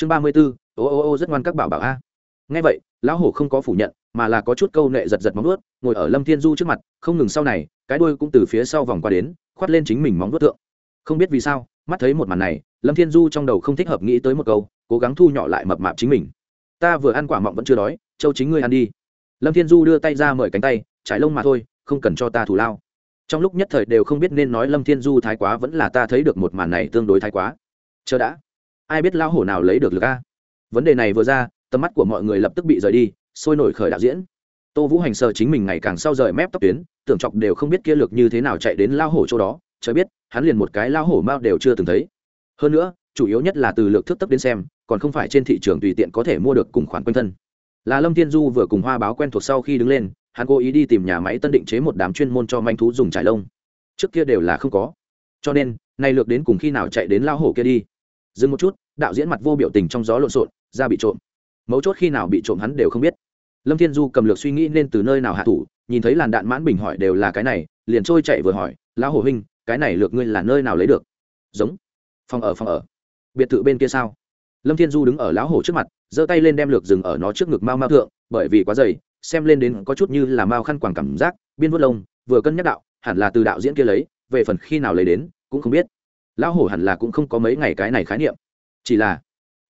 chương ba mươi b ố ô ô ô, rất ngoan các bảo bảo a. Nghe vậy, lão hổ không có phủ nhận, mà là có chút câu nệ giật giật móng nuốt ngồi ở lâm thiên du trước mặt, không ngừng sau này, cái đuôi cũng từ phía sau vòng qua đến, khoát lên chính mình móng nuốt thượng. Không biết vì sao, mắt thấy một màn này, lâm thiên du trong đầu không thích hợp nghĩ tới một câu, cố gắng thu nhỏ lại mập mạp chính mình. Ta vừa ăn quả mọng vẫn chưa đói, châu chính ngươi ăn đi. Lâm thiên du đưa tay ra mời cánh tay, trải lông mà thôi, không cần cho ta thủ lao. Trong lúc nhất thời đều không biết nên nói lâm thiên du thái quá vẫn là ta thấy được một màn này tương đối thái quá. Chờ đã ai biết lão hổ nào lấy được lực a? Vấn đề này vừa ra, tầm mắt của mọi người lập tức bị rời đi, sôi nổi khởi đạo diễn. Tô vũ hành sờ chính mình ngày càng sau rời mép tóc tuyến, tưởng chọc đều không biết kia lực như thế nào chạy đến lao hổ chỗ đó, chớ biết, hắn liền một cái lao hổ mao đều chưa từng thấy. Hơn nữa, chủ yếu nhất là từ lược thước tấp đến xem, còn không phải trên thị trường tùy tiện có thể mua được cùng khoản quanh thân. Là lâm thiên du vừa cùng hoa báo quen thuộc sau khi đứng lên, hắn cố ý đi tìm nhà máy tân định chế một đám chuyên môn cho manh thú dùng trải lông. Trước kia đều là không có. Cho nên, nay lược đến cùng khi nào chạy đến lao hổ kia đi? Dừng một chút, đạo diễn mặt vô biểu tình trong gió lộn xộn, ra bị trộm. Mấu chốt khi nào bị trộm hắn đều không biết. Lâm thiên du cầm lược suy nghĩ nên từ nơi nào hạ thủ, nhìn thấy làn đạn mãn bình hỏi đều là cái này, liền trôi chạy vừa hỏi, lão hồ huynh, cái này lược ngươi là nơi nào lấy được? Giống. Phòng ở phòng ở. Biệt thự bên kia sao? Lâm thiên du đứng ở lão hổ trước mặt, giơ tay lên đem lược dừng ở nó trước ngực mau mau thượng, bởi vì quá dày, xem lên đến có chút như là mao khăn quàng cảm giác, biên vuốt lông, vừa cân nhắc đạo, hẳn là từ đạo diễn kia lấy, về phần khi nào lấy đến, cũng không biết lão hổ hẳn là cũng không có mấy ngày cái này khái niệm. Chỉ là,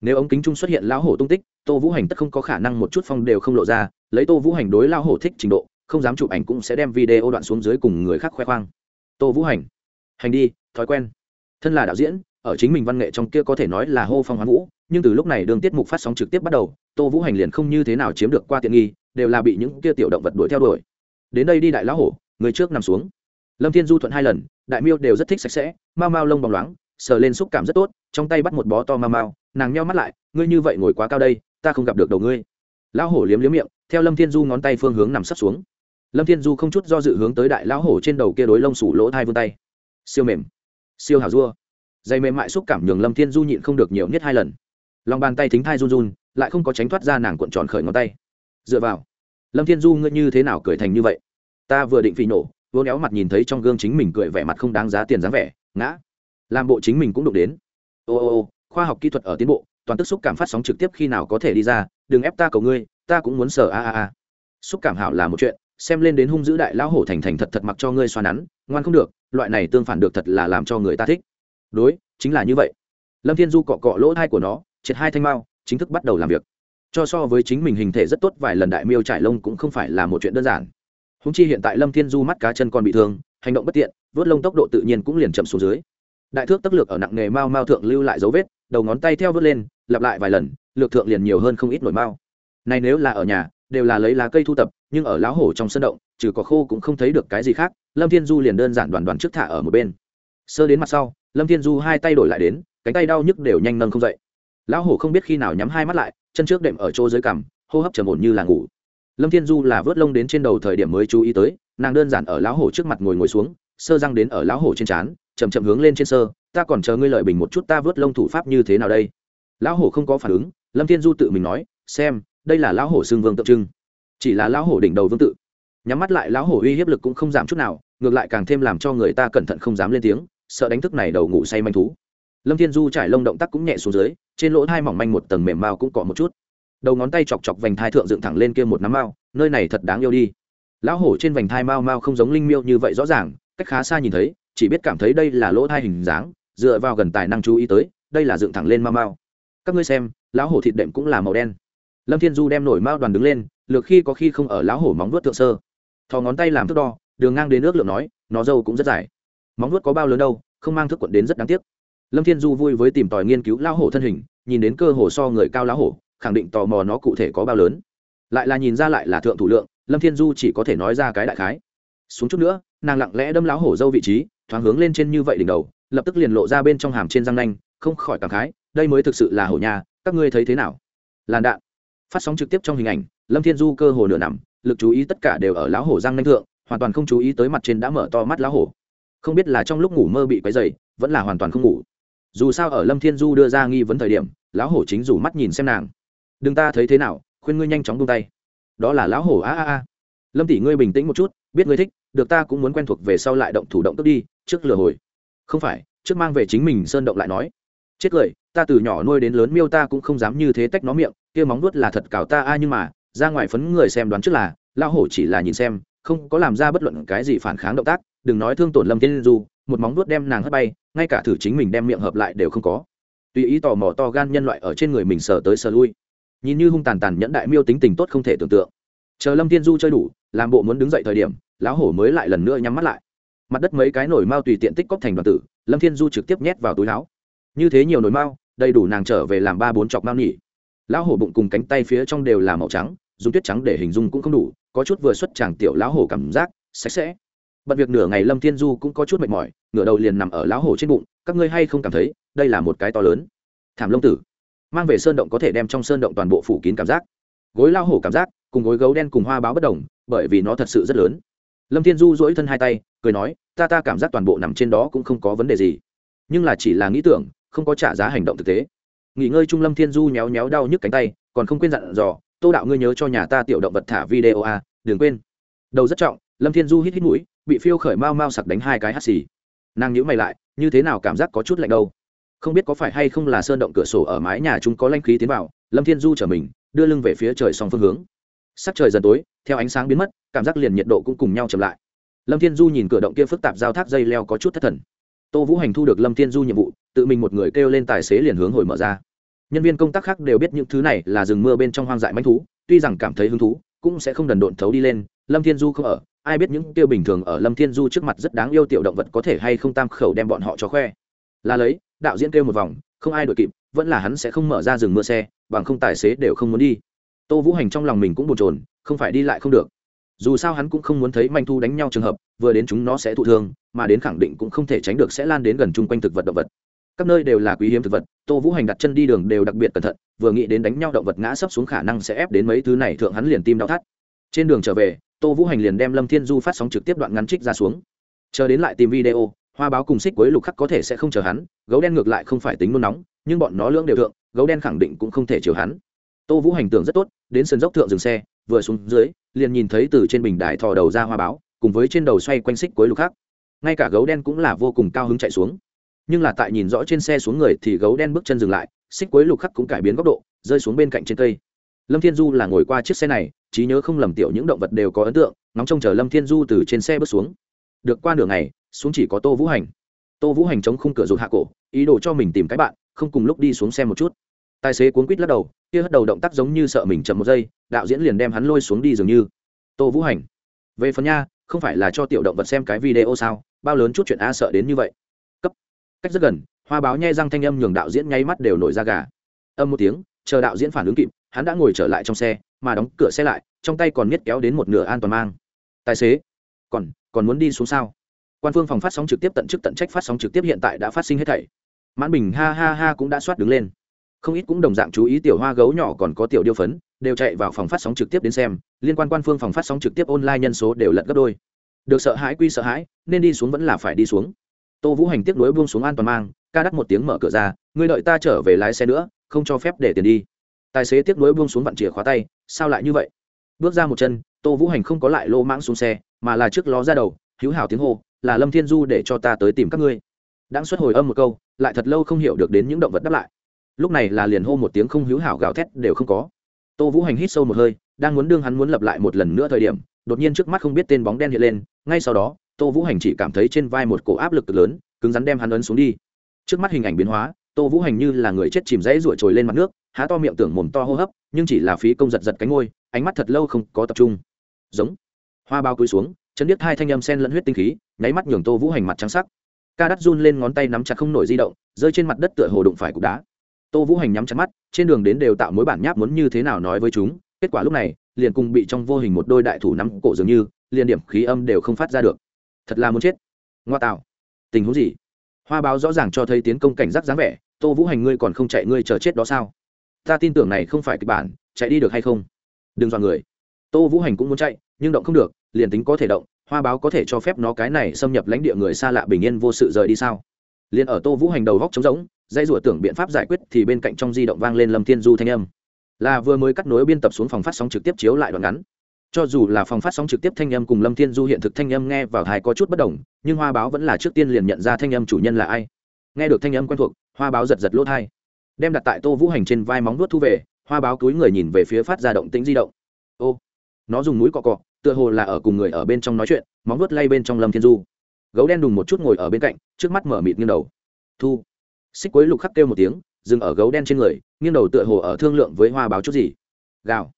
nếu ống kính trung xuất hiện lão hổ tung tích, tô vũ hành tất không có khả năng một chút phong đều không lộ ra, lấy tô vũ hành đối lão hổ thích trình độ, không dám chụp ảnh cũng sẽ đem video đoạn xuống dưới cùng người khác khoe khoang. Tô vũ hành hành đi, thói quen. Thân là đạo diễn, ở chính mình văn nghệ trong kia có thể nói là hô phong hoán vũ, nhưng từ lúc này đường tiết mục phát sóng trực tiếp bắt đầu, tô vũ hành liền không như thế nào chiếm được qua tiện nghi, đều là bị những kia tiểu động vật đuổi theo đuổi. Đến đây đi đại lão hổ, người trước nằm xuống lâm thiên du thuận hai lần, đại miêu đều rất thích sạch sẽ, mau mau lông bóng loáng, sờ lên xúc cảm rất tốt, trong tay bắt một bó to mau mau, nàng nheo mắt lại, ngươi như vậy ngồi quá cao đây, ta không gặp được đầu ngươi. Lão hổ liếm liếm miệng, theo lâm thiên du ngón tay phương hướng nằm sấp xuống. Lâm thiên du không chút do dự hướng tới đại lão hổ trên đầu kia đối lông sủ lỗ thai vươn tay. Siêu mềm, siêu hảo dua. Dây mềm mại xúc cảm nhường lâm thiên du nhịn không được nhiều nhất hai lần. Lòng bàn tay thính thai run run, lại không có tránh thoát ra nàng cuộn tròn khởi ngón tay. Dựa vào, lâm thiên du ngươi như thế nào cười thành như vậy? Ta vừa định phỉ nổ vô néo mặt nhìn thấy trong gương chính mình cười vẻ mặt không đáng giá tiền dáng vẻ, ngã. Làm bộ chính mình cũng đụng đến. Ô ô ô, khoa học kỹ thuật ở tiến bộ, toàn tức xúc cảm phát sóng trực tiếp khi nào có thể đi ra, đừng ép ta cầu ngươi, ta cũng muốn sở a a a. Xúc cảm hảo là một chuyện, xem lên đến hung dữ đại lão hổ thành thành thật thật mặc cho ngươi xoa nắn, ngoan không được, loại này tương phản được thật là làm cho người ta thích. Đối, chính là như vậy. Lâm thiên du cọ cọ lỗ thai của nó, triệt hai thanh mao, chính thức bắt đầu làm việc. Cho so với chính mình hình thể rất tốt vài lần đại miêu trải lông cũng không phải là một chuyện đơn giản húng chi hiện tại lâm thiên du mắt cá chân còn bị thương, hành động bất tiện, vớt lông tốc độ tự nhiên cũng liền chậm xuống dưới. Đại thước tắc lược ở nặng nghề mao mao thượng lưu lại dấu vết, đầu ngón tay theo vớt lên, lặp lại vài lần lược thượng liền nhiều hơn không ít nổi mao này nếu là ở nhà, đều là lấy lá cây thu tập, nhưng ở lão hổ trong sân động, trừ có khô cũng không thấy được cái gì khác, lâm thiên du liền đơn giản đoàn đoàn trước thả ở một bên. Sơ đến mặt sau, lâm thiên du hai tay đổi lại đến, cánh tay đau nhức đều nhanh nâng không dậy. Lão hổ không biết khi nào nhắm hai mắt lại, chân trước đệm ở chỗ dưới cằm, hô hấp trầm ổn như là ngủ lâm thiên du là vớt lông đến trên đầu thời điểm mới chú ý tới, nàng đơn giản ở lão hổ trước mặt ngồi ngồi xuống, sơ răng đến ở lão hổ trên trán chầm chậm hướng lên trên sơ, ta còn chờ ngươi lợi bình một chút, ta vớt lông thủ pháp như thế nào đây? Lão hổ không có phản ứng, lâm thiên du tự mình nói, xem, đây là lão hổ xương vương tượng trưng, chỉ là lão hổ đỉnh đầu vương tự. Nhắm mắt lại, lão hổ uy hiếp lực cũng không giảm chút nào, ngược lại càng thêm làm cho người ta cẩn thận không dám lên tiếng, sợ đánh thức này đầu ngủ say manh thú. Lâm thiên du trải lông động tác cũng nhẹ xuống dưới, trên lỗ hai mỏng manh một tầng mềm mao cũng cọ một chút đầu ngón tay chọc chọc vành thai thượng dựng thẳng lên kia một nắm mao, nơi này thật đáng yêu đi. Lão hổ trên vành thai mao mao không giống linh miêu như vậy rõ ràng, cách khá xa nhìn thấy, chỉ biết cảm thấy đây là lỗ thai hình dáng, dựa vào gần tài năng chú ý tới, đây là dựng thẳng lên mao mao. Các ngươi xem, lão hổ thịt đệm cũng là màu đen. Lâm thiên du đem nổi mao đoàn đứng lên, lược khi có khi không ở lão hổ móng vuốt thượng sơ. Thò ngón tay làm thước đo, đường ngang đến nước lượng nói, nó dâu cũng rất dài. Móng vuốt có bao lớn đâu, không mang thước quận đến rất đáng tiếc. Lâm thiên du vui với tìm tòi nghiên cứu lão hổ thân hình, nhìn đến cơ hồ so người cao lão hổ khẳng định tò mò nó cụ thể có bao lớn. Lại là nhìn ra lại là thượng thủ lượng, lâm thiên du chỉ có thể nói ra cái đại khái. Xuống chút nữa, nàng lặng lẽ đâm lão hổ dâu vị trí, thoáng hướng lên trên như vậy đỉnh đầu, lập tức liền lộ ra bên trong hàm trên răng nanh, không khỏi cảm khái, đây mới thực sự là hổ nhà, các ngươi thấy thế nào? Làn đạn. Phát sóng trực tiếp trong hình ảnh, lâm thiên du cơ hồ nửa nằm, lực chú ý tất cả đều ở lão hổ răng nanh thượng, hoàn toàn không chú ý tới mặt trên đã mở to mắt lão hổ. Không biết là trong lúc ngủ mơ bị quấy dày vẫn là hoàn toàn không ngủ. Dù sao ở lâm thiên du đưa ra nghi vấn thời điểm, lão hổ chính rủ mắt nhìn xem nàng đừng ta thấy thế nào, khuyên ngươi nhanh chóng buông tay. Đó là lão hổ, a a a. Lâm tỷ ngươi bình tĩnh một chút, biết ngươi thích, được ta cũng muốn quen thuộc về sau lại động thủ động tức đi, trước lừa hồi. Không phải, trước mang về chính mình sơn động lại nói. Chết cười, ta từ nhỏ nuôi đến lớn miêu ta cũng không dám như thế tách nó miệng, kia móng nuốt là thật cào ta a, nhưng mà, ra ngoài phấn người xem đoán trước là, lão hổ chỉ là nhìn xem, không có làm ra bất luận cái gì phản kháng động tác, đừng nói thương tổn lâm thiên du, một móng nuốt đem nàng hất bay, ngay cả thử chính mình đem miệng hợp lại đều không có. Tùy ý tò mò to gan nhân loại ở trên người mình sờ tới sờ lui nhìn như hung tàn tàn nhẫn đại miêu tính tình tốt không thể tưởng tượng. Chờ lâm thiên du chơi đủ, làm bộ muốn đứng dậy thời điểm, lão hổ mới lại lần nữa nhắm mắt lại. Mặt đất mấy cái nổi mao tùy tiện tích cóp thành đoàn tử, lâm thiên du trực tiếp nhét vào túi láo như thế nhiều nồi mao, đầy đủ nàng trở về làm ba bốn chọc mao nhỉ. Lão hổ bụng cùng cánh tay phía trong đều là màu trắng, dùng tuyết trắng để hình dung cũng không đủ, có chút vừa xuất tràng tiểu lão hổ cảm giác, sạch sẽ. Bận việc nửa ngày lâm thiên du cũng có chút mệt mỏi, nửa đầu liền nằm ở lão hổ trên bụng, các ngươi hay không cảm thấy, đây là một cái to lớn. Thảm lông tử mang về sơn động có thể đem trong sơn động toàn bộ phủ kín cảm giác. Gối lao hổ cảm giác, cùng gối gấu đen cùng hoa báo bất đồng, bởi vì nó thật sự rất lớn. Lâm thiên du dỗi thân hai tay, cười nói, ta ta cảm giác toàn bộ nằm trên đó cũng không có vấn đề gì. Nhưng là chỉ là nghĩ tưởng, không có trả giá hành động thực tế. Nghỉ ngơi trung lâm thiên du nhéo nhéo đau nhức cánh tay, còn không quên dặn dò, tô đạo ngươi nhớ cho nhà ta tiểu động vật thả video a đừng quên. Đầu rất trọng, lâm thiên du hít hít mũi, bị phiêu khởi mau mau sặc đánh hai cái hắt xì. Nàng nhữ mày lại, như thế nào cảm giác có chút lạnh đâu? Không biết có phải hay không là sơn động cửa sổ ở mái nhà chúng có lanh khí tiến vào, lâm thiên du trở mình, đưa lưng về phía trời song phương hướng. Sắc trời dần tối, theo ánh sáng biến mất, cảm giác liền nhiệt độ cũng cùng nhau chậm lại. Lâm thiên du nhìn cửa động kia phức tạp giao thác dây leo có chút thất thần. Tô vũ hành thu được lâm thiên du nhiệm vụ, tự mình một người kêu lên tài xế liền hướng hồi mở ra. Nhân viên công tác khác đều biết những thứ này là rừng mưa bên trong hoang dại manh thú, tuy rằng cảm thấy hứng thú, cũng sẽ không đần độn thấu đi lên, lâm thiên du không ở, ai biết những tiêu bình thường ở lâm thiên du trước mặt rất đáng yêu tiểu động vật có thể hay không tam khẩu đem bọn họ cho khoe. Là lấy đạo diễn kêu một vòng, không ai đội kịp, vẫn là hắn sẽ không mở ra rừng mưa xe, bằng không tài xế đều không muốn đi. Tô vũ hành trong lòng mình cũng bồn chồn, không phải đi lại không được. Dù sao hắn cũng không muốn thấy manh thu đánh nhau trường hợp, vừa đến chúng nó sẽ thụ thương, mà đến khẳng định cũng không thể tránh được sẽ lan đến gần chung quanh thực vật động vật. Các nơi đều là quý hiếm thực vật, tô vũ hành đặt chân đi đường đều đặc biệt cẩn thận, vừa nghĩ đến đánh nhau động vật ngã sấp xuống khả năng sẽ ép đến mấy thứ này thượng hắn liền tim đau thắt. Trên đường trở về, tô vũ hành liền đem lâm thiên du phát sóng trực tiếp đoạn ngắn trích ra xuống. Chờ đến lại tìm video hoa báo cùng xích quấy lục khắc có thể sẽ không chờ hắn, gấu đen ngược lại không phải tính nôn nóng, nhưng bọn nó lưỡng đều thượng, gấu đen khẳng định cũng không thể chiều hắn. Tô vũ hành tưởng rất tốt, đến sân dốc thượng dừng xe, vừa xuống dưới, liền nhìn thấy từ trên bình đài thò đầu ra hoa báo, cùng với trên đầu xoay quanh xích quấy lục khắc. Ngay cả gấu đen cũng là vô cùng cao hứng chạy xuống. Nhưng là tại nhìn rõ trên xe xuống người thì gấu đen bước chân dừng lại, xích quấy lục khắc cũng cải biến góc độ, rơi xuống bên cạnh trên cây. Lâm thiên du là ngồi qua chiếc xe này, trí nhớ không lầm tiểu những động vật đều có ấn tượng nóng trông chờ lâm thiên du từ trên xe bước xuống. Được qua nửa ngày xuống chỉ có tô vũ hành. Tô vũ hành chống khung cửa rụt hạ cổ, ý đồ cho mình tìm cái bạn, không cùng lúc đi xuống xe một chút. Tài xế cuốn quýt lắc đầu, kia hất đầu động tác giống như sợ mình chậm một giây, đạo diễn liền đem hắn lôi xuống đi dường như. Tô vũ hành, về phần nha, không phải là cho tiểu động vật xem cái video sao? Bao lớn chút chuyện a sợ đến như vậy. Cấp. Cách rất gần, hoa báo nhai răng thanh âm nhường đạo diễn nháy mắt đều nổi ra gà. Âm một tiếng, chờ đạo diễn phản ứng kịp, hắn đã ngồi trở lại trong xe, mà đóng cửa xe lại, trong tay còn miết kéo đến một nửa an toàn mang. Tài xế, còn còn muốn đi xuống sao? Quan phương phòng phát sóng trực tiếp tận chức tận trách phát sóng trực tiếp hiện tại đã phát sinh hết thảy. Mãn bình ha ha ha cũng đã soát đứng lên. Không ít cũng đồng dạng chú ý tiểu hoa gấu nhỏ còn có tiểu điêu phấn, đều chạy vào phòng phát sóng trực tiếp đến xem, liên quan quan phương phòng phát sóng trực tiếp online nhân số đều lật gấp đôi. Được sợ hãi quy sợ hãi, nên đi xuống vẫn là phải đi xuống. Tô vũ hành tiếp nối buông xuống an toàn mang, ca đắt một tiếng mở cửa ra, ngươi đợi ta trở về lái xe nữa, không cho phép để tiền đi. Tài xế tiếp nối buông xuống vặn chìa khóa tay, sao lại như vậy? Bước ra một chân, tô vũ hành không có lại lô mãng xuống xe, mà là trước ló ra đầu hữu hảo tiếng hô là lâm thiên du để cho ta tới tìm các ngươi. Đáng xuất hồi âm một câu, lại thật lâu không hiểu được đến những động vật đáp lại. Lúc này là liền hô một tiếng không hữu hảo gào thét đều không có. Tô vũ hành hít sâu một hơi, đang muốn đương hắn muốn lập lại một lần nữa thời điểm, đột nhiên trước mắt không biết tên bóng đen hiện lên, ngay sau đó, tô vũ hành chỉ cảm thấy trên vai một cổ áp lực cực lớn, cứng rắn đem hắn ấn xuống đi. Trước mắt hình ảnh biến hóa, tô vũ hành như là người chết chìm rẫy ruổi trồi lên mặt nước, há to miệng tưởng mồm to hô hấp, nhưng chỉ là phí công giật giật cánh ngôi, ánh mắt thật lâu không có tập trung. Giống. Hoa bao cúi xuống chân biết hai thanh âm sen lẫn huyết tinh khí, nháy mắt nhường tô vũ hành mặt trắng sắc. Ca đắt run lên ngón tay nắm chặt không nổi di động, rơi trên mặt đất tựa hồ đụng phải cục đá. Tô vũ hành nhắm chặt mắt, trên đường đến đều tạo mối bản nháp muốn như thế nào nói với chúng, kết quả lúc này, liền cùng bị trong vô hình một đôi đại thủ nắm cổ dường như, liền điểm khí âm đều không phát ra được. Thật là muốn chết. Ngoa tạo. Tình huống gì? Hoa báo rõ ràng cho thấy tiến công cảnh giác dáng vẻ, tô vũ hành ngươi còn không chạy, ngươi chờ chết đó sao? Ta tin tưởng này không phải kịch bản, chạy đi được hay không? Đừng dọa người tô vũ hành cũng muốn chạy, nhưng động không được, liền tính có thể động, hoa báo có thể cho phép nó cái này xâm nhập lãnh địa người xa lạ bình yên vô sự rời đi sao? Liền ở tô vũ hành đầu góc trống rỗng dây rủa tưởng biện pháp giải quyết thì bên cạnh trong di động vang lên lâm thiên du thanh âm. Là vừa mới cắt nối biên tập xuống phòng phát sóng trực tiếp chiếu lại đoạn ngắn. Cho dù là phòng phát sóng trực tiếp thanh âm cùng lâm thiên du hiện thực thanh âm nghe vào thai có chút bất đồng, nhưng hoa báo vẫn là trước tiên liền nhận ra thanh âm chủ nhân là ai. Nghe được thanh âm quen thuộc, hoa báo giật giật lỗ thai đem đặt tại tô vũ hành trên vai móng vuốt thu về, hoa báo túi người nhìn về phía phát ra động tĩnh di động. Ô nó dùng mũi cọ cọ, tựa hồ là ở cùng người ở bên trong nói chuyện, móng vuốt lay bên trong lâm thiên du. Gấu đen đùng một chút ngồi ở bên cạnh, trước mắt mở mịt nghiêng đầu. Thu. Xích quấy lục khắc kêu một tiếng, dừng ở gấu đen trên người, nghiêng đầu tựa hồ ở thương lượng với hoa báo chút gì. Gào.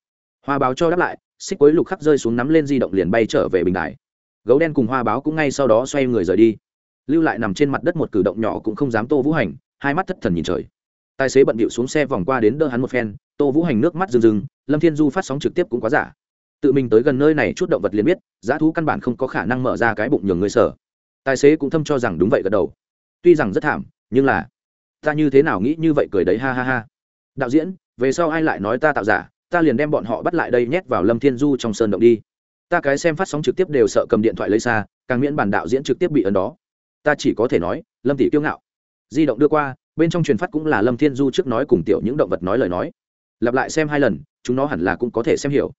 Hoa báo cho đáp lại, xích quấy lục khắc rơi xuống nắm lên di động liền bay trở về bình đài. Gấu đen cùng hoa báo cũng ngay sau đó xoay người rời đi. Lưu lại nằm trên mặt đất một cử động nhỏ cũng không dám tô vũ hành, hai mắt thất thần nhìn trời. Tài xế bận bịu xuống xe vòng qua đến đỡ hắn một phen, tô vũ hành nước mắt rừng rừng lâm thiên du phát sóng trực tiếp cũng quá giả tự mình tới gần nơi này chút động vật liền biết, giá thú căn bản không có khả năng mở ra cái bụng nhường người sở tài xế cũng thâm cho rằng đúng vậy gật đầu. Tuy rằng rất thảm, nhưng là, ta như thế nào nghĩ như vậy cười đấy, ha ha ha. Đạo diễn, về sau ai lại nói ta tạo giả, ta liền đem bọn họ bắt lại đây nhét vào lâm thiên du trong sơn động đi. Ta cái xem phát sóng trực tiếp đều sợ cầm điện thoại lấy xa, càng miễn bản đạo diễn trực tiếp bị ấn đó. Ta chỉ có thể nói, lâm tỷ kiêu ngạo. Di động đưa qua, bên trong truyền phát cũng là lâm thiên du trước nói cùng tiểu những động vật nói lời nói. Lặp lại xem hai lần, chúng nó hẳn là cũng có thể xem hiểu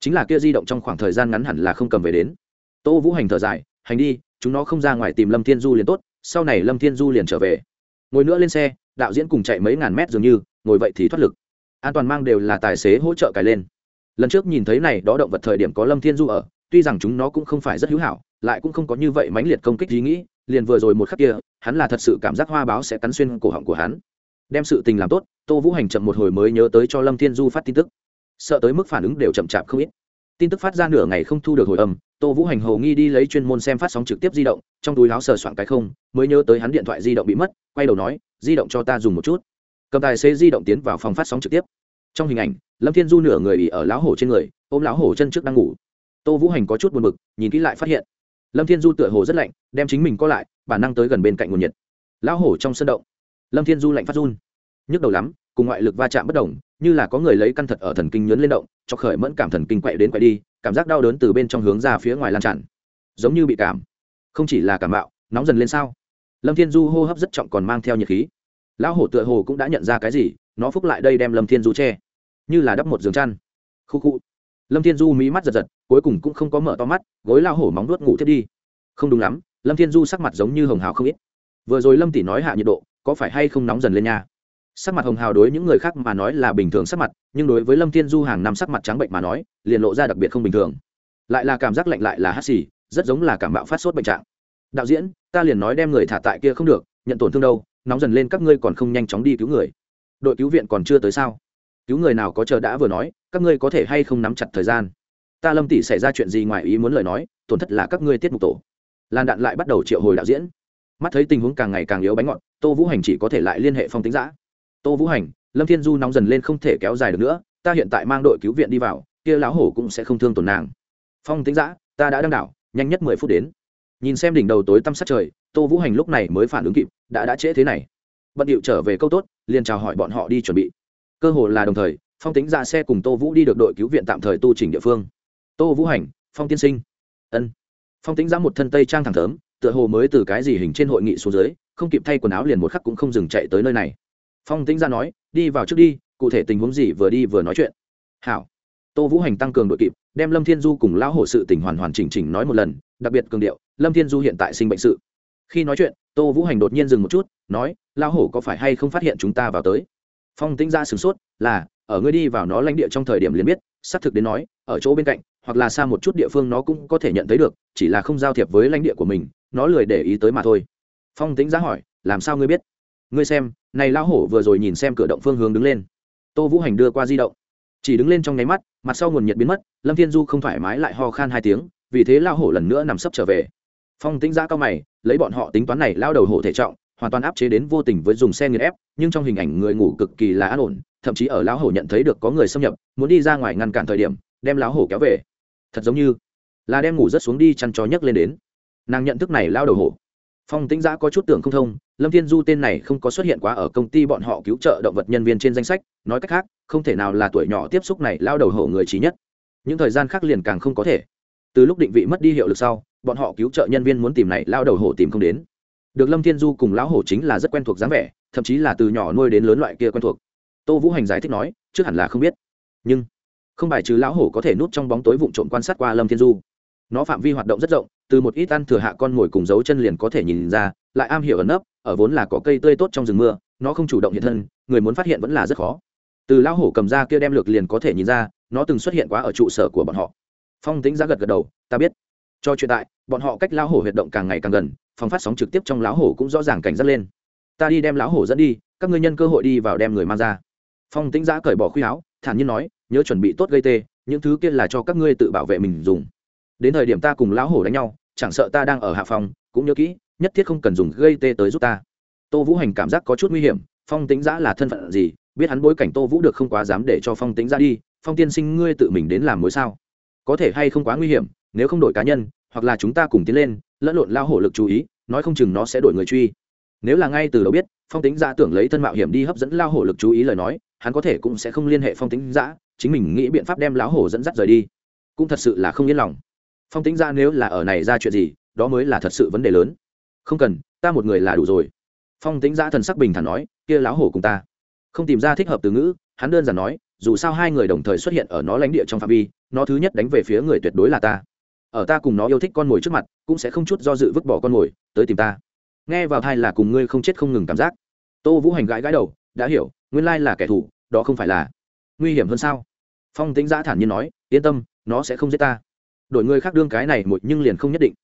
chính là kia di động trong khoảng thời gian ngắn hẳn là không cầm về đến. Tô vũ hành thở dài, hành đi, chúng nó không ra ngoài tìm lâm thiên du liền tốt, sau này lâm thiên du liền trở về. Ngồi nữa lên xe, đạo diễn cùng chạy mấy ngàn mét dường như, ngồi vậy thì thoát lực. An toàn mang đều là tài xế hỗ trợ cài lên. Lần trước nhìn thấy này, đó động vật thời điểm có lâm thiên du ở, tuy rằng chúng nó cũng không phải rất hữu hảo, lại cũng không có như vậy mãnh liệt công kích ý nghĩ, liền vừa rồi một khắc kia, hắn là thật sự cảm giác hoa báo sẽ cắn xuyên cổ họng của hắn. Đem sự tình làm tốt, tô vũ hành chậm một hồi mới nhớ tới cho lâm thiên du phát tin tức sợ tới mức phản ứng đều chậm chạp không ít. Tin tức phát ra nửa ngày không thu được hồi âm, tô vũ hành hầu nghi đi lấy chuyên môn xem phát sóng trực tiếp di động, trong túi láo sờ soạn cái không, mới nhớ tới hắn điện thoại di động bị mất, quay đầu nói, di động cho ta dùng một chút. Cầm tài xế di động tiến vào phòng phát sóng trực tiếp. Trong hình ảnh, lâm thiên du nửa người ỉ ở lão hổ trên người, ôm lão hổ chân trước đang ngủ. Tô vũ hành có chút buồn b ự c nhìn kỹ lại phát hiện. Lâm thiên du tựa hồ rất lạnh, đem chính mình co lại, bản năng tới gần bên cạnh nguồn nhiệt. Lão hổ trong sân động. Lâm thiên du lạnh phát run. Nhức đầu lắm cùng ngoại lực va chạm bất đồng, như là có người lấy căn thật ở thần kinh nhớn lên động, cho khởi mẫn cảm thần kinh quậy đến quậy đi, cảm giác đau đớn từ bên trong hướng ra phía ngoài lan tràn. Giống như bị cảm. Không chỉ là cảm bạo, nóng dần lên sao. Lâm thiên du hô hấp rất trọng còn mang theo nhiệt khí. Lão hổ tựa hồ cũng đã nhận ra cái gì, nó phúc lại đây đem lâm thiên du che. Như là đắp một giường chăn. Khu khu. Lâm thiên du mí mắt giật giật, cuối cùng cũng không có mở to mắt, gối lao hổ móng nuốt ngủ thiết đi. Không đúng lắm, lâm thiên du sắc mặt giống như hồng hào không ít. Vừa rồi lâm tỷ nói hạ nhiệt độ, có phải hay không nóng dần lên nha? Sắc mặt hồng hào đối những người khác mà nói là bình thường sắc mặt, nhưng đối với lâm thiên du hàng năm sắc mặt trắng bệnh mà nói, liền lộ ra đặc biệt không bình thường. Lại là cảm giác lạnh lại là hát xì, rất giống là cảm bạo phát sốt bệnh trạng. Đạo diễn, ta liền nói đem người thả tại kia không được, nhận tổn thương đâu, nóng dần lên các ngươi còn không nhanh chóng đi cứu người. Đội cứu viện còn chưa tới sao? Cứu người nào có chờ đã vừa nói, các ngươi có thể hay không nắm chặt thời gian? Ta lâm tỷ xảy ra chuyện gì ngoài ý muốn lời nói, tổn thất là các ngươi tiết mục tổ. Lan đạn lại bắt đầu triệu hồi đạo diễn. Mắt thấy tình huống càng ngày càng yếu bánh ngọt, tô vũ hành chỉ có thể lại liên hệ phong tính giã tô vũ hành, lâm thiên du nóng dần lên không thể kéo dài được nữa, ta hiện tại mang đội cứu viện đi vào, kia lão hổ cũng sẽ không thương tổn nàng. Phong tính giã ta đã đăng đảo, nhanh nhất mười phút đến. Nhìn xem đỉnh đầu tối tăm sát trời, tô vũ hành lúc này mới phản ứng kịp, đã đã trễ thế này. Bận điệu trở về câu tốt, liền chào hỏi bọn họ đi chuẩn bị. Cơ hồ là đồng thời, phong tính ra xe cùng tô vũ đi được đội cứu viện tạm thời tu trình địa phương. Tô vũ hành, phong tiên sinh. Ân. Phong tính ra một thân tây trang thẳng thớm, tựa hồ mới từ cái gì hình trên hội nghị xuống dưới, không kịp thay quần áo liền một khắc cũng không dừng chạy tới nơi này phong tĩnh ra nói, đi vào trước đi, cụ thể tình huống gì vừa đi vừa nói chuyện. Hảo. Tô vũ hành tăng cường đội kịp, đem lâm thiên du cùng lão hổ sự tình hoàn hoàn chỉnh chỉnh nói một lần, đặc biệt cường điệu, lâm thiên du hiện tại sinh bệnh sự. Khi nói chuyện, tô vũ hành đột nhiên dừng một chút, nói, lão hổ có phải hay không phát hiện chúng ta vào tới? Phong tĩnh ra sửng sốt, là, ở ngươi đi vào nó lãnh địa trong thời điểm liền biết, xác thực đến nói, ở chỗ bên cạnh, hoặc là xa một chút địa phương nó cũng có thể nhận thấy được, chỉ là không giao thiệp với lãnh địa của mình, nó lười để ý tới mà thôi. Phong tĩnh ra hỏi, làm sao ngươi biết? Ngươi xem, này lão hổ vừa rồi nhìn xem cửa động phương hướng đứng lên. Tô vũ hành đưa qua di động. Chỉ đứng lên trong nháy mắt, mặt sau nguồn nhiệt biến mất, lâm thiên du không thoải mái lại ho khan hai tiếng, vì thế lao hổ lần nữa nằm sấp trở về. Phong tĩnh giã cao mày, lấy bọn họ tính toán này lao đầu hổ thể trọng, hoàn toàn áp chế đến vô tình với dùng xe nghiền ép, nhưng trong hình ảnh người ngủ cực kỳ là an ổn, thậm chí ở lão hổ nhận thấy được có người xâm nhập, muốn đi ra ngoài ngăn cản thời điểm, đem lão hổ kéo về. Thật giống như là đem ngủ rất xuống đi chăn chó nhấc lên đến. Nàng nhận thức này lao đầu hổ phong tĩnh giã có chút tưởng không thông, lâm thiên du tên này không có xuất hiện quá ở công ty bọn họ cứu trợ động vật nhân viên trên danh sách, nói cách khác, không thể nào là tuổi nhỏ tiếp xúc này lao đầu hổ người trí nhất. Những thời gian khác liền càng không có thể. Từ lúc định vị mất đi hiệu lực sau, bọn họ cứu trợ nhân viên muốn tìm này lao đầu hổ tìm không đến. Được lâm thiên du cùng lão hổ chính là rất quen thuộc dáng vẻ, thậm chí là từ nhỏ nuôi đến lớn loại kia quen thuộc. Tô vũ hành giải thích nói, trước hẳn là không biết. Nhưng, không bài trừ lão hổ có thể núp trong bóng tối vụn trộm quan sát qua lâm thiên du. Nó phạm vi hoạt động rất rộng từ một ít ăn thừa hạ con ngồi cùng dấu chân liền có thể nhìn ra, lại am hiểu ẩn nấp, ở vốn là có cây tươi tốt trong rừng mưa, nó không chủ động hiện thân, người muốn phát hiện vẫn là rất khó. Từ lão hổ cầm ra kia đem lược liền có thể nhìn ra, nó từng xuất hiện quá ở trụ sở của bọn họ. Phong tính ra gật gật đầu, ta biết. Cho chuyện tại, bọn họ cách lão hổ huyệt động càng ngày càng gần, phòng phát sóng trực tiếp trong lão hổ cũng rõ ràng cảnh giác lên. Ta đi đem lão hổ dẫn đi, các ngươi nhân cơ hội đi vào đem người mang ra. Phong tính giá cởi bỏ khuy áo, thản nhiên nói, nhớ chuẩn bị tốt gây tê, những thứ kia là cho các ngươi tự bảo vệ mình dùng. Đến thời điểm ta cùng lão hổ đánh nhau chẳng sợ ta đang ở hạ phòng, cũng nhớ kỹ, nhất thiết không cần dùng gây tê tới giúp ta. Tô vũ hành cảm giác có chút nguy hiểm, phong tính giã là thân phận gì? Biết hắn bối cảnh tô vũ được không quá dám để cho phong tính ra đi, phong tiên sinh ngươi tự mình đến làm mối sao? Có thể hay không quá nguy hiểm, nếu không đổi cá nhân, hoặc là chúng ta cùng tiến lên, lẫn lộn lao hổ lực chú ý, nói không chừng nó sẽ đổi người truy. Nếu là ngay từ đầu biết, phong tính giã tưởng lấy thân mạo hiểm đi hấp dẫn lao hổ lực chú ý lời nói, hắn có thể cũng sẽ không liên hệ phong tính giã, chính mình nghĩ biện pháp đem lão hổ dẫn dắt rời đi. Cũng thật sự là không yên lòng phong tính ra nếu là ở này ra chuyện gì, đó mới là thật sự vấn đề lớn. Không cần, ta một người là đủ rồi. Phong tính ra thần sắc bình thản nói, kia láo hổ cùng ta. Không tìm ra thích hợp từ ngữ, hắn đơn giản nói, dù sao hai người đồng thời xuất hiện ở nó lãnh địa trong phạm vi, nó thứ nhất đánh về phía người tuyệt đối là ta. Ở ta cùng nó yêu thích con mồi trước mặt, cũng sẽ không chút do dự vứt bỏ con mồi, tới tìm ta. Nghe vào thai là cùng ngươi không chết không ngừng cảm giác. Tô vũ hành gãi gãi đầu, đã hiểu, nguyên lai là kẻ thù, đó không phải là nguy hiểm hơn sao? Phong tính giã thản nhiên nói, yên tâm, nó sẽ không giết ta đổi người khác đương cái này một nhưng liền không nhất định.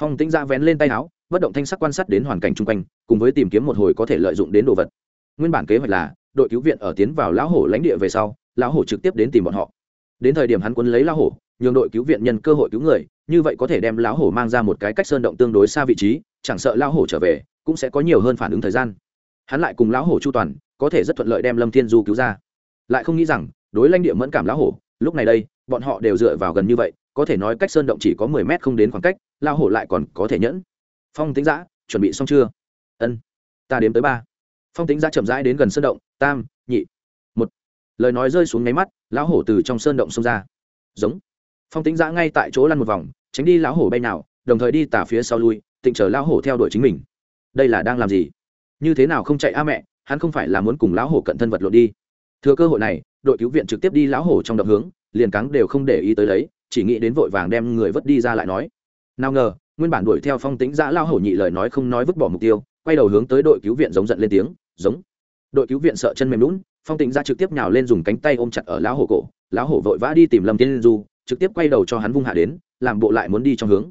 Phong Tĩnh ra vén lên tay áo, bất động thanh sắc quan sát đến hoàn cảnh chung quanh, cùng với tìm kiếm một hồi có thể lợi dụng đến đồ vật. Nguyên bản kế hoạch là, đội cứu viện ở tiến vào lão hổ lãnh địa về sau, lão hổ trực tiếp đến tìm bọn họ. Đến thời điểm hắn quân lấy lão hổ, nhường đội cứu viện nhân cơ hội cứu người, như vậy có thể đem lão hổ mang ra một cái cách sơn động tương đối xa vị trí, chẳng sợ lão hổ trở về, cũng sẽ có nhiều hơn phản ứng thời gian. Hắn lại cùng lão hổ chu toàn, có thể rất thuận lợi đem lâm thiên du cứu ra. Lại không nghĩ rằng, đối lãnh địa mẫn cảm lão hổ, lúc này đây, bọn họ đều dựa vào gần như vậy có thể nói cách sơn động chỉ có mười mét không đến khoảng cách, lão hổ lại còn có thể nhẫn. Phong tính giã, chuẩn bị xong chưa? Ân, ta đếm tới ba. Phong tính giã chậm rãi đến gần sơn động, tam, nhị, một. Lời nói rơi xuống nháy mắt, lão hổ từ trong sơn động xông ra. Giống. Phong tính giã ngay tại chỗ lăn một vòng, tránh đi lão hổ bay nào, đồng thời đi tả phía sau lui, tịnh chờ lão hổ theo đuổi chính mình. Đây là đang làm gì? Như thế nào không chạy a mẹ, hắn không phải là muốn cùng lão hổ cận thân vật lộn đi. Thừa cơ hội này, đội cứu viện trực tiếp đi lão hổ trong động hướng, liền cắng đều không để ý tới lấy chỉ nghĩ đến vội vàng đem người vứt đi ra lại nói. Nào ngờ, nguyên bản đuổi theo phong tính giã Lao hổ nhị lời nói không nói vứt bỏ mục tiêu, quay đầu hướng tới đội cứu viện giống giận lên tiếng, giống. Đội cứu viện sợ chân mềm lún phong tính giã trực tiếp nhào lên dùng cánh tay ôm chặt ở lão hổ cổ lão hổ vội vã đi tìm lâm tiên du, trực tiếp quay đầu cho hắn vung hạ đến, làm bộ lại muốn đi trong hướng.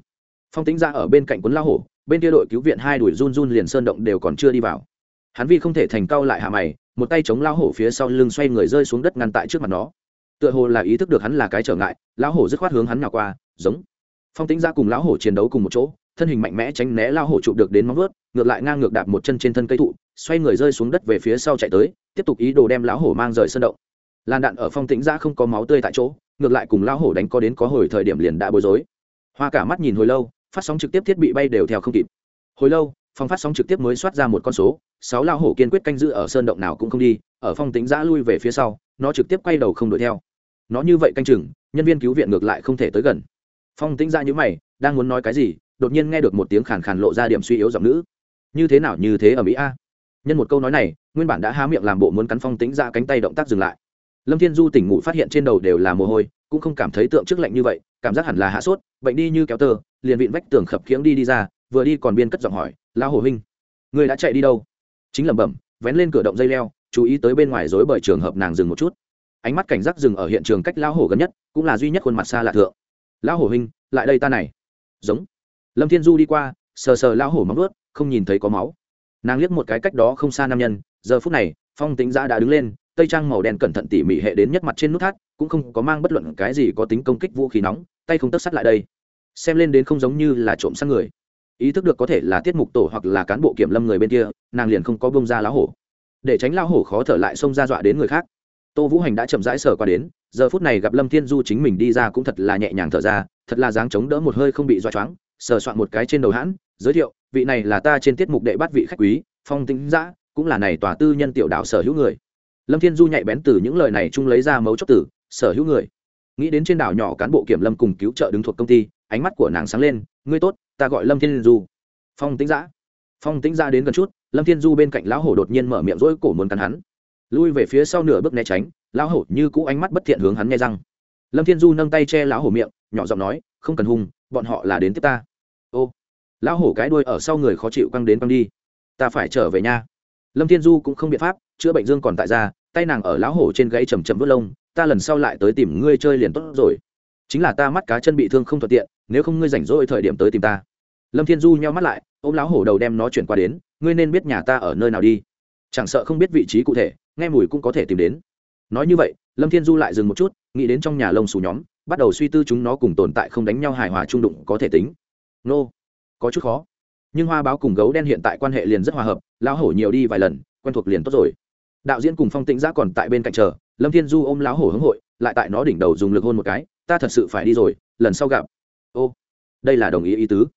Phong tính ra ở bên cạnh quấn lão hổ, bên kia đội cứu viện hai đuổi run run liền sơn động đều còn chưa đi vào. Hắn vì không thể thành cao lại hạ mày, một tay chống lão hổ phía sau lưng xoay người rơi xuống đất ngăn tại trước mặt nó tựa hồ là ý thức được hắn là cái trở ngại, lão hổ dứt khoát hướng hắn nào qua, giống. Phong tính ra cùng lão hổ chiến đấu cùng một chỗ, thân hình mạnh mẽ tránh né lão hổ chụp được đến móng vớt ngược lại ngang ngược đạp một chân trên thân cây thụ, xoay người rơi xuống đất về phía sau chạy tới, tiếp tục ý đồ đem lão hổ mang rời sân động. Làn đạn ở phong tĩnh ra không có máu tươi tại chỗ, ngược lại cùng lão hổ đánh có đến có hồi thời điểm liền đã bối rối. Hoa cả mắt nhìn hồi lâu, phát sóng trực tiếp thiết bị bay đều theo không kịp. Hồi lâu phong phát sóng trực tiếp mới soát ra một con số, sáu lão hổ kiên quyết canh giữ ở sơn động nào cũng không đi, ở phong tính giã lui về phía sau, nó trực tiếp quay đầu không đuổi theo nó như vậy canh chừng, nhân viên cứu viện ngược lại không thể tới gần. Phong tính giã như mày, đang muốn nói cái gì, đột nhiên nghe được một tiếng khàn khàn lộ ra điểm suy yếu giọng nữ. Như thế nào, như thế ở mỹ a. Nhân một câu nói này, nguyên bản đã há miệng làm bộ muốn cắn phong tĩnh ra cánh tay động tác dừng lại. Lâm thiên du tỉnh ngủ phát hiện trên đầu đều là mồ hôi, cũng không cảm thấy tượng trước lạnh như vậy, cảm giác hẳn là hạ sốt, bệnh đi như kéo tơ, liền vịn vách tường khập khiễng đi đi ra, vừa đi còn biên cất giọng hỏi lao hồ huynh, người đã chạy đi đâu? Chính lẩm bẩm, vén lên cửa động dây leo, chú ý tới bên ngoài dối bởi trường hợp nàng dừng một chút ánh mắt cảnh giác dừng ở hiện trường cách lão hổ gần nhất, cũng là duy nhất khuôn mặt xa lạ thượng. Lão hổ huynh, lại đây ta này. Giống. Lâm thiên du đi qua, sờ sờ lão hổ móng ướt không nhìn thấy có máu. Nàng liếc một cái cách đó không xa nam nhân, giờ phút này, phong tính giã đã đứng lên, tây trang màu đen cẩn thận tỉ mỉ hệ đến nhất mặt trên nút thắt, cũng không có mang bất luận cái gì có tính công kích vũ khí nóng, tay không tất sắt lại đây. Xem lên đến không giống như là trộm sang người. Ý thức được có thể là tiết mục tổ hoặc là cán bộ kiểm lâm người bên kia, nàng liền không có bông ra lão hổ. Để tránh lão hổ khó thở lại xông ra dọa đến người khác tô vũ hành đã chậm rãi sờ qua đến, giờ phút này gặp lâm thiên du chính mình đi ra cũng thật là nhẹ nhàng thở ra, thật là dáng chống đỡ một hơi không bị dọa choáng, sờ soạn một cái trên đầu hãn, giới thiệu, vị này là ta trên tiết mục đệ bắt vị khách quý, phong tính giã cũng là này tòa tư nhân tiểu đạo sở hữu người. Lâm thiên du nhạy bén từ những lời này chung lấy ra mấu chốt tử sở hữu người. Nghĩ đến trên đảo nhỏ cán bộ kiểm lâm cùng cứu trợ đứng thuộc công ty, ánh mắt của nàng sáng lên, ngươi tốt, ta gọi lâm thiên du. Phong tính giã phong tính giã đến gần chút, lâm thiên du bên cạnh lão hổ đột nhiên mở miệng rỗi cổ muốn cắn hắn lui về phía sau nửa bước né tránh, lão hổ như cũ ánh mắt bất thiện hướng hắn nghe răng. Lâm thiên du nâng tay che lão hổ miệng, nhỏ giọng nói, không cần hung, bọn họ là đến tiếp ta. Ô. Lão hổ cái đuôi ở sau người khó chịu căng đến căng đi. Ta phải trở về nha. Lâm thiên du cũng không biện pháp, chữa bệnh dương còn tại ra tay nàng ở lão hổ trên gãy chầm chậm vớt lông, ta lần sau lại tới tìm ngươi chơi liền tốt rồi. Chính là ta mắt cá chân bị thương không thuận tiện, nếu không ngươi rảnh rỗi thời điểm tới tìm ta. Lâm thiên du nheo mắt lại, ôm lão hổ đầu đem nó chuyển qua đến, ngươi nên biết nhà ta ở nơi nào đi. Chẳng sợ không biết vị trí cụ thể nghe mùi cũng có thể tìm đến. Nói như vậy, lâm thiên du lại dừng một chút, nghĩ đến trong nhà lông xù nhóm, bắt đầu suy tư chúng nó cùng tồn tại không đánh nhau hài hòa trung đụng có thể tính. Nô, có chút khó. Nhưng hoa báo cùng gấu đen hiện tại quan hệ liền rất hòa hợp, lão hổ nhiều đi vài lần, quen thuộc liền tốt rồi. Đạo diễn cùng phong tĩnh giã còn tại bên cạnh chờ, lâm thiên du ôm lão hổ hướng hội, lại tại nó đỉnh đầu dùng lực hôn một cái, ta thật sự phải đi rồi, lần sau gặp. Ô, đây là đồng ý ý tứ.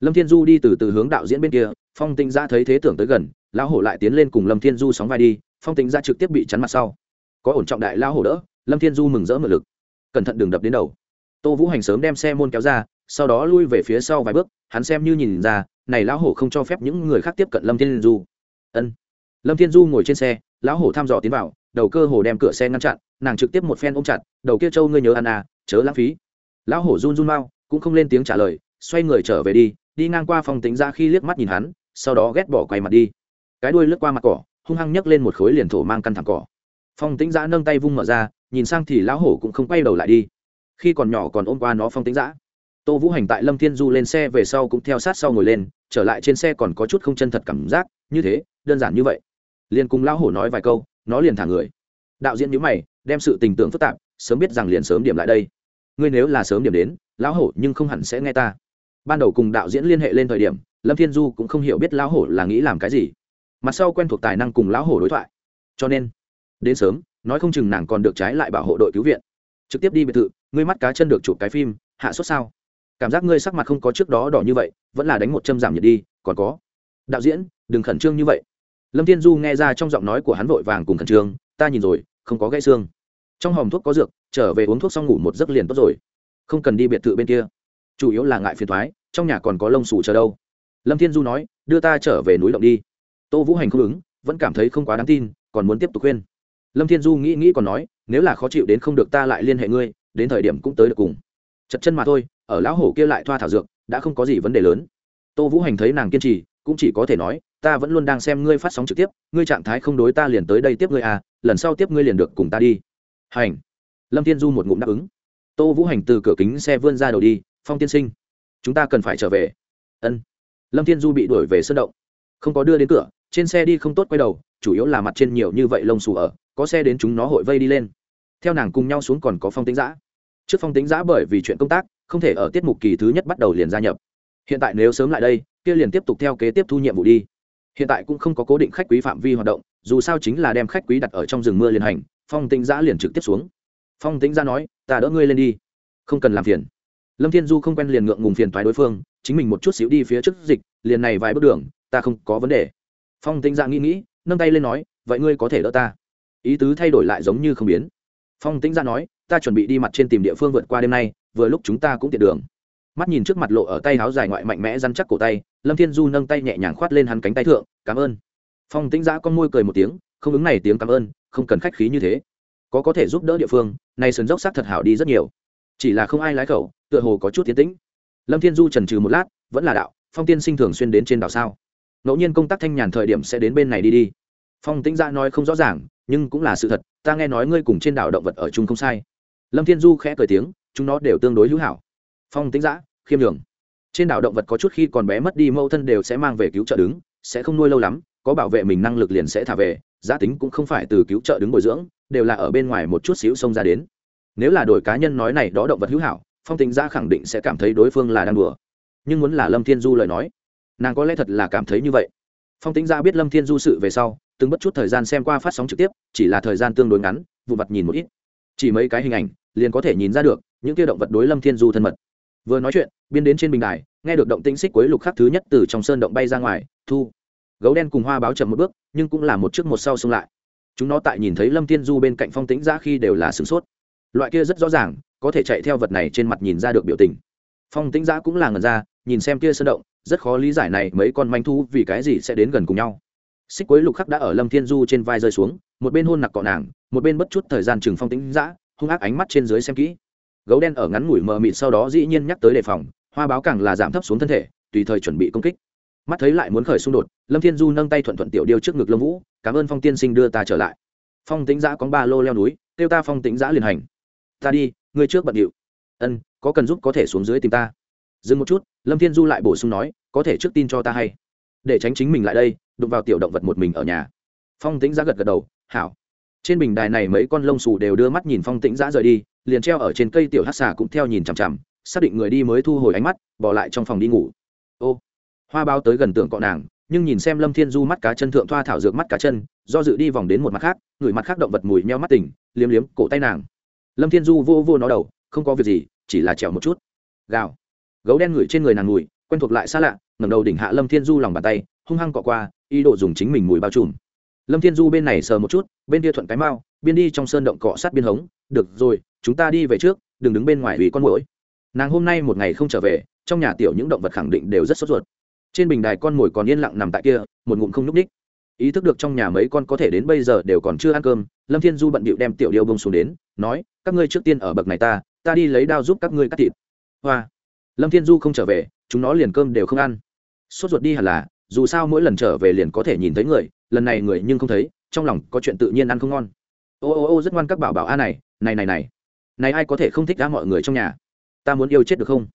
Lâm thiên du đi từ từ hướng đạo diễn bên kia, phong tĩnh giã thấy thế tưởng tới gần, lão hổ lại tiến lên cùng lâm thiên du sóng vai đi phong tĩnh ra trực tiếp bị chắn mặt sau. Có ổn trọng đại lão hổ đỡ, lâm thiên du mừng rỡ mượn lực. Cẩn thận đừng đập đến đầu. Tô vũ hành sớm đem xe môn kéo ra, sau đó lui về phía sau vài bước, hắn xem như nhìn ra, này lão hổ không cho phép những người khác tiếp cận lâm thiên du. Ân. Lâm thiên du ngồi trên xe, lão hổ thăm dò tiến vào, đầu cơ hồ đem cửa xe ngăn chặn, nàng trực tiếp một phen ôm chặt, đầu kia châu ngươi nhớ ăn à chớ lãng phí. Lão hổ run run mau, cũng không lên tiếng trả lời, xoay người trở về đi đi ngang qua phòng tính ra khi liếc mắt nhìn hắn, sau đó ghét bỏ quay mặt đi. Cái đuôi lướt qua mặt cỏ hung hăng nhấc lên một khối liền thổ mang căn thẳng cỏ. Phong tĩnh giã nâng tay vung mở ra, nhìn sang thì lão hổ cũng không quay đầu lại đi. Khi còn nhỏ còn ôm qua nó phong tĩnh giã. Tô vũ hành tại lâm thiên du lên xe về sau cũng theo sát sau ngồi lên, trở lại trên xe còn có chút không chân thật cảm giác, như thế, đơn giản như vậy. Liền cùng lão hổ nói vài câu, nó liền thả người. Đạo diễn nhữ mày, đem sự tình tưởng phức tạp, sớm biết rằng liền sớm điểm lại đây. Ngươi nếu là sớm điểm đến, lão hổ nhưng không hẳn sẽ nghe ta. Ban đầu cùng đạo diễn liên hệ lên thời điểm, lâm thiên du cũng không hiểu biết lão hổ là nghĩ làm cái gì mặt sau quen thuộc tài năng cùng lão hổ đối thoại. Cho nên, đến sớm, nói không chừng nàng còn được trái lại bảo hộ đội cứu viện. Trực tiếp đi biệt thự, ngươi mắt cá chân được chụp cái phim, hạ sốt sao? Cảm giác ngươi sắc mặt không có trước đó đỏ như vậy, vẫn là đánh một châm giảm nhiệt đi, còn có. Đạo diễn, đừng khẩn trương như vậy. Lâm thiên du nghe ra trong giọng nói của hắn vội vàng cùng khẩn trương, ta nhìn rồi, không có gãy xương. Trong hòm thuốc có dược, trở về uống thuốc xong ngủ một giấc liền tốt rồi. Không cần đi biệt thự bên kia. Chủ yếu là ngại phiền thoái trong nhà còn có lông xù chờ đâu. Lâm thiên du nói, đưa ta trở về núi động đi tô vũ hành không ứng, vẫn cảm thấy không quá đáng tin, còn muốn tiếp tục khuyên. Lâm thiên du nghĩ nghĩ còn nói, nếu là khó chịu đến không được ta lại liên hệ ngươi, đến thời điểm cũng tới được cùng. Chật chân mà thôi, ở lão hổ kia lại thoa thảo dược, đã không có gì vấn đề lớn. Tô vũ hành thấy nàng kiên trì, cũng chỉ có thể nói, ta vẫn luôn đang xem ngươi phát sóng trực tiếp, ngươi trạng thái không đối ta liền tới đây tiếp ngươi à lần sau tiếp ngươi liền được cùng ta đi. Hành. Lâm thiên du một ngụm đáp ứng. Tô vũ hành từ cửa kính xe vươn ra đầu đi, phong tiên sinh, chúng ta cần phải trở về. Ân. Lâm thiên du bị đuổi về sân động. Không có đưa đến cửa trên xe đi không tốt quay đầu, chủ yếu là mặt trên nhiều như vậy lông xù ở, có xe đến chúng nó hội vây đi lên. Theo nàng cùng nhau xuống còn có phong tính giã. Trước phong tính giã bởi vì chuyện công tác, không thể ở tiết mục kỳ thứ nhất bắt đầu liền gia nhập. Hiện tại nếu sớm lại đây, kia liền tiếp tục theo kế tiếp thu nhiệm vụ đi. Hiện tại cũng không có cố định khách quý phạm vi hoạt động, dù sao chính là đem khách quý đặt ở trong rừng mưa liên hành, phong tính giã liền trực tiếp xuống. Phong tính giã nói, ta đỡ ngươi lên đi. Không cần làm phiền. Lâm thiên du không quen liền ngượng ngùng phiền toái đối phương, chính mình một chút xíu đi phía trước dịch, liền này vài bước đường, ta không có vấn đề phong tinh dạ nghĩ nghĩ, nâng tay lên nói, vậy ngươi có thể đỡ ta? Ý tứ thay đổi lại giống như không biến. Phong tinh dạ nói, ta chuẩn bị đi mặt trên tìm địa phương vượt qua đêm nay, vừa lúc chúng ta cũng tiện đường. Mắt nhìn trước mặt lộ ở tay áo dài ngoại mạnh mẽ răn chắc cổ tay, lâm thiên du nâng tay nhẹ nhàng khoát lên hắn cánh tay thượng, cảm ơn. Phong tĩnh giã con môi cười một tiếng, không ứng này tiếng cảm ơn không cần khách khí như thế. Có có thể giúp đỡ địa phương, nay sườn dốc sắc thật hảo đi rất nhiều. Chỉ là không ai lái khẩu, tựa hồ có chút tiến tĩnh. Lâm thiên du trần trừ một lát, vẫn là đạo, phong tiên sinh thường xuyên đến trên đảo sao? Ngẫu nhiên công tác thanh nhàn thời điểm sẽ đến bên này đi đi. Phong tĩnh gia nói không rõ ràng, nhưng cũng là sự thật, ta nghe nói ngươi cùng trên đảo động vật ở chung không sai. Lâm thiên du khẽ cười tiếng, chúng nó đều tương đối hữu hảo. Phong tĩnh giã khiêm đường trên đảo động vật có chút khi còn bé mất đi mâu thân đều sẽ mang về cứu trợ đứng, sẽ không nuôi lâu lắm, có bảo vệ mình năng lực liền sẽ thả về, giá tính cũng không phải từ cứu trợ đứng bồi dưỡng, đều là ở bên ngoài một chút xíu xông ra đến. Nếu là đổi cá nhân nói này đó động vật hữu hảo, phong tĩnh giã khẳng định sẽ cảm thấy đối phương là đang đùa. Nhưng muốn là lâm thiên du lời nói nàng có lẽ thật là cảm thấy như vậy. Phong tính ra biết lâm thiên du sự về sau, từng bất chút thời gian xem qua phát sóng trực tiếp, chỉ là thời gian tương đối ngắn, vụ vặt nhìn một ít. Chỉ mấy cái hình ảnh, liền có thể nhìn ra được những kia động vật đối lâm thiên du thân mật. Vừa nói chuyện, biên đến trên bình đài, nghe được động tĩnh xích quấy lục khắc thứ nhất từ trong sơn động bay ra ngoài, thu. Gấu đen cùng hoa báo chậm một bước, nhưng cũng là một trước một sau xông lại. Chúng nó tại nhìn thấy lâm thiên du bên cạnh phong tĩnh ra khi đều là sửng sốt. Loại kia rất rõ ràng, có thể chạy theo vật này trên mặt nhìn ra được biểu tình. Phong tĩnh giã cũng là ngần ra, nhìn xem kia sơn động rất khó lý giải này mấy con manh thu vì cái gì sẽ đến gần cùng nhau. Xích quấy lục khắc đã ở lâm thiên du trên vai rơi xuống, một bên hôn nặc cọ nàng, một bên bất chút thời gian trừng phong tĩnh giã hung ác ánh mắt trên dưới xem kỹ. Gấu đen ở ngắn ngủi mờ mịt sau đó dĩ nhiên nhắc tới đề phòng, hoa báo càng là giảm thấp xuống thân thể, tùy thời chuẩn bị công kích. Mắt thấy lại muốn khởi xung đột, lâm thiên du nâng tay thuận thuận tiểu điêu trước ngực lông vũ, cảm ơn phong tiên sinh đưa ta trở lại. Phong tính giã có ba lô leo núi kêu ta phong tính giã liền hành. Ta đi, ngươi trước bận điệu. Ân, có cần giúp có thể xuống dưới tìm ta dừng một chút, lâm thiên du lại bổ sung nói, có thể trước tin cho ta hay. Để tránh chính mình lại đây, đụng vào tiểu động vật một mình ở nhà. Phong tĩnh giã gật gật đầu, hảo. Trên bình đài này mấy con lông xù đều đưa mắt nhìn phong tĩnh giã rời đi, liền treo ở trên cây tiểu hát xà cũng theo nhìn chằm chằm, xác định người đi mới thu hồi ánh mắt, bỏ lại trong phòng đi ngủ. Ô, hoa báo tới gần tượng cọ nàng, nhưng nhìn xem lâm thiên du mắt cá chân thượng thoa thảo dược mắt cá chân, do dự đi vòng đến một mặt khác, người mặt khác động vật mùi meo mắt tỉnh, liếm liếm cổ tay nàng. Lâm thiên du vô vô nó đầu, không có việc gì, chỉ là trèo một chút. Gào gấu đen ngửi trên người nàng mùi, quen thuộc lại xa lạ, ngẩng đầu đỉnh hạ lâm thiên du lòng bàn tay, hung hăng cọ qua, ý đồ dùng chính mình mùi bao trùm. Lâm thiên du bên này sờ một chút, bên kia thuận cái mau, biên đi trong sơn động cọ sát biên hống, được rồi, chúng ta đi về trước, đừng đứng bên ngoài vì con mũi nàng hôm nay một ngày không trở về, trong nhà tiểu những động vật khẳng định đều rất sốt ruột. Trên bình đài con mồi còn yên lặng nằm tại kia, một ngụm không nhúc ních ý thức được trong nhà mấy con có thể đến bây giờ đều còn chưa ăn cơm, lâm thiên du bận bịu đem tiểu điêu bông xuống đến, nói, các ngươi trước tiên ở bậc này ta ta đi lấy đao giúp các ngươi cắt thịt. Hoa lâm thiên du không trở về, chúng nó liền cơm đều không ăn. Sốt ruột đi hẳn là, dù sao mỗi lần trở về liền có thể nhìn thấy người, lần này người nhưng không thấy, trong lòng có chuyện tự nhiên ăn không ngon. Ô ô ô, rất ngoan các bảo bảo a này này này này. Này ai có thể không thích đã mọi người trong nhà? Ta muốn yêu chết được không?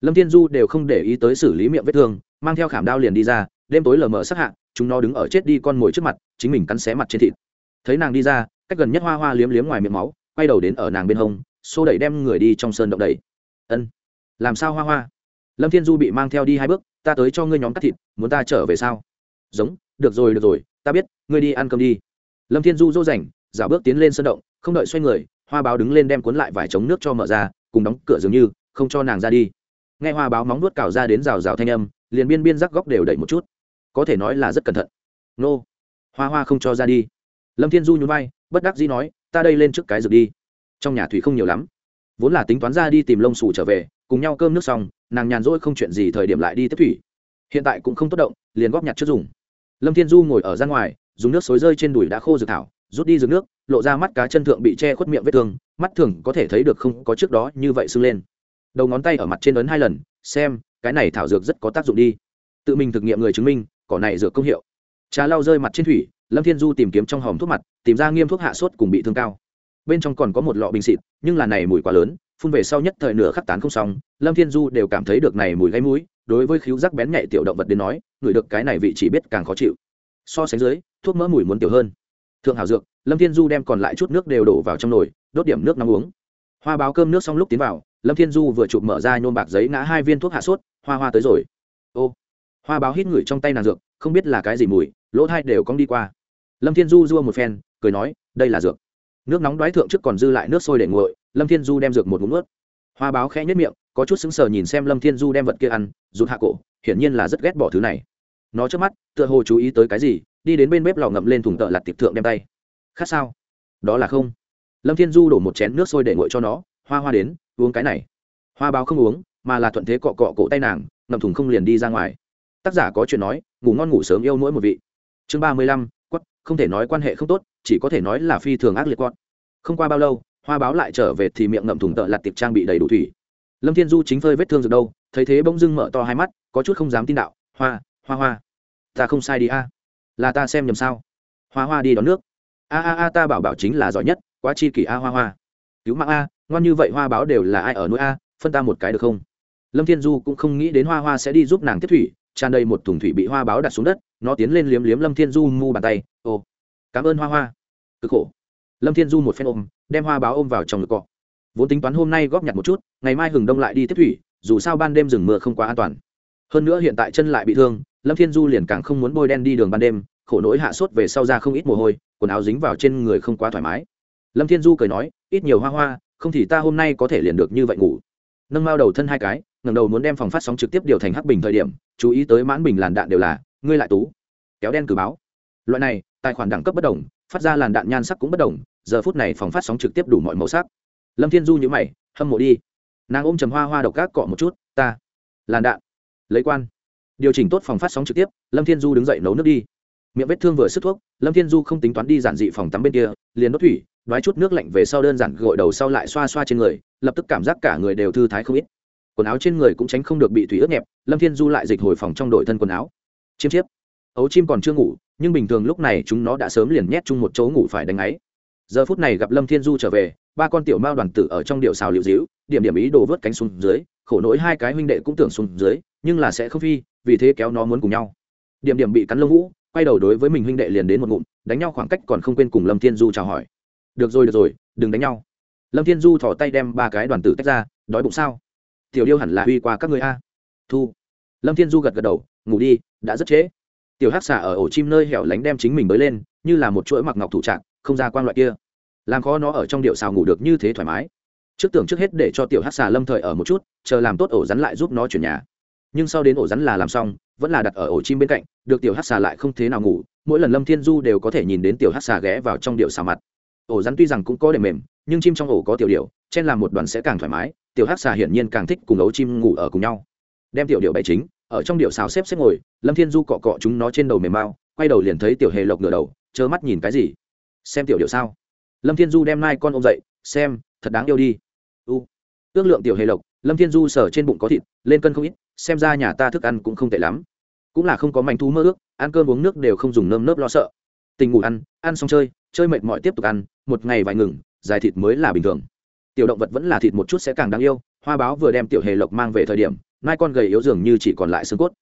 Lâm thiên du đều không để ý tới xử lý miệng vết thương, mang theo khảm đao liền đi ra, đêm tối lờ mờ sắc hạ, chúng nó đứng ở chết đi con mồi trước mặt, chính mình cắn xé mặt trên thịt. Thấy nàng đi ra, cách gần nhất hoa hoa liếm liếm ngoài miệng máu, quay đầu đến ở nàng bên hông, xô đẩy đem người đi trong sơn động đầy ân làm sao hoa hoa? Lâm thiên du bị mang theo đi hai bước, ta tới cho ngươi nhóm cắt thịt, muốn ta trở về sao? Giống, được rồi được rồi, ta biết, ngươi đi ăn cơm đi. Lâm thiên du dỗ dành giả bước tiến lên sân động, không đợi xoay người, hoa báo đứng lên đem cuốn lại vải chống nước cho mở ra, cùng đóng cửa dường như, không cho nàng ra đi. Nghe hoa báo móng nuốt cào ra đến rào rào thanh âm, liền biên biên rắc góc đều đẩy một chút. Có thể nói là rất cẩn thận. Nô, hoa hoa không cho ra đi. Lâm thiên du nhún vai, bất đắc dĩ nói, ta đây lên trước cái rực đi. Trong nhà thủy không nhiều lắm. Vốn là tính toán ra đi tìm lông xù trở về cùng nhau cơm nước xong, nàng nhàn rỗi không chuyện gì thời điểm lại đi tiếp thủy. Hiện tại cũng không tốt động, liền góp nhặt trước dùng. Lâm thiên du ngồi ở ra ngoài, dùng nước xối rơi trên đùi đã khô dược thảo, rút đi dược nước, lộ ra mắt cá chân thượng bị che khuất miệng vết thương, mắt thường có thể thấy được không có trước đó như vậy sưng lên. Đầu ngón tay ở mặt trên ấn hai lần, xem, cái này thảo dược rất có tác dụng đi. Tự mình thực nghiệm người chứng minh, cỏ này dược công hiệu. Trà lau rơi mặt trên thủy, lâm thiên du tìm kiếm trong hòm thuốc mặt, tìm ra nghiêm thuốc hạ sốt cùng bị thương cao bên trong còn có một lọ bình xịt, nhưng là này mùi quá lớn, phun về sau nhất thời nửa khắc tán không xong, lâm thiên du đều cảm thấy được này mùi gáy mũi, đối với khíu giác bén nhạy tiểu động vật đến nói ngửi được cái này vị chỉ biết càng khó chịu. So sánh dưới, thuốc mỡ mùi muốn tiểu hơn. Thượng hảo dược, lâm thiên du đem còn lại chút nước đều đổ vào trong nồi, đốt điểm nước nóng uống. Hoa báo cơm nước xong lúc tiến vào, lâm thiên du vừa chụp mở ra nhôm bạc giấy ngã hai viên thuốc hạ sốt, hoa hoa tới rồi. Ô, hoa báo hít ngửi trong tay nàng dược, không biết là cái gì mùi, lỗ thai đều cong đi qua. Lâm thiên du dua một phen, cười nói, đây là dược nước nóng đoái thượng trước còn dư lại nước sôi để nguội, lâm thiên du đem dược một ngụm ướt hoa báo khẽ nhất miệng, có chút sững sờ nhìn xem lâm thiên du đem vật kia ăn, rụt hạ cổ, hiển nhiên là rất ghét bỏ thứ này. Nó trước mắt, tựa hồ chú ý tới cái gì, đi đến bên bếp lò ngậm lên thùng tợ lặt tiệp thượng đem tay. Khác sao? Đó là không. Lâm thiên du đổ một chén nước sôi để nguội cho nó, hoa hoa đến, uống cái này. Hoa báo không uống, mà là thuận thế cọ cọ cổ tay nàng, ngậm thùng không liền đi ra ngoài. Tác giả có chuyện nói, ngủ ngon ngủ sớm yêu mỗi một vị. Chương ba mươi lăm quất không thể nói quan hệ không tốt chỉ có thể nói là phi thường ác liệt quất không qua bao lâu, hoa báo lại trở về thì miệng ngậm thùng tợ lặt tiệp trang bị đầy đủ thủy. Lâm thiên du chính phơi vết thương rồi đâu, thấy thế bỗng dưng mở to hai mắt, có chút không dám tin đạo, hoa hoa hoa, ta không sai đi a. Là ta xem nhầm sao? Hoa hoa đi đón nước. A a a, ta bảo bảo chính là giỏi nhất, quá chi kỷ a, hoa hoa. Cứu mạng a, ngoan như vậy hoa báo đều là ai ở núi a, phân ta một cái được không? Lâm thiên du cũng không nghĩ đến hoa hoa sẽ đi giúp nàng tiếp thủy, tràn đầy một thùng thủy bị hoa báo đặt xuống đất, nó tiến lên liếm liếm lâm thiên du mu bàn tay ô cảm ơn hoa hoa. Cực khổ. Lâm thiên du một phen ôm, đem hoa báo ôm vào trong ngực cọ. Vốn tính toán hôm nay góp nhặt một chút, ngày mai hừng đông lại đi tiếp thủy, dù sao ban đêm rừng mưa không quá an toàn. Hơn nữa hiện tại chân lại bị thương, lâm thiên du liền càng không muốn bôi đen đi đường ban đêm, khổ nỗi hạ sốt về sau ra không ít mồ hôi, quần áo dính vào trên người không quá thoải mái. Lâm thiên du cười nói, ít nhiều hoa hoa, không thì ta hôm nay có thể liền được như vậy ngủ. Nâng mao đầu thân hai cái ngầm đầu muốn đem phòng phát sóng trực tiếp điều thành hắc bình thời điểm, chú ý tới mãn bình làn đạn đều là, ngươi lại tú. Kéo đen cử báo. Loại này tài khoản đẳng cấp bất đồng, phát ra làn đạn nhan sắc cũng bất đồng, giờ phút này phòng phát sóng trực tiếp đủ mọi màu sắc. Lâm thiên du nhữ mày, hâm mộ đi. Nàng ôm trầm hoa hoa độc gác cọ một chút, ta, làn đạn, lấy quan. Điều chỉnh tốt phòng phát sóng trực tiếp, lâm thiên du đứng dậy nấu nước đi. Miệng vết thương vừa sức thuốc, lâm thiên du không tính toán đi giản dị phòng tắm bên kia, liền đốt thủy, đoái chút nước lạnh về sau đơn giản gội đầu sau lại xoa xoa trên người, lập tức cảm giác cả người đều thư thái không ít. Quần áo trên người cũng tránh không được bị thủy ướt nhẹp, lâm thiên du lại dịch hồi phòng trong đội thân quần áo. Chiêm chiếp. Ấu chim còn chưa ngủ nhưng bình thường lúc này chúng nó đã sớm liền nhét chung một chỗ ngủ phải đánh ấy. Giờ phút này gặp lâm thiên du trở về, ba con tiểu mao đoàn tử ở trong điệu xào liệu dĩu điểm điểm ý đồ vớt cánh xuống dưới, khổ nỗi hai cái huynh đệ cũng tưởng xuống dưới, nhưng là sẽ không phi, vì thế kéo nó muốn cùng nhau. Điểm điểm bị cắn lông vũ, quay đầu đối với mình huynh đệ liền đến một ngụm, đánh nhau khoảng cách còn không quên cùng lâm thiên du chào hỏi. Được rồi được rồi, đừng đánh nhau. Lâm thiên du thỏ tay đem ba cái đoàn tử tách ra, đói bụng sao? Tiểu điêu hẳn là huy qua các người a. Thu. Lâm thiên du gật gật đầu, ngủ đi, đã rất trễ tiểu hắc Xà ở ổ chim nơi hẻo lánh đem chính mình bới lên, như là một chuỗi mặc ngọc thủ trạng, không ra quan loại kia. Làm khó nó ở trong điệu xào ngủ được như thế thoải mái. Trước tưởng trước hết để cho tiểu hắc xà lâm thời ở một chút, chờ làm tốt ổ rắn lại giúp nó chuyển nhà. Nhưng sau đến ổ rắn là làm xong, vẫn là đặt ở ổ chim bên cạnh, được tiểu hắc xà lại không thế nào ngủ, mỗi lần lâm thiên du đều có thể nhìn đến tiểu hắc xà ghé vào trong điệu xà mặt. Ổ rắn tuy rằng cũng có để mềm, nhưng chim trong ổ có tiểu điệu, chen làm một đoàn sẽ càng thoải mái, tiểu hắc xà hiển nhiên càng thích cùng ấu chim ngủ ở cùng nhau. Đem tiểu điệu bày chính ở trong điệu xào xếp xếp ngồi, lâm thiên du cọ cọ chúng nó trên đầu mềm mao quay đầu liền thấy tiểu hề lộc ngửa đầu, trơ mắt nhìn cái gì? Xem tiểu điệu sao? Lâm thiên du đem nai con ôm dậy, xem, thật đáng yêu đi. U. Ước lượng tiểu hề lộc, lâm thiên du sở trên bụng có thịt, lên cân không ít, xem ra nhà ta thức ăn cũng không tệ lắm. Cũng là không có manh thú mơ ước, ăn cơm uống nước đều không dùng nơm nớp lo sợ. Tình ngủ ăn ăn xong chơi chơi mệt mỏi tiếp tục ăn, một ngày vài ngừng, dài thịt mới là bình thường. Tiểu động vật vẫn là thịt một chút sẽ càng đáng yêu, hoa báo vừa đem tiểu hề lộc mang về thời điểm nai con gầy yếu dường như chỉ còn lại xương cốt.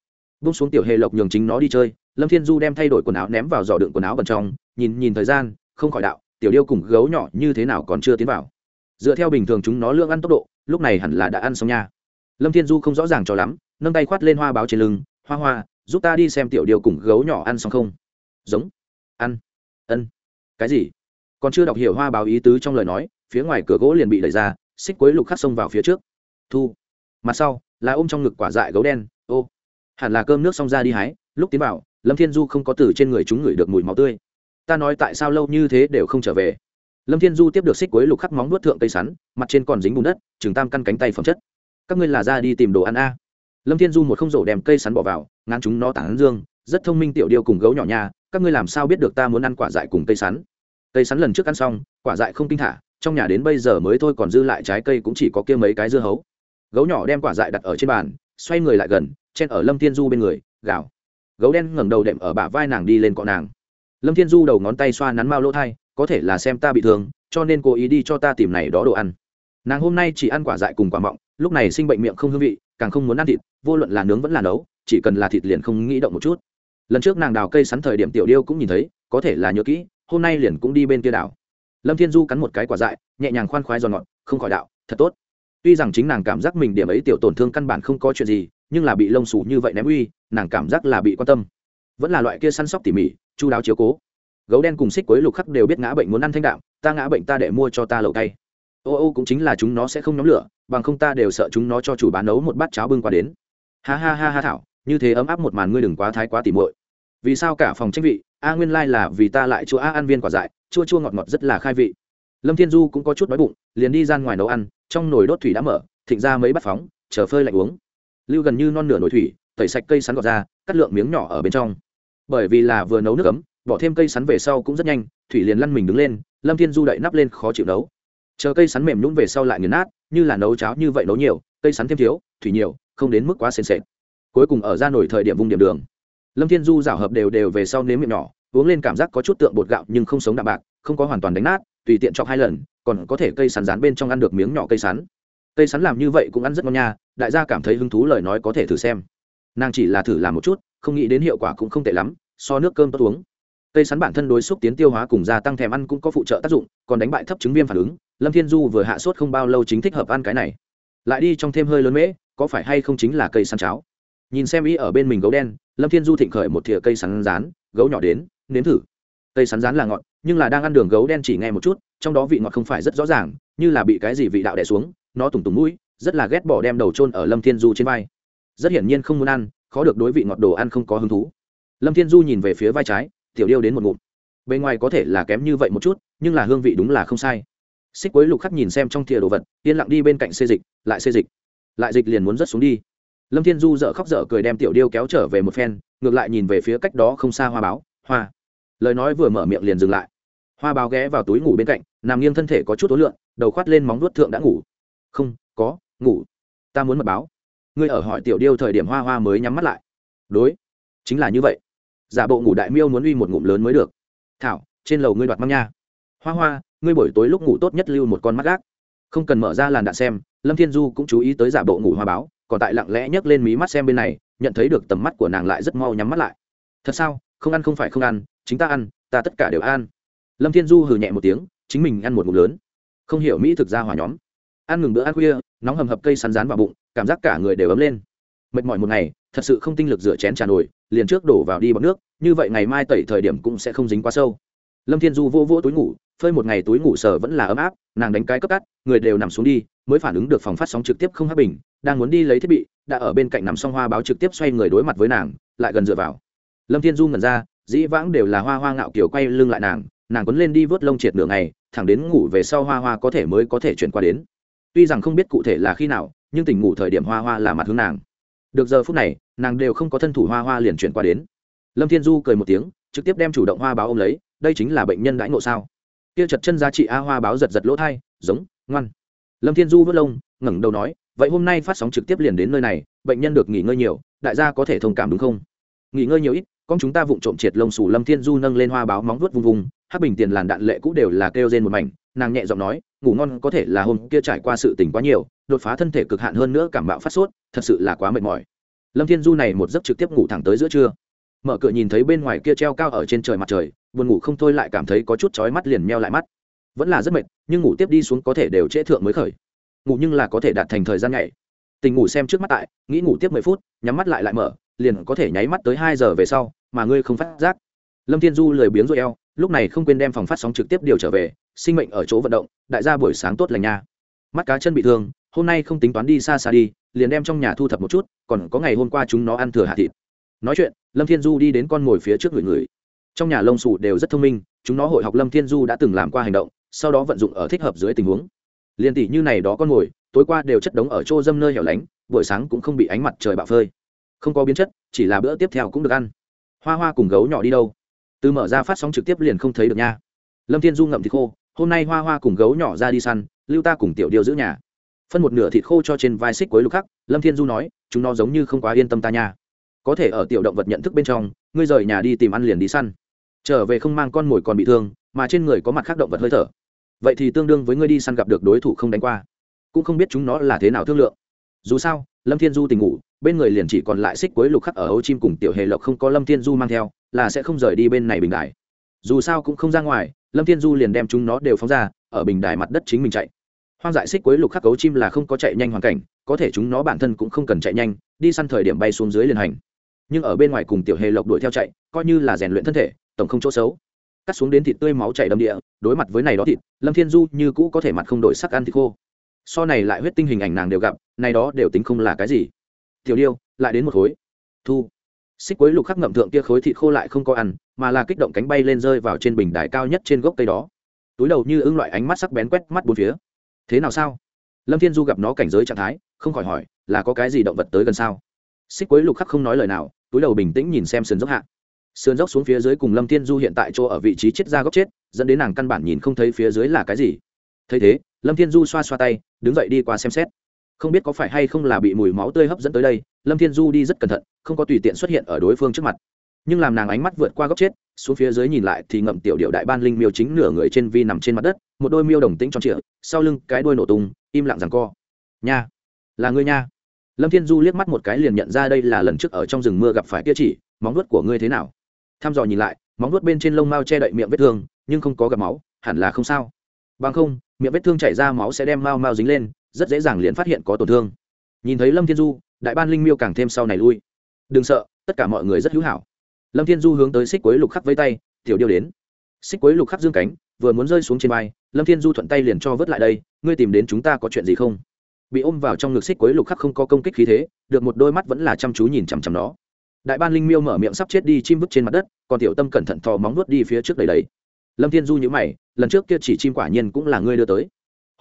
Bung xuống tiểu hề lộc nhường chính nó đi chơi, lâm thiên du đem thay đổi quần áo ném vào giỏ đựng quần áo bên trong, nhìn nhìn thời gian, không khỏi đạo, tiểu điêu cùng gấu nhỏ như thế nào còn chưa tiến vào. Dựa theo bình thường chúng nó lương ăn tốc độ, lúc này hẳn là đã ăn xong nha. Lâm thiên du không rõ ràng cho lắm, nâng tay khoát lên hoa báo trên lưng, hoa hoa, giúp ta đi xem tiểu điêu cùng gấu nhỏ ăn xong không? Giống. Ăn. Ân. Cái gì? Còn chưa đọc hiểu hoa báo ý tứ trong lời nói, phía ngoài cửa gỗ liền bị đẩy ra, xích quấy lục khắc xông vào phía trước. Thu. Mặt sau là ôm trong ngực quả dại gấu đen, ô, hẳn là cơm nước xong ra đi hái, lúc tiến vào, lâm thiên du không có từ trên người chúng ngửi được mùi máu tươi. Ta nói tại sao lâu như thế đều không trở về. Lâm thiên du tiếp được xích quế lục khắc móng nuốt thượng cây sắn, mặt trên còn dính bùn đất, chừng tam căn cánh tay phẩm chất. Các ngươi là ra đi tìm đồ ăn a. Lâm thiên du một không rổ đem cây sắn bỏ vào, ngán chúng nó tản dương, rất thông minh tiểu điêu cùng gấu nhỏ nha các ngươi làm sao biết được ta muốn ăn quả dại cùng cây sắn? Cây sắn lần trước ăn xong, quả dại không kinh thả, trong nhà đến bây giờ mới thôi còn dư lại trái cây cũng chỉ có kia mấy cái dưa hấu gấu nhỏ đem quả dại đặt ở trên bàn, xoay người lại gần, chen ở lâm thiên du bên người, gào. Gấu đen ngẩng đầu đệm ở bả vai nàng đi lên cọ nàng. Lâm thiên du đầu ngón tay xoa nắn mao lỗ thai, có thể là xem ta bị thương, cho nên cố ý đi cho ta tìm này đó đồ ăn. Nàng hôm nay chỉ ăn quả dại cùng quả mọng, lúc này sinh bệnh miệng không hương vị, càng không muốn ăn thịt, vô luận là nướng vẫn là nấu, chỉ cần là thịt liền không nghĩ động một chút. Lần trước nàng đào cây sắn thời điểm tiểu điêu cũng nhìn thấy, có thể là nhớ kỹ, hôm nay liền cũng đi bên kia đảo lâm thiên du cắn một cái quả dại, nhẹ nhàng khoan khoái giòn ngọt, không khỏi đạo, thật tốt tuy rằng chính nàng cảm giác mình điểm ấy tiểu tổn thương căn bản không có chuyện gì, nhưng là bị lông xù như vậy ném uy, nàng cảm giác là bị quan tâm. Vẫn là loại kia săn sóc tỉ mỉ, chu đáo chiếu cố. Gấu đen cùng xích quấy lục khắc đều biết ngã bệnh muốn ăn thanh đạm, ta ngã bệnh ta để mua cho ta lẩu cay. Ô ô cũng chính là chúng nó sẽ không nhóm lửa, bằng không ta đều sợ chúng nó cho chủ bán nấu một bát cháo bưng qua đến. Ha ha ha ha thảo, như thế ấm áp một màn ngươi đừng quá thái quá tỉ muội. Vì sao cả phòng tranh vị, a nguyên lai là vì ta lại chua a ăn viên quả dại, chua chua ngọt ngọt rất là khai vị. Lâm thiên du cũng có chút đói bụng, liền đi ra ngoài nấu ăn trong nồi đốt thủy đã mở, thịnh ra mấy bát phóng, chờ phơi lạnh uống. Lưu gần như non nửa nồi thủy, tẩy sạch cây sắn gọt ra, cắt lượng miếng nhỏ ở bên trong. Bởi vì là vừa nấu nước ấm, bỏ thêm cây sắn về sau cũng rất nhanh, thủy liền lăn mình đứng lên, lâm thiên du đậy nắp lên khó chịu nấu. Chờ cây sắn mềm nhún về sau lại nghiền nát, như là nấu cháo như vậy nấu nhiều, cây sắn thêm thiếu, thủy nhiều, không đến mức quá sền sệt. Cuối cùng ở ra nổi thời điểm vùng điểm đường. Lâm thiên du rảo hợp đều đều về sau nếm miệng nhỏ, uống lên cảm giác có chút tượng bột gạo nhưng không sống đạm bạc, không có hoàn toàn đánh nát, tùy tiện chọc hai lần còn có thể cây sắn rán bên trong ăn được miếng nhỏ cây sắn. Cây sắn làm như vậy cũng ăn rất ngon nha, đại gia cảm thấy hứng thú lời nói có thể thử xem. Nàng chỉ là thử làm một chút, không nghĩ đến hiệu quả cũng không tệ lắm, so nước cơm tốt uống. Cây sắn bản thân đối xúc tiến tiêu hóa cùng gia tăng thèm ăn cũng có phụ trợ tác dụng, còn đánh bại thấp chứng viêm phản ứng. Lâm thiên du vừa hạ sốt không bao lâu chính thích hợp ăn cái này. Lại đi trong thêm hơi lớn mễ, có phải hay không chính là cây sắn cháo? Nhìn xem ý ở bên mình gấu đen, lâm thiên du thịnh khởi một thìa cây sắn rán gấu nhỏ đến, nếm thử. Cây sắn rán là ngọt, nhưng là đang ăn đường gấu đen chỉ nghe một chút trong đó vị ngọt không phải rất rõ ràng, như là bị cái gì vị đạo đẻ xuống, nó tùng tùng mũi, rất là ghét bỏ đem đầu trôn ở lâm thiên du trên vai. Rất hiển nhiên không muốn ăn, khó được đối vị ngọt đồ ăn không có hứng thú. Lâm thiên du nhìn về phía vai trái, tiểu điêu đến một ngụm. Bề ngoài có thể là kém như vậy một chút, nhưng là hương vị đúng là không sai. Xích quấy lục khắc nhìn xem trong thìa đồ vật, yên lặng đi bên cạnh xê dịch, lại xê dịch. Lại dịch liền muốn rớt xuống đi. Lâm thiên du dợ khóc dở cười đem tiểu điêu kéo trở về một phen, ngược lại nhìn về phía cách đó không xa hoa báo, hoa. Lời nói vừa mở miệng liền dừng lại. Hoa báo ghé vào túi ngủ bên cạnh nằm nghiêng thân thể có chút tối lượng đầu khoát lên móng nuốt thượng đã ngủ. Không, có, ngủ. Ta muốn mật báo. Ngươi ở hỏi tiểu điêu thời điểm hoa hoa mới nhắm mắt lại. Đối, chính là như vậy. Giả bộ ngủ đại miêu muốn uy một ngụm lớn mới được. Thảo, trên lầu ngươi đoạt măng nha. Hoa hoa, ngươi buổi tối lúc ngủ tốt nhất lưu một con mắt gác. Không cần mở ra làn đạn xem, lâm thiên du cũng chú ý tới giả bộ ngủ hoa báo, còn tại lặng lẽ nhấc lên mí mắt xem bên này, nhận thấy được tầm mắt của nàng lại rất mau nhắm mắt lại. Thật sao, không ăn không phải không ăn, chính ta ăn, ta tất cả đều ăn. Lâm thiên du hừ nhẹ một tiếng chính mình ăn một ngụm lớn. Không hiểu mỹ thực ra hỏa nhóm. Ăn ngừng bữa ăn khuya, nóng hầm hập cây sắn rán vào bụng, cảm giác cả người đều ấm lên. Mệt mỏi một ngày, thật sự không tinh lực rửa chén trà nổi liền trước đổ vào đi bọc nước, như vậy ngày mai tẩy thời điểm cũng sẽ không dính quá sâu. Lâm thiên du vô vô túi ngủ, phơi một ngày túi ngủ sờ vẫn là ấm áp, nàng đánh cái cấp cắt, người đều nằm xuống đi, mới phản ứng được phòng phát sóng trực tiếp không hấp bình, đang muốn đi lấy thiết bị, đã ở bên cạnh nằm xong hoa báo trực tiếp xoay người đối mặt với nàng, lại gần dựa vào. Lâm thiên du ngẩn ra, dĩ vãng đều là hoa hoa ngạo kiểu quay lưng lại nàng nàng quấn lên đi vớt lông triệt nửa ngày, thẳng đến ngủ về sau hoa hoa có thể mới có thể chuyển qua đến. Tuy rằng không biết cụ thể là khi nào, nhưng tỉnh ngủ thời điểm hoa hoa là mặt hướng nàng. Được giờ phút này, nàng đều không có thân thủ hoa hoa liền chuyển qua đến. Lâm thiên du cười một tiếng, trực tiếp đem chủ động hoa báo ôm lấy, đây chính là bệnh nhân đãi ngộ sao? Kia chật chân giá trị a hoa báo giật giật lỗ thai, giống, ngoan. Lâm thiên du vớt lông, ngẩng đầu nói, vậy hôm nay phát sóng trực tiếp liền đến nơi này, bệnh nhân được nghỉ ngơi nhiều, đại gia có thể thông cảm đúng không? Nghỉ ngơi nhiều ít, con chúng ta vụng trộm triệt lông sủ lâm thiên du nâng lên hoa báo móng vuốt vùng vùng hắc bình tiền làn đạn lệ cũ đều là kêu rên một mảnh, nàng nhẹ giọng nói, ngủ ngon, có thể là hôm kia trải qua sự tình quá nhiều, đột phá thân thể cực hạn hơn nữa cảm bạo phát sốt, thật sự là quá mệt mỏi. Lâm thiên du này một giấc trực tiếp ngủ thẳng tới giữa trưa. Mở cửa nhìn thấy bên ngoài kia treo cao ở trên trời mặt trời, buồn ngủ không thôi lại cảm thấy có chút chói mắt liền meo lại mắt. Vẫn là rất mệt, nhưng ngủ tiếp đi xuống có thể đều trễ thượng mới khởi. Ngủ nhưng là có thể đạt thành thời gian ngày. Tình ngủ xem trước mắt tại, nghĩ ngủ tiếp mười phút, nhắm mắt lại lại mở, liền có thể nháy mắt tới hai giờ về sau, mà ngươi không phát giác. Lâm thiên du lười biếng rồi eo lúc này không quên đem phòng phát sóng trực tiếp điều trở về, sinh mệnh ở chỗ vận động, đại gia buổi sáng tốt lành nha. Mắt cá chân bị thương, hôm nay không tính toán đi xa xa đi, liền đem trong nhà thu thập một chút, còn có ngày hôm qua chúng nó ăn thừa hạ thịt. Nói chuyện, lâm thiên du đi đến con mồi phía trước người người. Trong nhà lông sù đều rất thông minh, chúng nó hội học lâm thiên du đã từng làm qua hành động, sau đó vận dụng ở thích hợp dưới tình huống. Liền tỷ như này đó con mồi tối qua đều chất đống ở chỗ dâm nơi hẻo lánh, buổi sáng cũng không bị ánh mặt trời bạo phơi. Không có biến chất, chỉ là bữa tiếp theo cũng được ăn. Hoa hoa cùng gấu nhỏ đi đâu? Từ mở ra phát sóng trực tiếp liền không thấy được nha. Lâm thiên du ngậm thịt khô, hôm nay hoa hoa cùng gấu nhỏ ra đi săn, lưu ta cùng tiểu điêu giữ nhà. Phân một nửa thịt khô cho trên vai xích cuối lục khắc, lâm thiên du nói, chúng nó giống như không quá yên tâm ta nha. Có thể ở tiểu động vật nhận thức bên trong, ngươi rời nhà đi tìm ăn liền đi săn. Trở về không mang con mồi còn bị thương, mà trên người có mặt khác động vật hơi thở. Vậy thì tương đương với ngươi đi săn gặp được đối thủ không đánh qua. Cũng không biết chúng nó là thế nào thương lượng dù sao, lâm thiên du tình ngủ, bên người liền chỉ còn lại xích cuối lục khắc ở ấu chim cùng tiểu hề lộc không có lâm thiên du mang theo, là sẽ không rời đi bên này bình đài. Dù sao cũng không ra ngoài, lâm thiên du liền đem chúng nó đều phóng ra, ở bình đài mặt đất chính mình chạy. Hoang dại xích cuối lục khắc cấu chim là không có chạy nhanh hoàn cảnh, có thể chúng nó bản thân cũng không cần chạy nhanh, đi săn thời điểm bay xuống dưới liền hành. Nhưng ở bên ngoài cùng tiểu hề lộc đuổi theo chạy, coi như là rèn luyện thân thể, tổng không chỗ xấu. Cắt xuống đến thịt tươi máu chảy đầm địa, đối mặt với này đó thịt, lâm thiên du như cũ có thể mặt không đổi sắc ăn thịt khô so này lại huyết tinh hình ảnh nàng đều gặp, này đó đều tính không là cái gì. Tiểu điêu, lại đến một khối. Thu. Xích quấy lục khắc ngậm thượng kia khối thịt khô lại không có ăn, mà là kích động cánh bay lên rơi vào trên bình đài cao nhất trên gốc cây đó. Túi đầu như ưng loại ánh mắt sắc bén quét mắt bốn phía. Thế nào sao? Lâm thiên du gặp nó cảnh giới trạng thái, không khỏi hỏi, là có cái gì động vật tới gần sao? Xích quấy lục khắc không nói lời nào, túi đầu bình tĩnh nhìn xem sườn dốc hạ. Sườn dốc xuống phía dưới cùng lâm thiên du hiện tại chỗ ở vị trí chết ra góc chết, dẫn đến nàng căn bản nhìn không thấy phía dưới là cái gì. Thấy thế lâm thiên du xoa xoa tay, đứng dậy đi qua xem xét. Không biết có phải hay không là bị mùi máu tươi hấp dẫn tới đây, lâm thiên du đi rất cẩn thận, không có tùy tiện xuất hiện ở đối phương trước mặt. Nhưng làm nàng ánh mắt vượt qua góc chết, xuống phía dưới nhìn lại thì ngậm tiểu điệu đại ban linh miêu chính nửa người trên vi nằm trên mặt đất, một đôi miêu đồng tĩnh tròn trịa, sau lưng cái đôi nổ tung, im lặng rằng co. Nha, là ngươi nha. Lâm thiên du liếc mắt một cái liền nhận ra đây là lần trước ở trong rừng mưa gặp phải kia chỉ, móng nuốt của ngươi thế nào? Tham dò nhìn lại, móng nuốt bên trên lông mao che đậy miệng vết thương, nhưng không có gặp máu, hẳn là không sao bằng không, miệng vết thương chảy ra máu sẽ đem mao mao dính lên, rất dễ dàng liền phát hiện có tổn thương. Nhìn thấy lâm thiên du, đại ban linh miêu càng thêm sau này lui. Đừng sợ, tất cả mọi người rất hữu hảo. Lâm thiên du hướng tới xích quấy lục khắc với tay, tiểu điêu đến. Xích quấy lục khắc dương cánh, vừa muốn rơi xuống trên vai, lâm thiên du thuận tay liền cho vớt lại đây, ngươi tìm đến chúng ta có chuyện gì không? Bị ôm vào trong ngực xích quấy lục khắc không có công kích khí thế, được một đôi mắt vẫn là chăm chú nhìn chằm chằm nó. Đại ban linh miêu mở miệng sắp chết đi chim vứt trên mặt đất, còn tiểu tâm cẩn thận thò móng nuốt đi phía trước đầy đầy. Lâm thiên du nhữ mày lần trước kia chỉ chim quả nhiên cũng là ngươi đưa tới.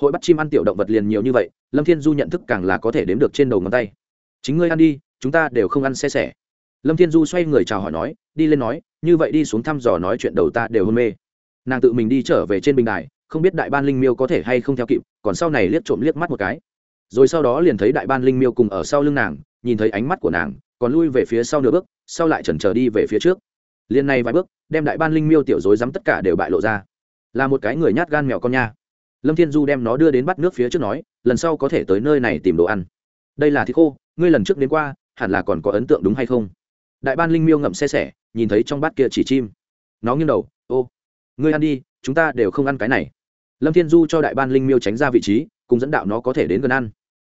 Hội bắt chim ăn tiểu động vật liền nhiều như vậy, lâm thiên du nhận thức càng là có thể đếm được trên đầu ngón tay. Chính ngươi ăn đi, chúng ta đều không ăn xe sẻ. Lâm thiên du xoay người chào hỏi nói, đi lên nói, như vậy đi xuống thăm dò nói chuyện đầu ta đều hôn mê. Nàng tự mình đi trở về trên bình đài, không biết đại ban linh miêu có thể hay không theo kịp, còn sau này liếc trộm liếc mắt một cái. Rồi sau đó liền thấy đại ban linh miêu cùng ở sau lưng nàng, nhìn thấy ánh mắt của nàng, còn lui về phía sau nửa bước, sau lại chần chờ đi về phía trước. Liên này vài bước, đem đại ban linh miêu tiểu dối dám tất cả đều bại lộ ra là một cái người nhát gan mèo con nha. Lâm thiên du đem nó đưa đến bắt nước phía trước nói, lần sau có thể tới nơi này tìm đồ ăn. Đây là thịt khô, ngươi lần trước đến qua, hẳn là còn có ấn tượng đúng hay không? Đại ban linh miêu ngậm xe sẻ nhìn thấy trong bát kia chỉ chim. Nó nghiêng đầu, ô, ngươi ăn đi, chúng ta đều không ăn cái này. Lâm thiên du cho đại ban linh miêu tránh ra vị trí, cùng dẫn đạo nó có thể đến gần ăn.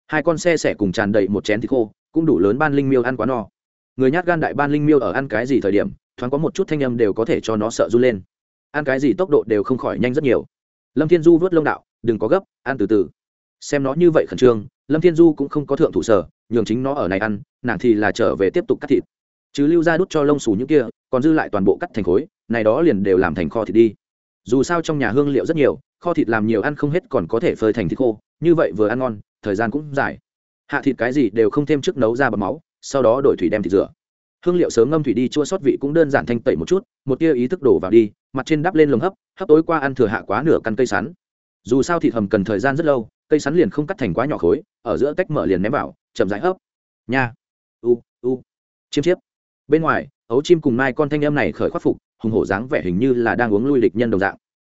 Hai con xe sẻ cùng tràn đầy một chén thịt khô, cũng đủ lớn ban linh miêu ăn quá no. Người nhát gan đại ban linh miêu ở ăn cái gì thời điểm, thoáng có một chút thanh âm đều có thể cho nó sợ run lên ăn cái gì tốc độ đều không khỏi nhanh rất nhiều. Lâm thiên du vớt lông đạo, đừng có gấp, ăn từ từ. Xem nó như vậy khẩn trương, lâm thiên du cũng không có thượng thủ sở, nhường chính nó ở này ăn, nàng thì là trở về tiếp tục cắt thịt. Chứ lưu ra đút cho lông xù những kia, còn dư lại toàn bộ cắt thành khối, này đó liền đều làm thành kho thịt đi. Dù sao trong nhà hương liệu rất nhiều, kho thịt làm nhiều ăn không hết còn có thể phơi thành thịt khô, như vậy vừa ăn ngon, thời gian cũng dài. Hạ thịt cái gì đều không thêm trước nấu ra bầm máu, sau đó đổi thủy đem thịt rửa hương liệu sớm ngâm thủy đi, chua sót vị cũng đơn giản thanh tẩy một chút, một tia ý thức đổ vào đi, mặt trên đắp lên lồng hấp hấp tối qua ăn thừa hạ quá nửa căn cây sắn. Dù sao thịt hầm cần thời gian rất lâu, cây sắn liền không cắt thành quá nhỏ khối, ở giữa tách mở liền ném vào, chậm rãi hấp. Nha. U u. Chiêm chiếp. Bên ngoài, ấu chim cùng mai con thanh em này khởi khắc phục, hùng hổ dáng vẻ hình như là đang uống lui địch nhân đồng dạng.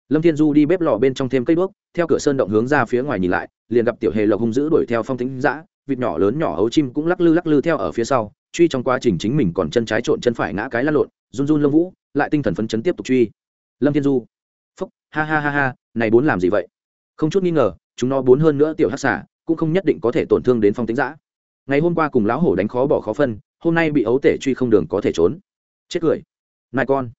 Lâm thiên du đi bếp lò bên trong thêm cây đuốc, theo cửa sơn động hướng ra phía ngoài nhìn lại, liền gặp tiểu hề lộc hung dữ đuổi theo phong tính dã, vịt nhỏ lớn nhỏ ấu chim cũng lắc lư lắc lư theo ở phía sau truy trong quá trình chính mình còn chân trái trộn chân phải ngã cái lăn lộn, run run lông vũ, lại tinh thần phấn chấn tiếp tục truy. Lâm thiên du. Phúc, ha ha ha ha, này bốn làm gì vậy? Không chút nghi ngờ, chúng nó bốn hơn nữa tiểu hắc xả cũng không nhất định có thể tổn thương đến phong tính giã ngày hôm qua cùng lão hổ đánh khó bỏ khó phân, hôm nay bị ấu tể truy không đường có thể trốn. Chết cười. Nai con.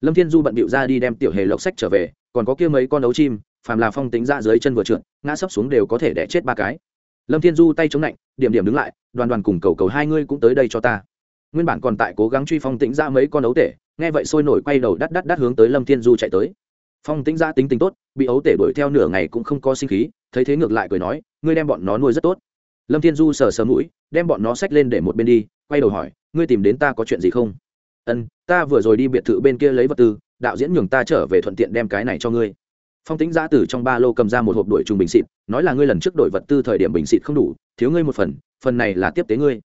Lâm thiên du bận bịu ra đi đem tiểu hề lộc sách trở về, còn có kia mấy con ấu chim, phàm là phong tính ra dưới chân vừa trượt, ngã sấp xuống đều có thể đẻ chết ba cái lâm thiên du tay chống lạnh, điểm điểm đứng lại, đoàn đoàn cùng cầu cầu hai ngươi cũng tới đây cho ta. Nguyên bản còn tại cố gắng truy phong tĩnh ra mấy con ấu tể, nghe vậy sôi nổi quay đầu đắt đắt đắt hướng tới lâm thiên du chạy tới. Phong tĩnh ra tính tính tốt, bị ấu tể đuổi theo nửa ngày cũng không có sinh khí, thấy thế ngược lại cười nói, ngươi đem bọn nó nuôi rất tốt. Lâm thiên du sờ sờ mũi, đem bọn nó xách lên để một bên đi, quay đầu hỏi, ngươi tìm đến ta có chuyện gì không? Ân, ta vừa rồi đi biệt thự bên kia lấy vật tư, đạo diễn nhường ta trở về thuận tiện đem cái này cho ngươi phong tính giã từ trong ba lô cầm ra một hộp đổi trùng bình xịt nói là ngươi lần trước đổi vật tư thời điểm bình xịt không đủ thiếu ngươi một phần phần này là tiếp tế ngươi.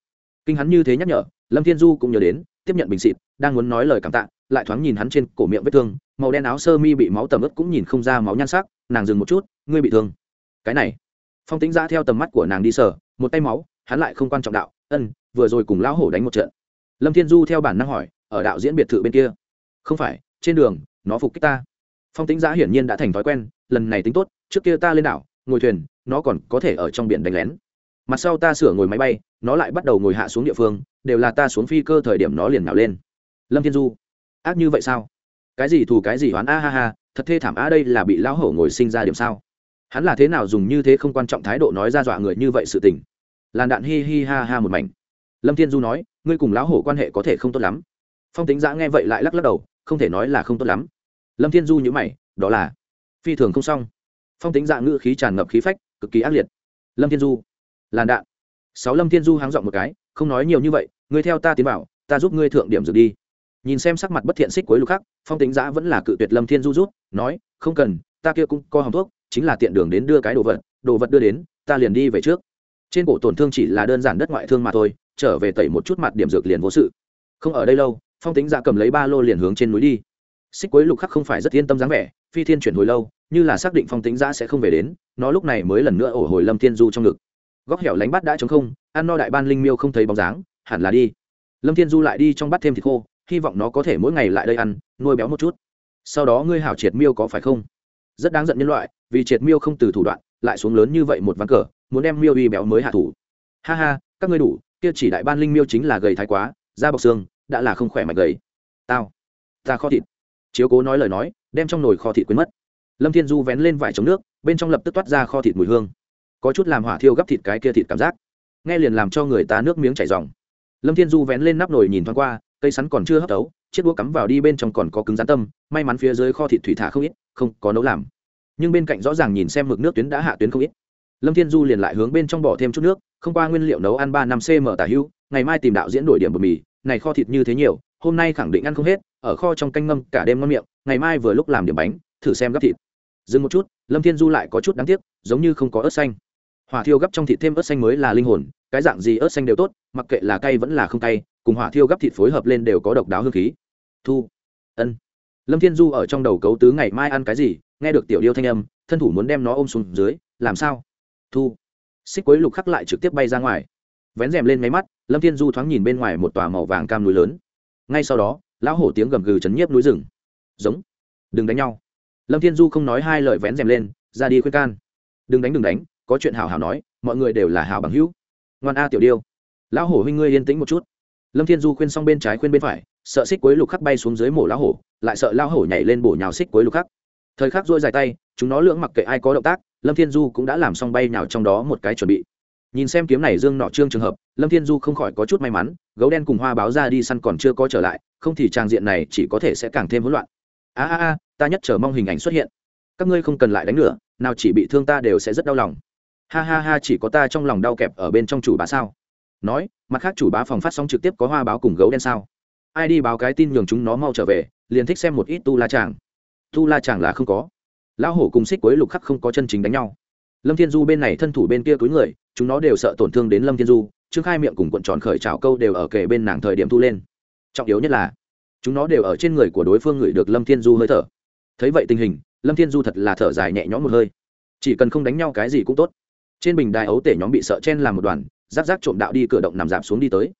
Kinh hắn như thế nhắc nhở lâm thiên du cũng nhớ đến tiếp nhận bình xịt đang muốn nói lời cảm tạ lại thoáng nhìn hắn trên cổ miệng vết thương màu đen áo sơ mi bị máu tầm ướt cũng nhìn không ra máu nhan sắc nàng dừng một chút ngươi bị thương. Cái này phong tính giã theo tầm mắt của nàng đi sở, một tay máu hắn lại không quan trọng đạo ân vừa rồi cùng lão hổ đánh một trận. Lâm thiên du theo bản năng hỏi ở đạo diễn biệt thự bên kia? Không phải trên đường nó phục kích ta phong tính giã hiển nhiên đã thành thói quen, lần này tính tốt, trước kia ta lên đảo, ngồi thuyền, nó còn có thể ở trong biển đánh lén. Mặt sau ta sửa ngồi máy bay, nó lại bắt đầu ngồi hạ xuống địa phương, đều là ta xuống phi cơ thời điểm nó liền nào lên. Lâm thiên du, ác như vậy sao? Cái gì thù cái gì oán, a ha ha, thật thê thảm, a, đây là bị lão hổ ngồi sinh ra điểm sao? Hắn là thế nào dùng như thế không quan trọng thái độ nói ra dọa người như vậy sự tình? Làn đạn hi hi ha ha một mảnh. Lâm thiên du nói, ngươi cùng lão hổ quan hệ có thể không tốt lắm. Phong tính giã nghe vậy lại lắc lắc đầu, không thể nói là không tốt lắm lâm thiên du nhữ mày đó là phi thường không xong. Phong tính dạng ngữ khí tràn ngập khí phách cực kỳ ác liệt. Lâm thiên du làn đạn. Sáu lâm thiên du háng dọn một cái không nói nhiều như vậy ngươi theo ta tiến vào, ta giúp ngươi thượng điểm dược đi. Nhìn xem sắc mặt bất thiện xích cuối lục khắc phong tính giã dạ vẫn là cự tuyệt lâm thiên du rút nói không cần ta kia cũng có hòng thuốc chính là tiện đường đến đưa cái đồ vật đồ vật đưa đến ta liền đi về trước. Trên cổ tổn thương chỉ là đơn giản đất ngoại thương mà thôi trở về tẩy một chút mặt điểm dược liền vô sự. Không ở đây lâu phong tính giã dạ cầm lấy ba lô liền hướng trên núi đi xích quấy lục khắc không phải rất yên tâm dáng vẻ, phi thiên chuyển hồi lâu, như là xác định phong tính giã sẽ không về đến, nó lúc này mới lần nữa ổ hồi lâm thiên du trong ngực. Góc hẻo lánh bát đã chống không, ăn no đại ban linh miêu không thấy bóng dáng, hẳn là đi. Lâm thiên du lại đi trong bát thêm thịt khô, hy vọng nó có thể mỗi ngày lại đây ăn, nuôi béo một chút. Sau đó ngươi hảo triệt miêu có phải không? Rất đáng giận nhân loại, vì triệt miêu không từ thủ đoạn, lại xuống lớn như vậy một ván cờ, muốn đem miêu uy béo mới hạ thủ. Ha ha, các ngươi đủ, kia chỉ đại ban linh miêu chính là gầy thái quá, da bọc xương, đã là không khỏe mạnh gầy. Tao, ta kho thịt chiếu cố nói lời nói, đem trong nồi kho thịt quên mất. Lâm thiên du vén lên vải chống nước, bên trong lập tức toát ra kho thịt mùi hương. Có chút làm hỏa thiêu gấp thịt cái kia thịt cảm giác. Nghe liền làm cho người ta nước miếng chảy dòng lâm thiên du vén lên nắp nồi nhìn thoáng qua, cây sắn còn chưa hấp tấu chiếc đũa cắm vào đi bên trong còn có cứng rắn tâm, may mắn phía dưới kho thịt thủy thả không ít, không có nấu làm. Nhưng bên cạnh rõ ràng nhìn xem mực nước tuyến đã hạ tuyến không ít. Lâm thiên du liền lại hướng bên trong bỏ thêm chút nước, không qua nguyên liệu nấu ăn ba năm cm tả hưu, ngày mai tìm đạo diễn đổi điểm bột mì, này kho thịt như thế nhiều, hôm nay khẳng định ăn không hết ở kho trong canh ngâm cả đêm ngon miệng, ngày mai vừa lúc làm điểm bánh, thử xem gấp thịt. Dừng một chút, lâm thiên du lại có chút đáng tiếc, giống như không có ớt xanh. Hỏa thiêu gấp trong thịt thêm ớt xanh mới là linh hồn, cái dạng gì ớt xanh đều tốt, mặc kệ là cay vẫn là không cay, cùng hỏa thiêu gấp thịt phối hợp lên đều có độc đáo hương khí. Thu. Ân. Lâm thiên du ở trong đầu cấu tứ ngày mai ăn cái gì, nghe được tiểu điêu thanh âm, thân thủ muốn đem nó ôm xuống dưới, làm sao? Thu. Xích quấy lục khắc lại trực tiếp bay ra ngoài. Vén rèm lên máy mắt, lâm thiên du thoáng nhìn bên ngoài một tòa màu vàng cam núi lớn. Ngay sau đó lão hổ tiếng gầm gừ chấn nhiếp núi rừng. Giống. Đừng đánh nhau. Lâm thiên du không nói hai lời vén rèm lên, ra đi khuyên can. Đừng đánh đừng đánh, có chuyện hào hào nói, mọi người đều là hào bằng hữu. Ngoan a tiểu điêu. Lão hổ huynh ngươi yên tĩnh một chút. Lâm thiên du khuyên xong bên trái khuyên bên phải, sợ xích quế lục khắc bay xuống dưới mổ lão hổ, lại sợ lão hổ nhảy lên bổ nhào xích quế lục khắc. Thời khắc dôi dài tay, chúng nó lưỡng mặc kệ ai có động tác, lâm thiên du cũng đã làm xong bay nào trong đó một cái chuẩn bị. Nhìn xem kiếm này dương nọ trương trường hợp lâm thiên du không khỏi có chút may mắn, gấu đen cùng hoa báo ra đi săn còn chưa có trở lại, không thì trang diện này chỉ có thể sẽ càng thêm hỗn loạn. A a a, ta nhất chờ mong hình ảnh xuất hiện. Các ngươi không cần lại đánh nữa, nào chỉ bị thương ta đều sẽ rất đau lòng. Ha ha ha, chỉ có ta trong lòng đau kẹp ở bên trong chủ bá sao? Nói, mặt khác chủ bá phòng phát sóng trực tiếp có hoa báo cùng gấu đen sao? Ai đi báo cái tin nhường chúng nó mau trở về, liền thích xem một ít tu la chàng. Tu la chàng là không có. Lão hổ cùng xích quấy lục khắc không có chân chính đánh nhau lâm thiên du bên này thân thủ bên kia túi người, chúng nó đều sợ tổn thương đến lâm thiên du, trương khai miệng cùng cuộn tròn khởi trào câu đều ở kề bên nàng thời điểm thu lên. Trọng yếu nhất là, chúng nó đều ở trên người của đối phương ngửi được lâm thiên du hơi thở. Thấy vậy tình hình, lâm thiên du thật là thở dài nhẹ nhõm một hơi. Chỉ cần không đánh nhau cái gì cũng tốt. Trên bình đài ấu tể nhóm bị sợ chen làm một đoàn giáp giáp trộm đạo đi cửa động nằm dạp xuống đi tới.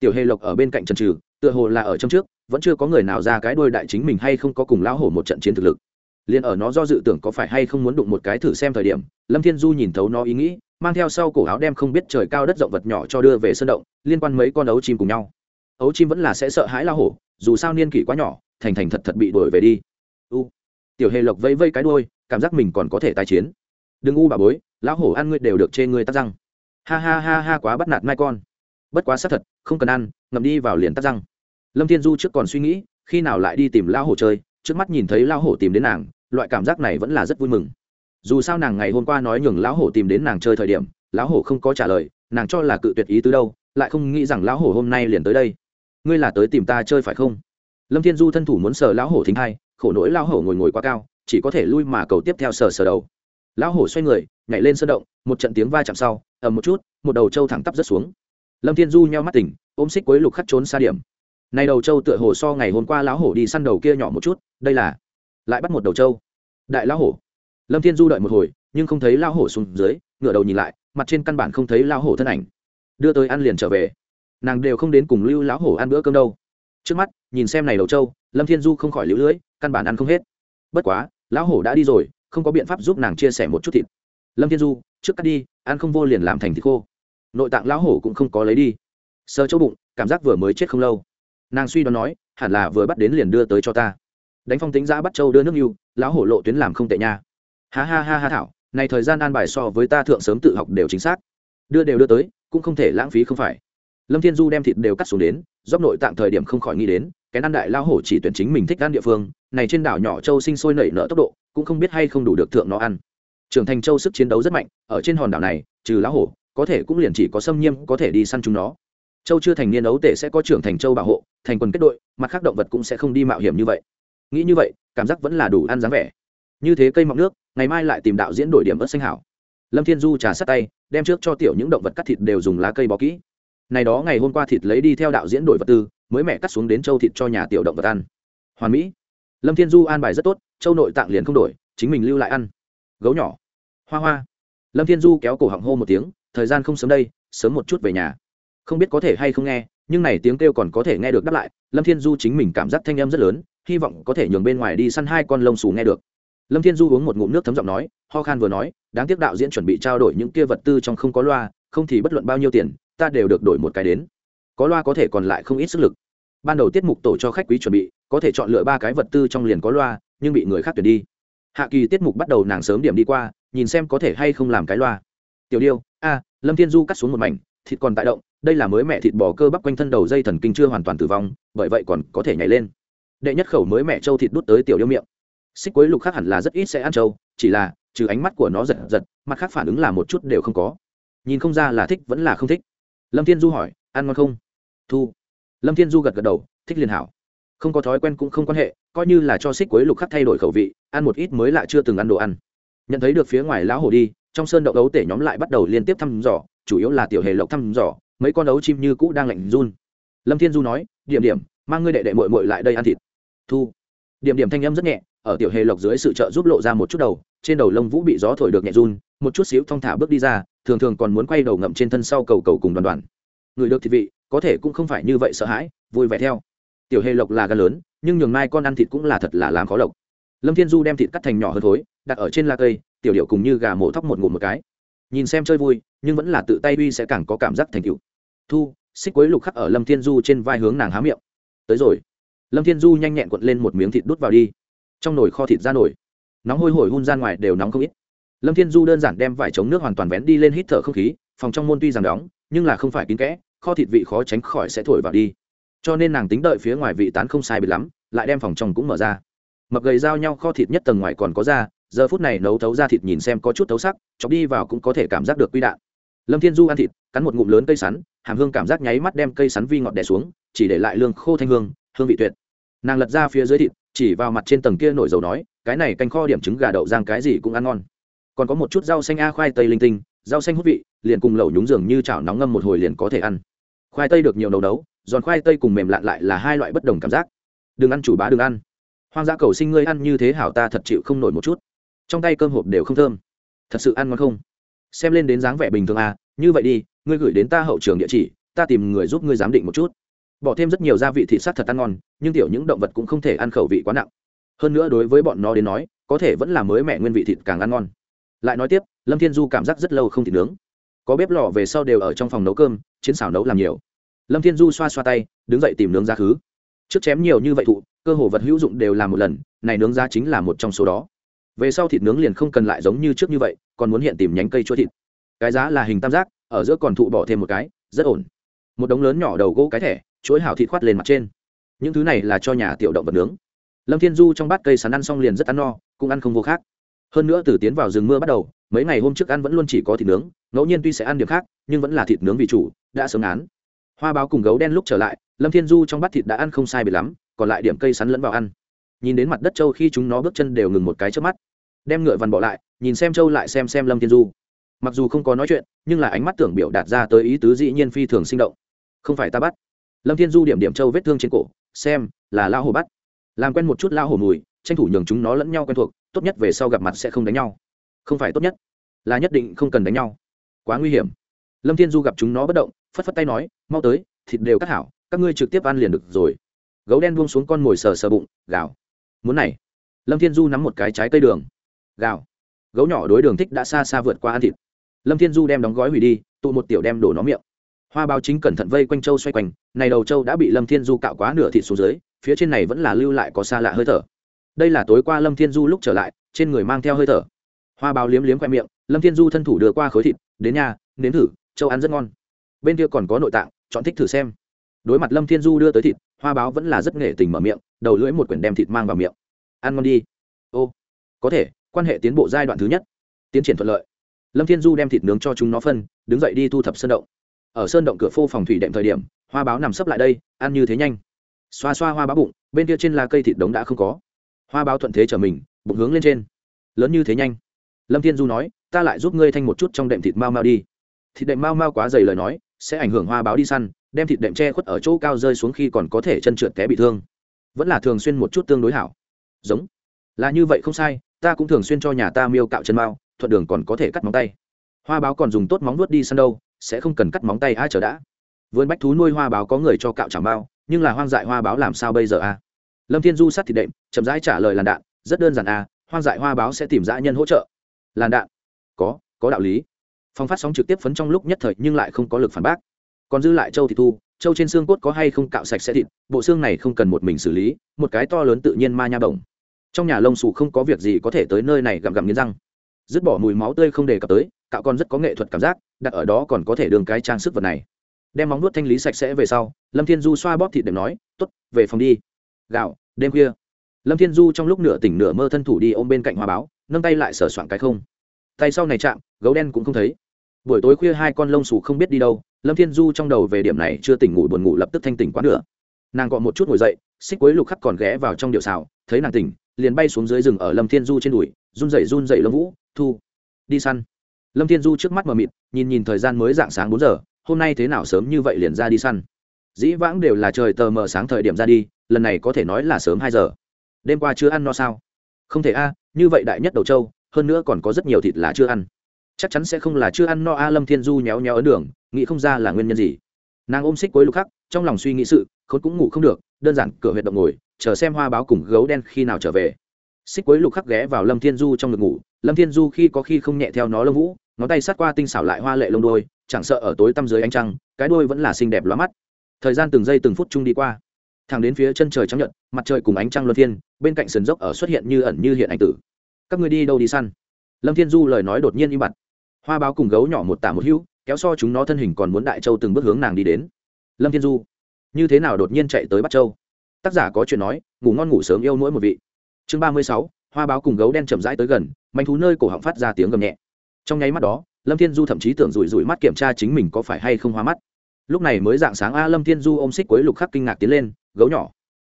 Tiểu hề lộc ở bên cạnh trần trừ, tựa hồ là ở trong trước, vẫn chưa có người nào ra cái đôi đại chính mình hay không có cùng lão hổ một trận chiến thực lực liền ở nó do dự tưởng có phải hay không muốn đụng một cái thử xem thời điểm, lâm thiên du nhìn thấu nó ý nghĩ, mang theo sau cổ áo đem không biết trời cao đất rộng vật nhỏ cho đưa về sân động, liên quan mấy con ấu chim cùng nhau. Ấu chim vẫn là sẽ sợ hãi la hổ, dù sao niên kỷ quá nhỏ, thành thành thật thật bị đuổi về đi. U, tiểu hề lộc vây vây cái đôi cảm giác mình còn có thể tái chiến. Đừng u bà bối, lão hổ ăn ngươi đều được chê ngươi tắt răng. Ha ha ha ha quá bắt nạt mai con. Bất quá xác thật, không cần ăn, ngậm đi vào liền tắt răng. Lâm thiên du trước còn suy nghĩ, khi nào lại đi tìm lão hổ chơi trước mắt nhìn thấy lão hổ tìm đến nàng, loại cảm giác này vẫn là rất vui mừng. Dù sao nàng ngày hôm qua nói nhường lão hổ tìm đến nàng chơi thời điểm, lão hổ không có trả lời, nàng cho là cự tuyệt ý tứ đâu, lại không nghĩ rằng lão hổ hôm nay liền tới đây. Ngươi là tới tìm ta chơi phải không? Lâm thiên du thân thủ muốn sờ lão hổ thính hai khổ nỗi lão hổ ngồi ngồi quá cao, chỉ có thể lui mà cầu tiếp theo sờ sờ đầu. Lão hổ xoay người, nhảy lên sân động, một trận tiếng va chạm sau, ầm một chút, một đầu trâu thẳng tắp rất xuống. Lâm thiên du nheo mắt tỉnh, ôm xích quấy lục khắc trốn xa điểm này đầu trâu tựa hồ so ngày hôm qua lão hổ đi săn đầu kia nhỏ một chút, đây là lại bắt một đầu trâu. Đại lão hổ. Lâm thiên du đợi một hồi, nhưng không thấy lão hổ xuống dưới, ngửa đầu nhìn lại, mặt trên căn bản không thấy lão hổ thân ảnh. Đưa tới ăn liền trở về. Nàng đều không đến cùng lưu lão hổ ăn bữa cơm đâu. Trước mắt, nhìn xem này đầu trâu, lâm thiên du không khỏi lũ lưỡi căn bản ăn không hết. Bất quá, lão hổ đã đi rồi, không có biện pháp giúp nàng chia sẻ một chút thịt. Lâm thiên du, trước cắt đi, ăn không vô liền làm thành thịt khô. Nội tạng lão hổ cũng không có lấy đi. Sơ chỗ bụng, cảm giác vừa mới chết không lâu nàng suy đoán nói, hẳn là vừa bắt đến liền đưa tới cho ta. Đánh phong tính giã bắt châu đưa nước yêu, lão hổ lộ tuyến làm không tệ nha. Ha ha ha ha thảo, này thời gian an bài so với ta thượng sớm tự học đều chính xác. Đưa đều đưa tới, cũng không thể lãng phí không phải. Lâm thiên du đem thịt đều cắt xuống đến, dốc nội tạm thời điểm không khỏi nghĩ đến cái ăn đại lao hổ chỉ tuyển chính mình thích ăn địa phương, này trên đảo nhỏ châu sinh sôi nảy nở tốc độ, cũng không biết hay không đủ được thượng nó ăn. Trưởng thành châu sức chiến đấu rất mạnh, ở trên hòn đảo này, trừ lão hổ, có thể cũng liền chỉ có xâm nhiêm có thể đi săn chúng nó châu chưa thành niên ấu tể sẽ có trưởng thành châu bảo hộ, thành quần kết đội, mặt khác động vật cũng sẽ không đi mạo hiểm như vậy. Nghĩ như vậy, cảm giác vẫn là đủ ăn dáng vẻ. Như thế cây mọc nước, ngày mai lại tìm đạo diễn đổi điểm ớt xanh hảo. Lâm thiên du trà sát tay, đem trước cho tiểu những động vật cắt thịt đều dùng lá cây bó kỹ. Này đó ngày hôm qua thịt lấy đi theo đạo diễn đổi vật tư, mới mẹ cắt xuống đến châu thịt cho nhà tiểu động vật ăn. Hoàn mỹ. Lâm thiên du an bài rất tốt, châu nội tạng liền không đổi, chính mình lưu lại ăn. Gấu nhỏ. Hoa hoa. Lâm thiên du kéo cổ họng hô một tiếng, thời gian không sớm đây, sớm một chút về nhà không biết có thể hay không nghe, nhưng này tiếng kêu còn có thể nghe được đáp lại, lâm thiên du chính mình cảm giác thanh âm rất lớn, hy vọng có thể nhường bên ngoài đi săn hai con lông xù nghe được. Lâm thiên du uống một ngụm nước thấm giọng nói, ho khan vừa nói, đáng tiếc đạo diễn chuẩn bị trao đổi những kia vật tư trong không có loa, không thì bất luận bao nhiêu tiền, ta đều được đổi một cái đến. Có loa có thể còn lại không ít sức lực. Ban đầu tiết mục tổ cho khách quý chuẩn bị, có thể chọn lựa ba cái vật tư trong liền có loa, nhưng bị người khác tuyển đi. Hạ kỳ tiết mục bắt đầu nàng sớm điểm đi qua, nhìn xem có thể hay không làm cái loa. Tiểu điêu, a, lâm thiên du cắt xuống một mảnh, thịt còn tại động đây là mới mẹ thịt bò cơ bắp quanh thân đầu dây thần kinh chưa hoàn toàn tử vong, bởi vậy còn có thể nhảy lên. Đệ nhất khẩu mới mẹ trâu thịt đút tới tiểu điêu miệng. Xích quế lục khác hẳn là rất ít sẽ ăn trâu, chỉ là, trừ ánh mắt của nó giật giật, mặt khác phản ứng là một chút đều không có. Nhìn không ra là thích vẫn là không thích. Lâm thiên du hỏi, ăn ngon không? Thu. Lâm thiên du gật gật đầu, thích liền hảo. Không có thói quen cũng không quan hệ, coi như là cho xích quế lục khắc thay đổi khẩu vị, ăn một ít mới lạ chưa từng ăn đồ ăn. Nhận thấy được phía ngoài lão hồ đi, trong sơn đậu đấu tể nhóm lại bắt đầu liên tiếp thăm dò, chủ yếu là tiểu hề lộc thăm dò mấy con ấu chim như cũ đang lạnh run. Lâm thiên du nói, điểm điểm, mang ngươi đệ đệ mội mội lại đây ăn thịt. Thu. Điểm điểm thanh âm rất nhẹ, ở tiểu hề lộc dưới sự trợ giúp lộ ra một chút đầu, trên đầu lông vũ bị gió thổi được nhẹ run, một chút xíu thong thả bước đi ra, thường thường còn muốn quay đầu ngậm trên thân sau cầu cầu cùng đoàn đoàn. Người được thịt vị, có thể cũng không phải như vậy sợ hãi, vui vẻ theo. Tiểu hề lộc là gan lớn, nhưng nhường mai con ăn thịt cũng là thật là làm khó lộc. Lâm thiên du đem thịt cắt thành nhỏ hơn thối, đặt ở trên la cây, tiểu điệu cùng như gà mổ thóc một ngụm một cái. Nhìn xem chơi vui, nhưng vẫn là tự tay uy sẽ càng có cảm giác thành cựu thu, xích quấy lục khắc ở lâm thiên du trên vai hướng nàng há miệng. Tới rồi. Lâm thiên du nhanh nhẹn quận lên một miếng thịt đút vào đi. Trong nồi kho thịt ra nổi. Nóng hôi hổi hun ra ngoài đều nóng không ít. Lâm thiên du đơn giản đem vải chống nước hoàn toàn vén đi lên hít thở không khí, phòng trong môn tuy rằng đóng, nhưng là không phải kín kẽ, kho thịt vị khó tránh khỏi sẽ thổi vào đi. Cho nên nàng tính đợi phía ngoài vị tán không sai bị lắm, lại đem phòng trong cũng mở ra. Mập gầy giao nhau kho thịt nhất tầng ngoài còn có da, giờ phút này nấu thấu ra thịt nhìn xem có chút thấu sắc, chọc đi vào cũng có thể cảm giác được quy đạn. Lâm thiên du ăn thịt, cắn một ngụm lớn cây sắn hàm hương cảm giác nháy mắt đem cây sắn vi ngọt đè xuống, chỉ để lại lương khô thanh hương hương vị tuyệt. Nàng lật ra phía dưới thịt, chỉ vào mặt trên tầng kia nổi dầu nói, cái này canh kho điểm trứng gà đậu rang cái gì cũng ăn ngon. Còn có một chút rau xanh a, khoai tây linh tinh, rau xanh hút vị, liền cùng lẩu nhúng giường như chảo nóng ngâm một hồi liền có thể ăn. Khoai tây được nhiều nấu nấu, giòn khoai tây cùng mềm lạn lại là hai loại bất đồng cảm giác. Đừng ăn chủ bá đừng ăn. Hoang dã cầu sinh ngươi ăn như thế hảo ta thật chịu không nổi một chút. Trong tay cơm hộp đều không thơm. Thật sự ăn ngon không? Xem lên đến dáng vẻ bình thường à như vậy đi ngươi gửi đến ta hậu trường địa chỉ, ta tìm người giúp ngươi giám định một chút. Bỏ thêm rất nhiều gia vị thịt sát thật ăn ngon, nhưng tiểu những động vật cũng không thể ăn khẩu vị quá nặng. Hơn nữa đối với bọn nó đến nói, có thể vẫn là mới mẹ nguyên vị thịt càng ăn ngon. Lại nói tiếp, lâm thiên du cảm giác rất lâu không thịt nướng. Có bếp lò về sau đều ở trong phòng nấu cơm, chiến xảo nấu làm nhiều. Lâm thiên du xoa xoa tay, đứng dậy tìm nướng ra khứ. Trước chém nhiều như vậy thụ, cơ hồ vật hữu dụng đều làm một lần, này nướng ra chính là một trong số đó. Về sau thịt nướng liền không cần lại giống như trước như vậy, còn muốn hiện tìm nhánh cây chua thịt. Cái giá là hình tam giác ở giữa còn thụ bỏ thêm một cái, rất ổn. Một đống lớn nhỏ đầu gỗ cái thẻ, chuỗi hảo thịt khoát lên mặt trên. Những thứ này là cho nhà tiểu động vật nướng. Lâm thiên du trong bát cây sắn ăn xong liền rất ăn no, cũng ăn không vô khác. Hơn nữa từ tiến vào rừng mưa bắt đầu, mấy ngày hôm trước ăn vẫn luôn chỉ có thịt nướng, ngẫu nhiên tuy sẽ ăn điểm khác, nhưng vẫn là thịt nướng vì chủ, đã sớm án hoa báo cùng gấu đen lúc trở lại, lâm thiên du trong bát thịt đã ăn không sai bị lắm, còn lại điểm cây sắn lẫn vào ăn. Nhìn đến mặt đất châu khi chúng nó bước chân đều ngừng một cái trước mắt. Đem ngựa vằn bỏ lại, nhìn xem châu lại xem xem lâm thiên du mặc dù không có nói chuyện, nhưng là ánh mắt tưởng biểu đạt ra tới ý tứ dĩ nhiên phi thường sinh động. Không phải ta bắt. Lâm thiên du điểm điểm châu vết thương trên cổ, xem, là lao hồ bắt. Làm quen một chút lao hồ mùi, tranh thủ nhường chúng nó lẫn nhau quen thuộc, tốt nhất về sau gặp mặt sẽ không đánh nhau. Không phải tốt nhất, là nhất định không cần đánh nhau. Quá nguy hiểm. Lâm thiên du gặp chúng nó bất động, phất phất tay nói, mau tới, thịt đều cắt hảo, các ngươi trực tiếp ăn liền được rồi. Gấu đen buông xuống con mồi sờ sờ bụng, gào. Muốn này. Lâm thiên du nắm một cái trái cây đường. Gào. Gấu nhỏ đối đường thích đã xa xa vượt qua ăn thịt lâm thiên du đem đóng gói hủy đi, tụ một tiểu đem đổ nó miệng. Hoa Báo chính cẩn thận vây quanh châu xoay quanh, này đầu châu đã bị lâm thiên du cạo quá nửa thịt xuống dưới, phía trên này vẫn là lưu lại có xa lạ hơi thở. Đây là tối qua lâm thiên du lúc trở lại, trên người mang theo hơi thở. Hoa Báo liếm liếm khoe miệng, lâm thiên du thân thủ đưa qua khối thịt, đến nhà, nếm thử, châu ăn rất ngon. Bên kia còn có nội tạng, chọn thích thử xem. Đối mặt lâm thiên du đưa tới thịt, hoa báo vẫn là rất nghệ tình mở miệng, đầu lưỡi một quyển đem thịt mang vào miệng. Ăn ngon đi. Ô, có thể, quan hệ tiến bộ giai đoạn thứ nhất. Tiến triển thuận lợi lâm thiên du đem thịt nướng cho chúng nó phân, đứng dậy đi thu thập sơn động. Ở sơn động cửa phô phòng thủy đệm thời điểm, hoa báo nằm sấp lại đây, ăn như thế nhanh. Xoa xoa hoa báo bụng, bên kia trên là cây thịt đống đã không có. Hoa báo thuận thế trở mình, bụng hướng lên trên. Lớn như thế nhanh. Lâm thiên du nói, ta lại giúp ngươi thanh một chút trong đệm thịt mau mau đi. Thịt đệm mau mau quá dày lời nói, sẽ ảnh hưởng hoa báo đi săn, đem thịt đệm che khuất ở chỗ cao rơi xuống khi còn có thể chân trượt té bị thương. Vẫn là thường xuyên một chút tương đối hảo. Giống. Là như vậy không sai, ta cũng thường xuyên cho nhà ta miêu cạo chân mao thuận đường còn có thể cắt móng tay. Hoa báo còn dùng tốt móng nuốt đi săn đâu, sẽ không cần cắt móng tay ai chờ đã. Vườn bách thú nuôi hoa báo có người cho cạo chẳng bao, nhưng là hoang dại hoa báo làm sao bây giờ a? Lâm thiên du sát thịt đệm, chậm rãi trả lời làn đạn, rất đơn giản a, hoang dại hoa báo sẽ tìm dã nhân hỗ trợ. Làn đạn, có có đạo lý. Phong phát sóng trực tiếp phấn trong lúc nhất thời nhưng lại không có lực phản bác. Còn dư lại châu thì thu, châu trên xương cốt có hay không cạo sạch sẽ thịt, bộ xương này không cần một mình xử lý, một cái to lớn tự nhiên ma nha bổng. Trong nhà lông xù không có việc gì có thể tới nơi này gặm gặm nghiến răng dứt bỏ mùi máu tươi không đề cập tới cạo con rất có nghệ thuật cảm giác đặt ở đó còn có thể đường cái trang sức vật này. Đem móng nuốt thanh lý sạch sẽ về sau lâm thiên du xoa bóp thịt đệm nói t ố t về phòng đi. Gạo đêm khuya. Lâm thiên du trong lúc nửa tỉnh nửa mơ thân thủ đi ôm bên cạnh hoa báo nâng tay lại sửa soạn cái không. Tay sau này chạm gấu đen cũng không thấy. Buổi tối khuya hai con lông xù không biết đi đâu lâm thiên du trong đầu về điểm này chưa tỉnh ngủ buồn ngủ lập tức thanh tỉnh quá nửa, nàng gọn một chút ngồi dậy xích quấy lục khắc còn ghé vào trong điệu xào thấy nàng tỉnh liền bay xuống dưới rừng ở lâm thiên du trên đùi run dậy run dậy lông vũ thu, đi săn. Lâm thiên du trước mắt mờ mịt, nhìn nhìn thời gian mới dạng sáng bốn giờ, hôm nay thế nào sớm như vậy liền ra đi săn. Dĩ vãng đều là trời tờ mờ sáng thời điểm ra đi, lần này có thể nói là sớm hai giờ. Đêm qua chưa ăn no sao? Không thể a, như vậy đại nhất đầu châu, hơn nữa còn có rất nhiều thịt là chưa ăn. Chắc chắn sẽ không là chưa ăn no a, lâm thiên du nhéo nhéo ấn đường, nghĩ không ra là nguyên nhân gì. Nàng ôm xích cuối lục khắc, trong lòng suy nghĩ sự, khốn cũng ngủ không được, đơn giản cửa huyệt động ngồi, chờ xem hoa báo cùng gấu đen khi nào trở về xích cuối lục khắc ghé vào lâm thiên du trong ngực ngủ. Lâm thiên du khi có khi không nhẹ theo nó lông vũ ngón tay sát qua tinh xảo lại hoa lệ lông đôi chẳng sợ ở tối tăm dưới ánh trăng cái đôi vẫn là xinh đẹp lóa mắt. Thời gian từng giây từng phút chung đi qua. Thẳng đến phía chân trời trắng nhật mặt trời cùng ánh trăng luân thiên, bên cạnh sườn dốc ở xuất hiện như ẩn như hiện ảnh tử. Các người đi đâu đi săn? Lâm thiên du lời nói đột nhiên im bặt. Hoa báo cùng gấu nhỏ một tả một hữu kéo so chúng nó thân hình còn muốn đại châu từng bước hướng nàng đi đến. Lâm thiên du như thế nào đột nhiên chạy tới bắt châu? Tác giả có chuyện nói ngủ ngon ngủ sớm yêu mỗi một vị chương ba mươi sáu, hoa báo cùng gấu đen chậm rãi tới gần, manh thú nơi cổ họng phát ra tiếng gầm nhẹ. Trong nháy mắt đó, lâm thiên du thậm chí tưởng rủi rủi mắt kiểm tra chính mình có phải hay không hoa mắt. Lúc này mới dạng sáng, a, lâm thiên du ôm xích quấy lục khắc kinh ngạc tiến lên, gấu nhỏ.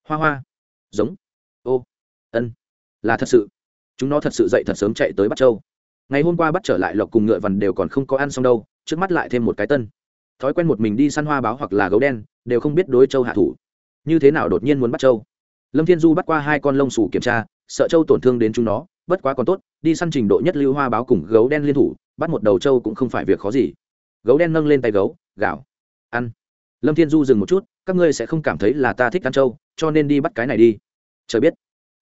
Hoa hoa. Giống. Ô, ân. Là thật sự. Chúng nó thật sự dậy thật sớm chạy tới bắt châu. Ngày hôm qua bắt trở lại lộc cùng ngựa vằn đều còn không có ăn xong đâu, trước mắt lại thêm một cái tân. Thói quen một mình đi săn hoa báo hoặc là gấu đen, đều không biết đối châu hạ thủ. Như thế nào đột nhiên muốn bắt châu? Lâm thiên du bắt qua hai con lông sủ kiểm tra, sợ châu tổn thương đến chúng nó, bất quá còn tốt, đi săn trình độ nhất lưu hoa báo cùng gấu đen liên thủ, bắt một đầu châu cũng không phải việc khó gì. Gấu đen nâng lên tay gấu gạo ăn. Lâm thiên du dừng một chút, các ngươi sẽ không cảm thấy là ta thích ăn châu cho nên đi bắt cái này đi. Trời biết,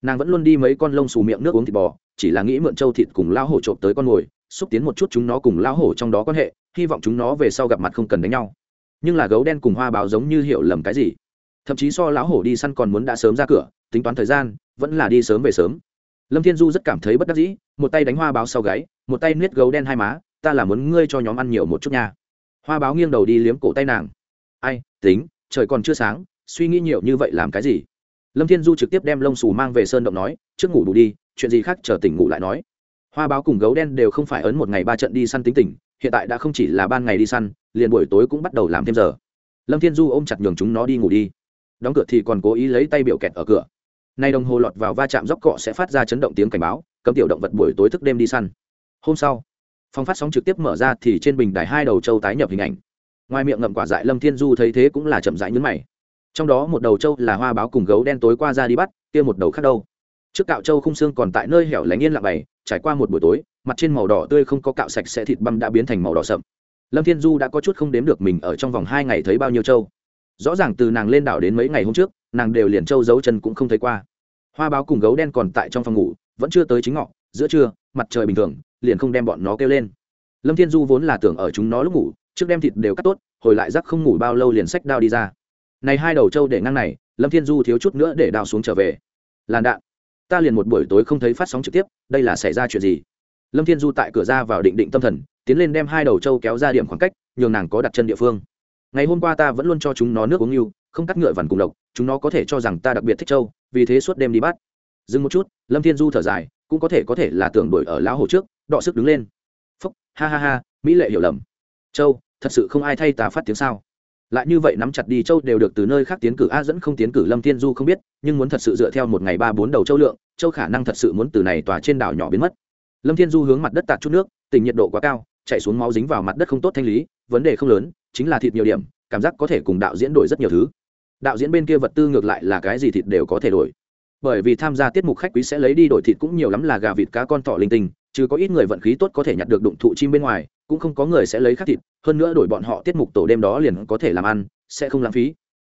nàng vẫn luôn đi mấy con lông xù miệng nước uống thịt bò, chỉ là nghĩ mượn châu thịt cùng lao hổ trộm tới con mồi xúc tiến một chút chúng nó cùng lao hổ trong đó quan hệ, hy vọng chúng nó về sau gặp mặt không cần đánh nhau. Nhưng là gấu đen cùng hoa báo giống như hiểu lầm cái gì? Thậm chí so lão hổ đi săn còn muốn đã sớm ra cửa, tính toán thời gian, vẫn là đi sớm về sớm. Lâm thiên du rất cảm thấy bất đắc dĩ, một tay đánh hoa báo sau gáy, một tay niết gấu đen hai má, ta là muốn ngươi cho nhóm ăn nhiều một chút nha. Hoa báo nghiêng đầu đi liếm cổ tay nàng. Ai, tính, trời còn chưa sáng, suy nghĩ nhiều như vậy làm cái gì? Lâm thiên du trực tiếp đem lông xù mang về sơn động nói, trước ngủ đủ đi, chuyện gì khác chờ tỉnh ngủ lại nói. Hoa báo cùng gấu đen đều không phải ấn một ngày ba trận đi săn tính tỉnh hiện tại đã không chỉ là ban ngày đi săn, liền buổi tối cũng bắt đầu làm thêm giờ. Lâm thiên du ôm chặt nhường chúng nó đi ngủ đi đóng cửa thì còn cố ý lấy tay biểu kẹt ở cửa. Nay đồng hồ lọt vào va chạm dốc cọ sẽ phát ra chấn động tiếng cảnh báo, cấm tiểu động vật buổi tối thức đêm đi săn. Hôm sau phong phát sóng trực tiếp mở ra thì trên bình đài hai đầu châu tái nhập hình ảnh. Ngoài miệng ngậm quả dại lâm thiên du thấy thế cũng là chậm rãi nhấn mày. Trong đó một đầu châu là hoa báo cùng gấu đen tối qua ra đi bắt, kia một đầu khác đâu? Trước cạo châu khung xương còn tại nơi hẻo lánh yên lặng bày, trải qua một buổi tối, mặt trên màu đỏ tươi không có cạo sạch sẽ thịt băm đã biến thành màu đỏ sậm. Lâm thiên du đã có chút không đếm được mình ở trong vòng hai ngày thấy bao nhiêu châu rõ ràng từ nàng lên đảo đến mấy ngày hôm trước, nàng đều liền châu giấu chân cũng không thấy qua. Hoa báo cùng gấu đen còn tại trong phòng ngủ, vẫn chưa tới chính ngọ, giữa trưa, mặt trời bình thường, liền không đem bọn nó kêu lên. Lâm thiên du vốn là tưởng ở chúng nó lúc ngủ, trước đem thịt đều cắt tốt, hồi lại rắc không ngủ bao lâu liền sách đao đi ra. Này hai đầu trâu để ngang này, lâm thiên du thiếu chút nữa để đao xuống trở về. Làn đạn. Ta liền một buổi tối không thấy phát sóng trực tiếp, đây là xảy ra chuyện gì? Lâm thiên du tại cửa ra vào định định tâm thần, tiến lên đem hai đầu trâu kéo ra điểm khoảng cách, nhường nàng có đặt chân địa phương ngày hôm qua ta vẫn luôn cho chúng nó nước uống nhiều không cắt ngựa vằn cùng độc chúng nó có thể cho rằng ta đặc biệt thích trâu, vì thế suốt đêm đi bắt. Dừng một chút, lâm thiên du thở dài, cũng có thể có thể là tưởng đổi ở lão Hồ trước, đọ sức đứng lên. Phúc, ha ha ha, mỹ lệ hiểu lầm. Châu thật sự không ai thay ta phát tiếng sao? Lại như vậy nắm chặt đi châu đều được từ nơi khác tiến cử a dẫn không tiến cử lâm thiên du không biết, nhưng muốn thật sự dựa theo một ngày ba bốn đầu châu lượng châu khả năng thật sự muốn từ này tòa trên đảo nhỏ biến mất lâm thiên du hướng mặt đất tạt chút nước, tình nhiệt độ quá cao chạy xuống máu dính vào mặt đất không tốt thanh lý, vấn đề không lớn, chính là thịt nhiều điểm, cảm giác có thể cùng đạo diễn đổi rất nhiều thứ. Đạo diễn bên kia vật tư ngược lại là cái gì thịt đều có thể đổi. Bởi vì tham gia tiết mục khách quý sẽ lấy đi đổi thịt cũng nhiều lắm là gà vịt cá con thỏ linh tinh, chứ có ít người vận khí tốt có thể nhặt được đụng thụ chim bên ngoài, cũng không có người sẽ lấy khác thịt, hơn nữa đổi bọn họ tiết mục tổ đêm đó liền có thể làm ăn, sẽ không lãng phí.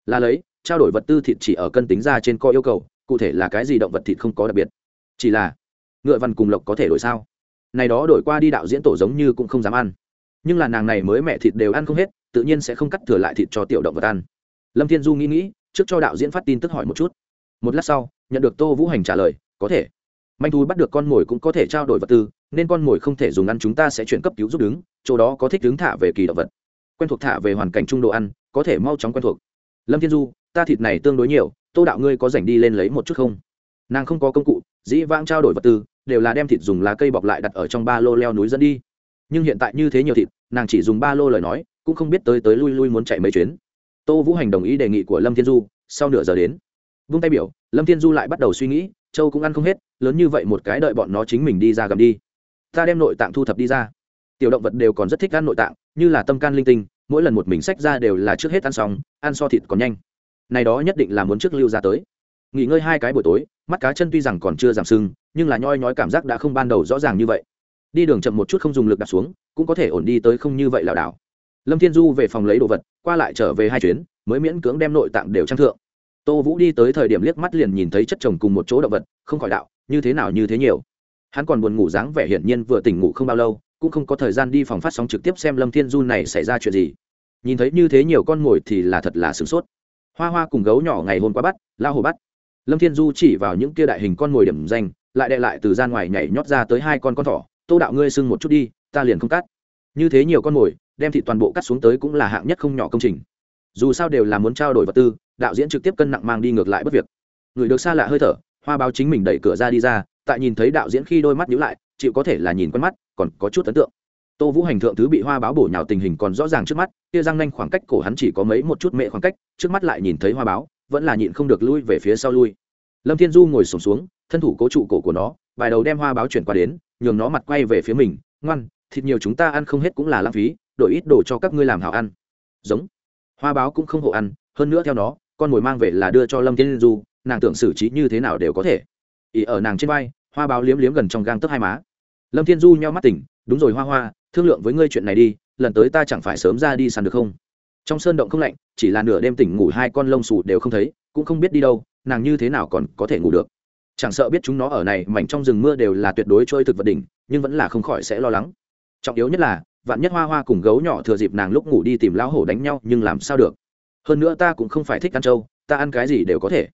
Là lấy, trao đổi vật tư thịt chỉ ở cân tính ra trên co yêu cầu, cụ thể là cái gì động vật thịt không có đặc biệt. Chỉ là ngựa văn cùng lộc có thể đổi sao? Này đó đổi qua đi đạo diễn tổ giống như cũng không dám ăn. Nhưng là nàng này mới mẹ thịt đều ăn không hết, tự nhiên sẽ không cắt thừa lại thịt cho tiểu động vật ăn. Lâm thiên du nghĩ nghĩ, trước cho đạo diễn phát tin tức hỏi một chút. Một lát sau, nhận được tô vũ hành trả lời, có thể. Manh thú bắt được con mồi cũng có thể trao đổi vật tư, nên con mồi không thể dùng ăn, chúng ta sẽ chuyển cấp cứu giúp đứng, chỗ đó có thích đứng thả về kỳ động vật. Quen thuộc thả về hoàn cảnh trung độ ăn, có thể mau chóng quen thuộc. Lâm thiên du, ta thịt này tương đối nhiều, tô đạo ngươi có dành đi lên lấy một chút không? Nàng không có công cụ, dĩ vãng trao đổi vật tư đều là đem thịt dùng lá cây bọc lại đặt ở trong ba lô leo núi dẫn đi. Nhưng hiện tại như thế nhiều thịt, nàng chỉ dùng ba lô lời nói, cũng không biết tới tới lui lui muốn chạy mấy chuyến. Tô vũ hành đồng ý đề nghị của lâm thiên du, sau nửa giờ đến, vung tay biểu, lâm thiên du lại bắt đầu suy nghĩ, châu cũng ăn không hết, lớn như vậy một cái đợi bọn nó chính mình đi ra gầm đi. Ta đem nội tạng thu thập đi ra. Tiểu động vật đều còn rất thích ăn nội tạng, như là tâm can linh tinh, mỗi lần một mình sách ra đều là trước hết ăn xong, ăn so thịt còn nhanh. Này đó nhất định là muốn trước lưu ra tới nghỉ ngơi hai cái buổi tối, mắt cá chân tuy rằng còn chưa giảm sưng, nhưng là nhoi nhói cảm giác đã không ban đầu rõ ràng như vậy. Đi đường chậm một chút không dùng lực đặt xuống, cũng có thể ổn đi tới không như vậy lảo đảo. Lâm thiên du về phòng lấy đồ vật, qua lại trở về hai chuyến, mới miễn cưỡng đem nội tạng đều trang thượng. Tô vũ đi tới thời điểm liếc mắt liền nhìn thấy chất chồng cùng một chỗ động vật, không khỏi đạo, như thế nào như thế nhiều? Hắn còn buồn ngủ dáng vẻ hiển nhiên vừa tỉnh ngủ không bao lâu, cũng không có thời gian đi phòng phát sóng trực tiếp xem lâm thiên du này xảy ra chuyện gì. Nhìn thấy như thế nhiều con mồi thì là thật là sửng sốt. Hoa hoa cùng gấu nhỏ ngày hôm qua bắt, lao hồ bắt lâm thiên du chỉ vào những kia đại hình con mồi điểm danh, lại đệ lại từ gian ngoài nhảy nhót ra tới hai con con thỏ. Tô đạo ngươi sưng một chút đi, ta liền không cắt. Như thế nhiều con mồi, đem thị toàn bộ cắt xuống tới cũng là hạng nhất không nhỏ công trình. Dù sao đều là muốn trao đổi vật tư, đạo diễn trực tiếp cân nặng mang đi ngược lại bất việc. Người được xa lạ hơi thở, hoa báo chính mình đẩy cửa ra đi ra, tại nhìn thấy đạo diễn khi đôi mắt nhíu lại, chịu có thể là nhìn quen mắt, còn có chút ấn tượng. Tô vũ hành thượng thứ bị hoa báo bổ nhào tình hình còn rõ ràng trước mắt, kia răng nanh khoảng cách cổ hắn chỉ có mấy một chút mệ khoảng cách, trước mắt lại nhìn thấy hoa báo vẫn là nhịn không được lui về phía sau lui. Lâm thiên du ngồi sổm xuống, xuống thân thủ cố trụ cổ của nó vài đầu đem hoa báo chuyển qua đến nhường nó mặt quay về phía mình. Ngoan thịt nhiều chúng ta ăn không hết cũng là lãng phí đổi ít đồ cho các ngươi làm hảo ăn. Giống. Hoa báo cũng không hộ ăn hơn nữa theo nó con mồi mang về là đưa cho lâm thiên du nàng tưởng xử trí như thế nào đều có thể. Ỉ ở nàng trên vai hoa báo liếm liếm gần trong gang tấc hai má. Lâm thiên du nheo mắt tỉnh đúng rồi hoa hoa thương lượng với ngươi chuyện này đi lần tới ta chẳng phải sớm ra đi sàn được không? Trong sơn động không lạnh, chỉ là nửa đêm tỉnh ngủ hai con lông xù đều không thấy, cũng không biết đi đâu, nàng như thế nào còn có thể ngủ được. Chẳng sợ biết chúng nó ở này, mảnh trong rừng mưa đều là tuyệt đối trôi thực vật đỉnh, nhưng vẫn là không khỏi sẽ lo lắng. Trọng yếu nhất là, vạn nhất hoa hoa cùng gấu nhỏ thừa dịp nàng lúc ngủ đi tìm lão hổ đánh nhau, nhưng làm sao được? Hơn nữa ta cũng không phải thích ăn trâu, ta ăn cái gì đều có thể.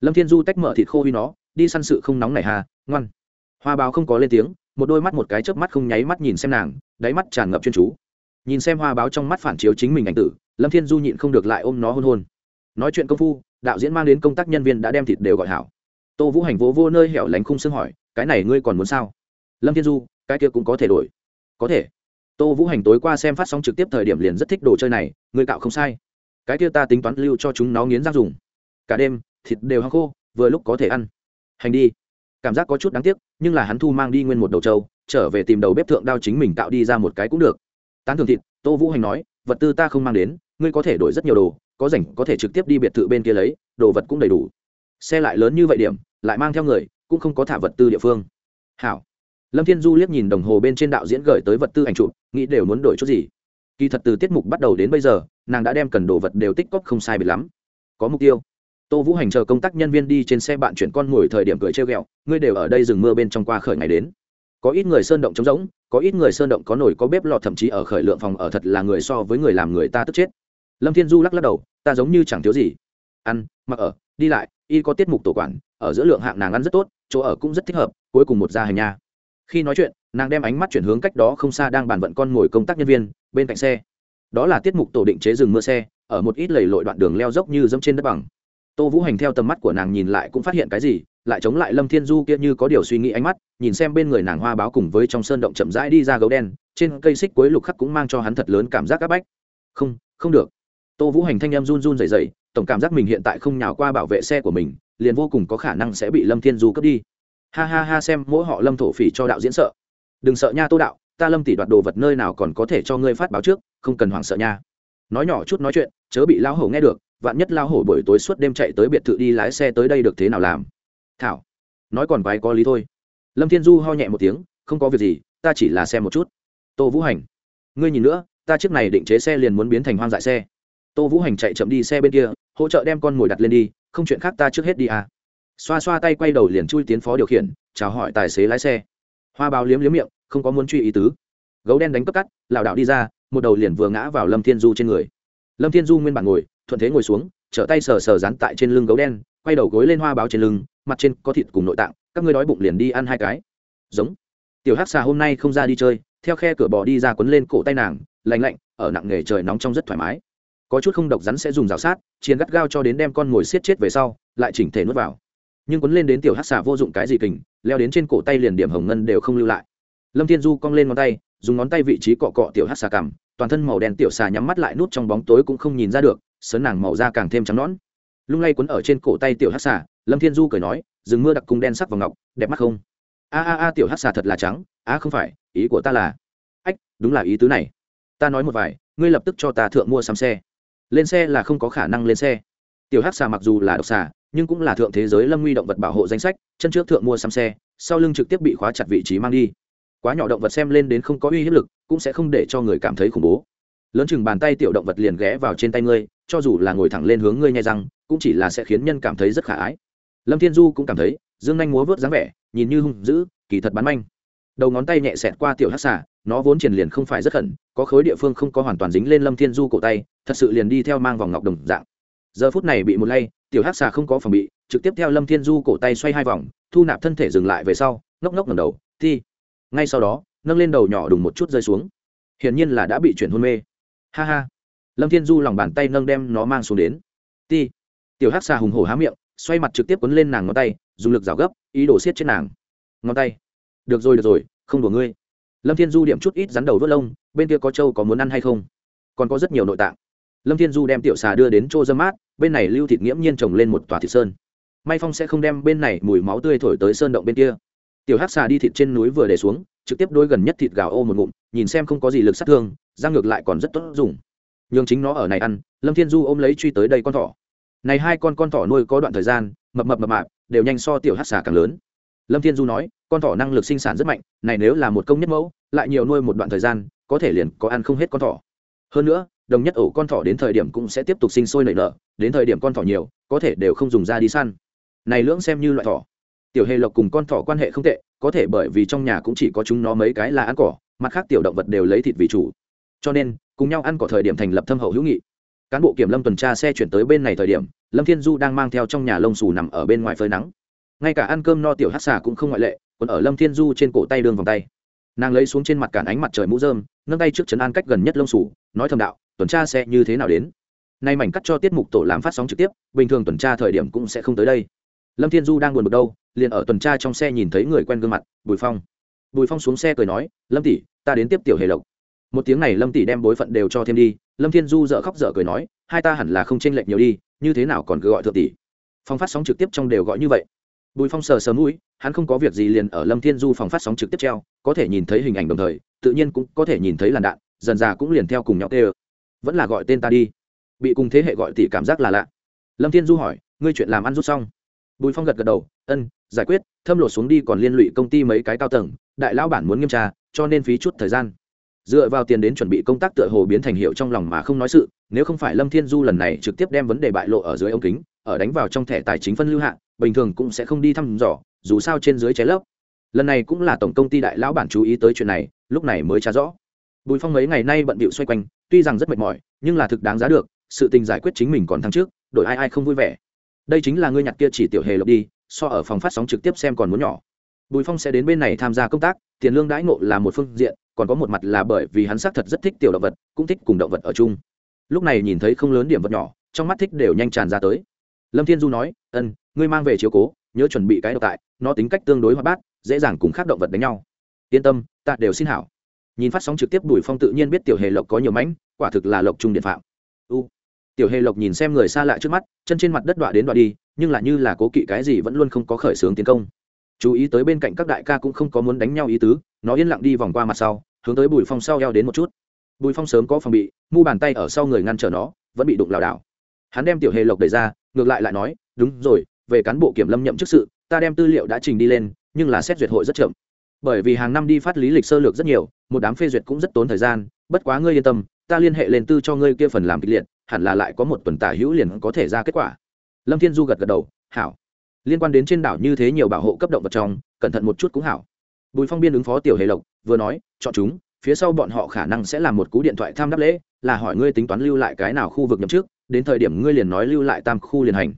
Lâm thiên du tách mở thịt khô huy nó, đi săn sự không nóng này hà, ngoan. Hoa báo không có lên tiếng, một đôi mắt một cái chớp mắt không nháy mắt nhìn xem nàng, đáy mắt tràn ngập chuyên chú. Nhìn xem hoa báo trong mắt phản chiếu chính mình ảnh tử lâm thiên du nhịn không được lại ôm nó hôn hôn. Nói chuyện công phu đạo diễn mang đến công tác nhân viên đã đem thịt đều gọi hảo. Tô vũ hành vỗ vô, vô nơi hẻo lánh khung xương hỏi cái này ngươi còn muốn sao? Lâm thiên du cái kia cũng có thể đổi. Có thể. Tô vũ hành tối qua xem phát sóng trực tiếp thời điểm liền rất thích đồ chơi này ngươi cạo không sai. Cái kia ta tính toán lưu cho chúng nó nghiến răng dùng. Cả đêm thịt đều hăng khô vừa lúc có thể ăn. Hành đi. Cảm giác có chút đáng tiếc nhưng là hắn thu mang đi nguyên một đầu trâu trở về tìm đầu bếp thượng đao chính mình tạo đi ra một cái cũng được. Tán thường thịt tô vũ hành nói vật tư ta không mang đến ngươi có thể đổi rất nhiều đồ, có rảnh có thể trực tiếp đi biệt thự bên kia lấy, đồ vật cũng đầy đủ. Xe lại lớn như vậy điểm, lại mang theo người, cũng không có thả vật tư địa phương. Hảo. Lâm thiên du liếc nhìn đồng hồ bên trên đạo diễn gửi tới vật tư ảnh chụp, nghĩ đều muốn đổi chút gì. Kỳ thật từ tiết mục bắt đầu đến bây giờ, nàng đã đem cần đồ vật đều tích cóp không sai biệt lắm. Có mục tiêu. Tô vũ hành chờ công tác nhân viên đi trên xe bạn chuyển con ngồi thời điểm cười treo g ẹ o ngươi đều ở đây rừng mưa bên trong qua khởi ngày đến. Có ít người sơn động trống rỗng, có ít người sơn động có nổi có bếp lọt thậm chí ở khởi lượng phòng ở thật là người so với người làm người ta tức chết lâm thiên du lắc lắc đầu, ta giống như chẳng thiếu gì. Ăn, mặc ở, đi lại, y có tiết mục tổ quản, ở giữa lượng hạng nàng ăn rất tốt, chỗ ở cũng rất thích hợp, cuối cùng một gia hành nha. Khi nói chuyện, nàng đem ánh mắt chuyển hướng cách đó không xa đang bàn vận con ngồi công tác nhân viên, bên cạnh xe. Đó là tiết mục tổ định chế dừng mưa xe, ở một ít lầy lội đoạn đường leo dốc như dẫm trên đất bằng. Tô vũ hành theo tầm mắt của nàng nhìn lại cũng phát hiện cái gì, lại chống lại lâm thiên du kia như có điều suy nghĩ ánh mắt, nhìn xem bên người nàng hoa báo cùng với trong sơn động chậm rãi đi ra gấu đen, trên cây xích cuối lục khắc cũng mang cho hắn thật lớn cảm giác áp bách. Không không được tô vũ hành thanh em run run dày dày tổng cảm giác mình hiện tại không nhào qua bảo vệ xe của mình, liền vô cùng có khả năng sẽ bị lâm thiên du cướp đi. Ha ha ha xem, mỗi họ lâm thổ phỉ cho đạo diễn sợ. Đừng sợ nha tô đạo, ta lâm tỷ đoạt đồ vật nơi nào còn có thể cho ngươi phát báo trước, không cần hoảng sợ nha. Nói nhỏ chút nói chuyện, chớ bị lão hổ nghe được, vạn nhất lão hổ buổi tối suốt đêm chạy tới biệt thự đi lái xe tới đây được thế nào làm? Thảo, nói còn vài có lý thôi. Lâm thiên du ho nhẹ một tiếng, không có việc gì, ta chỉ là xem một chút. Tô vũ hành, ngươi nhìn nữa, ta chiếc này định chế xe liền muốn biến thành hoang dại xe tô vũ hành chạy chậm đi xe bên kia, hỗ trợ đem con ngồi đặt lên đi, không chuyện khác ta trước hết đi à. Xoa xoa tay quay đầu liền chui tiến phó điều khiển, chào hỏi tài xế lái xe. Hoa báo liếm liếm miệng, không có muốn truy ý tứ. Gấu đen đánh cấp cắt, lảo đảo đi ra, một đầu liền vừa ngã vào lâm thiên du trên người. Lâm thiên du nguyên bản ngồi, thuận thế ngồi xuống, trở tay sờ sờ dán tại trên lưng gấu đen, quay đầu gối lên hoa báo trên lưng, mặt trên có thịt cùng nội tạng, các ngươi đói bụng liền đi ăn hai cái. Giống. Tiểu hắc xà hôm nay không ra đi chơi, theo khe cửa bò đi ra quấn lên cổ tay nàng, lạnh lạnh, ở nặng nghề trời nóng trong rất thoải mái có chút không độc rắn sẽ dùng rào sát chiến gắt gao cho đến đem con ngồi xiết chết về sau, lại chỉnh thể nuốt vào. Nhưng quấn lên đến tiểu hắc xà vô dụng cái gì kình, leo đến trên cổ tay liền điểm hồng ngân đều không lưu lại. Lâm thiên du cong lên ngón tay, dùng ngón tay vị trí cọ cọ tiểu hắc xà cằm, toàn thân màu đen tiểu xà nhắm mắt lại nút trong bóng tối cũng không nhìn ra được, sớn nàng màu da càng thêm trắng nõn. Lung lay quấn ở trên cổ tay tiểu hắc xà, lâm thiên du cười nói, rừng mưa đặc cung đen sắc vào ngọc, đẹp mắt không? A a a, tiểu hắc xà thật là trắng a không phải, ý của ta là ách, đúng là ý tứ này. Ta nói một vài, ngươi lập tức cho ta thượng mua xăm xe lên xe là không có khả năng lên xe. Tiểu hắc xà mặc dù là độc xà, nhưng cũng là thượng thế giới lâm nguy động vật bảo hộ danh sách, chân trước thượng mua xăm xe, sau lưng trực tiếp bị khóa chặt vị trí mang đi. Quá nhỏ động vật xem lên đến không có uy hiếp lực, cũng sẽ không để cho người cảm thấy khủng bố. Lớn chừng bàn tay tiểu động vật liền ghé vào trên tay ngươi, cho dù là ngồi thẳng lên hướng ngươi nhai răng, cũng chỉ là sẽ khiến nhân cảm thấy rất khả ái. Lâm thiên du cũng cảm thấy, dương nhanh múa vớt dáng vẻ, nhìn như hung dữ, kỳ thật bán manh. Đầu ngón tay nhẹ xẹt qua tiểu hát xà nó vốn triển liền không phải rất khẩn, có khối địa phương không có hoàn toàn dính lên lâm thiên du cổ tay, thật sự liền đi theo mang vòng ngọc đồng dạng. Giờ phút này bị một lay, tiểu hát xà không có phòng bị, trực tiếp theo lâm thiên du cổ tay xoay hai vòng, thu nạp thân thể dừng lại về sau, ngốc ngốc ngầm đầu thi ngay sau đó, nâng lên đầu nhỏ đùng một chút rơi xuống. Hiển nhiên là đã bị chuyển hôn mê. Ha ha. Lâm thiên du lòng bàn tay nâng đem nó mang xuống đến. Ti. Tiểu hát xà hùng hổ há miệng, xoay mặt trực tiếp quấn lên nàng ngón tay, dùng lực rào gấp, ý đồ xiết trên nàng. Ngón tay. Được rồi được rồi, không đùa ngươi lâm thiên du điểm chút ít rắn đầu vớt lông, bên kia có trâu có muốn ăn hay không? Còn có rất nhiều nội tạng. Lâm thiên du đem tiểu xà đưa đến chỗ dâm mát, bên này lưu thịt nghiễm nhiên trồng lên một tòa thịt sơn. May phong sẽ không đem bên này mùi máu tươi thổi tới sơn động bên kia. Tiểu hắc xà đi thịt trên núi vừa để xuống, trực tiếp đôi gần nhất thịt gào ô một ngụm, nhìn xem không có gì lực sát thương ra ngược lại còn rất tốt dùng. Nhường chính nó ở này ăn, lâm thiên du ôm lấy truy tới đây con thỏ. Này hai con con thỏ nuôi có đoạn thời gian, mập mập mập mạp, đều nhanh so tiểu hắc xà càng lớn. Lâm thiên du nói con thỏ năng lực sinh sản rất mạnh, này nếu là một công nhất mẫu, lại nhiều nuôi một đoạn thời gian, có thể liền có ăn không hết con thỏ. Hơn nữa, đồng nhất ổ con thỏ đến thời điểm cũng sẽ tiếp tục sinh sôi nảy nở, đến thời điểm con thỏ nhiều, có thể đều không dùng ra đi săn. Này lưỡng xem như loại thỏ. Tiểu hề lộc cùng con thỏ quan hệ không tệ, có thể bởi vì trong nhà cũng chỉ có chúng nó mấy cái là ăn cỏ, mặt khác tiểu động vật đều lấy thịt vì chủ. Cho nên, cùng nhau ăn cỏ thời điểm thành lập thâm hậu hữu nghị. Cán bộ kiểm lâm tuần tra xe chuyển tới bên này thời điểm, lâm thiên du đang mang theo trong nhà lông xù nằm ở bên ngoài phơi nắng. Ngay cả ăn cơm no tiểu hát xà cũng không ngoại lệ còn ở lâm thiên du trên cổ tay đương vòng tay nàng lấy xuống trên mặt cản ánh mặt trời mũ dơm nâng tay trước chấn an cách gần nhất lông sủ nói thầm đạo tuần tra sẽ như thế nào đến nay mảnh cắt cho tiết mục tổ làm phát sóng trực tiếp bình thường tuần tra thời điểm cũng sẽ không tới đây lâm thiên du đang buồn bực đâu liền ở tuần tra trong xe nhìn thấy người quen gương mặt bùi phong bùi phong xuống xe cười nói lâm tỷ ta đến tiếp tiểu hề lộc một tiếng này lâm tỷ đem bối phận đều cho thêm đi lâm thiên du dợ khóc dở cười nói hai ta hẳn là không chênh lệch nhiều đi như thế nào còn cứ gọi thượng tỷ phong phát sóng trực tiếp trong đều gọi như vậy bùi phong sờ sờ mũi, hắn không có việc gì liền ở lâm thiên du phòng phát sóng trực tiếp treo, có thể nhìn thấy hình ảnh đồng thời, tự nhiên cũng có thể nhìn thấy làn đạn, dần già cũng liền theo cùng nhau tê ơ. Vẫn là gọi tên ta đi. Bị cùng thế hệ gọi tỷ cảm giác là lạ. Lâm thiên du hỏi, ngươi chuyện làm ăn rút xong? Bùi phong gật gật đầu, ân, giải quyết, thâm lột xuống đi còn liên lụy công ty mấy cái cao tầng, đại lão bản muốn nghiêm tra, cho nên phí chút thời gian. Dựa vào tiền đến chuẩn bị công tác tựa hồ biến thành hiệu trong lòng mà không nói sự, nếu không phải lâm thiên du lần này trực tiếp đem vấn đề bại lộ ở dưới ống kính, ở đánh vào trong thẻ tài chính phân lưu hạng bình thường cũng sẽ không đi thăm dò, dù sao trên dưới trái lấp. Lần này cũng là tổng công ty đại lão bản chú ý tới chuyện này, lúc này mới trả rõ. Bùi phong mấy ngày nay bận bịu xoay quanh, tuy rằng rất mệt mỏi, nhưng là thực đáng giá được, sự tình giải quyết chính mình còn thăng trước, đổi ai ai không vui vẻ. Đây chính là ngươi nhặt kia chỉ tiểu hề lộc đi, so ở phòng phát sóng trực tiếp xem còn muốn nhỏ. Bùi phong sẽ đến bên này tham gia công tác, tiền lương đãi ngộ là một phương diện, còn có một mặt là bởi vì hắn xác thật rất thích tiểu động vật, cũng thích cùng động vật ở chung. Lúc này nhìn thấy không lớn điểm vật nhỏ, trong mắt thích đều nhanh tràn ra tới. Lâm thiên du nói, ân ngươi mang về chiếu cố, nhớ chuẩn bị cái độc tại, nó tính cách tương đối hoạt bát, dễ dàng cùng khác động vật đánh nhau. Yên tâm, ta đều xin hảo. Nhìn phát sóng trực tiếp bùi phong tự nhiên biết tiểu hề lộc có nhiều mánh quả thực là lộc trung điện phạm. U. Tiểu hề lộc nhìn xem người xa lạ trước mắt, chân trên mặt đất đọa đến đọa đi, nhưng là như là cố kỵ cái gì vẫn luôn không có khởi xướng tiến công. Chú ý tới bên cạnh các đại ca cũng không có muốn đánh nhau ý tứ, nó yên lặng đi vòng qua mặt sau, hướng tới bùi phong sau eo đến một chút. Bùi phong sớm có phòng bị, mu bàn tay ở sau người ngăn trở nó, vẫn bị đụng lảo đảo. Hắn đem tiểu hề lộc đẩy ra, ngược lại lại nói, đúng rồi về cán bộ kiểm lâm nhậm chức sự, ta đem tư liệu đã trình đi lên, nhưng là xét duyệt hội rất chậm. Bởi vì hàng năm đi phát lý lịch sơ lược rất nhiều, một đám phê duyệt cũng rất tốn thời gian, bất quá ngươi yên tâm, ta liên hệ lên tư cho ngươi kia phần làm kịch liệt, hẳn là lại có một tuần tả hữu liền có thể ra kết quả. Lâm thiên du gật gật đầu, hảo. Liên quan đến trên đảo như thế nhiều bảo hộ cấp động vật trong, cẩn thận một chút cũng hảo. Bùi phong biên ứng phó tiểu hề lộc, vừa nói, chọn chúng, phía sau bọn họ khả năng sẽ làm một cú điện thoại tham đáp lễ, là hỏi ngươi tính toán lưu lại cái nào khu vực nhậm trước đến thời điểm ngươi liền nói lưu lại tam khu liền hành.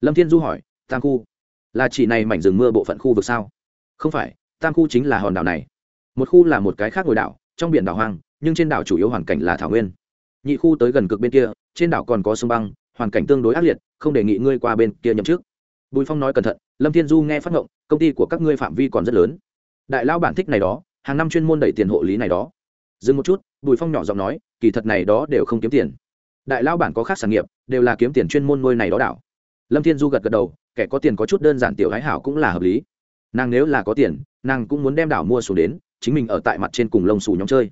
Lâm thiên du hỏi tam khu. Là chỉ này mảnh rừng mưa bộ phận khu vực sao? Không phải, tam khu chính là hòn đảo này. Một khu là một cái khác ngồi đảo, trong biển đảo hoang, nhưng trên đảo chủ yếu hoàn cảnh là thảo nguyên. Nhị khu tới gần cực bên kia, trên đảo còn có sông băng, hoàn cảnh tương đối ác liệt, không đề nghị ngươi qua bên kia nhậm trước bùi phong nói cẩn thận, lâm thiên du nghe phát ngộng, công ty của các ngươi phạm vi còn rất lớn. Đại lao bản thích này đó, hàng năm chuyên môn đẩy tiền hộ lý này đó. Dừng một chút, bùi phong nhỏ giọng nói, kỳ thật này đó đều không kiếm tiền. Đại lao bản có khác sản nghiệp, đều là kiếm tiền chuyên môn nuôi này đó đảo. Lâm thiên du gật gật đầu kẻ có tiền có chút đơn giản tiểu gái hảo cũng là hợp lý. Nàng nếu là có tiền, nàng cũng muốn đem đảo mua xuống đến, chính mình ở tại mặt trên cùng lông xù nhóm chơi.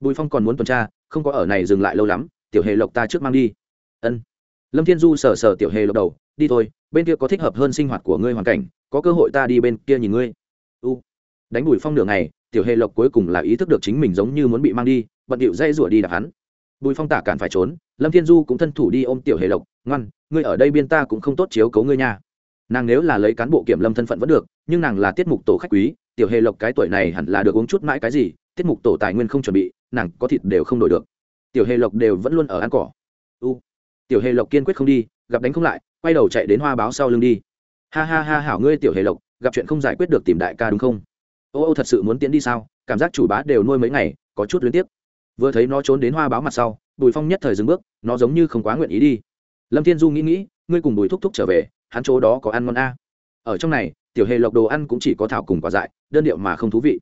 Bùi phong còn muốn tuần tra, không có ở này dừng lại lâu lắm, tiểu hề lộc ta trước mang đi. Ân. Lâm thiên du sờ sờ tiểu hề lộc đầu, đi thôi, bên kia có thích hợp hơn sinh hoạt của ngươi hoàn cảnh, có cơ hội ta đi bên kia nhìn ngươi. U. Đánh bùi phong đường này tiểu hề lộc cuối cùng là ý thức được chính mình giống như muốn bị mang đi, bận điệu dây rủa đi đạp hắn. Bùi phong tả cản phải trốn, lâm thiên du cũng thân thủ đi ôm tiểu hề lộc, ngoan, ngươi ở đây biên ta cũng không tốt chiếu cấu ngươi nha nàng nếu là lấy cán bộ kiểm lâm thân phận vẫn được, nhưng nàng là tiết mục tổ khách quý, tiểu hề lộc cái tuổi này hẳn là được uống chút mãi cái gì, tiết mục tổ tài nguyên không chuẩn bị, nàng có thịt đều không đổi được. Tiểu hề lộc đều vẫn luôn ở ăn cỏ. U, tiểu hề lộc kiên quyết không đi, gặp đánh không lại, quay đầu chạy đến hoa báo sau lưng đi. Ha ha ha, hảo ngươi tiểu hề lộc, gặp chuyện không giải quyết được tìm đại ca đúng không? Ô ô thật sự muốn tiến đi sao? Cảm giác chủ bá đều nuôi mấy ngày, có chút luyến tiếc. Vừa thấy nó trốn đến hoa báo mặt sau, bùi phong nhất thời dừng bước, nó giống như không quá nguyện ý đi. Lâm thiên du nghĩ nghĩ, ngươi cùng bùi thúc thúc trở về hắn chỗ đó có ăn ngon a. Ở trong này, tiểu hề lộc đồ ăn cũng chỉ có thảo cùng quả dại, đơn điệu mà không thú vị.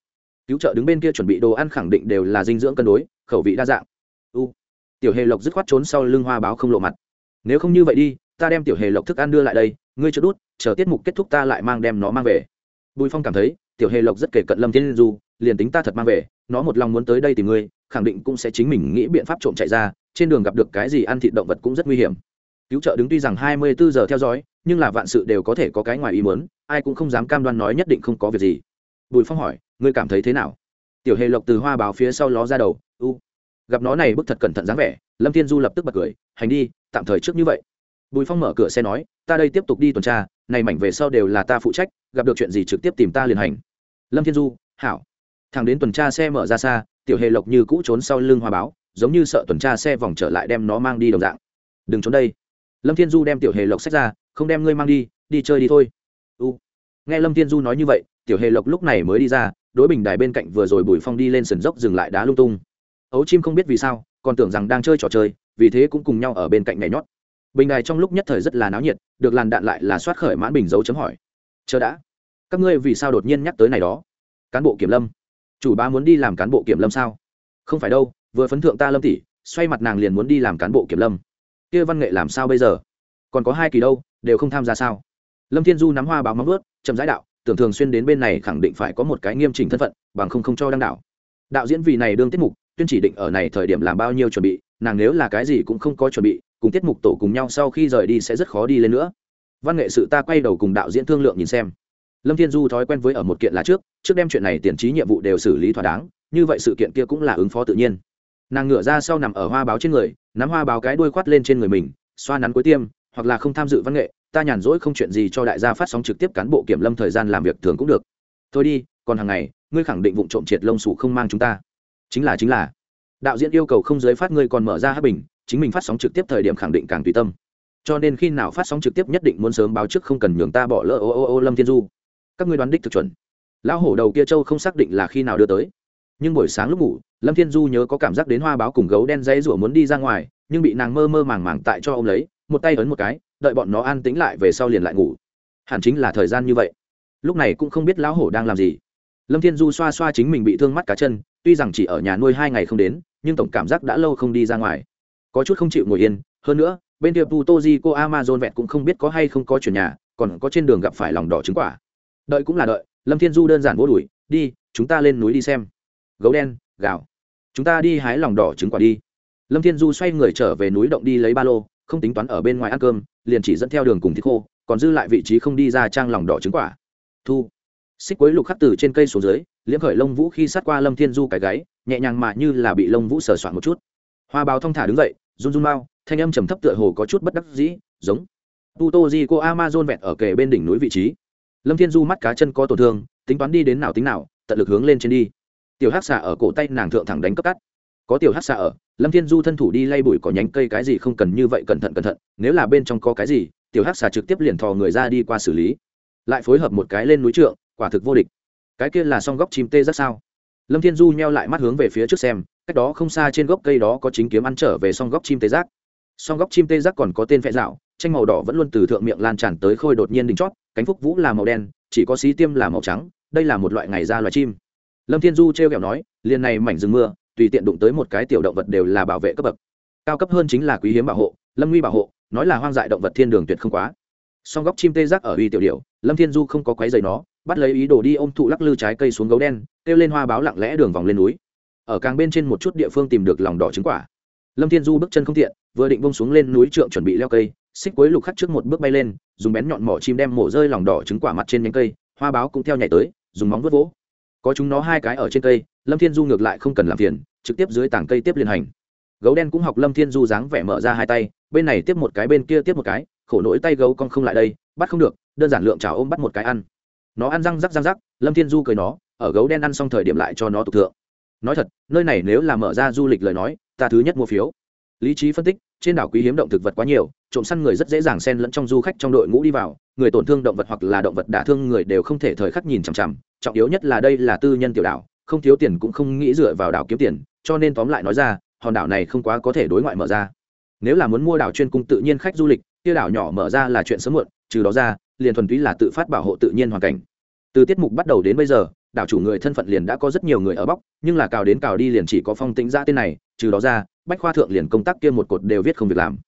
Cứu trợ đứng bên kia chuẩn bị đồ ăn khẳng định đều là dinh dưỡng cân đối, khẩu vị đa dạng. U. Tiểu hề lộc dứt khoát trốn sau lưng hoa báo không lộ mặt. Nếu không như vậy đi, ta đem tiểu hề lộc thức ăn đưa lại đây, ngươi cho đút, chờ tiết mục kết thúc ta lại mang đem nó mang về. Bùi phong cảm thấy, tiểu hề lộc rất kể cận lâm thiên du, liền tính ta thật mang về, nó một lòng muốn tới đây tìm ngươi, khẳng định cũng sẽ chính mình nghĩ biện pháp trộm chạy ra, trên đường gặp được cái gì ăn thịt động vật cũng rất nguy hiểm. Cứu trợ đứng tuy rằng hai mươi bốn giờ theo dõi nhưng là vạn sự đều có thể có cái ngoài ý muốn, ai cũng không dám cam đoan nói nhất định không có việc gì. Bùi phong hỏi, ngươi cảm thấy thế nào? Tiểu hề lộc từ hoa báo phía sau ló ra đầu, u. Gặp nó này bức thật cẩn thận dáng vẻ, lâm thiên du lập tức bật cười, hành đi, tạm thời trước như vậy. Bùi phong mở cửa xe nói, ta đây tiếp tục đi tuần tra, này mảnh về sau đều là ta phụ trách, gặp được chuyện gì trực tiếp tìm ta liền hành. Lâm thiên du, hảo. Thằng đến tuần tra xe mở ra xa, tiểu hề lộc như cũ trốn sau lưng hoa báo, giống như sợ tuần tra xe vòng trở lại đem nó mang đi đồng dạng. Đừng trốn đây. Lâm thiên du đem tiểu hề lộc sách ra không đem ngươi mang đi đi chơi đi thôi. U. Nghe lâm thiên du nói như vậy, tiểu hề lộc lúc này mới đi ra, đối bình đài bên cạnh vừa rồi bùi phong đi lên sườn dốc dừng lại đá lung tung. Ấu chim không biết vì sao, còn tưởng rằng đang chơi trò chơi, vì thế cũng cùng nhau ở bên cạnh nhảy nhót. Bình đài trong lúc nhất thời rất là náo nhiệt, được làn đạn lại là soát khởi mãn bình dấu chấm hỏi. Chờ đã, các ngươi vì sao đột nhiên nhắc tới này đó? Cán bộ kiểm lâm, chủ bá muốn đi làm cán bộ kiểm lâm sao? Không phải đâu, vừa phấn thượng ta lâm tỷ, xoay mặt nàng liền muốn đi làm cán bộ kiểm lâm. Kia văn nghệ làm sao bây giờ? Còn có hai kỳ đâu đều không tham gia sao? Lâm thiên du nắm hoa báo móng ướt chậm rãi đạo, tưởng thường xuyên đến bên này khẳng định phải có một cái nghiêm chỉnh thân phận, bằng không không cho đăng đạo. Đạo diễn vì này đương tiết mục, tuyên chỉ định ở này thời điểm làm bao nhiêu chuẩn bị, nàng nếu là cái gì cũng không có chuẩn bị, cùng tiết mục tổ cùng nhau sau khi rời đi sẽ rất khó đi lên nữa. Văn nghệ sự ta quay đầu cùng đạo diễn thương lượng nhìn xem. Lâm thiên du thói quen với ở một kiện là trước trước đem chuyện này tiền trí nhiệm vụ đều xử lý thỏa đáng, như vậy sự kiện kia cũng là ứng phó tự nhiên. Nàng ngửa ra sau nằm ở hoa báo trên người, nắm hoa báo cái đuôi khoát lên trên người mình, xoa nắn cuối tiêm hoặc là không tham dự văn nghệ, ta nhàn rỗi không chuyện gì cho đại gia phát sóng trực tiếp cán bộ kiểm lâm thời gian làm việc thường cũng được. Thôi đi, còn hàng ngày, ngươi khẳng định vụ trộm triệt lông sủ không mang chúng ta. Chính là chính là. Đạo diễn yêu cầu không giới phát ngươi còn mở ra hát bình, chính mình phát sóng trực tiếp thời điểm khẳng định càng tùy tâm. Cho nên khi nào phát sóng trực tiếp nhất định muốn sớm báo trước không cần nhường ta bỏ lỡ, ô ô ô, lâm thiên du. Các ngươi đoán đích thực chuẩn. Lão hổ đầu kia châu không xác định là khi nào đưa tới. Nhưng buổi sáng lúc ngủ, lâm thiên du nhớ có cảm giác đến hoa báo cùng gấu đen dãy rủa muốn đi ra ngoài, nhưng bị nàng mơ mơ màng màng tại cho ô m lấy một tay ấn một cái, đợi bọn nó an tĩnh lại về sau liền lại ngủ. Hẳn chính là thời gian như vậy. Lúc này cũng không biết lão hổ đang làm gì. Lâm thiên du xoa xoa chính mình bị thương mắt cá chân, tuy rằng chỉ ở nhà nuôi hai ngày không đến, nhưng tổng cảm giác đã lâu không đi ra ngoài. Có chút không chịu ngồi yên, hơn nữa, bên kia putoji cô amazon vẹn cũng không biết có hay không có chuyển nhà, còn có trên đường gặp phải lòng đỏ trứng quả. Đợi cũng là đợi, lâm thiên du đơn giản vô đuổi, đi, chúng ta lên núi đi xem. Gấu đen gạo chúng ta đi hái lòng đỏ trứng quả đi. Lâm thiên du xoay người trở về núi động đi lấy ba lô không tính toán ở bên ngoài ăn cơm, liền chỉ dẫn theo đường cùng thịt khô, còn dư lại vị trí không đi ra trang lòng đỏ trứng quả. Thu. Xích quấy lục khắc từ trên cây xuống dưới, liễm khởi lông vũ khi sát qua lâm thiên du cái gáy, nhẹ nhàng mà như là bị lông vũ sờ soạn một chút. Hoa báo thong thả đứng dậy, run run mau, thanh âm trầm thấp tựa hồ có chút bất đắc dĩ, giống. Tu tô di cô amazon vẹn ở kề bên đỉnh núi vị trí. Lâm thiên du mắt cá chân có tổn thương, tính toán đi đến nào tính nào, tận lực hướng lên trên đi. Tiểu hắc Xà ở cổ tay nàng thượng thẳng đánh cấp cắt có tiểu hắc xạ ở, lâm thiên du thân thủ đi lay bụi có nhánh cây cái gì không cần như vậy cẩn thận cẩn thận, nếu là bên trong có cái gì, tiểu hắc xạ trực tiếp liền thò người ra đi qua xử lý. Lại phối hợp một cái lên núi trượng, quả thực vô địch. Cái kia là song góc chim tê rất sao? Lâm thiên du nheo lại mắt hướng về phía trước xem, cách đó không xa trên gốc cây đó có chính kiếm ăn trở về song góc chim tê giác. Song góc chim tê giác còn có tên phẹ dạo, tranh màu đỏ vẫn luôn từ thượng miệng lan tràn tới khôi đột nhiên đỉnh chót, cánh phúc vũ là màu đen, chỉ có xí tiêm là màu trắng, đây là một loại ngày ra loài chim. Lâm thiên du t r e o kẹo nói, liền này mảnh rừng mưa tùy tiện đụng tới một cái tiểu động vật đều là bảo vệ cấp bậc. Cao cấp hơn chính là quý hiếm bảo hộ, lâm nguy bảo hộ, nói là hoang dại động vật thiên đường tuyệt không quá. Song góc chim tê giác ở uy tiểu điệu lâm thiên du không có quái giày nó, bắt lấy ý đồ đi ôm thụ lắc lư trái cây xuống gấu đen, kêu lên hoa báo lặng lẽ đường vòng lên núi. Ở càng bên trên một chút địa phương tìm được lòng đỏ trứng quả. Lâm thiên du bước chân không tiện, vừa định bông xuống lên núi trượng chuẩn bị leo cây, xích cuối lục khắc trước một bước bay lên, dùng bén nhọn mỏ chim đem mổ rơi lòng đỏ trứng quả mặt trên nhánh cây, hoa báo cũng theo nhảy tới, dùng móng vớt vỗ. Có chúng nó hai cái ở trên cây lâm thiên du ngược lại không cần làm phiền, trực tiếp dưới tảng cây tiếp liên hành. Gấu đen cũng học lâm thiên du dáng vẻ mở ra hai tay, bên này tiếp một cái, bên kia tiếp một cái, khổ nỗi tay gấu con không lại đây, bắt không được, đơn giản lượng chảo ôm bắt một cái ăn. Nó ăn răng rắc răng rắc, lâm thiên du cười nó, ở gấu đen ăn xong thời điểm lại cho nó tục thượng. Nói thật, nơi này nếu là mở ra du lịch lời nói, ta thứ nhất mua phiếu. Lý trí phân tích, trên đảo quý hiếm động thực vật quá nhiều, trộm săn người rất dễ dàng xen lẫn trong du khách trong đội ngũ đi vào, người tổn thương động vật hoặc là động vật đả thương người đều không thể thời khắc nhìn chằm chằm, trọng yếu nhất là đây là tư nhân tiểu đảo không thiếu tiền cũng không nghĩ dựa vào đảo kiếm tiền, cho nên tóm lại nói ra, hòn đảo này không quá có thể đối ngoại mở ra. Nếu là muốn mua đảo chuyên cung tự nhiên khách du lịch, kia đảo nhỏ mở ra là chuyện sớm muộn, trừ đó ra, liền thuần túy là tự phát bảo hộ tự nhiên hoàn cảnh. Từ tiết mục bắt đầu đến bây giờ, đảo chủ người thân phận liền đã có rất nhiều người ở bóc, nhưng là cào đến cào đi liền chỉ có phong tĩnh ra tên này, trừ đó ra, bách khoa thượng liền công tác kia một cột đều viết không việc làm.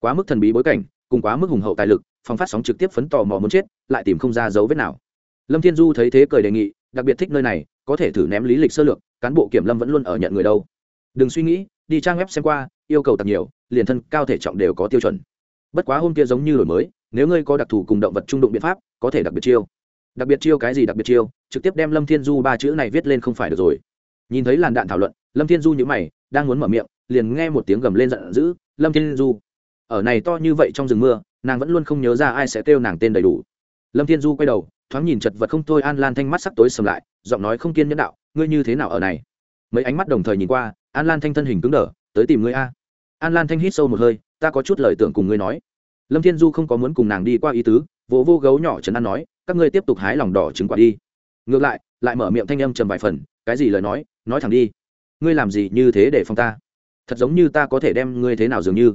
Quá mức thần bí bối cảnh, cùng quá mức hùng hậu tài lực, phong phát sóng trực tiếp phấn tò mò muốn chết, lại tìm không ra dấu vết nào. Lâm thiên du thấy thế cười đề nghị, đặc biệt thích nơi này có thể thử ném lý lịch sơ lược, cán bộ kiểm lâm vẫn luôn ở nhận người đâu. Đừng suy nghĩ, đi trang web xem qua, yêu cầu tặc nhiều, liền thân cao thể trọng đều có tiêu chuẩn. Bất quá hôm kia giống như đổi mới, nếu ngươi có đặc thù cùng động vật trung đụng biện pháp, có thể đặc biệt chiêu. Đặc biệt chiêu cái gì đặc biệt chiêu? Trực tiếp đem lâm thiên du ba chữ này viết lên không phải được rồi. Nhìn thấy làn đạn thảo luận, lâm thiên du nhữ mày, đang muốn mở miệng, liền nghe một tiếng gầm lên giận dữ, lâm thiên du. Ở này to như vậy trong rừng mưa, nàng vẫn luôn không nhớ ra ai sẽ kêu nàng tên đầy đủ. Lâm thiên du quay đầu thoáng nhìn chật vật không thôi, an lan thanh mắt sắc tối sầm lại, giọng nói không kiên nhẫn đạo, ngươi như thế nào ở này? Mấy ánh mắt đồng thời nhìn qua, an lan thanh thân hình cứng đờ, tới tìm ngươi a. An lan thanh hít sâu một hơi, ta có chút lời tưởng cùng ngươi nói. Lâm thiên du không có muốn cùng nàng đi qua ý tứ, vỗ vô gấu nhỏ trấn an nói, các ngươi tiếp tục hái lòng đỏ trứng quả đi. Ngược lại lại mở miệng thanh âm trầm vài phần, cái gì lời nói? Nói thẳng đi. Ngươi làm gì như thế để phong ta? Thật giống như ta có thể đem ngươi thế nào dường như.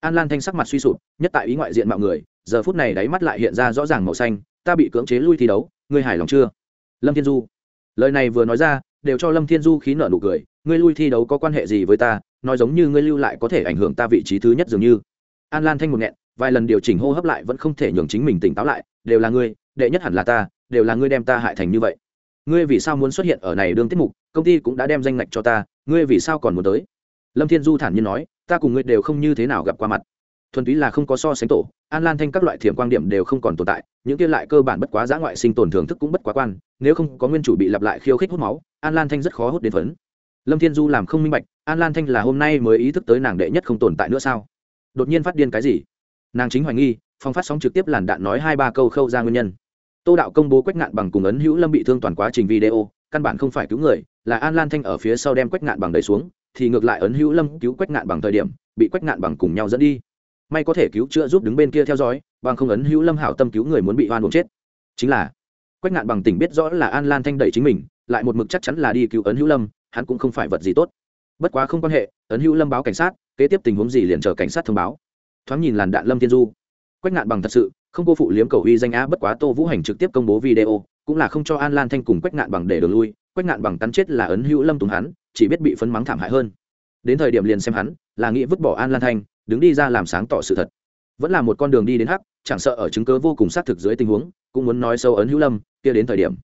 An lan thanh sắc mặt suy sụp, nhất tại ý ngoại diện mọi người, giờ phút này đáy mắt lại hiện ra rõ ràng màu xanh ta bị cưỡng chế lui thi đấu, ngươi hài lòng chưa? Lâm thiên du. Lời này vừa nói ra, đều cho lâm thiên du khí nợ nụ cười, ngươi lui thi đấu có quan hệ gì với ta, nói giống như ngươi lưu lại có thể ảnh hưởng ta vị trí thứ nhất dường như. An lan thanh một nghẹn, vài lần điều chỉnh hô hấp lại vẫn không thể nhường chính mình tỉnh táo lại, đều là ngươi, đệ nhất hẳn là ta, đều là ngươi đem ta hại thành như vậy. Ngươi vì sao muốn xuất hiện ở này đương tiết mục, công ty cũng đã đem danh ngạch cho ta, ngươi vì sao còn muốn tới? Lâm thiên du thản nhiên nói, ta cùng ngươi đều không như thế nào gặp qua mặt thuần túy là không có so sánh tổ, an lan thanh các loại thiểm quan điểm đều không còn tồn tại, những kia lại cơ bản bất quá giã ngoại sinh tồn thưởng thức cũng bất quá quan, nếu không có nguyên chủ bị lặp lại khiêu khích hút máu, an lan thanh rất khó hút đến phấn. Lâm thiên du làm không minh bạch, an lan thanh là hôm nay mới ý thức tới nàng đệ nhất không tồn tại nữa sao? Đột nhiên phát điên cái gì? Nàng chính hoài nghi, phong phát sóng trực tiếp làn đạn nói hai ba câu khâu ra nguyên nhân. Tô đạo công bố quách ngạn bằng cùng ấn hữu lâm bị thương toàn quá trình video, căn bản không phải cứu người, là an lan thanh ở phía sau đem quách ngạn bằng đẩy xuống, thì ngược lại ấn hữu lâm cứu quách ngạn bằng thời điểm, bị quách ngạn bằng cùng nhau dẫn đi may có thể cứu chữa giúp đứng bên kia theo dõi, bằng không ấn hữu lâm hảo tâm cứu người muốn bị oan buộc chết. Chính là, quách ngạn bằng tỉnh biết rõ là an lan thanh đẩy chính mình, lại một mực chắc chắn là đi cứu ấn hữu lâm, hắn cũng không phải vật gì tốt. Bất quá không quan hệ, ấn hữu lâm báo cảnh sát, kế tiếp tình huống gì liền chờ cảnh sát thông báo. Thoáng nhìn làn đạn lâm thiên du, quách ngạn bằng thật sự, không cô phụ liếm cầu uy danh á, bất quá tô vũ hành trực tiếp công bố video, cũng là không cho an lan thanh cùng quách ngạn bằng để đường lui, quách ngạn bằng cắn chết là ấn hữu lâm tùng hắn, chỉ biết bị phấn mắng thảm hại hơn. Đến thời điểm liền xem hắn, là nghĩ vứt bỏ an lan thanh đứng đi ra làm sáng tỏ sự thật. Vẫn là một con đường đi đến hắc, chẳng sợ ở chứng cớ vô cùng xác thực dưới tình huống, cũng muốn nói sâu ấn hữu lâm, kia đến thời điểm.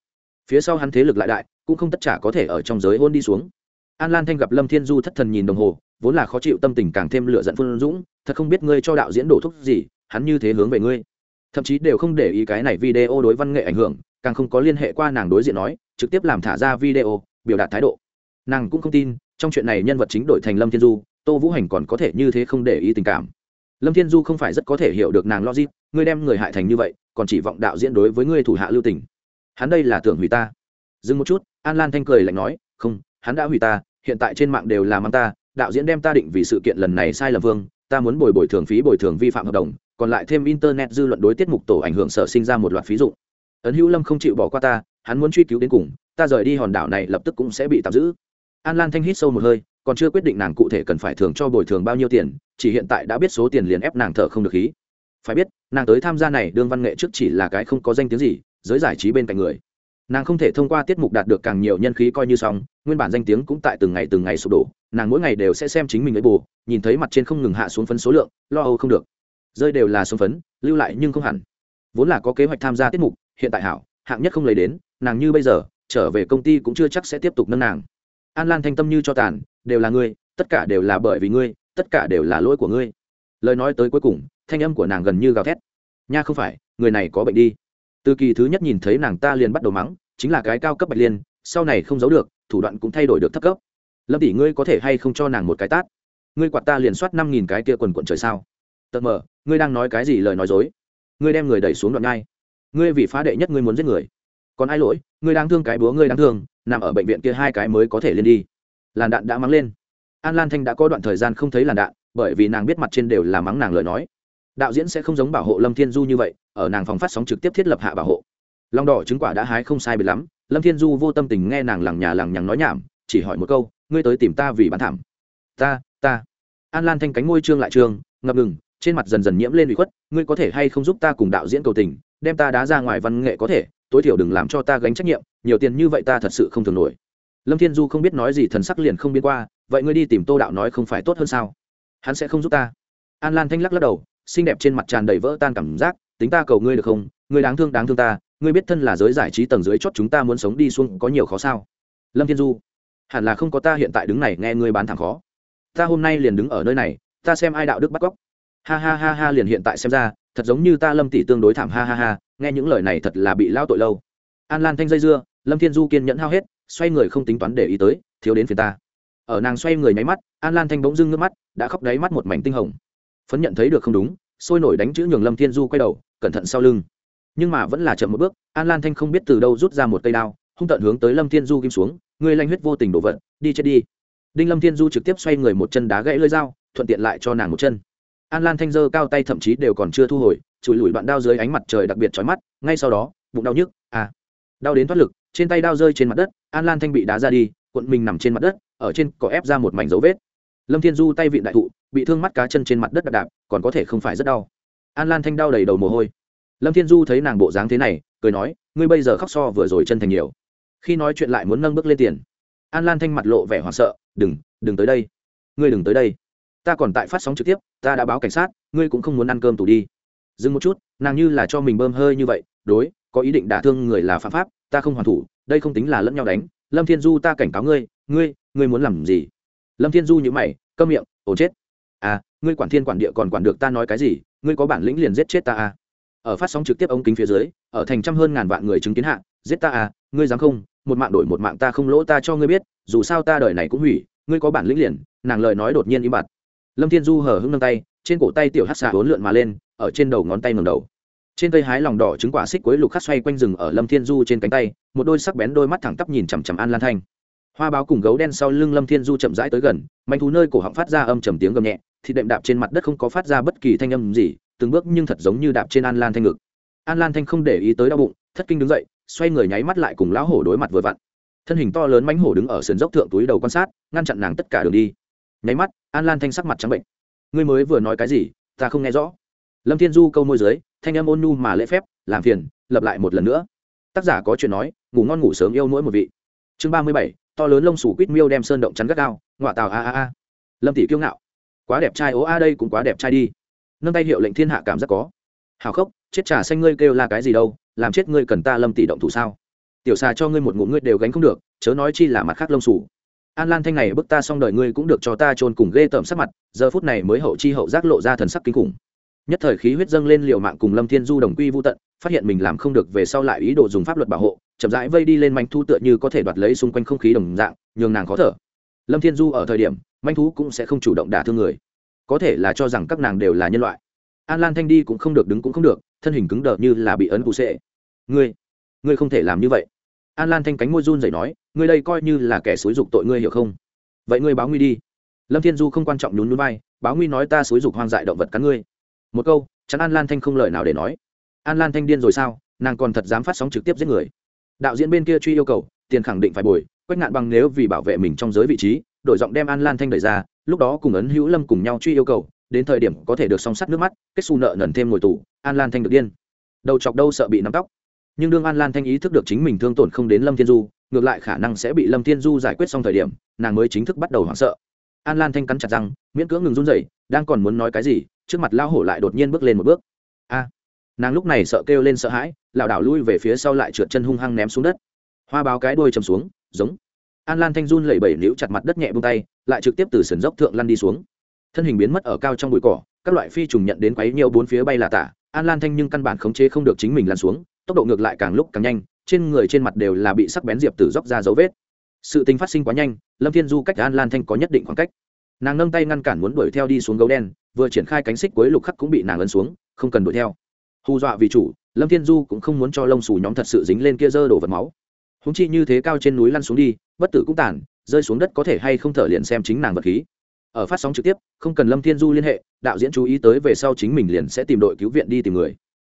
Phía sau hắn thế lực lại đại, cũng không tất trả có thể ở trong giới hôn đi xuống. An lan thanh gặp lâm thiên du thất thần nhìn đồng hồ, vốn là khó chịu tâm tình càng thêm lựa giận phương dũng, thật không biết ngươi cho đạo diễn đổ thúc gì, hắn như thế hướng về ngươi. Thậm chí đều không để ý cái này video đối văn nghệ ảnh hưởng, càng không có liên hệ qua nàng đối diện nói, trực tiếp làm thả ra video, biểu đạt thái độ. Nàng cũng không tin, trong chuyện này nhân vật chính đổi thành lâm thiên du tô vũ hành còn có thể như thế không để ý tình cảm. Lâm thiên du không phải rất có thể hiểu được nàng logic, ngươi đem người hại thành như vậy, còn chỉ vọng đạo diễn đối với ngươi thủ hạ lưu tình. Hắn đây là tưởng hủy ta. Dừng một chút, an lan thanh cười lạnh nói, không, hắn đã hủy ta, hiện tại trên mạng đều là mang ta, đạo diễn đem ta định vì sự kiện lần này sai lầm vương, ta muốn bồi bồi thường phí bồi thường vi phạm hợp đồng, còn lại thêm internet dư luận đối tiết mục tổ ảnh hưởng sở sinh ra một loạt phí dụ ấn hữu lâm không chịu bỏ qua ta, hắn muốn truy cứu đến cùng, ta rời đi hòn đảo này lập tức cũng sẽ bị tạm giữ. An lan thanh hít sâu một hơi còn chưa quyết định nàng cụ thể cần phải thường cho bồi thường bao nhiêu tiền, chỉ hiện tại đã biết số tiền liền ép nàng thở không được khí. Phải biết, nàng tới tham gia này đương văn nghệ trước chỉ là cái không có danh tiếng gì, giới giải trí bên cạnh người. Nàng không thể thông qua tiết mục đạt được càng nhiều nhân khí coi như xong, nguyên bản danh tiếng cũng tại từng ngày từng ngày sụp đổ, nàng mỗi ngày đều sẽ xem chính mình ấy bù, nhìn thấy mặt trên không ngừng hạ xuống phấn số lượng, lo âu không được. Rơi đều là xuống phấn, lưu lại nhưng không hẳn. Vốn là có kế hoạch tham gia tiết mục, hiện tại hảo, hạng nhất không lấy đến, nàng như bây giờ, trở về công ty cũng chưa chắc sẽ tiếp tục nâng nàng. An lan thanh tâm như cho tàn đều là ngươi, tất cả đều là bởi vì ngươi, tất cả đều là lỗi của ngươi. Lời nói tới cuối cùng, thanh âm của nàng gần như gào thét. Nha không phải, người này có bệnh đi. Từ kỳ thứ nhất nhìn thấy nàng ta liền bắt đầu mắng, chính là cái cao cấp bạch liên, sau này không giấu được, thủ đoạn cũng thay đổi được thấp cấp. Lâm tỷ ngươi có thể hay không cho nàng một cái tát? Ngươi quạt ta liền soát năm nghìn cái kia quần quận trời sao? Tật mờ, ngươi đang nói cái gì lời nói dối? Ngươi đem người đẩy xuống đoạn ngay. Ngươi vì phá đệ nhất ngươi muốn giết người. Còn ai lỗi, ngươi đang thương cái búa ngươi đang thương, nằm ở bệnh viện kia hai cái mới có thể lên đi làn đạn đã mắng lên. An lan thanh đã có đoạn thời gian không thấy làn đạn, bởi vì nàng biết mặt trên đều là mắng nàng lời nói. Đạo diễn sẽ không giống bảo hộ lâm thiên du như vậy, ở nàng phòng phát sóng trực tiếp thiết lập hạ bảo hộ. Lòng đỏ chứng quả đã hái không sai biệt lắm, lâm thiên du vô tâm tình nghe nàng lằng nhà lằng nhằng nói nhảm, chỉ hỏi một câu, ngươi tới tìm ta vì bán thảm. Ta ta. An lan thanh cánh môi trương lại trương, ngập ngừng, trên mặt dần dần nhiễm lên bị khuất, ngươi có thể hay không giúp ta cùng đạo diễn cầu tình, đem ta đá ra ngoài văn nghệ có thể, tối thiểu đừng làm cho ta gánh trách nhiệm, nhiều tiền như vậy ta thật sự không thường nổi lâm thiên du không biết nói gì thần sắc liền không biến qua, vậy ngươi đi tìm tô đạo nói không phải tốt hơn sao? Hắn sẽ không giúp ta. An lan thanh lắc lắc đầu, xinh đẹp trên mặt tràn đầy vỡ tan cảm giác, tính ta cầu ngươi được không? Ngươi đáng thương đáng thương ta, ngươi biết thân là giới giải trí tầng dưới chót chúng ta muốn sống đi xuống có nhiều khó sao? Lâm thiên du, hẳn là không có ta hiện tại đứng này nghe ngươi bán thẳng khó. Ta hôm nay liền đứng ở nơi này, ta xem ai đạo đức bắt cóc. Ha ha ha ha liền hiện tại xem ra, thật giống như ta lâm tỷ tương đối thảm, ha ha ha, nghe những lời này thật là bị lao tội lâu. An lan thanh dây dưa, lâm thiên du kiên nhẫn hao hết xoay người không tính toán để ý tới, thiếu đến phía ta. Ở nàng xoay người nháy mắt, an lan thanh bỗng dưng nước mắt, đã khóc đáy mắt một mảnh tinh hồng. Phấn nhận thấy được không đúng, sôi nổi đánh chữ nhường lâm thiên du quay đầu, cẩn thận sau lưng. Nhưng mà vẫn là chậm một bước, an lan thanh không biết từ đâu rút ra một cây đao, hung tận hướng tới lâm thiên du kim xuống, người lanh huyết vô tình đổ vận đi chết đi. Đinh lâm thiên du trực tiếp xoay người một chân đá gãy lơi dao, thuận tiện lại cho nàng một chân. An lan thanh dơ cao tay thậm chí đều còn chưa thu hồi, chùi lùi đoạn đao dưới ánh mặt trời đặc biệt trói mắt, ngay sau đó, bụng đau nhức à đau đến thoát lực trên tay đao rơi trên mặt đất, an lan thanh bị đá ra đi, cuộn mình nằm trên mặt đất, ở trên có ép ra một mảnh dấu vết. Lâm thiên du tay vịn đại thụ, bị thương mắt cá chân trên mặt đất đạp đạp, còn có thể không phải rất đau. An lan thanh đau đầy đầu mồ hôi. Lâm thiên du thấy nàng bộ dáng thế này, cười nói, ngươi bây giờ khóc so vừa rồi chân thành nhiều. Khi nói chuyện lại muốn nâng bước lên tiền. An lan thanh mặt lộ vẻ hoảng sợ, đừng đừng tới đây. Ngươi đừng tới đây. Ta còn tại phát sóng trực tiếp, ta đã báo cảnh sát, ngươi cũng không muốn ăn cơm tủ đi. Dừng một chút, nàng như là cho mình bơm hơi như vậy, đối, có ý định đả thương người là phạm pháp ta không hoàn thủ, đây không tính là lẫn nhau đánh. Lâm thiên du, ta cảnh cáo ngươi ngươi ngươi muốn làm gì? Lâm thiên du nhữ mày, câm miệng ổ chết. À ngươi quản thiên quản địa còn quản được ta nói cái gì? Ngươi có bản lĩnh liền giết chết ta à? Ở phát sóng trực tiếp ống kính phía dưới, ở thành trăm hơn ngàn vạn người chứng kiến hạ, giết ta à? Ngươi dám không? Một mạng đổi một mạng ta không lỗ, ta cho ngươi biết, dù sao ta đời này cũng hủy, ngươi có bản lĩnh liền, nàng lời nói đột nhiên im bặt. Lâm thiên du hờ hững nâng tay, trên cổ tay tiểu hát xà hốn lượn mà lên, ở trên đầu ngón tay ngầm đầu trên cây hái lòng đỏ trứng quả xích cuối lục khắc xoay quanh rừng ở lâm thiên du trên cánh tay, một đôi sắc bén đôi mắt thẳng tắp nhìn chằm chằm an lan thanh. Hoa báo cùng gấu đen sau lưng lâm thiên du chậm rãi tới gần, manh thú nơi cổ họng phát ra âm trầm tiếng gầm nhẹ thì đệm đạp trên mặt đất không có phát ra bất kỳ thanh âm gì, từng bước nhưng thật giống như đạp trên an lan thanh ngực. An lan thanh không để ý tới đau bụng, thất kinh đứng dậy, xoay người nháy mắt lại cùng lão hổ đối mặt vừa vặn. Thân hình to lớn mánh hổ đứng ở sườn dốc thượng túi đầu quan sát, ngăn chặn nàng tất cả đường đi. Nháy mắt, an lan thanh sắc mặt trắng bệnh. Ngươi mới vừa nói cái gì, ta không nghe rõ. Lâm thiên du câu môi dưới thanh âm ôn nhu mà lễ phép, làm phiền, lập lại một lần nữa. Tác giả có chuyện nói, ngủ ngon ngủ sớm yêu mỗi một vị. Chương ba mươi bảy, to lớn lông sủ quýt miêu đem sơn động chắn gắt gao ngoại tào a a a. Lâm tỷ kiêu ngạo. Quá đẹp trai, ố a, đây cũng quá đẹp trai đi. Nâng tay hiệu lệnh thiên hạ cảm giác có. Hào khốc, chết trà xanh ngươi kêu là cái gì đâu, làm chết ngươi cần ta lâm tỷ động thủ sao? Tiểu xà cho ngươi một ngụm ngươi đều gánh không được, chớ nói chi là mặt khác lông sủ an lan thanh này bức ta xong đời ngươi cũng được cho ta trôn cùng ghê tởm sắc mặt, giờ phút này mới hậu chi hậu giác lộ ra thần sắc kinh khủng nhất thời khí huyết dâng lên liều mạng cùng lâm thiên du đồng quy vô tận, phát hiện mình làm không được về sau lại ý đồ dùng pháp luật bảo hộ, chậm rãi vây đi lên manh thu tựa như có thể đoạt lấy xung quanh không khí đồng dạng, nhường nàng khó thở. Lâm thiên du ở thời điểm, manh thú cũng sẽ không chủ động đả thương người. Có thể là cho rằng các nàng đều là nhân loại. An lan thanh đi cũng không được đứng cũng không được, thân hình cứng đờ như là bị ấn cụ sệ. Ngươi ngươi không thể làm như vậy. An lan thanh cánh môi run dậy nói, ngươi đây coi như là kẻ xúi dục tội ngươi hiểu không? Vậy ngươi báo nguy đi. Lâm thiên du không quan trọng nhún núi bay báo nguy nói ta xúi dục hoang dại động vật cắn ngươi một câu, chắn an lan thanh không lời nào để nói. An lan thanh điên rồi sao? Nàng còn thật dám phát sóng trực tiếp giết người. Đạo diễn bên kia truy yêu cầu, tiền khẳng định phải bồi quách ngạn bằng nếu vì bảo vệ mình trong giới vị trí, đổi giọng đem an lan thanh đẩy ra, lúc đó cùng ấn hữu lâm cùng nhau truy yêu cầu, đến thời điểm có thể được song sắt nước mắt, kết xu nợ nần thêm ngồi tù, an lan thanh được điên. Đầu chọc đâu sợ bị nắm tóc. Nhưng đương an lan thanh ý thức được chính mình thương tổn không đến lâm thiên du, ngược lại khả năng sẽ bị lâm thiên du giải quyết xong thời điểm, nàng mới chính thức bắt đầu hoảng sợ. An lan thanh cắn chặt răng, miễn cưỡng ngừng run rẩy, đang còn muốn nói cái gì trước mặt lao hổ lại đột nhiên bước lên một bước. A, nàng lúc này sợ kêu lên sợ hãi, lảo đảo lui về phía sau lại trượt chân hung hăng ném xuống đất. Hoa báo cái đuôi chầm xuống, giống. An lan thanh run lẩy bẩy liễu chặt mặt đất nhẹ bông tay, lại trực tiếp từ sườn dốc thượng lăn đi xuống. Thân hình biến mất ở cao trong bụi cỏ, các loại phi trùng nhận đến quấy nhiều bốn phía bay là tả. An lan thanh nhưng căn bản khống chế không được chính mình lăn xuống, tốc độ ngược lại càng lúc càng nhanh, trên người trên mặt đều là bị sắc bén diệp tử dốc ra dấu vết. Sự tình phát sinh quá nhanh, lâm thiên du cách an lan thanh có nhất định khoảng cách nàng nâng tay ngăn cản muốn đuổi theo đi xuống gấu đen, vừa triển khai cánh xích cuối lục khắc cũng bị nàng ấn xuống, không cần đuổi theo. Hù dọa vì chủ, lâm thiên du cũng không muốn cho lông xù nhóm thật sự dính lên kia dơ đổ vật máu. Húng chi như thế cao trên núi lăn xuống đi, bất tử cũng tàn, rơi xuống đất có thể hay không thở liền xem chính nàng vật khí. Ở phát sóng trực tiếp, không cần lâm thiên du liên hệ, đạo diễn chú ý tới về sau chính mình liền sẽ tìm đội cứu viện đi tìm người.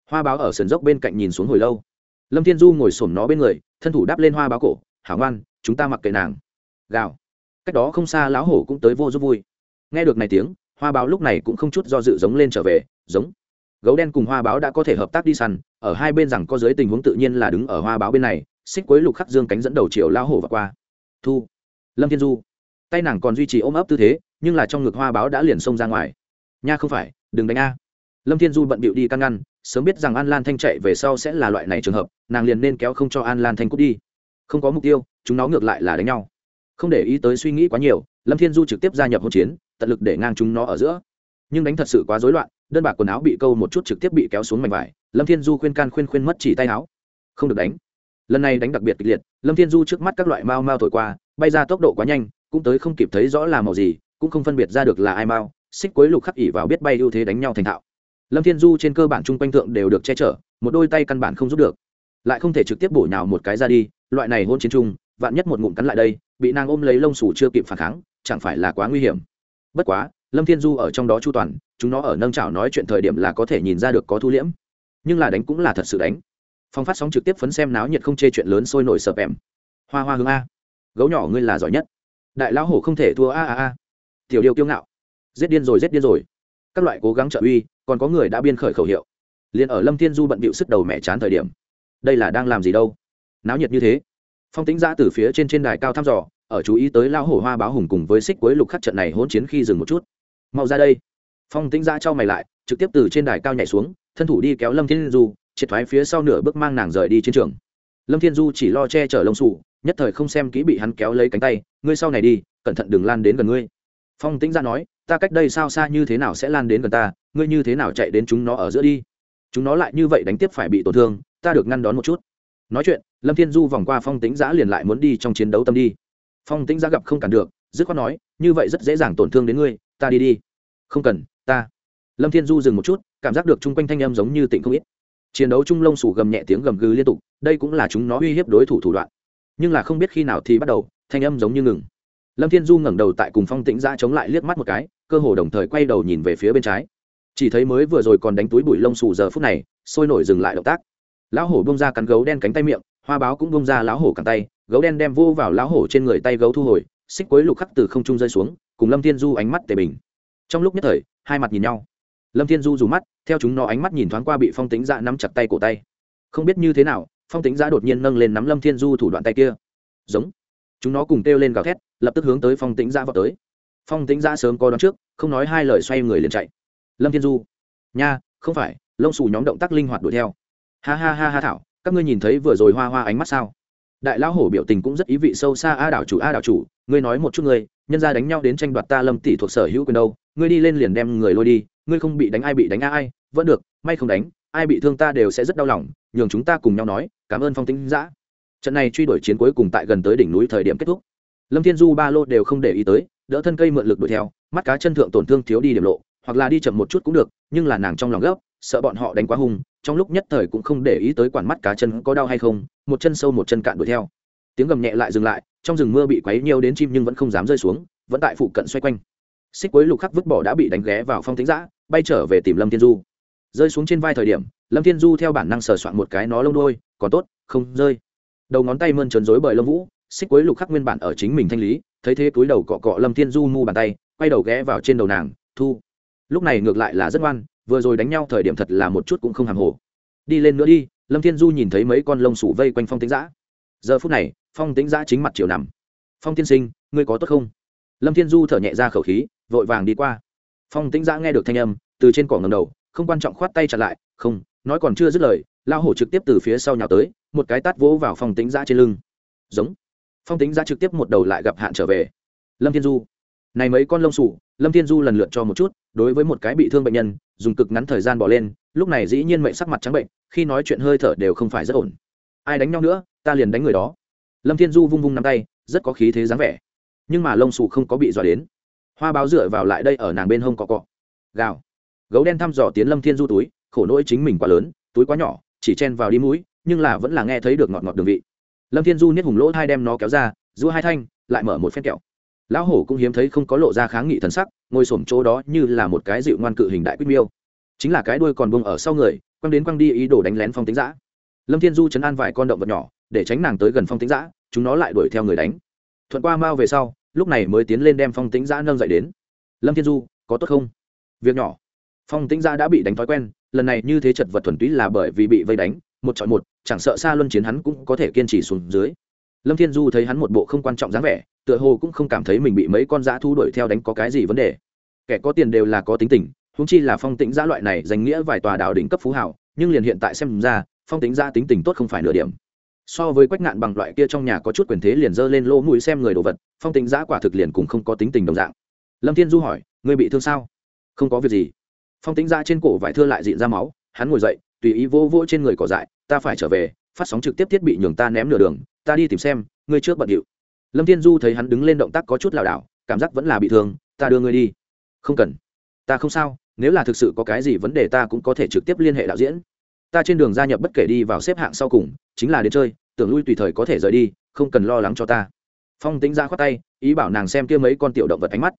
Hoa báo ở sườn dốc bên cạnh nhìn xuống hồi lâu. Lâm thiên du ngồi xổm nó bên người, thân thủ đáp lên hoa báo cổ, hảo ngoan, chúng ta mặc kệ nàng. Gào cách đó không xa lão hổ cũng tới vô giúp vui. Nghe được này tiếng, hoa báo lúc này cũng không chút do dự giống lên trở về, giống. Gấu đen cùng hoa báo đã có thể hợp tác đi săn, ở hai bên rằng có dưới tình huống tự nhiên là đứng ở hoa báo bên này, xích quấy lục khắc dương cánh dẫn đầu chiều lão hổ và qua. Thu. Lâm thiên du. Tay nàng còn duy trì ôm ấp tư thế, nhưng là trong ngực hoa báo đã liền xông ra ngoài. Nha không phải, đừng đánh a. Lâm thiên du bận bịu đi căn ngăn, sớm biết rằng an lan thanh chạy về sau sẽ là loại này trường hợp, nàng liền nên kéo không cho an lan thanh cút đi. Không có mục tiêu, chúng nó ngược lại là đánh nhau không để ý tới suy nghĩ quá nhiều lâm thiên du trực tiếp gia nhập hỗn chiến tận lực để ngang chúng nó ở giữa. Nhưng đánh thật sự quá rối loạn đơn bạc quần áo bị câu một chút trực tiếp bị kéo xuống mảnh vải lâm thiên du khuyên can khuyên khuyên mất chỉ tay áo. Không được đánh. Lần này đánh đặc biệt kịch liệt lâm thiên du trước mắt các loại mao mao thổi qua bay ra tốc độ quá nhanh cũng tới không kịp thấy rõ là màu gì cũng không phân biệt ra được là ai mao xích quấy lục khắc ỉ vào biết bay ưu thế đánh nhau thành thạo. Lâm thiên du trên cơ bản chung quanh thượng đều được che chở một đôi tay căn bản không giúp được. Lại không thể trực tiếp bổ nhào một cái ra đi loại này hôn chiến chung, vạn nhất một ngụm cắn lại đây bị nàng ôm lấy lông sủ chưa kịp phản kháng, chẳng phải là quá nguy hiểm. Bất quá, lâm thiên du ở trong đó chu toàn, chúng nó ở nâng chảo nói chuyện thời điểm là có thể nhìn ra được có thu liễm. Nhưng là đánh cũng là thật sự đánh. Phong phát sóng trực tiếp phấn xem náo nhiệt không chê chuyện lớn sôi nổi sợp em hoa hoa hướng a. Gấu nhỏ ngươi là giỏi nhất. Đại lão hổ không thể thua a a a. Tiểu điều kiêu ngạo. Giết điên rồi, giết điên rồi. Các loại cố gắng trợ uy, còn có người đã biên khởi khẩu hiệu. Liền ở lâm thiên du bận bịu sức đầu mẹ chán thời điểm. Đây là đang làm gì đâu? Náo nhiệt như thế phong tính giã từ phía trên trên đài cao thăm dò, ở chú ý tới lao hổ hoa báo hùng cùng với xích cuối lục khắc trận này hỗn chiến khi dừng một chút. Mau ra đây. Phong tính giã cho mày lại, trực tiếp từ trên đài cao nhảy xuống, thân thủ đi kéo lâm thiên du, triệt thoái phía sau nửa bước mang nàng rời đi chiến trường. Lâm thiên du chỉ lo che chở lông sụ nhất thời không xem kỹ bị hắn kéo lấy cánh tay, ngươi sau này đi, cẩn thận đừng lan đến gần ngươi. Phong tĩnh ra nói, ta cách đây sao xa như thế nào sẽ lan đến gần ta, ngươi như thế nào chạy đến chúng nó ở giữa đi? Chúng nó lại như vậy đánh tiếp phải bị tổn thương, ta được ngăn đón một chút nói chuyện, lâm thiên du vòng qua phong tính giã liền lại muốn đi trong chiến đấu tâm đi. Phong tính giã gặp không cản được, dứt khoát nói, như vậy rất dễ dàng tổn thương đến ngươi, ta đi đi. Không cần, ta. Lâm thiên du dừng một chút, cảm giác được chung quanh thanh âm giống như tịnh không ít. Chiến đấu chung lông sủ gầm nhẹ tiếng gầm gừ liên tục, đây cũng là chúng nó uy hiếp đối thủ thủ đoạn. Nhưng là không biết khi nào thì bắt đầu, thanh âm giống như ngừng. Lâm thiên du ngẩng đầu tại cùng phong tĩnh ra chống lại liếc mắt một cái, cơ hồ đồng thời quay đầu nhìn về phía bên trái. Chỉ thấy mới vừa rồi còn đánh túi bụi lông xù giờ phút này, sôi nổi dừng lại động tác lão hổ bông ra cắn gấu đen cánh tay miệng, hoa báo cũng bông ra lão hổ cẳng tay, gấu đen đem vô vào lão hổ trên người tay gấu thu hồi, xích quấy lục khắc từ không trung rơi xuống, cùng lâm thiên du ánh mắt tề bình. Trong lúc nhất thời, hai mặt nhìn nhau. Lâm thiên du dù mắt, theo chúng nó ánh mắt nhìn thoáng qua bị phong tính dạ nắm chặt tay cổ tay. Không biết như thế nào, phong tính dạ đột nhiên nâng lên nắm lâm thiên du thủ đoạn tay kia. Giống. Chúng nó cùng kêu lên gào thét, lập tức hướng tới phong tính dạ vào tới. Phong tính dạ sớm có đón trước, không nói hai lời xoay người liền chạy. Lâm thiên du. Nha, không phải, lông xù nhóm động tác linh hoạt đuổi theo ha ha ha ha thảo, các ngươi nhìn thấy vừa rồi hoa hoa ánh mắt sao? Đại lão hổ biểu tình cũng rất ý vị sâu xa a đảo chủ, a đảo chủ, ngươi nói một chút ngươi, nhân ra đánh nhau đến tranh đoạt ta lâm tỷ thuộc sở hữu quyền đâu, ngươi đi lên liền đem người lôi đi, ngươi không bị đánh ai bị đánh ai, vẫn được, may không đánh, ai bị thương ta đều sẽ rất đau lòng, nhường chúng ta cùng nhau nói, cảm ơn phong tính giã trận này truy đuổi chiến cuối cùng tại gần tới đỉnh núi thời điểm kết thúc. Lâm thiên du, ba lô đều không để ý tới, đỡ thân cây mượn lực đuổi theo, mắt cá chân thượng tổn thương thiếu đi điểm lộ, hoặc là đi chậm một chút cũng được, nhưng là nàng trong lòng gấp, sợ bọn họ đánh quá hung trong lúc nhất thời cũng không để ý tới quản mắt cá chân có đau hay không, một chân sâu một chân cạn đuổi theo. Tiếng gầm nhẹ lại dừng lại, trong rừng mưa bị quấy nhiều đến chim nhưng vẫn không dám rơi xuống, vẫn tại phụ cận xoay quanh. Xích quấy lục khắc vứt bỏ đã bị đánh ghé vào phong tính giã bay trở về tìm lâm thiên du. Rơi xuống trên vai thời điểm, lâm thiên du theo bản năng sờ soạn một cái nó lông đôi còn tốt, không rơi. Đầu ngón tay mơn trớn rối bởi lông vũ, xích quấy lục khắc nguyên bản ở chính mình thanh lý, thấy thế túi đầu cọ cọ lâm thiên du mu bàn tay, quay đầu ghé vào trên đầu nàng, thu. Lúc này ngược lại là rất ngoan vừa rồi đánh nhau thời điểm thật là một chút cũng không hàm hồ. Đi lên nữa đi, lâm thiên du nhìn thấy mấy con lông sủ vây quanh phong tính giã. Giờ phút này, phong tính giã chính mặt chiều nằm. Phong tiên sinh, ngươi có tốt không? Lâm thiên du thở nhẹ ra khẩu khí, vội vàng đi qua. Phong tính giã nghe được thanh âm, từ trên cỏ ngầm đầu, không quan trọng khoát tay chặt lại, không, nói còn chưa dứt lời lao hổ trực tiếp từ phía sau nhào tới, một cái tát vỗ vào phong tính giã trên lưng. Giống. Phong tính giã trực tiếp một đầu lại gặp hạn trở về. Lâm thiên du. Này mấy con lông sủ, lâm thiên du lần lượt cho một chút, đối với một cái bị thương bệnh nhân dùng cực ngắn thời gian bỏ lên, lúc này dĩ nhiên mệnh sắc mặt trắng bệnh, khi nói chuyện hơi thở đều không phải rất ổn. Ai đánh nhau nữa, ta liền đánh người đó. Lâm thiên du vung vung nắm tay, rất có khí thế dáng vẻ. Nhưng mà lông xù không có bị dọa đến. Hoa báo dựa vào lại đây ở nàng bên hông cọ cọ. Gào. Gấu đen thăm dò tiến lâm thiên du túi, khổ nỗi chính mình quá lớn, túi quá nhỏ, chỉ chen vào đi mũi, nhưng là vẫn là nghe thấy được ngọt ngọt đường vị. Lâm thiên du niết hùng lỗ hai đem nó kéo ra giữa hai thanh, lại mở một phen kẹo lão hổ cũng hiếm thấy không có lộ ra kháng nghị thần sắc, ngồi xổm chỗ đó như là một cái dịu ngoan cự hình đại quýt miêu. Chính là cái đuôi còn bông ở sau người, quăng đến quăng đi ý đồ đánh lén phong tính giã lâm thiên du chấn an vài con động vật nhỏ, để tránh nàng tới gần phong tính giã chúng nó lại đuổi theo người đánh. Thuận qua mao về sau, lúc này mới tiến lên đem phong tính giã nâng dậy đến. Lâm thiên du, có tốt không? Việc nhỏ. Phong tính giã đã bị đánh thói quen, lần này như thế chật vật thuần túy là bởi vì bị vây đánh, một chọn một, chẳng sợ xa luân chiến hắn cũng có thể kiên trì xuống dưới lâm thiên du thấy hắn một bộ không quan trọng dáng vẻ, tựa hồ cũng không cảm thấy mình bị mấy con dã thu đuổi theo đánh có cái gì vấn đề. Kẻ có tiền đều là có tính tình húng chi là phong tĩnh giã loại này danh nghĩa vài tòa đảo đỉnh cấp phú hảo nhưng liền hiện tại xem ra, phong tính giã tính tình tốt không phải nửa điểm. So với quách ngạn bằng loại kia trong nhà có chút quyền thế liền dơ lên lỗ mũi xem người đồ vật, phong tính giã quả thực liền cũng không có tính tình đồng dạng. Lâm thiên du hỏi, ngươi bị thương sao? Không có việc gì. Phong tính giã trên cổ vải thưa lại dịn ra máu, hắn ngồi dậy, tùy ý vô vô trên người cỏ dại, ta phải trở về, phát sóng trực tiếp thiết bị nhường ta ném nửa đường ta đi tìm xem, ngươi trước bận điệu. Lâm thiên du thấy hắn đứng lên động tác có chút lảo đảo, cảm giác vẫn là bị thương, ta đưa ngươi đi. Không cần. Ta không sao, nếu là thực sự có cái gì vấn đề ta cũng có thể trực tiếp liên hệ đạo diễn. Ta trên đường gia nhập bất kể đi vào xếp hạng sau cùng, chính là đến chơi, tưởng lui tùy thời có thể rời đi, không cần lo lắng cho ta. Phong tính ra khoát tay, ý bảo nàng xem kia mấy con tiểu động vật ánh mắt.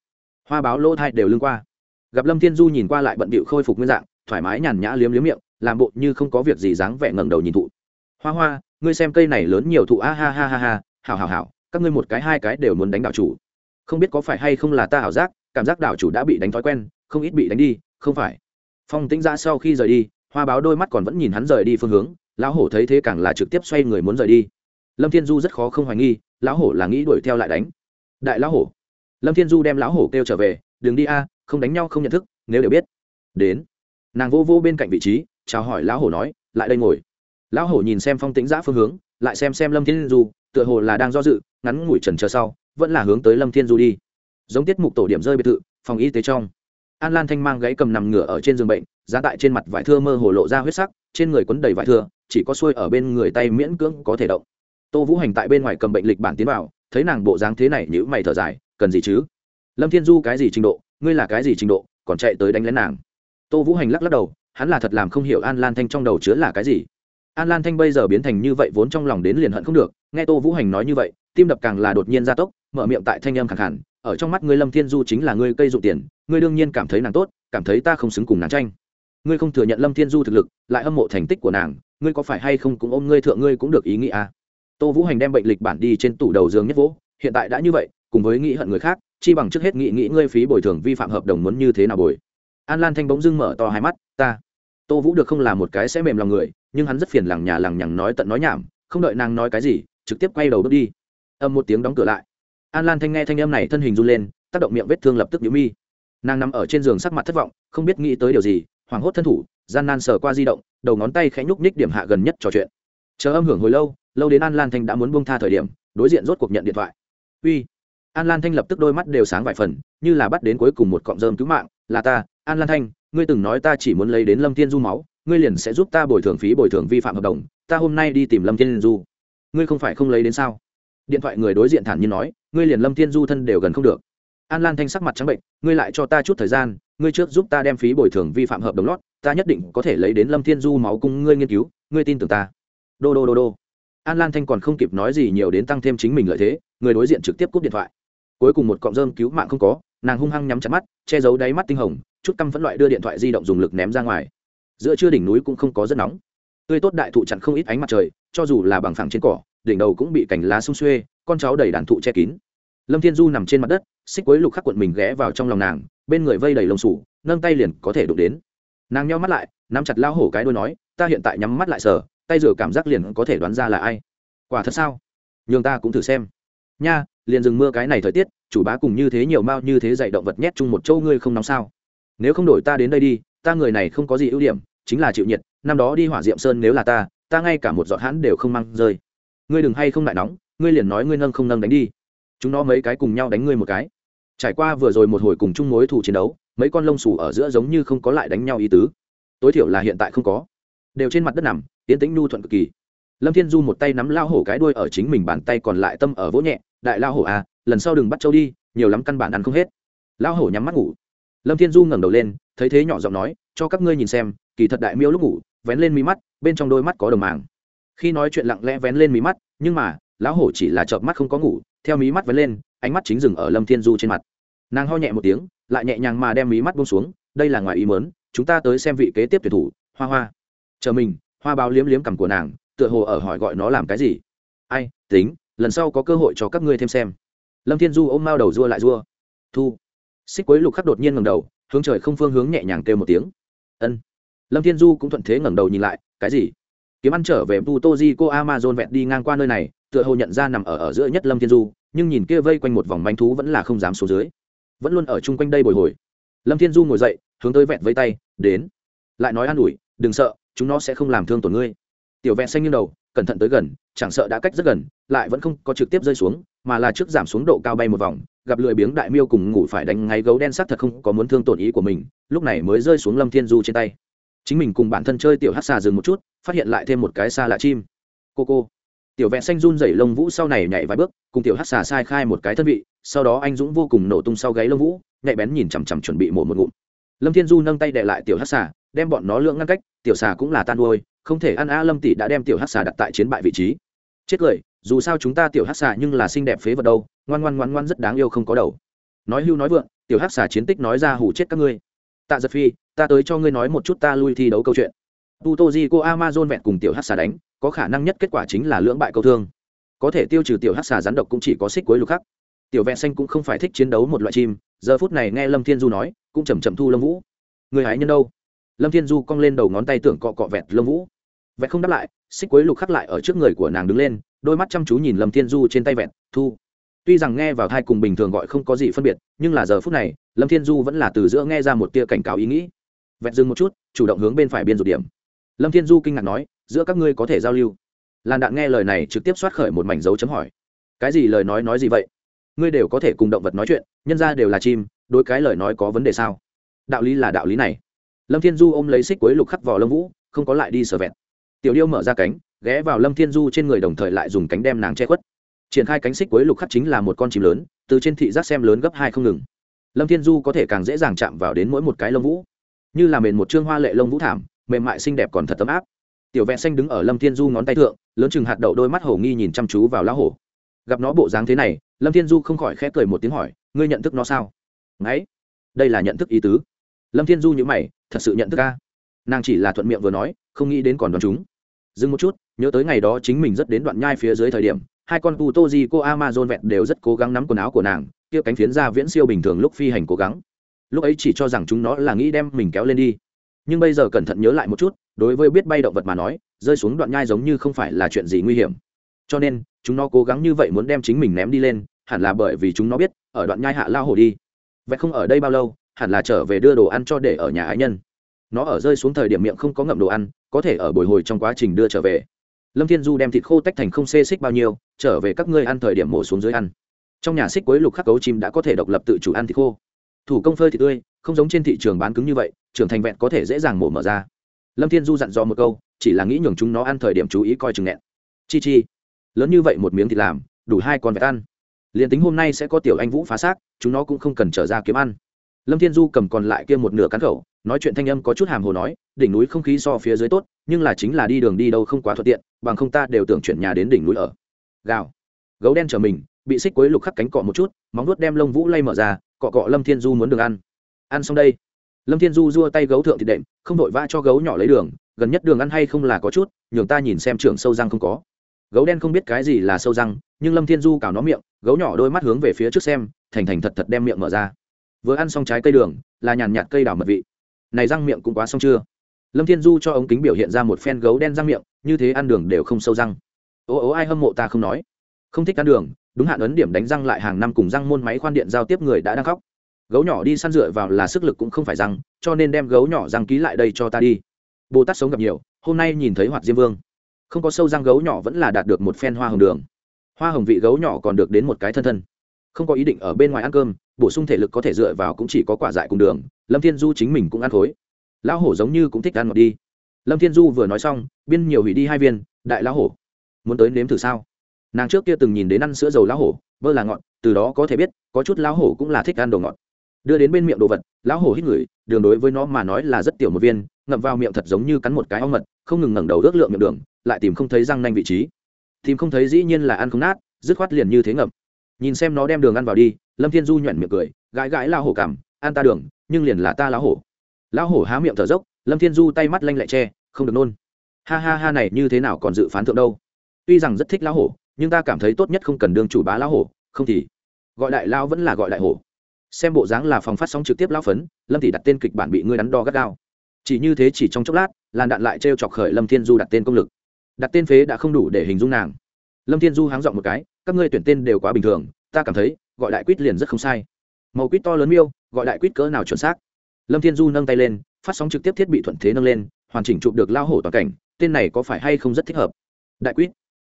Hoa báo lỗ thai đều lưng qua. Gặp lâm thiên du nhìn qua lại bận bịu khôi phục nguyên dạng, thoải mái nhàn nhã liếm liếm miệng, làm bộ như không có việc gì dáng vẻ ngẩng đầu nhìn thụ. Hoa hoa ngươi xem cây này lớn nhiều thụ, a, ha ha ha ha, hảo hảo hảo, các ngươi một cái, hai cái đều muốn đánh đảo chủ. Không biết có phải hay không là ta hảo giác, cảm giác đảo chủ đã bị đánh thói quen, không ít bị đánh đi, không phải. Phong tĩnh ra sau khi rời đi, hoa báo đôi mắt còn vẫn nhìn hắn rời đi phương hướng, lão hổ thấy thế càng là trực tiếp xoay người muốn rời đi. Lâm thiên du rất khó không hoài nghi, lão hổ là nghĩ đuổi theo lại đánh. Đại lão hổ. Lâm thiên du đem lão hổ kêu trở về, đừng đi a, không đánh nhau, không nhận thức, nếu đều biết. Đến. Nàng vô vô bên cạnh vị trí, chào hỏi lão hổ nói, lại đây ngồi lão hổ nhìn xem phong tĩnh giã phương hướng, lại xem xem lâm thiên du, tựa hồ là đang do dự, ngắn ngủi trần chờ sau, vẫn là hướng tới lâm thiên du đi. Giống tiết mục tổ điểm rơi biệt thự, phòng y tế trong. An lan thanh mang gáy cầm nằm ngửa ở trên giường bệnh, giá tại trên mặt vải thưa mơ hồ lộ ra huyết sắc, trên người quấn đầy vải thưa, chỉ có xuôi ở bên người tay miễn cưỡng có thể động. Tô vũ hành tại bên ngoài cầm bệnh lịch bản tiến vào, thấy nàng bộ dáng thế này nhữ mày thở dài, cần gì chứ? Lâm thiên du cái gì trình độ? Ngươi là cái gì trình độ? Còn chạy tới đánh lén nàng. Tô vũ hành lắc lắc đầu, hắn là thật làm không hiểu an lan thanh trong đầu chứa là cái gì an lan thanh bây giờ biến thành như vậy vốn trong lòng đến liền hận không được, nghe tô vũ hành nói như vậy, tim đập càng là đột nhiên gia tốc, mở miệng tại thanh âm khẳng hẳn ở trong mắt ngươi lâm thiên du chính là ngươi cây dụng tiền, ngươi đương nhiên cảm thấy nàng tốt, cảm thấy ta không xứng cùng nàng tranh. Ngươi không thừa nhận lâm thiên du thực lực, lại hâm mộ thành tích của nàng, ngươi có phải hay không cũng ôm ngươi thượng ngươi cũng được ý nghĩ à. tô vũ hành đem bệnh lịch bản đi trên tủ đầu giường nhất vỗ, hiện tại đã như vậy, cùng với nghĩ hận người khác, chi bằng trước hết nghĩ nghĩ ngươi phí bồi thường vi phạm hợp đồng muốn như thế nào bồi. An lan thanh bỗng dưng mở to hai mắt, ta. Tô vũ được không là một cái sẽ mềm lòng người nhưng hắn rất phiền lằng nhà lằng nhằng nói tận nói nhảm, không đợi nàng nói cái gì, trực tiếp quay đầu bước đi. Âm một tiếng đóng cửa lại. An lan thanh nghe thanh âm này, thân hình run lên, tác động miệng vết thương lập tức nhũ mi. Nàng nằm ở trên giường sắc mặt thất vọng, không biết nghĩ tới điều gì, hoảng hốt thân thủ, gian nan sờ qua di động, đầu ngón tay khẽ nhúc nhích điểm hạ gần nhất trò chuyện. Chờ âm hưởng hồi lâu lâu đến an lan thanh đã muốn buông tha thời điểm, đối diện rốt cuộc nhận điện thoại. Uy. An lan thanh lập tức đôi mắt đều sáng vài phần, như là bắt đến cuối cùng một cọng rơm cứu mạng, là ta, an lan thanh, ngươi từng nói ta chỉ muốn lấy đến lâm thiên du máu ngươi liền sẽ giúp ta bồi thường phí bồi thường vi phạm hợp đồng, ta hôm nay đi tìm lâm thiên du. Ngươi không phải không lấy đến sao? Điện thoại người đối diện thản nhiên nói, ngươi liền lâm thiên du thân đều gần không được. An lan thanh sắc mặt trắng bệnh, ngươi lại cho ta chút thời gian, ngươi trước giúp ta đem phí bồi thường vi phạm hợp đồng lót, ta nhất định có thể lấy đến lâm thiên du máu cung ngươi nghiên cứu, ngươi tin tưởng ta. Đô đô đô đô. An lan thanh còn không kịp nói gì nhiều đến tăng thêm chính mình lợi thế, người đối diện trực tiếp cúp điện thoại. Cuối cùng một cọng rơm cứu mạng không có, nàng hung hăng nhắm chặt mắt, che giấu đáy mắt tinh hồng, chút căm phẫn loại đưa điện thoại di động dùng lực ném ra ngoài giữa trưa đỉnh núi cũng không có rất nóng. Tươi tốt đại thụ chặn không ít ánh mặt trời, cho dù là bằng phẳng trên cỏ, đỉnh đầu cũng bị cành lá sung xuê, con cháu đầy đàn thụ che kín. Lâm thiên du nằm trên mặt đất, xích quấy lục khắc quận mình ghé vào trong lòng nàng, bên người vây đầy lông sủ, nâng tay liền có thể đụng đến. Nàng nhau mắt lại, nắm chặt lao hổ cái đôi nói, ta hiện tại nhắm mắt lại sờ, tay rửa cảm giác liền có thể đoán ra là ai. Quả thật sao? Nhường ta cũng thử xem. Nha, liền dừng mưa cái này thời tiết, chủ bá cùng như thế nhiều mao như thế dạy động vật nhét chung một châu ngươi không nóng sao? Nếu không đổi ta đến đây đi, ta người này không có gì ưu điểm chính là chịu nhiệt, năm đó đi hỏa diệm sơn nếu là ta ta ngay cả một giọt hãn đều không mang rơi. Ngươi đừng hay không lại nóng, ngươi liền nói ngươi nâng không nâng đánh đi. Chúng nó mấy cái cùng nhau đánh ngươi một cái. Trải qua vừa rồi một hồi cùng chung mối thủ chiến đấu, mấy con lông xù ở giữa giống như không có lại đánh nhau ý tứ. Tối thiểu là hiện tại không có. Đều trên mặt đất nằm, tiến tĩnh nhu thuận cực kỳ. Lâm thiên du một tay nắm lao hổ cái đuôi ở chính mình bàn tay còn lại tâm ở vỗ nhẹ, đại lao hổ à lần sau đừng bắt trâu đi, nhiều lắm căn bản ăn không hết. Lao hổ nhắm mắt ngủ. Lâm thiên du ngẩng đầu lên, thấy thế nhỏ giọng nói, cho các ngươi nhìn xem kỳ thật đại miêu lúc ngủ, vén lên mí mắt, bên trong đôi mắt có đồng màng. Khi nói chuyện lặng lẽ vén lên mí mắt, nhưng mà, lão hổ chỉ là chợp mắt không có ngủ, theo mí mắt vén lên, ánh mắt chính dừng ở lâm thiên du trên mặt. Nàng ho nhẹ một tiếng, lại nhẹ nhàng mà đem mí mắt buông xuống, đây là ngoài ý mớn chúng ta tới xem vị kế tiếp tuyển thủ, hoa hoa. Chờ mình, hoa báo liếm liếm cằm của nàng, tựa hồ ở hỏi gọi nó làm cái gì. Ai, tính, lần sau có cơ hội cho các ngươi thêm xem. Lâm thiên du ôm mao đầu dua lại dua thu. Xích quấy lục khắc đột nhiên ngầm đầu, hướng trời không phương hướng nhẹ nhàng kêu một tiếng. Ân lâm thiên du cũng thuận thế ngẩng đầu nhìn lại, cái gì? Kiếm ăn trở về putoji cô amazon vẹn đi ngang qua nơi này, tựa hồ nhận ra nằm ở ở giữa nhất lâm thiên du, nhưng nhìn kia vây quanh một vòng manh thú vẫn là không dám xuống dưới. Vẫn luôn ở chung quanh đây bồi hồi. Lâm thiên du ngồi dậy, hướng tới vẹn với tay, đến. Lại nói an ủi, đừng sợ, chúng nó sẽ không làm thương tổn ngươi. Tiểu vẹn xanh như đầu, cẩn thận tới gần, chẳng sợ đã cách rất gần, lại vẫn không có trực tiếp rơi xuống, mà là trước giảm xuống độ cao bay một vòng, gặp lười biếng đại miêu cùng ngủ phải đánh ngáy gấu đen sắc thật không có muốn thương tổn ý của mình, lúc này mới rơi xuống lâm thiên du trên tay chính mình cùng bản thân chơi tiểu hát xà dừng một chút, phát hiện lại thêm một cái xa lạ chim. Cô cô. Tiểu vẹn xanh run dày lông vũ sau này nhảy vài bước, cùng tiểu hát xà sai khai một cái thân vị, sau đó anh dũng vô cùng nổ tung sau gáy lông vũ, nhạy bén nhìn chằm chằm chuẩn bị mổ một ngụm. Lâm thiên du nâng tay đệ lại tiểu hát xà, đem bọn nó lưỡng ngăn cách, tiểu xà cũng là tan đuôi không thể ăn a lâm tỷ đã đem tiểu hát xà đặt tại chiến bại vị trí. Chết cười, dù sao chúng ta tiểu hát xà nhưng là xinh đẹp phế vật đâu, ngoan ngoan ngoan ngoan rất đáng yêu không có đầu. Nói hưu nói vượng, tiểu hát xà chiến tích nói ra hủ chết các ngươi. Tạ giật phi ta tới cho ngươi nói một chút ta lui thi đấu câu chuyện. Tu cô amazon vẹn cùng tiểu hát xà đánh, có khả năng nhất kết quả chính là lưỡng bại câu thương. Có thể tiêu trừ tiểu hát xà rắn độc cũng chỉ có xích cuối lục khắc. Tiểu vẹn xanh cũng không phải thích chiến đấu một loại chim, giờ phút này nghe lâm thiên du nói, cũng chầm chậm thu lâm vũ. Người hái nhân đâu? Lâm thiên du cong lên đầu ngón tay tưởng cọ cọ vẹt lâm vũ. Vẹt không đáp lại, xích quấy lục khắc lại ở trước người của nàng đứng lên, đôi mắt chăm chú nhìn lâm thiên du trên tay vẹt, thu. Tuy rằng nghe vào thai cùng bình thường gọi không có gì phân biệt, nhưng là giờ phút này, lâm thiên du vẫn là từ giữa nghe ra một tia cảnh cáo ý nghĩ vẹt dừng một chút, chủ động hướng bên phải biên rụt điểm. Lâm thiên du kinh ngạc nói, giữa các ngươi có thể giao lưu? Làn đạn nghe lời này trực tiếp xoát khởi một mảnh dấu chấm hỏi. Cái gì lời nói nói gì vậy? Ngươi đều có thể cùng động vật nói chuyện, nhân ra đều là chim đôi cái lời nói có vấn đề sao? Đạo lý là đạo lý này. Lâm thiên du ôm lấy xích quấy lục khắc vỏ lâm vũ, không có lại đi sở vẹn tiểu điêu mở ra cánh, ghé vào lâm thiên du trên người đồng thời lại dùng cánh đem nàng che khuất. Triển khai cánh xích quấy lục khắc chính là một con chim lớn, từ trên thị giác xem lớn gấp hai không ngừng. Lâm thiên du có thể càng dễ dàng chạm vào đến mỗi một cái lông vũ như là mền một trương hoa lệ lông vũ thảm, mềm mại xinh đẹp còn thật tấm áp. Tiểu vẹn xanh đứng ở lâm thiên du ngón tay thượng, lớn chừng hạt đậu đôi mắt hổ nghi nhìn chăm chú vào lá hổ. Gặp nó bộ dáng thế này, lâm thiên du không khỏi khẽ cười một tiếng hỏi, ngươi nhận thức nó sao? Ngáy đây là nhận thức ý tứ. Lâm thiên du nhữ mày, thật sự nhận thức ca nàng chỉ là thuận miệng vừa nói, không nghĩ đến còn đoán chúng. Dừng một chút, nhớ tới ngày đó chính mình rất đến đoạn nhai phía dưới thời điểm, hai con tu tô di cô amazon vẹn đều rất cố gắng nắm quần áo của nàng, kia cánh phiến ra viễn siêu bình thường lúc phi hành cố gắng lúc ấy chỉ cho rằng chúng nó là nghĩ đem mình kéo lên đi. Nhưng bây giờ cẩn thận nhớ lại một chút, đối với biết bay động vật mà nói, rơi xuống đoạn nhai giống như không phải là chuyện gì nguy hiểm. Cho nên, chúng nó cố gắng như vậy muốn đem chính mình ném đi lên, hẳn là bởi vì chúng nó biết, ở đoạn nhai hạ lao hổ đi. Vậy không ở đây bao lâu, hẳn là trở về đưa đồ ăn cho để ở nhà ái nhân. Nó ở rơi xuống thời điểm miệng không có ngậm đồ ăn, có thể ở bồi hồi trong quá trình đưa trở về. Lâm thiên du đem thịt khô tách thành không xê xích bao nhiêu, trở về các ngươi ăn thời điểm mổ xuống dưới ăn. Trong nhà xích quấy lục khắc cấu chim đã có thể độc lập tự chủ ăn thịt khô thủ công phơi thì tươi, không giống trên thị trường bán cứng như vậy, trưởng thành vẹn có thể dễ dàng mổ mở ra. Lâm thiên du dặn dò một câu, chỉ là nghĩ nhường chúng nó ăn thời điểm chú ý coi chừng nghẹn. Chi chi, lớn như vậy một miếng thịt làm, đủ hai con vẹt ăn. Liền tính hôm nay sẽ có tiểu anh vũ phá xác, chúng nó cũng không cần trở ra kiếm ăn. Lâm thiên du cầm còn lại kia một nửa cán khẩu, nói chuyện thanh âm có chút hàm hồ nói, đỉnh núi không khí so phía dưới tốt, nhưng là chính là đi đường đi đâu không quá thuận tiện, bằng không ta đều tưởng chuyển nhà đến đỉnh núi ở. Gào. Gấu đen trở mình, bị xích quấy lục khắc cánh cọ một chút, móng nuốt đem lông vũ lay mở ra cọ cọ lâm thiên du muốn đường ăn. Ăn xong đây, lâm thiên du dua tay gấu thượng thịt đệm, không đội vã cho gấu nhỏ lấy đường, gần nhất đường ăn hay không là có chút, nhường ta nhìn xem trường sâu răng không có. Gấu đen không biết cái gì là sâu răng, nhưng lâm thiên du cào nó miệng, gấu nhỏ đôi mắt hướng về phía trước xem, thành thành thật thật đem miệng mở ra. Vừa ăn xong trái cây đường, là nhàn nhạt cây đào mật vị. Này răng miệng cũng quá xong chưa? Lâm thiên du cho ống kính biểu hiện ra một phen gấu đen răng miệng, như thế ăn đường đều không sâu răng. Ố ố ai hâm mộ ta không nói. Không thích ăn đường đúng hạn ấn điểm đánh răng lại hàng năm cùng răng môn máy khoan điện giao tiếp người đã đang khóc. Gấu nhỏ đi săn dựa vào là sức lực cũng không phải răng, cho nên đem gấu nhỏ răng ký lại đây cho ta đi. Bồ tát sống gặp nhiều, hôm nay nhìn thấy hoạt diêm vương. Không có sâu răng gấu nhỏ vẫn là đạt được một phen hoa hồng đường. Hoa hồng vị gấu nhỏ còn được đến một cái thân thân. Không có ý định ở bên ngoài ăn cơm, bổ sung thể lực có thể dựa vào cũng chỉ có quả dại cùng đường, lâm thiên du chính mình cũng ăn khối. Lão hổ giống như cũng thích ăn ngọt đi. Lâm thiên du vừa nói xong, biên nhiều hủy đi hai viên, đại lão hổ. Muốn tới nếm thử sao? Nàng trước kia từng nhìn đến ăn sữa dầu lá hổ bơ là ngọt, từ đó có thể biết, có chút lá hổ cũng là thích ăn đồ ngọt. Đưa đến bên miệng đồ vật lá hổ hít ngửi, đường đối với nó mà nói là rất tiểu một viên, ngậm vào miệng thật giống như cắn một cái ong mật, không ngừng ngẩng đầu ước lượng miệng đường, lại tìm không thấy răng nanh vị trí. Tìm không thấy dĩ nhiên là ăn không nát, dứt khoát liền như thế ngậm. Nhìn xem nó đem đường ăn vào đi, lâm thiên du nhuận miệng cười, gãi gãi lao hổ cảm ăn ta đường, nhưng liền là ta lá hổ. Lão hổ há miệng thở dốc, lâm thiên du tay mắt lanh lẹ che, không được nôn. Ha ha ha, này như thế nào còn dự phán thượng đâu? Tuy rằng rất thích lão hổ nhưng ta cảm thấy tốt nhất không cần đương chủ bá lão hổ, không thì gọi đại lao vẫn là gọi đại hổ. Xem bộ dáng là phòng phát sóng trực tiếp lão phấn, lâm thì đặt tên kịch bản bị ngươi đắn đo gắt gao. Chỉ như thế chỉ trong chốc lát, làn đạn lại t chọc khởi lâm thiên du đặt tên công lực. Đặt tên phế đã không đủ để hình dung nàng. Lâm thiên du háng dọn một cái, các ngươi tuyển tên đều quá bình thường, ta cảm thấy, gọi đại quýt liền rất không sai. Màu quýt to lớn miêu, gọi đại quýt cỡ nào chuẩn xác. Lâm thiên du nâng tay lên, phát sóng trực tiếp thiết bị thuận thế nâng lên, hoàn chỉnh chụp được lao hổ toàn cảnh, tên này có phải hay không rất thích hợp? Đại quýt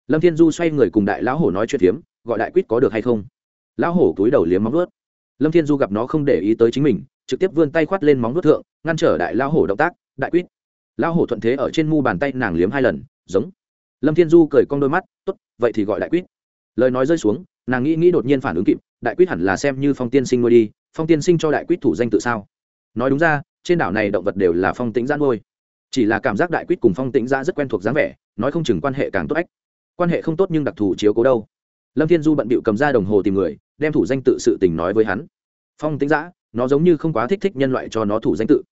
lâm thiên du xoay người cùng đại lão hổ nói chuyện phiếm, gọi đại quýt có được hay không? Lão hổ túi đầu liếm móng vuốt. Lâm thiên du gặp nó không để ý tới chính mình, trực tiếp vươn tay khoát lên móng vuốt thượng, ngăn trở đại lão hổ động tác, đại quýt. Lão hổ thuận thế ở trên mu bàn tay nàng liếm hai lần, giống. Lâm thiên du cười cong đôi mắt, tốt, vậy thì gọi đại quýt. Lời nói rơi xuống, nàng nghĩ nghĩ đột nhiên phản ứng kịp, đại quýt hẳn là xem như phong tiên sinh nuôi đi, phong tiên sinh cho đại quýt thủ danh tự sao? Nói đúng ra, trên đảo này động vật đều là phong tính giã nuôi. Chỉ là cảm giác đại quýt cùng phong tính giã rất quen thuộc dáng vẻ, nói không chừng quan hệ càng tốt ách quan hệ không tốt nhưng đặc thù chiếu cố đâu. Lâm thiên du bận bịu cầm ra đồng hồ tìm người, đem thủ danh tự sự tình nói với hắn. Phong tính giã nó giống như không quá thích thích nhân loại cho nó thủ danh tự.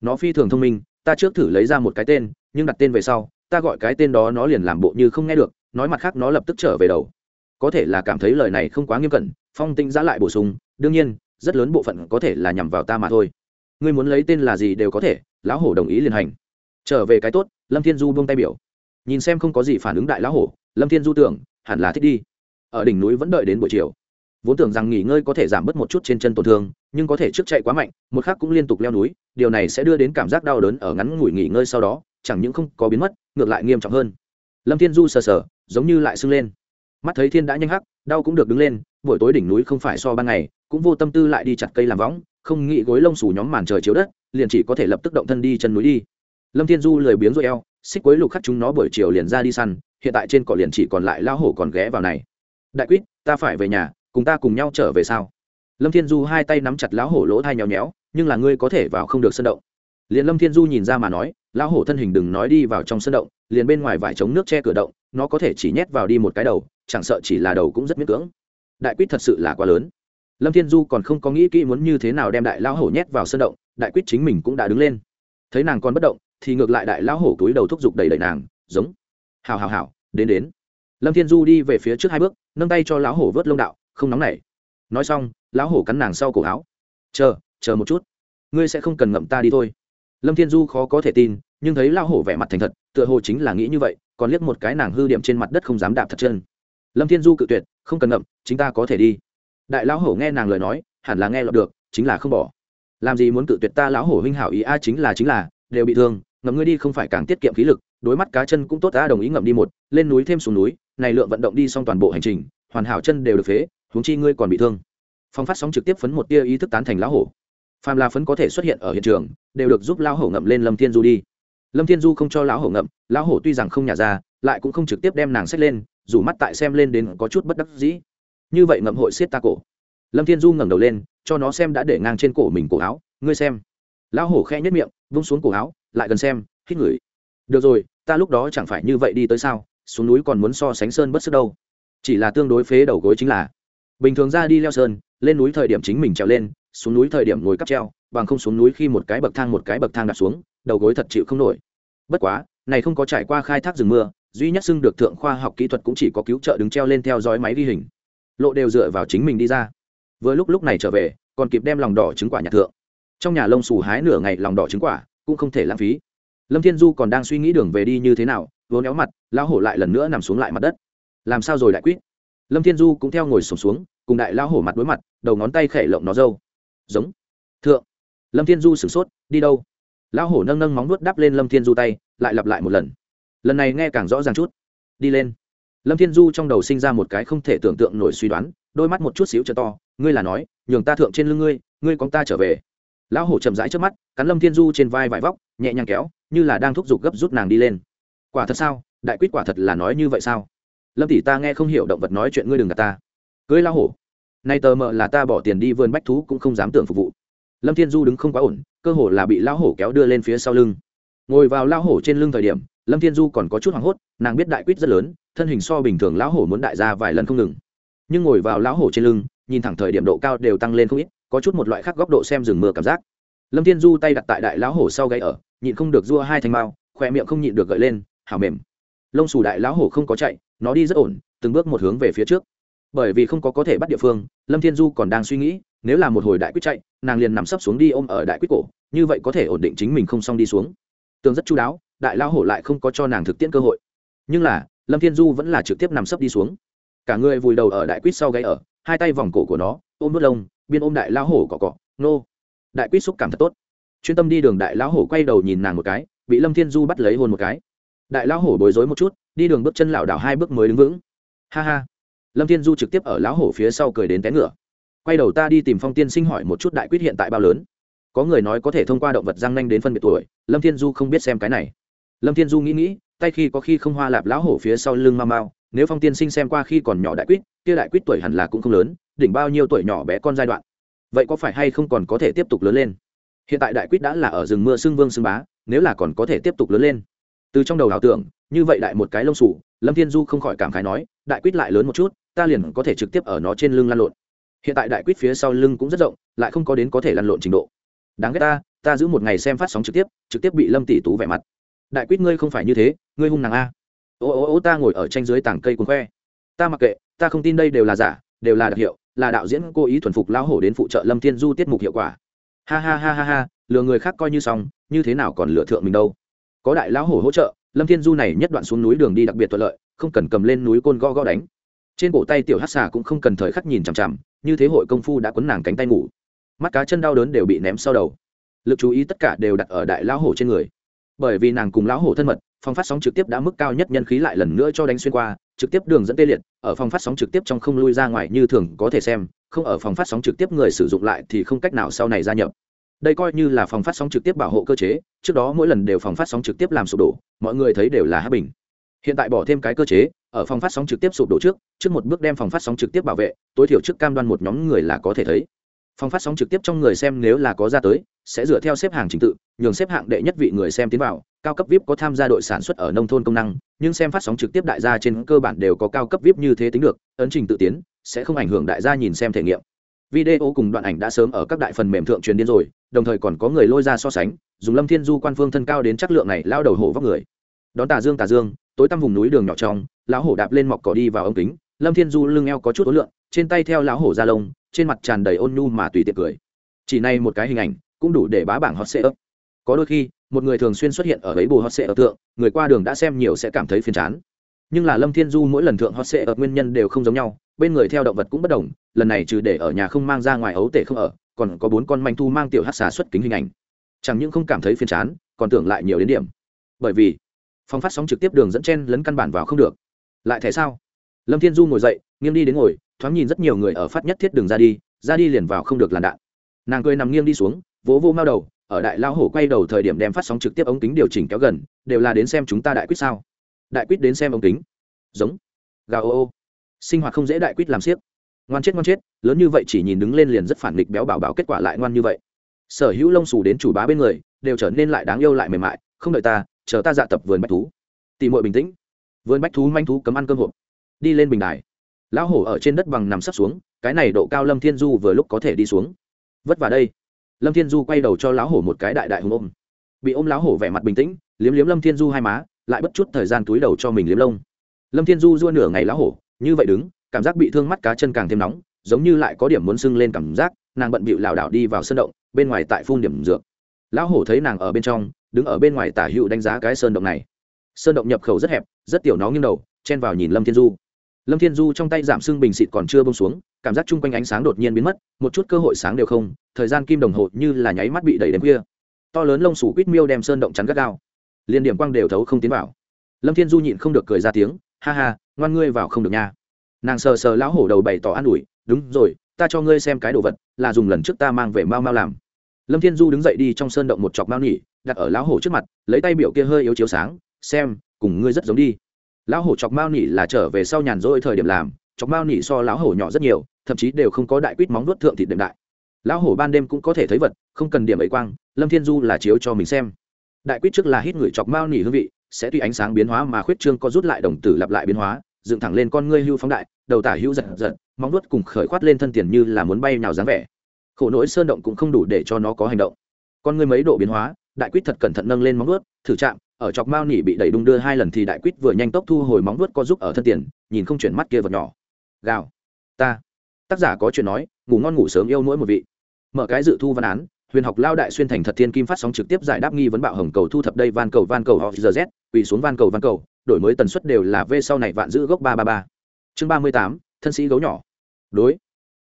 Nó phi thường thông minh, ta trước thử lấy ra một cái tên, nhưng đặt tên về sau, ta gọi cái tên đó nó liền làm bộ như không nghe được, nói mặt khác nó lập tức trở về đầu. Có thể là cảm thấy lời này không quá nghiêm cẩn, phong tinh giã lại bổ sung, đương nhiên, rất lớn bộ phận có thể là nhằm vào ta mà thôi. Ngươi muốn lấy tên là gì đều có thể, lão hổ đồng ý liền hành. Trở về cái tốt, lâm thiên du buông tay biểu. Nhìn xem không có gì phản ứng đại lão hổ lâm thiên du tưởng, hẳn là thích đi. Ở đỉnh núi vẫn đợi đến buổi chiều. Vốn tưởng rằng nghỉ ngơi có thể giảm bớt một chút trên chân tổn thương, nhưng có thể trước chạy quá mạnh, một khác cũng liên tục leo núi, điều này sẽ đưa đến cảm giác đau đớn ở ngắn ngủi nghỉ ngơi sau đó, chẳng những không có biến mất, ngược lại nghiêm trọng hơn. Lâm thiên du sờ sờ, giống như lại sưng lên. Mắt thấy thiên đã nhanh hắc, đau cũng được đứng lên, buổi tối đỉnh núi không phải so ban ngày, cũng vô tâm tư lại đi chặt cây làm võng, không nghĩ gối lông xù nhóm màn trời chiếu đất, liền chỉ có thể lập tức động thân đi chân núi đi. Lâm thiên du lười biếng rồi eo xích quấy lục khắc chúng nó buổi chiều liền ra đi săn, hiện tại trên cỏ liền chỉ còn lại lao hổ còn ghé vào này. Đại quýt, ta phải về nhà, cùng ta cùng nhau trở về sao? Lâm thiên du hai tay nắm chặt lão hổ lỗ thai nhéo nhéo, nhưng là ngươi có thể vào không được sân động. Liền lâm thiên du nhìn ra mà nói, lão hổ thân hình đừng nói đi vào trong sân động, liền bên ngoài vải chống nước che cửa động, nó có thể chỉ nhét vào đi một cái đầu, chẳng sợ chỉ là đầu cũng rất miễn cưỡng. Đại quýt thật sự là quá lớn. Lâm thiên du còn không có nghĩ kỹ muốn như thế nào đem đại lão hổ nhét vào sân động, đại quýt chính mình cũng đã đứng lên. Thấy nàng còn bất động thì ngược lại đại lão hổ túi đầu thúc giục đầy đầy nàng, giống, hào hào hào, đến đến. Lâm thiên du đi về phía trước hai bước, nâng tay cho lão hổ vớt lông đạo, không nóng nảy. Nói xong, lão hổ cắn nàng sau cổ áo. Chờ chờ một chút, ngươi sẽ không cần ngậm ta đi thôi. Lâm thiên du khó có thể tin, nhưng thấy lão hổ vẻ mặt thành thật, tựa hồ chính là nghĩ như vậy, còn liếc một cái nàng hư điểm trên mặt đất không dám đạp thật chân. Lâm thiên du cự tuyệt, không cần ngậm, chính ta có thể đi. Đại lão hổ nghe nàng lời nói, hẳn là nghe lọt được, chính là không bỏ. Làm gì muốn cự tuyệt ta lão hổ huynh hảo ý a, chính là chính là, đều bị thương ngậm ngươi đi không phải càng tiết kiệm khí lực, đối mắt cá chân cũng tốt, ta đồng ý ngậm đi một, lên núi thêm xuống núi, này lượng vận động đi xong toàn bộ hành trình, hoàn hảo chân đều được phế, huống chi ngươi còn bị thương. Phong phát sóng trực tiếp phấn một tia ý thức tán thành lão hổ. Phàm là phấn có thể xuất hiện ở hiện trường, đều được giúp lão hổ ngậm lên lâm thiên du đi. Lâm thiên du không cho lão hổ ngậm, lão hổ tuy rằng không nhả ra, lại cũng không trực tiếp đem nàng xách lên, dù mắt tại xem lên đến có chút bất đắc dĩ. Như vậy ngậm hội siết ta cổ. Lâm thiên du ngẩng đầu lên, cho nó xem đã để ngang trên cổ mình cổ áo, ngươi xem. Lão hổ khe nhất miệng, vung xuống cổ áo lại gần xem, hít ngửi được rồi, ta lúc đó chẳng phải như vậy đi tới sao, xuống núi còn muốn so sánh sơn bất sức đâu. Chỉ là tương đối phế đầu gối chính là. Bình thường ra đi leo sơn, lên núi thời điểm chính mình trèo lên, xuống núi thời điểm ngồi cắp treo, bằng không xuống núi khi một cái bậc thang một cái bậc thang đặt xuống, đầu gối thật chịu không nổi. Bất quá, này không có trải qua khai thác rừng mưa, duy nhất xưng được thượng khoa học kỹ thuật cũng chỉ có cứu trợ đứng treo lên theo dõi máy ghi hình. Lộ đều dựa vào chính mình đi ra. Vừa lúc lúc này trở về, còn kịp đem lòng đỏ trứng quả nhặt thượng. Trong nhà lông xù hái nửa ngày lòng đỏ trứng quả cũng không thể lãng phí. Lâm thiên du còn đang suy nghĩ đường về đi như thế nào vốn éo mặt lão hổ lại lần nữa nằm xuống lại mặt đất. Làm sao rồi đại quýt lâm thiên du cũng theo ngồi sổm xuống, xuống cùng đại lão hổ mặt đối mặt đầu ngón tay khẩy lộng nó dâu giống. Thượng. Lâm thiên du sửng sốt đi đâu? Lão hổ nâng nâng móng nuốt đắp lên lâm thiên du tay lại lặp lại một lần. Lần này nghe càng rõ ràng chút. Đi lên. Lâm thiên du trong đầu sinh ra một cái không thể tưởng tượng nổi suy đoán đôi mắt một chút xíu cho to ngươi là nói nhường ta thượng trên lưng ngươi ngươi con ta trở về lão hổ chậm rãi trước mắt, cắn lâm thiên du trên vai vải vóc, nhẹ nhàng kéo, như là đang thúc giục gấp rút nàng đi lên. Quả thật sao? Đại quyết quả thật là nói như vậy sao? Lâm tỷ ta nghe không hiểu động vật nói chuyện ngươi đừng gạt ta. Cưới lão hổ. Nay tờ mờ là ta bỏ tiền đi vườn bách thú cũng không dám tưởng phục vụ. Lâm thiên du đứng không quá ổn, cơ hồ là bị lão hổ kéo đưa lên phía sau lưng. Ngồi vào lão hổ trên lưng thời điểm, lâm thiên du còn có chút hoảng hốt, nàng biết đại quyết rất lớn, thân hình so bình thường lão hổ muốn đại ra vài lần không ngừng. Nhưng ngồi vào lão hổ trên lưng, nhìn thẳng thời điểm độ cao đều tăng lên không ít có chút một loại khác góc độ xem rừng mưa cảm giác. Lâm thiên du tay đặt tại đại lão hổ sau gáy ở, nhịn không được dua hai thanh mao, khoe miệng không nhịn được gợi lên, hảo mềm. Lông xù đại lão hổ không có chạy, nó đi rất ổn, từng bước một hướng về phía trước. Bởi vì không có có thể bắt địa phương, lâm thiên du còn đang suy nghĩ, nếu là một hồi đại quyết chạy, nàng liền nằm sấp xuống đi ôm ở đại quyết cổ, như vậy có thể ổn định chính mình không xong đi xuống. Tường rất chú đáo, đại lão hổ lại không có cho nàng thực tiễn cơ hội. Nhưng là, lâm thiên du vẫn là trực tiếp nằm sấp đi xuống. Cả người vùi đầu ở đại quyết sau gáy ở, hai tay vòng cổ của nó, ôm nút lông biên ôm đại lão hổ cọ cọ, nô. Đại quyết xúc cảm thật tốt. Chuyên tâm đi đường đại lão hổ quay đầu nhìn nàng một cái, bị lâm thiên du bắt lấy hôn một cái. Đại lão hổ bối rối một chút, đi đường bước chân lảo đảo hai bước mới đứng vững. Ha ha. Lâm thiên du trực tiếp ở lão hổ phía sau cười đến té ngựa. Quay đầu ta đi tìm phong tiên sinh hỏi một chút đại quyết hiện tại bao lớn. Có người nói có thể thông qua động vật răng nanh đến phân biệt tuổi, lâm thiên du không biết xem cái này. Lâm thiên du nghĩ nghĩ, tay khi có khi không hoa lạp lão hổ phía sau lưng mau mau, nếu phong tiên sinh xem qua khi còn nhỏ đại quyết kia đại quyết tuổi hẳn là cũng không lớn đỉnh bao nhiêu tuổi nhỏ bé con giai đoạn. Vậy có phải hay không còn có thể tiếp tục lớn lên? Hiện tại đại quýt đã là ở rừng mưa xương vương xương bá, nếu là còn có thể tiếp tục lớn lên. Từ trong đầu ảo tưởng, như vậy đại một cái lông sủ lâm thiên du không khỏi cảm khái nói, đại quýt lại lớn một chút, ta liền có thể trực tiếp ở nó trên lưng lăn lộn. Hiện tại đại quýt phía sau lưng cũng rất rộng, lại không có đến có thể lăn lộn trình độ. Đáng ghét ta ta giữ một ngày xem phát sóng trực tiếp trực tiếp bị lâm tỷ tú vẻ mặt. Đại quýt ngươi không phải như thế, ngươi hung nàng a. Ô ô ô, ta ngồi ở tranh dưới tảng cây cuốn khoe. Ta mặc kệ, ta không tin đây đều là giả, đều là đặc hiệu là đạo diễn cố ý thuần phục lão hổ đến phụ trợ lâm thiên du tiết mục hiệu quả. Ha ha ha ha ha, lừa người khác coi như xong, như thế nào còn lựa thượng mình đâu. Có đại lão hổ hỗ trợ, lâm thiên du này nhất đoạn xuống núi đường đi đặc biệt thuận lợi, không cần cầm lên núi côn go go đánh. Trên cổ tay tiểu hát xà cũng không cần thời khắc nhìn chằm chằm, như thế hội công phu đã quấn nàng cánh tay ngủ. Mắt cá chân đau đớn đều bị ném sau đầu. Lực chú ý tất cả đều đặt ở đại lão hổ trên người. Bởi vì nàng cùng lão hổ thân mật phòng phát sóng trực tiếp đã mức cao nhất nhân khí lại lần nữa cho đánh xuyên qua, trực tiếp đường dẫn tê liệt, ở phòng phát sóng trực tiếp trong không lui ra ngoài như thường có thể xem, không ở phòng phát sóng trực tiếp người sử dụng lại thì không cách nào sau này gia nhập. Đây coi như là phòng phát sóng trực tiếp bảo hộ cơ chế, trước đó mỗi lần đều phòng phát sóng trực tiếp làm sụp đổ, mọi người thấy đều là hát bình. Hiện tại bỏ thêm cái cơ chế, ở phòng phát sóng trực tiếp sụp đổ trước trước một bước đem phòng phát sóng trực tiếp bảo vệ, tối thiểu trước cam đoan một nhóm người là có thể thấy. Phòng phát sóng trực tiếp trong người xem nếu là có ra tới, sẽ dựa theo xếp hàng trình tự, nhường xếp hạng đệ nhất vị người xem tiến vào cao cấp vip có tham gia đội sản xuất ở nông thôn công năng, nhưng xem phát sóng trực tiếp đại gia trên cơ bản đều có cao cấp vip như thế tính được, ấn trình tự tiến, sẽ không ảnh hưởng đại gia nhìn xem thể nghiệm. Video cùng đoạn ảnh đã sớm ở các đại phần mềm thượng truyền điên rồi, đồng thời còn có người lôi ra so sánh, dùng lâm thiên du quan phương thân cao đến chất lượng này lao đầu hổ vóc người. Đón tà dương tà dương, tối tăm vùng núi đường nhỏ trong, lão hổ đạp lên mọc cỏ đi vào ống kính, lâm thiên du lưng eo có chút ối lượng trên tay theo lão hổ da lông, trên mặt tràn đầy ôn nhu mà tùy tiệc cười. Chỉ này một cái hình ảnh, cũng đủ để bá bảng hot sẽ ấp có đôi khi một người thường xuyên xuất hiện ở ấy bù hot sệ ở tượng, người qua đường đã xem nhiều sẽ cảm thấy phiền chán. Nhưng là lâm thiên du mỗi lần thượng hot sệ ở nguyên nhân đều không giống nhau, bên người theo động vật cũng bất đồng, lần này trừ để ở nhà không mang ra ngoài ấu tể không ở, còn có bốn con manh thu mang tiểu hát xà xuất kính hình ảnh. Chẳng những không cảm thấy phiền chán, còn tưởng lại nhiều đến điểm. Bởi vì phòng phát sóng trực tiếp đường dẫn chen lấn căn bản vào không được. Lại thế sao? Lâm thiên du ngồi dậy, nghiêng đi đến ngồi, thoáng nhìn rất nhiều người ở phát nhất thiết đường ra đi ra đi liền vào không được làn đạn. Nàng cười nằm nghiêng đi xuống, vỗ vô mao đầu ở đại lao hổ quay đầu thời điểm đem phát sóng trực tiếp ống kính điều chỉnh kéo gần, đều là đến xem chúng ta đại quyết sao? Đại quyết đến xem ống kính. Giống. Gà ô ô. Sinh hoạt không dễ đại quyết làm siếc. Ngoan chết ngoan chết, lớn như vậy chỉ nhìn đứng lên liền rất phản nghịch béo bảo bảo kết quả lại ngoan như vậy. Sở hữu lông xù đến chủ bá bên người, đều trở nên lại đáng yêu lại mềm mại, không đợi ta, chờ ta dạ tập vườn bách thú. Tìm mội bình tĩnh. Vườn bách thú manh thú cấm ăn cơm hộp. Đi lên bình đài. Lão hổ ở trên đất bằng nằm sấp xuống, cái này độ cao lâm thiên du vừa lúc có thể đi xuống. Vất vả đây lâm thiên du quay đầu cho lão hổ một cái đại đại hùng ôm. Bị ôm lão hổ vẻ mặt bình tĩnh, liếm liếm lâm thiên du hai má, lại bất chút thời gian túi đầu cho mình liếm lông. Lâm thiên du dua nửa ngày lão hổ, như vậy đứng, cảm giác bị thương mắt cá chân càng thêm nóng, giống như lại có điểm muốn sưng lên cảm giác, nàng bận bịu lảo đảo đi vào sân động, bên ngoài tại phun điểm dược. Lão hổ thấy nàng ở bên trong, đứng ở bên ngoài tả hữu đánh giá cái sơn động này. Sơn động nhập khẩu rất hẹp, rất tiểu nó nghiêng đầu, chen vào nhìn lâm thiên du lâm thiên du trong tay giảm xương bình xịt còn chưa bông xuống, cảm giác chung quanh ánh sáng đột nhiên biến mất, một chút cơ hội sáng đều không, thời gian kim đồng hồ như là nháy mắt bị đẩy đến khuya. To lớn lông sủ quýt miêu đem sơn động chắn gắt gao. Liên điểm quang đều thấu không tiến vào. Lâm thiên du nhịn không được cười ra tiếng, ha ha, ngoan ngươi vào không được nha. Nàng sờ sờ lão hổ đầu bày tỏ an ủi, đúng rồi, ta cho ngươi xem cái đồ vật, là dùng lần trước ta mang về mau mau làm. Lâm thiên du đứng dậy đi trong sơn động một chọc mau nỉ, đặt ở lão hổ trước mặt, lấy tay biểu kia hơi yếu chiếu sáng, xem, cùng ngươi rất giống đi lão hổ chọc mao nỉ là trở về sau nhàn rỗi thời điểm làm, chọc mao nỉ so lão hổ nhỏ rất nhiều, thậm chí đều không có đại quýt móng nuốt thượng thịt đệm đại. Lão hổ ban đêm cũng có thể thấy vật, không cần điểm ấy quang, lâm thiên du là chiếu cho mình xem. Đại quýt trước là hít người chọc mao nỉ hương vị, sẽ tùy ánh sáng biến hóa mà khuyết trương có rút lại đồng tử lặp lại biến hóa, dựng thẳng lên con ngươi hưu phóng đại, đầu tả hữu giật giật, móng nuốt cùng khởi khoát lên thân tiền như là muốn bay nào dáng vẻ. Khổ nỗi sơn động cũng không đủ để cho nó có hành động. Con ngươi mấy độ biến hóa, đại quýt thật cẩn thận nâng lên móng nuốt thử chạm ở chọc mao nỉ bị đẩy đung đưa hai lần thì đại quýt vừa nhanh tốc thu hồi móng vuốt có giúp ở thân tiền, nhìn không chuyển mắt kia vật nhỏ. Gào. Ta. Tác giả có chuyện nói, ngủ ngon ngủ sớm yêu mỗi một vị. Mở cái dự thu văn án, huyền học lao đại xuyên thành thật thiên kim phát sóng trực tiếp giải đáp nghi vấn bạo hồng cầu thu thập đây van cầu van cầu họ giờ z, quỳ xuống van cầu van cầu, đổi mới tần suất đều là v sau này vạn giữ gốc ba ba ba. Chương ba mươi tám, thân sĩ gấu nhỏ. Đối.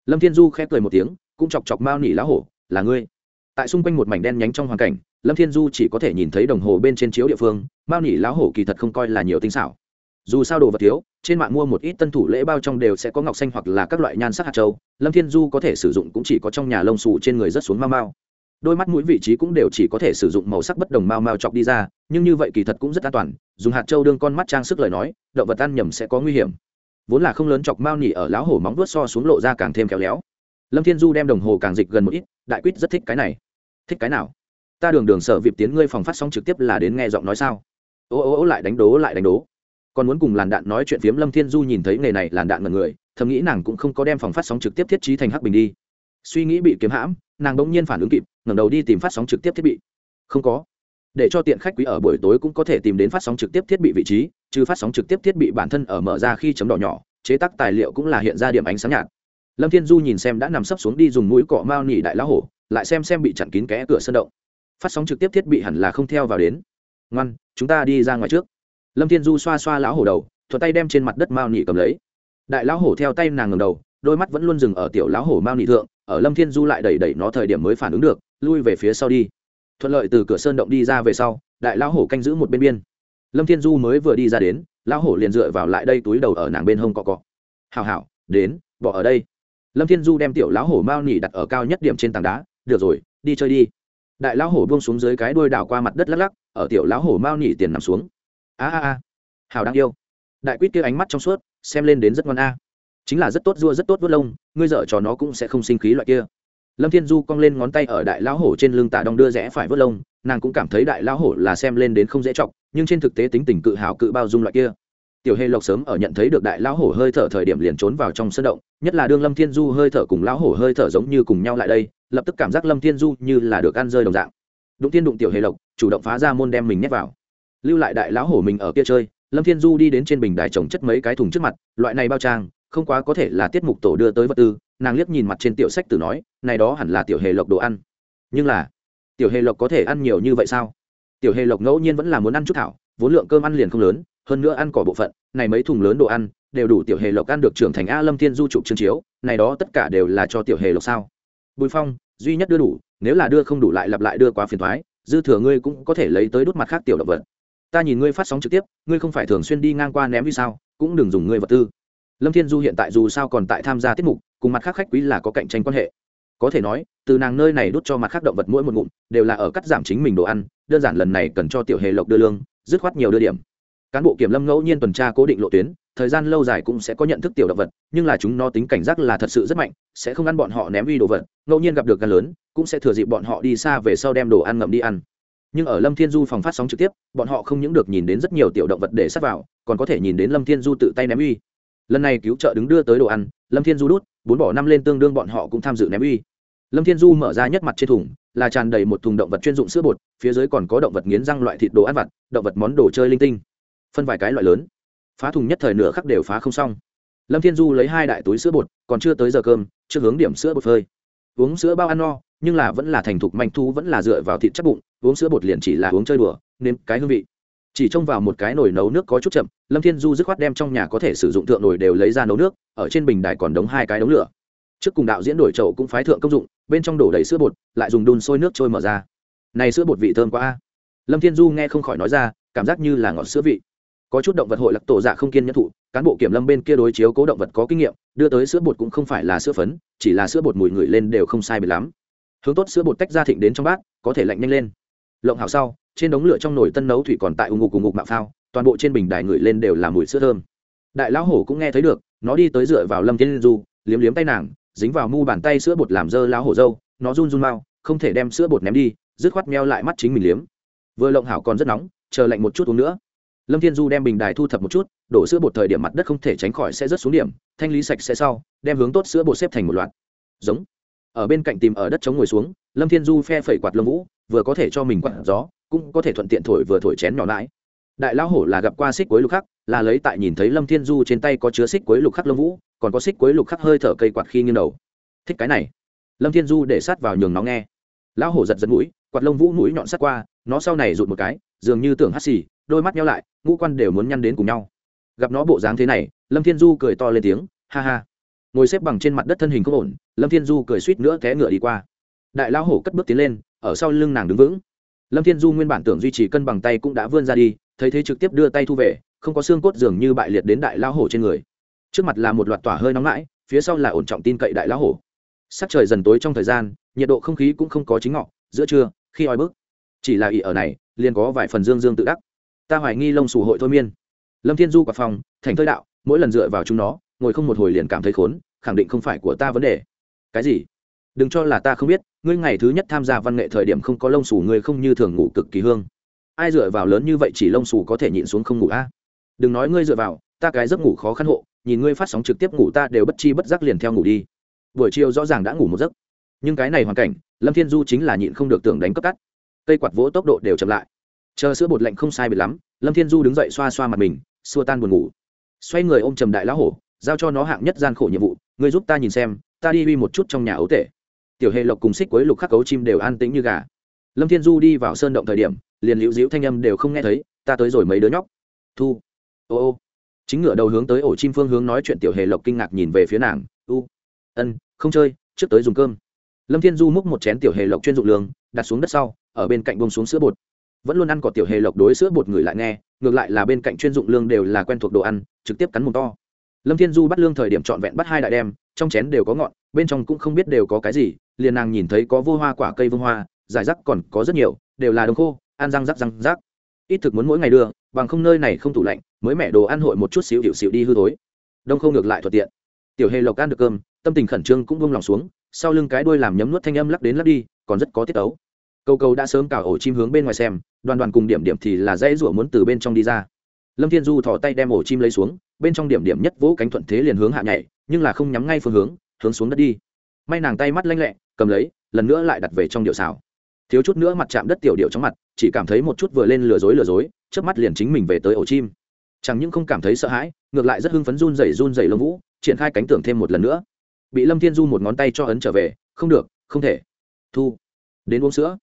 Lâm thiên du khép cười một tiếng, cũng chọc chọc mao nỉ lá hổ, là ngươi. Tại xung quanh một mảnh đen nhánh trong hoàn cảnh lâm thiên du chỉ có thể nhìn thấy đồng hồ bên trên chiếu địa phương, mao nhỉ lão hổ kỳ thật không coi là nhiều tinh xảo. Dù sao đồ vật thiếu, trên mạng mua một ít tân thủ lễ bao trong đều sẽ có ngọc xanh hoặc là các loại nhan sắc hạt châu, lâm thiên du có thể sử dụng cũng chỉ có trong nhà lông xù trên người rất xuống mau mau. Đôi mắt mũi vị trí cũng đều chỉ có thể sử dụng màu sắc bất đồng mau mau chọc đi ra, nhưng như vậy kỳ thật cũng rất an toàn, dùng hạt châu đương con mắt trang sức lời nói, động vật ăn nhầm sẽ có nguy hiểm. Vốn là không lớn chọc mao nhỉ ở lão hổ móng vuốt so xuống lộ ra càng thêm khéo léo. Lâm thiên du đem đồng hồ càng dịch gần một ít, đại quýt rất thích cái này. Thích cái nào? Ta đường đường sở vịp tiến ngươi phòng phát sóng trực tiếp là đến nghe giọng nói sao? Ô ô ô, lại đánh đố, lại đánh đố. Còn muốn cùng làn đạn nói chuyện phiếm lâm thiên du nhìn thấy nghề này làn đạn mật người, thầm nghĩ nàng cũng không có đem phòng phát sóng trực tiếp thiết trí thành hắc bình đi. Suy nghĩ bị kiếm hãm, nàng bỗng nhiên phản ứng kịp, ngẩng đầu đi tìm phát sóng trực tiếp thiết bị. Không có. Để cho tiện khách quý ở buổi tối cũng có thể tìm đến phát sóng trực tiếp thiết bị vị trí chứ phát sóng trực tiếp thiết bị bản thân ở mở ra khi chấm đỏ nhỏ, chế tác tài liệu cũng là hiện ra điểm ánh sáng nhạt. Lâm thiên du nhìn xem đã nằm sấp xuống đi dùng mũi cọ mao nỉ đại lá hổ, lại xem xem bị chặn kín kẽ cửa sân động phát sóng trực tiếp thiết bị hẳn là không theo vào đến. Ngoan, chúng ta đi ra ngoài trước. Lâm thiên du xoa xoa lão hổ đầu thuật tay đem trên mặt đất mao nị cầm lấy. Đại lão hổ theo tay nàng ngầm đầu, đôi mắt vẫn luôn dừng ở tiểu lão hổ mao nị thượng, ở lâm thiên du lại đẩy đẩy nó thời điểm mới phản ứng được, lui về phía sau đi. Thuận lợi từ cửa sơn động đi ra về sau, đại lão hổ canh giữ một bên biên. Lâm thiên du mới vừa đi ra đến, lão hổ liền dựa vào lại đây túi đầu ở nàng bên hông cọ cọ. Hào hào đến, bỏ ở đây. Lâm thiên du đem tiểu lão hổ mao nỉ đặt ở cao nhất điểm trên tảng đá, được rồi, đi chơi đi đại lão hổ buông xuống dưới cái đuôi đảo qua mặt đất lắc lắc, ở tiểu lão hổ mao nhỉ tiền nằm xuống. A a a hào đang yêu. Đại quýt kia ánh mắt trong suốt, xem lên đến rất ngon a. Chính là rất tốt dua rất tốt vớt lông, ngươi dở cho nó cũng sẽ không sinh khí loại kia. Lâm thiên du cong lên ngón tay ở đại lão hổ trên lưng tà đong đưa rẽ phải vớt lông, nàng cũng cảm thấy đại lão hổ là xem lên đến không dễ chọc, nhưng trên thực tế tính tình cự hảo cự bao dung loại kia tiểu hề lộc sớm ở nhận thấy được đại lão hổ hơi thở thời điểm liền trốn vào trong sân động, nhất là đương lâm thiên du hơi thở cùng lão hổ hơi thở giống như cùng nhau lại đây, lập tức cảm giác lâm thiên du như là được ăn rơi đồng dạng. Đụng tiên đụng tiểu hề lộc, chủ động phá ra môn đem mình nhét vào. Lưu lại đại lão hổ mình ở kia chơi, lâm thiên du đi đến trên bình đài trồng chất mấy cái thùng trước mặt, loại này bao trang, không quá có thể là tiết mục tổ đưa tới vật tư, nàng liếc nhìn mặt trên tiểu sách tử nói, này đó hẳn là tiểu hề lộc đồ ăn. Nhưng là, tiểu hề lộc có thể ăn nhiều như vậy sao? Tiểu hề lộc ngẫu nhiên vẫn là muốn ăn chút thảo, vốn lượng cơm ăn liền không lớn hơn nữa ăn cỏ bộ phận, này mấy thùng lớn đồ ăn, đều đủ tiểu hề lộc ăn được trưởng thành a lâm thiên du chụp chương chiếu, này đó tất cả đều là cho tiểu hề lộc sao? Bùi phong, duy nhất đưa đủ, nếu là đưa không đủ lại lặp lại đưa quá phiền thoái dư thừa ngươi cũng có thể lấy tới đốt mặt khác tiểu động vật. Ta nhìn ngươi phát sóng trực tiếp, ngươi không phải thường xuyên đi ngang qua ném như sao, cũng đừng dùng ngươi vật tư. Lâm thiên du hiện tại dù sao còn tại tham gia tiết mục, cùng mặt khác khách quý là có cạnh tranh quan hệ. Có thể nói, từ nàng nơi này đốt cho mặt khác động vật mỗi một ngụm, đều là ở cắt giảm chính mình đồ ăn, đơn giản lần này cần cho tiểu hề lộc đưa lương, dứt khoát nhiều đưa điểm cán bộ kiểm lâm ngẫu nhiên tuần tra cố định lộ tuyến, thời gian lâu dài cũng sẽ có nhận thức tiểu động vật, nhưng là chúng nó tính cảnh giác là thật sự rất mạnh, sẽ không ăn bọn họ ném uy đồ vật, ngẫu nhiên gặp được gan lớn, cũng sẽ thừa dịp bọn họ đi xa về sau đem đồ ăn ngậm đi ăn. Nhưng ở lâm thiên du phòng phát sóng trực tiếp, bọn họ không những được nhìn đến rất nhiều tiểu động vật để sắp vào, còn có thể nhìn đến lâm thiên du tự tay ném uy. Lần này cứu trợ đứng đưa tới đồ ăn, lâm thiên du đút, bốn bỏ năm lên tương đương bọn họ cũng tham dự ném uy. Lâm thiên du mở ra nhất mặt trên thùng, là tràn đầy một thùng động vật chuyên dụng sữa bột, phía dưới còn có động vật nghiến răng loại thịt đồ ăn vặt, động vật món đồ chơi linh tinh phân vài cái loại lớn. Phá thùng nhất thời nửa khắc đều phá không xong. Lâm thiên du lấy hai đại túi sữa bột, còn chưa tới giờ cơm, chưa hướng điểm sữa bột phơi. Uống sữa bao ăn no, nhưng là vẫn là thành thục manh thu, vẫn là dựa vào thịt chắc bụng, uống sữa bột liền chỉ là uống chơi đùa nên cái hương vị. Chỉ trông vào một cái nồi nấu nước có chút chậm, lâm thiên du dứt khoát đem trong nhà có thể sử dụng thượng nồi đều lấy ra nấu nước, ở trên bình đài còn đống hai cái đống lửa. Trước cùng đạo diễn đổi chậu cũng phái thượng công dụng, bên trong đổ đầy sữa bột, lại dùng đun sôi nước trôi mở ra. Này sữa bột vị thơm quá a. Lâm thiên du nghe không khỏi nói ra, cảm giác như là ngọt sữa vị có chút động vật hội lạc tổ dạ không kiên nhẫn thụ, cán bộ kiểm lâm bên kia đối chiếu cố động vật có kinh nghiệm, đưa tới sữa bột cũng không phải là sữa phấn, chỉ là sữa bột mùi ngửi lên đều không sai biệt lắm. Hướng tốt sữa bột tách ra thịnh đến trong bát, có thể lạnh nhanh lên. Lộng hào sau, trên đống lửa trong nồi tân nấu thủy còn tại ung ngục cùng ngục mạo phao, toàn bộ trên bình đài ngửi lên đều là mùi sữa thơm. Đại lão hổ cũng nghe thấy được, nó đi tới dựa vào lâm thiên du, liếm liếm tay nàng, dính vào mu bàn tay sữa bột làm dơ lão hổ dâu, nó run run mau, không thể đem sữa bột ném đi, dứt khoát meo lại mắt chính mình liếm. Vừa lộng hảo còn rất nóng, chờ lạnh một chút uống nữa lâm thiên du đem bình đài thu thập một chút, đổ sữa bột thời điểm mặt đất không thể tránh khỏi sẽ rớt xuống điểm, thanh lý sạch sẽ sau, đem hướng tốt sữa bột xếp thành một loạt. Giống. Ở bên cạnh tìm ở đất chống ngồi xuống, lâm thiên du phe phẩy quạt lông vũ, vừa có thể cho mình quạt gió, cũng có thể thuận tiện thổi vừa thổi chén nhỏ nãi đại lão hổ là gặp qua xích quấy lục khắc, là lấy tại nhìn thấy lâm thiên du trên tay có chứa xích quấy lục khắc lông vũ, còn có xích quấy lục khắc hơi thở cây quạt khi nghiêng đầu. Thích cái này. Lâm thiên du để sát vào nhường nó nghe. Lão hổ giật giật mũi, quạt lông vũ mũi nhọn sát qua, nó sau này rụt một cái, dường như tưởng hắt xì đôi mắt nhau lại, ngũ quan đều muốn nhăn đến cùng nhau. Gặp nó bộ dáng thế này, lâm thiên du cười to lên tiếng, ha ha. Ngồi xếp bằng trên mặt đất thân hình không ổn, lâm thiên du cười suýt nữa té ngựa đi qua. Đại lão hổ cất bước tiến lên, ở sau lưng nàng đứng vững. Lâm thiên du nguyên bản tưởng duy trì cân bằng tay cũng đã vươn ra đi, thấy thế trực tiếp đưa tay thu về, không có xương cốt dường như bại liệt đến đại lão hổ trên người. Trước mặt là một loạt tỏa hơi nóng mãi phía sau là ổn trọng tin cậy đại lão hổ. Sắc trời dần tối trong thời gian, nhiệt độ không khí cũng không có chính ngọ, giữa trưa, khi oi bức, chỉ là ỉ ở này, liền có vài phần dương dương tự đắc ta hoài nghi lông sù hội thôi miên. Lâm thiên du quả phòng, thành thơi đạo, mỗi lần dựa vào chúng nó, ngồi không một hồi liền cảm thấy khốn, khẳng định không phải của ta vấn đề. Cái gì? Đừng cho là ta không biết, ngươi ngày thứ nhất tham gia văn nghệ thời điểm không có lông xù ngươi không như thường ngủ cực kỳ hương. Ai dựa vào lớn như vậy chỉ lông xù có thể nhịn xuống không ngủ a? Đừng nói ngươi dựa vào, ta cái giấc ngủ khó khăn hộ, nhìn ngươi phát sóng trực tiếp ngủ ta đều bất chi bất giác liền theo ngủ đi. Buổi chiều rõ ràng đã ngủ một giấc. Nhưng cái này hoàn cảnh, lâm thiên du chính là nhịn không được tưởng đánh cấp cắt cây quạt vỗ tốc độ đều chậm lại chờ sữa bột lạnh không sai biệt lắm, lâm thiên du đứng dậy xoa xoa mặt mình, xua tan buồn ngủ. Xoay người ôm trầm đại lão hổ, giao cho nó hạng nhất gian khổ nhiệm vụ, ngươi giúp ta nhìn xem, ta đi uy một chút trong nhà ấu tể. Tiểu hề lộc cùng xích quấy lục khắc cấu chim đều an tĩnh như gà. Lâm thiên du đi vào sơn động thời điểm, liền liễu dĩu thanh âm đều không nghe thấy, ta tới rồi mấy đứa nhóc. Thu. Ô ô. Chính ngựa đầu hướng tới ổ chim phương hướng nói chuyện tiểu hề lộc kinh ngạc nhìn về phía nàng, u. Ân, không chơi, trước tới dùng cơm. Lâm thiên du múc một chén tiểu hề lộc chuyên dụng lương, đặt xuống đất sau, ở bên cạnh bông xuống sữa bột vẫn luôn ăn cỏ tiểu hề lộc đối sữa bột người lại nghe, ngược lại là bên cạnh chuyên dụng lương đều là quen thuộc đồ ăn, trực tiếp cắn mồm to. Lâm thiên du bắt lương thời điểm trọn vẹn bắt hai đại đem, trong chén đều có ngọn, bên trong cũng không biết đều có cái gì, liền nàng nhìn thấy có vô hoa quả cây vương hoa, giải rác còn có rất nhiều, đều là đồng khô, ăn răng rắc răng rác ít thực muốn mỗi ngày đưa, bằng không nơi này không tủ lạnh, mới mẹ đồ ăn hội một chút xíu hiệu xịu đi hư thối. Đông không ngược lại thuận tiện. Tiểu hề lộc ăn được cơm, tâm tình khẩn trương cũng buông lòng xuống, sau lưng cái đuôi làm nhấm nuốt thanh âm lắc đến lắc đi, còn rất có tiết ấu. Câu câu đã sớm cào ổ chim hướng bên ngoài xem đoàn đoàn cùng điểm điểm thì là dãy rủa muốn từ bên trong đi ra. Lâm thiên du thò tay đem ổ chim lấy xuống, bên trong điểm điểm nhất vỗ cánh thuận thế liền hướng hạ nhảy, nhưng là không nhắm ngay phương hướng hướng xuống đất đi. May nàng tay mắt lanh lẹ, cầm lấy, lần nữa lại đặt về trong điệu xào. Thiếu chút nữa mặt chạm đất tiểu điệu trong mặt, chỉ cảm thấy một chút vừa lên lừa dối lừa dối trước mắt liền chính mình về tới ổ chim. Chẳng những không cảm thấy sợ hãi, ngược lại rất hưng phấn run rẩy run rẩy lông vũ, triển khai cánh tưởng thêm một lần nữa. Bị lâm thiên du một ngón tay cho ấn trở về, không được, không thể. Thu, đến uống sữa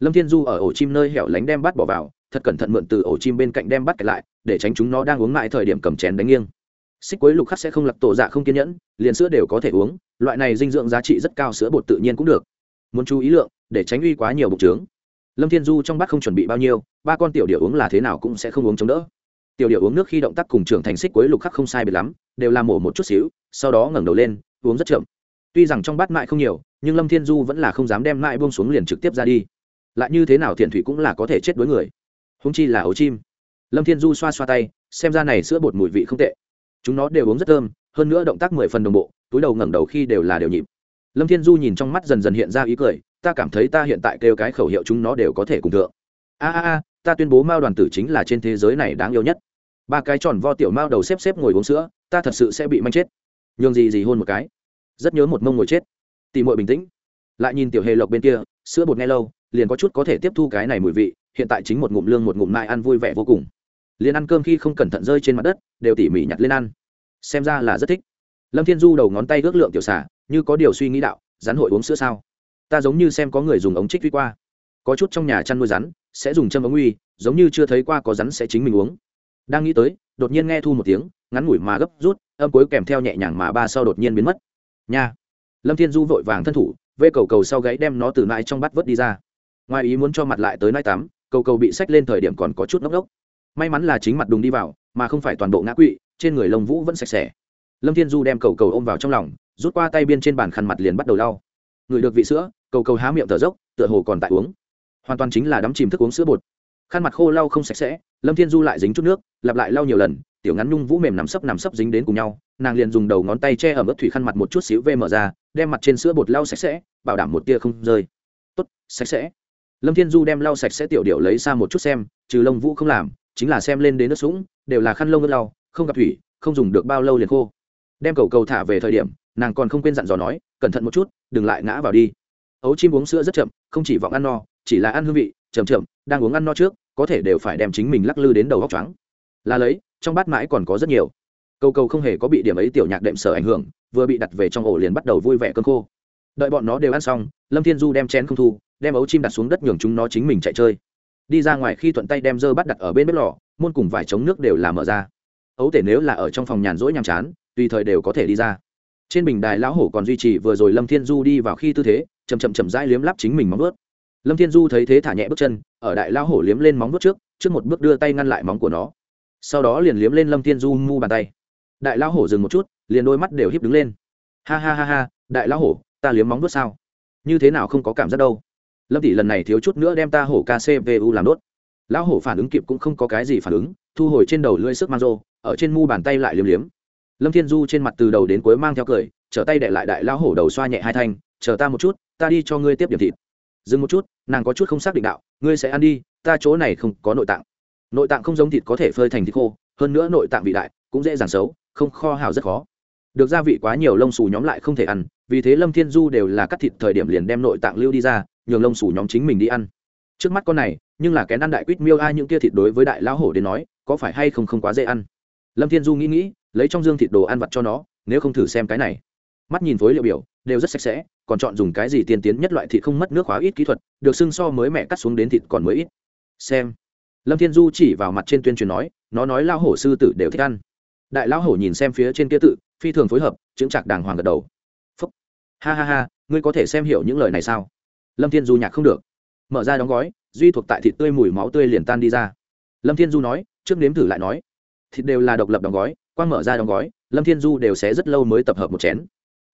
lâm thiên du ở ổ chim nơi hẻo lánh đem bát bỏ vào, thật cẩn thận mượn từ ổ chim bên cạnh đem bắt kẹt lại, để tránh chúng nó đang uống mãi thời điểm cầm chén đánh nghiêng. Xích quế lục khắc sẽ không lặc tổ dạ không kiên nhẫn, liền sữa đều có thể uống, loại này dinh dưỡng giá trị rất cao sữa bột tự nhiên cũng được. Muốn chú ý lượng, để tránh uy quá nhiều bụng trướng. Lâm thiên du trong bát không chuẩn bị bao nhiêu, ba con tiểu điệu uống là thế nào cũng sẽ không uống chống đỡ. Tiểu điệu uống nước khi động tác cùng trưởng thành xích quế lục khắc không sai biệt lắm, đều làm mổ một chút xíu, sau đó ngẩng đầu lên, uống rất chậm. Tuy rằng trong bát mại không nhiều, nhưng lâm thiên du vẫn là không dám đem mại buông xuống liền trực tiếp ra đi lại như thế nào thiện thủy cũng là có thể chết đối người. Húng chi là ấu chim. Lâm thiên du xoa xoa tay, xem ra này sữa bột mùi vị không tệ. Chúng nó đều uống rất thơm, hơn nữa động tác mười phần đồng bộ, túi đầu ngẩng đầu khi đều là đều nhịp. Lâm thiên du nhìn trong mắt dần dần hiện ra ý cười, ta cảm thấy ta hiện tại kêu cái khẩu hiệu chúng nó đều có thể cùng thượng. A a a, ta tuyên bố mao đoàn tử chính là trên thế giới này đáng yêu nhất. Ba cái tròn vo tiểu mao đầu xếp xếp ngồi uống sữa, ta thật sự sẽ bị manh chết. Nhường gì gì hôn một cái. Rất nhớ một mông ngồi chết. Tìm muội bình tĩnh. Lại nhìn tiểu hề lộc bên kia, sữa bột nghe lâu liền có chút có thể tiếp thu cái này mùi vị, hiện tại chính một ngụm lương một ngụm mai ăn vui vẻ vô cùng. Liền ăn cơm khi không cẩn thận rơi trên mặt đất, đều tỉ mỉ nhặt lên ăn. Xem ra là rất thích. Lâm thiên du đầu ngón tay ước lượng tiểu xả như có điều suy nghĩ đạo, rắn hội uống sữa sao? Ta giống như xem có người dùng ống trích đi qua. Có chút trong nhà chăn nuôi rắn, sẽ dùng châm ống uy, giống như chưa thấy qua có rắn sẽ chính mình uống. Đang nghĩ tới, đột nhiên nghe thu một tiếng, ngắn ngủi mà gấp rút, âm cuối kèm theo nhẹ nhàng mà ba sau đột nhiên biến mất. Nha. Lâm thiên du vội vàng thân thủ, vê cầu cầu sau gáy đem nó từ mãi trong bắt vớt đi ra ngoài ý muốn cho mặt lại tới nai tắm, cầu cầu bị sách lên thời điểm còn có chút ngốc ngốc. May mắn là chính mặt đùng đi vào, mà không phải toàn bộ ngã quỵ, trên người lông vũ vẫn sạch sẽ. Lâm thiên du đem cầu cầu ôm vào trong lòng, rút qua tay biên trên bàn khăn mặt liền bắt đầu lau. Người được vị sữa, cầu cầu há miệng thở dốc, tựa hồ còn tại uống. Hoàn toàn chính là đắm chìm thức uống sữa bột. Khăn mặt khô lau không sạch sẽ, lâm thiên du lại dính chút nước, lặp lại lau nhiều lần, tiểu ngắn nhung vũ mềm nằm sấp nằm sấp dính đến cùng nhau, nàng liền dùng đầu ngón tay che ở mức thủy khăn mặt một chút xíu vê mở ra, đem mặt trên sữa bột lau sạch sẽ, bảo đảm một tia không rơi. Tốt, sạch sẽ lâm thiên du đem lau sạch sẽ tiểu điệu lấy xa một chút xem, trừ lông vũ không làm, chính là xem lên đến nước sũng, đều là khăn lông nước lau, không gặp thủy, không dùng được bao lâu liền khô. Đem cầu cầu thả về thời điểm, nàng còn không quên dặn dò nói, cẩn thận một chút, đừng lại ngã vào đi. Ấu chim uống sữa rất chậm, không chỉ vọng ăn no, chỉ là ăn hương vị, chậm chậm, đang uống ăn no trước, có thể đều phải đem chính mình lắc lư đến đầu góc trắng là lấy, trong bát mãi còn có rất nhiều. Cầu cầu không hề có bị điểm ấy tiểu nhạc đệm sở ảnh hưởng, vừa bị đặt về trong ổ liền bắt đầu vui vẻ cơn khô. Đợi bọn nó đều ăn xong, lâm thiên du đem chén không thu đem ấu chim đặt xuống đất nhường chúng nó chính mình chạy chơi. Đi ra ngoài khi thuận tay đem dơ bắt đặt ở bên bếp lò, môn cùng vài chống nước đều là mở ra. Ấu tể nếu là ở trong phòng nhàn rỗi nhàm chán, tùy thời đều có thể đi ra. Trên bình đài lão hổ còn duy trì vừa rồi lâm thiên du đi vào khi tư thế chầm chậm chậm rãi liếm lắp chính mình móng ướt lâm thiên du thấy thế thả nhẹ bước chân, ở đại lão hổ liếm lên móng ướt trước trước một bước đưa tay ngăn lại móng của nó. Sau đó liền liếm lên lâm thiên du mu bàn tay. Đại lão hổ dừng một chút, liền đôi mắt đều hiếp đứng lên. Ha ha ha ha, đại lão hổ, ta liếm móng ướt sao? Như thế nào không có cảm giác đâu? Lâm tỷ lần này thiếu chút nữa đem ta hổ kcvu làm đốt. Lão hổ phản ứng kịp cũng không có cái gì phản ứng, thu hồi trên đầu lưỡi sức mang rô ở trên mu bàn tay lại liếm liếm. Lâm thiên du trên mặt từ đầu đến cuối mang theo cười, trở tay để lại đại lão hổ đầu xoa nhẹ hai thanh, chờ ta một chút, ta đi cho ngươi tiếp điểm thịt. Dừng một chút, nàng có chút không xác định đạo, ngươi sẽ ăn đi, ta chỗ này không có nội tạng. Nội tạng không giống thịt có thể phơi thành thịt khô, hơn nữa nội tạng vị đại, cũng dễ dàng xấu, không kho hào rất khó được gia vị quá nhiều lông xù nhóm lại không thể ăn, vì thế lâm thiên du đều là cắt thịt thời điểm liền đem nội tạng lưu đi ra, nhường lông xù nhóm chính mình đi ăn. Trước mắt con này, nhưng là kén ăn đại quýt miêu ai những kia thịt đối với đại lão hổ đến nói, có phải hay không không quá dễ ăn? Lâm thiên du nghĩ nghĩ, lấy trong dương thịt đồ ăn vặt cho nó, nếu không thử xem cái này. Mắt nhìn phối liệu biểu, đều rất sạch sẽ, còn chọn dùng cái gì tiên tiến nhất loại thịt không mất nước hóa ít kỹ thuật, được xưng so mới mẹ cắt xuống đến thịt còn mới ít. Xem. Lâm thiên du chỉ vào mặt trên tuyên truyền nói, nó nói lao hổ sư tử đều thích ăn. Đại lão hổ nhìn xem phía trên kia tự phi thường phối hợp chứng chặt đàng hoàng gật đầu. Phúc. Ha ha ha, ngươi có thể xem hiểu những lời này sao? Lâm thiên du nhạc không được. Mở ra đóng gói, duy thuộc tại thịt tươi mùi máu tươi liền tan đi ra. Lâm thiên du nói, trước nếm thử lại nói. Thịt đều là độc lập đóng gói, quang mở ra đóng gói, lâm thiên du đều sẽ rất lâu mới tập hợp một chén.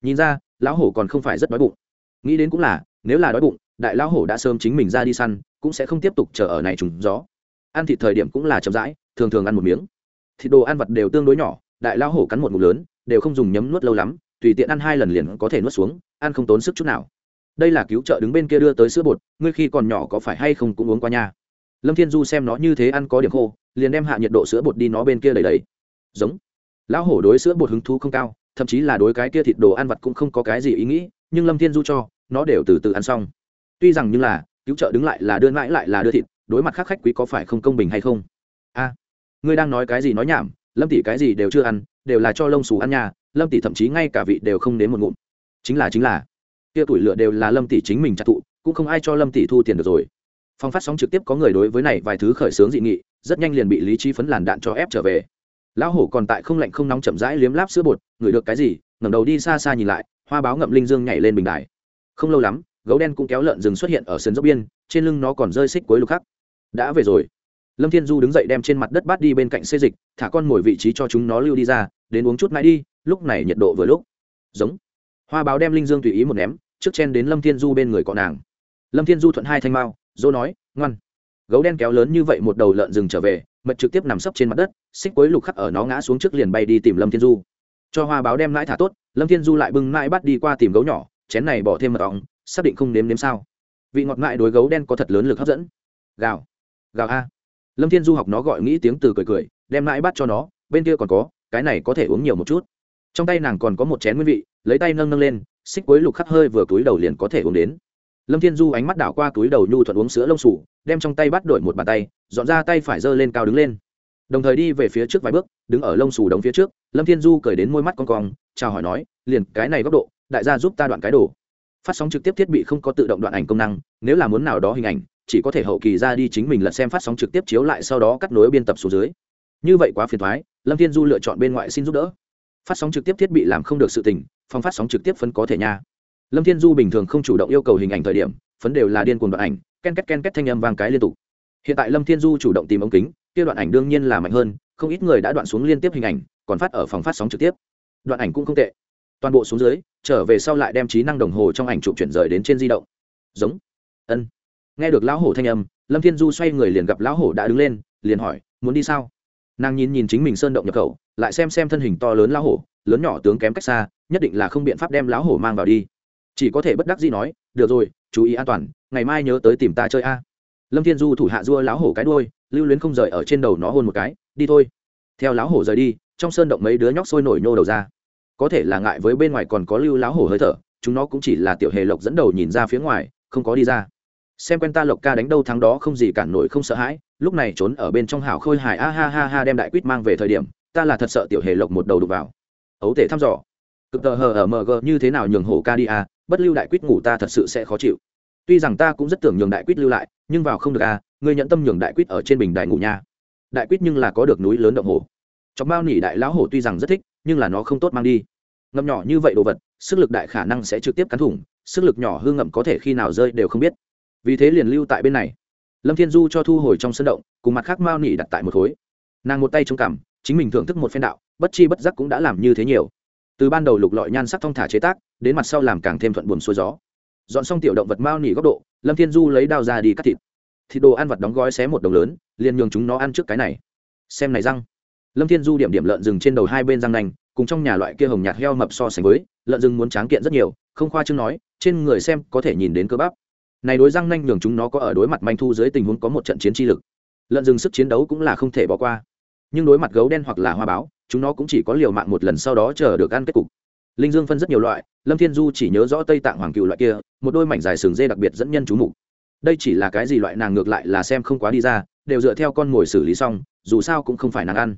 Nhìn ra, lão hổ còn không phải rất đói bụng. Nghĩ đến cũng là, nếu là đói bụng, đại lão hổ đã sớm chính mình ra đi săn, cũng sẽ không tiếp tục chờ ở này trùng gió. Ăn thịt thời điểm cũng là chậm rãi, thường thường ăn một miếng. Thịt đồ ăn vật đều tương đối nhỏ, đại lão hổ cắn một ngụm lớn đều không dùng nhấm nuốt lâu lắm, tùy tiện ăn hai lần liền có thể nuốt xuống, ăn không tốn sức chút nào. Đây là cứu trợ đứng bên kia đưa tới sữa bột, ngươi khi còn nhỏ có phải hay không cũng uống qua nha. Lâm thiên du xem nó như thế ăn có điểm khô, liền đem hạ nhiệt độ sữa bột đi nó bên kia đầy đầy giống. Lão hổ đối sữa bột hứng thú không cao, thậm chí là đối cái kia thịt đồ ăn vặt cũng không có cái gì ý nghĩ, nhưng lâm thiên du cho, nó đều từ từ ăn xong. Tuy rằng như là, cứu trợ đứng lại là đưa mãi lại là đưa thịt, đối mặt khác khách quý có phải không công bình hay không? A, ngươi đang nói cái gì nói nhảm, lâm tỷ cái gì đều chưa ăn đều là cho lông xù ăn nhà lâm tỷ thậm chí ngay cả vị đều không đến một ngụm. Chính là chính là. Kia tuổi lựa đều là lâm tỷ chính mình trả thụ, cũng không ai cho lâm tỷ thu tiền được rồi. Phong phát sóng trực tiếp có người đối với này vài thứ khởi xướng dị nghị, rất nhanh liền bị lý trí phấn làn đạn cho ép trở về. Lão hổ còn tại không lạnh không nóng chậm rãi liếm láp sữa bột, ngửi được cái gì, ngẩng đầu đi xa xa nhìn lại, hoa báo ngậm linh dương nhảy lên bình đài. Không lâu lắm, gấu đen cũng kéo lợn rừng xuất hiện ở sườn dốc biên, trên lưng nó còn rơi xích cuối lục khắc. Đã về rồi lâm thiên du đứng dậy đem trên mặt đất bát đi bên cạnh xê dịch, thả con mồi vị trí cho chúng nó lưu đi ra, đến uống chút mãi đi, lúc này nhiệt độ vừa lúc. Giống. Hoa báo đem linh dương tùy ý một ném, trước chen đến lâm thiên du bên người cọ nàng. Lâm thiên du thuận hai thanh mao dô nói, ngoan. Gấu đen kéo lớn như vậy một đầu lợn rừng trở về, mật trực tiếp nằm sấp trên mặt đất, xích quấy lục khắc ở nó ngã xuống trước liền bay đi tìm lâm thiên du. Cho hoa báo đem mãi thả tốt, lâm thiên du lại bưng mãi bắt đi qua tìm gấu nhỏ, chén này bỏ thêm mật ong, xác định không nếm nếm sao. Vị ngọt ngại đối gấu đen có thật lớn lực hấp dẫn. Gào. Gào a lâm thiên du học nó gọi nghĩ tiếng từ cười cười, đem lại bắt cho nó, bên kia còn có, cái này có thể uống nhiều một chút. Trong tay nàng còn có một chén nguyên vị, lấy tay nâng nâng lên, xích quấy lục khắc hơi vừa túi đầu liền có thể uống đến. Lâm thiên du ánh mắt đảo qua túi đầu nhu thuận uống sữa lông sủ, đem trong tay bắt đổi một bàn tay, dọn ra tay phải giơ lên cao đứng lên. Đồng thời đi về phía trước vài bước, đứng ở lông sủ đống phía trước, lâm thiên du cười đến môi mắt con cong, chào hỏi nói, liền cái này góc độ, đại gia giúp ta đoạn cái đồ. Phát sóng trực tiếp thiết bị không có tự động đoạn ảnh công năng, nếu là muốn nào đó hình ảnh chỉ có thể hậu kỳ ra đi chính mình lật xem phát sóng trực tiếp chiếu lại sau đó cắt nối biên tập xuống dưới. Như vậy quá phiền thoái lâm thiên du lựa chọn bên ngoại xin giúp đỡ. Phát sóng trực tiếp thiết bị làm không được sự tình, phòng phát sóng trực tiếp phân có thể nha. Lâm thiên du bình thường không chủ động yêu cầu hình ảnh thời điểm, phấn đều là điên cuồng đoạn ảnh, ken két ken két thanh âm vang cái liên tục. Hiện tại lâm thiên du chủ động tìm ống kính, kia đoạn ảnh đương nhiên là mạnh hơn, không ít người đã đoạn xuống liên tiếp hình ảnh, còn phát ở phòng phát sóng trực tiếp. Đoạn ảnh cũng không tệ. Toàn bộ xuống dưới, trở về sau lại đem trí năng đồng hồ trong ảnh chụp chuyển rời đến trên di động. Giống. Ân nghe được lão hổ thanh âm, lâm thiên du xoay người liền gặp lão hổ đã đứng lên, liền hỏi, muốn đi sao? Nàng nhìn nhìn chính mình sơn động nhập khẩu, lại xem xem thân hình to lớn lão hổ, lớn nhỏ tướng kém cách xa, nhất định là không biện pháp đem lão hổ mang vào đi. Chỉ có thể bất đắc dĩ nói, được rồi, chú ý an toàn, ngày mai nhớ tới tìm ta chơi a. Lâm thiên du thủ hạ dua lão hổ cái đuôi, lưu luyến không rời ở trên đầu nó hôn một cái, đi thôi. Theo lão hổ rời đi, trong sơn động mấy đứa nhóc sôi nổi nhô đầu ra. Có thể là ngại với bên ngoài còn có lưu lão hổ hơi thở, chúng nó cũng chỉ là tiểu hề lộc dẫn đầu nhìn ra phía ngoài, không có đi ra xem quen ta lộc ca đánh đâu thắng đó không gì cản nổi, không sợ hãi. Lúc này trốn ở bên trong hào khôi hài, a ha ha ha, đem đại quýt mang về thời điểm, ta là thật sợ tiểu hề lộc một đầu đục vào. Ấu thể thăm dò. Cực tờ hờ ở mg như thế nào nhường hổ ca đi a bất lưu đại quýt ngủ ta thật sự sẽ khó chịu. Tuy rằng ta cũng rất tưởng nhường đại quýt lưu lại, nhưng vào không được a ngươi nhận tâm nhường đại quýt ở trên bình đại ngủ nha. Đại quýt nhưng là có được núi lớn động hổ trong bao nỉ đại lão hổ tuy rằng rất thích, nhưng là nó không tốt mang đi. Ngậm nhỏ như vậy đồ vật, sức lực đại khả năng sẽ trực tiếp cắn thủng, sức lực nhỏ hư ngậm có thể khi nào rơi đều không biết vì thế liền lưu tại bên này. Lâm thiên du cho thu hồi trong sân động, cùng mặt khác mao nỉ đặt tại một khối. Nàng một tay trông cằm, chính mình thưởng thức một phen đạo, bất chi bất giác cũng đã làm như thế nhiều. Từ ban đầu lục lọi nhan sắc thong thả chế tác, đến mặt sau làm càng thêm thuận buồm xuôi gió. Dọn xong tiểu động vật mao nỉ góc độ, lâm thiên du lấy đao ra đi cắt thịt. Thịt đồ ăn vật đóng gói xé một đồng lớn, liền nhường chúng nó ăn trước cái này. Xem này răng. Lâm thiên du điểm điểm lợn rừng trên đầu hai bên răng nành cùng trong nhà loại kia hồng nhạt heo mập so sánh với, lợn rừng muốn tráng kiện rất nhiều, không khoa chương nói, trên người xem có thể nhìn đến cơ bắp này đối răng nanh nhường chúng nó có ở đối mặt manh thu dưới tình huống có một trận chiến chi lực. Lợn rừng sức chiến đấu cũng là không thể bỏ qua. Nhưng đối mặt gấu đen hoặc là hoa báo, chúng nó cũng chỉ có liều mạng một lần sau đó chờ được ăn kết cục. Linh dương phân rất nhiều loại, lâm thiên du chỉ nhớ rõ tây tạng hoàng cựu loại kia, một đôi mảnh dài sừng dê đặc biệt dẫn nhân chú mục. Đây chỉ là cái gì loại nàng ngược lại là xem không quá đi ra, đều dựa theo con mồi xử lý xong, dù sao cũng không phải nàng ăn.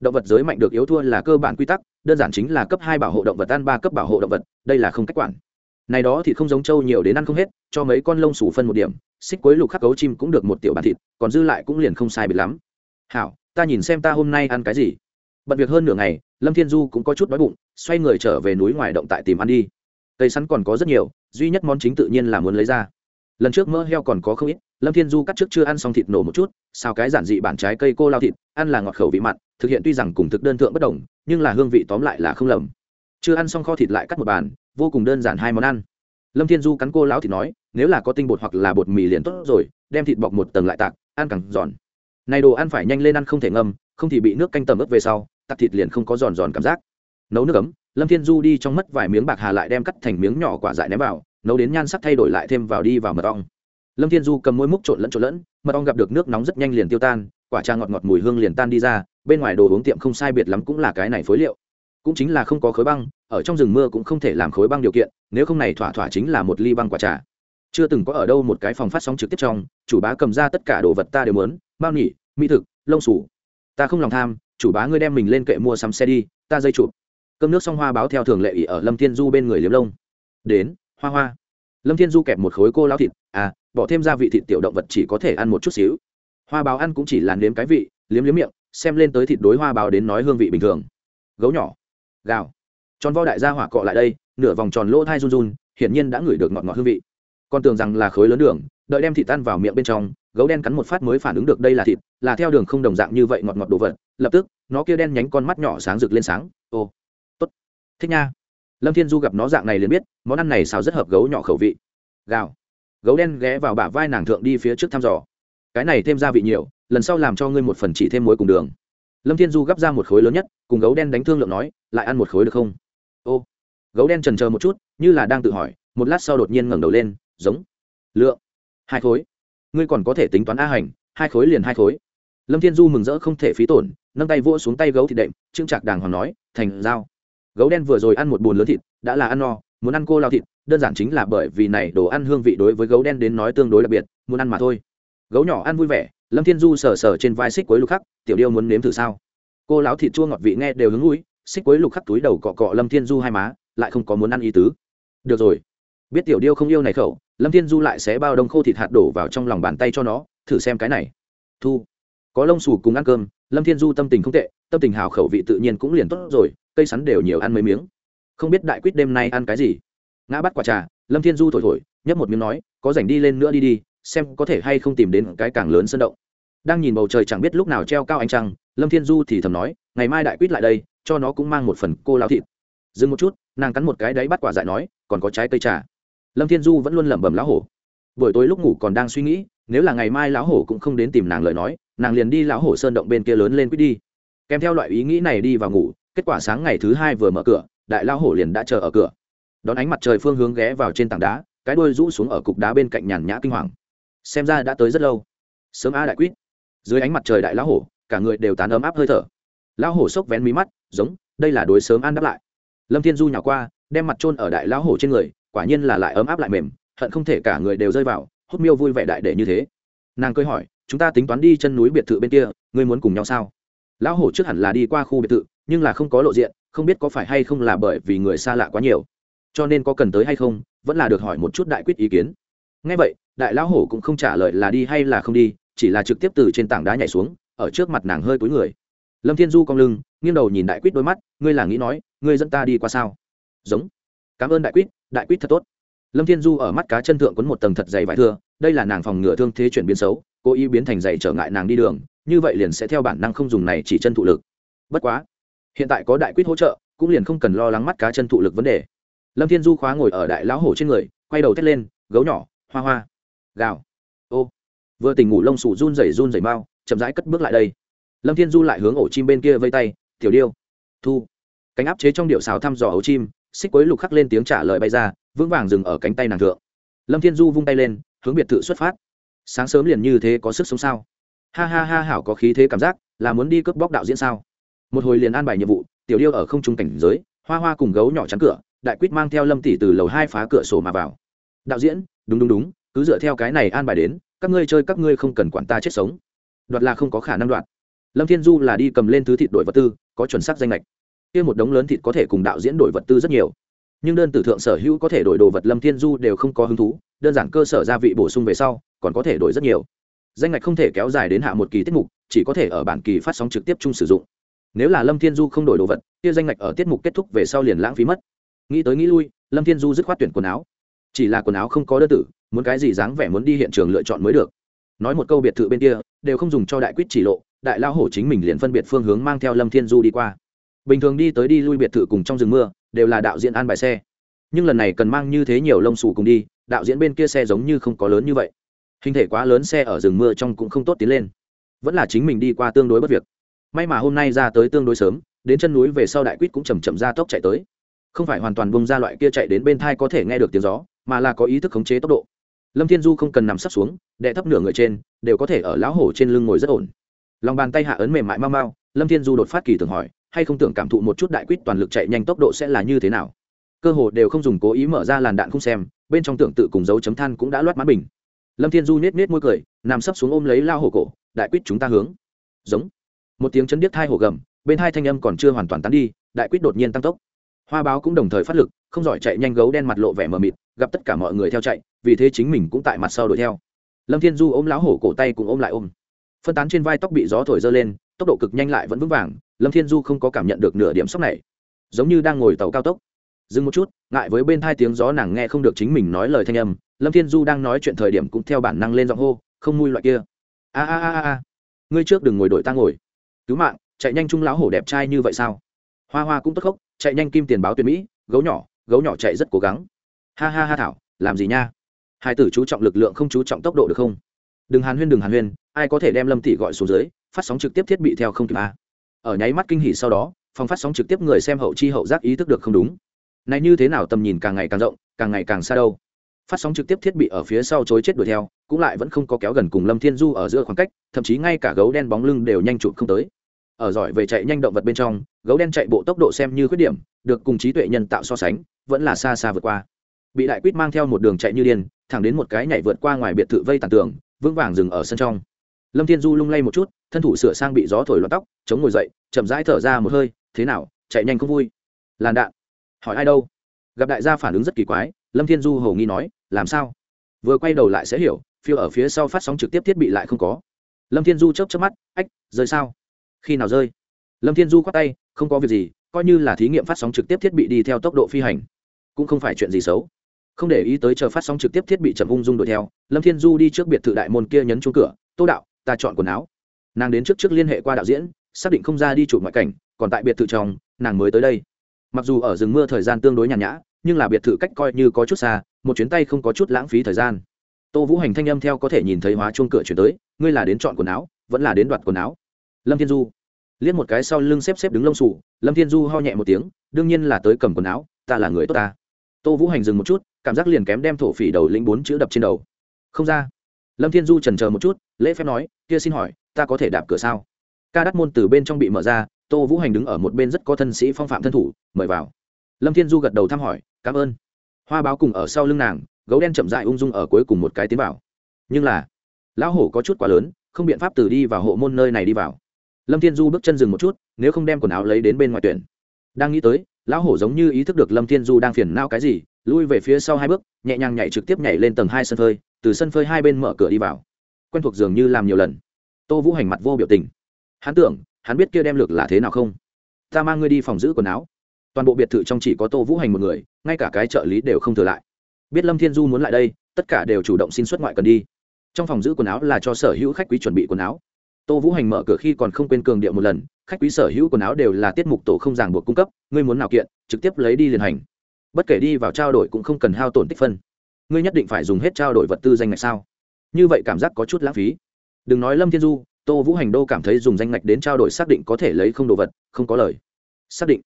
Động vật giới mạnh được yếu thua là cơ bản quy tắc, đơn giản chính là cấp hai bảo hộ động vật ăn ba cấp bảo hộ động vật, đây là không cách quản này đó thì không giống trâu nhiều đến ăn không hết, cho mấy con lông sủ phân một điểm, xích quấy lục khắc cấu chim cũng được một tiểu bàn thịt, còn dư lại cũng liền không sai biệt lắm. Hảo, ta nhìn xem ta hôm nay ăn cái gì. Bận việc hơn nửa ngày, lâm thiên du cũng có chút đói bụng, xoay người trở về núi ngoài động tại tìm ăn đi. Cây sắn còn có rất nhiều, duy nhất món chính tự nhiên là muốn lấy ra. Lần trước mỡ heo còn có không ít, lâm thiên du cắt trước chưa ăn xong thịt nổ một chút sao cái giản dị bản trái cây cô lao thịt, ăn là ngọt khẩu vị mặn, thực hiện tuy rằng cùng thực đơn thượng bất đồng, nhưng là hương vị tóm lại là không lầm. Chưa ăn xong kho thịt lại cắt một bàn vô cùng đơn giản hai món ăn. Lâm thiên du cắn cô lão thịt nói, nếu là có tinh bột hoặc là bột mì liền tốt rồi, đem thịt bọc một tầng lại tạc, ăn càng giòn. Này đồ ăn phải nhanh lên ăn không thể ngâm, không thì bị nước canh tầm ướp về sau, tạc thịt liền không có giòn giòn cảm giác. Nấu nước ấm, lâm thiên du đi trong mất vài miếng bạc hà lại đem cắt thành miếng nhỏ quả dại ném vào, nấu đến nhan sắc thay đổi lại thêm vào đi vào mật ong. Lâm thiên du cầm môi múc trộn lẫn trộn lẫn, mật ong gặp được nước nóng rất nhanh liền tiêu tan, quả trà ngọt ngọt mùi hương liền tan đi ra, bên ngoài đồ uống tiệm không sai biệt lắm cũng là cái này phối liệu cũng chính là không có khối băng ở trong rừng mưa cũng không thể làm khối băng điều kiện nếu không này thỏa thỏa chính là một ly băng quả trà. Chưa từng có ở đâu một cái phòng phát sóng trực tiếp trong chủ bá cầm ra tất cả đồ vật ta đều muốn bao nhỉ, mỹ thực lông sủ ta không lòng tham chủ bá ngươi đem mình lên kệ mua sắm xe đi ta dây chụp. Cơm nước xong hoa báo theo thường lệ ỉ ở lâm thiên du bên người liếm lông. Đến hoa hoa. Lâm thiên du kẹp một khối cô lao thịt à bỏ thêm gia vị thịt tiểu động vật chỉ có thể ăn một chút xíu. Hoa báo ăn cũng chỉ là nếm cái vị liếm liếm miệng xem lên tới thịt đối hoa báo đến nói hương vị bình thường. Gấu nhỏ gào. Tròn vo đại gia hỏa cọ lại đây, nửa vòng tròn lỗ thai run run, hiển nhiên đã ngửi được ngọt ngọt hương vị. Con tưởng rằng là khối lớn đường, đợi đem thịt tan vào miệng bên trong, gấu đen cắn một phát mới phản ứng được đây là thịt, là theo đường không đồng dạng như vậy ngọt ngọt đồ vật, lập tức, nó kia đen nhánh con mắt nhỏ sáng rực lên sáng, ô, tốt, thích nha. Lâm thiên du gặp nó dạng này liền biết, món ăn này xào rất hợp gấu nhỏ khẩu vị. Gào. Gấu đen ghé vào bả vai nàng thượng đi phía trước thăm dò. Cái này thêm gia vị nhiều, lần sau làm cho ngươi một phần chỉ thêm muối cùng đường lâm thiên du gắp ra một khối lớn nhất, cùng gấu đen đánh thương lượng nói, lại ăn một khối được không? Ô. Gấu đen trần chờ một chút, như là đang tự hỏi, một lát sau đột nhiên ngẩng đầu lên, giống. Lượng. Hai khối. Ngươi còn có thể tính toán a hành, hai khối liền hai khối. Lâm thiên du mừng rỡ không thể phí tổn, nâng tay vỗ xuống tay gấu thịt đệm trương trạc đàng hoàng nói, thành dao gấu đen vừa rồi ăn một bùn lớn thịt, đã là ăn no, muốn ăn cô lao thịt, đơn giản chính là bởi vì này đồ ăn hương vị đối với gấu đen đến nói tương đối đặc biệt, muốn ăn mà thôi. Gấu nhỏ ăn vui vẻ lâm thiên du sờ sờ trên vai xích quấy lục khắc, tiểu điêu muốn nếm thử sao? Cô lão thịt chua ngọt vị nghe đều hứng mũi, xích quấy lục khắc túi đầu cọ cọ lâm thiên du hai má, lại không có muốn ăn ý tứ. Được rồi. Biết tiểu điêu không yêu này khẩu, lâm thiên du lại xé bao đông khô thịt hạt đổ vào trong lòng bàn tay cho nó, thử xem cái này. Thu. Có lông xù cùng ăn cơm. Lâm thiên du tâm tình không tệ, tâm tình hào khẩu vị tự nhiên cũng liền tốt rồi, cây sắn đều nhiều ăn mấy miếng. Không biết đại quyết đêm nay ăn cái gì. Ngã bắt quả trà, lâm thiên du thổi thổi, nhấp một miếng nói, có rảnh đi lên nữa đi đi xem có thể hay không tìm đến cái càng lớn sân động. Đang nhìn bầu trời chẳng biết lúc nào treo cao ánh trăng, lâm thiên du thì thầm nói, ngày mai đại quýt lại đây, cho nó cũng mang một phần cô lao thịt. Dừng một chút, nàng cắn một cái đáy bắt quả dại nói, còn có trái cây trà. Lâm thiên du vẫn luôn lẩm bẩm lão hổ. Buổi tối lúc ngủ còn đang suy nghĩ, nếu là ngày mai lão hổ cũng không đến tìm nàng lời nói, nàng liền đi lão hổ sơn động bên kia lớn lên quýt đi. Kèm theo loại ý nghĩ này đi vào ngủ, kết quả sáng ngày thứ hai vừa mở cửa, đại lão hổ liền đã chờ ở cửa. Đón ánh mặt trời phương hướng ghé vào trên tảng đá, cái đuôi rũ xuống ở cục đá bên cạnh nhàn nhã kinh hoàng xem ra đã tới rất lâu. Sớm a đại quýt. Dưới ánh mặt trời đại lão hổ, cả người đều tán ấm áp hơi thở. Lão hổ sốc vén mí mắt, giống, đây là đối sớm ăn đáp lại. Lâm thiên du nhào qua, đem mặt trôn ở đại lão hổ trên người, quả nhiên là lại ấm áp lại mềm, hận không thể cả người đều rơi vào, hút miêu vui vẻ đại để như thế. Nàng cười hỏi, chúng ta tính toán đi chân núi biệt thự bên kia, ngươi muốn cùng nhau sao? Lão hổ trước hẳn là đi qua khu biệt thự, nhưng là không có lộ diện, không biết có phải hay không là bởi vì người xa lạ quá nhiều. Cho nên có cần tới hay không, vẫn là được hỏi một chút đại quyết ý kiến. Ngay vậy đại lão hổ cũng không trả lời là đi hay là không đi, chỉ là trực tiếp từ trên tảng đá nhảy xuống, ở trước mặt nàng hơi cúi người. Lâm thiên du cong lưng, nghiêng đầu nhìn đại quýt đôi mắt, ngươi là nghĩ nói, ngươi dẫn ta đi qua sao? Giống. Cảm ơn đại quýt đại quýt thật tốt. Lâm thiên du ở mắt cá chân thượng quấn một tầng thật dày vải thưa, đây là nàng phòng ngừa thương thế chuyển biến xấu, cố ý biến thành dày trở ngại nàng đi đường, như vậy liền sẽ theo bản năng không dùng này chỉ chân thụ lực. Bất quá, hiện tại có đại quýt hỗ trợ, cũng liền không cần lo lắng mắt cá chân thụ lực vấn đề. Lâm thiên du khóa ngồi ở đại lão hổ trên người, quay đầu thét lên, gấu nhỏ, hoa hoa gào. Ô. Vừa tỉnh ngủ lông sủ run rẩy run rẩy mau, chậm rãi cất bước lại đây. Lâm thiên du lại hướng ổ chim bên kia vây tay, tiểu điêu. Thu. Cánh áp chế trong điệu xào thăm dò ấu chim, xích quấy lục khắc lên tiếng trả lời bay ra, vững vàng dừng ở cánh tay nàng thượng. Lâm thiên du vung tay lên, hướng biệt thự xuất phát. Sáng sớm liền như thế có sức sống sao? Ha ha ha, hảo có khí thế cảm giác, là muốn đi cướp bóc đạo diễn sao? Một hồi liền an bài nhiệm vụ, tiểu điêu ở không trung cảnh giới, hoa hoa cùng gấu nhỏ chắn cửa, đại quýt mang theo lâm tỷ từ lầu hai phá cửa sổ mà vào. Đạo diễn, đúng đúng đúng cứ dựa theo cái này an bài đến, các ngươi chơi các ngươi không cần quản ta chết sống. Đoạt là không có khả năng đoạt. Lâm thiên du là đi cầm lên thứ thịt đổi vật tư, có chuẩn xác danh lệch kia một đống lớn thịt có thể cùng đạo diễn đổi vật tư rất nhiều. Nhưng đơn tử thượng sở hữu có thể đổi đồ vật lâm thiên du đều không có hứng thú, đơn giản cơ sở gia vị bổ sung về sau, còn có thể đổi rất nhiều. Danh ngạch không thể kéo dài đến hạ một kỳ tiết mục, chỉ có thể ở bản kỳ phát sóng trực tiếp chung sử dụng. Nếu là lâm thiên du không đổi đồ vật, kia danh ngạch ở tiết mục kết thúc về sau liền lãng phí mất. Nghĩ tới nghĩ lui, lâm thiên du dứt khoát tuyển quần áo. Chỉ là quần áo không có đơn tử muốn cái gì dáng vẻ muốn đi hiện trường lựa chọn mới được. Nói một câu biệt thự bên kia, đều không dùng cho đại quyết chỉ lộ, đại lao hổ chính mình liền phân biệt phương hướng mang theo lâm thiên du đi qua. Bình thường đi tới đi lui biệt thự cùng trong rừng mưa, đều là đạo diễn an bài xe. Nhưng lần này cần mang như thế nhiều lông xù cùng đi, đạo diễn bên kia xe giống như không có lớn như vậy. Hình thể quá lớn xe ở rừng mưa trong cũng không tốt tiến lên. Vẫn là chính mình đi qua tương đối bất việc. May mà hôm nay ra tới tương đối sớm, đến chân núi về sau đại quýt cũng chầm chậm ra tốc chạy tới. Không phải hoàn toàn bông ra loại kia chạy đến bên thai có thể nghe được tiếng gió, mà là có ý thức khống chế tốc độ lâm thiên du không cần nằm sấp xuống đệ thấp nửa người trên, đều có thể ở lão hổ trên lưng ngồi rất ổn. Lòng bàn tay hạ ấn mềm mại mau mau, lâm thiên du đột phát kỳ tưởng hỏi, hay không tưởng cảm thụ một chút đại quýt toàn lực chạy nhanh tốc độ sẽ là như thế nào? Cơ hồ đều không dùng cố ý mở ra làn đạn không xem, bên trong tưởng tự cùng dấu chấm than cũng đã loát mãn bình. Lâm thiên du nết nết môi cười, nằm sấp xuống ôm lấy lao hổ cổ, đại quýt chúng ta hướng. Giống. Một tiếng chấn điếc thai hổ gầm, bên hai thanh âm còn chưa hoàn toàn tán đi, đại quýt đột nhiên tăng tốc. Hoa báo cũng đồng thời phát lực, không giỏi chạy nhanh gấu đen mặt lộ vẻ mờ mịt, gặp tất cả mọi người theo chạy vì thế chính mình cũng tại mặt sau đuổi theo. Lâm thiên du ôm lão hổ cổ tay cùng ôm lại ôm. Phân tán trên vai tóc bị gió thổi dơ lên, tốc độ cực nhanh lại vẫn vững vàng, lâm thiên du không có cảm nhận được nửa điểm sốc này. Giống như đang ngồi tàu cao tốc. Dừng một chút, ngại với bên thai tiếng gió nàng nghe không được chính mình nói lời thanh âm, lâm thiên du đang nói chuyện thời điểm cũng theo bản năng lên giọng hô, không mui loại kia. A a a a ngươi trước đừng ngồi đội ta ngồi. Cứu mạng, chạy nhanh chung lão hổ đẹp trai như vậy sao? Hoa hoa cũng tốt khóc, chạy nhanh kim tiền báo tuyển mỹ, gấu nhỏ gấu nhỏ chạy rất cố gắng. Ha ha ha thảo, làm gì nha? Hai tử chú trọng lực lượng không chú trọng tốc độ được không? Đừng hàn huyên, đừng hàn huyên, ai có thể đem lâm tỷ gọi xuống dưới, phát sóng trực tiếp thiết bị theo không kịp a. Ở nháy mắt kinh hỉ sau đó, phòng phát sóng trực tiếp người xem hậu chi hậu giác ý thức được không đúng. Này như thế nào tầm nhìn càng ngày càng rộng, càng ngày càng xa đâu. Phát sóng trực tiếp thiết bị ở phía sau chối chết đuổi theo, cũng lại vẫn không có kéo gần cùng lâm thiên du ở giữa khoảng cách, thậm chí ngay cả gấu đen bóng lưng đều nhanh chụp không tới. Ở giỏi về chạy nhanh động vật bên trong, gấu đen chạy bộ tốc độ xem như khuyết điểm, được cùng trí tuệ nhân tạo so sánh, vẫn là xa xa vượt qua bị đại quýt mang theo một đường chạy như điên, thẳng đến một cái nhảy vượt qua ngoài biệt thự vây tàn tường, vững vàng dừng ở sân trong. Lâm thiên du lung lay một chút, thân thủ sửa sang bị gió thổi loạn tóc, chống ngồi dậy, chậm rãi thở ra một hơi, thế nào, chạy nhanh không vui? Làn đạn. Hỏi ai đâu? Gặp đại gia phản ứng rất kỳ quái, lâm thiên du hầu nghi nói, làm sao? Vừa quay đầu lại sẽ hiểu, phiêu ở phía sau phát sóng trực tiếp thiết bị lại không có. Lâm thiên du chớp chớp mắt, ách rơi sao? Khi nào rơi? Lâm thiên du khoát tay, không có việc gì, coi như là thí nghiệm phát sóng trực tiếp thiết bị đi theo tốc độ phi hành, cũng không phải chuyện gì xấu không để ý tới chờ phát sóng trực tiếp thiết bị chậm ung dung đuổi theo, lâm thiên du đi trước biệt thự đại môn kia nhấn chuông cửa, tô đạo, ta chọn quần áo. Nàng đến trước trước liên hệ qua đạo diễn, xác định không ra đi chụp ngoại cảnh, còn tại biệt thự trong, nàng mới tới đây. Mặc dù ở rừng mưa thời gian tương đối nhàn nhã, nhưng là biệt thự cách coi như có chút xa, một chuyến tay không có chút lãng phí thời gian. Tô vũ hành thanh âm theo có thể nhìn thấy hóa chuông cửa chuyển tới, ngươi là đến chọn quần áo, vẫn là đến đoạt quần áo? Lâm thiên du liếc một cái sau lưng xếp xếp đứng lông sủ lâm thiên du ho nhẹ một tiếng, đương nhiên là tới cầm quần áo, ta là người tốt ta. Tô vũ hành dừng một chút cảm giác liền kém đem thổ phỉ đầu lĩnh bốn chữ đập trên đầu. Không ra. Lâm thiên du trần chờ một chút, lễ phép nói, kia xin hỏi, ta có thể đạp cửa sao? Ca đắt môn từ bên trong bị mở ra, tô vũ hành đứng ở một bên rất có thân sĩ phong phạm thân thủ, mời vào. Lâm thiên du gật đầu thăm hỏi, cảm ơn. Hoa báo cùng ở sau lưng nàng, gấu đen chậm dại ung dung ở cuối cùng một cái tiến vào. Nhưng là, lão hổ có chút quá lớn, không biện pháp từ đi vào hộ môn nơi này đi vào. Lâm thiên du bước chân dừng một chút, nếu không đem quần áo lấy đến bên ngoài tuyển. Đang nghĩ tới, lão hổ giống như ý thức được lâm thiên du đang phiền nao cái gì lui về phía sau hai bước, nhẹ nhàng nhảy trực tiếp nhảy lên tầng hai sân phơi, từ sân phơi hai bên mở cửa đi vào. Quen thuộc dường như làm nhiều lần. Tô vũ hành mặt vô biểu tình. Hắn tưởng, hắn biết kia đem lược là thế nào không? Ta mang ngươi đi phòng giữ quần áo. Toàn bộ biệt thự trong chỉ có tô vũ hành một người, ngay cả cái trợ lý đều không thừa lại. Biết lâm thiên du muốn lại đây, tất cả đều chủ động xin xuất ngoại cần đi. Trong phòng giữ quần áo là cho sở hữu khách quý chuẩn bị quần áo. Tô vũ hành mở cửa khi còn không quên cường điệu một lần, khách quý sở hữu quần áo đều là tiết mục tổ không ràng buộc cung cấp, ngươi muốn nào kiện, trực tiếp lấy đi liền hành bất kể đi vào trao đổi cũng không cần hao tổn tích phân. Ngươi nhất định phải dùng hết trao đổi vật tư danh ngạch sao? Như vậy cảm giác có chút lãng phí. Đừng nói lâm thiên du, tô vũ hành đô cảm thấy dùng danh ngạch đến trao đổi xác định có thể lấy không đồ vật, không có lời. Xác định.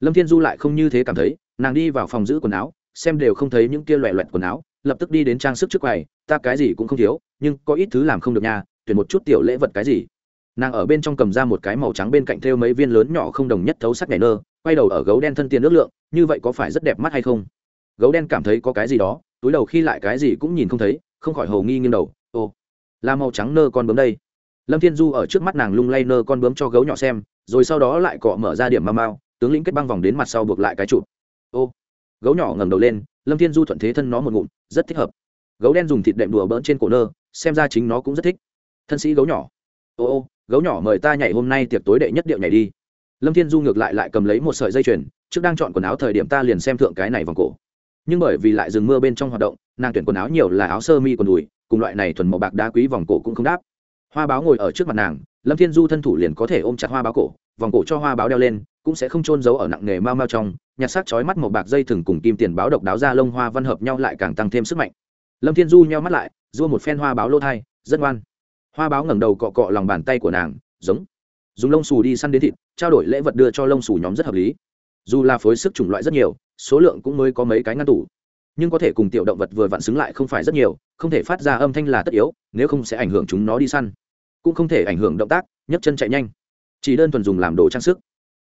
Lâm thiên du lại không như thế cảm thấy, nàng đi vào phòng giữ quần áo, xem đều không thấy những kia loẹ loẹt quần áo, lập tức đi đến trang sức trước quầy, ta cái gì cũng không thiếu, nhưng có ít thứ làm không được nhà. tuyển một chút tiểu lễ vật cái gì. Nàng ở bên trong cầm ra một cái màu trắng bên cạnh thêu mấy viên lớn nhỏ không đồng nhất thấu sắc nhảy nơ quay đầu ở gấu đen thân tiền nước lượng, như vậy có phải rất đẹp mắt hay không? Gấu đen cảm thấy có cái gì đó, túi đầu khi lại cái gì cũng nhìn không thấy, không khỏi hầu nghi nghiêng đầu. Ô là màu trắng nơ con bướm đây. Lâm thiên du ở trước mắt nàng lung lay nơ con bướm cho gấu nhỏ xem, rồi sau đó lại cọ mở ra điểm mau mau tướng lĩnh kết băng vòng đến mặt sau buộc lại cái chụp ô gấu nhỏ ngẩng đầu lên, lâm thiên du thuận thế thân nó một ngụm, rất thích hợp. Gấu đen dùng thịt đệm đùa bỡn trên cổ nơ, xem ra chính nó cũng rất thích. Thân sĩ gấu nhỏ. Ô ô gấu nhỏ mời ta nhảy hôm nay tiệc tối đệ nhất điệu nhảy đi lâm thiên du ngược lại lại cầm lấy một sợi dây chuyền, trước đang chọn quần áo thời điểm ta liền xem thượng cái này vòng cổ. Nhưng bởi vì lại dừng mưa bên trong hoạt động, nàng tuyển quần áo nhiều là áo sơ mi quần đùi, cùng loại này thuần màu bạc đá quý vòng cổ cũng không đáp. Hoa báo ngồi ở trước mặt nàng, lâm thiên du thân thủ liền có thể ôm chặt hoa báo cổ, vòng cổ cho hoa báo đeo lên, cũng sẽ không trôn giấu ở nặng nghề mau mau trong, nhặt sắc chói mắt màu bạc dây thừng cùng kim tiền báo độc đáo ra lông hoa văn hợp nhau lại càng tăng thêm sức mạnh. Lâm thiên du nheo mắt lại dua một phen hoa báo lô thai, rất ngoan. Hoa báo ngẩng đầu cọ cọ lòng bàn tay của nàng, giống dùng lông xù đi săn đến thịt, trao đổi lễ vật đưa cho lông xù nhóm rất hợp lý. Dù là phối sức chủng loại rất nhiều, số lượng cũng mới có mấy cái ngăn tủ. Nhưng có thể cùng tiểu động vật vừa vặn xứng lại không phải rất nhiều, không thể phát ra âm thanh là tất yếu, nếu không sẽ ảnh hưởng chúng nó đi săn. Cũng không thể ảnh hưởng động tác, nhấc chân chạy nhanh. Chỉ đơn thuần dùng làm đồ trang sức.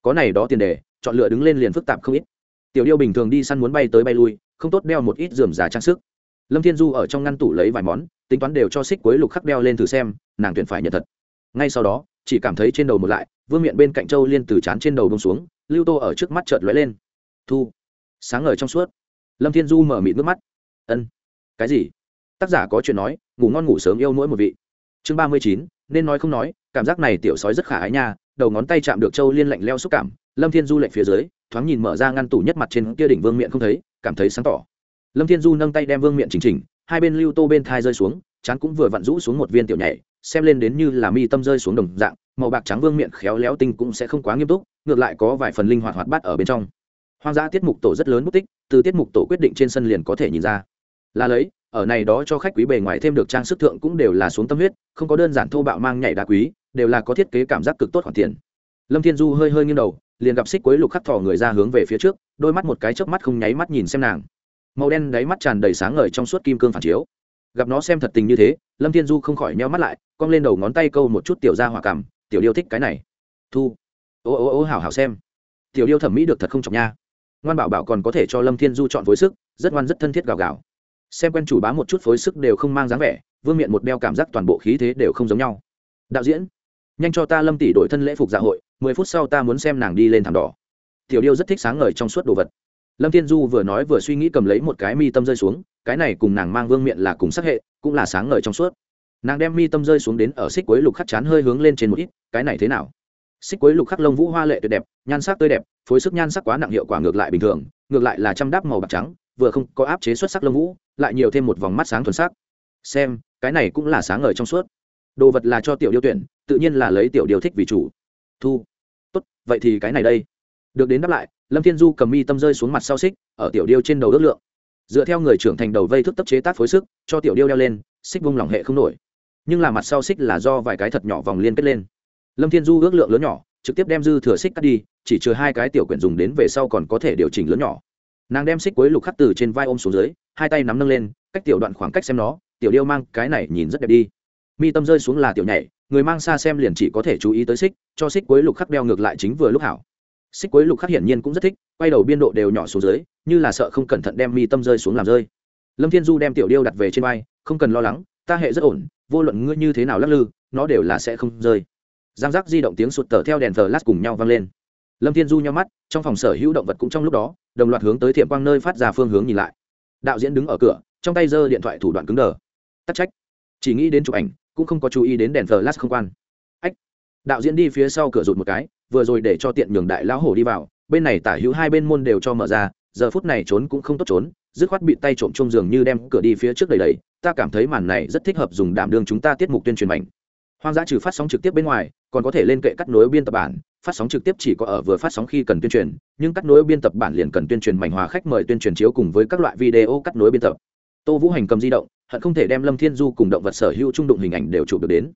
Có này đó tiền đề, chọn lựa đứng lên liền phức tạp không ít. Tiểu điêu bình thường đi săn muốn bay tới bay lui, không tốt đeo một ít dườm giả trang sức. Lâm thiên du ở trong ngăn tủ lấy vài món, tính toán đều cho xích cuối lục khắc đeo lên thử xem, nàng tuyển phải nhận thật. Ngay sau đó chỉ cảm thấy trên đầu một lại, vương miệng bên cạnh châu liên từ chán trên đầu bông xuống, lưu tô ở trước mắt chợt lóe lên. Thu. Sáng ngời trong suốt. Lâm thiên du mở mịt nước mắt. Ân. Cái gì? Tác giả có chuyện nói, ngủ ngon ngủ sớm yêu mỗi một vị. Chương ba mươi chín, nên nói không nói, cảm giác này tiểu sói rất khả ái nha, đầu ngón tay chạm được châu liên lạnh leo xúc cảm, lâm thiên du lệnh phía dưới, thoáng nhìn mở ra ngăn tủ nhất mặt trên kia đỉnh vương miệng không thấy, cảm thấy sáng tỏ. Lâm thiên du nâng tay đem vương miệng chỉnh chỉnh, hai bên lưu tô bên thai rơi xuống, chán cũng vừa vặn rũ xuống một viên tiểu nhảy xem lên đến như là mi tâm rơi xuống đồng dạng, màu bạc trắng vương miệng khéo léo tinh cũng sẽ không quá nghiêm túc, ngược lại có vài phần linh hoạt hoạt bát ở bên trong. Hoang dã tiết mục tổ rất lớn bút tích, từ tiết mục tổ quyết định trên sân liền có thể nhìn ra. Là lấy, ở này đó cho khách quý bề ngoài thêm được trang sức thượng cũng đều là xuống tâm huyết, không có đơn giản thô bạo mang nhảy đá quý, đều là có thiết kế cảm giác cực tốt khoản tiền. Lâm thiên du hơi hơi nghiêng đầu, liền gặp xích quấy lục khắc thỏ người ra hướng về phía trước, đôi mắt một cái chớp mắt không nháy mắt nhìn xem nàng. Màu đen đáy mắt tràn đầy sáng ngời trong suốt kim cương phản chiếu gặp nó xem thật tình như thế, lâm thiên du không khỏi nheo mắt lại, cong lên đầu ngón tay câu một chút tiểu ra hỏa cảm, tiểu điêu thích cái này. Thu. Ô ô ô, hảo hảo xem. Tiểu điêu thẩm mỹ được thật không chọc nha. Ngoan bảo bảo còn có thể cho lâm thiên du chọn phối sức, rất ngoan rất thân thiết gào gào. Xem quen chủ bá một chút phối sức đều không mang dáng vẻ, vương miện một đeo cảm giác toàn bộ khí thế đều không giống nhau. Đạo diễn, nhanh cho ta lâm tỷ đội thân lễ phục dạ hội, mười phút sau ta muốn xem nàng đi lên thảm đỏ. Tiểu điêu rất thích sáng ngời trong suốt đồ vật. Lâm thiên du vừa nói vừa suy nghĩ cầm lấy một cái mi tâm rơi xuống cái này cùng nàng mang vương miện là cùng sắc hệ, cũng là sáng ngời trong suốt. Nàng đem mi tâm rơi xuống đến ở xích cuối lục khắc chán hơi hướng lên trên một ít, cái này thế nào? Xích cuối lục khắc lông vũ hoa lệ tuyệt đẹp, nhan sắc tươi đẹp, phối sức nhan sắc quá nặng hiệu quả ngược lại bình thường, ngược lại là trăm đáp màu bạc trắng, vừa không có áp chế xuất sắc lông vũ, lại nhiều thêm một vòng mắt sáng thuần sắc. Xem, cái này cũng là sáng ngời trong suốt. Đồ vật là cho tiểu điêu tuyển, tự nhiên là lấy tiểu điều thích vì chủ. Thu. Tốt, vậy thì cái này đây. Được đến đáp lại, lâm thiên du cầm mi tâm rơi xuống mặt sau xích, ở tiểu điêu trên đầu ước lượng dựa theo người trưởng thành đầu vây thức tấp chế tác phối sức, cho tiểu điêu đeo lên, xích vung lỏng hệ không nổi. Nhưng là mặt sau xích là do vài cái thật nhỏ vòng liên kết lên. Lâm thiên du ước lượng lớn nhỏ, trực tiếp đem dư thừa xích cắt đi, chỉ chừa hai cái tiểu quyển dùng đến về sau còn có thể điều chỉnh lớn nhỏ. Nàng đem xích cuối lục khắc từ trên vai ôm xuống dưới, hai tay nắm nâng lên, cách tiểu đoạn khoảng cách xem nó, tiểu điêu mang cái này nhìn rất đẹp đi. Mi tâm rơi xuống là tiểu nhảy, người mang xa xem liền chỉ có thể chú ý tới xích, cho xích cuối lục khắc đeo ngược lại chính vừa lúc hảo xích cuối lục khắc hiển nhiên cũng rất thích, quay đầu biên độ đều nhỏ xuống dưới, như là sợ không cẩn thận đem mi tâm rơi xuống làm rơi. Lâm thiên du đem tiểu điêu đặt về trên vai, không cần lo lắng, ta hệ rất ổn, vô luận ngươi như thế nào lắc lư, nó đều là sẽ không rơi. Giang giác di động tiếng sụt tờ theo đèn thờ lát cùng nhau vang lên. Lâm thiên du nhau mắt, trong phòng sở hữu động vật cũng trong lúc đó, đồng loạt hướng tới thiệm quang nơi phát ra phương hướng nhìn lại. Đạo diễn đứng ở cửa, trong tay giơ điện thoại thủ đoạn cứng đờ. Tắc trách. Chỉ nghĩ đến chụp ảnh, cũng không có chú ý đến đèn thờ lát không quan đạo diễn đi phía sau cửa rụt một cái, vừa rồi để cho tiện nhường đại lão hổ đi vào, bên này tả hữu hai bên môn đều cho mở ra, giờ phút này trốn cũng không tốt trốn, dứt khoát bị tay trộm chung giường như đem cửa đi phía trước đầy đầy ta cảm thấy màn này rất thích hợp dùng đảm đương chúng ta tiết mục tuyên truyền mạnh hoang dã trừ phát sóng trực tiếp bên ngoài, còn có thể lên kệ cắt nối biên tập bản, phát sóng trực tiếp chỉ có ở vừa phát sóng khi cần tuyên truyền, nhưng cắt nối biên tập bản liền cần tuyên truyền mảnh hòa khách mời tuyên truyền chiếu cùng với các loại video cắt nối biên tập. Tô vũ hành cầm di động, hận không thể đem lâm thiên du cùng động vật sở hữu trung đụng hình ảnh đều chụp được đến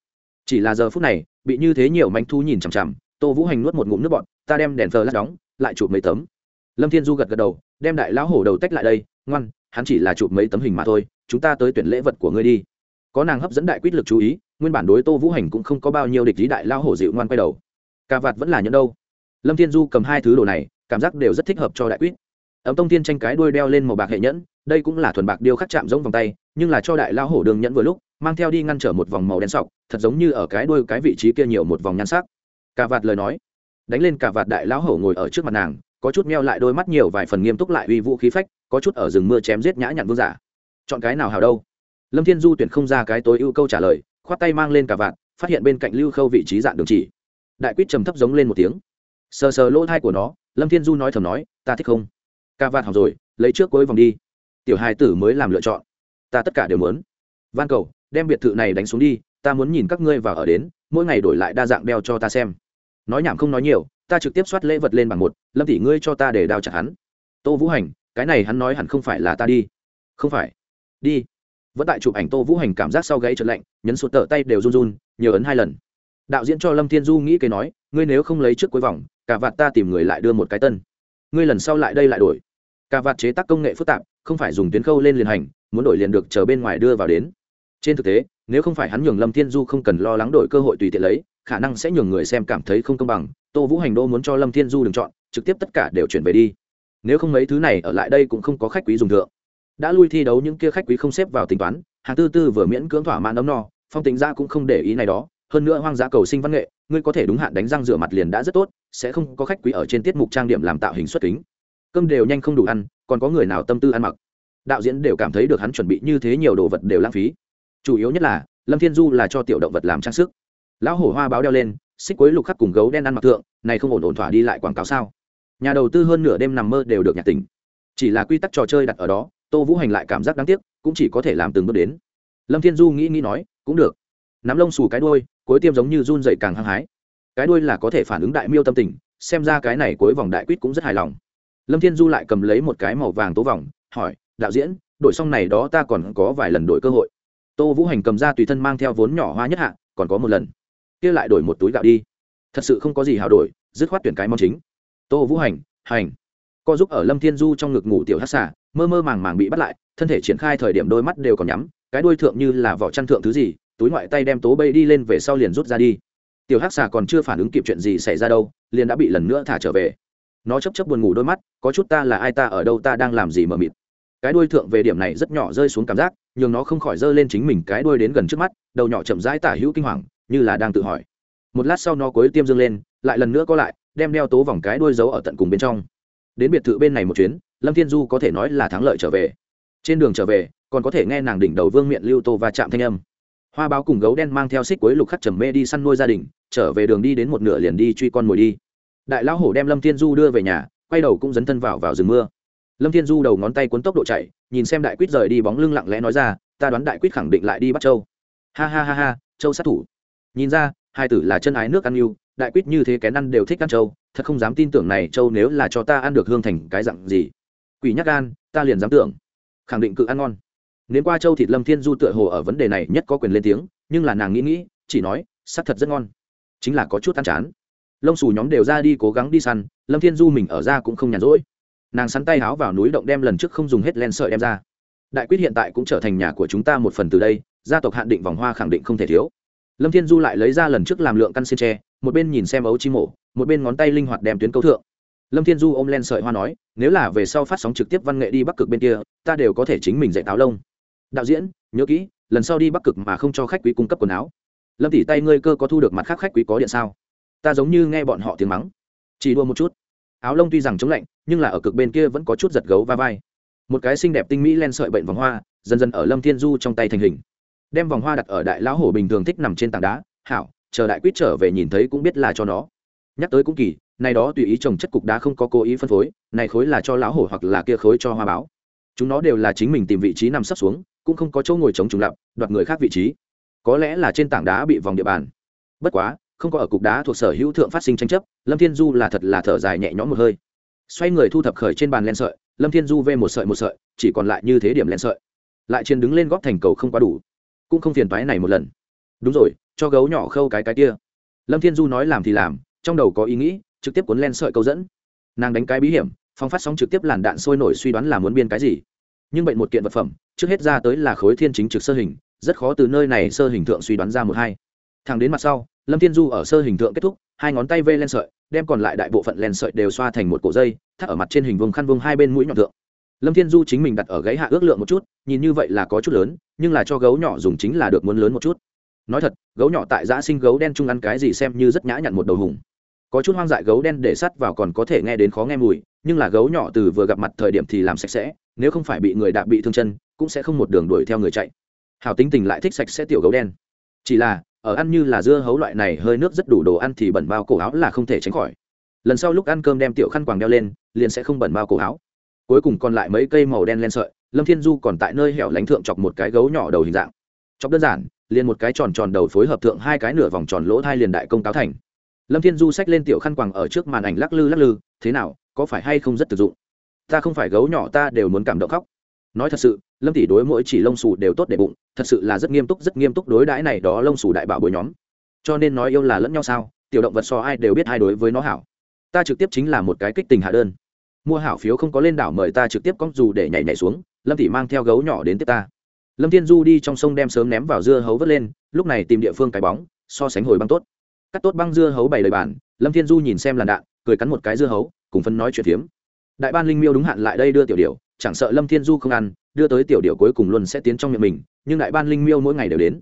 chỉ là giờ phút này, bị như thế nhiều manh thu nhìn chằm chằm, tô vũ hành nuốt một ngụm nước bọt, ta đem đèn thờ lát đóng, lại chụp mấy tấm. Lâm thiên du gật gật đầu, đem đại lão hổ đầu tách lại đây, ngoan, hắn chỉ là chụp mấy tấm hình mà thôi, chúng ta tới tuyển lễ vật của ngươi đi. Có nàng hấp dẫn đại quyết lực chú ý, nguyên bản đối tô vũ hành cũng không có bao nhiêu địch lý đại lão hổ dịu ngoan quay đầu. Cà vạt vẫn là nhẫn đâu? Lâm thiên du cầm hai thứ đồ này, cảm giác đều rất thích hợp cho đại quyết ấm tông thiên tranh cái đuôi đeo lên màu bạc hệ nhẫn, đây cũng là thuần bạc điêu khắc chạm giống vòng tay, nhưng là cho đại lão hổ đường nhẫn vừa lúc mang theo đi ngăn trở một vòng màu đen sọc thật giống như ở cái đuôi cái vị trí kia nhiều một vòng nhan sắc. Cà vạt lời nói đánh lên cà vạt đại lão hổ ngồi ở trước mặt nàng có chút meo lại đôi mắt nhiều vài phần nghiêm túc lại uy vũ khí phách có chút ở rừng mưa chém giết nhã nhặn vương giả. Chọn cái nào hào đâu? Lâm thiên du tuyển không ra cái tối ưu câu trả lời khoát tay mang lên cả vạt, phát hiện bên cạnh lưu khâu vị trí dạng đường chỉ. Đại quýt trầm thấp giống lên một tiếng. Sờ sờ lỗ thai của nó lâm thiên du nói thầm nói ta thích không? Ca vạt học rồi lấy trước cuối vòng đi. Tiểu hai tử mới làm lựa chọn. Ta tất cả đều muốn. Van cầu đem biệt thự này đánh xuống đi, ta muốn nhìn các ngươi vào ở đến, mỗi ngày đổi lại đa dạng đeo cho ta xem. Nói nhảm không nói nhiều, ta trực tiếp soát lễ vật lên bằng một, lâm tỷ ngươi cho ta để đào chặt hắn. Tô vũ hành, cái này hắn nói hẳn không phải là ta đi. Không phải. Đi. Vẫn tại chụp ảnh tô vũ hành cảm giác sau gáy trật lạnh, nhấn sụt tờ tay đều run run, nhờ ấn hai lần. Đạo diễn cho lâm thiên du nghĩ cái nói, ngươi nếu không lấy trước cuối vòng, cả vạt ta tìm người lại đưa một cái tân. Ngươi lần sau lại đây lại đổi. Cả vạt chế tác công nghệ phức tạp, không phải dùng tuyến khâu lên liền hành, muốn đổi liền được chờ bên ngoài đưa vào đến trên thực tế, nếu không phải hắn nhường lâm thiên du không cần lo lắng đổi cơ hội tùy tiện lấy, khả năng sẽ nhường người xem cảm thấy không công bằng. Tô vũ hành đô muốn cho lâm thiên du đừng chọn, trực tiếp tất cả đều chuyển về đi. Nếu không mấy thứ này ở lại đây cũng không có khách quý dùng thượng. Đã lui thi đấu những kia khách quý không xếp vào tính toán, hàng tư tư vừa miễn cưỡng thỏa mãn ấm no, phong tính ra cũng không để ý này đó. Hơn nữa hoang dã cầu sinh văn nghệ, ngươi có thể đúng hạn đánh răng rửa mặt liền đã rất tốt, sẽ không có khách quý ở trên tiết mục trang điểm làm tạo hình xuất kính. Cơm đều nhanh không đủ ăn, còn có người nào tâm tư ăn mặc? Đạo diễn đều cảm thấy được hắn chuẩn bị như thế nhiều đồ vật đều lãng phí chủ yếu nhất là, lâm thiên du là cho tiểu động vật làm trang sức. Lão hổ hoa báo đeo lên, xích quấy lục khắc cùng gấu đen ăn mặc thượng, này không ổn ổn thỏa đi lại quảng cáo sao? Nhà đầu tư hơn nửa đêm nằm mơ đều được nhạc tình chỉ là quy tắc trò chơi đặt ở đó, tô vũ hành lại cảm giác đáng tiếc, cũng chỉ có thể làm từng bước đến. Lâm thiên du nghĩ nghĩ nói, cũng được. Nắm lông xù cái đuôi cuối tiêm giống như run dậy càng hăng hái. Cái đuôi là có thể phản ứng đại miêu tâm tình, xem ra cái này cuối vòng đại quýt cũng rất hài lòng. Lâm thiên du lại cầm lấy một cái màu vàng tố vòng, hỏi, đạo diễn đổi xong này đó ta còn có vài lần đổi cơ hội tô vũ hành cầm ra tùy thân mang theo vốn nhỏ hoa nhất hạ, còn có một lần. Kia lại đổi một túi gạo đi. Thật sự không có gì hào đổi, dứt khoát tuyển cái mong chính. Tô vũ hành hành. Co giúp ở lâm thiên du trong ngực ngủ tiểu hát xả mơ mơ màng màng bị bắt lại, thân thể triển khai thời điểm đôi mắt đều còn nhắm, cái đuôi thượng như là vỏ chăn thượng thứ gì, túi ngoại tay đem tố bay đi lên về sau liền rút ra đi. Tiểu hắc xà còn chưa phản ứng kịp chuyện gì xảy ra đâu, liền đã bị lần nữa thả trở về. Nó chấp chấp buồn ngủ đôi mắt, có chút ta là ai ta, ở đâu ta đang làm gì mờ mịt cái đuôi thượng về điểm này rất nhỏ rơi xuống cảm giác, nhường nó không khỏi giơ lên chính mình cái đuôi đến gần trước mắt, đầu nhỏ chậm rãi tả hữu kinh hoàng, như là đang tự hỏi. Một lát sau nó cuối tiêm dương lên, lại lần nữa có lại, đem đeo tố vòng cái đuôi giấu ở tận cùng bên trong. Đến biệt thự bên này một chuyến, lâm thiên du có thể nói là thắng lợi trở về. Trên đường trở về, còn có thể nghe nàng đỉnh đầu vương miện lưu tô và chạm thanh âm. Hoa báo cùng gấu đen mang theo xích cuối lục khắc trầm mê đi săn nuôi gia đình, trở về đường đi đến một nửa liền đi truy con mồi đi. Đại lão hổ đem lâm thiên du đưa về nhà, quay đầu cũng dấn thân vào vào rừng mưa lâm thiên du đầu ngón tay cuốn tốc độ chạy, nhìn xem đại quýt rời đi bóng lưng lặng lẽ nói ra, ta đoán đại quýt khẳng định lại đi bắt châu. Ha ha ha ha, châu sát thủ. Nhìn ra, hai tử là chân ái nước ăn yêu, đại quýt như thế kén ăn đều thích ăn trâu thật không dám tin tưởng này trâu nếu là cho ta ăn được hương thành cái dặn gì. Quỷ nhắc gan, ta liền dám tưởng. Khẳng định cự ăn ngon. Nếu qua châu thịt lâm thiên du tựa hồ ở vấn đề này nhất có quyền lên tiếng, nhưng là nàng nghĩ nghĩ, chỉ nói, sắc thật rất ngon. Chính là có chút ăn chán. Lông xù nhóm đều ra đi cố gắng đi săn, lâm thiên du mình ở ra cũng không nhàn rỗi nàng sắn tay háo vào núi động đem lần trước không dùng hết len sợi đem ra. Đại quyết hiện tại cũng trở thành nhà của chúng ta một phần từ đây, gia tộc hạn định vòng hoa khẳng định không thể thiếu. Lâm thiên du lại lấy ra lần trước làm lượng căn xin tre, một bên nhìn xem ấu chi mổ, một bên ngón tay linh hoạt đem tuyến câu thượng. Lâm thiên du ôm len sợi hoa nói, nếu là về sau phát sóng trực tiếp văn nghệ đi bắc cực bên kia, ta đều có thể chính mình dạy táo lông. Đạo diễn, nhớ kỹ, lần sau đi bắc cực mà không cho khách quý cung cấp quần áo. Lâm tỷ tay ngươi cơ có thu được mặt khác khách quý có điện sao? Ta giống như nghe bọn họ tiếng mắng. Chỉ đua một chút áo lông tuy rằng chống lạnh, nhưng là ở cực bên kia vẫn có chút giật gấu va vai. Một cái xinh đẹp tinh mỹ len sợi bệnh vòng hoa, dần dần ở lâm thiên du trong tay thành hình. Đem vòng hoa đặt ở đại lão hổ bình thường thích nằm trên tảng đá, hảo, chờ đại quýt trở về nhìn thấy cũng biết là cho nó. Nhắc tới cũng kỳ này đó tùy ý trồng chất cục đá không có cố ý phân phối, này khối là cho lão hổ hoặc là kia khối cho hoa báo. Chúng nó đều là chính mình tìm vị trí nằm sấp xuống, cũng không có chỗ ngồi chống trùng lặp đoạt người khác vị trí. Có lẽ là trên tảng đá bị vòng địa bàn. Bất quá không có ở cục đá thuộc sở hữu thượng phát sinh tranh chấp, lâm thiên du là thật là thở dài nhẹ nhõm một hơi. Xoay người thu thập khởi trên bàn len sợi, lâm thiên du vê một sợi một sợi, chỉ còn lại như thế điểm len sợi. Lại chiến đứng lên góp thành cầu không quá đủ. Cũng không phiền toái này một lần. Đúng rồi, cho gấu nhỏ khâu cái cái kia. Lâm thiên du nói làm thì làm, trong đầu có ý nghĩ, trực tiếp cuốn len sợi câu dẫn. Nàng đánh cái bí hiểm, phong phát sóng trực tiếp làn đạn sôi nổi suy đoán là muốn biên cái gì. Nhưng bệnh một kiện vật phẩm, trước hết ra tới là khối thiên chính trực sơ hình, rất khó từ nơi này sơ hình thượng suy đoán ra một hai. Thằng đến mặt sau lâm thiên du ở sơ hình tượng kết thúc, hai ngón tay vê lên sợi, đem còn lại đại bộ phận len sợi đều xoa thành một cổ dây, thắt ở mặt trên hình vùng khăn vùng hai bên mũi nhọn thượng. Lâm thiên du chính mình đặt ở gáy hạ ước lượng một chút, nhìn như vậy là có chút lớn, nhưng là cho gấu nhỏ dùng chính là được muốn lớn một chút. Nói thật, gấu nhỏ tại giã sinh gấu đen chung ăn cái gì xem như rất nhã nhặn một đầu hùng. Có chút hoang dại gấu đen để sắt vào còn có thể nghe đến khó nghe mùi, nhưng là gấu nhỏ từ vừa gặp mặt thời điểm thì làm sạch sẽ, nếu không phải bị người đạp bị thương chân, cũng sẽ không một đường đuổi theo người chạy. Hào tính tình lại thích sạch sẽ tiểu gấu đen. Chỉ là ở ăn như là dưa hấu loại này hơi nước rất đủ đồ ăn thì bẩn bao cổ áo là không thể tránh khỏi. Lần sau lúc ăn cơm đem tiểu khăn quàng đeo lên, liền sẽ không bẩn bao cổ áo. Cuối cùng còn lại mấy cây màu đen len sợi, lâm thiên du còn tại nơi hẻo lánh thượng chọc một cái gấu nhỏ đầu hình dạng. Chọc đơn giản, liền một cái tròn tròn đầu phối hợp thượng hai cái nửa vòng tròn lỗ thai liền đại công cáo thành. Lâm thiên du xách lên tiểu khăn quàng ở trước màn ảnh lắc lư lắc lư, thế nào, có phải hay không rất thực dụng? Ta không phải gấu nhỏ, ta đều muốn cảm động khóc. Nói thật sự lâm tỷ đối mỗi chỉ lông xù đều tốt để bụng thật sự là rất nghiêm túc rất nghiêm túc đối đãi này đó lông xù đại bảo bồi nhóm. Cho nên nói yêu là lẫn nhau sao tiểu động vật so ai đều biết ai đối với nó hảo. Ta trực tiếp chính là một cái kích tình hạ đơn. Mua hảo phiếu không có lên đảo mời ta trực tiếp con dù để nhảy nhảy xuống lâm tỷ mang theo gấu nhỏ đến tiếp ta. Lâm thiên du đi trong sông đem sớm ném vào dưa hấu vớt lên lúc này tìm địa phương cái bóng so sánh hồi băng tốt. Cắt tốt băng dưa hấu bày lời bản lâm thiên du nhìn xem làn đạn cười cắn một cái dưa hấu cùng phân nói chuyện phiếm. Đại ban linh miêu đúng hạn lại đây đưa tiểu điều, chẳng sợ lâm thiên du không ăn đưa tới tiểu điệu cuối cùng luôn sẽ tiến trong miệng mình, nhưng đại ban linh miêu mỗi ngày đều đến.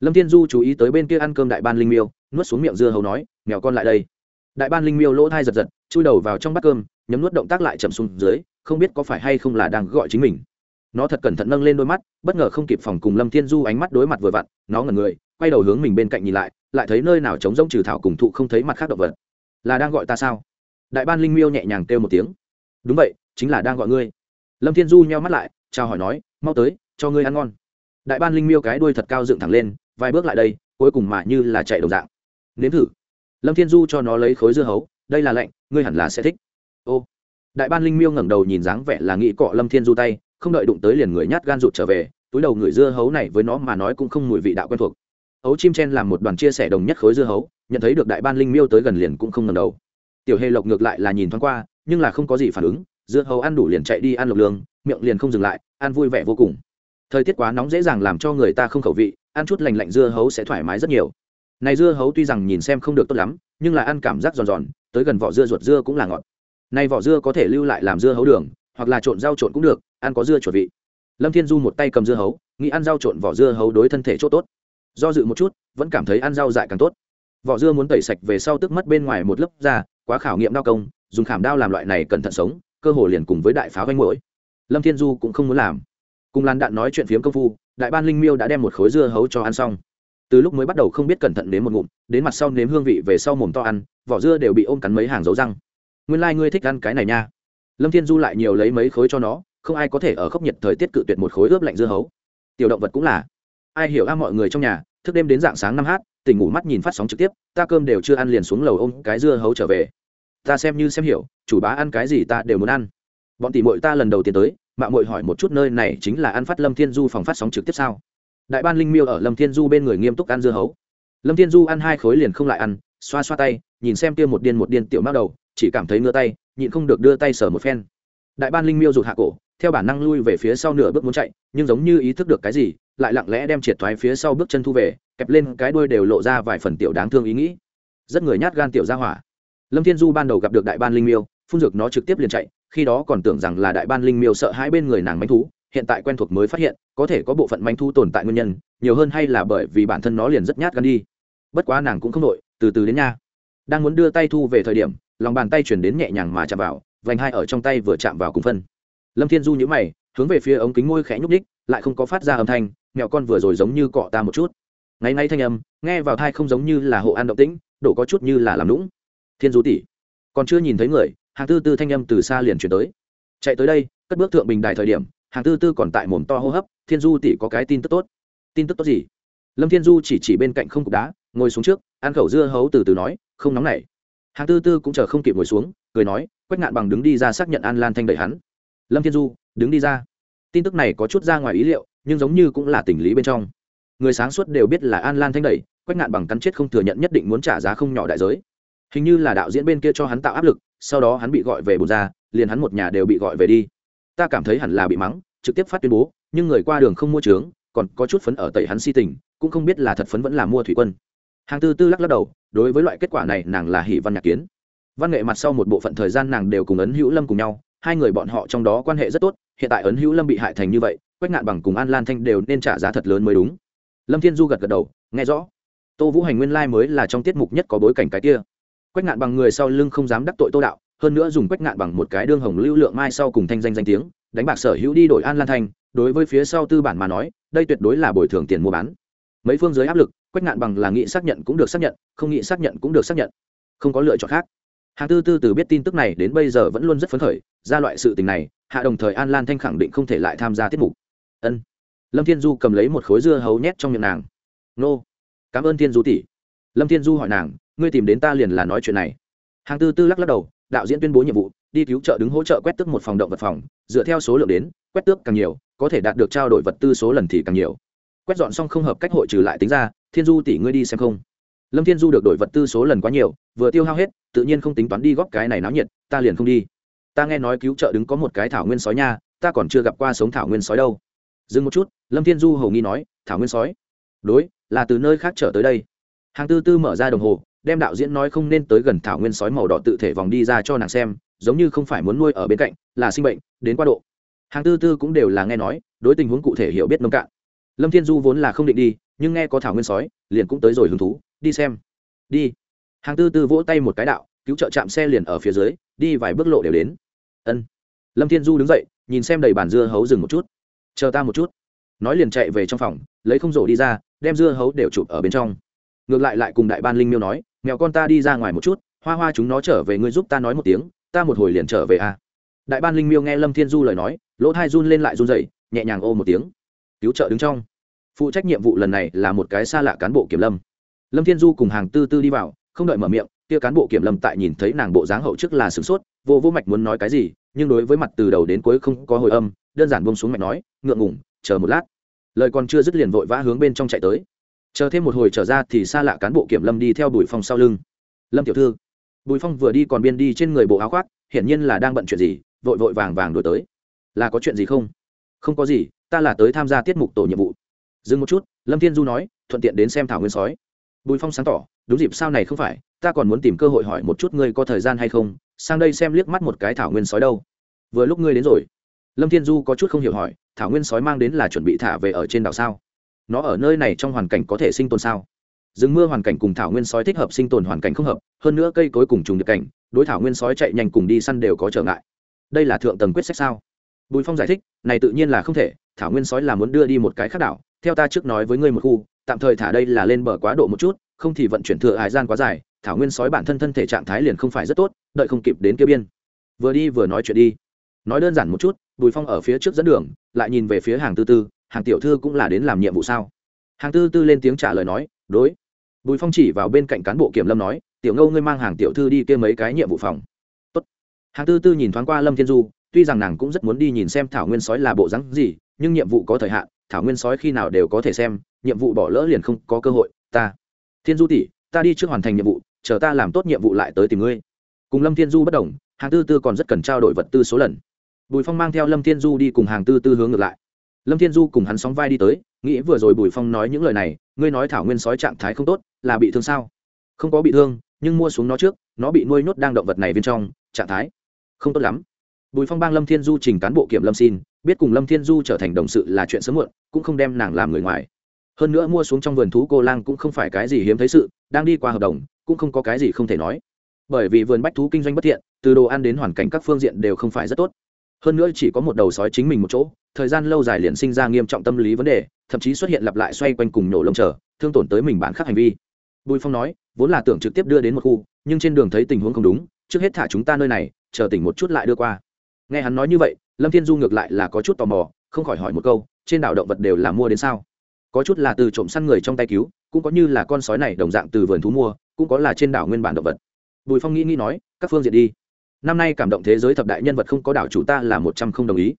Lâm thiên du chú ý tới bên kia ăn cơm đại ban linh miêu, nuốt xuống miệng dưa hấu nói, mèo con lại đây. Đại ban linh miêu lỗ thai giật giật, chui đầu vào trong bát cơm, nhấm nuốt động tác lại chậm xuống dưới, không biết có phải hay không là đang gọi chính mình. Nó thật cẩn thận nâng lên đôi mắt, bất ngờ không kịp phòng cùng lâm thiên du ánh mắt đối mặt vừa vặn, nó ngẩn người, quay đầu hướng mình bên cạnh nhìn lại lại thấy nơi nào trống rỗng trừ thảo cùng thụ không thấy mặt khác động vật. Là đang gọi ta sao? Đại ban linh miêu nhẹ nhàng kêu một tiếng. Đúng vậy, chính là đang gọi ngươi. Lâm thiên du nheo mắt lại chào hỏi nói, mau tới, cho ngươi ăn ngon. Đại ban linh miêu cái đuôi thật cao dựng thẳng lên, vài bước lại đây, cuối cùng mà như là chạy đồng dạng. Nếm thử. Lâm thiên du cho nó lấy khối dưa hấu, đây là lạnh, ngươi hẳn là sẽ thích. Ô. Đại ban linh miêu ngẩng đầu nhìn dáng vẻ là nghĩ cọ lâm thiên du tay, không đợi đụng tới liền người nhát gan rụt trở về, túi đầu người dưa hấu này với nó mà nói cũng không mùi vị đạo quen thuộc. Ấu chim chen làm một đoàn chia sẻ đồng nhất khối dưa hấu, nhận thấy được đại ban linh miêu tới gần liền cũng không ngẩng đầu. Tiểu hề lộc ngược lại là nhìn thoáng qua, nhưng là không có gì phản ứng dưa hấu ăn đủ liền chạy đi ăn lộc lương, miệng liền không dừng lại, ăn vui vẻ vô cùng. Thời tiết quá nóng dễ dàng làm cho người ta không khẩu vị, ăn chút lành lạnh dưa hấu sẽ thoải mái rất nhiều. Này dưa hấu tuy rằng nhìn xem không được tốt lắm, nhưng là ăn cảm giác giòn giòn, tới gần vỏ dưa ruột dưa cũng là ngọt. Này vỏ dưa có thể lưu lại làm dưa hấu đường, hoặc là trộn rau trộn cũng được, ăn có dưa chuột vị. Lâm thiên du một tay cầm dưa hấu, nghĩ ăn rau trộn vỏ dưa hấu đối thân thể chỗ tốt. Do dự một chút, vẫn cảm thấy ăn rau dại càng tốt. Vỏ dưa muốn tẩy sạch về sau tức mất bên ngoài một lớp da, quá khảo nghiệm đao công, dùng khảm đao làm loại này cẩn thận sống cơ hồ liền cùng với đại pháo vanh mũi lâm thiên du cũng không muốn làm. Cùng lan đạn nói chuyện phiếm công phu, đại ban linh miêu đã đem một khối dưa hấu cho ăn xong. Từ lúc mới bắt đầu không biết cẩn thận đến một ngụm, đến mặt sau nếm hương vị về sau mồm to ăn, vỏ dưa đều bị ôm cắn mấy hàng dấu răng. Nguyên lai、like、ngươi thích ăn cái này nha. Lâm thiên du lại nhiều lấy mấy khối cho nó, không ai có thể ở khốc nhiệt thời tiết cự tuyệt một khối ướp lạnh dưa hấu. Tiểu động vật cũng là. Ai hiểu a mọi người trong nhà, thức đêm đến dạng sáng năm h tỉnh ngủ mắt nhìn phát sóng trực tiếp, ta cơm đều chưa ăn liền xuống lầu ôm cái dưa hấu trở về ta xem như xem hiểu, chủ bá ăn cái gì ta đều muốn ăn. Bọn tỷ mội ta lần đầu tiên tới mạng mội hỏi một chút nơi này chính là ăn phát lâm thiên du phòng phát sóng trực tiếp sao? Đại ban linh miêu ở lâm thiên du bên người nghiêm túc ăn dưa hấu. Lâm thiên du ăn hai khối liền không lại ăn, xoa xoa tay, nhìn xem kia một điên một điên tiểu mắc đầu, chỉ cảm thấy ngứa tay, nhịn không được đưa tay sờ một phen. Đại ban linh miêu rụt hạ cổ, theo bản năng lui về phía sau nửa bước muốn chạy, nhưng giống như ý thức được cái gì, lại lặng lẽ đem triệt thoái phía sau bước chân thu về, kẹp lên cái đuôi đều lộ ra vài phần tiểu đáng thương ý nghĩ. Rất người nhát gan tiểu ra hỏa lâm thiên du ban đầu gặp được đại ban linh miêu, phun dược nó trực tiếp liền chạy, khi đó còn tưởng rằng là đại ban linh miêu sợ hai bên người nàng manh thú, hiện tại quen thuộc mới phát hiện, có thể có bộ phận manh thú tồn tại nguyên nhân, nhiều hơn hay là bởi vì bản thân nó liền rất nhát gan đi. Bất quá nàng cũng không nội từ từ đến nha. Đang muốn đưa tay thu về thời điểm, lòng bàn tay chuyển đến nhẹ nhàng mà chạm vào, vành hai ở trong tay vừa chạm vào cùng phân. Lâm thiên du nhữ mày, hướng về phía ống kính môi khẽ nhúc ních lại không có phát ra âm thanh, mẹo con vừa rồi giống như cọ ta một chút. Ngay ngay thanh âm, nghe vào thai không giống như là hộ an động tĩnh, đổ có chút như là làm lũng thiên du tỷ, còn chưa nhìn thấy người, hàng tư tư thanh âm từ xa liền chuyển tới. Chạy tới đây, cất bước thượng bình đài thời điểm, hàng tư tư còn tại mồm to hô hấp, thiên du tỷ có cái tin tức tốt. Tin tức tốt gì? Lâm thiên du chỉ chỉ bên cạnh không cục đá, ngồi xuống trước, ăn khẩu dưa hấu từ từ nói, không nóng nảy hàng tư tư cũng chờ không kịp ngồi xuống, cười nói quách ngạn bằng đứng đi ra xác nhận an lan thanh đẩy hắn. Lâm thiên du, đứng đi ra. Tin tức này có chút ra ngoài ý liệu, nhưng giống như cũng là tình lý bên trong. Người sáng suốt đều biết là an lan thanh đẩy quách ngạn bằng cắn chết không thừa nhận nhất định muốn trả giá không nhỏ đại giới hình như là đạo diễn bên kia cho hắn tạo áp lực, sau đó hắn bị gọi về bùn ra, liền hắn một nhà đều bị gọi về đi. Ta cảm thấy hẳn là bị mắng, trực tiếp phát tuyên bố, nhưng người qua đường không mua trướng, còn có chút phấn ở tẩy hắn si tình, cũng không biết là thật phấn vẫn là mua thủy quân. Hàng tư tư lắc lắc đầu, đối với loại kết quả này nàng là hỷ văn nhạc kiến. Văn nghệ mặt sau một bộ phận thời gian nàng đều cùng ấn hữu lâm cùng nhau, hai người bọn họ trong đó quan hệ rất tốt, hiện tại ấn hữu lâm bị hại thành như vậy, quách ngạn bằng cùng an lan thanh đều nên trả giá thật lớn mới đúng. Lâm thiên du gật gật đầu, nghe rõ. Tô vũ hành nguyên lai、like、mới là trong tiết mục nhất có bối cảnh cái kia quách ngạn bằng người sau lưng không dám đắc tội tô đạo, hơn nữa dùng quách ngạn bằng một cái đương hồng lưu lượng mai sau cùng thanh danh danh tiếng, đánh bạc sở hữu đi đổi an lan thanh đối với phía sau tư bản mà nói, đây tuyệt đối là bồi thường tiền mua bán. Mấy phương giới áp lực, quách ngạn bằng là nghị xác nhận cũng được xác nhận, không nghị xác nhận cũng được xác nhận. Không có lựa chọn khác. Hàng tư tư từ biết tin tức này đến bây giờ vẫn luôn rất phấn khởi, ra loại sự tình này, hạ đồng thời an lan thanh khẳng định không thể lại tham gia tiết mục. Ân. Lâm thiên du cầm lấy một khối dưa hấu nhét trong miệng nàng. Nô. Cảm ơn thiên du tỷ. Lâm thiên du hỏi nàng ngươi tìm đến ta liền là nói chuyện này. Hàng tư tư lắc lắc đầu, đạo diễn tuyên bố nhiệm vụ, đi cứu trợ đứng hỗ trợ quét tước một phòng động vật phòng, dựa theo số lượng đến, quét tước càng nhiều, có thể đạt được trao đổi vật tư số lần thì càng nhiều. Quét dọn xong không hợp cách hội trừ lại tính ra, thiên du tỷ ngươi đi xem không? Lâm thiên du được đổi vật tư số lần quá nhiều, vừa tiêu hao hết, tự nhiên không tính toán đi góp cái này náo nhiệt, ta liền không đi. Ta nghe nói cứu trợ đứng có một cái thảo nguyên sói nha, ta còn chưa gặp qua sống thảo nguyên sói đâu. Dừng một chút, lâm thiên du hầu nghi nói, thảo nguyên sói? Đối, là từ nơi khác trở tới đây. Hàng tư tư mở ra đồng hồ đem đạo diễn nói không nên tới gần thảo nguyên sói màu đỏ tự thể vòng đi ra cho nàng xem, giống như không phải muốn nuôi ở bên cạnh, là sinh bệnh, đến quá độ. Hàng tư tư cũng đều là nghe nói, đối tình huống cụ thể hiểu biết nông cạn. Lâm thiên du vốn là không định đi, nhưng nghe có thảo nguyên sói, liền cũng tới rồi hứng thú, đi xem. Đi. Hàng tư tư vỗ tay một cái đạo, cứu trợ chạm xe liền ở phía dưới, đi vài bước lộ đều đến. Ân. Lâm thiên du đứng dậy, nhìn xem đầy bàn dưa hấu dừng một chút. Chờ ta một chút. Nói liền chạy về trong phòng, lấy không rổ đi ra, đem dưa hấu đều chụp ở bên trong. Ngược lại lại cùng đại ban linh miêu nói mèo con ta đi ra ngoài một chút, hoa hoa chúng nó trở về ngươi giúp ta nói một tiếng, ta một hồi liền trở về à. đại ban linh miêu nghe lâm thiên du lời nói, lỗ thai run lên lại run dậy nhẹ nhàng ô một tiếng. Cứu trợ đứng trong. Phụ trách nhiệm vụ lần này là một cái xa lạ cán bộ kiểm lâm. Lâm thiên du cùng hàng tư tư đi vào, không đợi mở miệng, kia cán bộ kiểm lâm tại nhìn thấy nàng bộ dáng hậu trước là sửng sốt, vô vô mạch muốn nói cái gì, nhưng đối với mặt từ đầu đến cuối không có hồi âm, đơn giản buông xuống mạch nói, ngượng ngủng chờ một lát. Lời còn chưa dứt liền vội vã hướng bên trong chạy tới chờ thêm một hồi trở ra thì xa lạ cán bộ kiểm lâm đi theo bùi phong sau lưng. Lâm tiểu thư. Bùi phong vừa đi còn biên đi trên người bộ áo khoác, hiển nhiên là đang bận chuyện gì, vội vội vàng vàng đổi tới. Là có chuyện gì không? Không có gì, ta là tới tham gia tiết mục tổ nhiệm vụ. Dừng một chút, lâm thiên du nói, thuận tiện đến xem thảo nguyên sói. Bùi phong sáng tỏ, đúng dịp sao này không phải, ta còn muốn tìm cơ hội hỏi một chút ngươi có thời gian hay không, sang đây xem liếc mắt một cái thảo nguyên sói đâu. Vừa lúc ngươi đến rồi. Lâm thiên du có chút không hiểu hỏi, thảo nguyên sói mang đến là chuẩn bị thả về ở trên đảo sao? Nó ở nơi này trong hoàn cảnh có thể sinh tồn sao? Rừng mưa hoàn cảnh cùng thảo nguyên sói thích hợp sinh tồn hoàn cảnh không hợp, hơn nữa cây cối cùng trùng được cảnh, đối thảo nguyên sói chạy nhanh cùng đi săn đều có trở ngại. Đây là thượng tầng quyết sách sao? Bùi phong giải thích, này tự nhiên là không thể, thảo nguyên sói là muốn đưa đi một cái khác đảo, theo ta trước nói với ngươi một khu, tạm thời thả đây là lên bờ quá độ một chút, không thì vận chuyển thừa hải gian quá dài, thảo nguyên sói bản thân thân thể trạng thái liền không phải rất tốt, đợi không kịp đến kia biên. Vừa đi vừa nói chuyện đi. Nói đơn giản một chút, bùi phong ở phía trước dẫn đường, lại nhìn về phía hàng tư tư hàng tiểu thư cũng là đến làm nhiệm vụ sao? Hàng tư tư lên tiếng trả lời nói, đối. Bùi phong chỉ vào bên cạnh cán bộ kiểm lâm nói, tiểu ngâu ngươi mang hàng tiểu thư đi kia mấy cái nhiệm vụ phòng. Tốt. hàng tư tư nhìn thoáng qua lâm thiên du, tuy rằng nàng cũng rất muốn đi nhìn xem thảo nguyên sói là bộ rắn gì, nhưng nhiệm vụ có thời hạn, thảo nguyên sói khi nào đều có thể xem, nhiệm vụ bỏ lỡ liền không có cơ hội, ta. Thiên du tỷ, ta đi trước hoàn thành nhiệm vụ, chờ ta làm tốt nhiệm vụ lại tới tìm ngươi. Cùng lâm thiên du bất đồng, hàng tư tư còn rất cần trao đổi vật tư số lần. Bùi phong mang theo lâm thiên du đi cùng hàng tư tư hướng ngược lại lâm thiên du cùng hắn sóng vai đi tới, nghĩ vừa rồi bùi phong nói những lời này, ngươi nói thảo nguyên sói trạng thái không tốt, là bị thương sao? Không có bị thương, nhưng mua xuống nó trước, nó bị nuôi nhốt đang động vật này bên trong, trạng thái không tốt lắm. Bùi phong bang lâm thiên du trình cán bộ kiểm lâm xin, biết cùng lâm thiên du trở thành đồng sự là chuyện sớm muộn, cũng không đem nàng làm người ngoài. Hơn nữa mua xuống trong vườn thú cô lang cũng không phải cái gì hiếm thấy sự, đang đi qua hợp đồng, cũng không có cái gì không thể nói. Bởi vì vườn bách thú kinh doanh bất thiện, từ đồ ăn đến hoàn cảnh các phương diện đều không phải rất tốt. Hơn nữa chỉ có một đầu sói chính mình một chỗ thời gian lâu dài liền sinh ra nghiêm trọng tâm lý vấn đề, thậm chí xuất hiện lặp lại xoay quanh cùng nổ lông chờ, thương tổn tới mình bản khắc hành vi. Bùi phong nói, vốn là tưởng trực tiếp đưa đến một khu, nhưng trên đường thấy tình huống không đúng, trước hết thả chúng ta nơi này, chờ tỉnh một chút lại đưa qua. Nghe hắn nói như vậy, lâm thiên du ngược lại là có chút tò mò, không khỏi hỏi một câu, trên đảo động vật đều là mua đến sao? Có chút là từ trộm săn người trong tay cứu, cũng có như là con sói này đồng dạng từ vườn thú mua, cũng có là trên đảo nguyên bản động vật. Bùi phong nghĩ nghĩ nói, các phương diện đi. Năm nay cảm động thế giới thập đại nhân vật không có đảo chủ ta là một trăm không đồng ý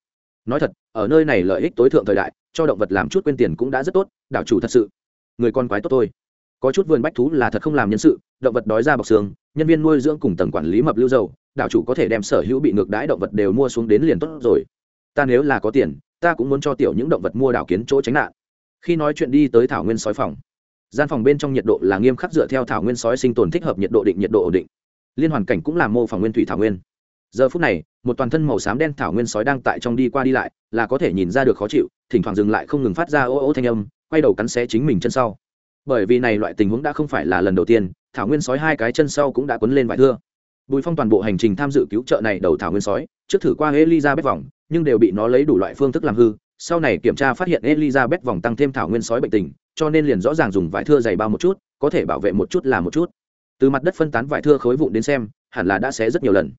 nói thật, ở nơi này lợi ích tối thượng thời đại, cho động vật làm chút quên tiền cũng đã rất tốt, đảo chủ thật sự. Người con quái tốt thôi. Có chút vườn bách thú là thật không làm nhân sự, động vật đói ra bọc xương, nhân viên nuôi dưỡng cùng tầng quản lý mập lưu dầu, đảo chủ có thể đem sở hữu bị ngược đãi động vật đều mua xuống đến liền tốt rồi. Ta nếu là có tiền, ta cũng muốn cho tiểu những động vật mua đảo kiến chỗ tránh nạn. Khi nói chuyện đi tới thảo nguyên sói phòng. Gian phòng bên trong nhiệt độ là nghiêm khắc dựa theo thảo nguyên sói sinh tồn thích hợp nhiệt độ định, nhiệt độ ổn định. Liên hoàn cảnh cũng là mô phỏng nguyên thủy thảo nguyên giờ phút này, một toàn thân màu xám đen thảo nguyên sói đang tại trong đi qua đi lại, là có thể nhìn ra được khó chịu, thỉnh thoảng dừng lại không ngừng phát ra ô ô thanh âm, quay đầu cắn xé chính mình chân sau. Bởi vì này loại tình huống đã không phải là lần đầu tiên, thảo nguyên sói hai cái chân sau cũng đã quấn lên vải thưa. Bùi phong toàn bộ hành trình tham dự cứu trợ này đầu thảo nguyên sói, trước thử qua elizabeth vòng, nhưng đều bị nó lấy đủ loại phương thức làm hư, sau này kiểm tra phát hiện elizabeth vòng tăng thêm thảo nguyên sói bệnh tình, cho nên liền rõ ràng dùng vải thưa dày bao một chút, có thể bảo vệ một chút là một chút. Từ mặt đất phân tán vải thưa khối vụn đến xem, hẳn là đã xé rất nhiều lần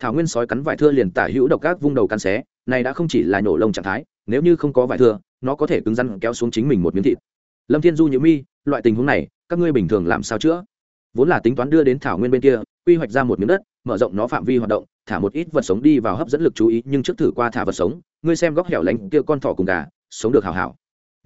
thảo nguyên sói cắn vải thưa liền tả hữu độc các vung đầu cắn xé, này đã không chỉ là nhổ lông trạng thái, nếu như không có vải thưa, nó có thể cứng rắn kéo xuống chính mình một miếng thịt. Lâm thiên du nhữ mi, loại tình huống này, các ngươi bình thường làm sao chữa? Vốn là tính toán đưa đến thảo nguyên bên kia, quy hoạch ra một miếng đất, mở rộng nó phạm vi hoạt động, thả một ít vật sống đi vào hấp dẫn lực chú ý, nhưng trước thử qua thả vật sống, ngươi xem góc hẻo lánh kia con thỏ cùng gà, sống được hào hảo.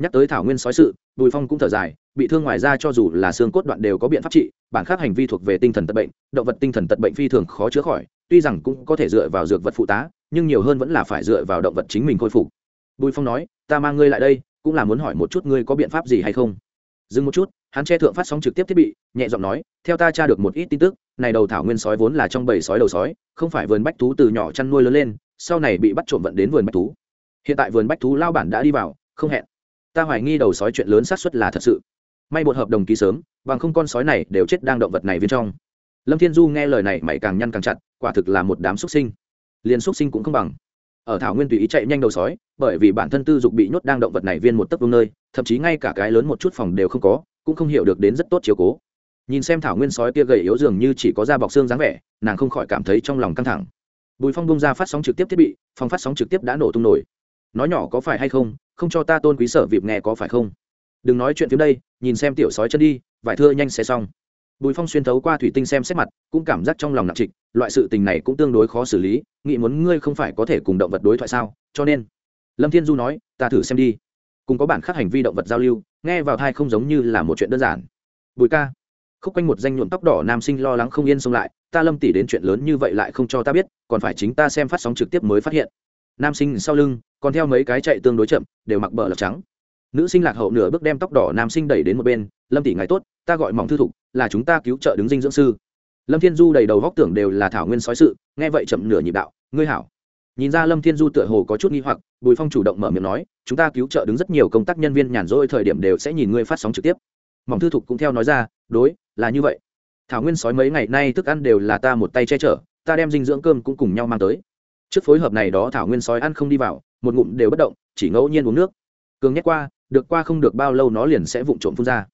Nhắc tới thảo nguyên sói sự, bùi phong cũng thở dài, bị thương ngoài ra cho dù là xương cốt đoạn đều có biện pháp trị, bản khác hành vi thuộc về tinh thần tật bệnh, động vật tinh thần tật bệnh phi thường khó chữa khỏi tuy rằng cũng có thể dựa vào dược vật phụ tá, nhưng nhiều hơn vẫn là phải dựa vào động vật chính mình khôi phục. Bùi phong nói, ta mang ngươi lại đây, cũng là muốn hỏi một chút ngươi có biện pháp gì hay không? Dừng một chút, hắn che thượng phát sóng trực tiếp thiết bị, nhẹ giọng nói, theo ta tra được một ít tin tức, này đầu thảo nguyên sói vốn là trong bầy sói đầu sói, không phải vườn bách thú từ nhỏ chăn nuôi lớn lên, sau này bị bắt trộm vận đến vườn bách thú. Hiện tại vườn bách thú lao bản đã đi vào, không hẹn. Ta hoài nghi đầu sói chuyện lớn xác suất là thật sự. May một hợp đồng ký sớm, bằng không con sói này đều chết đang động vật này bên trong lâm thiên du nghe lời này mày càng nhăn càng chặt, quả thực là một đám xuất sinh. Liền xuất sinh cũng không bằng. Ở thảo nguyên tùy ý chạy nhanh đầu sói, bởi vì bản thân tư dục bị nhốt đang động vật này viên một tấc vương nơi, thậm chí ngay cả cái lớn một chút phòng đều không có, cũng không hiểu được đến rất tốt chiều cố. Nhìn xem thảo nguyên sói kia gầy yếu dường như chỉ có da bọc xương dáng vẻ, nàng không khỏi cảm thấy trong lòng căng thẳng. Bùi phong bung ra phát sóng trực tiếp thiết bị, phòng phát sóng trực tiếp đã nổ tung nổi. Nói nhỏ có phải hay không không cho ta tôn quý sở vịp nghe có phải không? Đừng nói chuyện phía đây, nhìn xem tiểu sói chân đi, vải thưa nhanh sẽ xong bùi phong xuyên thấu qua thủy tinh xem xét mặt, cũng cảm giác trong lòng nặng trịch, loại sự tình này cũng tương đối khó xử lý, nghĩ muốn ngươi không phải có thể cùng động vật đối thoại sao, cho nên. Lâm thiên du nói, ta thử xem đi. Cùng có bản khác hành vi động vật giao lưu, nghe vào thai không giống như là một chuyện đơn giản. Bùi ca. Khúc quanh một danh nhuộm tóc đỏ nam sinh lo lắng không yên xông lại, ta lâm tỉ đến chuyện lớn như vậy lại không cho ta biết, còn phải chính ta xem phát sóng trực tiếp mới phát hiện. Nam sinh sau lưng, còn theo mấy cái chạy tương đối chậm, đều mặc bờ lọc trắng. Nữ sinh lạc hậu nửa bước đem tóc đỏ nam sinh đẩy đến một bên, lâm tỷ ngài tốt ta gọi mỏng thư thục, là chúng ta cứu trợ đứng dinh dưỡng sư. Lâm thiên du đầy đầu góc tưởng đều là thảo nguyên sói sự, nghe vậy chậm nửa nhịp đạo, ngươi hảo. Nhìn ra lâm thiên du tựa hồ có chút nghi hoặc, bùi phong chủ động mở miệng nói, chúng ta cứu trợ đứng rất nhiều công tác nhân viên nhàn rỗi thời điểm đều sẽ nhìn ngươi phát sóng trực tiếp. Mỏng thư thục cũng theo nói ra, đối, là như vậy. Thảo nguyên sói mấy ngày nay thức ăn đều là ta một tay che chở, ta đem dinh dưỡng cơm cũng cùng nhau mang tới. Trước phối hợp này đó thảo nguyên sói ăn không đi vào, một ngụm đều bất động, chỉ ngẫu nhiên uống nước. Cường nhét qua, được qua không được bao lâu nó liền sẽ vụng trộm phun ra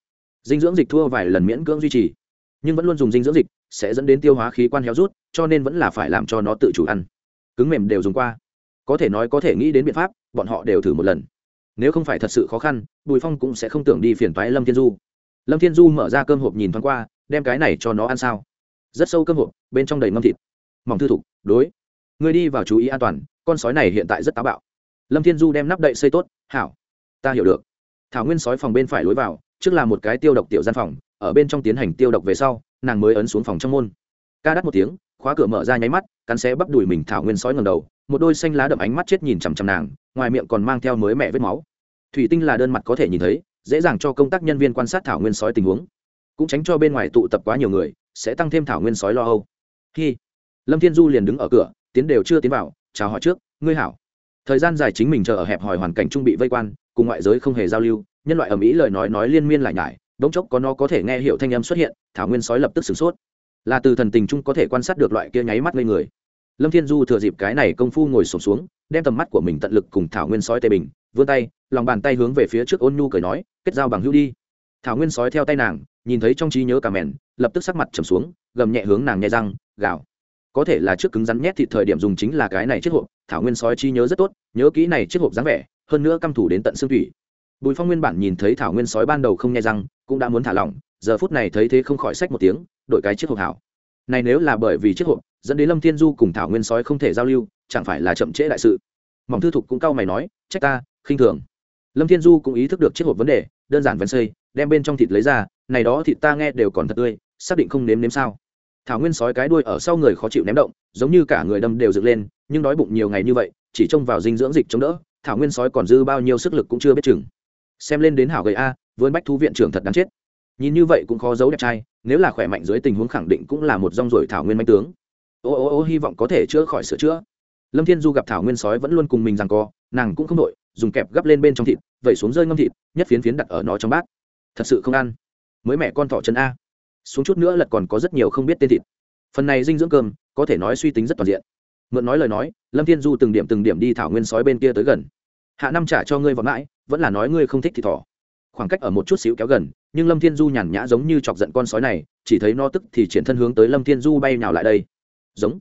dinh dưỡng dịch thua vài lần miễn cưỡng duy trì, nhưng vẫn luôn dùng dinh dưỡng dịch sẽ dẫn đến tiêu hóa khí quan héo rút, cho nên vẫn là phải làm cho nó tự chủ ăn. Cứng mềm đều dùng qua. Có thể nói có thể nghĩ đến biện pháp, bọn họ đều thử một lần. Nếu không phải thật sự khó khăn, bùi phong cũng sẽ không tưởng đi phiền toái lâm thiên du. Lâm thiên du mở ra cơm hộp nhìn thoáng qua, đem cái này cho nó ăn sao? Rất sâu cơm hộp, bên trong đầy ngâm thịt. Mỏng thư thục, đối. Người đi vào chú ý an toàn, con sói này hiện tại rất táo bạo. Lâm thiên du đem nắp đậy xây tốt, hảo, ta hiểu được. Thảo nguyên sói phòng bên phải lối vào trước là một cái tiêu độc tiểu gian phòng, ở bên trong tiến hành tiêu độc về sau, nàng mới ấn xuống phòng trong môn. Ca đắt một tiếng, khóa cửa mở ra nháy mắt, cắn xé bắp đùi mình thảo nguyên sói ngầm đầu, một đôi xanh lá đậm ánh mắt chết nhìn chằm chằm nàng, ngoài miệng còn mang theo mới mẹ vết máu. Thủy tinh là đơn mặt có thể nhìn thấy, dễ dàng cho công tác nhân viên quan sát thảo nguyên sói tình huống. Cũng tránh cho bên ngoài tụ tập quá nhiều người, sẽ tăng thêm thảo nguyên sói lo âu. Khi lâm thiên du liền đứng ở cửa, tiến đều chưa tiến vào, chào hỏi trước, ngươi hảo. Thời gian dài chính mình chờ ở hẹp hòi hoàn cảnh trung bị vây quan, cùng ngoại giới không hề giao lưu nhân loại ở mỹ lời nói nói liên miên lại nhải, đống chốc có nó có thể nghe hiểu thanh âm xuất hiện, thảo nguyên sói lập tức sửng sốt. Là từ thần tình trung có thể quan sát được loại kia nháy mắt ngây người. Lâm thiên du thừa dịp cái này công phu ngồi sụp xuống, đem tầm mắt của mình tận lực cùng thảo nguyên sói tây bình, vươn tay, lòng bàn tay hướng về phía trước ôn nhu cười nói, kết giao bằng hữu đi. Thảo nguyên sói theo tay nàng, nhìn thấy trong trí nhớ cả mèn lập tức sắc mặt trầm xuống, gầm nhẹ hướng nàng nhẹ răng, gào. Có thể là trước cứng rắn nhét thịt thời điểm dùng chính là cái này chiếc hộp, thảo nguyên sói trí nhớ rất tốt, nhớ kỹ này chiếc hộp dáng vẻ, hơn nữa căm thủ đến tận xương thủy bùi phong nguyên bản nhìn thấy thảo nguyên sói ban đầu không nghe răng, cũng đã muốn thả lỏng, giờ phút này thấy thế không khỏi sách một tiếng, đổi cái chiếc hộp hảo. Này nếu là bởi vì chiếc hộp, dẫn đến lâm thiên du cùng thảo nguyên sói không thể giao lưu, chẳng phải là chậm trễ đại sự. Mỏng thư thục cũng cau mày nói, trách ta, khinh thường. Lâm thiên du cũng ý thức được chiếc hộp vấn đề, đơn giản vấn xây, đem bên trong thịt lấy ra, này đó thịt ta nghe đều còn thật tươi, xác định không nếm nếm sao. Thảo nguyên sói cái đuôi ở sau người khó chịu ném động, giống như cả người đâm đều dựng lên, nhưng đói bụng nhiều ngày như vậy, chỉ trông vào dinh dưỡng dịch chống đỡ, thảo nguyên sói còn dư bao nhiêu sức lực cũng chưa biết chừng xem lên đến hảo gầy a, vươn bách thú viện trưởng thật đáng chết. Nhìn như vậy cũng khó giấu đẹp trai, nếu là khỏe mạnh dưới tình huống khẳng định cũng là một rong ruổi thảo nguyên manh tướng. Ô ô ô, hy vọng có thể chữa khỏi sửa chữa. Lâm thiên du gặp thảo nguyên sói vẫn luôn cùng mình rằng co, nàng cũng không đội dùng kẹp gắp lên bên trong thịt, vẩy xuống rơi ngâm thịt, nhất phiến phiến đặt ở nó trong bát. Thật sự không ăn. Mới mẹ con thỏ chân a. Xuống chút nữa lật còn có rất nhiều không biết tên thịt. Phần này dinh dưỡng cơm, có thể nói suy tính rất toàn diện. Mượn nói lời nói, lâm thiên du từng điểm từng điểm đi thảo nguyên sói bên kia tới gần hạ năm trả cho ngươi vào mãi, vẫn là nói ngươi không thích thì thỏ. Khoảng cách ở một chút xíu kéo gần, nhưng lâm thiên du nhàn nhã giống như chọc giận con sói này, chỉ thấy no tức thì triển thân hướng tới lâm thiên du bay nào lại đây. Giống.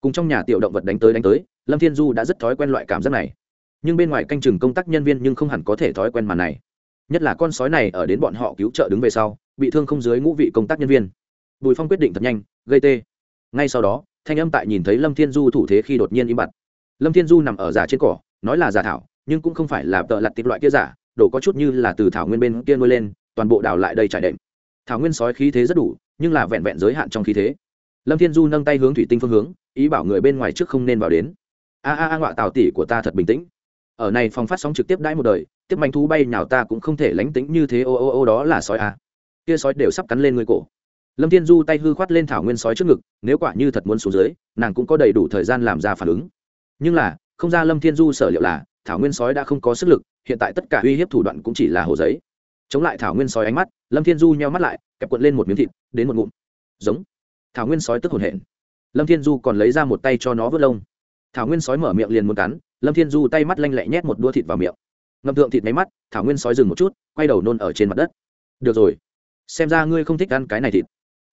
Cùng trong nhà tiểu động vật đánh tới đánh tới, lâm thiên du đã rất thói quen loại cảm giác này. Nhưng bên ngoài canh chừng công tác nhân viên nhưng không hẳn có thể thói quen màn này. Nhất là con sói này ở đến bọn họ cứu trợ đứng về sau, bị thương không dưới ngũ vị công tác nhân viên. Bùi phong quyết định thật nhanh, gây tê. Ngay sau đó, thanh âm tại nhìn thấy lâm thiên du thủ thế khi đột nhiên im bặt. Lâm thiên du nằm ở giả trên cỏ, nói là giả thảo nhưng cũng không phải là tợ lặt tịp loại kia giả đổ có chút như là từ thảo nguyên bên kia nuôi lên, toàn bộ đảo lại đây trải đệm. Thảo nguyên sói khí thế rất đủ, nhưng là vẹn vẹn giới hạn trong khí thế. Lâm thiên du nâng tay hướng thủy tinh phương hướng, ý bảo người bên ngoài trước không nên vào đến. A a a, ngọa tào tỷ của ta thật bình tĩnh. Ở này phòng phát sóng trực tiếp đãi một đời, tiếp manh thú bay nào ta cũng không thể lánh tính như thế, ô ô ô, đó là sói a kia sói đều sắp cắn lên người cổ. Lâm thiên du tay hư khoát lên thảo nguyên sói trước ngực, nếu quả như thật muốn xuống dưới, nàng cũng có đầy đủ thời gian làm ra phản ứng. Nhưng là, không ra lâm thiên du sở liệu là thảo nguyên sói đã không có sức lực, hiện tại tất cả uy hiếp thủ đoạn cũng chỉ là hồ giấy. Chống lại thảo nguyên sói ánh mắt, lâm thiên du nheo mắt lại, kẹp cuộn lên một miếng thịt, đến một ngụm. Giống. Thảo nguyên sói tức hồn hển. Lâm thiên du còn lấy ra một tay cho nó vớt lông. Thảo nguyên sói mở miệng liền muốn cắn, lâm thiên du tay mắt lanh lẹ nhét một đua thịt vào miệng. Ngâm thượng thịt máy mắt, thảo nguyên sói dừng một chút, quay đầu nôn ở trên mặt đất. Được rồi. Xem ra ngươi không thích ăn cái này thịt.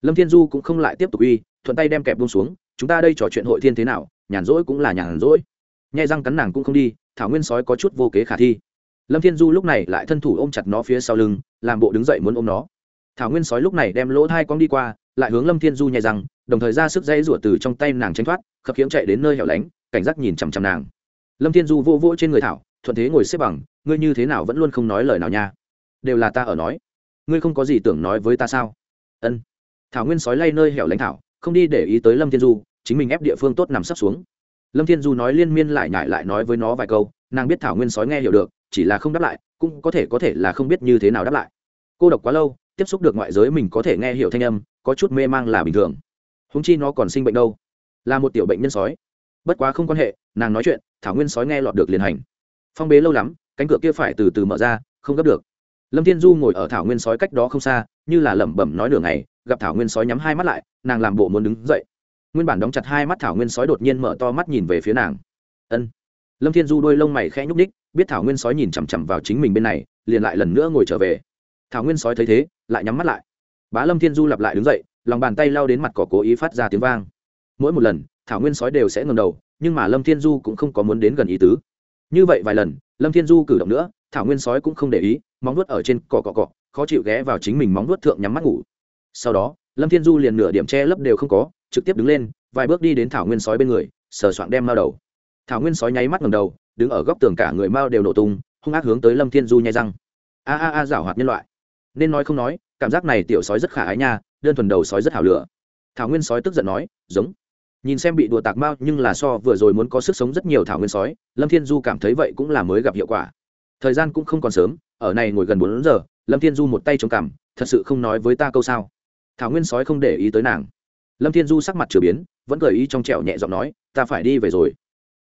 Lâm thiên du cũng không lại tiếp tục uy, thuận tay đem kẹp buông xuống, chúng ta đây trò chuyện hội thiên thế nào, nhàn rỗi cũng là nhàn rỗi. Nhai răng cắn nàng cũng không đi thảo nguyên sói có chút vô kế khả thi. Lâm thiên du lúc này lại thân thủ ôm chặt nó phía sau lưng, làm bộ đứng dậy muốn ôm nó. Thảo nguyên sói lúc này đem lỗ thai quăng đi qua, lại hướng lâm thiên du nhai răng đồng thời ra sức dây rủa từ trong tay nàng tránh thoát, khập khiễng chạy đến nơi hẻo lánh, cảnh giác nhìn chằm chằm nàng. Lâm thiên du vô vỗ trên người thảo, thuận thế ngồi xếp bằng, ngươi như thế nào vẫn luôn không nói lời nào nha? Đều là ta ở nói. Ngươi không có gì tưởng nói với ta sao? Ân. Thảo nguyên sói lay nơi hẻo lánh thảo, không đi để ý tới lâm thiên du, chính mình ép địa phương tốt nằm sắp xuống lâm thiên du nói liên miên lại nhải lại nói với nó vài câu, nàng biết thảo nguyên sói nghe hiểu được, chỉ là không đáp lại, cũng có thể có thể là không biết như thế nào đáp lại. Cô độc quá lâu, tiếp xúc được ngoại giới mình có thể nghe hiểu thanh âm, có chút mê mang là bình thường. Húng chi nó còn sinh bệnh đâu? Là một tiểu bệnh nhân sói. Bất quá không quan hệ, nàng nói chuyện, thảo nguyên sói nghe lọt được liền hành. Phong bế lâu lắm, cánh cửa kia phải từ từ mở ra, không gấp được. Lâm thiên du ngồi ở thảo nguyên sói cách đó không xa, như là lẩm bẩm nói nửa ngày, gặp thảo nguyên sói nhắm hai mắt lại, nàng làm bộ muốn đứng dậy nguyên bản đóng chặt hai mắt thảo nguyên sói đột nhiên mở to mắt nhìn về phía nàng. Ân. Lâm thiên du đôi lông mày khẽ nhúc ních biết thảo nguyên sói nhìn chằm chằm vào chính mình bên này liền lại lần nữa ngồi trở về. Thảo nguyên sói thấy thế lại nhắm mắt lại. Bá lâm thiên du lặp lại đứng dậy lòng bàn tay lao đến mặt cỏ cố ý phát ra tiếng vang. Mỗi một lần thảo nguyên sói đều sẽ ngầm đầu nhưng mà lâm thiên du cũng không có muốn đến gần ý tứ. Như vậy vài lần lâm thiên du cử động nữa thảo nguyên sói cũng không để ý móng nuốt ở trên cỏ cỏ cỏ, khó chịu ghé vào chính mình móng nuốt thượng nhắm mắt ngủ. Sau đó lâm thiên du liền nửa điểm che lấp đều không có trực tiếp đứng lên, vài bước đi đến thảo nguyên sói bên người, sờ soạn đem mao đầu. Thảo nguyên sói nháy mắt ngầm đầu, đứng ở góc tường cả người mao đều nổ tung, hung ác hướng tới lâm thiên du nhai răng. A a a, giảo hoạt nhân loại. Nên nói không nói, cảm giác này tiểu sói rất khả ái nha, đơn thuần đầu sói rất hảo lửa. Thảo nguyên sói tức giận nói, giống. Nhìn xem bị đùa tạc mao, nhưng là so vừa rồi muốn có sức sống rất nhiều thảo nguyên sói, lâm thiên du cảm thấy vậy cũng là mới gặp hiệu quả. Thời gian cũng không còn sớm, ở này ngồi gần bốn giờ, lâm thiên du một tay chống cằm, thật sự không nói với ta câu sao? Thảo nguyên sói không để ý tới nàng lâm thiên du sắc mặt chửa biến, vẫn gợi ý trong trẹo nhẹ giọng nói, ta phải đi về rồi.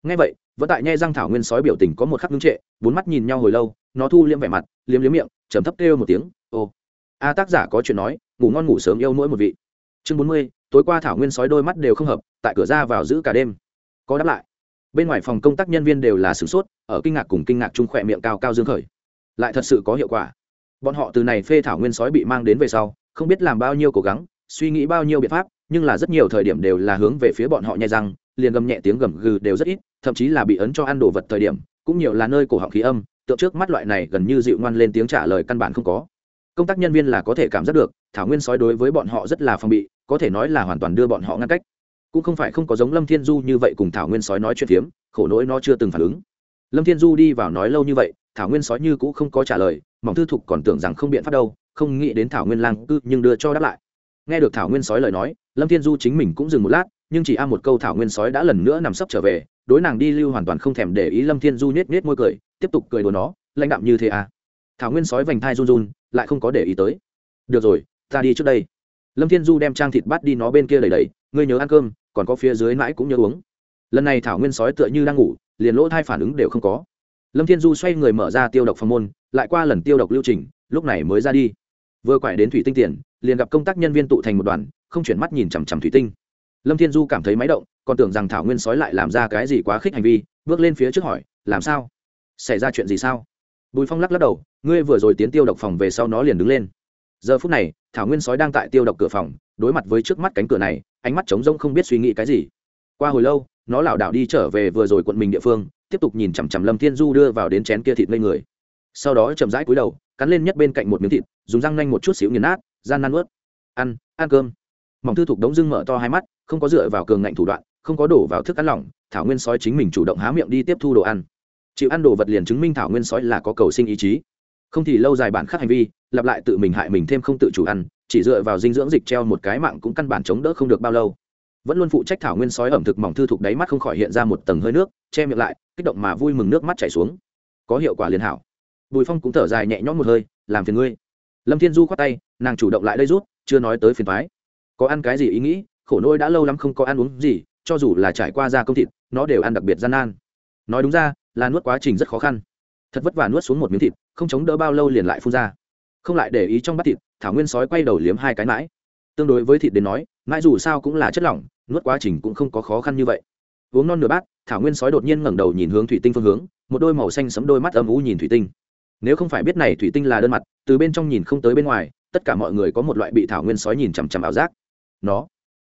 Ngay vậy, vẫn tại nhe răng thảo nguyên sói biểu tình có một khắc ngưng trệ, bốn mắt nhìn nhau hồi lâu, nó thu liêm vẻ mặt, liếm liếm miệng chấm thấp kêu một tiếng ô a tác giả có chuyện nói, ngủ ngon ngủ sớm yêu mỗi một vị. Chương bốn mươi, tối qua thảo nguyên sói đôi mắt đều không hợp, tại cửa ra vào giữ cả đêm. Có đáp lại. Bên ngoài phòng công tác nhân viên đều là sửng sốt, ở kinh ngạc cùng kinh ngạc chung khỏe miệng cao cao dương khởi. Lại thật sự có hiệu quả. Bọn họ từ này phê thảo nguyên sói bị mang đến về sau, không biết làm bao nhiêu cố gắng, suy nghĩ bao nhiêu biện pháp nhưng là rất nhiều thời điểm đều là hướng về phía bọn họ nhai răng, liền gầm nhẹ tiếng gầm gừ đều rất ít, thậm chí là bị ấn cho ăn đồ vật thời điểm, cũng nhiều là nơi cổ họng khí âm tượng trước mắt loại này gần như dịu ngoan lên tiếng trả lời căn bản không có. Công tác nhân viên là có thể cảm giác được, thảo nguyên sói đối với bọn họ rất là phong bị, có thể nói là hoàn toàn đưa bọn họ ngăn cách. Cũng không phải không có giống lâm thiên du như vậy cùng thảo nguyên sói nói chuyện phiếm, khổ nỗi nó chưa từng phản ứng. Lâm thiên du đi vào nói lâu như vậy, thảo nguyên sói như cũng không có trả lời, mỏng thư thục còn tưởng rằng không biện pháp đâu, không nghĩ đến thảo nguyên lang cư nhưng đưa cho đáp lại. Nghe được thảo nguyên sói lời nói lâm thiên du chính mình cũng dừng một lát, nhưng chỉ a một câu thảo nguyên sói đã lần nữa nằm sấp trở về, đối nàng đi lưu hoàn toàn không thèm để ý lâm thiên du nhét nhét môi cười, tiếp tục cười đùa nó, lãnh đạm như thế à. Thảo nguyên sói vành thai run run, lại không có để ý tới. Được rồi, ta đi trước đây. Lâm thiên du đem trang thịt bắt đi nó bên kia đầy đầy ngươi nhớ ăn cơm, còn có phía dưới mãi cũng nhớ uống. Lần này thảo nguyên sói tựa như đang ngủ, liền lỗ thai phản ứng đều không có. Lâm thiên du xoay người mở ra tiêu độc phòng môn, lại qua lần tiêu độc lưu trình, lúc này mới ra đi. Vừa quải đến thủy tinh tiền, liền gặp công tác nhân viên tụ thành một đoàn không chuyển mắt nhìn chằm chằm thủy tinh. Lâm thiên du cảm thấy máy động, còn tưởng rằng thảo nguyên sói lại làm ra cái gì quá khích hành vi, bước lên phía trước hỏi, làm sao? Xảy ra chuyện gì sao? Bùi phong lắc lắc đầu, ngươi vừa rồi tiến tiêu độc phòng về sau nó liền đứng lên. Giờ phút này, thảo nguyên sói đang tại tiêu độc cửa phòng, đối mặt với trước mắt cánh cửa này, ánh mắt trống rỗng không biết suy nghĩ cái gì. Qua hồi lâu, nó lảo đảo đi trở về vừa rồi quận mình địa phương, tiếp tục nhìn chằm chằm lâm thiên du đưa vào đến chén kia thịt lên người. Sau đó chậm rãi cúi đầu, cắn lên nhất bên cạnh một miếng thịt, dùng răng nhanh một chút xíu nghiền nát, gian nan ướt ăn ăn cơm mỏng thư thục đống dưng mở to hai mắt, không có dựa vào cường ngạnh thủ đoạn, không có đổ vào thức ăn lỏng, thảo nguyên sói chính mình chủ động há miệng đi tiếp thu đồ ăn. Chịu ăn đồ vật liền chứng minh thảo nguyên sói là có cầu sinh ý chí. Không thì lâu dài bản khắc hành vi, lặp lại tự mình hại mình thêm không tự chủ ăn, chỉ dựa vào dinh dưỡng dịch treo một cái mạng cũng căn bản chống đỡ không được bao lâu. Vẫn luôn phụ trách thảo nguyên sói ẩm thực mỏng thư thục đáy mắt không khỏi hiện ra một tầng hơi nước, che miệng lại, kích động mà vui mừng nước mắt chảy xuống. Có hiệu quả liền hảo. Bùi phong cũng thở dài nhẹ nhõm một hơi, làm phiền ngươi. Lâm thiên du khoát tay, nàng chủ động lại đây rút, chưa nói tới phiền thoái có ăn cái gì ý nghĩ, khổ nỗi đã lâu lắm không có ăn uống gì, cho dù là trải qua ra công thịt, nó đều ăn đặc biệt gian nan. Nói đúng ra, là nuốt quá trình rất khó khăn. Thật vất vả nuốt xuống một miếng thịt, không chống đỡ bao lâu liền lại phun ra. Không lại để ý trong bát thịt, thảo nguyên sói quay đầu liếm hai cái mãi. Tương đối với thịt đến nói, mãi dù sao cũng là chất lỏng, nuốt quá trình cũng không có khó khăn như vậy. Uống non nửa bát, thảo nguyên sói đột nhiên ngẩng đầu nhìn hướng thủy tinh phương hướng, một đôi màu xanh sấm đôi mắt âm u nhìn thủy tinh. Nếu không phải biết này thủy tinh là đơn mặt, từ bên trong nhìn không tới bên ngoài, tất cả mọi người có một loại bị thảo nguyên sói nhìn chằm chằm ảo giác nó.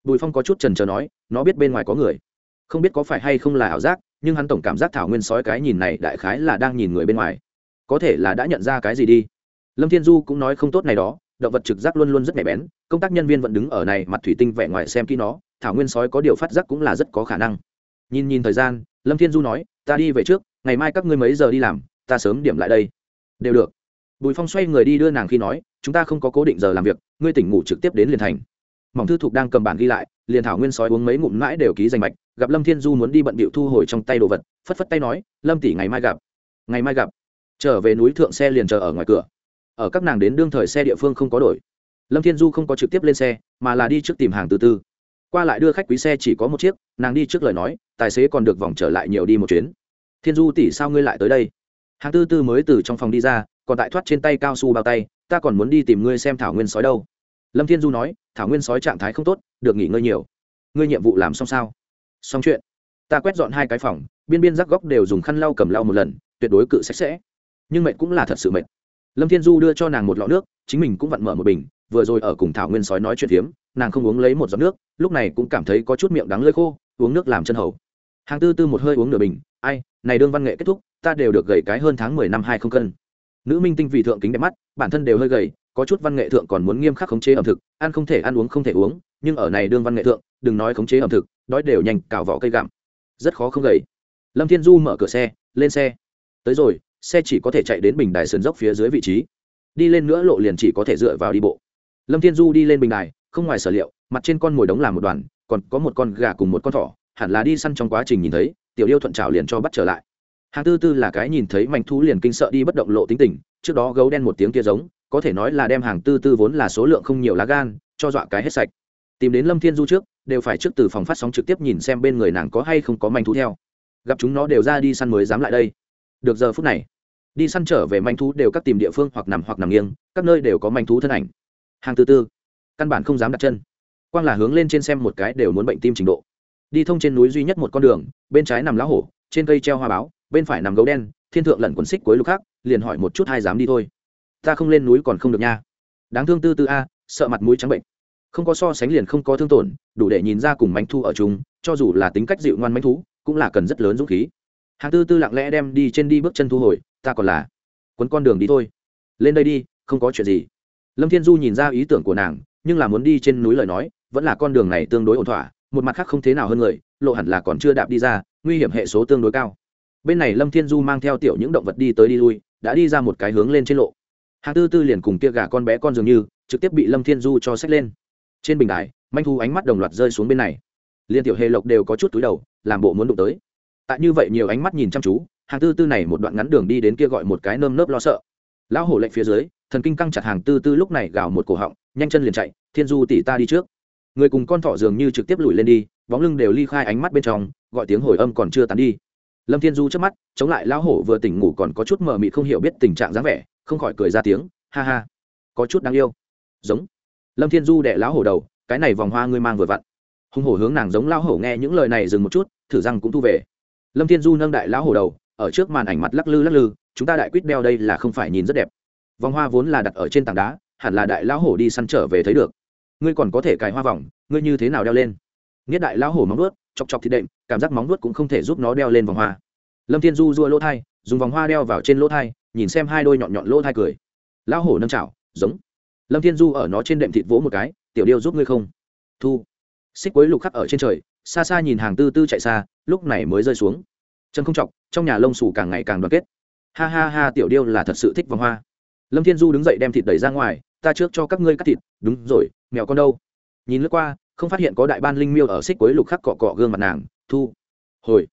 Bùi phong có chút trần trờ nói, nó biết bên ngoài có người. Không biết có phải hay không là ảo giác, nhưng hắn tổng cảm giác thảo nguyên sói cái nhìn này đại khái là đang nhìn người bên ngoài. Có thể là đã nhận ra cái gì đi. Lâm thiên du cũng nói không tốt này đó, động vật trực giác luôn luôn rất nhạy bén, công tác nhân viên vẫn đứng ở này mặt thủy tinh vẻ ngoài xem kỹ nó, thảo nguyên sói có điều phát giác cũng là rất có khả năng. Nhìn nhìn thời gian, lâm thiên du nói, ta đi về trước, ngày mai các ngươi mấy giờ đi làm, ta sớm điểm lại đây. Đều được. Bùi phong xoay người đi đưa nàng khi nói, chúng ta không có cố định giờ làm việc, ngươi tỉnh ngủ trực tiếp đến liền thành mỏng thư thục đang cầm bản ghi lại, liền thảo nguyên sói uống mấy ngụm mãi đều ký danh mạch, gặp lâm thiên du muốn đi bận bịu thu hồi trong tay đồ vật, phất phất tay nói, lâm tỷ ngày mai gặp. Ngày mai gặp. Trở về núi thượng xe liền chờ ở ngoài cửa. Ở các nàng đến đương thời xe địa phương không có đổi. Lâm thiên du không có trực tiếp lên xe, mà là đi trước tìm hàng từ từ qua lại đưa khách quý xe chỉ có một chiếc, nàng đi trước lời nói, tài xế còn được vòng trở lại nhiều đi một chuyến. Thiên du tỷ sao ngươi lại tới đây? Hàng tư tư mới từ trong phòng đi ra, còn tại thoát trên tay cao su bao tay, ta còn muốn đi tìm ngươi xem thảo nguyên sói đâu lâm thiên du nói, thảo nguyên sói trạng thái không tốt, được nghỉ ngơi nhiều. Ngươi nhiệm vụ làm xong sao? Xong chuyện. Ta quét dọn hai cái phòng, biên biên rắc góc đều dùng khăn lau cầm lau một lần, tuyệt đối cự sạch sẽ. Nhưng mệt cũng là thật sự mệt. Lâm thiên du đưa cho nàng một lọ nước, chính mình cũng vặn mở một bình, vừa rồi ở cùng thảo nguyên sói nói chuyện phiếm, nàng không uống lấy một giọt nước, lúc này cũng cảm thấy có chút miệng đắng lơi khô, uống nước làm chân hầu. Hàng tư tư một hơi uống nửa bình, ai, này đương văn nghệ kết thúc, ta đều được gầy cái hơn tháng mười năm hai không cân. Nữ minh tinh vì thượng kính đẹp mắt, bản thân đều hơi gầy có chút văn nghệ thượng còn muốn nghiêm khắc khống chế ẩm thực, ăn không thể ăn uống không thể uống, nhưng ở này đương văn nghệ thượng, đừng nói khống chế ẩm thực, đói đều nhanh cào vỏ cây gặm. Rất khó không gầy. Lâm thiên du mở cửa xe, lên xe. Tới rồi, xe chỉ có thể chạy đến bình đài sườn dốc phía dưới vị trí. Đi lên nữa lộ liền chỉ có thể dựa vào đi bộ. Lâm thiên du đi lên bình đài, không ngoài sở liệu, mặt trên con mồi đống làm một đoàn, còn có một con gà cùng một con thỏ, hẳn là đi săn trong quá trình nhìn thấy, tiểu yêu thuận trào liền cho bắt trở lại. Hàng tư tư là cái nhìn thấy manh thú liền kinh sợ đi bất động lộ tính tình, trước đó gấu đen một tiếng kia giống có thể nói là đem hàng tư tư vốn là số lượng không nhiều lá gan, cho dọa cái hết sạch. Tìm đến lâm thiên du trước, đều phải trước từ phòng phát sóng trực tiếp nhìn xem bên người nàng có hay không có manh thú theo. Gặp chúng nó đều ra đi săn mới dám lại đây. Được giờ phút này, đi săn trở về manh thú đều các tìm địa phương hoặc nằm hoặc nằm nghiêng, các nơi đều có manh thú thân ảnh. Hàng tư tư, căn bản không dám đặt chân. Quang là hướng lên trên xem một cái đều muốn bệnh tim trình độ. Đi thông trên núi duy nhất một con đường, bên trái nằm lá hổ, trên cây treo hoa báo, bên phải nằm gấu đen, thiên thượng lẩn quần xích cuối lục khác liền hỏi một chút hai dám đi thôi ta không lên núi còn không được nha. Đáng thương tư tư a, sợ mặt mũi trắng bệnh. Không có so sánh liền không có thương tổn, đủ để nhìn ra cùng mánh thu ở chúng cho dù là tính cách dịu ngoan mánh thú, cũng là cần rất lớn dũng khí. Hàng tư tư lặng lẽ đem đi trên đi bước chân thu hồi, ta còn là quấn con đường đi thôi. Lên đây đi, không có chuyện gì. Lâm thiên du nhìn ra ý tưởng của nàng, nhưng là muốn đi trên núi lời nói, vẫn là con đường này tương đối ổn thỏa, một mặt khác không thế nào hơn người, lộ hẳn là còn chưa đạp đi ra, nguy hiểm hệ số tương đối cao. Bên này lâm thiên du mang theo tiểu những động vật đi tới đi lui, đã đi ra một cái hướng lên trên lộ. Hà tư tư liền cùng kia gà con bé con dường như, trực tiếp bị lâm thiên du cho xách lên. Trên bình đài, manh thu ánh mắt đồng loạt rơi xuống bên này. Liên tiểu hề lộc đều có chút túi đầu, làm bộ muốn đụng tới. Tại như vậy nhiều ánh mắt nhìn chăm chú, hàng tư tư này một đoạn ngắn đường đi đến kia gọi một cái nơm nớp lo sợ. Lão hổ lệnh phía dưới, thần kinh căng chặt hàng tư tư lúc này gào một cổ họng, nhanh chân liền chạy, thiên du tỉ ta đi trước. Người cùng con thỏ dường như trực tiếp lùi lên đi, bóng lưng đều ly khai ánh mắt bên trong, gọi tiếng hồi âm còn chưa tán đi. Lâm thiên du trước mắt, chống lại lão hổ vừa tỉnh ngủ còn có chút mờ mịt không hiểu biết tình trạng dáng vẻ không khỏi cười ra tiếng, ha ha, có chút đáng yêu. Giống. Lâm thiên du đẻ lão hổ đầu, cái này vòng hoa ngươi mang vừa vặn. Hung hổ hướng nàng giống lão hổ nghe những lời này dừng một chút, thử răng cũng thu về. Lâm thiên du nâng đại lão hổ đầu, ở trước màn ảnh mặt lắc lư lắc lư, chúng ta đại quýt đeo đây là không phải nhìn rất đẹp. Vòng hoa vốn là đặt ở trên tảng đá, hẳn là đại lão hổ đi săn trở về thấy được. Ngươi còn có thể cài hoa vòng, ngươi như thế nào đeo lên? Nghiết đại lão hổ móng nuốt chọc chọc thịt đệm, cảm giác móng nuốt cũng không thể giúp nó đeo lên vòng hoa. Lâm thiên du dua lỗ thai, dùng vòng hoa đeo vào trên lỗ thai nhìn xem hai đôi nhọn nhọn lỗ thai cười. Lão hổ nâng chảo, giống. Lâm thiên du ở nó trên đệm thịt vỗ một cái, tiểu điêu giúp ngươi không? Thu. Xích quấy lục khắc ở trên trời, xa xa nhìn hàng tư tư chạy xa, lúc này mới rơi xuống. Chân không chọc, trong nhà lông xù càng ngày càng đoàn kết. Ha ha ha, tiểu điêu là thật sự thích vòng hoa. Lâm thiên du đứng dậy đem thịt đẩy ra ngoài, ta trước cho các ngươi cắt thịt. Đúng rồi, mèo con đâu? Nhìn lướt qua, không phát hiện có đại ban linh miêu ở xích quấy lục khắc cọ cọ gương mặt nàng, thu. Hồi.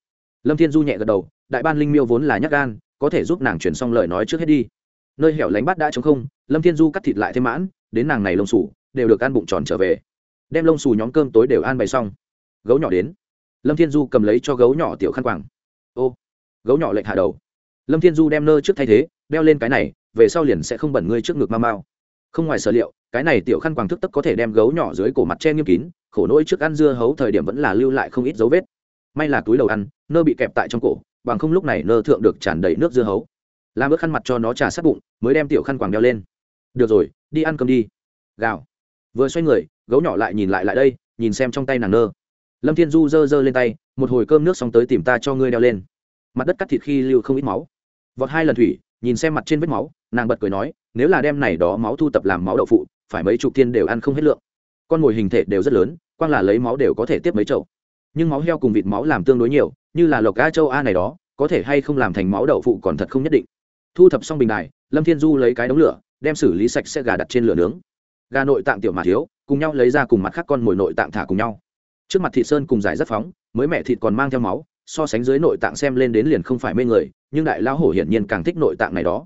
Lâm thiên du nhẹ gật đầu, đại ban linh miêu vốn là nhắc gan có thể giúp nàng chuyển xong lời nói trước hết đi. Nơi hẻo lánh bát đã chống không, lâm thiên du cắt thịt lại thêm mãn, đến nàng này lông xù, đều được ăn bụng tròn trở về. Đem lông xù nhóm cơm tối đều ăn bày xong. Gấu nhỏ đến. Lâm thiên du cầm lấy cho gấu nhỏ tiểu khăn quàng. Ô, gấu nhỏ lệnh hạ đầu. Lâm thiên du đem nơ trước thay thế, đeo lên cái này, về sau liền sẽ không bẩn ngươi trước ngực mau mau. Không ngoài sở liệu, cái này tiểu khăn quàng thức tức có thể đem gấu nhỏ dưới cổ mặt che nghiêm kín, khổ nỗi trước ăn dưa hấu thời điểm vẫn là lưu lại không ít dấu vết. May là túi đầu ăn, nơ bị kẹp tại trong cổ bằng không lúc này nơ thượng được tràn đầy nước dưa hấu. Làm ướt khăn mặt cho nó trà sát bụng, mới đem tiểu khăn quàng đeo lên. Được rồi, đi ăn cơm đi. Gào. Vừa xoay người, gấu nhỏ lại nhìn lại lại đây, nhìn xem trong tay nàng nơ. Lâm thiên du giơ giơ lên tay, một hồi cơm nước xong tới tìm ta cho ngươi đeo lên. Mặt đất cắt thịt khi lưu không ít máu. Vọt hai lần thủy, nhìn xem mặt trên vết máu, nàng bật cười nói, nếu là đem này đó máu thu tập làm máu đậu phụ, phải mấy chục thiên đều ăn không hết lượng. Con mồi hình thể đều rất lớn, quang là lấy máu đều có thể tiếp mấy chậu. Nhưng máu heo cùng vịt máu làm tương đối nhiều như là lộc a châu a này đó, có thể hay không làm thành máu đậu phụ còn thật không nhất định. Thu thập xong bình đài, lâm thiên du lấy cái đống lửa, đem xử lý sạch sẽ gà đặt trên lửa nướng. Gà nội tạng tiểu mà thiếu, cùng nhau lấy ra cùng mặt khác con mồi nội tạng thả cùng nhau. Trước mặt Thị sơn cùng giải rất phóng, mới mẹ thịt còn mang theo máu, so sánh dưới nội tạng xem lên đến liền không phải mê người, nhưng đại lão hổ hiển nhiên càng thích nội tạng này đó.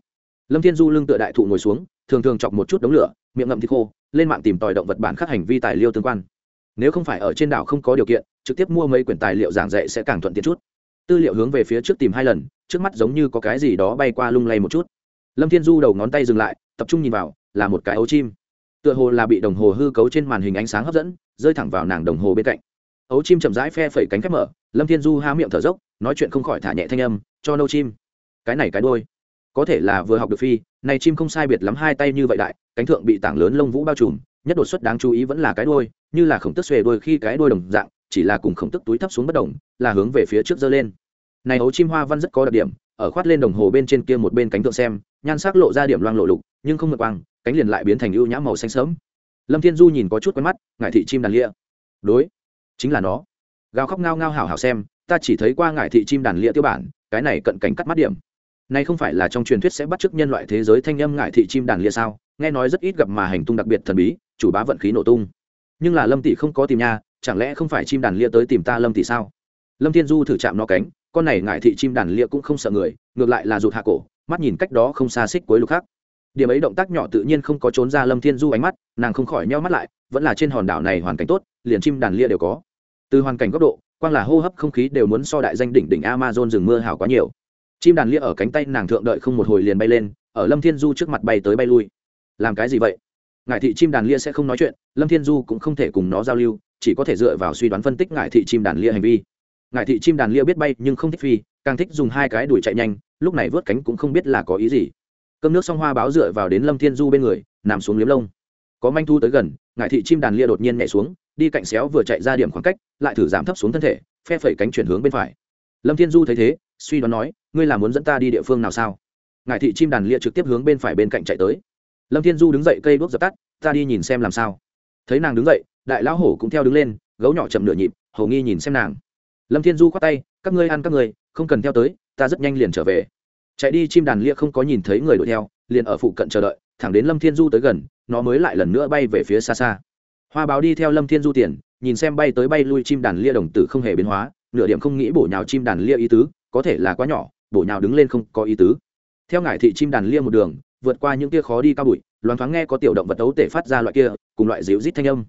Lâm thiên du lưng tựa đại thụ ngồi xuống, thường thường chọc một chút đống lửa, miệng ngậm thịt khô, lên mạng tìm tòi động vật bản khắc hành vi tài liệu tương quan nếu không phải ở trên đảo không có điều kiện, trực tiếp mua mấy quyển tài liệu giảng dạy sẽ càng thuận tiện chút. Tư liệu hướng về phía trước tìm hai lần, trước mắt giống như có cái gì đó bay qua lung lay một chút. Lâm thiên du đầu ngón tay dừng lại, tập trung nhìn vào, là một cái ấu chim. Tựa hồ là bị đồng hồ hư cấu trên màn hình ánh sáng hấp dẫn, rơi thẳng vào nàng đồng hồ bên cạnh. Ấu chim chậm rãi phe phẩy cánh khép mở, lâm thiên du há miệng thở dốc, nói chuyện không khỏi thả nhẹ thanh âm, cho nâu chim. Cái này cái đôi có thể là vừa học được phi này chim không sai biệt lắm hai tay như vậy đại, cánh thượng bị tảng lớn lông vũ bao trùm nhất đột xuất đáng chú ý vẫn là cái đôi như là khổng tức xuề đôi khi cái đôi đồng dạng, chỉ là cùng khổng tức túi thấp xuống bất đồng là hướng về phía trước dơ lên. Này ấu chim hoa văn rất có đặc điểm, ở khoát lên đồng hồ bên trên kia một bên cánh thượng xem, nhan sắc lộ ra điểm loang lộ lục, nhưng không mượt quang, cánh liền lại biến thành ưu nhã màu xanh sớm lâm thiên du nhìn có chút quen mắt, ngải thị chim đàn lia đối, chính là nó. Gào khóc ngao ngao hảo hảo xem, ta chỉ thấy qua ngải thị chim đàn lia tiêu bản, cái này cận cảnh cắt mắt điểm. Này không phải là trong truyền thuyết sẽ bắt chước nhân loại thế giới thanh âm ngải thị chim đàn lia sao? Nghe nói rất ít gặp mà hành tung đặc biệt thần bí chủ bá vận khí nổ tung. Nhưng là lâm tỷ không có tìm nha, chẳng lẽ không phải chim đàn lia tới tìm ta lâm tỷ sao? Lâm thiên du thử chạm nó cánh, con này ngại thị chim đàn lia cũng không sợ người, ngược lại là rụt hạ cổ, mắt nhìn cách đó không xa xích cuối lục khác điểm ấy động tác nhỏ tự nhiên không có trốn ra lâm thiên du ánh mắt, nàng không khỏi nheo mắt lại, vẫn là trên hòn đảo này hoàn cảnh tốt, liền chim đàn lia đều có. Từ hoàn cảnh góc độ, quang là hô hấp không khí đều muốn so đại danh đỉnh đỉnh amazon rừng mưa hào quá nhiều. Chim đàn lia ở cánh tay nàng thượng đợi không một hồi liền bay lên, ở lâm thiên du trước mặt bay tới bay lui. Làm cái gì vậy? Ngải thị chim đàn lia sẽ không nói chuyện, lâm thiên du cũng không thể cùng nó giao lưu, chỉ có thể dựa vào suy đoán phân tích ngải thị chim đàn lia hành vi. Ngải thị chim đàn lia biết bay nhưng không thích phi, càng thích dùng hai cái đuổi chạy nhanh, lúc này vớt cánh cũng không biết là có ý gì. Cơm nước xong hoa báo dựa vào đến lâm thiên du bên người, nằm xuống liếm lông. Có manh thu tới gần ngải thị chim đàn lia đột nhiên nhảy xuống, đi cạnh xéo vừa chạy ra điểm khoảng cách, lại thử giảm thấp xuống thân thể, phe phẩy cánh chuyển hướng bên phải. Lâm thiên du thấy thế, suy đoán nói, ngươi là muốn dẫn ta đi địa phương nào sao? Ngải thị chim đàn lia trực tiếp hướng bên phải bên cạnh chạy tới lâm thiên du đứng dậy cây đuốc dập tắt, ta đi nhìn xem làm sao. Thấy nàng đứng dậy, đại lão hổ cũng theo đứng lên, gấu nhỏ chậm nửa nhịp hầu nghi nhìn xem nàng. Lâm thiên du khoát tay, các ngươi ăn các ngươi, không cần theo tới, ta rất nhanh liền trở về. Chạy đi chim đàn lia không có nhìn thấy người đuổi theo, liền ở phụ cận chờ đợi, thẳng đến lâm thiên du tới gần, nó mới lại lần nữa bay về phía xa xa. Hoa báo đi theo lâm thiên du tiền, nhìn xem bay tới bay lui chim đàn lia đồng tử không hề biến hóa, nửa điểm không nghĩ bổ nhào chim đàn lia ý tứ, có thể là quá nhỏ, bổ nhào đứng lên không có ý tứ. Theo ngải thị chim đàn lia một đường vượt qua những kia khó đi cao bụi, loáng thoáng nghe có tiểu động vật đấu tể phát ra loại kia, cùng loại dịu rít thanh âm.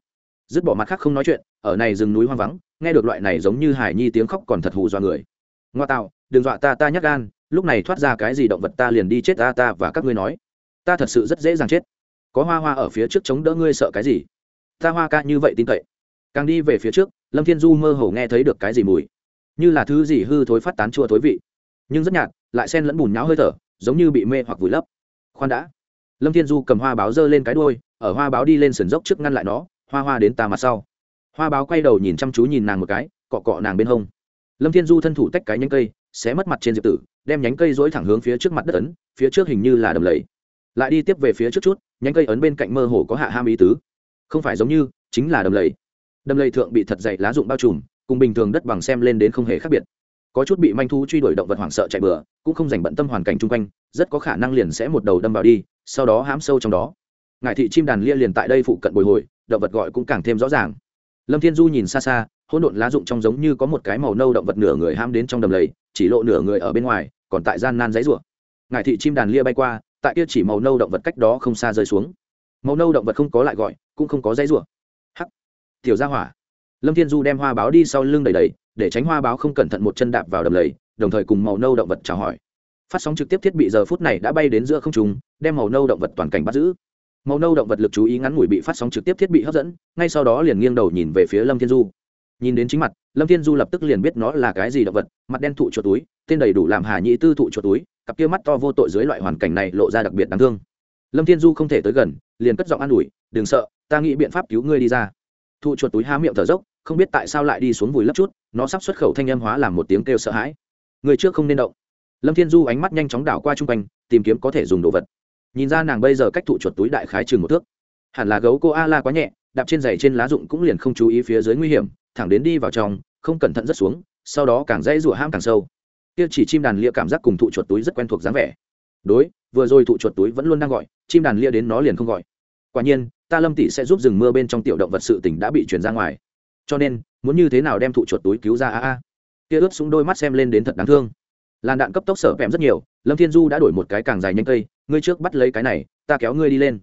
Dứt bỏ mặt khác không nói chuyện, ở này rừng núi hoang vắng, nghe được loại này giống như hải nhi tiếng khóc còn thật hù do người. Ngoa tạo, đừng dọa ta ta nhắc gan, lúc này thoát ra cái gì động vật ta liền đi chết ta ta và các ngươi nói. Ta thật sự rất dễ dàng chết. Có hoa hoa ở phía trước chống đỡ ngươi sợ cái gì? Ta hoa ca như vậy tin cậy. Càng đi về phía trước, lâm thiên du mơ hồ nghe thấy được cái gì mùi. Như là thứ gì hư thối phát tán chua thối vị. Nhưng rất nhạt, lại sen lẫn bùn nháo hơi thở, giống như bị mê hoặc vùi lấp khoan đã. Lâm thiên du cầm hoa báo giơ lên cái đuôi, ở hoa báo đi lên sườn dốc trước ngăn lại nó hoa hoa đến ta mặt sau. Hoa báo quay đầu nhìn chăm chú nhìn nàng một cái cọ cọ nàng bên hông. Lâm thiên du thân thủ tách cái nhánh cây xé mất mặt trên diệp tử đem nhánh cây dối thẳng hướng phía trước mặt đất ấn phía trước hình như là đầm lầy. Lại đi tiếp về phía trước chút nhánh cây ấn bên cạnh mơ hồ có hạ ham ý tứ. Không phải giống như chính là đầm lầy. Đầm lầy thượng bị thật dày lá rụng bao trùm cùng bình thường đất bằng xem lên đến không hề khác biệt có chút bị manh thú truy đuổi động vật hoảng sợ chạy bừa, cũng không dành bận tâm hoàn cảnh chung quanh, rất có khả năng liền sẽ một đầu đâm vào đi, sau đó hãm sâu trong đó. Ngài thị chim đàn lia liền tại đây phụ cận bồi hồi, động vật gọi cũng càng thêm rõ ràng. Lâm thiên du nhìn xa xa, hỗn độn lá rụng trong giống như có một cái màu nâu động vật nửa người ham đến trong đầm lầy, chỉ lộ nửa người ở bên ngoài, còn tại gian nan dãy rủa. Ngài thị chim đàn lia bay qua, tại kia chỉ màu nâu động vật cách đó không xa rơi xuống. Màu nâu động vật không có lại gọi, cũng không có dãy rủa. Hắc! Tiểu gia hỏa! Lâm thiên du đem hoa báo đi sau lưng đầy đầy để tránh hoa báo không cẩn thận một chân đạp vào đầm lầy, đồng thời cùng màu nâu động vật chào hỏi. Phát sóng trực tiếp thiết bị giờ phút này đã bay đến giữa không trung, đem màu nâu động vật toàn cảnh bắt giữ. Màu nâu động vật lực chú ý ngắn ngủi bị phát sóng trực tiếp thiết bị hấp dẫn, ngay sau đó liền nghiêng đầu nhìn về phía lâm thiên du. Nhìn đến chính mặt, lâm thiên du lập tức liền biết nó là cái gì động vật, mặt đen thụ chuột túi, tên đầy đủ làm hà nhĩ tư thụ chuột túi, cặp kia mắt to vô tội dưới loại hoàn cảnh này lộ ra đặc biệt đáng thương. Lâm thiên du không thể tới gần, liền cất giọng an ủi, đừng sợ, ta nghĩ biện pháp cứu ngươi đi ra. Thụ chuột túi há miệng thở dốc không biết tại sao lại đi xuống vùi lấp chút, nó sắp xuất khẩu thanh âm hóa làm một tiếng kêu sợ hãi. Người trước không nên động. Lâm thiên du ánh mắt nhanh chóng đảo qua chung quanh, tìm kiếm có thể dùng đồ vật. Nhìn ra nàng bây giờ cách thụ chuột túi đại khái chừng một thước. Hẳn là gấu cô a la quá nhẹ, đạp trên giày trên lá rụng cũng liền không chú ý phía dưới nguy hiểm, thẳng đến đi vào trong, không cẩn thận rất xuống, sau đó càng dây rụa ham càng sâu. Kia chỉ chim đàn lia cảm giác cùng thụ chuột túi rất quen thuộc dáng vẻ. Đối, vừa rồi thụ chuột túi vẫn luôn đang gọi, chim đàn lia đến nó liền không gọi. Quả nhiên, ta lâm tỷ sẽ giúp rừng mưa bên trong tiểu động vật sự tỉnh đã bị chuyển ra ngoài cho nên, muốn như thế nào đem thụ chuột túi cứu ra a a. Kia ướt xuống đôi mắt xem lên đến thật đáng thương. Làn đạn cấp tốc sở vẹm rất nhiều, lâm thiên du đã đổi một cái càng dài nhanh cây, ngươi trước bắt lấy cái này, ta kéo ngươi đi lên.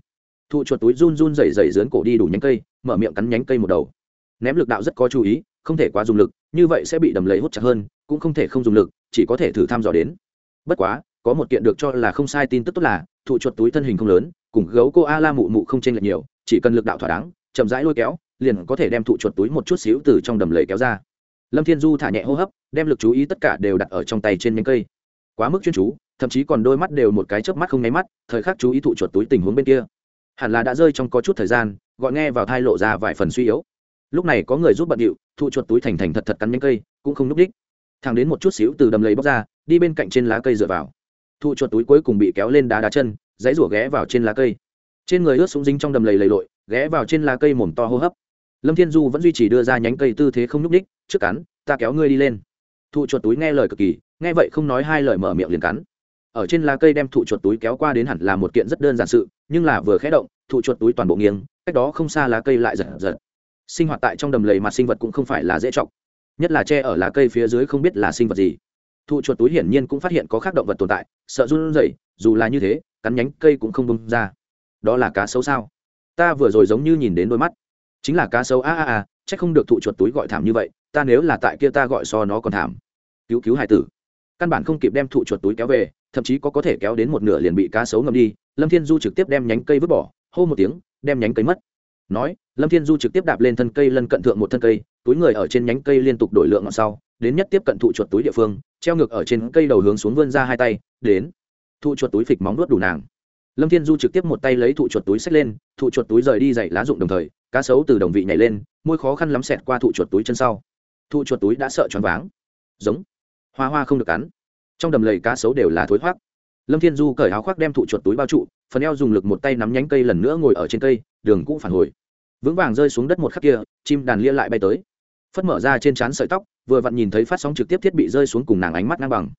Thụ chuột túi run run rẩy rẩy dướn cổ đi đủ nhánh cây, mở miệng cắn nhánh cây một đầu. Ném lực đạo rất có chú ý, không thể quá dùng lực, như vậy sẽ bị đầm lấy hút chặt hơn, cũng không thể không dùng lực, chỉ có thể thử thăm dò đến. Bất quá, có một kiện được cho là không sai tin tức tốt là, thụ chuột túi thân hình không lớn, cùng gấu cô a la mụ mụ không chênh lệch nhiều, chỉ cần lực đạo thỏa đáng, chậm rãi lôi kéo liền có thể đem thụ chuột túi một chút xíu từ trong đầm lầy kéo ra. Lâm thiên du thả nhẹ hô hấp, đem lực chú ý tất cả đều đặt ở trong tay trên nhánh cây. Quá mức chuyên chú, thậm chí còn đôi mắt đều một cái chớp mắt không nháy mắt, thời khắc chú ý thụ chuột túi tình huống bên kia. Hẳn là đã rơi trong có chút thời gian, gọi nghe vào thai lộ ra vài phần suy yếu. Lúc này có người giúp bận điệu, thụ chuột túi thành thành thật thật cắn nhánh cây, cũng không núp đích. Thang đến một chút xíu từ đầm lầy bóc ra, đi bên cạnh trên lá cây dựa vào. Thụ chuột túi cuối cùng bị kéo lên đá đá chân, dãy rủa ghé vào trên lá cây. Trên người ướt súng dính trong đầm lầy lầy lội, ghé vào trên lá cây mồm to hô hấp lâm thiên du vẫn duy trì đưa ra nhánh cây tư thế không nhúc ních trước cắn, ta kéo ngươi đi lên. Thụ chuột túi nghe lời cực kỳ, nghe vậy không nói hai lời mở miệng liền cắn. Ở trên lá cây đem thụ chuột túi kéo qua đến hẳn là một kiện rất đơn giản sự, nhưng là vừa khé động, thụ chuột túi toàn bộ nghiêng, cách đó không xa lá cây lại giật giật. Sinh hoạt tại trong đầm lầy mặt sinh vật cũng không phải là dễ trọng nhất là tre ở lá cây phía dưới không biết là sinh vật gì. Thụ chuột túi hiển nhiên cũng phát hiện có khác động vật tồn tại, sợ run rẩy, dù là như thế, cắn nhánh cây cũng không bông ra. Đó là cá sấu sao? Ta vừa rồi giống như nhìn đến đôi mắt chính là cá sấu, a a a c h ắ c không được thụ chuột túi gọi thảm như vậy, ta nếu là tại kia ta gọi so nó còn thảm. Cứu cứu hải tử. Căn bản không kịp đem thụ chuột túi kéo về, thậm chí có có thể kéo đến một nửa liền bị cá sấu ngầm đi, lâm thiên du trực tiếp đem nhánh cây vứt bỏ, hô một tiếng, đem nhánh cây mất. Nói, lâm thiên du trực tiếp đạp lên thân cây, lân cận thượng một thân cây, túi người ở trên nhánh cây liên tục đổi lượng ngọn sau, đến nhất tiếp cận thụ chuột túi địa phương, treo ngược ở trên cây đầu hướng xuống vươn ra hai tay, đến. Thụ chuột túi phịch móng nuốt đủ nàng. Lâm thiên du trực tiếp một tay lấy thụ chuột túi xách lên, thụ chuột túi rời đi dậy lá dụng đồng thời cá sấu từ đồng vị nhảy lên, môi khó khăn lắm xẹt qua thụ chuột túi chân sau. Thụ chuột túi đã sợ choáng váng. Giống. Hoa hoa không được cắn. Trong đầm lầy cá sấu đều là thối thoát lâm thiên du cởi áo khoác đem thụ chuột túi bao trụ, phần eo dùng lực một tay nắm nhánh cây lần nữa ngồi ở trên cây, đường cũ phản hồi. Vững vàng rơi xuống đất một khắc kia, chim đàn lia lại bay tới. Phất mở ra trên trán sợi tóc, vừa vặn nhìn thấy phát sóng trực tiếp thiết bị rơi xuống cùng nàng ánh mắt ngang bằng.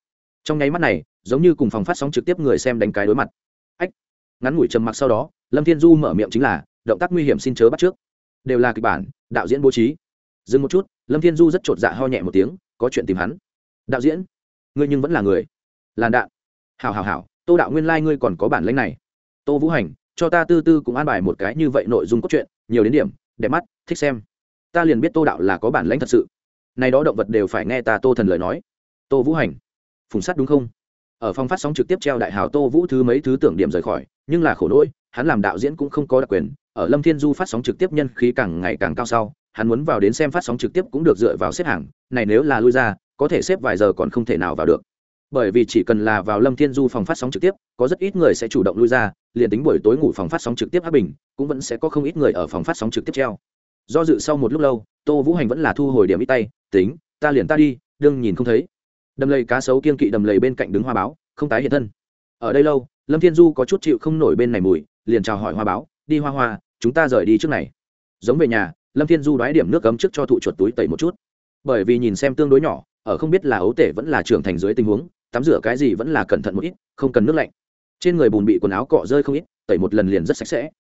Trong nháy mắt này, giống như cùng phòng phát sóng trực tiếp người xem đánh cái đối mặt. Ách. Ngắn ngủi trầm mặc sau đó, lâm thiên du mở miệng chính là, động tác nguy hiểm xin chớ bắt trước đều là kịch bản, đạo diễn bố trí. Dừng một chút, lâm thiên du rất chột dạ ho nhẹ một tiếng, có chuyện tìm hắn. Đạo diễn, ngươi nhưng vẫn là người. Làn đạn. Hào hào hào tô đạo nguyên lai、like、ngươi còn có bản lãnh này. Tô vũ hành, cho ta tư tư cũng an bài một cái như vậy nội dung cốt truyện, nhiều đến điểm, đẹp mắt, thích xem. Ta liền biết tô đạo là có bản lãnh thật sự. Này đó động vật đều phải nghe ta tô thần lời nói. Tô vũ hành, phùng sắt đúng không? Ở phòng phát sóng trực tiếp treo đại hào tô vũ thứ mấy thứ tưởng điểm rời khỏi, nhưng là khổ nỗi, hắn làm đạo diễn cũng không có đặc quyền ở lâm thiên du phát sóng trực tiếp nhân khí càng ngày càng cao sau, hắn muốn vào đến xem phát sóng trực tiếp cũng được dựa vào xếp hàng, này nếu là lui ra, có thể xếp vài giờ còn không thể nào vào được. Bởi vì chỉ cần là vào lâm thiên du phòng phát sóng trực tiếp, có rất ít người sẽ chủ động lui ra, liền tính buổi tối ngủ phòng phát sóng trực tiếp áp bình, cũng vẫn sẽ có không ít người ở phòng phát sóng trực tiếp treo. Do dự sau một lúc lâu, tô vũ hành vẫn là thu hồi điểm ít tay, tính, ta liền ta đi, đương nhìn không thấy. Đầm lầy cá sấu kiên kỵ đầm lầy bên cạnh đứng hoa báo, không tái hiện thân. Ở đây lâu, lâm thiên du có chút chịu không nổi bên này mùi, liền chào hỏi hoa báo, đi hoa hoa chúng ta rời đi trước này. Giống về nhà, lâm thiên du đoái điểm nước cấm trước cho thụ chuột túi tẩy một chút. Bởi vì nhìn xem tương đối nhỏ, ở không biết là ấu tể vẫn là trưởng thành dưới tình huống, tắm rửa cái gì vẫn là cẩn thận một ít, không cần nước lạnh. Trên người bùn bị quần áo cọ rơi không ít, tẩy một lần liền rất sạch sẽ.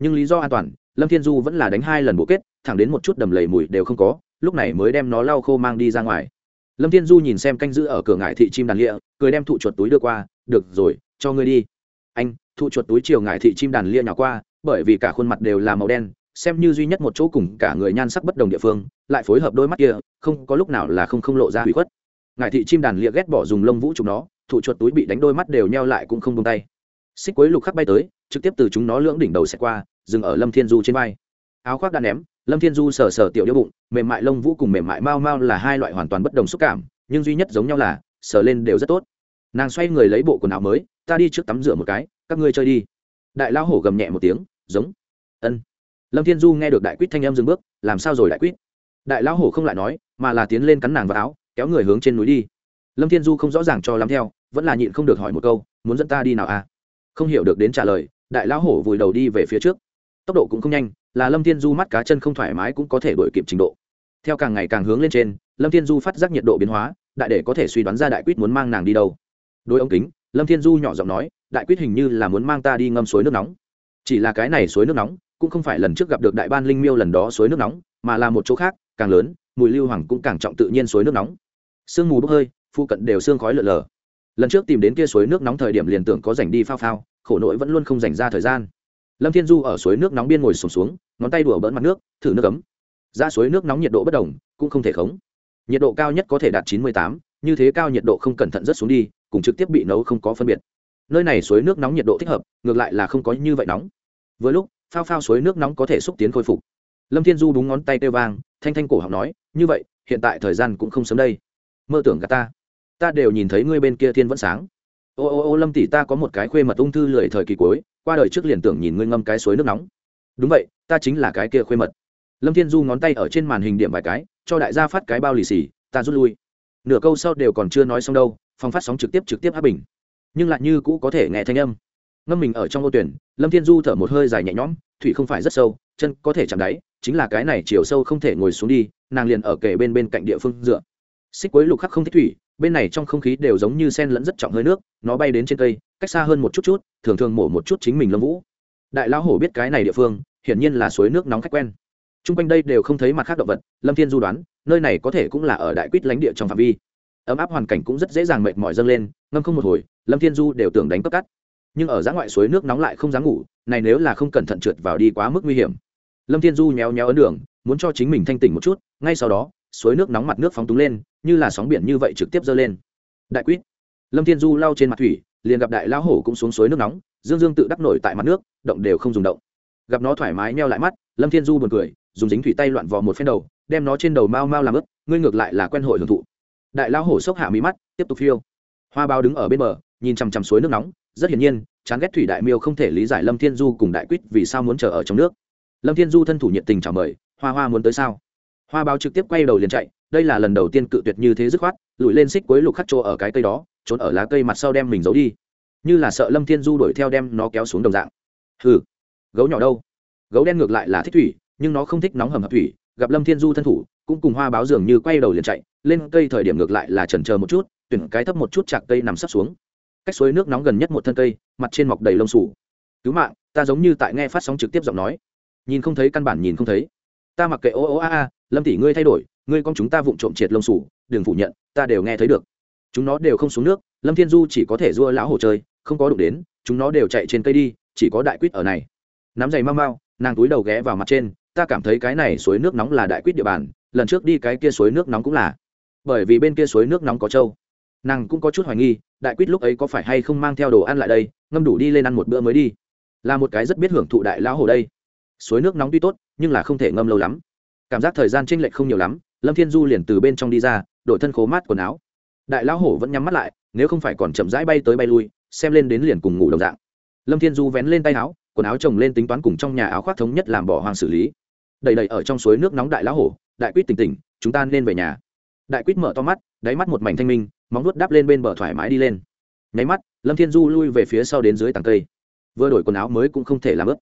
Nhưng lý do an toàn, lâm thiên du vẫn là đánh hai lần bộ kết, thẳng đến một chút đầm lầy mùi đều không có, lúc này mới đem nó lau khô mang đi ra ngoài. Lâm thiên du nhìn xem canh giữ ở cửa ngải thị chim đàn lịa, cười đem thụ chuột túi đưa qua, được rồi, cho ngươi đi. Anh, thụ chuột túi chiều ngải thị chim đàn lia nhỏ qua bởi vì cả khuôn mặt đều là màu đen, xem như duy nhất một chỗ cùng cả người nhan sắc bất đồng địa phương, lại phối hợp đôi mắt kia, không có lúc nào là không không lộ ra hủy khuất. Ngải thị chim đàn lia ghét bỏ dùng lông vũ chúng nó thụ chuột túi bị đánh đôi mắt đều nheo lại cũng không buông tay. Xích quấy lục khắc bay tới, trực tiếp từ chúng nó lưỡng đỉnh đầu xẹt qua, dừng ở lâm thiên du trên vai. Áo khoác đã ném, lâm thiên du sờ sờ tiểu điêu bụng, mềm mại lông vũ cùng mềm mại mau mau là hai loại hoàn toàn bất đồng xúc cảm, nhưng duy nhất giống nhau là, sờ lên đều rất tốt. Nàng xoay người lấy bộ quần áo mới, ta đi trước tắm rửa một cái, các ngươi chơi đi. Đại lao hổ gầm nhẹ một tiếng giống. Ân. Lâm thiên du nghe được đại quýt thanh em dừng bước, làm sao rồi đại quýt? Đại lão hổ không lại nói, mà là tiến lên cắn nàng vào áo, kéo người hướng trên núi đi. Lâm thiên du không rõ ràng cho lắm theo, vẫn là nhịn không được hỏi một câu, muốn dẫn ta đi nào à? Không hiểu được đến trả lời, đại lão hổ vùi đầu đi về phía trước. Tốc độ cũng không nhanh, là lâm thiên du mắt cá chân không thoải mái cũng có thể đổi kịp trình độ. Theo càng ngày càng hướng lên trên, lâm thiên du phát giác nhiệt độ biến hóa, đại để có thể suy đoán ra đại quýt muốn mang nàng đi đâu. Đôi ống kính, lâm thiên du nhỏ giọng nói, đại quýt hình như là muốn mang ta đi ngâm suối nước nóng chỉ là cái này suối nước nóng cũng không phải lần trước gặp được đại ban linh miêu lần đó suối nước nóng mà là một chỗ khác càng lớn mùi lưu hoàng cũng càng trọng tự nhiên suối nước nóng. Sương mù bốc hơi phụ cận đều sương khói lợn lờ. Lần trước tìm đến kia suối nước nóng thời điểm liền tưởng có dành đi phao phao khổ nỗi vẫn luôn không dành ra thời gian. Lâm thiên du ở suối nước nóng biên ngồi sùng xuống, xuống ngón tay đùa bỡn mặt nước thử nước cấm ra suối nước nóng nhiệt độ bất đồng cũng không thể khống. Nhiệt độ cao nhất có thể đạt chín mươi tám như thế cao nhiệt độ không cẩn thận rất xuống đi cùng trực tiếp bị nấu không có phân biệt nơi này suối nước nóng nhiệt độ thích hợp, ngược lại là không có như vậy nóng. Với lúc, phao phao suối nước nóng có thể xúc tiến khôi phục. Lâm thiên du đúng ngón tay tê vang, thanh thanh cổ học nói, như vậy, hiện tại thời gian cũng không sớm đây. Mơ tưởng cả ta. Ta đều nhìn thấy ngươi bên kia thiên vẫn sáng. Ô ô ô, lâm tỷ, ta có một cái khuê mật ung thư lười thời kỳ cuối, qua đời trước liền tưởng nhìn ngươi ngâm cái suối nước nóng. Đúng vậy, ta chính là cái kia khuê mật. Lâm thiên du ngón tay ở trên màn hình điểm vài cái, cho đại gia phát cái bao lì xì, ta rút lui. Nửa câu sau đều còn chưa nói xong đâu, phòng phát sóng trực tiếp trực tiếp áp bình nhưng lại như cũ có thể nghe thanh âm. Ngâm mình ở trong ô tuyển, lâm thiên du thở một hơi dài nhẹ nhõm, thủy không phải rất sâu, chân có thể chạm đáy, chính là cái này chiều sâu không thể ngồi xuống đi, nàng liền ở kề bên bên cạnh địa phương dựa. Xích quấy lục khắc không thích thủy, bên này trong không khí đều giống như sen lẫn rất trọng hơi nước, nó bay đến trên cây, cách xa hơn một chút chút, thường thường mổ một chút chính mình lâm vũ. Đại lão hổ biết cái này địa phương, hiển nhiên là suối nước nóng khách quen. T r u n g quanh đây đều không thấy mặt khác động vật, lâm thiên du đoán, nơi này có thể cũng là ở đại quýt lánh địa trong phạm vi ấm áp hoàn cảnh cũng rất dễ dàng mệt mỏi dâng lên, ngâm không một hồi, lâm thiên du đều tưởng đánh cấp cắt. Nhưng ở giã ngoại suối nước nóng lại không dám ngủ, này nếu là không cẩn thận trượt vào đi quá mức nguy hiểm. Lâm thiên du nhéo nhéo ấn đường, muốn cho chính mình thanh tỉnh một chút, ngay sau đó, suối nước nóng mặt nước phóng túng lên, như là sóng biển như vậy trực tiếp dơ lên. Đại quýt. Lâm thiên du lau trên mặt thủy, liền gặp đại lão hổ cũng xuống suối nước nóng, dương dương tự đắc nổi tại mặt nước, động đều không dùng động. Gặp nó thoải mái neo lại mắt, lâm thiên du buồn cười, dùng dính thủy tay loạn vò một phen đầu, đem nó trên đầu mau mau làm ướt. ngươi ngược lại là quen hội hưởng thụ đại lao hổ sốc hạ mí mắt, tiếp tục phiêu. Hoa bao đứng ở bên bờ, nhìn chằm chằm suối nước nóng, rất hiển nhiên, chán ghét thủy đại miêu không thể lý giải lâm thiên du cùng đại quýt vì sao muốn chờ ở trong nước. Lâm thiên du thân thủ nhiệt tình chào mời, hoa hoa muốn tới sao? Hoa báo trực tiếp quay đầu liền chạy, đây là lần đầu tiên cự tuyệt như thế dứt khoát, lùi lên xích cuối lục khắc chỗ ở cái cây đó, trốn ở lá cây mặt sau đem mình giấu đi. Như là sợ lâm thiên du đuổi theo đem nó kéo xuống đồng dạng. Hừ, gấu nhỏ đâu? Gấu đen ngược lại là thích thủy, nhưng nó không thích nóng hầm hập thủy, gặp lâm thiên du thân thủ cũng cùng hoa báo dường như quay đầu liền chạy, lên cây thời điểm ngược lại là chần chờ một chút, tuyển cái thấp một chút chạc cây nằm sắp xuống. Cách suối nước nóng gần nhất một thân cây, mặt trên mọc đầy lông sủ cứu mạng, ta giống như tại nghe phát sóng trực tiếp giọng nói. Nhìn không thấy, căn bản nhìn không thấy. Ta mặc kệ, ô ô, a a, lâm tỷ ngươi thay đổi, ngươi con chúng ta vụng trộm triệt lông sủ đừng phủ nhận, ta đều nghe thấy được. Chúng nó đều không xuống nước, lâm thiên du chỉ có thể dua lão hồ chơi, không có đụng đến, chúng nó đều chạy trên cây đi, chỉ có đại quýt ở này. Nắm giày mau mau, nàng túi đầu ghé vào mặt trên, ta cảm thấy cái này suối nước nóng là đại quýt địa bàn lần trước đi cái kia suối nước nóng cũng là. Bởi vì bên kia suối nước nóng có trâu. Nàng cũng có chút hoài nghi, đại quýt lúc ấy có phải hay không mang theo đồ ăn lại đây, ngâm đủ đi lên ăn một bữa mới đi. Là một cái rất biết hưởng thụ đại lão hồ đây. Suối nước nóng tuy tốt, nhưng là không thể ngâm lâu lắm. Cảm giác thời gian tranh lệch không nhiều lắm, lâm thiên du liền từ bên trong đi ra, đổi thân khố mát quần áo. Đại lão hổ vẫn nhắm mắt lại, nếu không phải còn chậm rãi bay tới bay lui, xem lên đến liền cùng ngủ đồng dạng. Lâm thiên du vén lên tay áo, quần áo chồng lên tính toán cùng trong nhà áo khoác thống nhất làm bỏ hoang xử lý. Đầy đầy ở trong suối nước nóng đại lão hổ đại quýt tỉnh tỉnh, chúng ta nên về nhà. Đại quýt mở to mắt, đáy mắt một mảnh thanh minh, móng nuốt đáp lên bên bờ thoải mái đi lên. Nháy mắt, lâm thiên du lui về phía sau đến dưới tàng cây. Vừa đổi quần áo mới cũng không thể làm ướt.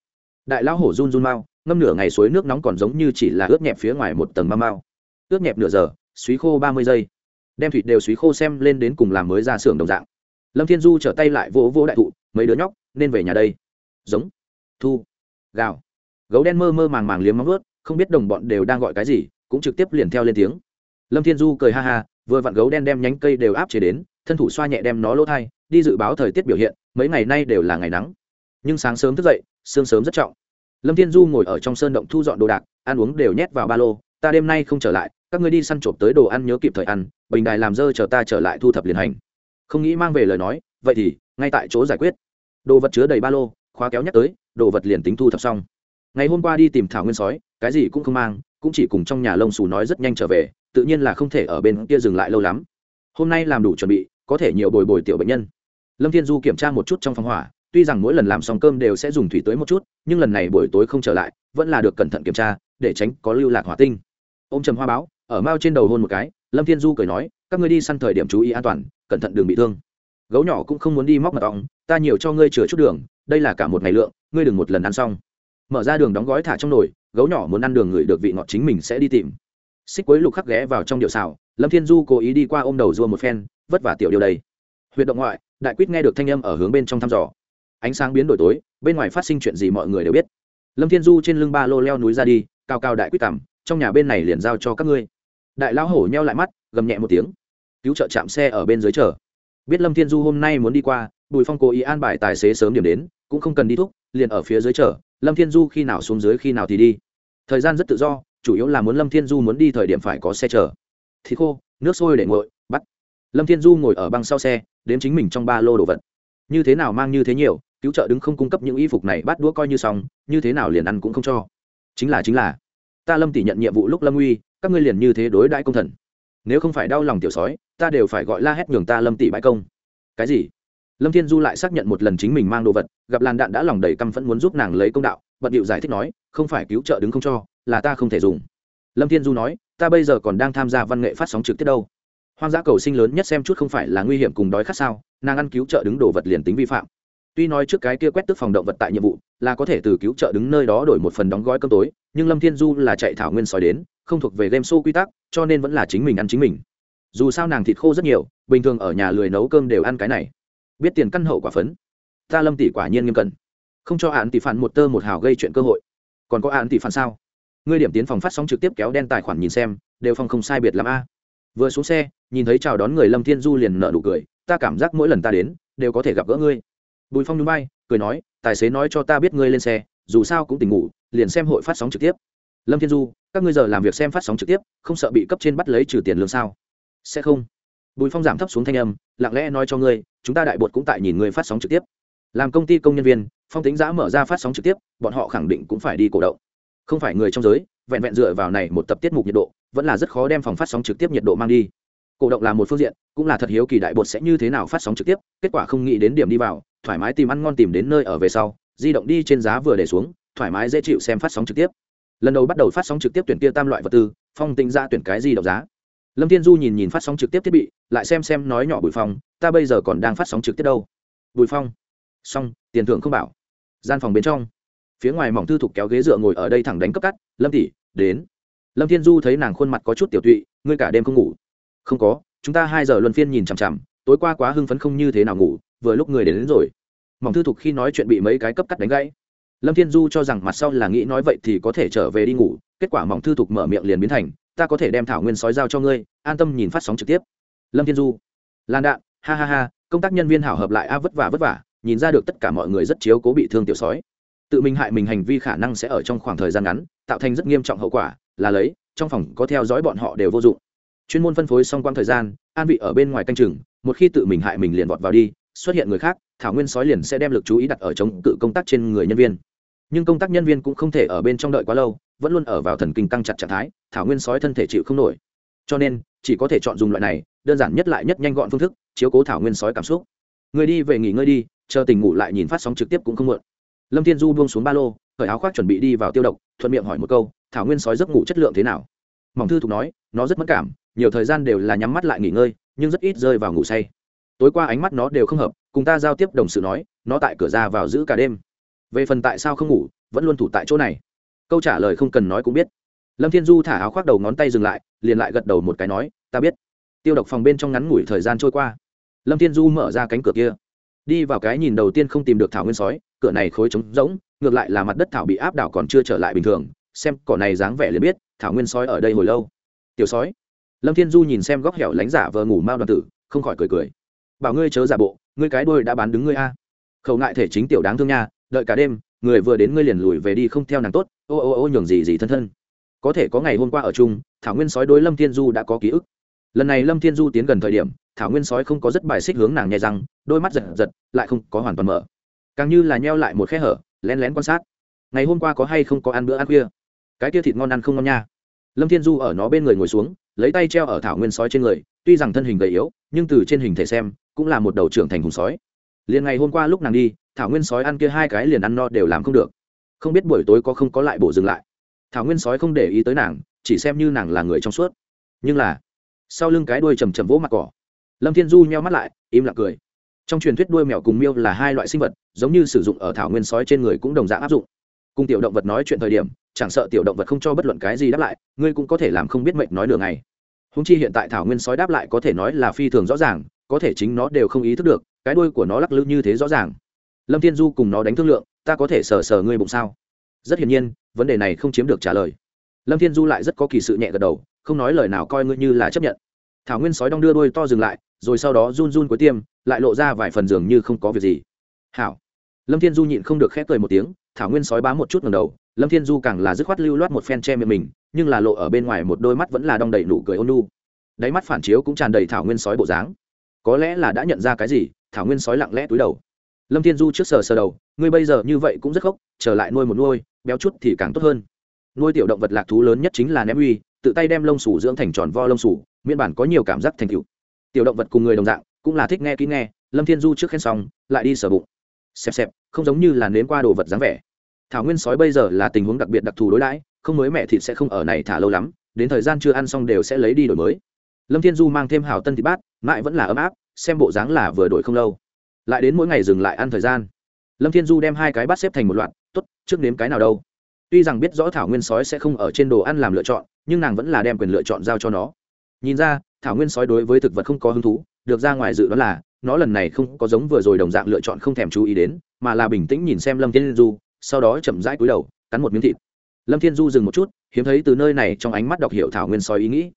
Đại lão hổ run run mau, ngâm nửa ngày suối nước nóng còn giống như chỉ là ướt nhẹp phía ngoài một tầng ma mau. Ướt nhẹp nửa giờ, suý khô ba mươi giây. Đem thịt đều suý khô xem lên đến cùng làm mới ra xưởng đồng dạng. Lâm thiên du trở tay lại vỗ vỗ đại thụ, mấy đứa nhóc, nên về nhà đây. Giống. Thu. Gào. Gấu đen mơ mơ màng màng liếm móng ướt không biết đồng bọn đều đang gọi cái gì cũng trực tiếp liền theo lên tiếng. Lâm thiên du cười ha ha, vừa vặn gấu đen đem nhánh cây đều áp chế đến, thân thủ xoa nhẹ đem nó lỗ thai, đi dự báo thời tiết biểu hiện, mấy ngày nay đều là ngày nắng. Nhưng sáng sớm thức dậy, sương sớm rất trọng. Lâm thiên du ngồi ở trong sơn động thu dọn đồ đạc, ăn uống đều nhét vào ba lô, ta đêm nay không trở lại, các ngươi đi săn trộm tới đồ ăn nhớ kịp thời ăn, bình đài làm dơ chờ ta trở lại thu thập liền hành. Không nghĩ mang về lời nói, vậy thì, ngay tại chỗ giải quyết. Đồ vật chứa đầy ba lô, khóa kéo nhắc tới, đồ vật liền tính thu thập xong. Ngày hôm qua đi tìm thảo nguyên sói, cái gì cũng không mang cũng chỉ cùng trong nhà lông xù nói rất nhanh trở về, tự nhiên là không thể ở bên kia dừng lại lâu lắm. Hôm nay làm đủ chuẩn bị, có thể nhiều bồi bồi tiểu bệnh nhân. Lâm thiên du kiểm tra một chút trong phòng hỏa, tuy rằng mỗi lần làm xong cơm đều sẽ dùng thủy tới một chút, nhưng lần này buổi tối không trở lại, vẫn là được cẩn thận kiểm tra, để tránh có lưu lạc hỏa tinh. Ô m trầm hoa báo, ở mao trên đầu hôn một cái, lâm thiên du cười nói, các ngươi đi săn thời điểm chú ý an toàn, cẩn thận đường bị thương. Gấu nhỏ cũng không muốn đi móc mật ong, ta nhiều cho ngươi chừa chút đường, đây là cả một ngày lượng, ngươi đừng một lần ăn xong mở ra đường đóng gói thả trong nồi, gấu nhỏ muốn ăn đường người được vị ngọt chính mình sẽ đi tìm. Xích quấy lục khắc ghé vào trong điệu xào, lâm thiên du cố ý đi qua ôm đầu rua một phen, vất vả tiểu điều đây huyệt động ngoại, đại quýt nghe được thanh âm ở hướng bên trong thăm dò. Ánh sáng biến đổi tối, bên ngoài phát sinh chuyện gì mọi người đều biết. Lâm thiên du trên lưng ba lô leo núi ra đi, cao cao đại quýt tằm, trong nhà bên này liền giao cho các ngươi. Đại lão hổ nheo lại mắt, gầm nhẹ một tiếng. Cứu trợ chạm xe ở bên dưới chờ. Biết lâm thiên du hôm nay muốn đi qua, bùi phong cố ý an bài tài xế sớm điểm đến, cũng không cần đi thúc, liền ở phía dưới chờ lâm thiên du khi nào xuống dưới khi nào thì đi. Thời gian rất tự do, chủ yếu là muốn lâm thiên du muốn đi thời điểm phải có xe chở. Thì khô, nước sôi để nguội, bắt. Lâm thiên du ngồi ở băng sau xe, đếm chính mình trong ba lô đồ vật. Như thế nào mang như thế nhiều, cứu trợ đứng không cung cấp những y phục này bắt đũa coi như xong, như thế nào liền ăn cũng không cho. Chính là chính là. Ta lâm tỷ nhận nhiệm vụ lúc lâm uy, các ngươi liền như thế đối đãi công thần. Nếu không phải đau lòng tiểu sói, ta đều phải gọi la hét nhường ta lâm tỷ bãi công. Cái gì? Lâm thiên du lại xác nhận một lần chính mình mang đồ vật, gặp làn đạn đã lòng đầy căm phẫn muốn giúp nàng lấy công đạo, bận điệu giải thích nói, không phải cứu trợ đứng không cho, là ta không thể dùng. Lâm thiên du nói, ta bây giờ còn đang tham gia văn nghệ phát sóng trực tiếp đâu. Hoang dã cầu sinh lớn nhất xem chút không phải là nguy hiểm cùng đói khát sao, nàng ăn cứu trợ đứng đồ vật liền tính vi phạm. Tuy nói trước cái kia quét tức phòng động vật tại nhiệm vụ, là có thể từ cứu trợ đứng nơi đó đổi một phần đóng gói cơm tối, nhưng lâm thiên du là chạy thảo nguyên sói đến, không thuộc về game show quy tắc, cho nên vẫn là chính mình ăn chính mình. Dù sao nàng thịt khô rất nhiều, bình thường ở nhà lười nấu cơm đều ăn cái này biết tiền căn hậu quả phấn. Ta lâm tỷ quả nhiên nghiêm cẩn. Không cho hạn tỷ phản một tơ một hào gây chuyện cơ hội. Còn có hạn tỷ phản sao? Ngươi điểm tiến phòng phát sóng trực tiếp kéo đen tài khoản nhìn xem, đều phòng không sai biệt làm a. Vừa xuống xe, nhìn thấy chào đón người lâm thiên du liền nợ nụ cười, ta cảm giác mỗi lần ta đến, đều có thể gặp gỡ ngươi. Bùi phong núi bay cười nói, tài xế nói cho ta biết ngươi lên xe, dù sao cũng tỉnh ngủ, liền xem hội phát sóng trực tiếp. Lâm thiên du, các ngươi giờ làm việc xem phát sóng trực tiếp, không sợ bị cấp trên bắt lấy trừ tiền lương sao? Sẽ không bùi phong giảm thấp xuống thanh âm, lặng lẽ nói cho ngươi, chúng ta đại bột cũng tại nhìn ngươi phát sóng trực tiếp. Làm công ty công nhân viên, phong tính giã mở ra phát sóng trực tiếp, bọn họ khẳng định cũng phải đi cổ động. Không phải người trong giới, vẹn vẹn dựa vào này một tập tiết mục nhiệt độ, vẫn là rất khó đem phòng phát sóng trực tiếp nhiệt độ mang đi. Cổ động là một phương diện, cũng là thật hiếu kỳ đại bột sẽ như thế nào phát sóng trực tiếp, kết quả không nghĩ đến điểm đi vào, thoải mái tìm ăn ngon tìm đến nơi ở về sau, di động đi trên giá vừa để xuống, thoải mái dễ chịu xem phát sóng trực tiếp. Lần đầu bắt đầu phát sóng trực tiếp tuyển kia tam loại vật tư, phong tính ra tuyển cái gì động giá? Lâm thiên du nhìn nhìn phát sóng trực tiếp thiết bị lại xem xem nói nhỏ bùi phong ta bây giờ còn đang phát sóng trực tiếp đâu? Bùi phong. Xong tiền thưởng không bảo. Gian phòng bên trong phía ngoài mỏng thư thục kéo ghế dựa ngồi ở đây thẳng đánh cấp cắt lâm tỷ đến. Lâm thiên du thấy nàng khuôn mặt có chút tiểu tụy ngươi cả đêm không ngủ? Không có chúng ta hai giờ luân phiên nhìn chằm chằm tối qua quá hưng phấn không như thế nào ngủ vừa lúc người đến, đến rồi. Mỏng thư thục khi nói chuyện bị mấy cái cấp cắt đánh gãy. Lâm thiên du cho rằng mặt sau là nghĩ nói vậy thì có thể trở về đi ngủ kết quả mỏng thư thục mở miệng liền biến thành ta có thể đem thảo nguyên sói giao cho ngươi, an tâm nhìn phát sóng trực tiếp. Lâm thiên du, lan đạn, ha ha ha, công tác nhân viên hảo hợp lại a, vất vả vất vả, nhìn ra được tất cả mọi người rất chiếu cố bị thương tiểu sói. Tự mình hại mình hành vi khả năng sẽ ở trong khoảng thời gian ngắn, tạo thành rất nghiêm trọng hậu quả, là lấy, trong phòng có theo dõi bọn họ đều vô dụng. Chuyên môn phân phối xong quãng thời gian, an vị ở bên ngoài canh chừng, một khi tự mình hại mình liền vọt vào đi, xuất hiện người khác, thảo nguyên sói liền sẽ đem lực chú ý đặt ở chống cự công tác trên người nhân viên. Nhưng công tác nhân viên cũng không thể ở bên trong đợi quá lâu vẫn luôn ở vào thần kinh căng chặt trạng thái, thảo nguyên sói thân thể chịu không nổi. Cho nên, chỉ có thể chọn dùng loại này, đơn giản nhất lại nhất nhanh gọn phương thức, chiếu cố thảo nguyên sói cảm xúc. Người đi về nghỉ ngơi đi, chờ tỉnh ngủ lại nhìn phát sóng trực tiếp cũng không muộn. Lâm thiên du buông xuống ba lô khởi áo khoác chuẩn bị đi vào tiêu độc, thuận miệng hỏi một câu, thảo nguyên sói giấc ngủ chất lượng thế nào? Mỏng thư thục nói, nó rất mất cảm, nhiều thời gian đều là nhắm mắt lại nghỉ ngơi, nhưng rất ít rơi vào ngủ say. Tối qua ánh mắt nó đều không hợp, cùng ta giao tiếp đồng sự nói, nó tại cửa ra vào giữ cả đêm. Về phần tại sao không ngủ, vẫn luôn thủ tại chỗ này câu trả lời không cần nói cũng biết. Lâm thiên du thả áo khoác đầu ngón tay dừng lại, liền lại gật đầu một cái nói, ta biết. Tiêu độc phòng bên trong ngắn ngủi thời gian trôi qua. Lâm thiên du mở ra cánh cửa kia. Đi vào cái nhìn đầu tiên không tìm được thảo nguyên sói, cửa này khối trống rỗng, ngược lại là mặt đất thảo bị áp đảo còn chưa trở lại bình thường, xem cỏ này dáng vẻ liền biết, thảo nguyên sói ở đây hồi lâu. Tiểu sói. Lâm thiên du nhìn xem góc hẻo lánh giả vờ ngủ mao đoàn tử, không khỏi cười cười. Bảo ngươi chớ giả bộ, ngươi cái đôi đã bán đứng ngươi a. Khẩu ngại thể chính tiểu đáng thương nha, đợi cả đêm, người vừa đến ngươi liền lùi về đi không theo nàng tốt ô ô ô nhường gì gì thân thân. Có thể có ngày hôm qua ở chung, thảo nguyên sói đối lâm thiên du đã có ký ức. Lần này lâm thiên du tiến gần thời điểm, thảo nguyên sói không có rất bài xích hướng nàng nhẹ răng, đôi mắt giật giật, lại không có hoàn toàn mở. Càng như là nheo lại một khe hở, lén lén quan sát. Ngày hôm qua có hay không có ăn bữa ăn khuya? Cái kia thịt ngon ăn không ngon nha. Lâm thiên du ở nó bên người ngồi xuống, lấy tay treo ở thảo nguyên sói trên người, tuy rằng thân hình gầy yếu, nhưng từ trên hình thể xem, cũng là một đầu trưởng thành hùng sói. Liền ngày hôm qua lúc nàng đi, thảo nguyên sói ăn kia hai cái liền ăn no đều làm không được không biết buổi tối có không có lại bổ dừng lại. Thảo nguyên sói không để ý tới nàng, chỉ xem như nàng là người trong suốt. Nhưng là, sau lưng cái đuôi chầm chầm vỗ mặt cỏ, lâm thiên du nheo mắt lại, im lặng cười. Trong truyền thuyết đuôi mèo cùng miêu là hai loại sinh vật, giống như sử dụng ở thảo nguyên sói trên người cũng đồng dạng áp dụng. Cùng tiểu động vật nói chuyện thời điểm, chẳng sợ tiểu động vật không cho bất luận cái gì đáp lại, ngươi cũng có thể làm không biết mệnh nói nửa ngày. Húng chi hiện tại thảo nguyên sói đáp lại có thể nói là phi thường rõ ràng, có thể chính nó đều không ý thức được, cái đuôi của nó lắc lư như thế rõ ràng. Lâm thiên du cùng nó đánh thương lượng ta có thể sờ sờ ngươi bụng sao? Rất hiển nhiên, vấn đề này không chiếm được trả lời. Lâm thiên du lại rất có kỳ sự nhẹ gật đầu, không nói lời nào coi ngươi như là chấp nhận. Thảo nguyên sói đong đưa đôi to dừng lại, rồi sau đó run run cuối tiêm, lại lộ ra vài phần giường như không có việc gì. Hảo. Lâm thiên du nhịn không được khép cười một tiếng, thảo nguyên sói bám một chút ngầm đầu, lâm thiên du càng là dứt khoát lưu loát một phen che miệng mình, nhưng là lộ ở bên ngoài một đôi mắt vẫn là đong đầy nụ cười ôn nu đáy mắt phản chiếu cũng tràn đầy thảo nguyên sói bộ dáng. Có lẽ là đã nhận ra cái gì, thảo nguyên sói lặng lẽ túi đầu. Lâm thiên du trước sờ sờ đầu ngươi bây giờ như vậy cũng rất khóc, trở lại nuôi một nuôi, béo chút thì càng tốt hơn. Nuôi tiểu động vật lạc thú lớn nhất chính là ném uy, tự tay đem lông sủ dưỡng thành tròn vo lông sủ miễn bản có nhiều cảm giác thành cựu tiểu động vật cùng người đồng dạng, cũng là thích nghe kỹ nghe, lâm thiên du trước khen xong, lại đi sở bụng. Xẹp xẹp, không giống như là nến qua đồ vật dáng vẻ. Thảo nguyên sói bây giờ là tình huống đặc biệt đặc thù đối đãi, không mới mẹ thịt sẽ không ở này thả lâu lắm, đến thời gian chưa ăn xong đều sẽ lấy đi đổi mới. Lâm thiên du mang thêm hào tân thịt bát, mãi vẫn là ấm áp, xem bộ dáng là vừa đổi không lâu. Lại đến mỗi ngày dừng lại ăn thời gian lâm thiên du đem hai cái bát xếp thành một loạt t ố t trước nếm cái nào đâu? Tuy rằng biết rõ thảo nguyên sói sẽ không ở trên đồ ăn làm lựa chọn, nhưng nàng vẫn là đem quyền lựa chọn giao cho nó. Nhìn ra, thảo nguyên sói đối với thực vật không có hứng thú, được ra ngoài dự đoán là, nó lần này không có giống vừa rồi đồng dạng lựa chọn không thèm chú ý đến, mà là bình tĩnh nhìn xem lâm thiên du, sau đó chậm rãi cúi đầu, cắn một miếng thịt. Lâm thiên du dừng một chút, hiếm thấy từ nơi này trong ánh mắt đọc hiểu thảo nguyên sói ý nghĩ.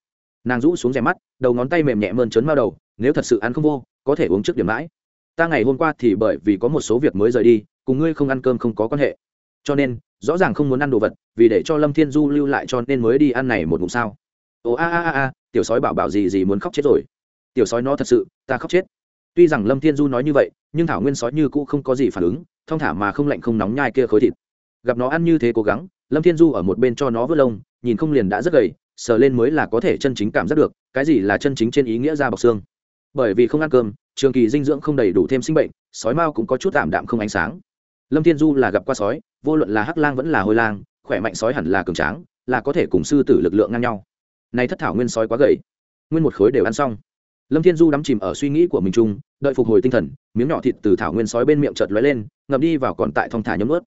Nàng rũ xuống rè mắt, đầu ngón tay mềm nhẹ mơn trớn mao đầu, nếu thật sự ăn không vô, có thể uống trước điểm mãi ta ngày hôm qua thì bởi vì có một số việc mới rời đi, cùng ngươi không ăn cơm không có quan hệ. Cho nên, rõ ràng không muốn ăn đồ vật, vì để cho lâm thiên du lưu lại cho nên mới đi ăn này một ngụm sao. Ồ, a a a a, tiểu sói bảo bảo gì gì muốn khóc chết rồi. Tiểu sói nó thật sự, ta khóc chết. Tuy rằng lâm thiên du nói như vậy, nhưng thảo nguyên sói như cũ không có gì phản ứng, thong thả mà không lạnh không nóng nhai kia khối thịt. Gặp nó ăn như thế cố gắng, lâm thiên du ở một bên cho nó vớt lông, nhìn không liền đã rất gầy, sờ lên mới là có thể chân chính cảm giác được, cái gì là chân chính trên ý nghĩa da bọc xương. Bởi vì không ăn cơm trường kỳ dinh dưỡng không đầy đủ thêm sinh bệnh, sói mao cũng có chút tạm đạm không ánh sáng. Lâm thiên du là gặp qua sói, vô luận là hắc lang vẫn là hôi lang, khỏe mạnh sói hẳn là cường tráng, là có thể cùng sư tử lực lượng ngang nhau. Nay thất thảo nguyên sói quá gầy. Nguyên một khối đều ăn xong. Lâm thiên du đắm chìm ở suy nghĩ của mình chung, đợi phục hồi tinh thần, miếng nhỏ thịt từ thảo nguyên sói bên miệng chợt lóe lên ngập đi vào còn tại thong thả nhấm ướt.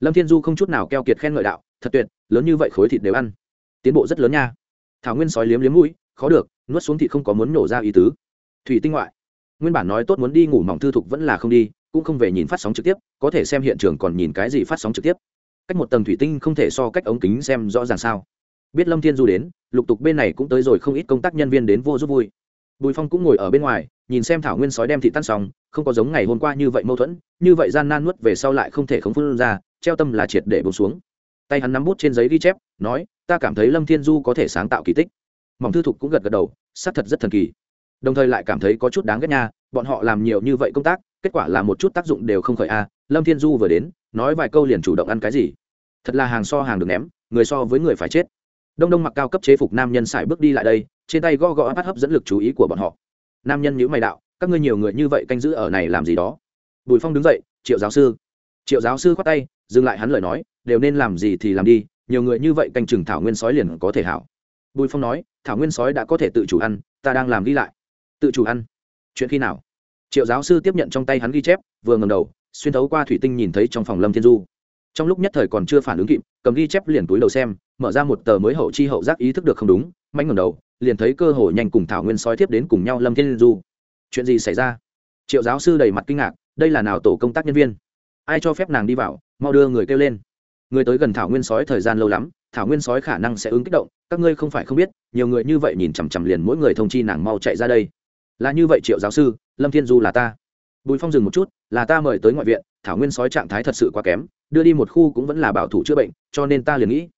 Lâm thiên du không chút nào keo kiệt khen ngợi đạo, thật tuyệt, lớn như vậy khối thịt đều ăn. Tiến bộ rất lớn nha. Thảo nguyên sói liếm liếm mũi, khó được, nuốt xuống thịt không có muốn nổ ra ý tứ. Thủy tinh ngoại nguyên bản nói tốt muốn đi ngủ mỏng thư thục vẫn là không đi, cũng không về nhìn phát sóng trực tiếp, có thể xem hiện trường còn nhìn cái gì phát sóng trực tiếp. Cách một tầng thủy tinh không thể so cách ống kính xem rõ ràng sao. Biết lâm thiên du đến, lục tục bên này cũng tới rồi không ít công tác nhân viên đến vô giúp vui. Bùi phong cũng ngồi ở bên ngoài, nhìn xem thảo nguyên sói đem thị tan xong, không có giống ngày hôm qua như vậy mâu thuẫn, như vậy gian nan nuốt về sau lại không thể khống phun ra, treo tâm là triệt để bông xuống. Tay hắn nắm bút trên giấy ghi chép, nói, ta cảm thấy lâm thiên du có thể sáng tạo kỳ tích. Mỏng thư thục cũng gật gật đầu, xác thật rất thần kỳ đồng thời lại cảm thấy có chút đáng ghét nha, bọn họ làm nhiều như vậy công tác, kết quả là một chút tác dụng đều không khởi a. Lâm thiên du vừa đến, nói vài câu liền chủ động ăn cái gì. Thật là hàng so hàng được ném, người so với người phải chết. Đông đông mặc cao cấp chế phục nam nhân sải bước đi lại đây, trên tay gõ gõ bắt hấp dẫn lực chú ý của bọn họ. Nam nhân nhữ mày đạo, các ngươi nhiều người như vậy canh giữ ở này làm gì đó? Bùi phong đứng dậy, triệu giáo sư. Triệu giáo sư khoát tay, dừng lại hắn lời nói, đều nên làm gì thì làm đi, nhiều người như vậy canh chừng thảo nguyên sói liền có thể hảo. Bùi phong nói, thảo nguyên sói đã có thể tự chủ ăn, ta đang làm đi lại tự chủ ăn. Chuyện khi nào? Triệu giáo sư tiếp nhận trong tay hắn ghi chép, vừa ngầm đầu, xuyên thấu qua thủy tinh nhìn thấy trong phòng lâm thiên du. Trong lúc nhất thời còn chưa phản ứng kịp, cầm ghi chép liền túi đầu xem, mở ra một tờ mới hậu chi hậu giác ý thức được không đúng, mạnh ngầm đầu, liền thấy cơ hội nhanh cùng thảo nguyên sói tiếp đến cùng nhau lâm thiên du. Chuyện gì xảy ra? Triệu giáo sư đầy mặt kinh ngạc, đây là nào tổ công tác nhân viên? Ai cho phép nàng đi vào? Mau đưa người kêu lên. Người tới gần thảo nguyên sói thời gian lâu lắm, thảo nguyên sói khả năng sẽ ứng kích động, các ngươi không phải không biết, nhiều người như vậy nhìn chằm chằm liền mỗi người thông chi nàng mau chạy ra đây là như vậy triệu giáo sư, lâm thiên du là ta. Bùi phong dừng một chút, là ta mời tới ngoại viện, thảo nguyên sói trạng thái thật sự quá kém, đưa đi một khu cũng vẫn là bảo thủ chữa bệnh, cho nên ta liền nghĩ.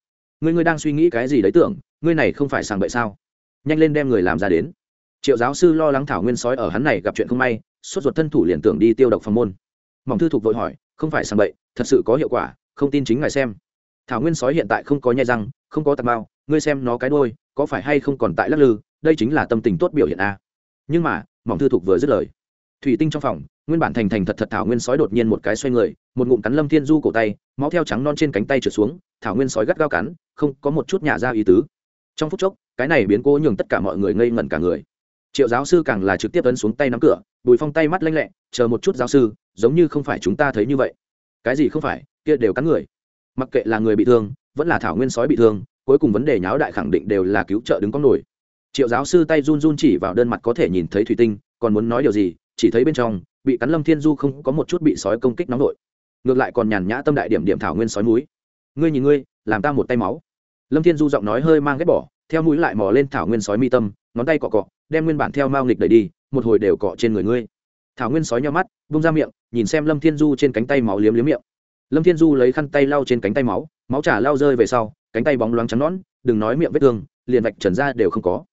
Ngươi ngươi đang suy nghĩ cái gì đấy tưởng, ngươi này không phải sàng bậy sao? Nhanh lên đem người làm ra đến. Triệu giáo sư lo lắng thảo nguyên sói ở hắn này gặp chuyện không may, sốt ruột thân thủ liền tưởng đi tiêu độc phòng môn. Mỏng thư thục vội hỏi, không phải sàng bậy, thật sự có hiệu quả, không tin chính ngài xem. Thảo nguyên sói hiện tại không có nhai răng, không có tạc bao ngươi xem nó cái đôi có phải hay không còn tại lắc lư, đây chính là tâm tình tốt biểu hiện a nhưng mà, mỏng thư thục vừa dứt lời. Thủy tinh trong phòng, nguyên bản thành thành thật thật thảo nguyên sói đột nhiên một cái xoay người, một ngụm cắn lâm thiên du cổ tay, máu theo trắng non trên cánh tay trượt xuống, thảo nguyên sói gắt gao cắn, không có một chút nhả ra ý tứ. Trong phút chốc, cái này biến cố nhường tất cả mọi người ngây ngẩn cả người. Triệu giáo sư càng là trực tiếp ấn xuống tay nắm cửa, bùi phong tay mắt lanh lẹ, chờ một chút giáo sư, giống như không phải chúng ta thấy như vậy. Cái gì không phải, kia đều cắn người. Mặc kệ là người bị thương, vẫn là thảo nguyên sói bị thương, cuối cùng vấn đề nháo đại khẳng định đều là cứu trợ đứng con nổi triệu giáo sư tay run run chỉ vào đơn mặt có thể nhìn thấy thủy tinh, còn muốn nói điều gì, chỉ thấy bên trong, bị cắn lâm thiên du không có một chút bị sói công kích nóng nổi. Ngược lại còn nhàn nhã tâm đại điểm điểm thảo nguyên sói núi. Ngươi nhìn ngươi, làm ta một tay máu. Lâm thiên du giọng nói hơi mang ghét bỏ, theo mũi lại mò lên thảo nguyên sói mi tâm, ngón tay cọ cọ, đem nguyên bản theo mao nghịch đẩy đi, một hồi đều cọ trên người ngươi. Thảo nguyên sói nhau mắt bung ra miệng, nhìn xem lâm thiên du trên cánh tay máu liếm liếm miệng. Lâm thiên du lấy khăn tay lau trên cánh tay máu máu trả lau rơi về sau, cánh tay bóng loáng trắng nõn, đừng nói miệng vết thương, liền vạch trần ra đều không có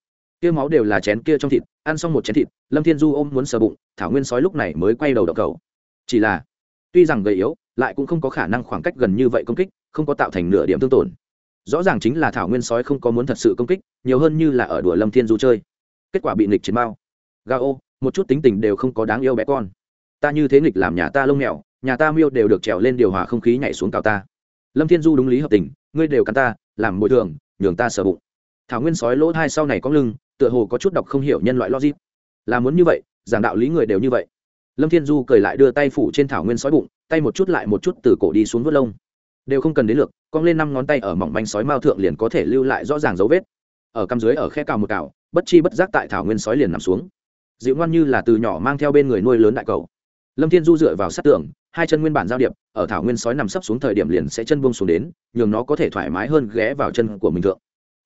kia máu đều là chén kia trong thịt, ăn xong một chén thịt, lâm thiên du ôm muốn sờ bụng, thảo nguyên sói lúc này mới quay đầu đậu cầu chỉ là, tuy rằng gầy yếu, lại cũng không có khả năng khoảng cách gần như vậy công kích, không có tạo thành nửa điểm thương tổn. Rõ ràng chính là thảo nguyên sói không có muốn thật sự công kích, nhiều hơn như là ở đùa lâm thiên du chơi. Kết quả bị nghịch chiến bao. Ga ô, một chút tính tình đều không có đáng yêu bé con. Ta như thế nghịch làm nhà ta lông mèo, nhà ta miêu đều được trèo lên điều hòa không khí nhảy xuống cào ta. Lâm thiên du đúng lý hợp tình, ngươi đều cắn ta, làm bồi thường, nhường ta sờ bụng. Thảo nguyên sói lỗ hai sau này có lưng tựa hồ có chút đọc không hiểu nhân loại logic. Là muốn như vậy giảng đạo lý người đều như vậy. Lâm thiên du cười lại đưa tay phủ trên thảo nguyên sói bụng tay một chút lại một chút từ cổ đi xuống vớt lông. Đều không cần đến lược, cong lên năm ngón tay ở mỏng manh sói mao thượng liền có thể lưu lại rõ ràng dấu vết. Ở cằm dưới ở khe cào một cào bất chi bất giác tại thảo nguyên sói liền nằm xuống. Dịu ngoan như là từ nhỏ mang theo bên người nuôi lớn đại cầu. Lâm thiên du dựa vào sát tường hai chân nguyên bản giao điệp ở thảo nguyên sói nằm sấp xuống thời điểm liền sẽ chân buông xuống đến nhường nó có thể thoải mái hơn ghé vào chân của mình thượng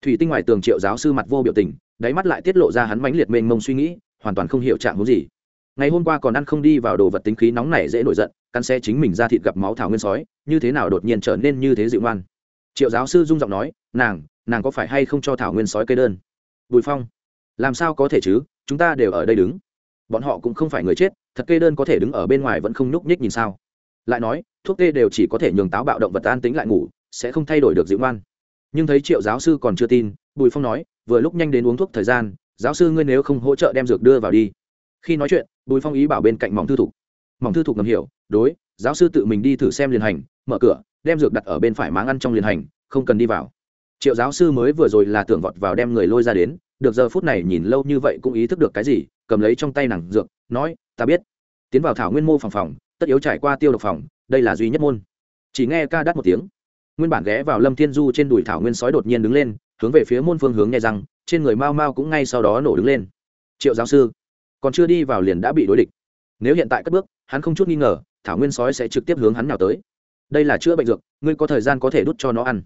thủy tinh ngoài tường triệu giáo sư mặt vô biểu tình, đáy mắt lại tiết lộ ra hắn mãnh liệt mênh mông suy nghĩ, hoàn toàn không hiểu trạng muốn gì. Ngày hôm qua còn ăn không đi vào đồ vật tính khí nóng này dễ nổi giận căn xe chính mình ra thịt gặp máu thảo nguyên sói, như thế nào đột nhiên trở nên như thế dịu ngoan. Triệu giáo sư dung giọng nói, nàng nàng có phải hay không cho thảo nguyên sói cây đơn? Bùi phong, làm sao có thể chứ? Chúng ta đều ở đây đứng. Bọn họ cũng không phải người chết, thật kê đơn có thể đứng ở bên ngoài vẫn không nhúc nhích nhìn sao? Lại nói, thuốc kê đều chỉ có thể nhường táo bạo động vật an tính lại ngủ, sẽ không thay đổi được dịu ngoan nhưng thấy triệu giáo sư còn chưa tin, bùi phong nói, vừa lúc nhanh đến uống thuốc thời gian, giáo sư ngươi nếu không hỗ trợ đem dược đưa vào đi. Khi nói chuyện, bùi phong ý bảo bên cạnh mỏng thư thục. Mỏng thư thục ngầm hiểu, đối, giáo sư tự mình đi thử xem liền hành, mở cửa, đem dược đặt ở bên phải máng ăn trong liền hành, không cần đi vào. Triệu giáo sư mới vừa rồi là tưởng vọt vào đem người lôi ra đến, được giờ phút này nhìn lâu như vậy cũng ý thức được cái gì, cầm lấy trong tay nàng dược, nói, ta biết. Tiến vào thảo nguyên mô phòng phòng, tất yếu trải qua tiêu độc phòng, đây là duy nhất môn. Chỉ nghe ca đắt một tiếng nguyên bản ghé vào lâm thiên du trên đùi thảo nguyên sói đột nhiên đứng lên, hướng về phía môn phương hướng nghe rằng, trên người mau mau cũng ngay sau đó nổ đứng lên. Triệu giáo sư, còn chưa đi vào liền đã bị đối địch. Nếu hiện tại cất bước, hắn không chút nghi ngờ, thảo nguyên sói sẽ trực tiếp hướng hắn nào tới. Đây là chữa bệnh dược, ngươi có thời gian có thể đút cho nó ăn.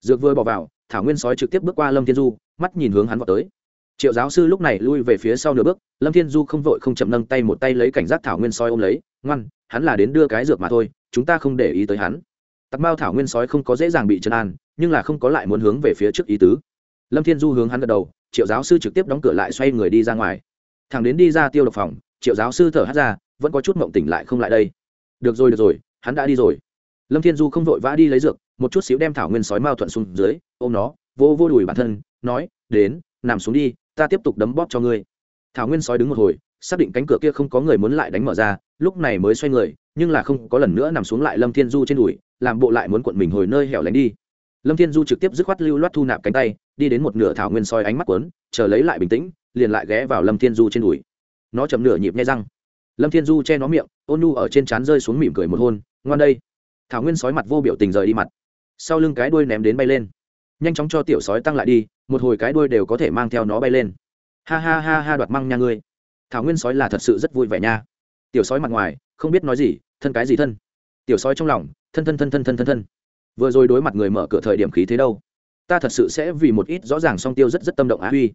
Dược vừa bỏ vào, thảo nguyên sói trực tiếp bước qua lâm thiên du, mắt nhìn hướng hắn vào tới. Triệu giáo sư lúc này lui về phía sau nửa bước, lâm thiên du không vội không chậm nâng tay một tay lấy cảnh giác thảo nguyên sói ôm lấy, ngoan, hắn là đến đưa cái dược mà thôi, chúng ta không để ý tới hắn tặc mao thảo nguyên sói không có dễ dàng bị trấn an, nhưng là không có lại muốn hướng về phía trước ý tứ. Lâm thiên du hướng hắn gật đầu, triệu giáo sư trực tiếp đóng cửa lại xoay người đi ra ngoài. Thằng đến đi ra tiêu độc phòng, triệu giáo sư thở hắt ra, vẫn có chút mộng tỉnh lại không lại đây. Được rồi được rồi, hắn đã đi rồi. Lâm thiên du không vội vã đi lấy dược, một chút xíu đem thảo nguyên sói mao thuận xuống dưới, ôm nó, vô vô đùi bản thân, nói, đến, nằm xuống đi, ta tiếp tục đấm bóp cho ngươi. Thảo nguyên sói đứng một hồi xác định cánh cửa kia không có người muốn lại đánh mở ra, lúc này mới xoay người, nhưng là không có lần nữa nằm xuống lại lâm thiên du trên đùi, làm bộ lại muốn cuộn mình hồi nơi hẻo lánh đi. Lâm thiên du trực tiếp dứt khoát lưu loát thu nạp cánh tay, đi đến một nửa thảo nguyên soi ánh mắt quấn chờ lấy lại bình tĩnh, liền lại ghé vào lâm thiên du trên đùi. Nó chầm nửa nhịp nhai răng. Lâm thiên du che nó miệng, ôn nu ở trên trán rơi xuống mỉm cười một hôn, ngoan đây. Thảo nguyên sói mặt vô biểu tình rời đi mặt. Sau lưng cái đuôi ném đến bay lên. Nhanh chóng cho tiểu sói tăng lại đi, một hồi cái đuôi đều có thể mang theo nó bay lên. Ha ha ha ha, đoạt măng nha ngươi thảo nguyên sói là thật sự rất vui vẻ nha. Tiểu sói mặt ngoài không biết nói gì thân cái gì thân? Tiểu sói trong lòng thân thân thân thân thân thân thân. Vừa rồi đối mặt người mở cửa thời điểm khí thế đâu? Ta thật sự sẽ vì một ít rõ ràng song tiêu rất rất tâm động á huy.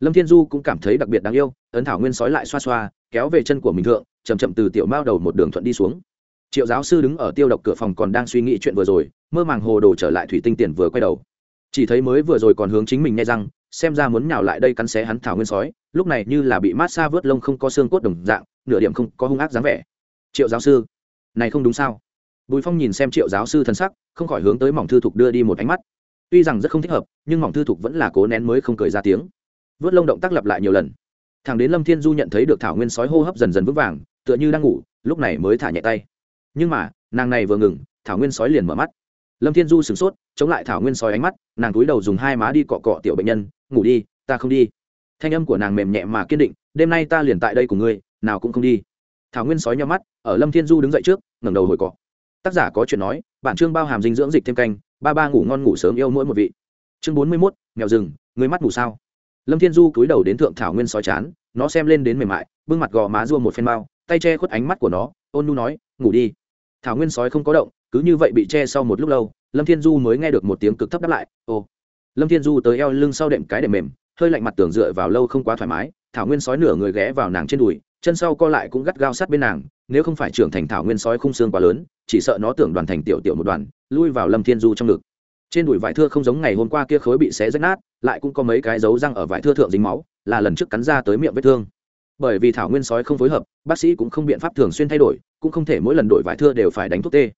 Lâm thiên du cũng cảm thấy đặc biệt đáng yêu ấn thảo nguyên sói lại xoa xoa kéo về chân của mình thượng chầm chậm từ tiểu mao đầu một đường thuận đi xuống. Triệu giáo sư đứng ở tiêu độc cửa phòng còn đang suy nghĩ chuyện vừa rồi mơ màng hồ đồ trở lại thủy tinh tiền vừa quay đầu. Chỉ thấy mới vừa rồi còn hướng chính mình nghe rằng, xem ra muốn nhào lại đây cắn xé hắn thảo nguyên sói lúc này như là bị mát xa vớt lông không có xương cốt đồng dạng, nửa điểm không có hung ác dáng vẻ. Triệu giáo sư, này không đúng sao? Bùi phong nhìn xem triệu giáo sư thân sắc, không khỏi hướng tới mỏng thư thục đưa đi một ánh mắt. Tuy rằng rất không thích hợp, nhưng mỏng thư thục vẫn là cố nén mới không cười ra tiếng. Vớt lông động tác lặp lại nhiều lần. Thằng đến lâm thiên du nhận thấy được thảo nguyên sói hô hấp dần dần vững vàng, tựa như đang ngủ, lúc này mới thả nhẹ tay. Nhưng mà, nàng này vừa ngừng, thảo nguyên sói liền mở mắt. Lâm thiên du sửng sốt, chống lại thảo nguyên sói ánh mắt, nàng túi đầu dùng hai má đi cọ cọ tiểu bệnh nhân, ngủ đi, ta không đi thanh âm của nàng mềm nhẹ mà kiên định đêm nay ta liền tại đây cùng ngươi nào cũng không đi. Thảo nguyên sói nhau mắt ở lâm thiên du đứng dậy trước ngẩng đầu hồi cọ. Tác giả có chuyện nói bản chương bao hàm dinh dưỡng dịch thêm canh ba ba ngủ ngon ngủ sớm yêu mỗi một vị. Chương bốn mươi mốt nghèo rừng người mắt ngủ sao? Lâm thiên du cúi đầu đến thượng thảo nguyên sói chán nó xem lên đến mềm mại bưng mặt gò má rua một phen mau, tay che khuất ánh mắt của nó ôn nu nói ngủ đi. Thảo nguyên sói không có động cứ như vậy bị che sau một lúc lâu lâm thiên du mới nghe được một tiếng cực thấp đáp lại ô lâm thiên du tới eo lưng sau đệm cái đệm mềm hơi lạnh mặt tường dựa vào lâu không quá thoải mái, thảo nguyên sói nửa người ghé vào nàng trên đùi, chân sau co lại cũng gắt gao sát bên nàng, nếu không phải trưởng thành thảo nguyên sói khung xương quá lớn, chỉ sợ nó tưởng đoàn thành tiểu tiểu một đoàn, lui vào lâm thiên du trong ngực. Trên đùi vải thưa không giống ngày hôm qua kia khối bị xé rách nát, lại cũng có mấy cái dấu răng ở vải thưa thượng dính máu, là lần trước cắn ra tới miệng vết thương. Bởi vì thảo nguyên sói không phối hợp, bác sĩ cũng không biện pháp thường xuyên thay đổi, cũng không thể mỗi lần đổi vải thưa đều phải đánh thuốc tê.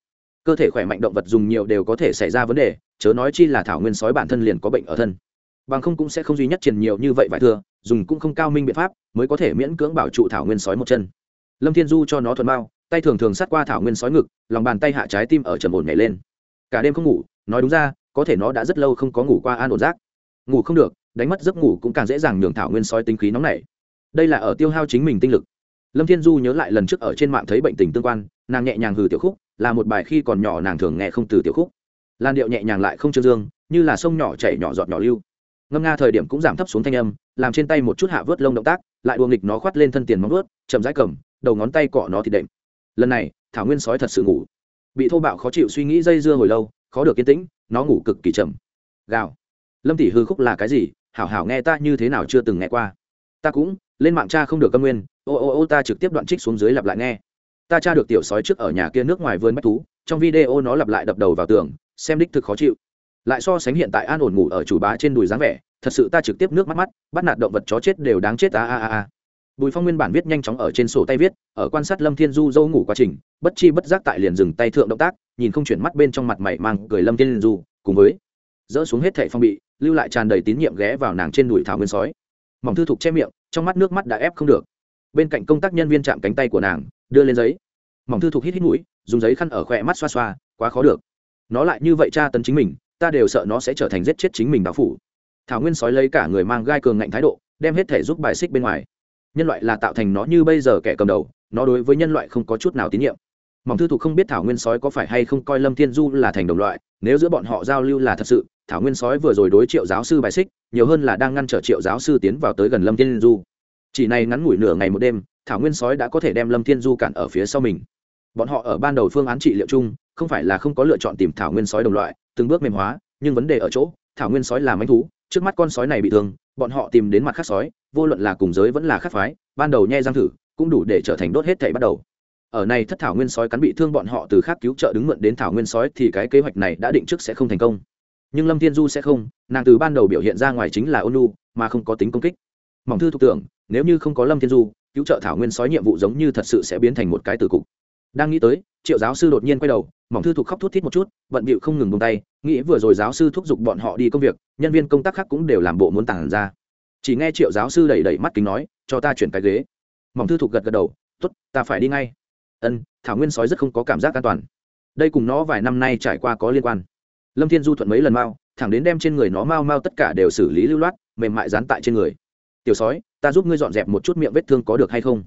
Cơ thể khỏe mạnh động vật dùng nhiều đều có thể xảy ra vấn đề, chớ nói chi là thảo nguyên sói bản thân liền có bệnh ở thân bằng không cũng sẽ không duy nhất triển nhiều như vậy vải thừa, dùng cũng không cao minh biện pháp mới có thể miễn cưỡng bảo trụ thảo nguyên sói một chân. Lâm thiên du cho nó thuần bao tay thường thường sát qua thảo nguyên sói ngực lòng bàn tay hạ trái tim ở trầm ổn nhảy lên. Cả đêm không ngủ nói đúng ra có thể nó đã rất lâu không có ngủ qua an ổn giác. Ngủ không được đánh mất giấc ngủ cũng càng dễ dàng nhường thảo nguyên sói tính khí nóng nảy. Đây là ở tiêu hao chính mình tinh lực. Lâm thiên du nhớ lại lần trước ở trên mạng thấy bệnh tình tương quan nàng nhẹ nhàng hừ tiểu khúc là một bài khi còn nhỏ nàng thường nghe không từ tiểu khúc. Lan điệu nhẹ nhàng lại không trương dương như là sông nhỏ chảy nhỏ giọt nhỏ lưu ngâm nga thời điểm cũng giảm thấp xuống thanh âm, làm trên tay một chút hạ vớt lông động tác, lại đùa nghịch nó khoát lên thân tiền móng vớt chậm rãi cầm, đầu ngón tay cọ nó thì đệm. Lần này, thảo nguyên sói thật sự ngủ. Bị thô bạo khó chịu suy nghĩ dây dưa hồi lâu, khó được yên tĩnh, nó ngủ cực kỳ chậm. Gào. Lâm tỷ hư khúc là cái gì? Hảo hảo nghe ta như thế nào chưa từng nghe qua. Ta cũng, lên mạng cha không được câm nguyên. Ô ô ô, ta trực tiếp đoạn trích xuống dưới lặp lại nghe. Ta tra được tiểu sói trước ở nhà kia nước ngoài vườn bách thú, trong video nó lặp lại đập đầu vào tường, xem đích thực khó chịu lại so sánh hiện tại an ổn ngủ ở chủ bá trên đùi dáng vẻ, thật sự ta trực tiếp nước mắt mắt, bắt nạt động vật chó chết đều đáng chết, a a a a. Bùi phong nguyên bản viết nhanh chóng ở trên sổ tay viết, ở quan sát lâm thiên du dâu ngủ quá trình, bất chi bất giác tại liền dừng tay thượng động tác, nhìn không chuyển mắt bên trong mặt mày mang cười lâm thiên du, cùng với dỡ xuống hết thẻ phong bị, lưu lại tràn đầy tín nhiệm ghé vào nàng trên đùi thảo nguyên sói. Mỏng thư thục che miệng, trong mắt nước mắt đã ép không được. Bên cạnh công tác nhân viên chạm cánh tay của nàng, đưa lên giấy. Mỏng thư thục hít hít mũi, dùng giấy khăn ở khỏe mắt xoa xoa, quá khó được. Nó lại như vậy tra tấn chính mình ta đều sợ nó sẽ trở thành giết chết chính mình đạo phủ. Thảo nguyên sói lấy cả người mang gai cường ngạnh thái độ, đem hết thể giúp bài xích bên ngoài. Nhân loại là tạo thành nó như bây giờ kẻ cầm đầu, nó đối với nhân loại không có chút nào tín nhiệm. Mỏng thư thục không biết thảo nguyên sói có phải hay không coi lâm thiên du là thành đồng loại, nếu giữa bọn họ giao lưu là thật sự, thảo nguyên sói vừa rồi đối triệu giáo sư bài xích, nhiều hơn là đang ngăn trở triệu giáo sư tiến vào tới gần lâm thiên du. Chỉ này ngắn ngủi nửa ngày một đêm, thảo nguyên sói đã có thể đem lâm thiên du cản ở phía sau mình. Bọn họ ở ban đầu phương án trị liệu chung, không phải là không có lựa chọn tìm thảo nguyên sói đồng loại từng bước mềm hóa, nhưng vấn đề ở chỗ, thảo nguyên sói là manh thú, trước mắt con sói này bị thương, bọn họ tìm đến mặt khác sói, vô luận là cùng giới vẫn là khác phái, ban đầu nhe răng thử, cũng đủ để trở thành đốt hết thảy bắt đầu. Ở này thất thảo nguyên sói cắn bị thương bọn họ từ khác cứu trợ đứng mượn đến thảo nguyên sói thì cái kế hoạch này đã định trước sẽ không thành công. Nhưng lâm thiên du sẽ không, nàng từ ban đầu biểu hiện ra ngoài chính là ôn lu mà không có tính công kích. Mỏng thư thuộc tưởng, nếu như không có lâm thiên du, cứu trợ thảo nguyên sói nhiệm vụ giống như thật sự sẽ biến thành một cái từ cục đang nghĩ tới, triệu giáo sư đột nhiên quay đầu, mỏng thư thục khóc thút thít một chút, bận bịu không ngừng bông tay, nghĩ vừa rồi giáo sư thúc giục bọn họ đi công việc, nhân viên công tác khác cũng đều làm bộ muốn tàn ra. Chỉ nghe triệu giáo sư đẩy đẩy mắt kính nói, cho ta chuyển cái ghế. Mỏng thư thục gật gật đầu t ố t ta phải đi ngay. Ân, thảo nguyên sói rất không có cảm giác an toàn. Đây cùng nó vài năm nay trải qua có liên quan. Lâm thiên du thuận mấy lần mau, thẳng đến đem trên người nó mau mau tất cả đều xử lý lưu loát, mềm mại dán tại trên người. Tiểu sói, ta giúp ngươi dọn dẹp một chút miệng vết thương có được hay không?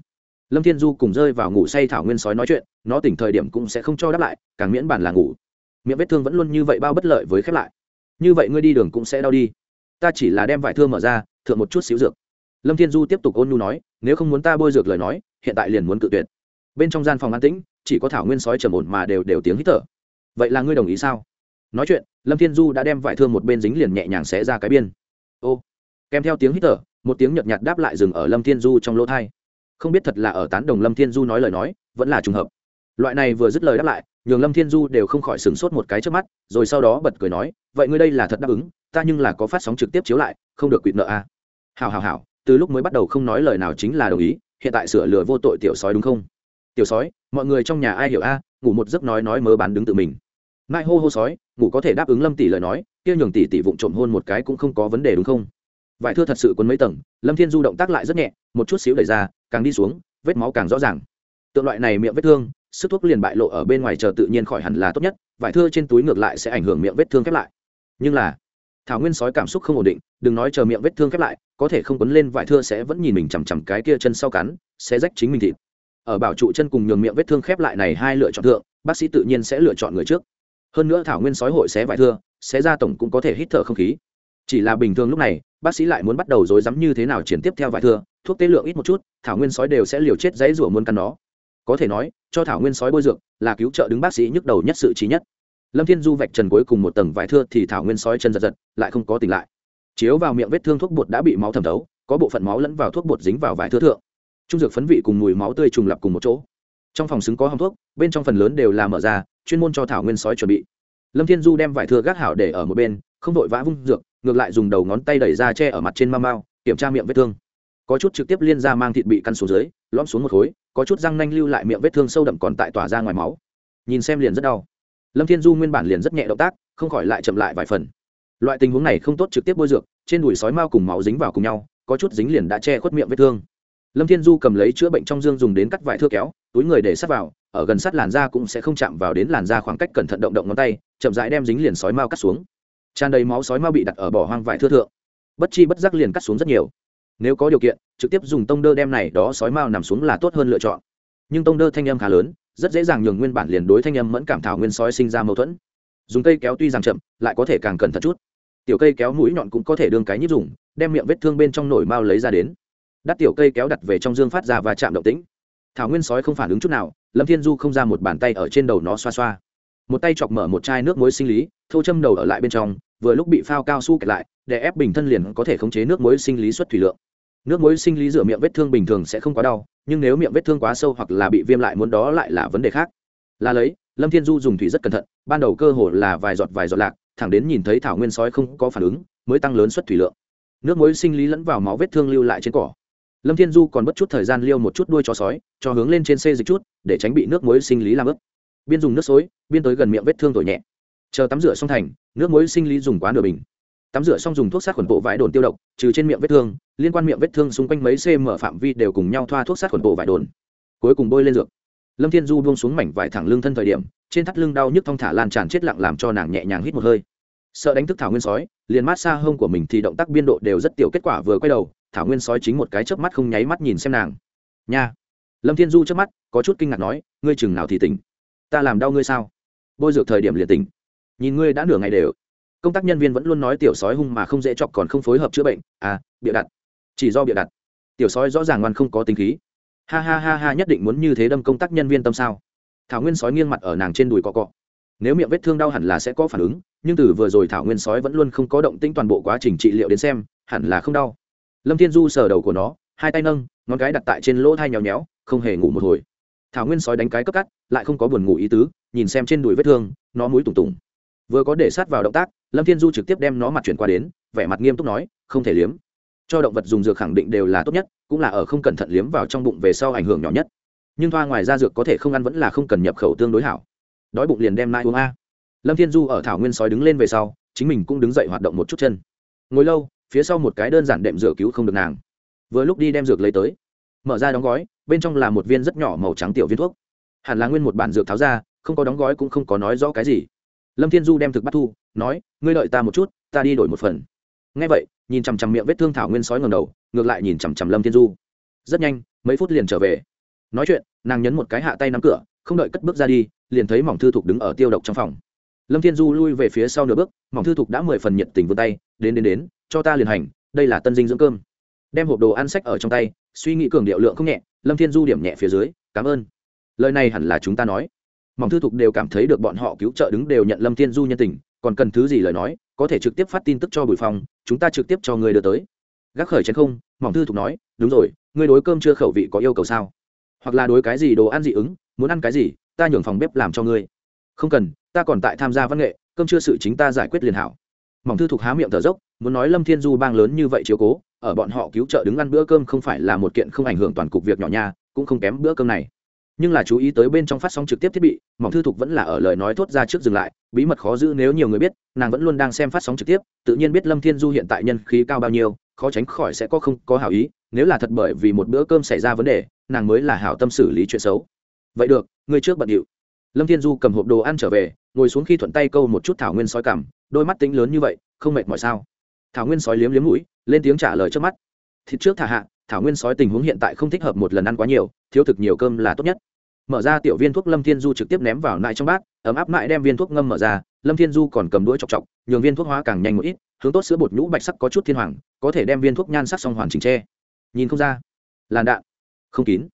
Lâm thiên du cùng rơi vào ngủ say thảo nguyên sói nói chuyện, nó tỉnh thời điểm cũng sẽ không cho đáp lại, càng miễn bản là ngủ. Miệng vết thương vẫn luôn như vậy bao bất lợi với khép lại. Như vậy ngươi đi đường cũng sẽ đau đi. Ta chỉ là đem vải thương mở ra, thượng một chút xíu dược. Lâm thiên du tiếp tục ôn nhu nói, nếu không muốn ta bôi dược lời nói, hiện tại liền muốn cự tuyệt. Bên trong gian phòng an tĩnh, chỉ có thảo nguyên sói trầm ổn mà đều đều tiếng hít thở. Vậy là ngươi đồng ý sao? Nói chuyện, lâm thiên du đã đem vải thương một bên dính liền nhẹ nhàng xé ra cái biên. Ô, kèm theo tiếng hít thở, một tiếng nhợt nhạt đáp lại dừng ở lâm thiên du trong lỗ thai không biết thật là ở tán đồng lâm thiên du nói lời nói, vẫn là trùng hợp. Loại này vừa dứt lời đáp lại, nhường lâm thiên du đều không khỏi sửng sốt một cái trước mắt, rồi sau đó bật cười nói, vậy ngươi đây là thật đáp ứng, ta nhưng là có phát sóng trực tiếp chiếu lại, không được quỵt nợ à. hào hào hào từ lúc mới bắt đầu không nói lời nào chính là đồng ý, hiện tại sửa lừa vô tội tiểu sói đúng không? Tiểu sói, mọi người trong nhà ai hiểu a, ngủ một giấc nói nói mớ bán đứng tự mình. Mai hô hô sói, ngủ có thể đáp ứng lâm tỷ lời nói, kia nhường tỷ tỷ vụng trộm hôn một cái cũng không có vấn đề đúng không? Vải thưa thật sự quấn mấy tầng, lâm thiên du động tác lại rất nhẹ, một chút xíu đẩy ra, càng đi xuống, vết máu càng rõ ràng. Tượng loại này miệng vết thương, sức thuốc liền bại lộ ở bên ngoài chờ tự nhiên khỏi hẳn là tốt nhất, vải thưa trên túi ngược lại sẽ ảnh hưởng miệng vết thương khép lại. Nhưng là, thảo nguyên sói cảm xúc không ổn định, đừng nói chờ miệng vết thương khép lại, có thể không quấn lên vải thưa sẽ vẫn nhìn mình chằm chằm cái kia chân sau cắn, sẽ rách chính mình thịt. Ở bảo trụ chân cùng nhường miệng vết thương khép lại này hai lựa chọn thượng, bác sĩ tự nhiên sẽ lựa chọn người trước. Hơn nữa thảo nguyên sói hội xé vải thưa, xé ra tổng cũng có thể hít thở không khí chỉ là bình thường lúc này, bác sĩ lại muốn bắt đầu rối rắm như thế nào triển tiếp theo vải thưa, thuốc tế lượng ít một chút, thảo nguyên sói đều sẽ liều chết dãy rủa muốn căn nó. Có thể nói, cho thảo nguyên sói bôi dược là cứu trợ đứng bác sĩ nhức đầu nhất sự trí nhất. Lâm thiên du vạch trần cuối cùng một tầng vải thưa thì thảo nguyên sói chân giật giật, lại không có tỉnh lại. Chiếu vào miệng vết thương thuốc bột đã bị máu thẩm thấu, có bộ phận máu lẫn vào thuốc bột dính vào vải thưa thượng. Trung dược phấn vị cùng mùi máu tươi trùng lập cùng một chỗ. Trong phòng xứng có hòng thuốc, bên trong phần lớn đều là mở ra, chuyên môn cho thảo nguyên sói chuẩn bị. Lâm thiên du đem vải thưa gác hảo để ở một bên không vội vã vung dược, ngược lại dùng đầu ngón tay đẩy ra che ở mặt trên mau mau kiểm tra miệng vết thương. Có chút trực tiếp liên ra mang thịt bị căn xuống dưới, lõm xuống một khối, có chút răng nanh lưu lại miệng vết thương sâu đậm còn tại tỏa ra ngoài máu. Nhìn xem liền rất đau. Lâm thiên du nguyên bản liền rất nhẹ động tác, không khỏi lại chậm lại vài phần. Loại tình huống này không tốt trực tiếp bôi dược, trên đùi sói mao cùng máu dính vào cùng nhau, có chút dính liền đã che khuất miệng vết thương. Lâm thiên du cầm lấy chữa bệnh trong dương dùng đến cắt vải thưa kéo, túi người để sát vào, ở gần sát làn da cũng sẽ không chạm vào đến làn da khoảng cách cẩn thận động động ngón tay, chậm rãi đem dính liền sói mao cắt xuống tràn đầy máu sói mao bị đặt ở bỏ hoang vải thưa thượng. Bất chi bất giác liền cắt xuống rất nhiều. Nếu có điều kiện, trực tiếp dùng tông đơ đem này đó sói mao nằm xuống là tốt hơn lựa chọn. Nhưng tông đơ thanh âm khá lớn, rất dễ dàng nhường nguyên bản liền đối thanh âm mẫn cảm thảo nguyên sói sinh ra mâu thuẫn. Dùng cây kéo tuy rằng chậm, lại có thể càng cẩn thận chút. Tiểu cây kéo mũi nhọn cũng có thể đương cái nhíp dùng, đem miệng vết thương bên trong nổi mao lấy ra đến. Đắt tiểu cây kéo đặt về trong dương phát ra và chạm động tĩnh. Thảo nguyên sói không phản ứng chút nào, lâm thiên du không ra một bàn tay ở trên đầu nó xoa xoa. Một tay chọc mở một chai nước muối sinh lý thâu châm đầu ở lại bên trong vừa lúc bị phao cao su kẹt lại, để ép bình thân liền có thể khống chế nước muối sinh lý xuất thủy lượng. Nước muối sinh lý rửa miệng vết thương bình thường sẽ không quá đau, nhưng nếu miệng vết thương quá sâu hoặc là bị viêm lại muốn đó lại là vấn đề khác. Là lấy, lâm thiên du dùng thủy rất cẩn thận, ban đầu cơ hồ là vài giọt vài giọt lạc, thẳng đến nhìn thấy thảo nguyên sói không có phản ứng, mới tăng lớn xuất thủy lượng. Nước muối sinh lý lẫn vào máu vết thương lưu lại trên cỏ. Lâm thiên du còn mất chút thời gian liêu một chút đuôi chó sói, cho hướng lên trên xê dịch chút, để tránh bị nước muối sinh lý làm ướt. Biên dùng nước xối, biên tới gần miệng vết thương thổi nhẹ. Chờ tắm rửa xong thành nước muối sinh lý dùng quá nửa bình. Tắm rửa xong dùng thuốc sát khuẩn bộ vải đồn tiêu độc, trừ trên miệng vết thương, liên quan miệng vết thương xung quanh mấy cm phạm vi đều cùng nhau thoa thuốc sát khuẩn bộ vải đồn. Cuối cùng bôi lên dược. Lâm thiên du buông xuống mảnh vải thẳng lưng thân thời điểm, trên thắt lưng đau nhức thong thả lan tràn chết lặng làm cho nàng nhẹ nhàng hít một hơi. Sợ đánh thức thảo nguyên sói, liền mát xa hông của mình thì động tác biên độ đều rất tiểu kết quả vừa quay đầu, thảo nguyên sói chính một cái chớp mắt không nháy mắt nhìn xem nàng. Nha. Lâm thiên du chớp mắt, có chút kinh ngạc nói, ngươi chừng nào thì tỉnh? Ta làm đau ngươi sao? Bôi dược thời điểm liền tỉnh nhìn ngươi đã nửa ngày đều. Công tác nhân viên vẫn luôn nói tiểu sói hung mà không dễ chọc còn không phối hợp chữa bệnh. À bịa đặt. Chỉ do bịa đặt. Tiểu sói rõ ràng ngoan không có tính khí. Ha ha ha ha, nhất định muốn như thế đâm công tác nhân viên tâm sao? Thảo nguyên sói nghiêng mặt ở nàng trên đùi cọ cọ. Nếu miệng vết thương đau hẳn là sẽ có phản ứng, nhưng từ vừa rồi thảo nguyên sói vẫn luôn không có động tĩnh toàn bộ quá trình trị liệu đến xem, hẳn là không đau. Lâm thiên du sờ đầu của nó, hai tay nâng, ngón cái đặt tại trên lỗ thai nhéo nhéo, không hề ngủ một hồi. Thảo nguyên sói đánh cái cấp cắt, lại không có buồn ngủ ý tứ, nhìn xem trên đùi vết thương, nó mũi tùng tùng vừa có để sát vào động tác, lâm thiên du trực tiếp đem nó mặt chuyển qua đến, vẻ mặt nghiêm túc nói, không thể liếm. Cho động vật dùng dược khẳng định đều là tốt nhất, cũng là ở không cẩn thận liếm vào trong bụng về sau ảnh hưởng nhỏ nhất. Nhưng thoa ngoài ra dược có thể không ăn vẫn là không cần nhập khẩu tương đối hảo. Đói bụng liền đem nai uống a. Lâm thiên du ở thảo nguyên sói đứng lên về sau, chính mình cũng đứng dậy hoạt động một chút chân. Ngồi lâu, phía sau một cái đơn giản đệm rửa cứu không được nàng. Vừa lúc đi đem dược lấy tới, mở ra đóng gói, bên trong là một viên rất nhỏ màu trắng tiểu viên thuốc. Hẳn là nguyên một bản dược tháo ra, không có đóng gói cũng không có nói rõ cái gì lâm thiên du đem thực bắt thu, nói, ngươi đợi ta một chút, ta đi đổi một phần. Ngay vậy, nhìn chằm chằm miệng vết thương thảo nguyên sói ngầm đầu, ngược lại nhìn chằm chằm lâm thiên du. Rất nhanh, mấy phút liền trở về. Nói chuyện, nàng nhấn một cái hạ tay nắm cửa, không đợi cất bước ra đi, liền thấy mỏng thư thục đứng ở tiêu độc trong phòng. Lâm thiên du lui về phía sau nửa bước, mỏng thư thục đã mười phần nhiệt tình vươn tay, đến đến đến, cho ta liền hành, đây là tân dinh dưỡng cơm. Đem hộp đồ ăn sách ở trong tay, suy nghĩ cường điệu lượng không nhẹ, lâm thiên du điểm nhẹ phía dưới, cảm ơn. Lời này hẳn là chúng ta nói mỏng thư thục đều cảm thấy được bọn họ cứu trợ đứng đều nhận lâm thiên du nhân tình, còn cần thứ gì lời nói, có thể trực tiếp phát tin tức cho bùi phong, chúng ta trực tiếp cho người đưa tới. Gác khởi chén không, mỏng thư thục nói, đúng rồi, ngươi đối cơm chưa khẩu vị có yêu cầu sao? Hoặc là đối cái gì đồ ăn dị ứng, muốn ăn cái gì, ta nhường phòng bếp làm cho ngươi. Không cần, ta còn tại tham gia văn nghệ, cơm chưa sự chính ta giải quyết liền hảo. Mỏng thư thục há miệng thở dốc, muốn nói lâm thiên du bang lớn như vậy chiếu cố, ở bọn họ cứu trợ đứng ăn bữa cơm không phải là một kiện không ảnh hưởng toàn cục việc nhỏ nha, cũng không kém bữa cơm này nhưng là chú ý tới bên trong phát sóng trực tiếp thiết bị, mỏng thư thục vẫn là ở lời nói thốt ra trước dừng lại, bí mật khó giữ nếu nhiều người biết, nàng vẫn luôn đang xem phát sóng trực tiếp, tự nhiên biết lâm thiên du hiện tại nhân khí cao bao nhiêu, khó tránh khỏi sẽ có không có hảo ý, nếu là thật bởi vì một bữa cơm xảy ra vấn đề, nàng mới là hảo tâm xử lý chuyện xấu. Vậy được người trước bận điệu. Lâm thiên du cầm hộp đồ ăn trở về, ngồi xuống khi thuận tay câu một chút thảo nguyên sói cảm, đôi mắt tính lớn như vậy, không mệt mỏi sao? Thảo nguyên sói liếm liếm mũi, lên tiếng trả lời trước mắt. Thịt trước thả hạ thảo nguyên sói tình huống hiện tại không thích hợp một lần ăn quá nhiều, thiếu thực nhiều cơm là tốt nhất. Mở ra tiểu viên thuốc lâm thiên du trực tiếp ném vào nại trong bát, ấm áp nại đem viên thuốc ngâm mở ra, lâm thiên du còn cầm đuôi chọc chọc, nhường viên thuốc hóa càng nhanh một ít, hướng tốt sữa bột nhũ bạch sắc có chút thiên hoàng, có thể đem viên thuốc nhan sắc xong hoàn chỉnh tre nhìn không ra. Làn đạn. Không kín.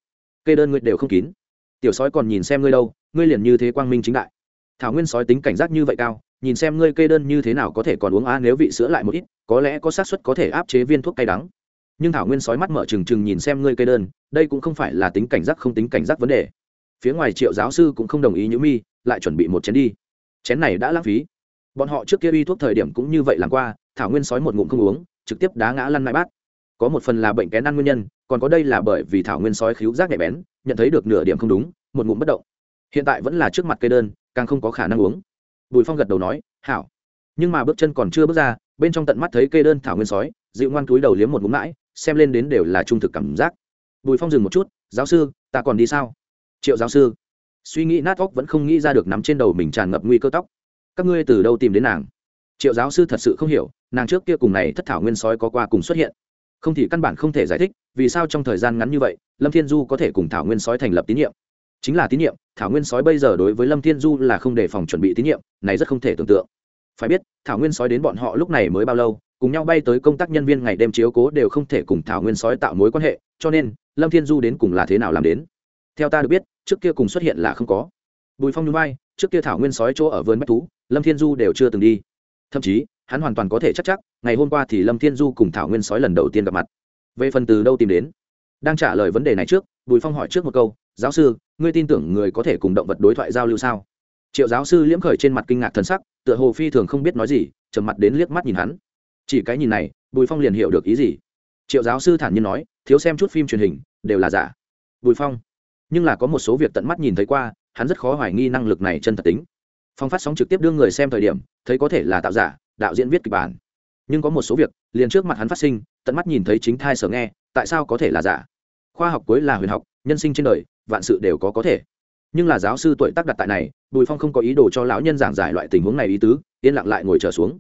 Cây đơn ngươi đều không kín. Tiểu sói còn nhìn xem ngươi đâu, ngươi liền như thế quang minh chính đại. Thảo nguyên sói tính cảnh giác như vậy cao, nhìn xem ngươi cây đơn như thế nào có thể còn uống a nếu vị sữa lại một ít, có lẽ có xác suất có thể áp chế viên thuốc cay đắng nhưng thảo nguyên sói mắt mở trừng trừng nhìn xem ngươi cây đơn, đây cũng không phải là tính cảnh giác không tính cảnh giác vấn đề. Phía ngoài triệu giáo sư cũng không đồng ý nhữ mi, lại chuẩn bị một chén đi. Chén này đã lãng phí. Bọn họ trước kia uy thuốc thời điểm cũng như vậy làm qua, thảo nguyên sói một ngụm không uống, trực tiếp đá ngã lăn mãi bát. Có một phần là bệnh kén ăn nguyên nhân, còn có đây là bởi vì thảo nguyên sói khíu giác nhạy bén, nhận thấy được nửa điểm không đúng, một ngụm bất động. Hiện tại vẫn là trước mặt cây đơn, càng không có khả năng uống. Bùi phong gật đầu nói, hảo. Nhưng mà bước chân còn chưa bước ra, bên trong tận mắt thấy cây đơn thảo nguyên sói, dịu ngoan túi đầu liếm một ngụm mãi xem lên đến đều là trung thực cảm giác. Bùi phong dừng một chút, giáo sư, ta còn đi sao? Triệu giáo sư. Suy nghĩ nát óc vẫn không nghĩ ra được nắm trên đầu mình tràn ngập nguy cơ tóc. Các ngươi từ đâu tìm đến nàng? Triệu giáo sư thật sự không hiểu, nàng trước kia cùng này thất thảo nguyên sói có qua cùng xuất hiện. Không thì căn bản không thể giải thích, vì sao trong thời gian ngắn như vậy, lâm thiên du có thể cùng thảo nguyên sói thành lập tín nhiệm? Chính là tín nhiệm, thảo nguyên sói bây giờ đối với lâm thiên du là không đề phòng chuẩn bị tín nhiệm, này rất không thể tưởng tượng. Phải biết, thảo nguyên sói đến bọn họ lúc này mới bao lâu cùng nhau bay tới công tác nhân viên ngày đêm chiếu cố đều không thể cùng thảo nguyên sói tạo mối quan hệ, cho nên, lâm thiên du đến cùng là thế nào làm đến? Theo ta được biết, trước kia cùng xuất hiện là không có. Bùi phong núi bay trước kia thảo nguyên sói chỗ ở vườn bách thú, lâm thiên du đều chưa từng đi. Thậm chí, hắn hoàn toàn có thể chắc chắc, ngày hôm qua thì lâm thiên du cùng thảo nguyên sói lần đầu tiên gặp mặt. Về phần từ đâu tìm đến? Đang trả lời vấn đề này trước, bùi phong hỏi trước một câu, giáo sư, ngươi tin tưởng người có thể cùng động vật đối thoại giao lưu sao? Triệu giáo sư liễm khởi trên mặt kinh ngạc thân sắc, tựa hồ phi thường không biết nói gì, trầm mặt đến liếc mắt nhìn hắn chỉ cái nhìn này, bùi phong liền hiểu được ý gì. Triệu giáo sư thản nhiên nói, thiếu xem chút phim truyền hình, đều là giả. Bùi phong. Nhưng là có một số việc tận mắt nhìn thấy qua, hắn rất khó hoài nghi năng lực này chân thật tính. Phong phát sóng trực tiếp đưa người xem thời điểm, thấy có thể là tạo giả, đạo diễn viết kịch bản. Nhưng có một số việc, liền trước mặt hắn phát sinh, tận mắt nhìn thấy chính thai sở nghe, tại sao có thể là giả? Khoa học cuối là huyền học, nhân sinh trên đời, vạn sự đều có có thể. Nhưng là giáo sư tuổi tác đặt tại này, bùi phong không có ý đồ cho lão nhân giảng giải loại tình huống này ý tứ, yên lặng lại ngồi trở xuống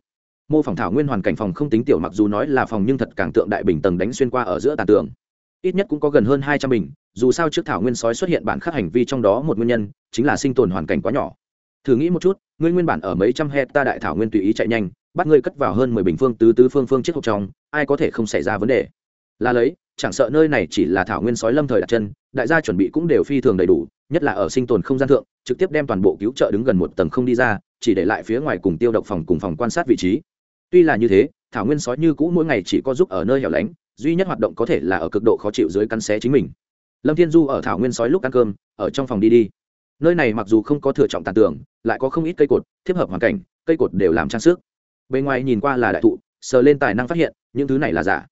mô phỏng thảo nguyên hoàn cảnh phòng không tính tiểu mặc dù nói là phòng nhưng thật càng tượng đại bình tầng đánh xuyên qua ở giữa tàn tường. Ít nhất cũng có gần hơn hai trăm bình, dù sao trước thảo nguyên sói xuất hiện bản khắc hành vi trong đó một nguyên nhân, chính là sinh tồn hoàn cảnh quá nhỏ. Thử nghĩ một chút, ngươi nguyên bản ở mấy trăm hecta đại thảo nguyên tùy ý chạy nhanh, bắt ngươi cất vào hơn mười bình phương tứ tứ phương phương chiếc hộp trong, ai có thể không xảy ra vấn đề? Là lấy, chẳng sợ nơi này chỉ là thảo nguyên sói lâm thời đặt chân, đại gia chuẩn bị cũng đều phi thường đầy đủ, nhất là ở sinh tồn không gian thượng, trực tiếp đem toàn bộ cứu trợ đứng gần một tầng không đi ra, chỉ để lại phía ngoài cùng tiêu độc phòng cùng phòng quan sát vị trí tuy là như thế, thảo nguyên sói như cũ mỗi ngày chỉ có giúp ở nơi hẻo lánh, duy nhất hoạt động có thể là ở cực độ khó chịu dưới cắn xé chính mình. Lâm thiên du ở thảo nguyên sói lúc ăn cơm, ở trong phòng đi đi. Nơi này mặc dù không có thừa trọng tàn tường, lại có không ít cây cột, thiếp hợp hoàn cảnh, cây cột đều làm trang sức. Bên ngoài nhìn qua là đại thụ, sờ lên tài năng phát hiện, những thứ này là giả.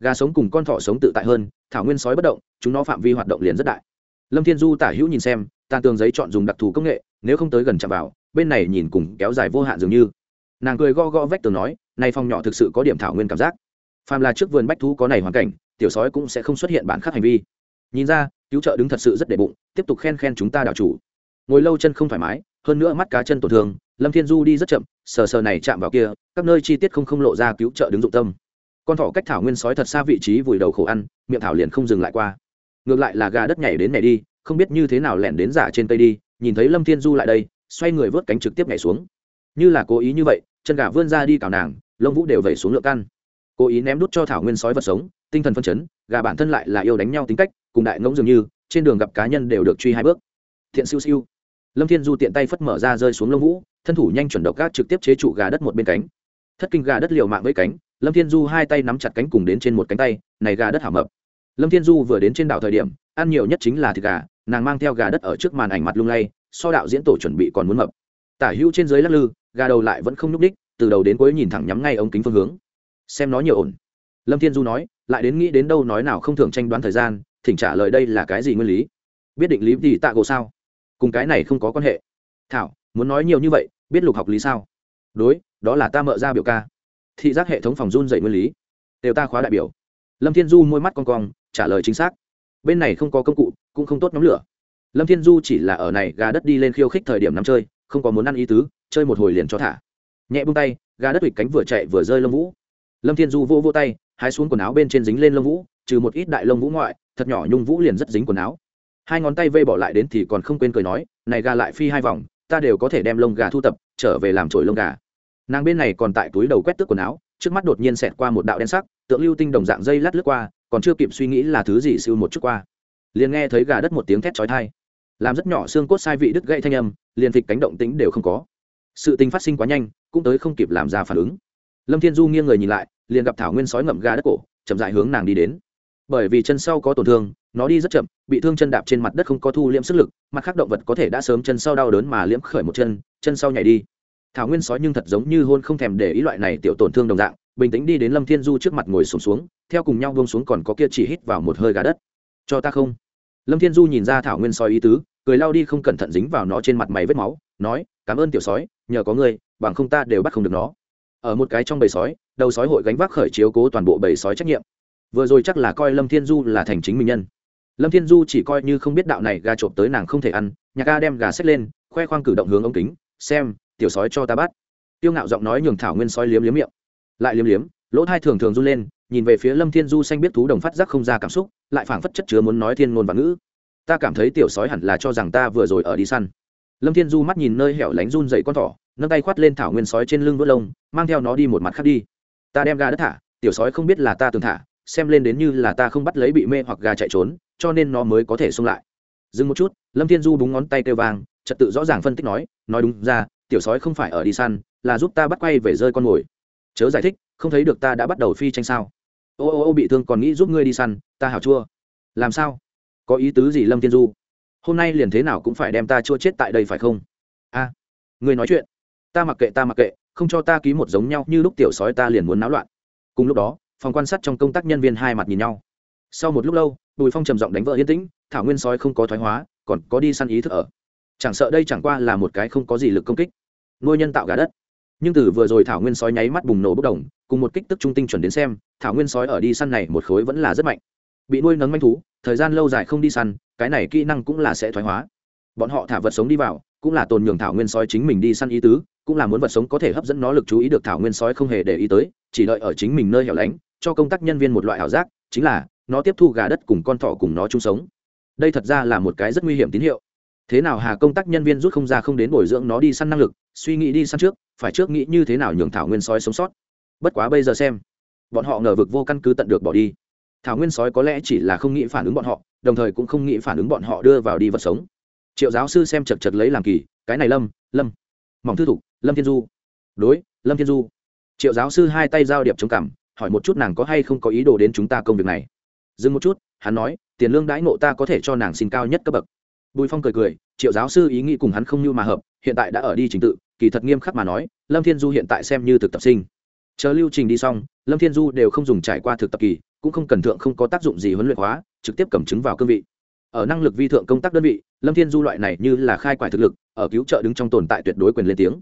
Gà sống cùng con thỏ sống tự tại hơn, thảo nguyên sói bất động, chúng nó phạm vi hoạt động liền rất đại. Lâm thiên du tả hữu nhìn xem, tàn tường giấy chọn dùng đặc thù công nghệ, nếu không tới gần chạm vào, bên này nhìn cùng kéo dài vô hạn dường như nàng cười go go vách tường nói nay phòng nhỏ thực sự có điểm thảo nguyên cảm giác. Phàm là trước vườn bách thú có này hoàn cảnh, tiểu sói cũng sẽ không xuất hiện bản khắc hành vi. Nhìn ra, cứu trợ đứng thật sự rất đệ bụng, tiếp tục khen khen chúng ta đảo chủ. Ngồi lâu chân không thoải mái, hơn nữa mắt cá chân tổn thương, lâm thiên du đi rất chậm, sờ sờ này chạm vào kia, các nơi chi tiết không không lộ ra cứu trợ đứng dụng tâm. Con thỏ cách thảo nguyên sói thật xa vị trí vùi đầu khổ ăn, miệng thảo liền không dừng lại qua. Ngược lại là gà đất nhảy đến nhảy đi, không biết như thế nào lẻn đến giả trên cây đi, nhìn thấy lâm thiên du lại đây, xoay người vớt cánh trực tiếp nhảy xuống như là cố ý như vậy, chân gà vươn ra đi cào nàng, lông vũ đều vẩy xuống lượng căn. Cố ý ném đút cho thảo nguyên sói vật sống, tinh thần phân chấn, gà bản thân lại là yêu đánh nhau tính cách, cùng đại ngỗng dường như, trên đường gặp cá nhân đều được truy hai bước. Thiện siêu siêu. Lâm thiên du tiện tay phất mở ra rơi xuống lông vũ, thân thủ nhanh chuẩn độc gác trực tiếp chế trụ gà đất một bên cánh. Thất kinh gà đất liều mạng với cánh, lâm thiên du hai tay nắm chặt cánh cùng đến trên một cánh tay, này gà đất hảo mập. Lâm thiên du vừa đến trên đảo thời điểm, ăn nhiều nhất chính là thịt gà, nàng mang theo gà đất ở trước màn ảnh mặt lung lay, so đạo diễn tổ chuẩn bị còn muốn mập. Tả hữu trên dưới lắc lư gà đầu lại vẫn không nhúc đích từ đầu đến cuối nhìn thẳng nhắm ngay ống kính phương hướng. Xem nó nhiều ổn. Lâm thiên du nói, lại đến nghĩ đến đâu nói nào không thường tranh đoán thời gian, thỉnh trả lời đây là cái gì nguyên lý? Biết định lý thì tạ gỗ sao? Cùng cái này không có quan hệ. Thảo, muốn nói nhiều như vậy, biết lục học lý sao? Đối, đó là ta mợ ra biểu ca. Thị giác hệ thống phòng run dậy nguyên lý. Đều ta khóa đại biểu. Lâm thiên du môi mắt con cong, trả lời chính xác. Bên này không có công cụ, cũng không tốt nhóm lửa. Lâm thiên du chỉ là ở này gà đất đi lên khiêu khích thời điểm nắm chơi không có muốn ăn ý tứ, chơi một hồi liền cho thả. Nhẹ bung tay, gà đất ủy cánh vừa chạy vừa rơi lông vũ. Lâm thiên du vô vô tay, hái xuống quần áo bên trên dính lên lông vũ, trừ một ít đại lông vũ ngoại, thật nhỏ nhung vũ liền rất dính quần áo. Hai ngón tay vây bỏ lại đến thì còn không quên cười nói, này gà lại phi hai vòng, ta đều có thể đem lông gà thu tập, trở về làm trổi lông gà. Nàng bên này còn tại túi đầu quét tước quần áo, trước mắt đột nhiên xẹt qua một đạo đen sắc, tượng lưu tinh đồng dạng dây lát lướt qua, còn chưa kịp suy nghĩ là thứ gì siêu một chút qua. Liền nghe thấy gà đất một tiếng thét chói tai làm rất nhỏ xương cốt sai vị đứt gãy thanh âm liền thịt cánh động tính đều không có. Sự tình phát sinh quá nhanh cũng tới không kịp làm ra phản ứng. Lâm thiên du nghiêng người nhìn lại liền gặp thảo nguyên sói ngậm gà đất cổ chậm dại hướng nàng đi đến. Bởi vì chân sau có tổn thương nó đi rất chậm bị thương chân đạp trên mặt đất không có thu liễm sức lực mặt khác động vật có thể đã sớm chân sau đau đớn mà liễm khởi một chân chân sau nhảy đi. Thảo nguyên sói nhưng thật giống như hôn không thèm để ý loại này tiểu tổn thương đồng dạng bình tĩnh đi đến lâm thiên du trước mặt ngồi sùng xuống, xuống theo cùng nhau buông xuống còn có kia chỉ hít vào một hơi gà đất. Cho ta không? Lâm thiên du nhìn ra thảo nguyên sói ý tứ, cười lao đi không cẩn thận dính vào nó trên mặt mày vết máu, nói, cảm ơn tiểu sói, nhờ có ngươi, bằng không ta đều bắt không được nó. Ở một cái trong bầy sói, đầu sói hội gánh vác khởi chiếu cố toàn bộ bầy sói trách nhiệm. Vừa rồi chắc là coi lâm thiên du là thành chính mình nhân. Lâm thiên du chỉ coi như không biết đạo này gà trộm tới nàng không thể ăn nhà ga đem gà xếp lên, khoe khoang cử động hướng ống kính, xem, tiểu sói cho ta bắt. Tiêu ngạo giọng nói nhường thảo nguyên sói liếm liếm miệng. Lại liếm liếm lỗ thai thường thường run lên, nhìn về phía lâm thiên du xanh biết thú đồng phát giác không ra cảm xúc, lại phảng phất chất chứa muốn nói thiên ngôn và ngữ. Ta cảm thấy tiểu sói hẳn là cho rằng ta vừa rồi ở đi săn. Lâm thiên du mắt nhìn nơi hẻo lánh run dậy con thỏ, nâng tay khoát lên thảo nguyên sói trên lưng vớt lông, mang theo nó đi một mặt khác đi. Ta đem gà đất thả, tiểu sói không biết là ta từng thả, xem lên đến như là ta không bắt lấy bị mê hoặc gà chạy trốn, cho nên nó mới có thể xông lại. Dừng một chút, lâm thiên du búng ngón tay kêu vàng trật tự rõ ràng phân tích nói nói đúng ra, tiểu sói không phải ở đi săn, là giúp ta bắt quay về rơi con mồi chớ giải thích, không thấy được ta đã bắt đầu phi tranh sao? Ô ô ô, bị thương còn nghĩ giúp ngươi đi săn, ta hảo chua. Làm sao? Có ý tứ gì lâm thiên du? Hôm nay liền thế nào cũng phải đem ta chua chết tại đây phải không? A, ngươi nói chuyện. Ta mặc kệ, ta mặc kệ, không cho ta ký một giống nhau như lúc tiểu sói ta liền muốn náo loạn. Cùng lúc đó, phòng quan sát trong công tác nhân viên hai mặt nhìn nhau. Sau một lúc lâu, bùi phong trầm giọng đánh vợ yên tĩnh, thảo nguyên sói không có thoái hóa, còn có đi săn ý thức ở. Chẳng sợ đây chẳng qua là một cái không có gì lực công kích. Nuôi nhân tạo gà đất nhưng từ vừa rồi thảo nguyên sói nháy mắt bùng nổ bốc đồng, cùng một kích tức trung tinh chuẩn đến xem, thảo nguyên sói ở đi săn này một khối vẫn là rất mạnh. Bị nuôi nấng manh thú, thời gian lâu dài không đi săn, cái này kỹ năng cũng là sẽ thoái hóa. Bọn họ thả vật sống đi vào, cũng là tồn nhường thảo nguyên sói chính mình đi săn ý tứ, cũng là muốn vật sống có thể hấp dẫn nó lực chú ý được thảo nguyên sói không hề để ý tới, chỉ đợi ở chính mình nơi hẻo lánh, cho công tác nhân viên một loại ảo giác, chính là, nó tiếp thu gà đất cùng con thỏ cùng nó chung sống. Đây thật ra là một cái rất nguy hiểm tín hiệu. Thế nào hà công tác nhân viên rút không ra không đến bồi dưỡng nó đi săn năng lực, suy nghĩ đi săn trước phải trước nghĩ như thế nào nhường thảo nguyên sói sống sót. Bất quá bây giờ xem, bọn họ ngờ vực vô căn cứ tận được bỏ đi. Thảo nguyên sói có lẽ chỉ là không nghĩ phản ứng bọn họ, đồng thời cũng không nghĩ phản ứng bọn họ đưa vào đi vật sống. Triệu giáo sư xem chật chật lấy làm kỳ, cái này lâm lâm. Mỏng thư thục, lâm thiên du. Đối, lâm thiên du. Triệu giáo sư hai tay giao điệp chống cằm, hỏi một chút nàng có hay không có ý đồ đến chúng ta công việc này. Dừng một chút, hắn nói, tiền lương đãi ngộ ta có thể cho nàng xin cao nhất cấp bậc bùi phong cười cười, triệu giáo sư ý nghĩ cùng hắn không như mà hợp, hiện tại đã ở đi trình tự, kỳ thật nghiêm khắc mà nói, lâm thiên du hiện tại xem như thực tập sinh. Chờ lưu trình đi xong, lâm thiên du đều không dùng trải qua thực tập kỳ, cũng không cần thượng không có tác dụng gì huấn luyện hóa, trực tiếp cầm chứng vào cương vị. Ở năng lực vi thượng công tác đơn vị, lâm thiên du loại này như là khai quải thực lực, ở cứu trợ đứng trong tồn tại tuyệt đối quyền lên tiếng.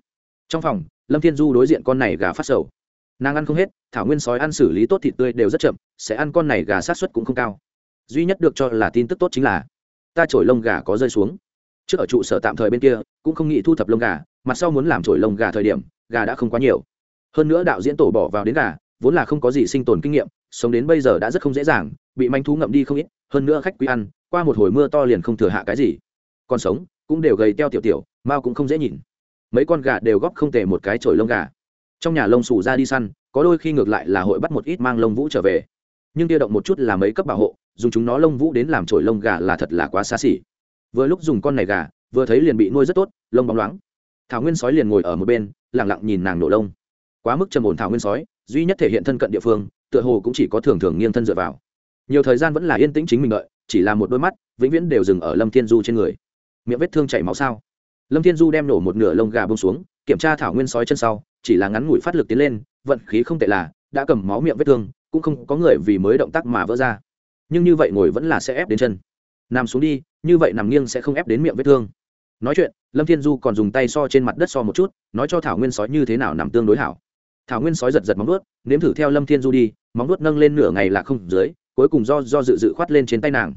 Trong phòng, lâm thiên du đối diện con này gà phát sầu. Nàng ăn không hết, thảo nguyên sói ăn xử lý tốt thịt tươi đều rất chậm, sẽ ăn con này gà sát xuất cũng không cao. Duy nhất được cho là tin tức tốt chính là ta trổi lông gà có rơi xuống. Trước ở trụ sở tạm thời bên kia, cũng không nghĩ thu thập lông gà mặt sau muốn làm trổi lông gà thời điểm, gà đã không quá nhiều. Hơn nữa đạo diễn tổ bỏ vào đến gà, vốn là không có gì sinh tồn kinh nghiệm, sống đến bây giờ đã rất không dễ dàng, bị manh thú ngậm đi không ít, hơn nữa khách quý ăn, qua một hồi mưa to liền không thừa hạ cái gì. Còn sống, cũng đều gầy teo tiểu tiểu mao cũng không dễ nhìn. Mấy con gà đều góp không tề một cái chổi lông gà. Trong nhà lông xù ra đi săn, có đôi khi ngược lại là hội bắt một ít mang lông vũ trở về. Nhưng tiêu động một chút là mấy cấp bảo hộ dùng chúng nó lông vũ đến làm trổi lông gà là thật là quá xa xỉ. Vừa lúc dùng con này gà, vừa thấy liền bị nuôi rất tốt, lông bóng loáng. Thảo nguyên sói liền ngồi ở một bên lẳng lặng nhìn nàng nổ lông. Quá mức trầm ổn thảo nguyên sói, duy nhất thể hiện thân cận địa phương, tựa hồ cũng chỉ có thường thường nghiêng thân dựa vào. Nhiều thời gian vẫn là yên tĩnh chính mình đợi, chỉ là một đôi mắt, vĩnh viễn đều dừng ở lâm thiên du trên người. Miệng vết thương chảy máu sao? Lâm thiên du đem nổ một nửa lông gà bông xuống, kiểm tra thảo nguyên sói chân sau, chỉ là ngắn ngủi phát lực tiến lên, vận khí không tệ là, đã cầm máu miệng vết thương, cũng không có người vì mới động tác mà vỡ ra nhưng như vậy ngồi vẫn là sẽ ép đến chân. Nằm xuống đi, như vậy nằm nghiêng sẽ không ép đến miệng vết thương. Nói chuyện, lâm thiên du còn dùng tay so trên mặt đất so một chút, nói cho thảo nguyên sói như thế nào nằm tương đối hảo. Thảo nguyên sói giật giật móng vuốt, nếm thử theo lâm thiên du đi, móng vuốt nâng lên nửa ngày là không dưới, cuối cùng do do dự dự khoát lên trên tay nàng.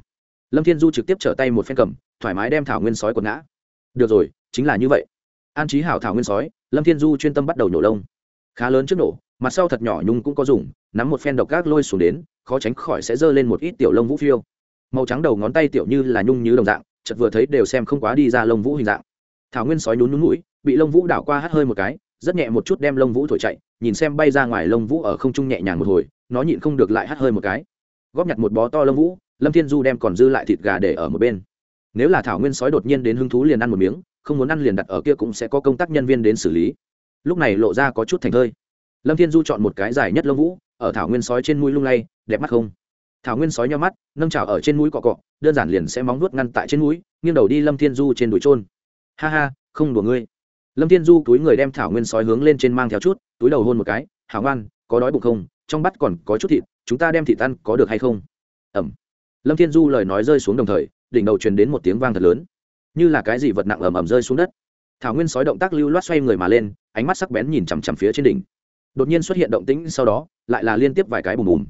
Lâm thiên du trực tiếp trở tay một phen cầm, thoải mái đem thảo nguyên sói quật ngã. Được rồi, chính là như vậy. An trí hảo thảo nguyên sói, lâm thiên du chuyên tâm bắt đầu nổ lông. Khá lớn trước nổ mặt sau thật nhỏ nhung cũng có dùng, nắm một phen độc gác lôi xuống đến, khó tránh khỏi sẽ giơ lên một ít tiểu lông vũ phiêu. Màu trắng đầu ngón tay tiểu như là nhung như đồng dạng chật vừa thấy đều xem không quá đi ra lông vũ hình dạng. Thảo nguyên sói nhún nhún mũi, bị lông vũ đảo qua hắt hơi một cái, rất nhẹ một chút đem lông vũ thổi chạy, nhìn xem bay ra ngoài lông vũ ở không trung nhẹ nhàng một hồi, nó nhịn không được lại hắt hơi một cái. Góp nhặt một bó to lông vũ, lâm thiên du đem còn dư lại thịt gà để ở một bên. Nếu là thảo nguyên sói đột nhiên đến hứng thú liền ăn một miếng, không muốn ăn liền đặt ở kia cũng sẽ có công tác nhân viên đến xử lý. Lúc này lộ ra có chút thành hơi lâm thiên du chọn một cái dài nhất lông vũ, ở thảo nguyên sói trên mũi lung lay, đẹp mắt không? Thảo nguyên sói nhau mắt, nâng trào ở trên mũi cọ cọ, đơn giản liền sẽ móng nuốt ngăn tại trên mũi, nghiêng đầu đi lâm thiên du trên đùi trôn ha ha, không đùa ngươi. Lâm thiên du túi người đem thảo nguyên sói hướng lên trên mang theo chút, túi đầu hôn một cái, hảo ngoan, có đói bụng không? Trong bắt còn có chút thịt, chúng ta đem thịt ăn, có được hay không? Ẩm. Lâm thiên du lời nói rơi xuống đồng thời, đỉnh đầu truyền đến một tiếng vang thật lớn. Như là cái gì vật nặng ẩm ẩm rơi xuống đất. Thảo nguyên sói động tác lưu loát xoay người mà lên, ánh mắt sắc bén nhìn chằm chằm phía trên đỉnh đột nhiên xuất hiện động tĩnh sau đó, lại là liên tiếp vài cái bùm bùm.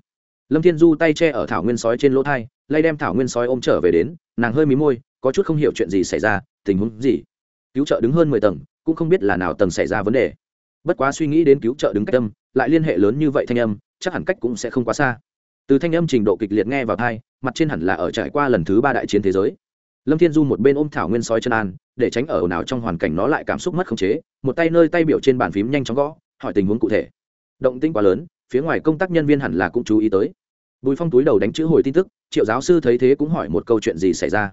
Lâm thiên du tay che ở thảo nguyên sói trên lỗ thai, lay đem thảo nguyên sói ôm trở về đến, nàng hơi mí môi, có chút không hiểu chuyện gì xảy ra, tình huống gì? Cứu trợ đứng hơn mười tầng, cũng không biết là nào tầng xảy ra vấn đề. Bất quá suy nghĩ đến cứu trợ đứng cách tâm lại liên hệ lớn như vậy thanh âm, chắc hẳn cách cũng sẽ không quá xa. Từ thanh âm trình độ kịch liệt nghe vào thai mặt trên hẳn là ở trải qua lần thứ ba đại chiến thế giới. Lâm thiên du một bên ôm thảo nguyên sói chân an, để tránh ở nào trong hoàn cảnh nó lại cảm xúc mất khống chế, một tay nơi tay biểu trên bàn phím nhanh chóng gõ, hỏi tình huống cụ thể động tinh quá lớn, phía ngoài công tác nhân viên hẳn là cũng chú ý tới. Bùi phong túi đầu đánh chữ hồi tin tức, triệu giáo sư thấy thế cũng hỏi một câu chuyện gì xảy ra.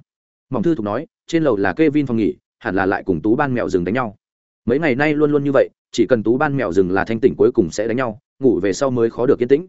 Mỏng thư thục nói, trên lầu là k e vin phòng nghỉ, hẳn là lại cùng tú ban mèo rừng đánh nhau. Mấy ngày nay luôn luôn như vậy, chỉ cần tú ban mèo rừng là thanh tỉnh cuối cùng sẽ đánh nhau, ngủ về sau mới khó được yên tĩnh.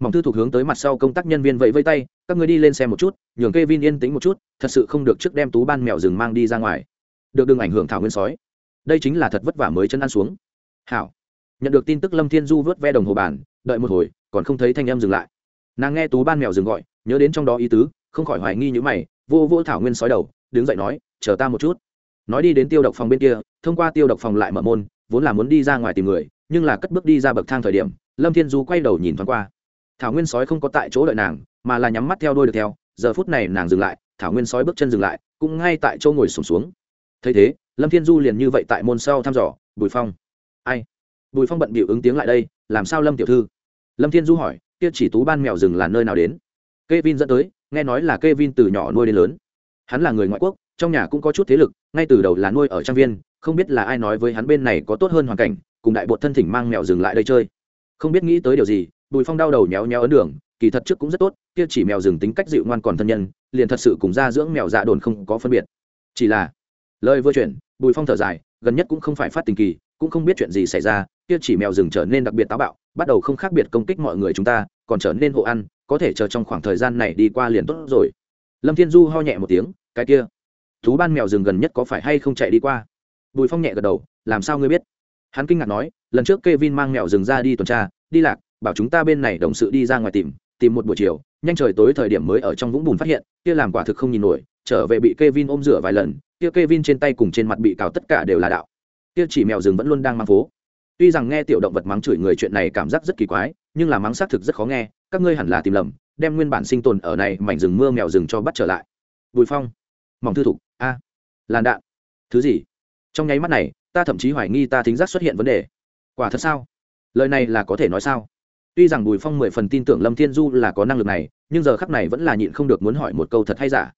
Mỏng thư thục hướng tới mặt sau công tác nhân viên vẫy vây tay, các người đi lên xem một chút, nhường k e vin yên tĩnh một chút, thật sự không được trước đem tú ban mèo rừng mang đi ra ngoài. Được đừng ảnh hưởng thảo nguyên sói. Đây chính là thật vất vả mới chân ăn xuống. Hảo nhận được tin tức lâm thiên du vớt ve đồng hồ bàn đợi một hồi còn không thấy thanh em dừng lại. Nàng nghe tú ban mèo dừng gọi nhớ đến trong đó ý tứ không khỏi hoài nghi như mày vô vô thảo nguyên sói đầu đứng dậy nói chờ ta một chút. Nói đi đến tiêu độc phòng bên kia thông qua tiêu độc phòng lại mở môn vốn là muốn đi ra ngoài tìm người nhưng là cất bước đi ra bậc thang thời điểm lâm thiên du quay đầu nhìn thoáng qua. Thảo nguyên sói không có tại chỗ đợi nàng mà là nhắm mắt theo đôi được theo giờ phút này nàng dừng lại thảo nguyên sói bước chân dừng lại cũng ngay tại chỗ ngồi sùng xuống, xuống. Thấy thế lâm thiên du liền như vậy tại môn sau thăm dò bùi phong. Ai? Bùi phong bận bịu ứng tiếng lại đây, làm sao lâm tiểu thư? Lâm thiên du hỏi, kia chỉ tú ban mèo rừng là nơi nào đến? K e vin dẫn tới, nghe nói là k e vin từ nhỏ nuôi đến lớn. Hắn là người ngoại quốc, trong nhà cũng có chút thế lực, ngay từ đầu là nuôi ở trang viên, không biết là ai nói với hắn bên này có tốt hơn hoàn cảnh, cùng đại bột thân thỉnh mang mèo rừng lại đây chơi. Không biết nghĩ tới điều gì, bùi phong đau đầu nhéo nhéo ấn đường, kỳ thật trước cũng rất tốt, kia chỉ mèo rừng tính cách dịu ngoan còn thân nhân, liền thật sự cùng ra dưỡng mèo dạ đồn không có phân biệt. Chỉ là, lời vừa chuyển, bùi phong thở dài gần nhất cũng không phải phát tình kỳ, cũng không biết chuyện gì xảy ra, kia chỉ mèo rừng trở nên đặc biệt táo bạo, bắt đầu không khác biệt công kích mọi người chúng ta, còn trở nên hộ ăn, có thể chờ trong khoảng thời gian này đi qua liền tốt rồi. Lâm thiên du ho nhẹ một tiếng, cái kia, thú ban mèo rừng gần nhất có phải hay không chạy đi qua? Bùi phong nhẹ gật đầu, làm sao ngươi biết? Hắn kinh ngạc nói, lần trước k e vin mang mèo rừng ra đi tuần tra, đi lạc, bảo chúng ta bên này đồng sự đi ra ngoài tìm tìm một buổi chiều, nhanh trời tối thời điểm mới ở trong vũng bùn phát hiện, kia làm quả thực không nhìn nổi trở về bị Kevin ôm rửa vài lần kia Kevin trên tay cùng trên mặt bị cào tất cả đều là đạo. Kia chỉ mèo rừng vẫn luôn đang mang phố. Tuy rằng nghe tiểu động vật mắng chửi người chuyện này cảm giác rất kỳ quái nhưng là mắng xác thực rất khó nghe các ngươi hẳn là tìm lầm đem nguyên bản sinh tồn ở này mảnh rừng mưa mèo rừng cho bắt trở lại. Bùi phong mỏng thư thục a à, làn đạn. Thứ gì? Trong nháy mắt này ta thậm chí hoài nghi ta thính giác xuất hiện vấn đề. Quả thật sao? Lời này là có thể nói sao? Tuy rằng bùi phong mười phần tin tưởng lâm thiên du là có năng lực này nhưng giờ khắc này vẫn là nhịn không được muốn hỏi một câu thật hay giả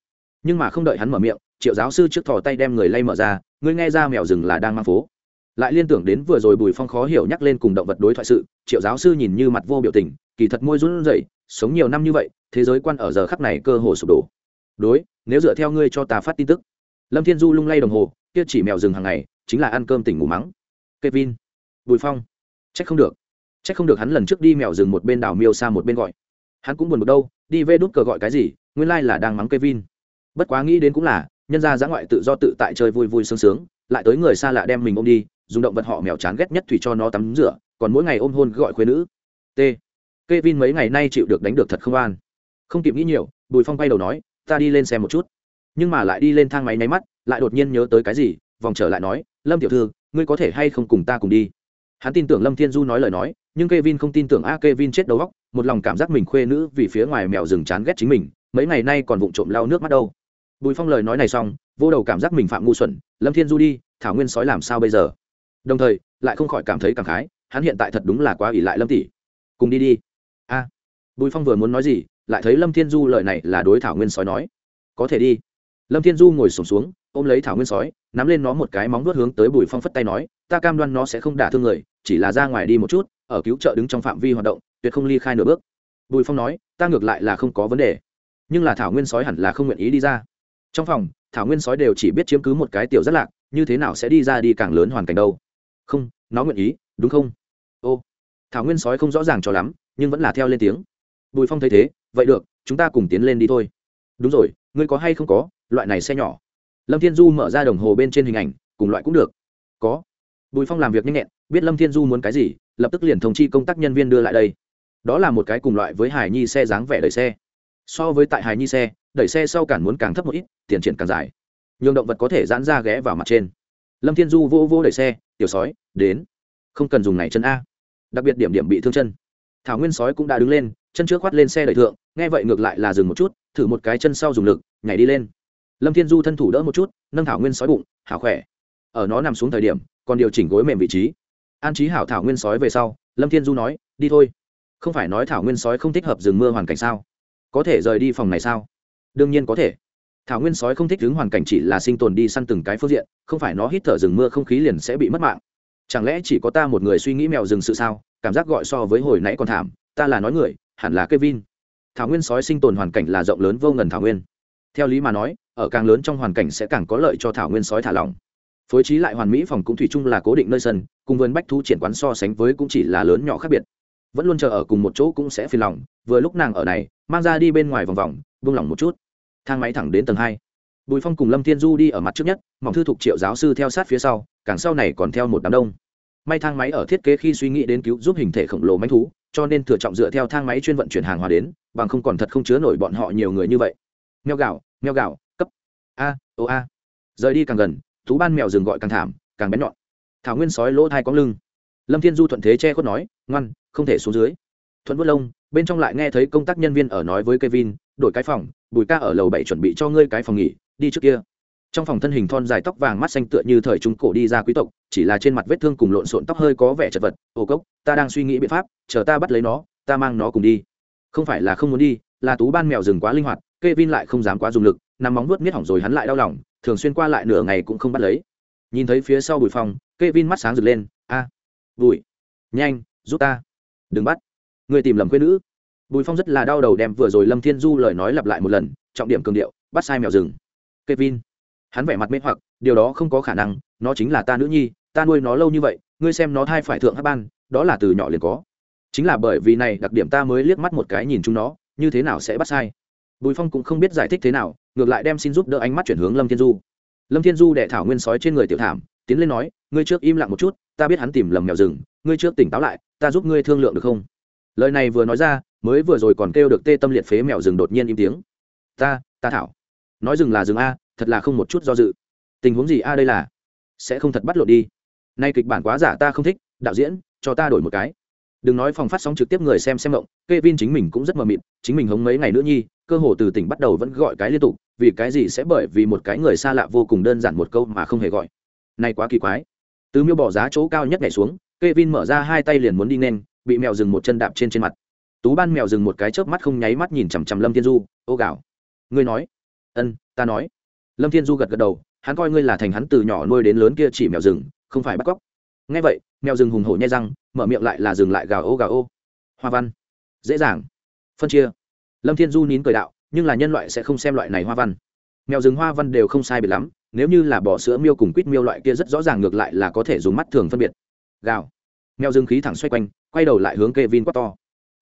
nhưng mà không đợi hắn mở miệng, triệu giáo sư trước thò tay đem người lay mở ra ngươi nghe ra mèo rừng là đang mang phố. Lại liên tưởng đến vừa rồi bùi phong khó hiểu nhắc lên cùng động vật đối thoại sự, triệu giáo sư nhìn như mặt vô biểu tình, kỳ thật môi run rẩy, sống nhiều năm như vậy, thế giới quan ở giờ khắc này cơ hồ sụp đổ. Đối, nếu dựa theo ngươi cho ta phát tin tức. Lâm thiên du lung lay đồng hồ, kia chỉ mèo rừng hàng ngày, chính là ăn cơm tỉnh ngủ mắng. Kevin. Bùi phong. Trách không được. Trách không được hắn lần trước đi mèo rừng một bên đảo miêu xa một bên gọi. Hắn cũng buồn một đâu, đi vê đút cờ gọi cái gì, nguyên lai là đang mắng kevin bất quá nghĩ đến cũng là, nhân ra giã ngoại tự do tự tại chơi vui vui sướng sướng, lại tới người xa lạ đem mình ôm đi, dùng động vật họ mèo chán ghét nhất thủy cho nó tắm rửa, còn mỗi ngày ôm hôn gọi khuyên nữ. T. Kevin mấy ngày nay chịu được đánh được thật không an. Không kịp nghĩ nhiều, bùi phong bay đầu nói, ta đi lên xem một chút. Nhưng mà lại đi lên thang máy nháy mắt, lại đột nhiên nhớ tới cái gì, vòng trở lại nói, lâm tiểu thư, ngươi có thể hay không cùng ta cùng đi? Hắn tin tưởng lâm thiên du nói lời nói, nhưng Kevin không tin tưởng, a, Kevin chết đầu góc một lòng cảm giác mình khuê nữ vì phía ngoài mèo rừng chán ghét chính mình, mấy ngày nay còn vụng trộm lau nước mắt đâu bùi phong lời nói này xong vô đầu cảm giác mình phạm ngu xuẩn lâm thiên du đi thảo nguyên sói làm sao bây giờ? Đồng thời lại không khỏi cảm thấy cảm khái hắn hiện tại thật đúng là quá ỷ lại lâm tỷ. Cùng đi đi. A. Bùi phong vừa muốn nói gì lại thấy lâm thiên du lời này là đối thảo nguyên sói nói. Có thể đi. Lâm thiên du ngồi sổm xuống, xuống ôm lấy thảo nguyên sói nắm lên nó một cái móng vuốt hướng tới bùi phong phất tay nói ta cam đoan nó sẽ không đả thương người chỉ là ra ngoài đi một chút ở cứu trợ đứng trong phạm vi hoạt động tuyệt không ly khai nửa bước. Bùi phong nói ta ngược lại là không có vấn đề nhưng là thảo nguyên sói hẳn là không nguyện ý đi ra trong phòng, thảo nguyên sói đều chỉ biết chiếm cứ một cái tiểu rất lạc, như thế nào sẽ đi ra đi càng lớn hoàn cảnh đâu? Không, nó nguyện ý, đúng không? Ô, thảo nguyên sói không rõ ràng cho lắm, nhưng vẫn là theo lên tiếng. Bùi phong thấy thế, vậy được, chúng ta cùng tiến lên đi thôi. Đúng rồi, ngươi có hay không có, loại này xe nhỏ. Lâm thiên du mở ra đồng hồ bên trên hình ảnh, cùng loại cũng được. Có. Bùi phong làm việc nhanh nhẹn, biết lâm thiên du muốn cái gì, lập tức liền thông chi công tác nhân viên đưa lại đây. Đó là một cái cùng loại với hải nhi xe dáng vẻ đầy xe so với tại hải nhi xe, đẩy xe sau cản muốn càng thấp một ít, tiền triển càng dài. Nhường động vật có thể giãn ra ghé vào mặt trên. Lâm thiên du vô vô đẩy xe, tiểu sói, đến. Không cần dùng này chân a. Đặc biệt điểm điểm bị thương chân. Thảo nguyên sói cũng đã đứng lên, chân trước khoát lên xe đẩy thượng, nghe vậy ngược lại là dừng một chút, thử một cái chân sau dùng lực, nhảy đi lên. Lâm thiên du thân thủ đỡ một chút, nâng thảo nguyên sói bụng, hảo khỏe. Ở nó nằm xuống thời điểm, còn điều chỉnh gối mềm vị trí. An trí hảo thảo nguyên sói về sau, lâm thiên du nói, đi thôi. Không phải nói thảo nguyên sói không thích hợp rừng mưa hoàn cảnh sao? Có thể rời đi phòng này sao đương nhiên có thể thảo nguyên sói không thích đứng hoàn cảnh chỉ là sinh tồn đi săn từng cái phương diện không phải nó hít thở rừng mưa không khí liền sẽ bị mất mạng chẳng lẽ chỉ có ta một người suy nghĩ mèo rừng sự sao cảm giác gọi so với hồi nãy còn thảm ta là nói người hẳn là Kevin. Thảo nguyên sói sinh tồn hoàn cảnh là rộng lớn vô ngần thảo nguyên. Theo lý mà nói, ở càng lớn trong hoàn cảnh sẽ càng có lợi cho thảo nguyên sói thả lỏng. Phối trí lại hoàn mỹ phòng cũng thủy chung là cố định nơi sân, cùng vườn bách thu triển quán so sánh với cũng chỉ là lớn nhỏ khác biệt. Vẫn luôn chờ ở cùng một chỗ cũng sẽ phiền lòng, vừa lúc nàng ở này, mang ra đi bên ngoài vòng vòng, buông lỏng một chút. Thang máy thẳng đến tầng hai. Bùi Phong cùng Lâm Thiên Du đi ở mặt trước nhất, Mỏng Thư Thục Triệu giáo sư theo sát phía sau, càng sau này còn theo một đám đông. May thang máy ở thiết kế khi suy nghĩ đến cứu giúp hình thể khổng lồ manh thú, cho nên thừa trọng dựa theo thang máy chuyên vận chuyển hàng hóa đến bằng không còn thật không chứa nổi bọn họ nhiều người như vậy mèo gạo mèo gạo cấp a ô a rời đi càng gần thú ban mèo rừng gọi càng thảm càng bén nhọn thảo nguyên sói lỗ thai có lưng lâm thiên du thuận thế che khuất nói ngoan không thể xuống dưới thuận vớt lông bên trong lại nghe thấy công tác nhân viên ở nói với kevin đổi cái phòng bùi ca ở lầu bảy chuẩn bị cho ngươi cái phòng nghỉ đi trước kia. Trong phòng thân hình thon dài tóc vàng mắt xanh tựa như thời trung cổ đi ra quý tộc chỉ là trên mặt vết thương cùng lộn xộn tóc hơi có vẻ chật vật. Ô cốc ta đang suy nghĩ biện pháp chờ ta bắt lấy nó ta mang nó cùng đi. Không phải là không muốn đi là tú ban mèo rừng quá linh hoạt Kevin lại không dám quá dùng lực nằm móng vuốt miết hỏng rồi hắn lại đau lòng thường xuyên qua lại nửa ngày cũng không bắt lấy. Nhìn thấy phía sau bùi phong Kevin mắt sáng rực lên. A à, bùi nhanh giúp ta. Đừng bắt người tìm lầm quê nữ. Bùi phong rất là đau đầu đem vừa rồi lâm thiên du lời nói lặp lại một lần, trọng điểm cường điệu, bắt sai mèo rừng. K e vin hắn vẻ mặt mê hoặc, điều đó không có khả năng, nó chính là ta nữ nhi, ta nuôi nó lâu như vậy, ngươi xem nó thai phải thượng hát ban, đó là từ nhỏ liền có. Chính là bởi vì này, đặc điểm ta mới liếc mắt một cái nhìn chúng nó, như thế nào sẽ bắt sai? Bùi phong cũng không biết giải thích thế nào, ngược lại đem xin giúp đỡ ánh mắt chuyển hướng lâm thiên du. Lâm thiên du đẻ thảo nguyên sói trên người tiểu thảm, tiến lên nói, ngươi trước im lặng một chút, ta biết hắn tìm lầm mèo rừng, ngươi trước tỉnh táo lại, ta giúp ngươi thương lượng được không? Lời này vừa nói ra, mới vừa rồi còn kêu được tê tâm liệt phế mèo rừng đột nhiên im tiếng. Ta ta thảo. Nói rừng là rừng a, thật là không một chút do dự. Tình huống gì a đây là? Sẽ không thật bắt lộn đi. Nay kịch bản quá giả ta không thích, đạo diễn, cho ta đổi một cái. Đừng nói phòng phát sóng trực tiếp người xem xem động Kevin chính mình cũng rất mờ mịt, chính mình hống mấy ngày nữa nhi, cơ hồ từ tỉnh bắt đầu vẫn gọi cái liên tục, vì cái gì sẽ bởi vì một cái người xa lạ vô cùng đơn giản một câu mà không hề gọi. Nay quá kỳ quái. Từ miêu bỏ giá chỗ cao nhất ngày xuống, Kevin mở ra hai tay liền muốn đi nên bị mèo rừng một chân đạp trên trên mặt. Tú ban mèo rừng một cái chớp mắt không nháy mắt nhìn chằm chằm lâm thiên du, ô gạo ngươi nói. Ân, ta nói. Lâm thiên du gật gật đầu, hắn coi ngươi là thành hắn từ nhỏ nuôi đến lớn kia chỉ mèo rừng không phải bắt cóc. Ngay vậy, mèo rừng hùng hổ nhai răng, mở miệng lại là dừng lại gào, ô gào, ô. Hoa văn. Dễ dàng. Phân chia. Lâm thiên du nín cười đạo, nhưng là nhân loại sẽ không xem loại này hoa văn. Mèo rừng hoa văn đều không sai biệt lắm, nếu như là bỏ sữa miêu cùng quýt miêu loại kia rất rõ ràng ngược lại là có thể dùng mắt thường phân biệt. Gào mèo dương khí thẳng xoay quanh, quay đầu lại hướng Kevin quát to.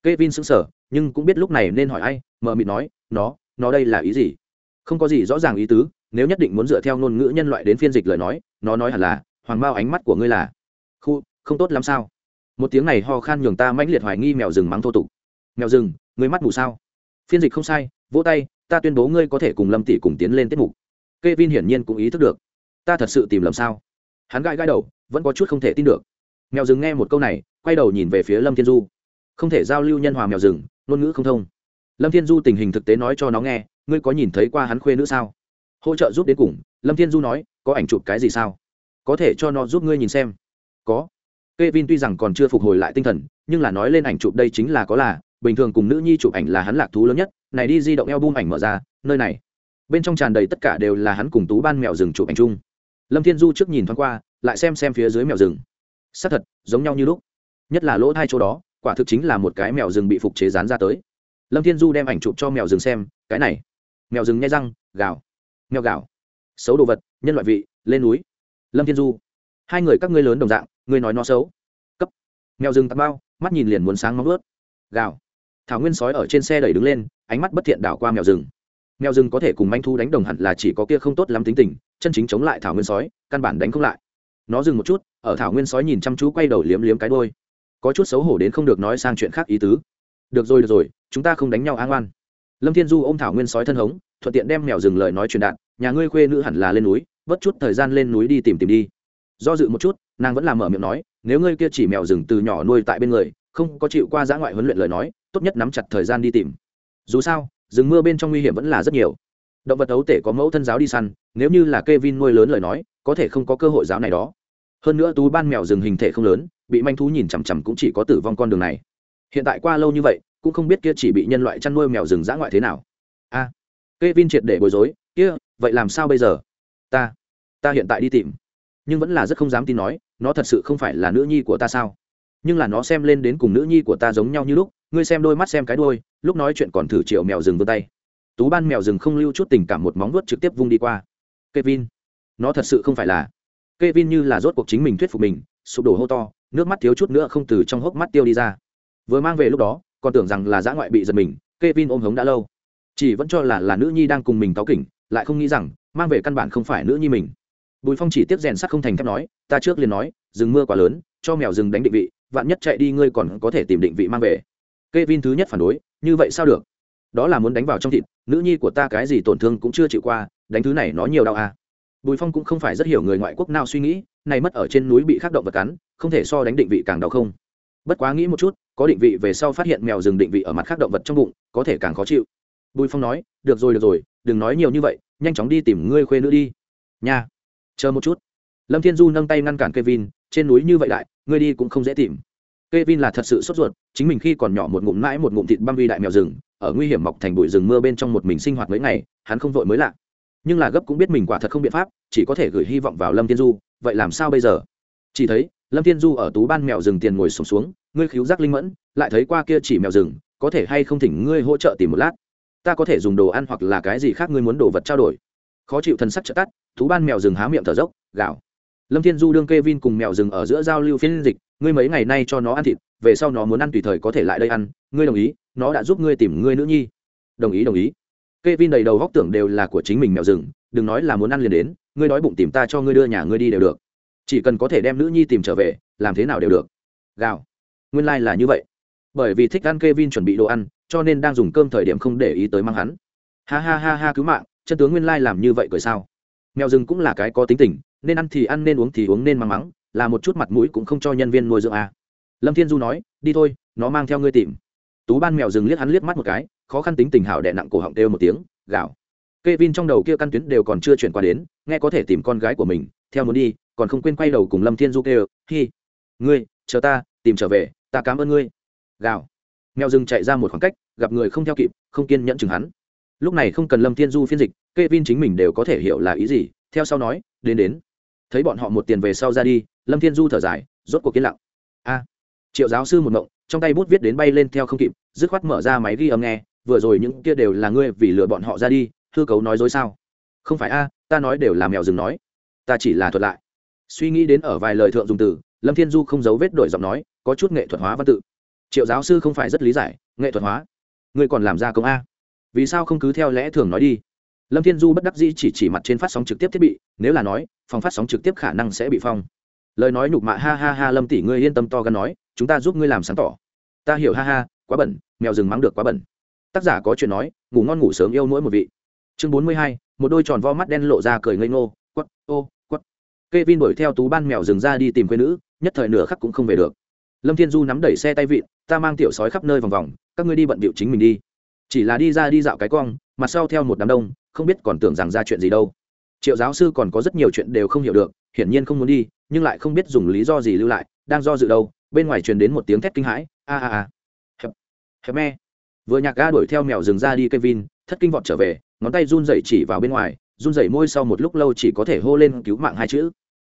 Kevin sững sờ, nhưng cũng biết lúc này nên hỏi ai mờ mịt nói, nó nó đây là ý gì? Không có gì rõ ràng ý tứ, nếu nhất định muốn dựa theo ngôn ngữ nhân loại đến phiên dịch lời nói, nó nói hẳn là, hoàng bao ánh mắt của ngươi là, khu, không tốt lắm sao? Một tiếng này ho khan nhường ta mãnh liệt hoài nghi mèo rừng mắng thô tục. Mèo rừng, ngươi mắt mù sao? Phiên dịch không sai, vỗ tay, ta tuyên bố ngươi có thể cùng lâm tỷ cùng tiến lên tiết mục. K e vin hiển nhiên cũng ý thức được. Ta thật sự tìm lầm sao? Hắn gãi gãi đầu, vẫn có chút không thể tin được mèo rừng nghe một câu này, quay đầu nhìn về phía lâm thiên du. Không thể giao lưu nhân hòa mèo rừng, ngôn ngữ không thông. Lâm thiên du tình hình thực tế nói cho nó nghe, ngươi có nhìn thấy qua hắn khuê nữ sao? Hỗ trợ giúp đến cùng, lâm thiên du nói, có ảnh chụp cái gì sao? Có thể cho nó giúp ngươi nhìn xem. Có. K e vin tuy rằng còn chưa phục hồi lại tinh thần, nhưng là nói lên ảnh chụp đây chính là có là, bình thường cùng nữ nhi chụp ảnh là hắn lạc thú lớn nhất, này đi di động eo bum ảnh mở ra, nơi này. Bên trong tràn đầy tất cả đều là hắn cùng tú ban mèo rừng chụp ảnh chung. Lâm thiên du trước nhìn thoáng qua, lại xem xem phía dưới mèo rừng xác thật, giống nhau như lúc. Nhất là lỗ hai chỗ đó, quả thực chính là một cái mèo rừng bị phục chế dán ra tới. Lâm thiên du đem ảnh chụp cho mèo rừng xem, cái này. Mèo rừng nhai răng, gào. Mèo gào. Xấu đồ vật, nhân loại vị, lên núi. Lâm thiên du. Hai người các ngươi lớn đồng dạng, ngươi nói nó xấu. Cấp. Mèo rừng tạt bao, mắt nhìn liền muốn sáng móng ướt. Gào. Thảo nguyên sói ở trên xe đẩy đứng lên, ánh mắt bất thiện đảo qua mèo rừng. Mèo rừng có thể cùng manh thu đánh đồng hẳn là chỉ có kia không tốt lắm tính tình, chân chính chống lại thảo nguyên sói, căn bản đánh không lại nó dừng một chút, ở thảo nguyên sói nhìn chăm chú quay đầu liếm liếm cái đôi có chút xấu hổ đến không được nói sang chuyện khác ý tứ. Được rồi được rồi, chúng ta không đánh nhau an oan lâm thiên du ôm thảo nguyên sói thân hống, thuận tiện đem mèo rừng lời nói truyền đạt, nhà ngươi khuê nữ hẳn là lên núi vất chút thời gian lên núi đi tìm tìm đi. Do dự một chút, nàng vẫn làm mở miệng nói, nếu ngươi kia chỉ mèo rừng từ nhỏ nuôi tại bên người, không có chịu qua giã ngoại huấn luyện lời nói, tốt nhất nắm chặt thời gian đi tìm. Dù sao, rừng mưa bên trong nguy hiểm vẫn là rất nhiều. Động vật ấu tể có mẫu thân giáo đi săn, nếu như là k e vin nuôi lớn lời nói có thể không có cơ hội giáo này đó. Hơn nữa tú ban mèo rừng hình thể không lớn bị manh thú nhìn chằm chằm cũng chỉ có tử vong con đường này. Hiện tại qua lâu như vậy cũng không biết kia chỉ bị nhân loại chăn nuôi mèo rừng dã ngoại thế nào. A à, k e vin triệt để bối rối kia vậy làm sao bây giờ? Ta ta hiện tại đi tìm. Nhưng vẫn là rất không dám tin nói nó thật sự không phải là nữ nhi của ta sao? Nhưng là nó xem lên đến cùng nữ nhi của ta giống nhau như lúc ngươi xem đôi mắt xem cái đôi lúc nói chuyện còn thử triệu mèo rừng vươn tay. Tú ban mèo rừng không lưu chút tình cảm một móng vuốt trực tiếp vung đi qua. Kevin, nó thật sự không phải là. Kevin như là rốt cuộc chính mình thuyết phục mình, sụp đổ hô to, nước mắt thiếu chút nữa không từ trong hốc mắt tiêu đi ra. Vừa mang về lúc đó, còn tưởng rằng là dã ngoại bị giật mình, Kevin ôm hống đã lâu. Chỉ vẫn cho là là nữ nhi đang cùng mình cáo kỉnh, lại không nghĩ rằng mang về căn bản không phải nữ nhi mình. Bùi phong chỉ tiếp rèn sắt không thành thép nói, ta trước liền nói, rừng mưa quá lớn, cho mèo rừng đánh định vị, vạn nhất chạy đi ngươi còn có thể tìm định vị mang về. Kevin thứ nhất phản đối, như vậy sao được? Đó là muốn đánh vào trong thịt, nữ nhi của ta cái gì tổn thương cũng chưa chịu qua, đánh thứ này nó nhiều đau à bùi phong cũng không phải rất hiểu người ngoại quốc nào suy nghĩ này mất ở trên núi bị khắc động vật cắn không thể so đánh định vị càng đau không. Bất quá nghĩ một chút có định vị về sau phát hiện mèo rừng định vị ở mặt khác động vật trong bụng có thể càng khó chịu. Bùi phong nói được rồi được rồi đừng nói nhiều như vậy nhanh chóng đi tìm ngươi khuê nữ đi. Nha. Chờ một chút. Lâm thiên du nâng tay ngăn cản kevin trên núi như vậy đại ngươi đi cũng không dễ tìm. Kevin là thật sự sốt ruột, chính mình khi còn nhỏ một ngụm mãi một ngụm thịt băm vi đại mèo rừng, ở nguy hiểm mọc thành bụi rừng mưa bên trong một mình sinh hoạt mấy ngày, hắn không vội mới lạ. Nhưng là gấp cũng biết mình quả thật không biện pháp, chỉ có thể gửi hy vọng vào Lâm Thiên Du, vậy làm sao bây giờ? Chỉ thấy, Lâm Thiên Du ở tú ban mèo rừng tiền ngồi sùng xuống, ngươi khiếu giác linh mẫn, lại thấy qua kia chỉ mèo rừng, có thể hay không thỉnh ngươi hỗ trợ tìm một lát. Ta có thể dùng đồ ăn hoặc là cái gì khác ngươi muốn đồ vật trao đổi. Khó chịu thần sắc trợ tắt, tú ban mèo rừng há miệng thở dốc, gào. Lâm Thiên Du đương kê Vin cùng mèo rừng ở giữa giao lưu phiên dịch, ngươi mấy ngày nay cho nó ăn thịt về sau nó muốn ăn tùy thời có thể lại đây ăn ngươi đồng ý nó đã giúp ngươi tìm ngươi nữ nhi đồng ý đồng ý k e vin đầy đầu góc tưởng đều là của chính mình mèo rừng, đừng nói là muốn ăn liền đến, ngươi đói bụng tìm ta cho ngươi đưa nhà ngươi đi đều được. Chỉ cần có thể đem nữ nhi tìm trở về, làm thế nào đều được. Gào. Nguyên lai、like、là như vậy. Bởi vì thích ăn k e vin chuẩn bị đồ ăn, cho nên đang dùng cơm thời điểm không để ý tới mang hắn. Ha ha ha ha cứu mạng, chân tướng nguyên lai làm như vậy cởi sao? Mèo rừng cũng là cái có tính tình, nên ăn thì ăn, nên uống thì uống, nên mang mắng, là một chút mặt mũi cũng không cho nhân viên nuôi dưỡng à. lâm thiên du nói, đi thôi, nó mang theo ngươi tìm tú ban mèo dừng liếc hắn liếc mắt một cái, khó khăn tính tình hảo đè nặng cổ họng kêu một tiếng gạo k e vin trong đầu kia căn tuyến đều còn chưa chuyển qua đến, nghe có thể tìm con gái của mình, theo muốn đi, còn không quên quay đầu cùng lâm thiên du kêu, hi, ngươi, chờ ta, tìm trở về, ta cảm ơn ngươi. Gạo mèo rừng chạy ra một khoảng cách, gặp người không theo kịp, không kiên nhẫn chừng hắn. Lúc này không cần lâm thiên du phiên dịch k e vin chính mình đều có thể hiểu là ý gì, theo sau nói, đến đến. Thấy bọn họ một tiền về sau ra đi, lâm thiên du thở dài, rốt cuộc yên lặng. A, triệu giáo sư một mộng trong tay bút viết đến bay lên theo không kịp, dứt khoát mở ra máy ghi âm nghe, vừa rồi những kia đều là ngươi vì lừa bọn họ ra đi, hư cấu nói dối sao? Không phải a, ta nói đều là mèo rừng nói. Ta chỉ là thuật lại. Suy nghĩ đến ở vài lời thượng dùng từ, lâm thiên du không giấu vết đổi giọng nói, có chút nghệ thuật hóa văn tự. Triệu giáo sư không phải rất lý giải, nghệ thuật hóa. Ngươi còn làm ra công a. Vì sao không cứ theo lẽ thường nói đi? Lâm thiên du bất đắc dĩ chỉ chỉ mặt trên phát sóng trực tiếp thiết bị, nếu là nói, phòng phát sóng trực tiếp khả năng sẽ bị phong. Lời nói nhục mạ, ha ha ha, lâm tỷ ngươi yên tâm to gan nói chúng ta giúp ngươi làm sáng tỏ. Ta hiểu, ha ha, quá bẩn, mèo rừng mắng được quá bẩn. Tác giả có chuyện nói, ngủ ngon ngủ sớm yêu mỗi một vị. Chương bốn mươi hai, một đôi tròn vo mắt đen lộ ra cười ngây ngô quất ô quất k e vin đuổi theo tú ban mèo rừng ra đi tìm quê nữ, nhất thời nửa khắc cũng không về được. Lâm thiên du nắm đẩy xe tay vịn, ta mang tiểu sói khắp nơi vòng vòng, các ngươi đi bận bịu chính mình đi. Chỉ là đi ra đi dạo cái cong, mặt sau theo một đám đông, không biết còn tưởng rằng ra chuyện gì đâu. Triệu giáo sư còn có rất nhiều chuyện đều không hiểu được, hiển nhiên không muốn đi, nhưng lại không biết dùng lý do gì lưu lại, đang do dự đâu bên ngoài truyền đến một tiếng thét kinh hãi, a a a. Hẹp hẹp me. Vừa nhạc ga đuổi theo mèo rừng ra đi kevin, thất kinh vọt trở về, ngón tay run dậy chỉ vào bên ngoài, run dậy môi sau một lúc lâu chỉ có thể hô lên cứu mạng hai chữ.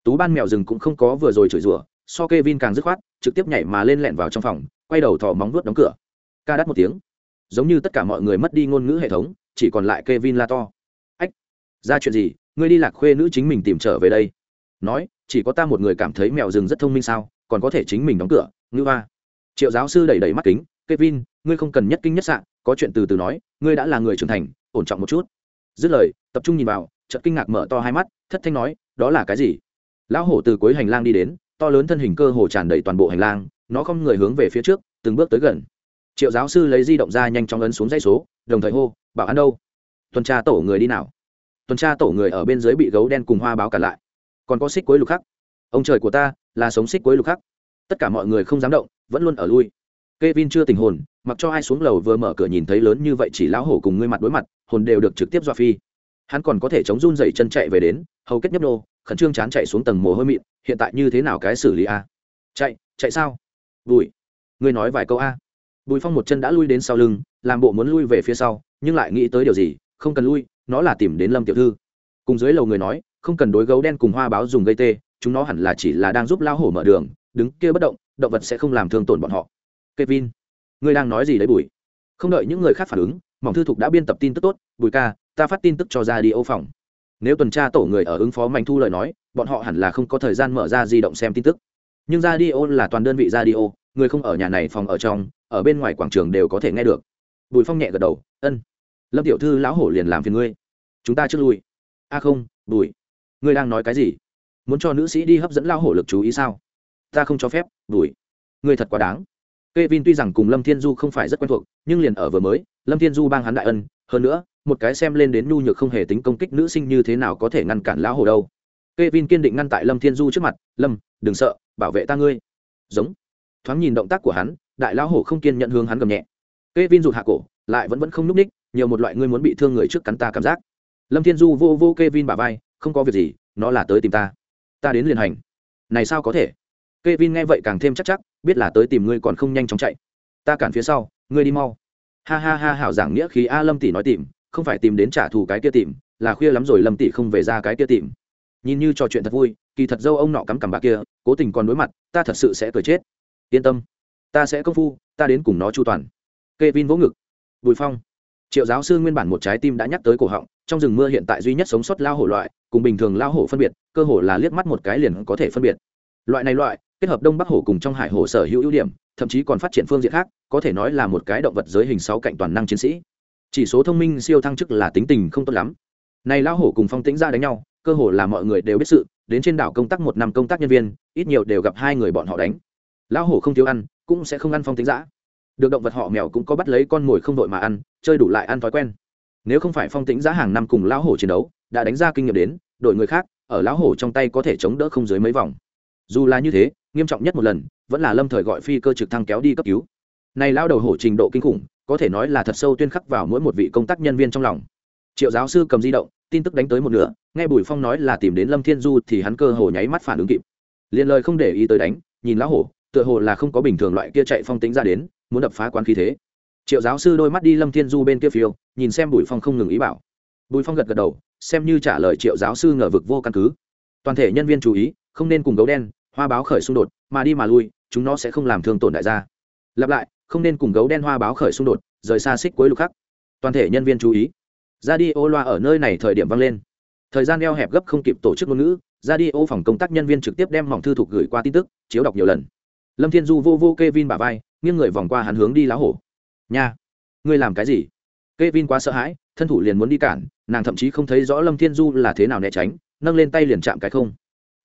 Tú ban mèo rừng cũng không có vừa rồi chửi rủa, so kevin càng dứt khoát, trực tiếp nhảy mà lên lẹn vào trong phòng, quay đầu thò móng vuốt đóng cửa. Ca đắt một tiếng. Giống như tất cả mọi người mất đi ngôn ngữ hệ thống, chỉ còn lại kevin la to. Ách, ra chuyện gì? Ngươi đi lạc khuê nữ chính mình tìm trở về đây. Nói, chỉ có ta một người cảm thấy mèo rừng rất thông minh sao? Còn có thể chính mình đóng cửa, ngư hoa. Triệu giáo sư đẩy đẩy mắt kính, kevin, ngươi không cần nhất kinh nhất sạn có chuyện từ từ nói, ngươi đã là người trưởng thành, ổn trọng một chút. Dứt lời, tập trung nhìn vào, chợt kinh ngạc mở to hai mắt, thất thanh nói, đó là cái gì? Lão hổ từ cuối hành lang đi đến, to lớn thân hình cơ hồ tràn đầy toàn bộ hành lang, nó không người hướng về phía trước, từng bước tới gần. Triệu giáo sư lấy di động ra nhanh chóng ấn xuống dây số, đồng thời hô, bảo ăn đâu? Tuần tra tổ người đi nào? Tuần tra tổ người ở bên dưới bị gấu đen cùng hoa báo cản lại. Còn có xích cuối lục khắc ông trời của ta là sống xích cuối lục khắc. Tất cả mọi người không dám động vẫn luôn ở lui. Kevin chưa tình hồn, mặc cho ai xuống lầu vừa mở cửa nhìn thấy lớn như vậy chỉ lão hổ cùng ngươi mặt đối mặt, hồn đều được trực tiếp dọa phi. Hắn còn có thể chống run dậy chân chạy về đến, hầu kết nhấp nô, khẩn trương chán chạy xuống tầng mồ hôi mịn, hiện tại như thế nào cái xử lý a? Chạy chạy sao? Bùi ngươi nói vài câu a. Bùi phong một chân đã lui đến sau lưng làm bộ muốn lui về phía sau nhưng lại nghĩ tới điều gì không cần lui nó là tìm đến lâm tiểu thư. Cùng dưới lầu người nói không cần đối gấu đen cùng hoa báo dùng gây tê chúng nó hẳn là chỉ là đang giúp lao hổ mở đường, đứng kia bất động động vật sẽ không làm thương tổn bọn họ. Kevin, ngươi đang nói gì đấy bùi? Không đợi những người khác phản ứng, mỏng thư thục đã biên tập tin tức tốt. Bùi ca, ta phát tin tức cho ra đi ô phòng. Nếu tuần tra tổ người ở ứng phó mạnh thu lời nói, bọn họ hẳn là không có thời gian mở ra di động xem tin tức. Nhưng ra đi ô là toàn đơn vị ra đi ô, người không ở nhà này phòng ở trong, ở bên ngoài quảng trường đều có thể nghe được. Bùi phong nhẹ gật đầu, ân, lâm tiểu thư lão hổ liền làm phiền ngươi. Chúng ta trước lui. A không, bùi, ngươi đang nói cái gì? Muốn cho nữ sĩ đi hấp dẫn lao hổ lực chú ý sao? Ta không cho phép, đuổi. người thật quá đáng. K e vin tuy rằng cùng lâm thiên du không phải rất quen thuộc, nhưng liền ở vừa mới, lâm thiên du bang hắn đại ân, hơn nữa, một cái xem lên đến nhu nhược không hề tính công kích nữ sinh như thế nào có thể ngăn cản lão hổ đâu. K e vin kiên định ngăn tại lâm thiên du trước mặt, lâm, đừng sợ, bảo vệ ta ngươi. Giống. Thoáng nhìn động tác của hắn, đại lão hổ không kiên nhận hướng hắn gầm nhẹ. K e vin rụt hạ cổ, lại vẫn vẫn không n ú c ních, nhiều một loại ngươi muốn bị thương người trước cắn ta cảm giác. Lâm thiên du vô vô k e vin bà vai, không có việc gì, nó là tới tìm ta ta đến liền hành. Này sao có thể? K e vin nghe vậy càng thêm chắc chắc, biết là tới tìm ngươi còn không nhanh chóng chạy. Ta cản phía sau, ngươi đi mau. Ha ha ha, hảo giảng nghĩa khí a lâm tỷ nói tìm, không phải tìm đến trả thù cái kia tìm, là khuya lắm rồi lâm tỷ không về ra cái kia tìm. Nhìn như trò chuyện thật vui, kỳ thật dâu ông nọ cắm cằm bà kia, cố tình còn đối mặt, ta thật sự sẽ cười chết. Yên tâm, ta sẽ công phu, ta đến cùng nó chu toàn. K e vin vỗ ngực. Bùi phong. Triệu giáo sư nguyên bản một trái tim đã nhắc tới cổ họng, trong rừng mưa hiện tại duy nhất sống sót lao hổ loại cùng bình thường lao hổ phân biệt, cơ hồ là liếc mắt một cái liền có thể phân biệt. Loại này loại, kết hợp đông bắc hổ cùng trong hải hổ sở hữu ưu điểm, thậm chí còn phát triển phương diện khác, có thể nói là một cái động vật giới hình sáu cạnh toàn năng chiến sĩ. Chỉ số thông minh siêu thăng chức là tính tình không tốt lắm. Này lao hổ cùng phong tĩnh ra đánh nhau, cơ hồ là mọi người đều biết sự, đến trên đảo công tác một năm công tác nhân viên, ít nhiều đều gặp hai người bọn họ đánh. Lao hổ không thiếu ăn, cũng sẽ không ăn phong tính giã được động vật họ mèo cũng có bắt lấy con mồi không đội mà ăn, chơi đủ lại ăn thói quen. Nếu không phải phong tính giã hàng năm cùng lao hổ chiến đấu đã đánh ra kinh nghiệm đến, đội người khác, ở lão hổ trong tay có thể chống đỡ không dưới mấy vòng. Dù là như thế, nghiêm trọng nhất một lần, vẫn là lâm thời gọi phi cơ trực thăng kéo đi cấp cứu. Này lao đầu hổ trình độ kinh khủng, có thể nói là thật sâu tuyên khắc vào mỗi một vị công tác nhân viên trong lòng. Triệu giáo sư cầm di động, tin tức đánh tới một nửa, nghe bùi phong nói là tìm đến lâm thiên du thì hắn cơ hồ nháy mắt phản ứng kịp. Liền lời không để ý tới đánh, nhìn lão hổ, tựa hồ là không có bình thường loại kia chạy phong tính ra đến, muốn đập phá quán khí thế. Triệu giáo sư đôi mắt đi lâm thiên du bên kia phiêu, nhìn xem bùi phong không ngừng ý bảo. Bùi phong gật gật đầu xem như trả lời triệu giáo sư ngờ vực vô căn cứ. Toàn thể nhân viên chú ý, không nên cùng gấu đen, hoa báo khởi xung đột, mà đi mà lui, chúng nó sẽ không làm thương tổn đại gia. Lặp lại, không nên cùng gấu đen, hoa báo khởi xung đột, rời xa xích cuối lục khắc. Toàn thể nhân viên chú ý. Ra đi ô loa ở nơi này thời điểm vang lên. Thời gian eo hẹp gấp không kịp tổ chức ngôn ngữ ra đi ô phòng công tác nhân viên trực tiếp đem mỏng thư thục gửi qua tin tức, chiếu đọc nhiều lần. Lâm thiên du vô vô kê vin bà vai, nghiêng người vòng qua hắn hướng đi lá hổ. Nha, ngươi làm cái gì? K e vin quá sợ hãi, thân thủ liền muốn đi cản, nàng thậm chí không thấy rõ lâm thiên du là thế nào né tránh, nâng lên tay liền chạm cái không.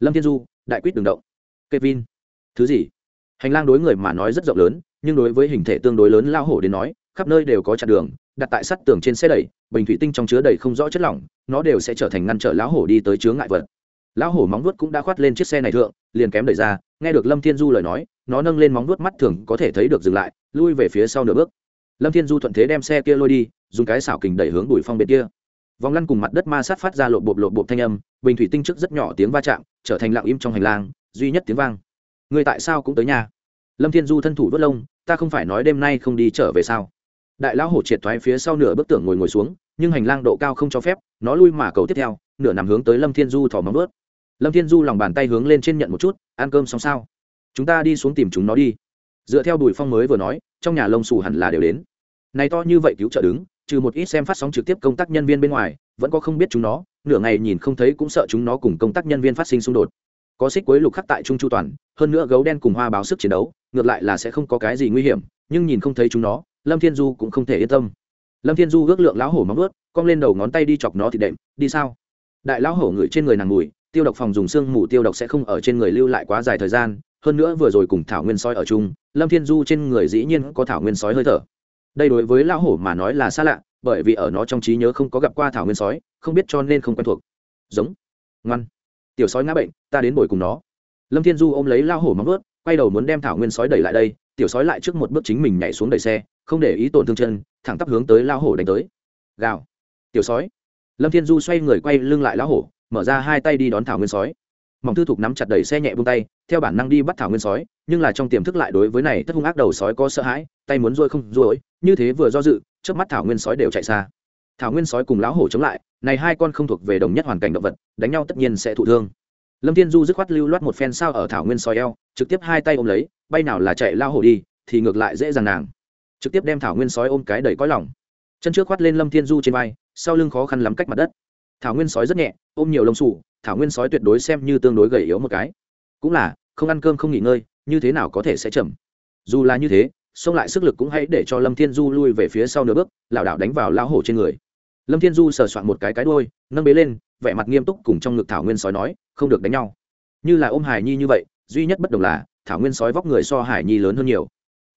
Lâm thiên du, đại quyết đừng động. K e vin thứ gì? Hành lang đối người mà nói rất rộng lớn, nhưng đối với hình thể tương đối lớn lao hổ đến nói, khắp nơi đều có chặn đường, đặt tại sắt tường trên xe đẩy, bình thủy tinh trong chứa đầy không rõ chất lỏng, nó đều sẽ trở thành ngăn trở lão hổ đi tới chướng ngại vật. Lão hổ móng vuốt cũng đã khoát lên chiếc xe này thượng, liền kém đẩy ra, nghe được lâm thiên du lời nói, nó nâng lên móng vuốt mắt thường có thể thấy được dừng lại, lui về phía sau nửa bước lâm thiên du thuận thế đem xe kia lôi đi, dùng cái xảo kình đẩy hướng bùi phong bên kia. Vòng lăn cùng mặt đất ma sát phát ra lộp bộp lộp bộp thanh âm, bình thủy tinh trước rất nhỏ tiếng va chạm, trở thành lặng im trong hành lang, duy nhất tiếng vang. Người tại sao cũng tới nhà? Lâm thiên du thân thủ vớt lông, ta không phải nói đêm nay không đi trở về sao? Đại lão hổ triệt thoái phía sau nửa bức tường ngồi ngồi xuống, nhưng hành lang độ cao không cho phép, nó lui mà cầu tiếp theo, nửa nằm hướng tới lâm thiên du thỏ móng ướt lâm thiên du lòng bàn tay hướng lên trên nhận một chút, ăn cơm xong sao? Chúng ta đi xuống tìm chúng nó đi. Dựa theo bùi phong mới vừa nói, trong nhà lông xù hẳn là đều đến này to như vậy cứu trợ đứng, trừ một ít xem phát sóng trực tiếp công tác nhân viên bên ngoài, vẫn có không biết chúng nó, nửa ngày nhìn không thấy cũng sợ chúng nó cùng công tác nhân viên phát sinh xung đột. Có xích quấy lục khắc tại trung chu toàn, hơn nữa gấu đen cùng hoa báo sức chiến đấu, ngược lại là sẽ không có cái gì nguy hiểm, nhưng nhìn không thấy chúng nó, lâm thiên du cũng không thể yên tâm. Lâm thiên du ước lượng lão hổ móng ướt cong lên đầu ngón tay đi chọc nó thì đệm, đi sao? Đại lão hổ ngửi trên người nàng mùi, tiêu độc phòng dùng xương mù tiêu độc sẽ không ở trên người lưu lại quá dài thời gian, hơn nữa vừa rồi cùng thảo nguyên sói ở chung, lâm thiên du trên người dĩ nhiên có thảo nguyên sói hơi thở đây đối với lão hổ mà nói là xa lạ, bởi vì ở nó trong trí nhớ không có gặp qua thảo nguyên sói, không biết cho nên không quen thuộc. Giống. Ngoan. Tiểu sói ngã bệnh, ta đến bồi cùng nó. Lâm thiên du ôm lấy lao hổ móng ướt quay đầu muốn đem thảo nguyên sói đẩy lại đây, tiểu sói lại trước một bước chính mình nhảy xuống đẩy xe, không để ý tổn thương chân, thẳng tắp hướng tới lao hổ đánh tới. Gào. Tiểu sói. Lâm thiên du xoay người quay lưng lại lão hổ, mở ra hai tay đi đón thảo nguyên sói. Mỏng thư thục nắm chặt đầy xe nhẹ buông tay, theo bản năng đi bắt thảo nguyên sói, nhưng là trong tiềm thức lại đối với này thất hung ác đầu sói có sợ hãi, tay muốn rôi không rôi như thế vừa do dự trước mắt thảo nguyên sói đều chạy xa. Thảo nguyên sói cùng lão hổ chống lại, này hai con không thuộc về đồng nhất hoàn cảnh động vật, đánh nhau tất nhiên sẽ thụ thương. Lâm thiên du dứt khoát lưu loát một phen sao ở thảo nguyên sói eo, trực tiếp hai tay ôm lấy, bay nào là chạy lao hổ đi, thì ngược lại dễ dàng nàng. Trực tiếp đem thảo nguyên sói ôm cái đầy cõi lòng. Chân trước khoát lên lâm thiên du trên vai, sau lưng khó khăn lắm cách mặt đất. Thảo nguyên sói rất nhẹ, ôm nhiều lông sủ thảo nguyên sói tuyệt đối xem như tương đối gầy yếu một cái. Cũng là, không ăn cơm không nghỉ ngơi, như thế nào có thể sẽ chậm? Dù là như thế xông lại sức lực cũng hãy để cho lâm thiên du lui về phía sau nửa bước, lảo đảo đánh vào lao hổ trên người. Lâm thiên du sờ soạn một cái cái đôi nâng bế lên, vẻ mặt nghiêm túc cùng trong ngực thảo nguyên sói nói, không được đánh nhau. Như là ôm hải nhi như vậy, duy nhất bất đồng là, thảo nguyên sói vóc người so hải nhi lớn hơn nhiều.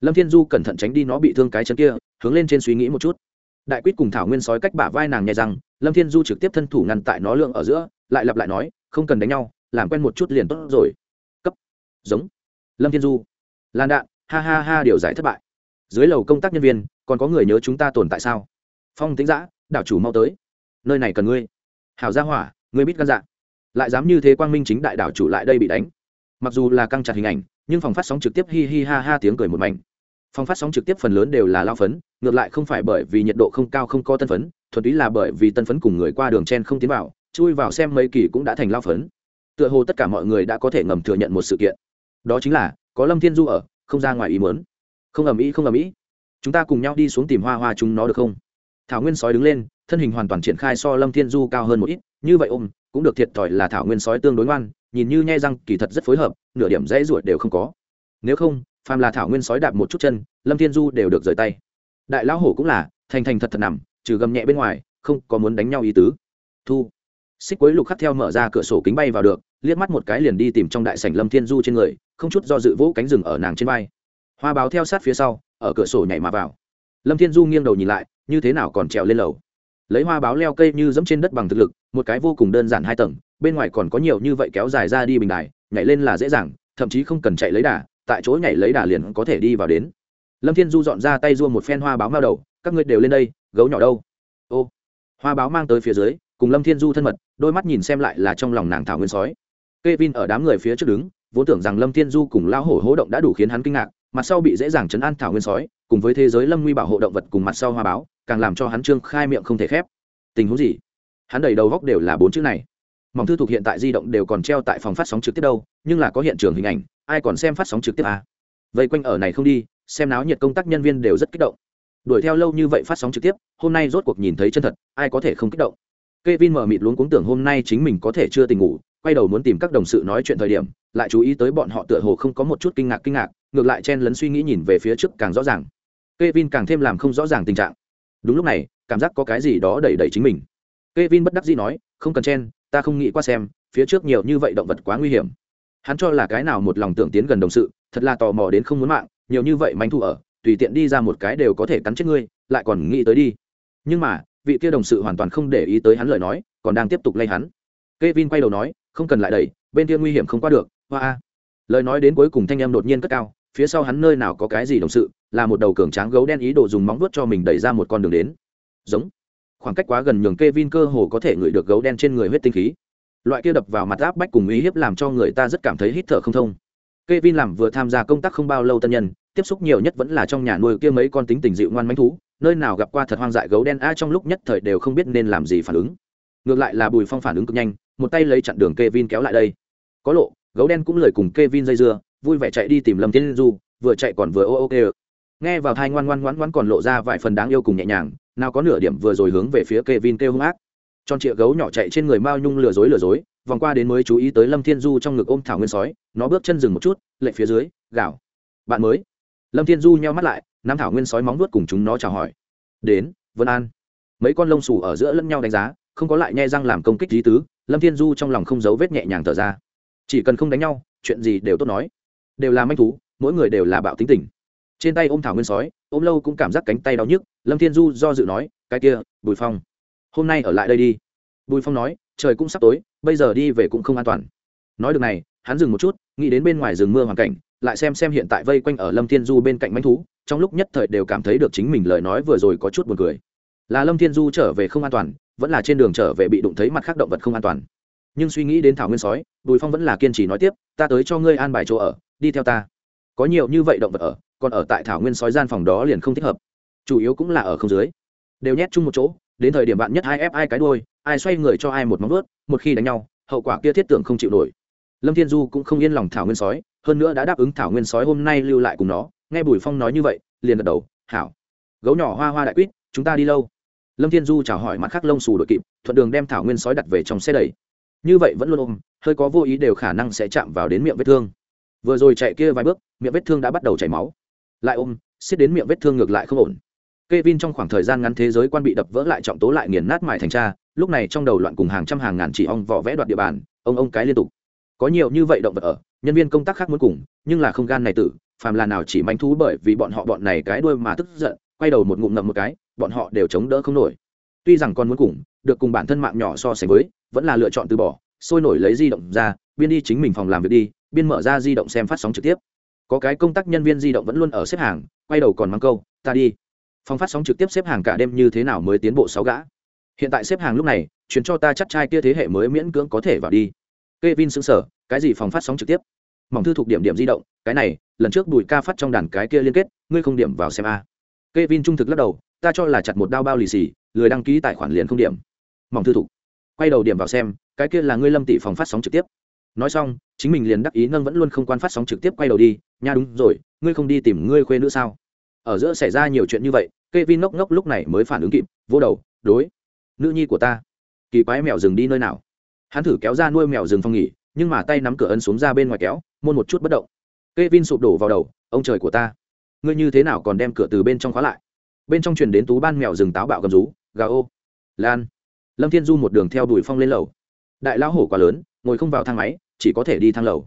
Lâm thiên du cẩn thận tránh đi nó bị thương cái chân kia, hướng lên trên suy nghĩ một chút. Đại quyết cùng thảo nguyên sói cách bả vai nàng nhẹ rằng lâm thiên du trực tiếp thân thủ ngăn tại nó lượng ở giữa, lại lặp lại nói, không cần đánh nhau, làm quen một chút liền tốt rồi. Cấp. Giống. Lâm thiên du. Lan đạn ha ha ha, điều giải thất bại. Dưới lầu công tác nhân viên, còn có người nhớ chúng ta tồn tại sao? Phong tính giã đảo chủ mau tới. Nơi này cần ngươi. Hảo gia hỏa, ngươi biết căn dạ. Lại dám như thế quang minh chính đại đảo chủ lại đây bị đánh. Mặc dù là căng chặt hình ảnh, nhưng phòng phát sóng trực tiếp hi hi ha ha tiếng cười một mảnh. Phòng phát sóng trực tiếp phần lớn đều là lao phấn, ngược lại không phải bởi vì nhiệt độ không cao không có tân phấn, thuần túy là bởi vì tân phấn cùng người qua đường chen không tiến vào, chui vào xem mấy kỳ cũng đã thành lao phấn. Tựa hồ tất cả mọi người đã có thể ngầm thừa nhận một sự kiện. Đó chính là, có lâm thiên du ở không ra ngoài ý mớn không ầm ĩ, không ầm ĩ. Chúng ta cùng nhau đi xuống tìm hoa hoa chúng nó được không? Thảo nguyên sói đứng lên, thân hình hoàn toàn triển khai so lâm thiên du cao hơn một ít, như vậy ôm, cũng được thiệt thòi là thảo nguyên sói tương đối ngoan, nhìn như nhai răng, kỳ thật rất phối hợp, nửa điểm dãy ruột đều không có. Nếu không, phàm là thảo nguyên sói đạp một chút chân, lâm thiên du đều được rời tay. Đại lão hổ cũng là, thành thành thật thật nằm, trừ gầm nhẹ bên ngoài, không có muốn đánh nhau ý tứ. Thu. Xích quấy lục khắc theo mở ra cửa sổ kính bay vào được, liếc mắt một cái liền đi tìm trong đại sảnh lâm thiên du trên người không chút do dự vỗ cánh rừng ở nàng trên vai. Hoa báo theo sát phía sau, ở cửa sổ nhảy mà vào. Lâm thiên du nghiêng đầu nhìn lại, như thế nào còn trèo lên lầu? Lấy hoa báo leo cây như dẫm trên đất bằng thực lực, một cái vô cùng đơn giản hai tầng, bên ngoài còn có nhiều như vậy kéo dài ra đi bình đài, nhảy lên là dễ dàng, thậm chí không cần chạy lấy đà, tại chỗ nhảy lấy đà liền có thể đi vào đến. Lâm thiên du dọn ra tay dua một phen hoa báo mao đầu, các ngươi đều lên đây, gấu nhỏ đâu? Ô. Hoa báo mang tới phía dưới, cùng lâm thiên du thân mật, đôi mắt nhìn xem lại là trong lòng nàng thảo nguyên sói. K e vin ở đám người phía trước đứng vốn tưởng rằng lâm thiên du cùng Lão hổ hố động đã đủ khiến hắn kinh ngạc mặt sau bị dễ dàng chấn an thảo nguyên sói cùng với thế giới lâm nguy bảo hộ động vật cùng mặt sau hoa báo càng làm cho hắn trương khai miệng không thể khép. Tình huống gì? Hắn đầy đầu góc đều là bốn chữ này. Mỏng thư thuộc hiện tại di động đều còn treo tại phòng phát sóng trực tiếp đâu nhưng là có hiện trường hình ảnh ai còn xem phát sóng trực tiếp à? vây quanh ở này không đi xem náo nhiệt công tác nhân viên đều rất kích động. Đuổi theo lâu như vậy phát sóng trực tiếp hôm nay rốt cuộc nhìn thấy chân thật ai có thể không kích động? Kevin mở mịt luống cuống tưởng hôm nay chính mình có thể chưa tỉnh ngủ, quay đầu muốn tìm các đồng sự nói chuyện thời điểm, lại chú ý tới bọn họ tựa hồ không có một chút kinh ngạc kinh ngạc, ngược lại chen lấn suy nghĩ nhìn về phía trước càng rõ ràng. Kevin càng thêm làm không rõ ràng tình trạng. Đúng lúc này, cảm giác có cái gì đó đẩy đẩy chính mình. Kevin bất đắc dĩ nói, không cần chen, ta không nghĩ qua xem, phía trước nhiều như vậy động vật quá nguy hiểm. Hắn cho là cái nào một lòng tưởng tiến gần đồng sự, thật là tò mò đến không muốn mạng, nhiều như vậy manh thu ở, tùy tiện đi ra một cái đều có thể cắn chết ngươi, lại còn nghĩ tới đi. Nhưng mà, vị kia đồng sự hoàn toàn không để ý tới hắn lời nói còn đang tiếp tục lay hắn Kevin quay đầu nói không cần lại đẩy, bên kia nguy hiểm không qua được, hoa a. Lời nói đến cuối cùng thanh em đột nhiên cất cao, phía sau hắn nơi nào có cái gì đồng sự, là một đầu cường tráng gấu đen ý đồ dùng móng vuốt cho mình đẩy ra một con đường đến. Giống. Khoảng cách quá gần nhường kê vin cơ hồ có thể ngửi được gấu đen trên người huyết tinh khí. Loại kia đập vào mặt áp bách cùng ý hiếp làm cho người ta rất cảm thấy hít thở không thông. Kê vin làm vừa tham gia công tác không bao lâu tân nhân, tiếp xúc nhiều nhất vẫn là trong nhà nuôi kia mấy con tính tình dịu ngoan mánh thú, nơi nào gặp qua thật hoang dại gấu đen a trong lúc nhất thời đều không biết nên làm gì phản ứng ngược lại là bùi phong phản ứng cực nhanh, một tay lấy chặn đường k e vin kéo lại đây. Có lộ, gấu đen cũng lời cùng k e vin dây dưa, vui vẻ chạy đi tìm lâm thiên du, vừa chạy còn vừa ô ô kê nghe vào thai ngoan ngoan ngoan ngoan còn lộ ra vài phần đáng yêu cùng nhẹ nhàng, nào có nửa điểm vừa rồi hướng về phía k e vin kêu hung ác. Tròn trịa gấu nhỏ chạy trên người mao nhung lừa dối lừa dối, vòng qua đến mới chú ý tới lâm thiên du trong ngực ôm thảo nguyên sói, nó bước chân dừng một chút, lệ phía dưới gạo bạn mới. Lâm thiên du nheo mắt lại nam thảo nguyên sói móng nuốt cùng chúng nó chào hỏi. Đến, vân an. Mấy con lông xù ở giữa lẫn nhau đánh giá không có lại nhe răng làm công kích lý tứ, lâm thiên du trong lòng không giấu vết nhẹ nhàng thở ra. Chỉ cần không đánh nhau, chuyện gì đều tốt nói. Đều là manh thú, mỗi người đều là bạo tính tình. Trên tay ôm thảo nguyên sói, ôm lâu cũng cảm giác cánh tay đau nhức, lâm thiên du do dự nói, cái kia, bùi phong, hôm nay ở lại đây đi. Bùi phong nói, trời cũng sắp tối, bây giờ đi về cũng không an toàn. Nói được này, hắn dừng một chút, nghĩ đến bên ngoài rừng mưa hoàn cảnh, lại xem xem hiện tại vây quanh ở lâm thiên du bên cạnh manh thú, trong lúc nhất thời đều cảm thấy được chính mình lời nói vừa rồi có chút buồn cười. Là lâm thiên du trở về không an toàn vẫn là trên đường trở về bị đụng thấy mặt khác động vật không an toàn. Nhưng suy nghĩ đến thảo nguyên sói, bùi phong vẫn là kiên trì nói tiếp, ta tới cho ngươi an bài chỗ ở, đi theo ta. Có nhiều như vậy động vật ở, còn ở tại thảo nguyên sói gian phòng đó liền không thích hợp. Chủ yếu cũng là ở không dưới. Đều nhét chung một chỗ, đến thời điểm bạn nhất ai ép ai cái đôi ai xoay người cho ai một móng ướt một khi đánh nhau, hậu quả kia thiết tưởng không chịu nổi. Lâm thiên du cũng không yên lòng thảo nguyên sói, hơn nữa đã đáp ứng thảo nguyên sói hôm nay lưu lại cùng nó. Nghe bùi phong nói như vậy, liền gật đầu, hảo. Gấu nhỏ hoa hoa đại quýt, chúng ta đi lâu lâm thiên du chào hỏi mặt khác lông xù đội kịp thuận đường đem thảo nguyên sói đặt về trong xe đẩy. Như vậy vẫn luôn ôm hơi có vô ý đều khả năng sẽ chạm vào đến miệng vết thương. Vừa rồi chạy kia vài bước miệng vết thương đã bắt đầu chảy máu. Lại ôm xiết đến miệng vết thương ngược lại không ổn. Kevin trong khoảng thời gian ngắn thế giới quan bị đập vỡ lại trọng tố lại nghiền nát mài thành cha, lúc này trong đầu loạn cùng hàng trăm hàng ngàn chỉ ong vỏ vẽ đoạt địa bàn, ông ông cái liên tục. Có nhiều như vậy động vật ở, nhân viên công tác khác muốn cùng, nhưng là không gan này tử, phàm là nào chỉ manh thú bởi vì bọn họ bọn này cái đuôi mà tức giận, quay đầu một ngụm ngậm một cái, bọn họ đều chống đỡ không nổi. Tuy rằng con muốn cùng, được cùng bản thân mạng nhỏ so sánh với, vẫn là lựa chọn từ bỏ, sôi nổi lấy di động ra, biên đi chính mình phòng làm việc đi, biên mở ra di động xem phát sóng trực tiếp. Có cái công tác nhân viên di động vẫn luôn ở xếp hàng, quay đầu còn mang câu, ta đi. Phòng phát sóng trực tiếp xếp hàng cả đêm như thế nào mới tiến bộ sáu gã? Hiện tại xếp hàng lúc này chuyển cho ta chắc trai kia thế hệ mới miễn cưỡng có thể vào đi. K e vin xứng sở cái gì phòng phát sóng trực tiếp? Mỏng thư thuộc điểm điểm di động cái này lần trước bùi ca phát trong đàn cái kia liên kết ngươi không điểm vào xem a. K e vin trung thực lắc đầu ta cho là chặt một đao bao lì xì lười đăng ký tài khoản liền không điểm mỏng thư thục quay đầu điểm vào xem cái kia là ngươi lâm tỷ phòng phát sóng trực tiếp nói xong chính mình liền đắc ý nâng vẫn luôn không quan phát sóng trực tiếp quay đầu đi nha đúng rồi ngươi không đi tìm ngươi khuê nữa sao ở giữa xảy ra nhiều chuyện như vậy Kevin ngốc ngốc lúc này mới phản ứng kịp, vô đầu, đối, nữ nhi của ta. Kỳ quái mèo rừng đi nơi nào? Hắn thử kéo ra nuôi mèo rừng phong nghỉ, nhưng mà tay nắm cửa ấn xuống ra bên ngoài kéo, môn một chút bất động. Kevin sụp đổ vào đầu, ông trời của ta, ngươi như thế nào còn đem cửa từ bên trong khóa lại? Bên trong truyền đến tú ban mèo rừng táo bạo gầm rú, gà ô, lan. Lâm Thiên Du một đường theo đuổi phong lên lầu. Đại lão hổ quá lớn, ngồi không vào thang máy, chỉ có thể đi thang lầu.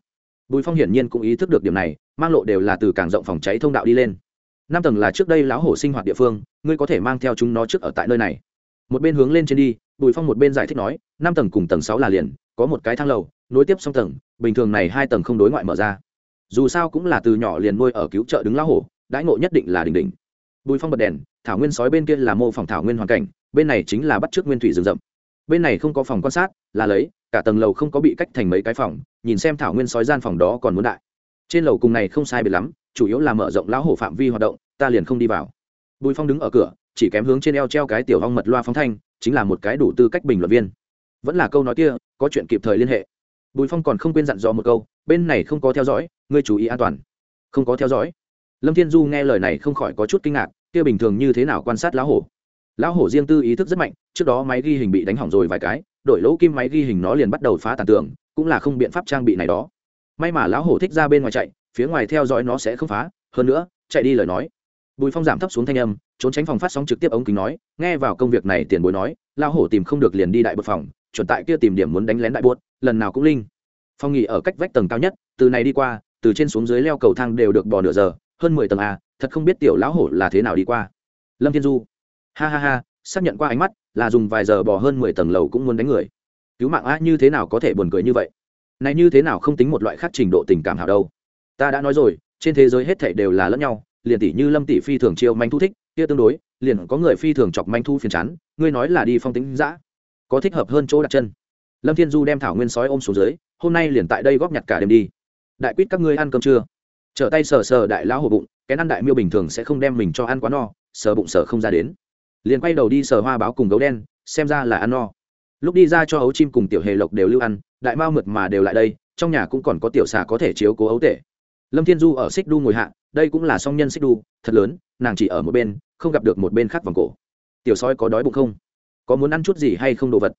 Bùi Phong hiển nhiên cũng ý thức được điểm này, mang lộ đều là từ càng rộng phòng cháy thông đạo đi lên năm tầng là trước đây lão hổ sinh hoạt địa phương ngươi có thể mang theo chúng nó trước ở tại nơi này một bên hướng lên trên đi bùi phong một bên giải thích nói năm tầng cùng tầng sáu là liền có một cái thang lầu nối tiếp song tầng bình thường này hai tầng không đối ngoại mở ra dù sao cũng là từ nhỏ liền nuôi ở cứu trợ đứng lão hổ đãi ngộ nhất định là đỉnh đỉnh bùi phong bật đèn, thảo nguyên sói bên kia là mô phỏng thảo nguyên hoàn cảnh, bên này chính là bắt trước nguyên thủy rừng rậm. Bên này không có phòng quan sát, là lấy, cả tầng lầu không có bị cách thành mấy cái phòng, nhìn xem thảo nguyên sói gian phòng đó còn muốn đại. Trên lầu cùng này không sai biệt lắm, chủ yếu là mở rộng lão hổ phạm vi hoạt động, ta liền không đi vào. Bùi phong đứng ở cửa, chỉ kém hướng trên eo treo cái tiểu hong mật loa phóng thanh, chính là một cái đủ tư cách bình luận viên. Vẫn là câu nói kia, có chuyện kịp thời liên hệ. Bùi phong còn không quên dặn dò một câu, bên này không có theo dõi, ngươi chú ý an toàn. Không có theo dõi. Lâm thiên du nghe lời này không khỏi có chút kinh ngạc kia bình thường như thế nào quan sát lão hổ? Lão hổ riêng tư ý thức rất mạnh, trước đó máy ghi hình bị đánh hỏng rồi vài cái, đổi lỗ kim máy ghi hình nó liền bắt đầu phá tàn tường, cũng là không biện pháp trang bị này đó. May mà lão hổ thích ra bên ngoài chạy, phía ngoài theo dõi nó sẽ không phá, hơn nữa, chạy đi lời nói. Bùi phong giảm thấp xuống thanh âm, trốn tránh phòng phát sóng trực tiếp ống kính nói, nghe vào công việc này tiền bối nói, lão hổ tìm không được liền đi đại bột phòng, chuẩn tại kia tìm điểm muốn đánh lén đại bột, lần nào cũng linh. Phong nghỉ ở cách vách tầng cao nhất, từ này đi qua, từ trên xuống dưới leo cầu thang đều được bò nửa giờ, hơn mười tầng a thật không biết tiểu lão hổ là thế nào đi qua. Lâm thiên du ha ha ha xác nhận qua ánh mắt là dùng vài giờ bò hơn mười tầng lầu cũng muốn đánh người. Cứu mạng a như thế nào có thể buồn cười như vậy? Này như thế nào không tính một loại khác trình độ tình cảm hảo đâu. Ta đã nói rồi trên thế giới hết thảy đều là lẫn nhau liền tỷ như lâm tỷ phi thường chiêu manh thu thích kia tương đối liền có người phi thường chọc manh thu phiền chán ngươi nói là đi phong tính dã, có thích hợp hơn chỗ đặt chân. Lâm thiên du đem thảo nguyên sói ôm xuống dưới hôm nay liền tại đây góp nhặt cả đêm đi. Đại quýt các ngươi ăn cơm chưa? Trở tay sờ sờ đại lão hổ bụng, cái ăn đại miêu bình thường sẽ không đem mình cho ăn quá no, sờ bụng sờ không ra đến. Liền quay đầu đi sờ hoa báo cùng gấu đen, xem ra là ăn no. Lúc đi ra cho ấu chim cùng tiểu hề lộc đều lưu ăn, đại mao mượt mà đều lại đây, trong nhà cũng còn có tiểu xà có thể chiếu cố ấu tể. Lâm thiên du ở xích đu ngồi hạ, đây cũng là song nhân xích đu thật lớn, nàng chỉ ở một bên, không gặp được một bên khác vòng cổ. Tiểu sói có đói bụng không? Có muốn ăn chút gì hay không đồ vật?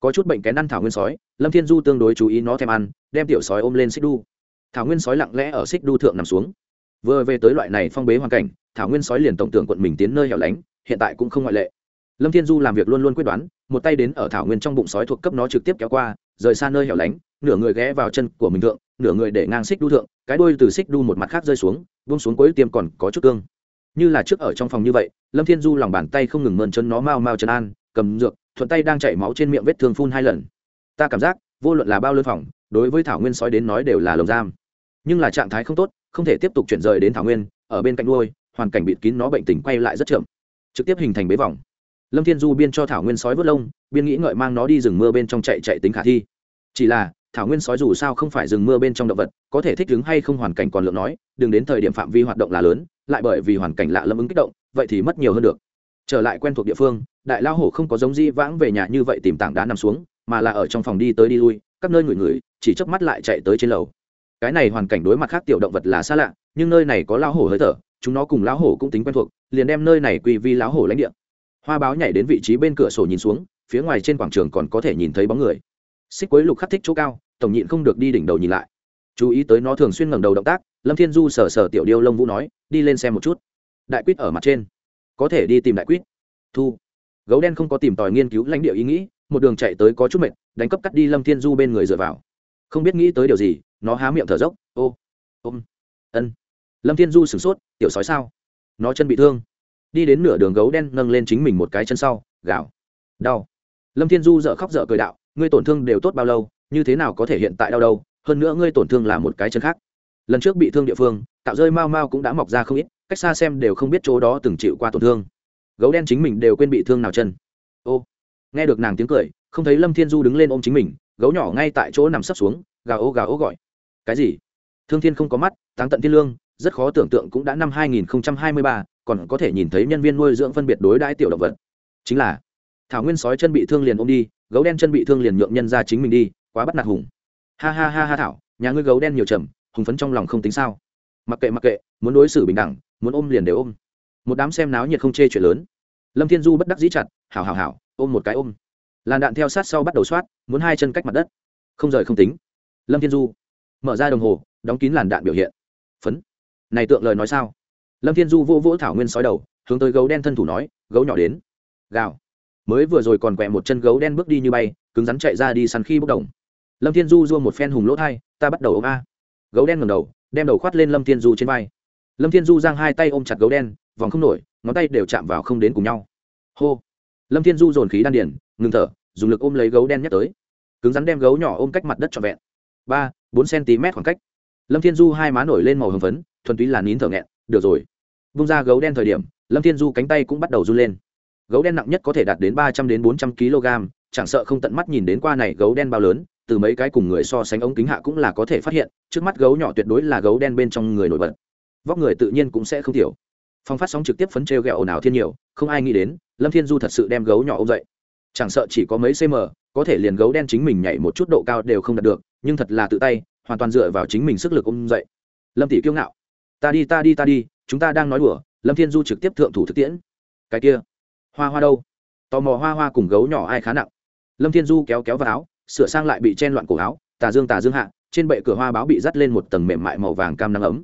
Có chút bệnh kén ăn thảo nguyên sói, lâm thiên du tương đối chú ý nó thèm ăn, đem tiểu sói ôm lên xích đu thảo nguyên sói lặng lẽ ở xích đu thượng nằm xuống. Vừa về tới loại này phong bế hoàn cảnh, thảo nguyên sói liền tổng tưởng quận mình tiến nơi hẻo lánh, hiện tại cũng không ngoại lệ. Lâm thiên du làm việc luôn luôn quyết đoán, một tay đến ở thảo nguyên trong bụng sói thuộc cấp nó trực tiếp kéo qua, rời xa nơi hẻo lánh, nửa người ghé vào chân của mình thượng, nửa người để ngang xích đu thượng, cái đuôi từ xích đu một mặt khác rơi xuống, buông xuống cuối tiêm còn có chút cương. Như là trước ở trong phòng như vậy, lâm thiên du lòng bàn tay không ngừng mơn chân nó mau mau chân an, cầm dược, thuận tay đang chảy máu trên miệng vết thương phun hai lần. Ta cảm giác, vô luận là bao lươn phòng đối với thảo nguyên sói đến nói đều là lồng giam. Nhưng là trạng thái không tốt, không thể tiếp tục chuyển rời đến thảo nguyên, ở bên cạnh nuôi, hoàn cảnh bịt kín nó bệnh tình quay lại rất chậm. Trực tiếp hình thành bế vòng. Lâm thiên du biên cho thảo nguyên sói vớt lông, biên nghĩ ngợi mang nó đi rừng mưa bên trong chạy chạy tính khả thi. Chỉ là, thảo nguyên sói dù sao không phải rừng mưa bên trong động vật, có thể thích ứng hay không hoàn cảnh còn lượng nói, đừng đến thời điểm phạm vi hoạt động là lớn, lại bởi vì hoàn cảnh lạ lâm ứng kích động, vậy thì mất nhiều hơn được. Trở lại quen thuộc địa phương, đại lao hổ không có giống di vãng về nhà như vậy tìm tảng đá nằm xuống, mà là ở trong phòng đi tới đi lui các nơi ngửi ngửi chỉ chớp mắt lại chạy tới trên lầu. Cái này hoàn cảnh đối mặt khác tiểu động vật là xa lạ, nhưng nơi này có lao hổ hơi thở, chúng nó cùng lão hổ cũng tính quen thuộc, liền đem nơi này quy vi lão hổ lãnh địa. Hoa báo nhảy đến vị trí bên cửa sổ nhìn xuống, phía ngoài trên quảng trường còn có thể nhìn thấy bóng người. Xích quấy lục khắc thích chỗ cao, tổng nhịn không được đi đỉnh đầu nhìn lại. Chú ý tới nó thường xuyên ngẩng đầu động tác, lâm thiên du sờ sờ tiểu điêu lông vũ nói, đi lên xem một chút. Đại quýt ở mặt trên. Có thể đi tìm đại quýt. Thu. Gấu đen không có tìm tòi nghiên cứu lãnh địa ý nghĩ một đường chạy tới có chút mệt, đánh cấp cắt đi lâm thiên du bên người dựa vào. Không biết nghĩ tới điều gì, nó há miệng thở dốc, ô, ôm, ân. Lâm thiên du sửng sốt, tiểu sói sao? Nó chân bị thương. Đi đến nửa đường gấu đen nâng lên chính mình một cái chân sau, gào, đau. Lâm thiên du dợ khóc dợ cười đạo, ngươi tổn thương đều tốt bao lâu, như thế nào có thể hiện tại đau đâu, hơn nữa ngươi tổn thương là một cái chân khác. Lần trước bị thương địa phương tạo rơi mau mau cũng đã mọc ra không ít, cách xa xem đều không biết chỗ đó từng chịu qua tổn thương. Gấu đen chính mình đều quên bị thương nào chân. Ô nghe được nàng tiếng cười không thấy lâm thiên du đứng lên ôm chính mình gấu nhỏ ngay tại chỗ nằm sấp xuống gà ô gà ô gọi. Cái gì? Thương thiên không có mắt táng tận thiên lương rất khó tưởng tượng cũng đã năm 2023, còn có thể nhìn thấy nhân viên nuôi dưỡng phân biệt đối đãi tiểu động vật. Chính là thảo nguyên sói chân bị thương liền ôm đi gấu đen chân bị thương liền nhượng nhân ra chính mình đi quá bắt nạt hùng. Ha ha ha ha thảo nhà ngươi gấu đen nhiều trầm hùng phấn trong lòng không tính sao? Mặc kệ mặc kệ muốn đối xử bình đẳng muốn ôm liền đều ôm. Một đám xem náo nhiệt không chê chuyện lớn. Lâm thiên du bất đắc dĩ chặt hảo hảo hảo ôm một cái ôm. Làn đạn theo sát sau bắt đầu soát muốn hai chân cách mặt đất. Không rời không tính. Lâm thiên du, mở ra đồng hồ, đóng kín làn đạn biểu hiện. Phấn. Này tượng lời nói sao? Lâm thiên du vô vỗ thảo nguyên sói đầu, hướng tới gấu đen thân thủ nói, gấu nhỏ đến. Gào. Mới vừa rồi còn quẹ một chân gấu đen bước đi như bay, cứng rắn chạy ra đi săn khi bốc đồng. Lâm thiên du dua một phen hùng lỗ thai, ta bắt đầu ôm a. Gấu đen ngầm đầu, đem đầu khoát lên lâm thiên du trên vai. Lâm thiên du giang hai tay ôm chặt gấu đen, vòng không nổi, ngón tay đều chạm vào không đến cùng nhau. Hô lâm thiên du dồn khí đan điển ngừng thở, dùng lực ôm lấy gấu đen nhắc tới. Cứng rắn đem gấu nhỏ ôm cách mặt đất trọn vẹn. Ba, bốn cm khoảng cách. Lâm thiên du hai má nổi lên màu hồng phấn, thuần túy là nín thở nghẹn, được rồi. Vung ra gấu đen thời điểm, lâm thiên du cánh tay cũng bắt đầu run lên. Gấu đen nặng nhất có thể đạt đến ba trăm đến bốn trăm kg chẳng sợ không tận mắt nhìn đến qua này gấu đen bao lớn, từ mấy cái cùng người so sánh ống kính hạ cũng là có thể phát hiện, trước mắt gấu nhỏ tuyệt đối là gấu đen bên trong người nổi bật. Vóc người tự nhiên cũng sẽ không thiểu phong phát sóng trực tiếp phấn treo ghẹo ồn ào thiên nhiều, không ai nghĩ đến, lâm thiên du thật sự đem gấu nhỏ ôm dậy. Chẳng sợ chỉ có mấy cm có thể liền gấu đen chính mình nhảy một chút độ cao đều không đạt được, nhưng thật là tự tay, hoàn toàn dựa vào chính mình sức lực ôm dậy. Lâm tỷ kiêu ngạo. Ta đi ta đi ta đi, chúng ta đang nói đùa, lâm thiên du trực tiếp thượng thủ thực tiễn. Cái kia, hoa hoa đâu? Tò mò hoa hoa cùng gấu nhỏ ai khá nặng. Lâm thiên du kéo kéo vào áo, sửa sang lại bị chen loạn cổ áo, tà dương tà dương hạ, trên bệ cửa hoa báo bị dắt lên một tầng mềm mại màu vàng cam nắng ấm.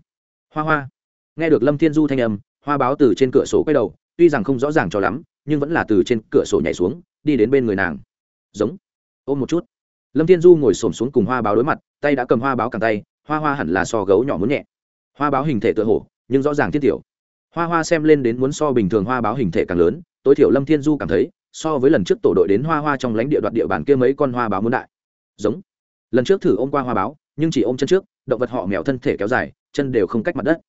Hoa hoa. Nghe được lâm thiên du thanh âm hoa báo từ trên cửa sổ quay đầu, tuy rằng không rõ ràng cho lắm, nhưng vẫn là từ trên cửa sổ nhảy xuống, đi đến bên người nàng. Giống. Ôm một chút. Lâm thiên du ngồi s ổ m xuống cùng hoa báo đối mặt, tay đã cầm hoa báo càng tay, hoa hoa hẳn là so gấu nhỏ muốn nhẹ. Hoa báo hình thể tựa hổ nhưng rõ ràng thiết tiểu. Hoa hoa xem lên đến muốn so bình thường hoa báo hình thể càng lớn, tối thiểu lâm thiên du cảm thấy, so với lần trước tổ đội đến hoa hoa trong lãnh địa đoạt địa bàn kia mấy con hoa báo muốn đại. Giống. Lần trước thử ôm qua hoa báo, nhưng chỉ ôm chân trước, động vật họ mèo thân thể kéo dài, chân đều không cách mặt đất.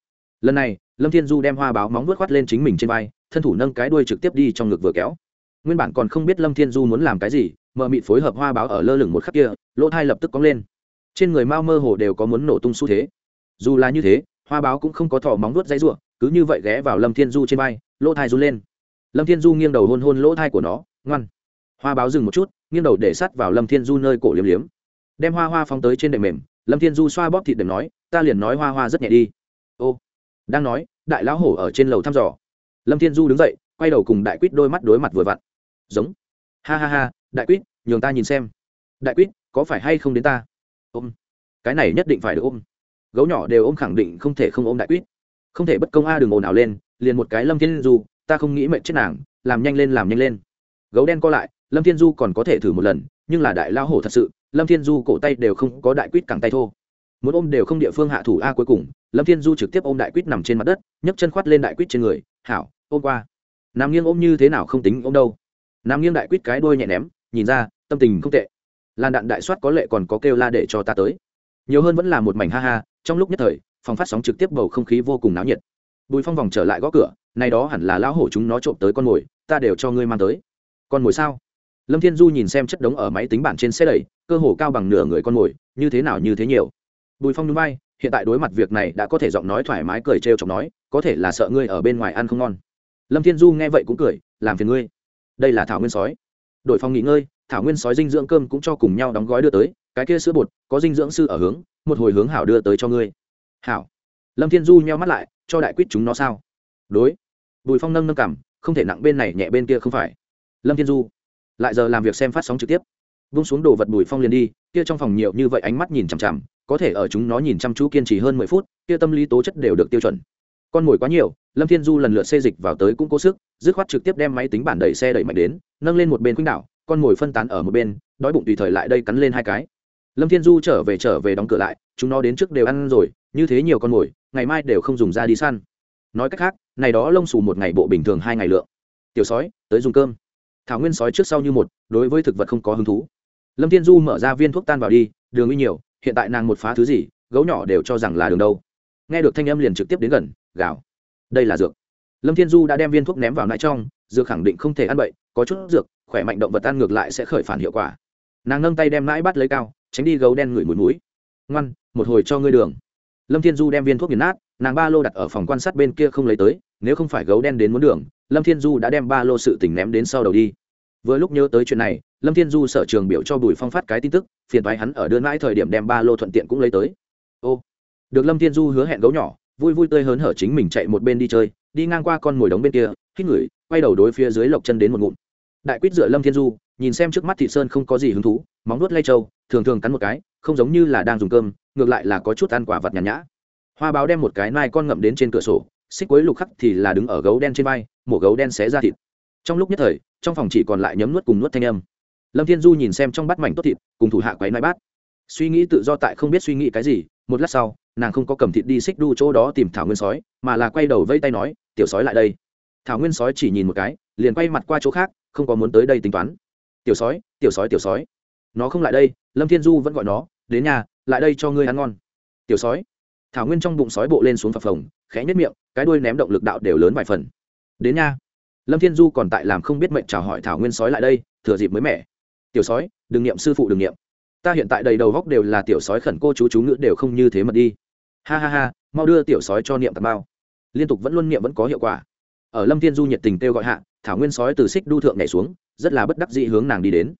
Lần này lâm thiên du đem hoa báo móng vuốt khoắt lên chính mình trên vai, thân thủ nâng cái đuôi trực tiếp đi trong ngực vừa kéo. Nguyên bản còn không biết lâm thiên du muốn làm cái gì mợ mịt phối hợp hoa báo ở lơ lửng một khắc kia, lỗ thai lập tức cóng lên. Trên người mao mơ hồ đều có muốn nổ tung xu thế. Dù là như thế, hoa báo cũng không có thỏ móng vuốt dây ruộng cứ như vậy ghé vào lâm thiên du trên vai, lỗ thai run lên. Lâm thiên du nghiêng đầu hôn hôn lỗ thai của nó, ngoan. Hoa báo dừng một chút, nghiêng đầu để sắt vào lâm thiên du nơi cổ liếm liếm. Đem hoa hoa phóng tới trên đệm mềm, lâm thiên du xoa bóp thịt đệm nói, ta liền nói hoa hoa rất nhẹ đi. Ô đang nói, đại lão hổ ở trên lầu thăm dò. Lâm thiên du đứng dậy, quay đầu cùng đại quýt đôi mắt đối mặt vừa vặn. Giống. Ha ha ha, đại quýt, nhường ta nhìn xem. Đại quýt, có phải hay không đến ta? Ôm. Cái này nhất định phải được ôm. Gấu nhỏ đều ôm khẳng định không thể không ôm đại quýt. Không thể bất công a, đừng ồn ào lên, liền một cái lâm thiên du, ta không nghĩ mệnh chết nàng, làm nhanh lên, làm nhanh lên. Gấu đen co lại, lâm thiên du còn có thể thử một lần, nhưng là đại lao hổ thật sự, lâm thiên du cổ tay đều không có đại quýt cẳng tay thô. Muốn ôm đều không địa phương hạ thủ a cuối cùng lâm thiên du trực tiếp ôm đại quýt nằm trên mặt đất, nhấc chân khoát lên đại quýt trên người, hảo, ôm qua. Nằm nghiêng ôm như thế nào không tính ôm đâu. Nằm nghiêng đại quýt cái đôi nhẹ ném, nhìn ra, tâm tình không tệ. Làn đạn đại soát có lệ còn có kêu la để cho ta tới. Nhiều hơn vẫn là một mảnh ha ha, trong lúc nhất thời, phòng phát sóng trực tiếp bầu không khí vô cùng náo nhiệt. Bùi phong vòng trở lại gõ cửa, này đó hẳn là lão hổ chúng nó trộm tới con mồi, ta đều cho ngươi mang tới. Con mồi sao? Lâm thiên du nhìn xem chất đống ở máy tính bản trên xe đẩy, cơ hồ cao bằng nửa người con mồi, như thế nào như thế nhiều? Bùi phong núi bay hiện tại đối mặt việc này đã có thể giọng nói thoải mái cười trêu chọc nói, có thể là sợ ngươi ở bên ngoài ăn không ngon. Lâm thiên du nghe vậy cũng cười, làm phiền ngươi. Đây là thảo nguyên sói. Đội phòng nghỉ ngơi, thảo nguyên sói dinh dưỡng cơm cũng cho cùng nhau đóng gói đưa tới, cái kia sữa bột, có dinh dưỡng sư ở hướng, một hồi hướng hảo đưa tới cho ngươi. Hảo. Lâm thiên du nheo mắt lại, cho đại quyết chúng nó sao? Đối. Bùi phong nâng nâng cảm, không thể nặng bên này nhẹ bên kia không phải. Lâm thiên du. Lại giờ làm việc xem phát sóng trực tiếp vung xuống đồ vật bùi phong liền đi, kia trong phòng nhiều như vậy ánh mắt nhìn chằm chằm, có thể ở chúng nó nhìn chăm chú kiên trì hơn mười phút, kia tâm lý tố chất đều được tiêu chuẩn. Con mồi quá nhiều, lâm thiên du lần lượt xê dịch vào tới cũng cố sức, dứt khoát trực tiếp đem máy tính bản đẩy xe đẩy mạnh đến, nâng lên một bên khuynh đảo, con mồi phân tán ở một bên, đói bụng tùy thời lại đây cắn lên hai cái. Lâm thiên du trở về trở về đóng cửa lại, chúng nó đến trước đều ăn rồi, như thế nhiều con mồi, ngày mai đều không dùng ra đi săn. Nói cách khác, này đó lông xù một ngày bộ bình thường hai ngày lượng. Tiểu sói, tới dùng cơm. Thảo nguyên sói trước sau như một, đối với thực vật không có hứng thú lâm thiên du mở ra viên thuốc tan vào đi, đường uy nhiều, hiện tại nàng một phá thứ gì, gấu nhỏ đều cho rằng là đường đâu. Nghe được thanh âm liền trực tiếp đến gần, gào. Đây là dược. Lâm thiên du đã đem viên thuốc ném vào nãi trong, dược khẳng định không thể ăn bậy, có chút dược, khỏe mạnh động vật ăn ngược lại sẽ khởi phản hiệu quả. Nàng nâng tay đem nãi bắt lấy cao, tránh đi gấu đen ngửi mùi mũi. Ngoan, một hồi cho ngươi đường. Lâm thiên du đem viên thuốc nghiền nát, nàng ba lô đặt ở phòng quan sát bên kia không lấy tới, nếu không phải gấu đen đến muốn đường, lâm thiên du đã đem ba lô sự tỉnh ném đến sau đầu đi vừa lúc nhớ tới chuyện này, lâm thiên du sở trường biểu cho bùi phong phát cái tin tức, phiền thoái hắn ở đưa mãi thời điểm đem ba lô thuận tiện cũng lấy tới. Ô, được lâm thiên du hứa hẹn gấu nhỏ, vui vui tươi hớn hở chính mình chạy một bên đi chơi, đi ngang qua con mồi đống bên kia, hít ngửi, quay đầu đối phía dưới lộc chân đến một ngụm. Đại quýt dựa lâm thiên du, nhìn xem trước mắt thị sơn không có gì hứng thú, móng nuốt lay trâu, thường thường cắn một cái, không giống như là đang dùng cơm, ngược lại là có chút ăn quả vật nhàn nhã. Hoa báo đem một cái nai con ngậm đến trên cửa sổ, xích quấy lục khắc thì là đứng ở gấu đen trên vai, mổ gấu đen xé ra thịt trong lúc nhất thời, trong phòng chỉ còn lại nhấm nuốt cùng nuốt thanh âm. Lâm thiên du nhìn xem trong bát mảnh tốt thịt, cùng thủ hạ quấy nai bát. Suy nghĩ tự do tại không biết suy nghĩ cái gì, một lát sau, nàng không có cầm thịt đi xích đu chỗ đó tìm thảo nguyên sói, mà là quay đầu vây tay nói, tiểu sói lại đây. Thảo nguyên sói chỉ nhìn một cái, liền quay mặt qua chỗ khác, không có muốn tới đây tính toán. Tiểu sói tiểu sói tiểu sói. Nó không lại đây. Lâm thiên du vẫn gọi nó, đến nhà, lại đây cho ngươi ăn ngon. Tiểu sói. Thảo nguyên trong bụng sói bộ lên xuống phập phồng, khẽ nhất miệng, cái đuôi ném động lực đạo đều lớn vài phần. Đến nha lâm thiên du còn tại làm không biết mệnh chào hỏi thảo nguyên sói lại đây, thừa dịp mới mẻ. Tiểu sói, đừng niệm sư phụ đừng niệm. Ta hiện tại đầy đầu góc đều là tiểu sói khẩn cô chú chú ngữ đều không như thế mật đi. Ha ha ha, mau đưa tiểu sói cho niệm tạt bao. Liên tục vẫn luôn niệm vẫn có hiệu quả. Ở lâm thiên du nhiệt tình kêu gọi hạ, thảo nguyên sói từ xích đu thượng nhảy xuống, rất là bất đắc dĩ hướng nàng đi đến.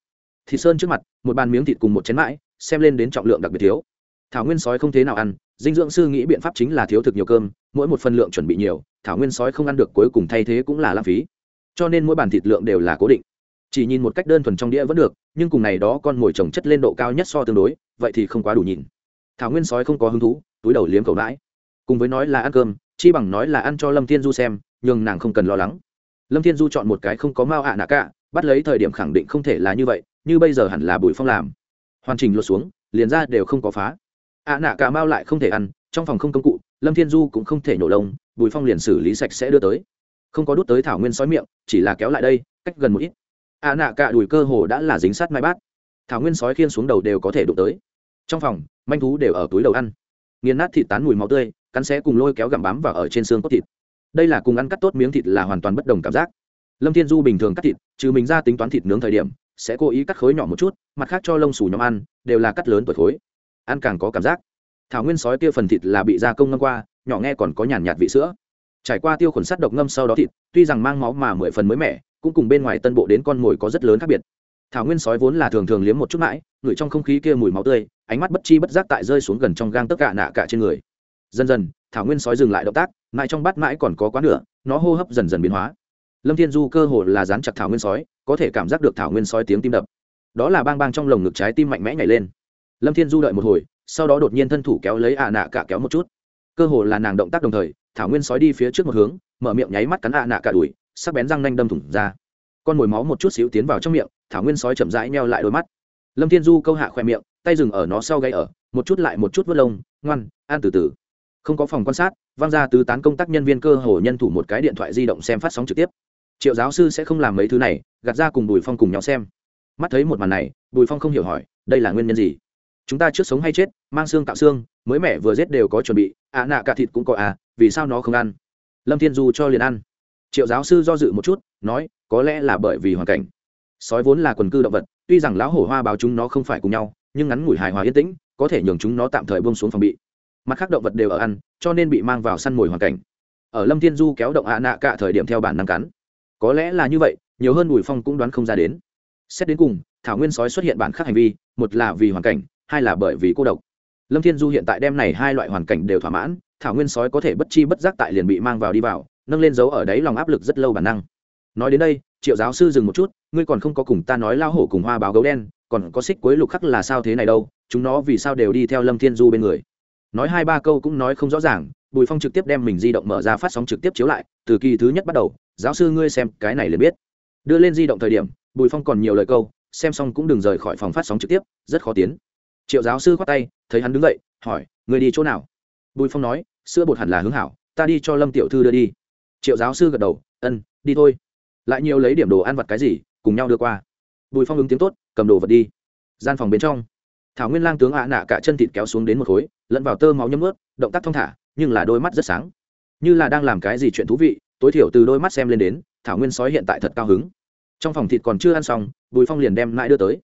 Thịt sơn trước mặt, một bàn miếng thịt cùng một chén mãi, xem lên đến trọng lượng đặc biệt thiếu. Thảo nguyên sói không thế nào ăn, dinh dưỡng sư nghĩ biện pháp chính là thiếu thực nhiều cơm, mỗi một phần lượng chuẩn bị nhiều thảo nguyên sói không ăn được cuối cùng thay thế cũng là lãng phí. Cho nên mỗi bàn thịt lượng đều là cố định. Chỉ nhìn một cách đơn thuần trong đĩa vẫn được, nhưng cùng này đó con mồi trồng chất lên độ cao nhất so tương đối, vậy thì không quá đủ nhìn. Thảo nguyên sói không có hứng thú, túi đầu liếm cầu đãi cùng với nói là ăn cơm, chi bằng nói là ăn cho lâm thiên du xem nhưng nàng không cần lo lắng. Lâm thiên du chọn một cái không có mao ạ à nạ cả, bắt lấy thời điểm khẳng định không thể là như vậy, như bây giờ hẳn là bùi phong làm. Hoàn trình lột xuống, liền ra đều không có phá. Ạ à nạ cả mao lại không thể ăn, trong phòng không công cụ lâm thiên du cũng không thể nhổ lông, bùi phong liền xử lý sạch sẽ đưa tới. Không có đút tới thảo nguyên sói miệng, chỉ là kéo lại đây, cách gần một ít. A à nạ cả đùi cơ hồ đã là dính sát mai bát. Thảo nguyên sói khiên xuống đầu đều có thể đụng tới. Trong phòng, manh thú đều ở túi đầu ăn. Nghiền nát thịt tán mùi máu tươi, cắn xé cùng lôi kéo gặm bám vào ở trên xương cốt thịt. Đây là cùng ăn cắt tốt miếng thịt là hoàn toàn bất đồng cảm giác. Lâm thiên du bình thường cắt thịt, trừ mình ra tính toán thịt nướng thời điểm, sẽ cố ý cắt khối nhỏ một chút, mặt khác cho lông xù nhóm ăn, đều là cắt lớn tuổi khối ăn càng có cảm giác thảo nguyên sói kia phần thịt là bị gia công ngâm qua, nhỏ nghe còn có nhàn nhạt vị sữa. Trải qua tiêu khuẩn sắt độc ngâm sau đó thịt, tuy rằng mang máu mà mười phần mới mẻ, cũng cùng bên ngoài tân bộ đến con mồi có rất lớn khác biệt. Thảo nguyên sói vốn là thường thường liếm một chút mãi, ngửi trong không khí kia mùi máu tươi, ánh mắt bất chi bất giác tại rơi xuống gần trong gang tất cả nạ cả trên người. Dần dần, thảo nguyên sói dừng lại động tác, mãi trong bát mãi còn có quá nửa, nó hô hấp dần dần biến hóa. Lâm thiên du cơ hồ là dán chặt thảo nguyên sói, có thể cảm giác được thảo nguyên sói tiếng tim đập. Đó là bang bang trong lồng ngực trái tim mạnh mẽ nhảy lên. Lâm thiên du đợi một hồi sau đó đột nhiên thân thủ kéo lấy ạ nạ cả kéo một chút. Cơ hồ là nàng động tác đồng thời, thảo nguyên sói đi phía trước một hướng, mở miệng nháy mắt cắn ạ nạ cả đùi, sắc bén răng nanh đâm thủng ra. Con mồi máu một chút xíu tiến vào trong miệng, thảo nguyên sói chậm rãi neo lại đôi mắt. Lâm thiên du câu hạ khoe miệng, tay dừng ở nó sau gây ở, một chút lại một chút vớt lông, ngoan ăn từ từ. Không có phòng quan sát, vang ra tứ tán công tác nhân viên cơ hồ nhân thủ một cái điện thoại di động xem phát sóng trực tiếp. Triệu giáo sư sẽ không làm mấy thứ này, gạt ra cùng bùi phong cùng nhau xem. Mắt thấy một màn này, bùi phong không hiểu hỏi, đây là nguyên nhân gì? Chúng ta trước sống hay chết mang xương tạo xương mới mẻ vừa giết đều có chuẩn bị ạ à, nạ cả thịt cũng có à vì sao nó không ăn? Lâm thiên du cho liền ăn. Triệu giáo sư do dự một chút nói có lẽ là bởi vì hoàn cảnh. Sói vốn là quần cư động vật tuy rằng lão hổ hoa báo chúng nó không phải cùng nhau nhưng ngắn ngủi hài hòa yên tĩnh có thể nhường chúng nó tạm thời bông xuống phòng bị. Mặt khác động vật đều ở ăn cho nên bị mang vào săn mồi hoàn cảnh. Ở lâm thiên du kéo động ạ nạ cả thời điểm theo bản năng cắn. Có lẽ là như vậy nhiều hơn bùi phong cũng đoán không ra đến. Xét đến cùng thảo nguyên sói xuất hiện bản khác hành vi một là vì hoàn cảnh hai là bởi vì cô độc. Lâm thiên du hiện tại đem này hai loại hoàn cảnh đều thỏa mãn, thảo nguyên sói có thể bất chi bất giác tại liền bị mang vào đi vào, nâng lên dấu ở đấy lòng áp lực rất lâu bản năng. Nói đến đây, triệu giáo sư dừng một chút, ngươi còn không có cùng ta nói lao hổ cùng hoa báo gấu đen, còn có xích cuối lục khắc là sao thế này đâu, chúng nó vì sao đều đi theo lâm thiên du bên người. Nói hai ba câu cũng nói không rõ ràng, bùi phong trực tiếp đem mình di động mở ra phát sóng trực tiếp chiếu lại, từ kỳ thứ nhất bắt đầu, giáo sư ngươi xem, cái này liền biết. Đưa lên di động thời điểm, bùi phong còn nhiều lời câu, xem xong cũng đừng rời khỏi phòng phát sóng trực tiếp, rất khó tiến triệu giáo sư khoát tay, thấy hắn đứng dậy, hỏi người đi chỗ nào? Bùi phong nói, sữa bột hẳn là hướng hảo, ta đi cho lâm tiểu thư đưa đi. Triệu giáo sư gật đầu, ân, đi thôi. Lại nhiều lấy điểm đồ ăn vặt cái gì, cùng nhau đưa qua. Bùi phong ứng tiếng tốt, cầm đồ vật đi. Gian phòng bên trong, thảo nguyên lang tướng ạ nạ cả chân thịt kéo xuống đến một khối, lẫn vào tơ máu nhấm ướt, động tác thong thả, nhưng là đôi mắt rất sáng. Như là đang làm cái gì chuyện thú vị, tối thiểu từ đôi mắt xem lên đến, thảo nguyên sói hiện tại thật cao hứng. Trong phòng thịt còn chưa ăn xong, bùi phong liền đem lại đưa tới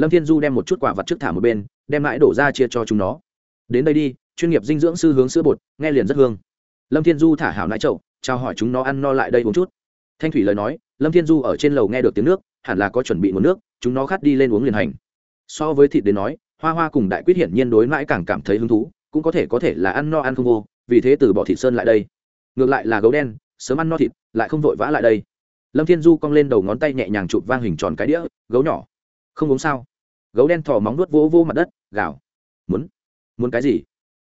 lâm thiên du đem một chút quả vặt trước thả một bên, đem mãi đổ ra chia cho chúng nó. Đến đây đi, chuyên nghiệp dinh dưỡng sư hướng sữa bột, nghe liền rất hương. Lâm thiên du thả hảo nãi trậu trao hỏi chúng nó ăn no lại đây uống chút. Thanh thủy lời nói, lâm thiên du ở trên lầu nghe được tiếng nước, hẳn là có chuẩn bị nguồn nước, chúng nó khát đi lên uống liền hành. So với thịt đến nói, hoa hoa cùng đại quyết hiển nhiên đối mãi càng cảm thấy hứng thú, cũng có thể có thể là ăn no ăn không vô, vì thế từ bỏ thịt sơn lại đây. Ngược lại là gấu đen, sớm ăn no thịt, lại không vội vã lại đây. Lâm thiên du cong lên đầu ngón tay nhẹ nhàng chụp vang hình tròn cái đĩa, gấu nhỏ. Không uống sao? Gấu đen thò móng nuốt vỗ vô mặt đất, gào. Muốn? Muốn cái gì?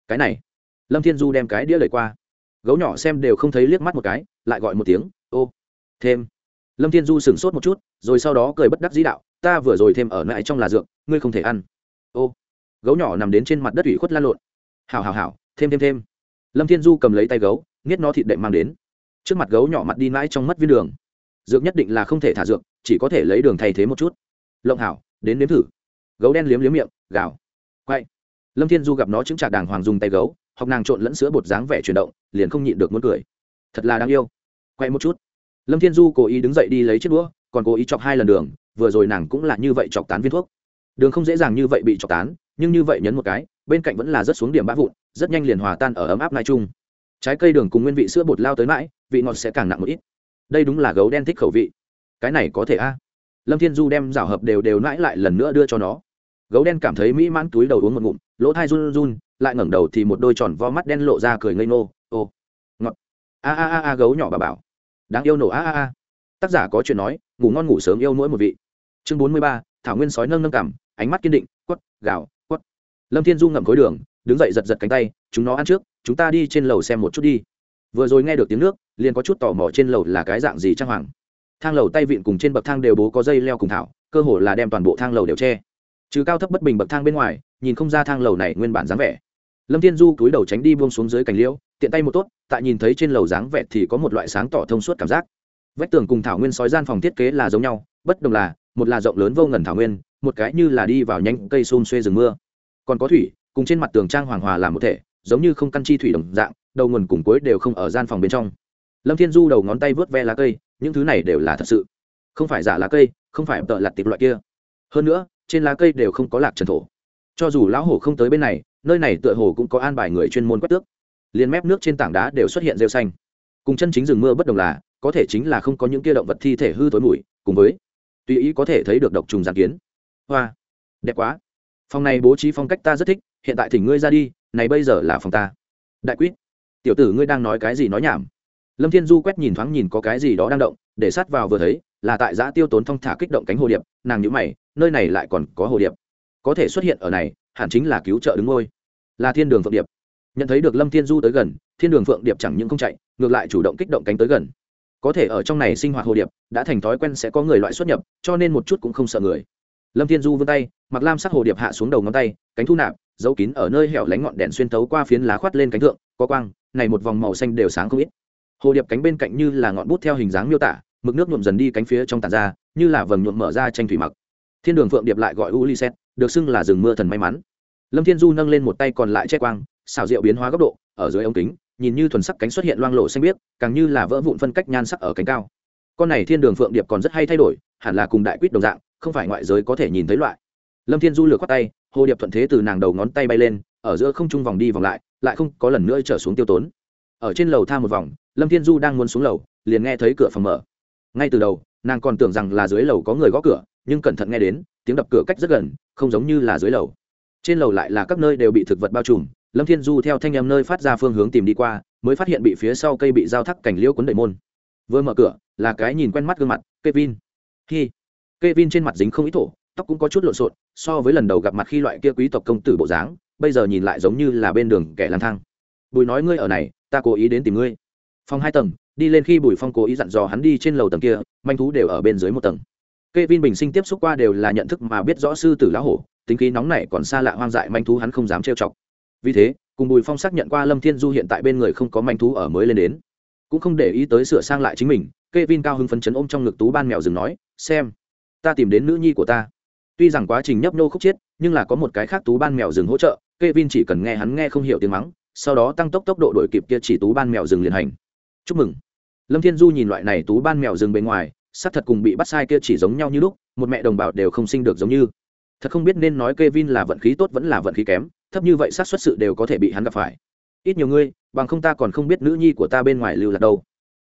Cái này? Lâm thiên du đem cái đĩa lời qua. Gấu nhỏ xem đều không thấy liếc mắt một cái, lại gọi một tiếng, ô, thêm. Lâm thiên du sửng sốt một chút, rồi sau đó cười bất đắc dĩ đạo, ta vừa rồi thêm ở lại trong là dược, ngươi không thể ăn. Ô. Gấu nhỏ nằm đến trên mặt đất ủy khuất lan lộn. Hào hào hào thêm thêm thêm. Lâm thiên du cầm lấy tay gấu, nghiết nó thịt đệm mang đến. Trước mặt gấu nhỏ mặt đi mãi trong mất viên đường. Dược nhất định là không thể thả dược, chỉ có thể lấy đường thay thế một chút. Lộng hảo, đến nếm thử gấu đen liếm liếm miệng, gào. Quay lâm thiên du gặp nó chứng trả đàng hoàng dùng tay gấu, học nàng trộn lẫn sữa bột dáng vẻ chuyển động, liền không nhịn được muốn cười. Thật là đáng yêu. Quay một chút. Lâm thiên du cố ý đứng dậy đi lấy chiếc đũa, còn cố ý chọc hai lần đường, vừa rồi nàng cũng là như vậy chọc tán viên thuốc. Đường không dễ dàng như vậy bị chọc tán, nhưng như vậy nhấn một cái, bên cạnh vẫn là rất xuống điểm bã vụn, rất nhanh liền hòa tan ở ấm áp nai chung. Trái cây đường cùng nguyên vị sữa bột lao tới mãi, vị ngọt sẽ càng nặng một ít. Đây đúng là gấu đen thích khẩu vị. Cái này có thể a? Lâm thiên du đem rảo hợp đều đều mãi lại lần nữa đưa cho nó. Gấu đen cảm thấy mỹ mãn túi đầu uống một ngụm, lỗ thai run run, lại ngẩng đầu thì một đôi tròn vo mắt đen lộ ra cười ngây ngô, ô, ngọt. A a a a, gấu nhỏ bà bảo. Đáng yêu nổ, a a a. Tác giả có chuyện nói, ngủ ngon ngủ sớm yêu mỗi một vị. Chương bốn mươi ba, thảo nguyên sói nâng nâng cảm, ánh mắt kiên định, quất, gào, quất. Lâm thiên du ngậm khối đường, đứng dậy giật giật cánh tay, chúng nó ăn trước, chúng ta đi trên lầu xem một chút đi. Vừa rồi nghe được tiếng nước, liền có chút tò mò trên lầu là cái dạng gì trang hoàng thang lầu tay vịn cùng trên bậc thang đều bố có dây leo cùng thảo, cơ hồ là đem toàn bộ thang lầu đều che. Trừ cao thấp bất bình bậc thang bên ngoài, nhìn không ra thang lầu này nguyên bản dáng vẻ. Lâm thiên du cúi đầu tránh đi buông xuống dưới cành liễu, tiện tay một tốt, tại nhìn thấy trên lầu dáng vẻ thì có một loại sáng tỏ thông suốt cảm giác. Vách tường cùng thảo nguyên sói gian phòng thiết kế là giống nhau, bất đồng là, một là rộng lớn vô ngần thảo nguyên, một cái như là đi vào nhanh cây xôn xuê rừng mưa. Còn có thủy, cùng trên mặt tường trang hoàng hòa làm một thể, giống như không căn chi thủy đồng dạng, đầu nguồn cùng cuối đều không ở gian phòng bên trong. Lâm thiên du đầu ngón tay vớt ve lá cây những thứ này đều là thật sự. Không phải giả lá cây, không phải tợ lặt tịp loại kia. Hơn nữa, trên lá cây đều không có lạc trần thổ. Cho dù lão hổ không tới bên này, nơi này tựa hồ cũng có an bài người chuyên môn quét tước. Liền mép nước trên tảng đá đều xuất hiện rêu xanh. Cùng chân chính rừng mưa bất đồng là, có thể chính là không có những kia động vật thi thể hư tối mùi, cùng với, tùy ý có thể thấy được độc trùng giàn kiến. Hoa, đẹp quá. Phòng này bố trí phong cách ta rất thích, hiện tại thỉnh ngươi ra đi, này bây giờ là phòng ta. Đại quýt, tiểu tử ngươi đang nói cái gì nói nhảm? Lâm thiên du quét nhìn thoáng nhìn có cái gì đó đang động, để sát vào vừa thấy, là tại giã tiêu tốn thong thả kích động cánh hồ điệp, nàng nhữ mày, nơi này lại còn có hồ điệp. Có thể xuất hiện ở này, hẳn chính là cứu trợ đứng ngôi. Là thiên đường phượng điệp. Nhận thấy được lâm thiên du tới gần, thiên đường phượng điệp chẳng những không chạy, ngược lại chủ động kích động cánh tới gần. Có thể ở trong này sinh hoạt hồ điệp, đã thành thói quen sẽ có người loại xuất nhập, cho nên một chút cũng không sợ người. Lâm thiên du vươn tay, mặc lam sắc hồ điệp hạ xuống đầu ngón tay, cánh thu nạp, giấu kín ở nơi hẻo lánh ngọn đèn xuyên tấu qua phiến lá khoát lên cánh thượng, có quang, này một vòng màu xanh đều sáng không ít hồ điệp cánh bên cạnh như là ngọn bút theo hình dáng miêu tả, mực nước nhuộm dần đi cánh phía trong tàn ra, như là vầng nhuộm mở ra tranh thủy mặc. Thiên đường phượng điệp lại gọi u li xét được xưng là rừng mưa thần may mắn. Lâm thiên du nâng lên một tay còn lại che quang xào rượu biến hóa góc độ, ở dưới ống kính, nhìn như thuần sắc cánh xuất hiện loang lộ xanh biếc, càng như là vỡ vụn phân cách nhan sắc ở cánh cao. Con này thiên đường phượng điệp còn rất hay thay đổi, hẳn là cùng đại quýt đồng dạng, không phải ngoại giới có thể nhìn thấy loại. Lâm thiên du lược khoác tay, hồ điệp thuận thế từ nàng đầu ngón tay bay lên, ở giữa không trung vòng đi vòng lại lại không có lần nữa trở xuống tiêu tốn. Ở trên lầu tha một vòng lâm thiên du đang muốn xuống lầu, liền nghe thấy cửa phòng mở. Ngay từ đầu, nàng còn tưởng rằng là dưới lầu có người gõ cửa, nhưng cẩn thận nghe đến, tiếng đập cửa cách rất gần, không giống như là dưới lầu. Trên lầu lại là các nơi đều bị thực vật bao trùm, lâm thiên du theo thanh em nơi phát ra phương hướng tìm đi qua, mới phát hiện bị phía sau cây bị giao thắc cảnh liễu cuốn đầy môn. Vừa mở cửa, là cái nhìn quen mắt gương mặt, kevin. Khi kevin trên mặt dính không ít thổ, tóc cũng có chút lộn xộn, so với lần đầu gặp mặt khi loại kia quý tộc công tử bộ dáng, bây giờ nhìn lại giống như là bên đường kẻ lang thang. Bùi nói ngươi ở này, ta cố ý đến tìm ngươi phòng hai tầng đi lên khi bùi phong cố ý dặn dò hắn đi trên lầu tầng kia manh thú đều ở bên dưới một tầng Kevin bình sinh tiếp xúc qua đều là nhận thức mà biết rõ sư tử lão hổ, tính khí nóng nảy còn xa lạ hoang dại manh thú hắn không dám trêu chọc. Vì thế, cùng Bùi Phong xác nhận qua Lâm Thiên Du hiện tại bên người không có manh thú ở mới lên đến, cũng không để ý tới sửa sang lại chính mình, Kevin cao hứng phấn chấn ôm trong ngực tú ban mèo rừng nói, "Xem, ta tìm đến nữ nhi của ta." Tuy rằng quá trình nhấp nô khúc chết, nhưng là có một cái khác tú ban mèo rừng hỗ trợ, Kevin chỉ cần nghe hắn nghe không hiểu tiếng mắng, sau đó tăng tốc tốc độ đuổi kịp kia chỉ tú ban mèo rừng liền hành. Chúc mừng. Lâm Thiên Du nhìn loại này tú ban mèo rừng bên ngoài, xác thật cùng bị bắt sai kia chỉ giống nhau như lúc, một mẹ đồng bào đều không sinh được giống như. Thật không biết nên nói Kevin là vận khí tốt vẫn là vận khí kém, thấp như vậy sát xuất sự đều có thể bị hắn gặp phải. Ít nhiều ngươi, bằng không ta còn không biết nữ nhi của ta bên ngoài lưu lạc đâu.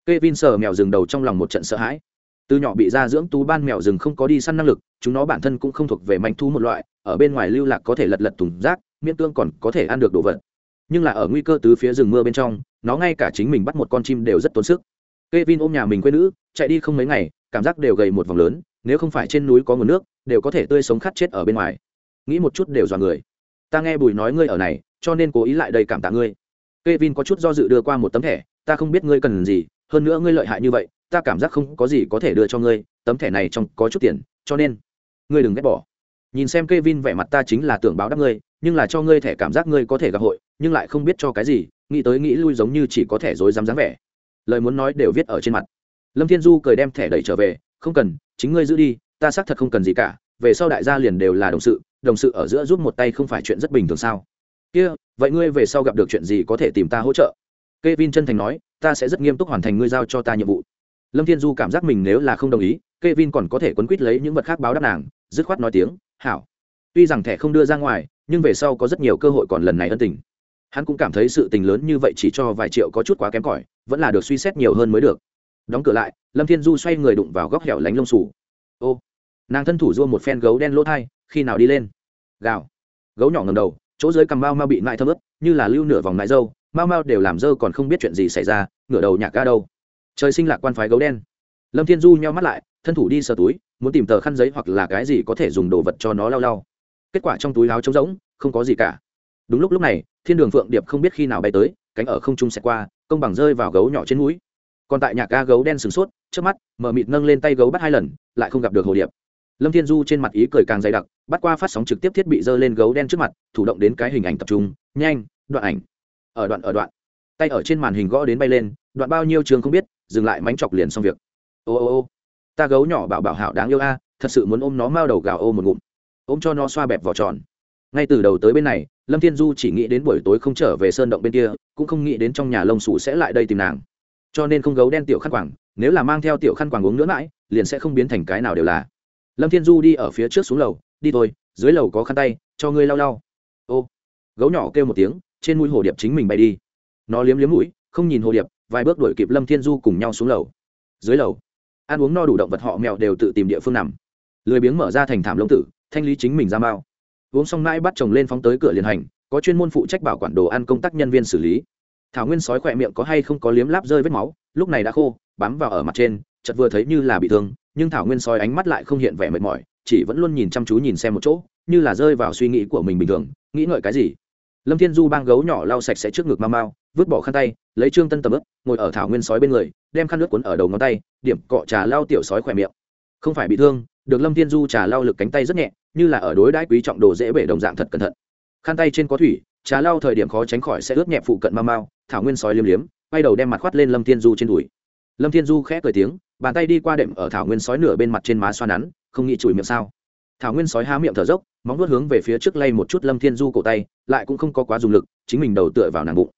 Kevin sờ mèo rừng đầu trong lòng một trận sợ hãi. Từ nhỏ bị ra dưỡng tú ban mèo rừng không có đi săn năng lực, chúng nó bản thân cũng không thuộc về manh thú một loại, ở bên ngoài lưu lạc có thể lật lật thùng rác, miễn tương còn có thể ăn được đồ vật. Nhưng là ở nguy cơ tứ phía rừng mưa bên trong, nó ngay cả chính mình bắt một con chim đều rất tốn sức. Kevin ôm nhà mình quê nữ, chạy đi không mấy ngày, cảm giác đều gầy một vòng lớn, nếu không phải trên núi có nguồn nước, đều có thể tươi sống khát chết ở bên ngoài. Nghĩ một chút đều dọa người. Ta nghe Bùi nói ngươi ở này, cho nên cố ý lại đây cảm tạ ngươi. Kevin có chút do dự đưa qua một tấm thẻ, ta không biết ngươi cần gì, hơn nữa ngươi lợi hại như vậy, ta cảm giác không có gì có thể đưa cho ngươi, tấm thẻ này trong có chút tiền, cho nên ngươi đừng ghét bỏ. Nhìn xem Kevin vẻ mặt ta chính là tưởng báo đáp ngươi, nhưng là cho ngươi thẻ cảm giác ngươi có thể gặp hội, nhưng lại không biết cho cái gì, nghĩ tới nghĩ lui giống như chỉ có thể dối dám dáng vẻ. Lời muốn nói đều viết ở trên mặt. Lâm thiên du cười đem thẻ đẩy trở về không cần chính ngươi giữ đi ta xác thật không cần gì cả về sau đại gia liền đều là đồng sự đồng sự ở giữa giúp một tay không phải chuyện rất bình thường sao? Kia vậy ngươi về sau gặp được chuyện gì có thể tìm ta hỗ trợ? K e vin chân thành nói ta sẽ rất nghiêm túc hoàn thành ngươi giao cho ta nhiệm vụ. Lâm thiên du cảm giác mình nếu là không đồng ý k e vin còn có thể quấn quýt lấy những vật khác báo đáp nàng dứt khoát nói tiếng hảo. Tuy rằng thẻ không đưa ra ngoài nhưng về sau có rất nhiều cơ hội còn lần này ân tình hắn cũng cảm thấy sự tình lớn như vậy chỉ cho vài triệu có chút quá kém cỏi, vẫn là được suy xét nhiều hơn mới được. Đóng cửa lại, lâm thiên du xoay người đụng vào góc hẻo lánh lông sủ ô, nàng thân thủ dua một phen gấu đen lỗ thai, khi nào đi lên? Gào. Gấu nhỏ ngầm đầu, chỗ dưới cằm mau mau bị mại thơm ướt, như là lưu nửa vòng mại dâu mau mau đều làm dơ còn không biết chuyện gì xảy ra, ngửa đầu nhạc ca đâu. Trời sinh lạc quan phái gấu đen. Lâm thiên du nheo mắt lại, thân thủ đi sờ túi, muốn tìm tờ khăn giấy hoặc là cái gì có thể dùng đồ vật cho nó lau lau. Kết quả trong túi áo trống rỗng, không có gì cả đúng lúc lúc này, thiên đường phượng điệp không biết khi nào bay tới, cánh ở không trung xẹt qua, công bằng rơi vào gấu nhỏ trên núi còn tại nhà ca gấu đen sửng sốt trước mắt mở mịt nâng lên tay gấu bắt hai lần, lại không gặp được hồ điệp. Lâm thiên du trên mặt ý cười càng dày đặc, bắt qua phát sóng trực tiếp thiết bị dơ lên gấu đen trước mặt, thủ động đến cái hình ảnh tập trung, nhanh, đoạn ảnh. Ở đoạn ở đoạn. Tay ở trên màn hình gõ đến bay lên, đoạn bao nhiêu trường không biết, dừng lại mánh chọc liền xong việc. Ô ô ô. Ta gấu nhỏ bảo bảo hảo đáng yêu a, thật sự muốn ôm nó mao đầu gào ô một ngụm. Ôm cho nó xoa bẹp vỏ tròn ngay từ đầu tới bên này, lâm thiên du chỉ nghĩ đến buổi tối không trở về sơn động bên kia, cũng không nghĩ đến trong nhà lông sủ sẽ lại đây tìm nàng. Cho nên không gấu đen tiểu khăn quảng nếu là mang theo tiểu khăn quảng uống nữa mãi, liền sẽ không biến thành cái nào đều là. Lâm thiên du đi ở phía trước xuống lầu, đi thôi, dưới lầu có khăn tay, cho ngươi lau lau. Ô. Gấu nhỏ kêu một tiếng, trên mũi hồ điệp chính mình bay đi. Nó liếm liếm mũi, không nhìn hồ điệp, vài bước đuổi kịp lâm thiên du cùng nhau xuống lầu. Dưới lầu, ăn uống no đủ động vật họ mèo đều tự tìm địa phương nằm. Lười biếng mở ra thành thảm lông tử, thanh lý chính mình ra mao uống xong mãi bắt chồng lên phóng tới cửa liền hành, có chuyên môn phụ trách bảo quản đồ ăn công tác nhân viên xử lý. Thảo nguyên sói khỏe miệng có hay không có liếm láp rơi vết máu, lúc này đã khô, bám vào ở mặt trên chật vừa thấy như là bị thương, nhưng thảo nguyên sói ánh mắt lại không hiện vẻ mệt mỏi, chỉ vẫn luôn nhìn chăm chú nhìn xem một chỗ, như là rơi vào suy nghĩ của mình bình thường, nghĩ ngợi cái gì. Lâm thiên du bang gấu nhỏ lau sạch sẽ trước ngực mau mau, vứt bỏ khăn tay, lấy trương tân tầm ướp, ngồi ở thảo nguyên sói bên người, đem khăn nước cuốn ở đầu ngón tay, điểm cọ trà lau tiểu sói khỏe miệng. Không phải bị thương được lâm thiên du trà lau lực cánh tay rất nhẹ, như là ở đối đãi quý trọng đồ dễ bể đồng dạng thật cẩn thận. Khăn tay trên có thủy, trà lau thời điểm khó tránh khỏi sẽ ướt nhẹ phụ cận mau mau, thảo nguyên sói liếm liếm, quay đầu đem mặt khoát lên lâm thiên du trên đùi. Lâm thiên du khẽ cười tiếng, bàn tay đi qua đệm ở thảo nguyên sói nửa bên mặt trên má xoa nắn, không nghĩ chùi miệng sao. Thảo nguyên sói há miệng thở dốc, móng nuốt hướng về phía trước lay một chút lâm thiên du cổ tay, lại cũng không có quá dùng lực, chính mình đầu tựa vào nàng bụng.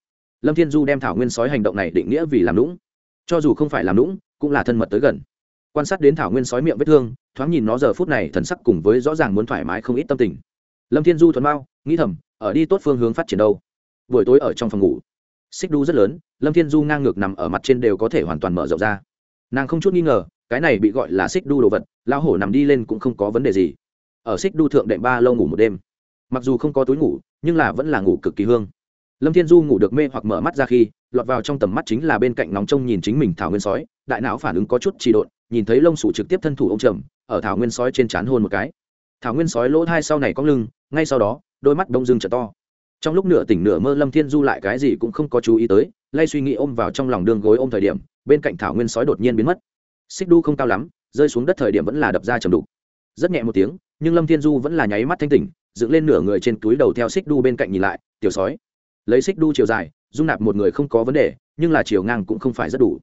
Lâm thiên du đem thảo nguyên sói hành động này định nghĩa vì làm lũng cho dù không phải làm lũng cũng là thân mật tới gần quan sát đến thảo nguyên sói miệng vết thương, thoáng nhìn nó giờ phút này thần sắc cùng với rõ ràng muốn thoải mái không ít tâm tình. Lâm thiên du thuần bao nghĩ thầm, ở đi tốt phương hướng phát triển đâu. Buổi tối ở trong phòng ngủ, xích đu rất lớn, lâm thiên du ngang ngược nằm ở mặt trên đều có thể hoàn toàn mở rộng ra. Nàng không chút nghi ngờ, cái này bị gọi là xích đu đồ vật lao hổ nằm đi lên cũng không có vấn đề gì. Ở xích đu thượng đệm ba lâu ngủ một đêm. Mặc dù không có túi ngủ, nhưng là vẫn là ngủ cực kỳ hương. Lâm thiên du ngủ được mê hoặc mở mắt ra khi, lọt vào trong tầm mắt chính là bên cạnh nóng trông nhìn chính mình thảo nguyên sói đại não phản ứng có chút trì độn, nhìn thấy lông sủ trực tiếp thân thủ ông trầm, ở thảo nguyên sói trên c hôn một cái. Thảo nguyên sói lỗ thai sau này có lưng, ngay sau đó, đôi mắt đông dưng trở to. Trong lúc nửa tỉnh nửa mơ lâm thiên du lại cái gì cũng không có chú ý tới, lay suy nghĩ ôm vào trong lòng đường gối ôm thời điểm, bên cạnh thảo nguyên sói đột nhiên biến mất. Xích đu không cao lắm, rơi xuống đất thời điểm vẫn là đập ra chầm đục. Rất nhẹ một tiếng, nhưng lâm thiên du vẫn là nháy mắt thanh tỉnh, dựng lên nửa người trên túi đầu theo xích đu bên cạnh nhìn lại, tiểu sói. Lấy xích đu chiều dài, dung nạp một người không có vấn đề, nhưng là chiều ngang cũng không phải rất đủ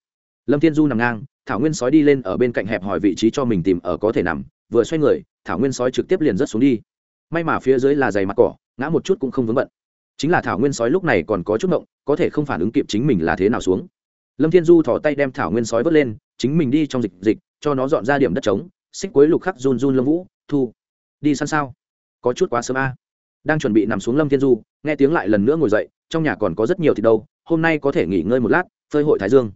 lâm thiên du nằm ngang, thảo nguyên sói đi lên ở bên cạnh hẹp hỏi vị trí cho mình tìm ở có thể nằm, vừa xoay người, thảo nguyên sói trực tiếp liền rớt xuống đi. May mà phía dưới là dày mặt cỏ, ngã một chút cũng không vướng bận. Chính là thảo nguyên sói lúc này còn có chút mộng có thể không phản ứng kịp chính mình là thế nào xuống. Lâm thiên du thỏ tay đem thảo nguyên sói vớt lên, chính mình đi trong dịch dịch, cho nó dọn ra điểm đất trống, xích quấy lục khắc run run lâm vũ, thu. Đi săn sao? Có chút quá sớm a. Đang chuẩn bị nằm xuống lâm thiên du, nghe tiếng lại lần nữa ngồi dậy, trong nhà còn có rất nhiều thì đâu, hôm nay có thể nghỉ ngơi một lát, phơi hội thái dương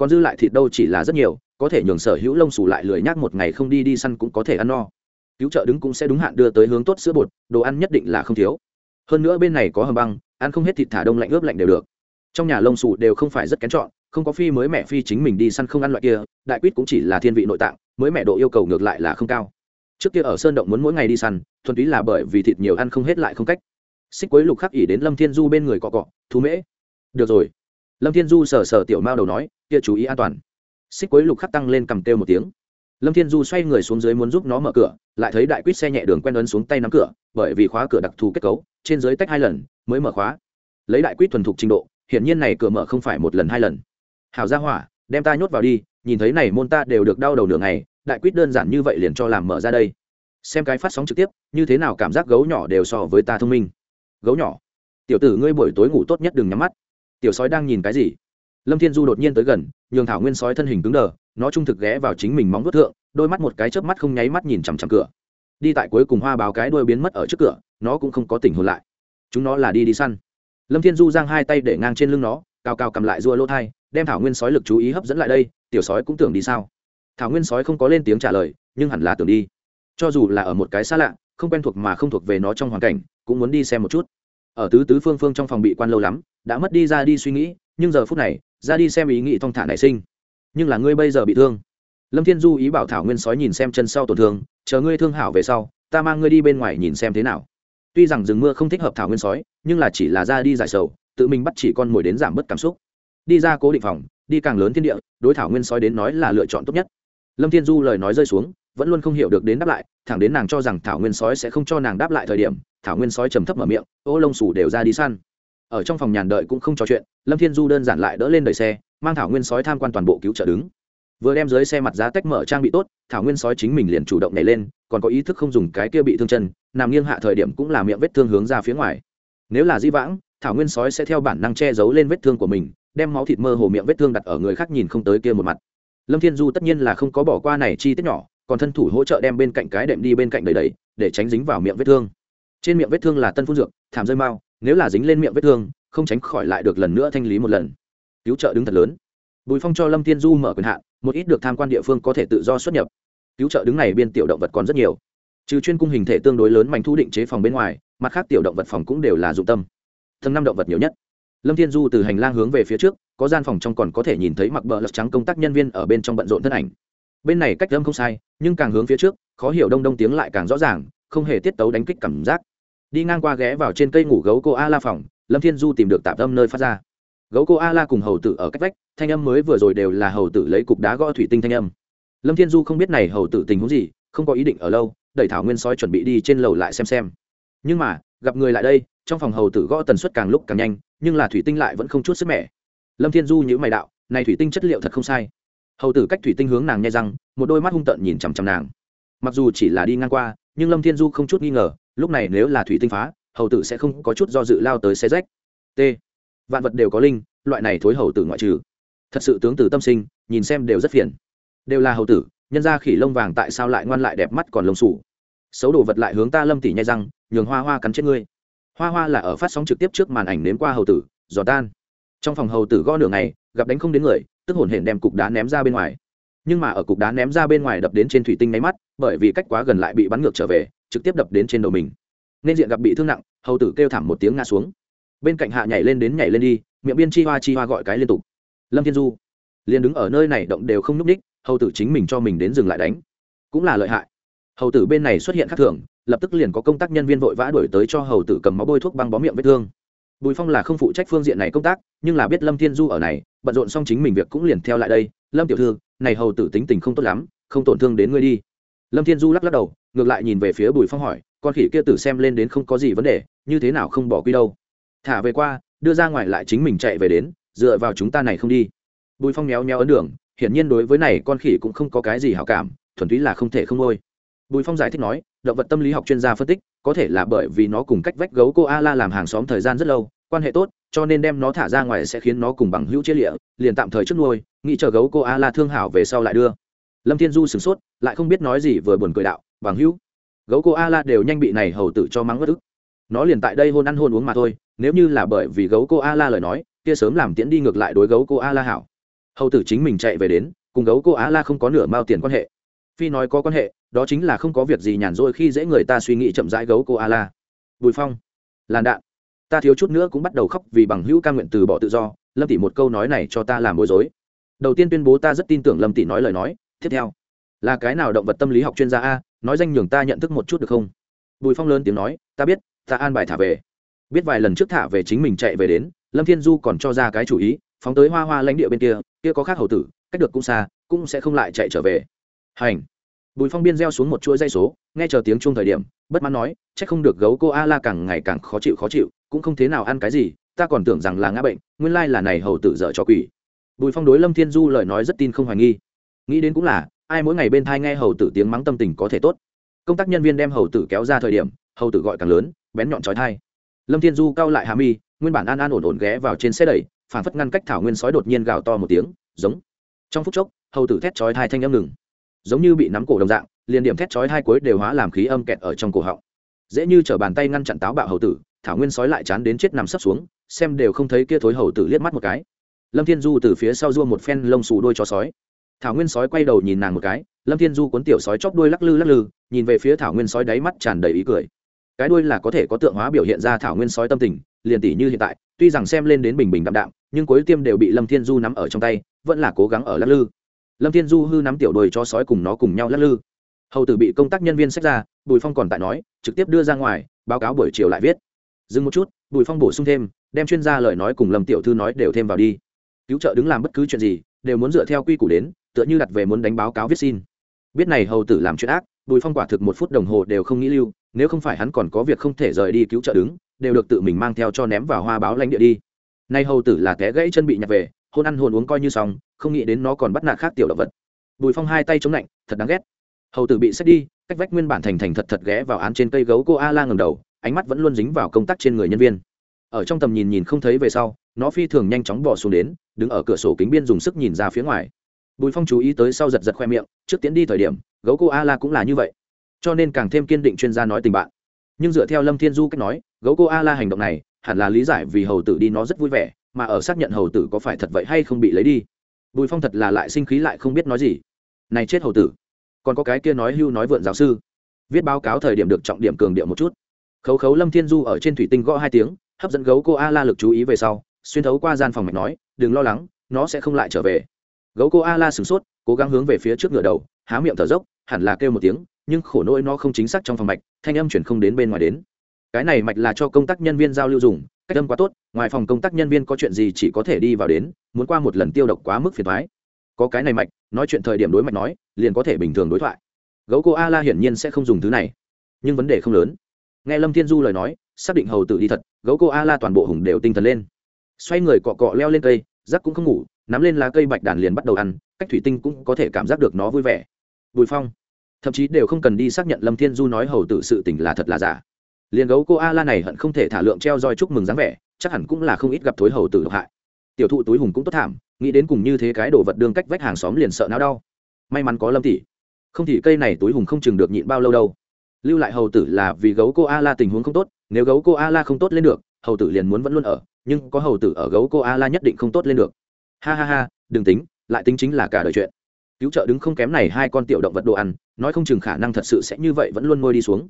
còn dư lại thịt đâu chỉ là rất nhiều, có thể nhường sở hữu lông xù lại lười nhác một ngày không đi đi săn cũng có thể ăn no. Cứu trợ đứng cũng sẽ đúng hạn đưa tới hướng tốt sữa bột, đồ ăn nhất định là không thiếu. Hơn nữa bên này có hầm băng, ăn không hết thịt thả đông lạnh ướp lạnh đều được. Trong nhà lông xù đều không phải rất kén chọn, không có phi mới mẹ phi chính mình đi săn không ăn loại kia, đại quýt cũng chỉ là thiên vị nội tạng, mới mẹ độ yêu cầu ngược lại là không cao. Trước kia ở sơn động muốn mỗi ngày đi săn, thuần túy là bởi vì thịt nhiều ăn không hết lại không cách. Xích quấy lục khắc ỉ đến lâm thiên du bên người cọ cọ, thú mễ. Được rồi lâm thiên du sờ sờ tiểu mao đầu nói, kia chú ý an toàn. Xích quấy lục khắc tăng lên cầm kêu một tiếng. Lâm thiên du xoay người xuống dưới muốn giúp nó mở cửa, lại thấy đại quýt xe nhẹ đường quen ấn xuống tay nắm cửa, bởi vì khóa cửa đặc thù kết cấu, trên dưới tách hai lần mới mở khóa. Lấy đại quýt thuần thục trình độ, hiển nhiên này cửa mở không phải một lần hai lần. Hảo ra hỏa, đem ta nhốt vào đi, nhìn thấy này môn ta đều được đau đầu nửa ngày, đại quýt đơn giản như vậy liền cho làm mở ra đây. Xem cái phát sóng trực tiếp, như thế nào cảm giác gấu nhỏ đều so với ta thông minh. Gấu nhỏ, tiểu tử ngươi buổi tối ngủ tốt nhất đừng nhắm mắt tiểu sói đang nhìn cái gì? Lâm thiên du đột nhiên tới gần, nhường thảo nguyên sói thân hình cứng đờ, nó trung thực ghé vào chính mình móng vuốt thượng, đôi mắt một cái chớp mắt không nháy mắt nhìn chằm chằm cửa. Đi tại cuối cùng hoa báo cái đuôi biến mất ở trước cửa, nó cũng không có tỉnh hồn lại. Chúng nó là đi đi săn. Lâm thiên du giang hai tay để ngang trên lưng nó, cao cao cầm lại rua lỗ thai, đem thảo nguyên sói lực chú ý hấp dẫn lại đây, tiểu sói cũng tưởng đi sao? Thảo nguyên sói không có lên tiếng trả lời, nhưng hẳn là tưởng đi. Cho dù là ở một cái xa lạ, không quen thuộc mà không thuộc về nó trong hoàn cảnh, cũng muốn đi xem một chút ở tứ tứ phương phương trong phòng bị quan lâu lắm, đã mất đi ra đi suy nghĩ, nhưng giờ phút này, ra đi xem ý nghĩ thong thả nảy sinh. Nhưng là ngươi bây giờ bị thương. Lâm thiên du ý bảo thảo nguyên sói nhìn xem chân sau tổn thương, chờ ngươi thương hảo về sau, ta mang ngươi đi bên ngoài nhìn xem thế nào. Tuy rằng rừng mưa không thích hợp thảo nguyên sói, nhưng là chỉ là ra đi giải sầu, tự mình bắt chỉ con mồi đến giảm bớt cảm xúc. Đi ra cố định phòng, đi càng lớn thiên địa, đối thảo nguyên sói đến nói là lựa chọn tốt nhất. Lâm thiên du lời nói rơi xuống vẫn luôn không hiểu được đến đáp lại, thẳng đến nàng cho rằng thảo nguyên sói sẽ không cho nàng đáp lại thời điểm, thảo nguyên sói trầm thấp mở miệng, ô lông sủ đều ra đi săn. Ở trong phòng nhàn đợi cũng không trò chuyện, lâm thiên du đơn giản lại đỡ lên đời xe, mang thảo nguyên sói tham quan toàn bộ cứu trợ đứng. Vừa đem dưới xe mặt giá tách mở trang bị tốt, thảo nguyên sói chính mình liền chủ động nhảy lên, còn có ý thức không dùng cái kia bị thương chân, nằm nghiêng hạ thời điểm cũng là miệng vết thương hướng ra phía ngoài. Nếu là di vãng, thảo nguyên sói sẽ theo bản năng che giấu lên vết thương của mình, đem máu thịt mơ hồ miệng vết thương đặt ở người khác nhìn không tới kia một mặt. Lâm thiên du tất nhiên là không có bỏ qua này chi tiết nhỏ còn thân thủ hỗ trợ đem bên cạnh cái đệm đi bên cạnh đầy đầy, để tránh dính vào miệng vết thương. Trên miệng vết thương là tân phun dược, thảm rơi mau, nếu là dính lên miệng vết thương, không tránh khỏi lại được lần nữa thanh lý một lần. Cứu trợ đứng thật lớn. Bùi phong cho lâm thiên du mở quyền hạn, một ít được tham quan địa phương có thể tự do xuất nhập. Cứu trợ đứng này biên tiểu động vật còn rất nhiều. Trừ chuyên cung hình thể tương đối lớn mảnh thu định chế phòng bên ngoài, mặt khác tiểu động vật phòng cũng đều là dụng tâm. Tầng năm động vật nhiều nhất. Lâm thiên du từ hành lang hướng về phía trước, có gian phòng trong còn có thể nhìn thấy mặc bờ lật trắng công tác nhân viên ở bên trong bận rộn thân ảnh. Bên này cách lâm không sai nhưng càng hướng phía trước, khó hiểu đông đông tiếng lại càng rõ ràng, không hề tiết tấu đánh kích cảm giác. Đi ngang qua ghé vào trên cây ngủ gấu cô a la phòng, lâm thiên du tìm được tạp âm nơi phát ra. Gấu cô a la cùng hầu tử ở cách vách, thanh âm mới vừa rồi đều là hầu tử lấy cục đá gõ thủy tinh thanh âm. Lâm thiên du không biết này hầu tử tình huống gì, không có ý định ở lâu, đẩy thảo nguyên sói chuẩn bị đi trên lầu lại xem xem. Nhưng mà, gặp người lại đây, trong phòng hầu tử gõ tần suất càng lúc càng nhanh, nhưng là thủy tinh lại vẫn không chút sức mẻ. Lâm thiên du nhữ mày đạo, này thủy tinh chất liệu thật không sai. Hầu tử cách thủy tinh hướng nàng nhai răng một đôi mắt hung tợn nhìn chằm chằm nàng. Mặc dù chỉ là đi ngang qua, nhưng lâm thiên du không chút nghi ngờ, lúc này nếu là thủy tinh phá, hầu tử sẽ không có chút do dự lao tới xe rách. T. Vạn vật đều có linh, loại này thối hầu tử ngoại trừ. Thật sự tướng tử tâm sinh, nhìn xem đều rất phiền. Đều là hầu tử, nhân ra khỉ lông vàng tại sao lại ngoan lại đẹp mắt còn lông sủ. Xấu đồ vật lại hướng ta lâm tỷ nhai răng, nhường hoa hoa cắn chết ngươi. Hoa hoa là ở phát sóng trực tiếp trước màn ảnh nếm qua hầu tử giò tan. Trong phòng hầu tử gõ nửa ngày, gặp đánh không đến người, tức hồn hển đem cục đá ném ra bên ngoài nhưng mà ở cục đá ném ra bên ngoài đập đến trên thủy tinh máy mắt, bởi vì cách quá gần lại bị bắn ngược trở về, trực tiếp đập đến trên đầu mình. Nên diện gặp bị thương nặng, hầu tử kêu thảm một tiếng ngã xuống. Bên cạnh hạ nhảy lên đến nhảy lên đi, miệng biên chi hoa chi hoa gọi cái liên tục. Lâm thiên du, liền đứng ở nơi này động đều không n ú c ních hầu tử chính mình cho mình đến dừng lại đánh. Cũng là lợi hại. Hầu tử bên này xuất hiện khác thường, lập tức liền có công tác nhân viên vội vã đổi tới cho hầu tử cầm máu bôi thuốc băng bó miệng vết thương. Bùi phong là không phụ trách phương diện này công tác, nhưng là biết lâm thiên du ở này, bận rộn xong chính mình việc cũng liền theo lại đây lâm tiểu thư, này hầu tử tính tình không tốt lắm, không tổn thương đến ngươi đi. Lâm thiên du lắc lắc đầu, ngược lại nhìn về phía bùi phong hỏi, con khỉ kia tử xem lên đến không có gì vấn đề, như thế nào không bỏ quy đâu? Thả về qua, đưa ra ngoài lại chính mình chạy về đến, dựa vào chúng ta này không đi. Bùi phong méo méo ấn đường, hiển nhiên đối với này con khỉ cũng không có cái gì hảo cảm, thuần túy là không thể không ngôi. Bùi phong giải thích nói, động vật tâm lý học chuyên gia phân tích, có thể là bởi vì nó cùng cách vách gấu cô a la làm hàng xóm thời gian rất lâu quan hệ tốt, cho nên đem nó thả ra ngoài sẽ khiến nó cùng bằng hữu chia lịa, liền tạm thời trước nuôi, nghĩ chờ gấu cô a la thương hảo về sau lại đưa. Lâm thiên du sửng sốt, lại không biết nói gì vừa buồn cười đạo, bằng hữu, gấu cô a la đều nhanh bị này hầu tử cho mắng mất ức. Nó liền tại đây hôn ăn hôn uống mà thôi, nếu như là bởi vì gấu cô a la lời nói, kia sớm làm tiễn đi ngược lại đối gấu cô a la hảo. Hầu tử chính mình chạy về đến, cùng gấu cô a la không có nửa mao tiền quan hệ. Phi nói có quan hệ, đó chính là không có việc gì nhàn rỗi khi dễ người ta suy nghĩ chậm rãi gấu cô a la. Bùi phong làn đạn ta thiếu chút nữa cũng bắt đầu khóc vì bằng hữu ca nguyện từ bỏ tự do, lâm tỷ một câu nói này cho ta làm bối rối. Đầu tiên tuyên bố ta rất tin tưởng lâm tỷ nói lời nói, tiếp theo, là cái nào động vật tâm lý học chuyên gia a, nói danh nhường ta nhận thức một chút được không? Bùi phong lớn tiếng nói, ta biết, ta an bài thả về. Biết vài lần trước thả về chính mình chạy về đến, lâm thiên du còn cho ra cái chủ ý, phóng tới hoa hoa lãnh địa bên kia kia có khác hầu tử, cách được cũng xa, cũng sẽ không lại chạy trở về. Hành. Bùi phong biên gieo xuống một chuỗi dây số, nghe chờ tiếng chung thời điểm, bất mãn nói c h ắ c không được gấu cô a la càng ngày càng khó chịu khó chịu cũng không thế nào ăn cái gì, ta còn tưởng rằng là ngã bệnh, nguyên lai là này hầu tử dở cho quỷ. Bùi phong đối lâm thiên du lời nói rất tin không hoài nghi. Nghĩ đến cũng là, ai mỗi ngày bên thai nghe hầu tử tiếng mắng tâm tình có thể tốt. Công tác nhân viên đem hầu tử kéo ra thời điểm, hầu tử gọi càng lớn, bén nhọn trói thai. Lâm thiên du cao lại hà mi, nguyên bản an an ổn ổn ghé vào trên xe đẩy, phản phất ngăn cách thảo nguyên sói đột nhiên gào to một tiếng, giống. Trong phút chốc, hầu tử thét chói thai thanh âm ngừng. Giống như bị nắm cổ đồng dạng, liền điểm thét chói thai cuối đều hóa làm khí âm kẹt ở trong cổ họng. Dễ như t bàn tay ngăn chặn táo bạo hầu tử thảo nguyên sói lại chán đến chết nằm sấp xuống, xem đều không thấy kia thối hầu tử liếc mắt một cái. Lâm thiên du từ phía sau dua một phen lông xù đôi cho sói. Thảo nguyên sói quay đầu nhìn nàng một cái, lâm thiên du cuốn tiểu sói chóp đuôi lắc lư lắc lư, nhìn về phía thảo nguyên sói đáy mắt tràn đầy ý cười. Cái đuôi là có thể có tượng hóa biểu hiện ra thảo nguyên sói tâm tình, liền tỷ như hiện tại, tuy rằng xem lên đến bình bình đạm đạm, nhưng cuối tiêm đều bị lâm thiên du nắm ở trong tay, vẫn là cố gắng ở lắc lư. Lâm thiên du hư nắm tiểu đuôi cho sói cùng nó cùng nhau lắc lư. Hầu tử bị công tác nhân viên xách ra, bùi phong còn tại nói, trực tiếp đưa ra ngoài, báo cáo buổi chiều lại viết dừng một chút, bùi phong bổ sung thêm, đem chuyên gia lời nói cùng lâm tiểu thư nói đều thêm vào đi. Cứu trợ đứng làm bất cứ chuyện gì, đều muốn dựa theo quy củ đến, tựa như đặt về muốn đánh báo cáo viết xin. Biết này hầu tử làm chuyện ác, bùi phong quả thực một phút đồng hồ đều không nghĩ lưu, nếu không phải hắn còn có việc không thể rời đi cứu trợ đứng, đều được tự mình mang theo cho ném vào hoa báo lãnh địa đi. Nay hầu tử là té gãy chân bị nhặt về, hôn ăn hôn uống coi như xong, không nghĩ đến nó còn bắt nạt khác tiểu động vật. Bùi phong hai tay chống lạnh, thật đáng ghét. Hầu tử bị xét đi, cách vách nguyên bản thành thành thật thật ghé vào án trên cây gấu cô a la ngầm đầu ánh mắt vẫn luôn dính vào công tác trên người nhân viên. Ở trong tầm nhìn nhìn không thấy về sau, nó phi thường nhanh chóng bỏ xuống đến, đứng ở cửa sổ kính biên dùng sức nhìn ra phía ngoài. Bùi phong chú ý tới sau giật giật khoe miệng, trước tiến đi thời điểm, gấu cô a la cũng là như vậy. Cho nên càng thêm kiên định chuyên gia nói tình bạn. Nhưng dựa theo lâm thiên du cách nói, gấu cô a la hành động này, hẳn là lý giải vì hầu tử đi nó rất vui vẻ, mà ở xác nhận hầu tử có phải thật vậy hay không bị lấy đi. Bùi phong thật là lại sinh khí lại không biết nói gì. Này chết hầu tử. Còn có cái kia nói hưu nói vượn giáo sư. Viết báo cáo thời điểm được trọng điểm cường điệu một chút khấu khấu lâm thiên du ở trên thủy tinh gõ hai tiếng, hấp dẫn gấu cô a la lực chú ý về sau, xuyên thấu qua gian phòng mạch nói, đừng lo lắng, nó sẽ không lại trở về. Gấu cô a la sửng sốt, cố gắng hướng về phía trước ngựa đầu, há miệng thở dốc, hẳn là kêu một tiếng, nhưng khổ nỗi nó không chính xác trong phòng mạch, thanh âm chuyển không đến bên ngoài đến. Cái này mạch là cho công tác nhân viên giao lưu dùng, cách âm quá tốt, ngoài phòng công tác nhân viên có chuyện gì chỉ có thể đi vào đến, muốn qua một lần tiêu độc quá mức phiền thoái có cái này mạch, nói chuyện thời điểm đối mạch nói, liền có thể bình thường đối thoại. Gấu cô a la hiển nhiên sẽ không dùng thứ này, nhưng vấn đề không lớn nghe lâm thiên du lời nói, xác định hầu tử đi thật, gấu cô a la toàn bộ hùng đều tinh thần lên. Xoay người cọ cọ leo lên cây, rắc cũng không ngủ, nắm lên lá cây bạch đàn liền bắt đầu ăn, cách thủy tinh cũng có thể cảm giác được nó vui vẻ. Bùi phong, thậm chí đều không cần đi xác nhận lâm thiên du nói hầu tử sự tình là thật là giả. Liền gấu cô a la này hận không thể thả lượng treo roi chúc mừng dáng vẻ, chắc hẳn cũng là không ít gặp thối hầu tử độc hại. Tiểu thụ túi hùng cũng tốt thảm, nghĩ đến cùng như thế cái đồ vật đương cách vách hàng xóm liền sợ não đau. May mắn có lâm tỷ. Không thì cây này túi hùng không chừng được nhịn bao lâu đâu lưu lại hầu tử là vì gấu cô a la tình huống không tốt, nếu gấu cô a la không tốt lên được, hầu tử liền muốn vẫn luôn ở, nhưng có hầu tử ở gấu cô a la nhất định không tốt lên được. Ha ha ha, đừng tính, lại tính chính là cả đời chuyện. Cứu trợ đứng không kém này hai con tiểu động vật đồ ăn, nói không chừng khả năng thật sự sẽ như vậy vẫn luôn ngôi đi xuống.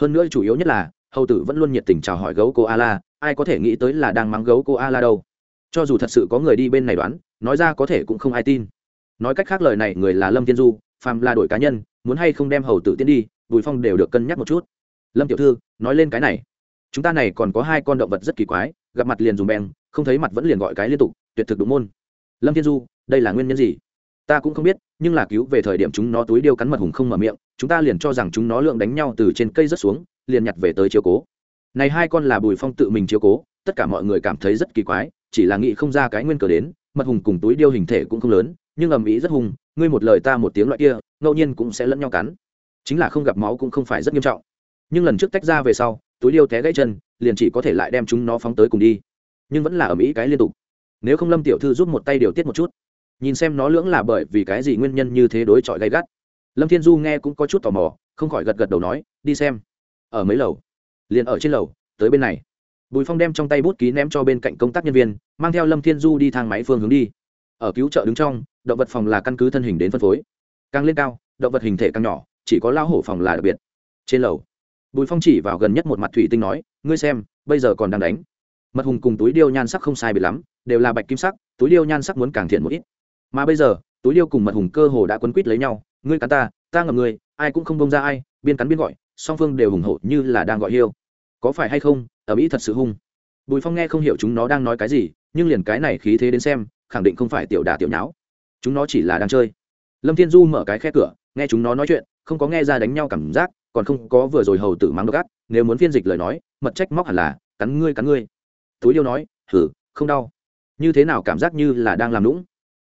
Hơn nữa chủ yếu nhất là, hầu tử vẫn luôn nhiệt tình chào hỏi gấu cô a la, ai có thể nghĩ tới là đang mắng gấu cô a la đâu. Cho dù thật sự có người đi bên này đoán, nói ra có thể cũng không ai tin. Nói cách khác lời này, người là lâm tiên du, phàm là đổi cá nhân, muốn hay không đem hầu tử tiến đi bùi phong đều được cân nhắc một chút. Lâm tiểu thư, nói lên cái này. Chúng ta này còn có hai con động vật rất kỳ quái, gặp mặt liền dùng beng, không thấy mặt vẫn liền gọi cái liên tục, tuyệt thực đúng môn. Lâm thiên du, đây là nguyên nhân gì? Ta cũng không biết, nhưng là cứu về thời điểm chúng nó túi điêu cắn mật hùng không mở miệng, chúng ta liền cho rằng chúng nó lượng đánh nhau từ trên cây rất xuống, liền nhặt về tới chiếu cố. Này hai con là bùi phong tự mình chiếu cố, tất cả mọi người cảm thấy rất kỳ quái, chỉ là nghĩ không ra cái nguyên cờ đến, mật hùng cùng túi điêu hình thể cũng không lớn, nhưng ầm ĩ rất hùng, ngươi một lời ta một tiếng loại kia, ngẫu nhiên cũng sẽ lẫn nhau cắn chính là không gặp máu cũng không phải rất nghiêm trọng. Nhưng lần trước tách ra về sau, túi điêu té gãy chân, liền chỉ có thể lại đem chúng nó phóng tới cùng đi. Nhưng vẫn là ở mỹ cái liên tục. Nếu không lâm tiểu thư giúp một tay điều tiết một chút. Nhìn xem nó lưỡng là bởi vì cái gì nguyên nhân như thế đối chọi gay gắt. Lâm thiên du nghe cũng có chút tò mò, không khỏi gật gật đầu nói, đi xem. Ở mấy lầu? Liền ở trên lầu, tới bên này. Bùi phong đem trong tay bút ký ném cho bên cạnh công tác nhân viên, mang theo lâm thiên du đi thang máy phương hướng đi. Ở cứu trợ đứng trong, động vật phòng là căn cứ thân hình đến phân phối. Càng lên cao, động vật hình thể càng nhỏ chỉ có lao hổ phòng là đặc biệt. Trên lầu, bùi phong chỉ vào gần nhất một mặt thủy tinh nói, ngươi xem, bây giờ còn đang đánh. Mật hùng cùng túi điêu nhan sắc không sai biệt lắm, đều là bạch kim sắc, túi điêu nhan sắc muốn càng thiện một ít. Mà bây giờ, túi điêu cùng mật hùng cơ hồ đã quấn quýt lấy nhau, ngươi cắn ta ta ngậm ngươi, ai cũng không bông ra ai, biên cắn biên gọi, song phương đều hùng hộ như là đang gọi hiêu. Có phải hay không? Ở mỹ thật sự hung. Bùi phong nghe không hiểu chúng nó đang nói cái gì, nhưng liền cái này khí thế đến xem, khẳng định không phải tiểu đà tiểu nháo. Chúng nó chỉ là đang chơi. Lâm thiên du mở cái khe cửa nghe chúng nó nói chuyện không có nghe ra đánh nhau cảm giác còn không có vừa rồi hầu tử mắng đ gắt nếu muốn phiên dịch lời nói mật trách móc hẳn là cắn ngươi cắn ngươi. Túi điêu nói hử, không đau. Như thế nào cảm giác như là đang làm lũng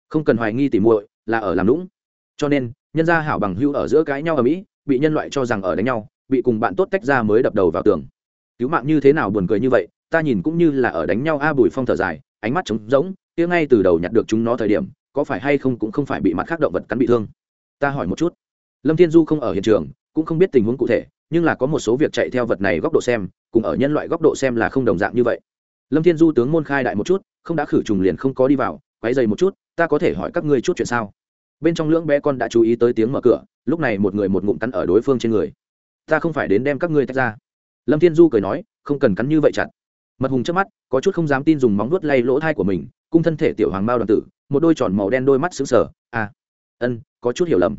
không cần hoài nghi tỉ muội là ở làm lũng cho nên nhân gia hảo bằng hữu ở giữa cãi nhau ở mỹ bị nhân loại cho rằng ở đánh nhau bị cùng bạn tốt tách ra mới đập đầu vào tường. Cứu mạng như thế nào buồn cười như vậy ta nhìn cũng như là ở đánh nhau a bùi phong thở dài ánh mắt trống rỗng tiếng ngay từ đầu nhặt được chúng nó thời điểm có phải hay không cũng không phải bị mặt khác động vật cắn bị thương. Ta hỏi một chút lâm thiên du không ở hiện trường, cũng không biết tình huống cụ thể, nhưng là có một số việc chạy theo vật này góc độ xem, cùng ở nhân loại góc độ xem là không đồng dạng như vậy. Lâm thiên du tướng môn khai đại một chút, không đã khử trùng liền không có đi vào, quấy dày một chút, ta có thể hỏi các ngươi chút chuyện sao? Bên trong lưỡng bé con đã chú ý tới tiếng mở cửa, lúc này một người một ngụm cắn ở đối phương trên người. Ta không phải đến đem các ngươi tách ra. Lâm thiên du cười nói, không cần cắn như vậy chặt. Mật hùng trước mắt, có chút không dám tin dùng móng vuốt lay lỗ thai của mình, cung thân thể tiểu hoàng mao đoàn tử, một đôi tròn màu đen đôi mắt xứng sở à ân, có chút hiểu lầm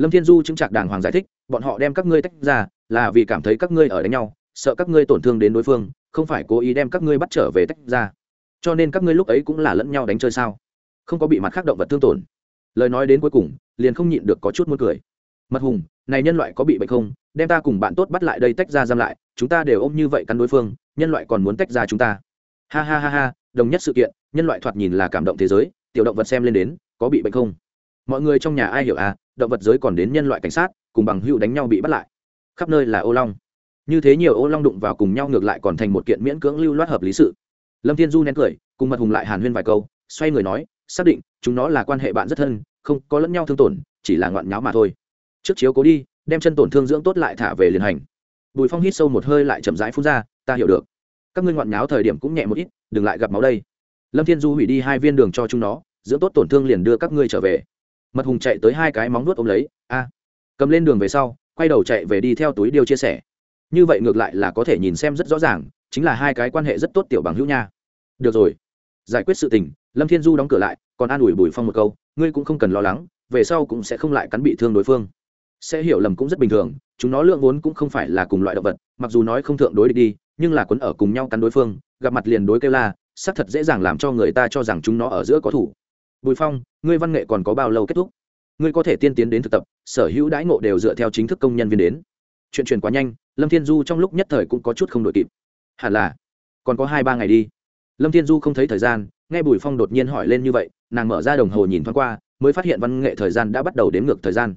lâm thiên du chứng trạc đàng hoàng giải thích, bọn họ đem các ngươi tách ra, là vì cảm thấy các ngươi ở đánh nhau, sợ các ngươi tổn thương đến đối phương, không phải cố ý đem các ngươi bắt trở về tách ra. Cho nên các ngươi lúc ấy cũng là lẫn nhau đánh chơi sao? Không có bị mặt khác động vật thương tổn. Lời nói đến cuối cùng, liền không nhịn được có chút muốn cười. Mật hùng, này nhân loại có bị bệnh không? Đem ta cùng bạn tốt bắt lại đây tách ra giam lại, chúng ta đều ôm như vậy cắn đối phương, nhân loại còn muốn tách ra chúng ta. Ha ha ha ha, đồng nhất sự kiện, nhân loại thoạt nhìn là cảm động thế giới, tiểu động vật xem lên đến, có bị bệnh không? Mọi người trong nhà ai hiểu à động vật giới còn đến nhân loại cảnh sát, cùng bằng hữu đánh nhau bị bắt lại. Khắp nơi là ô long. Như thế nhiều ô long đụng vào cùng nhau ngược lại còn thành một kiện miễn cưỡng lưu loát hợp lý sự. Lâm thiên du nén cười, cùng mật hùng lại hàn huyên vài câu, xoay người nói, xác định, chúng nó là quan hệ bạn rất thân, không có lẫn nhau thương tổn, chỉ là ngoạn nháo mà thôi. Trước chiếu cố đi, đem chân tổn thương dưỡng tốt lại thả về liền hành. Bùi phong hít sâu một hơi lại chậm rãi phun ra, ta hiểu được. Các ngươi ngoạn nháo thời điểm cũng nhẹ một ít, đừng lại gặp máu đây. Lâm thiên du hủy đi hai viên đường cho chúng nó, dưỡng tốt tổn thương liền đưa các ngươi trở về mật hùng chạy tới hai cái móng nuốt ôm lấy, a, cầm lên đường về sau, quay đầu chạy về đi theo túi điêu chia sẻ. Như vậy ngược lại là có thể nhìn xem rất rõ ràng, chính là hai cái quan hệ rất tốt tiểu bằng hữu nha. Được rồi, giải quyết sự tình. Lâm thiên du đóng cửa lại, còn an ủi bùi phong một câu, ngươi cũng không cần lo lắng, về sau cũng sẽ không lại cắn bị thương đối phương. Sẽ hiểu lầm cũng rất bình thường, chúng nó lượng vốn cũng không phải là cùng loại động vật, mặc dù nói không thượng đối địch đi, nhưng là quấn ở cùng nhau cắn đối phương, gặp mặt liền đối kêu la, xác thật dễ dàng làm cho người ta cho rằng chúng nó ở giữa có thủ bùi phong, ngươi văn nghệ còn có bao lâu kết thúc? Ngươi có thể tiên tiến đến thực tập, sở hữu đãi ngộ đều dựa theo chính thức công nhân viên đến. Chuyện truyền quá nhanh, lâm thiên du trong lúc nhất thời cũng có chút không đội kịp. Hẳn là, còn có hai ba ngày đi. Lâm thiên du không thấy thời gian, nghe bùi phong đột nhiên hỏi lên như vậy, nàng mở ra đồng hồ nhìn thoáng qua, mới phát hiện văn nghệ thời gian đã bắt đầu đếm ngược thời gian.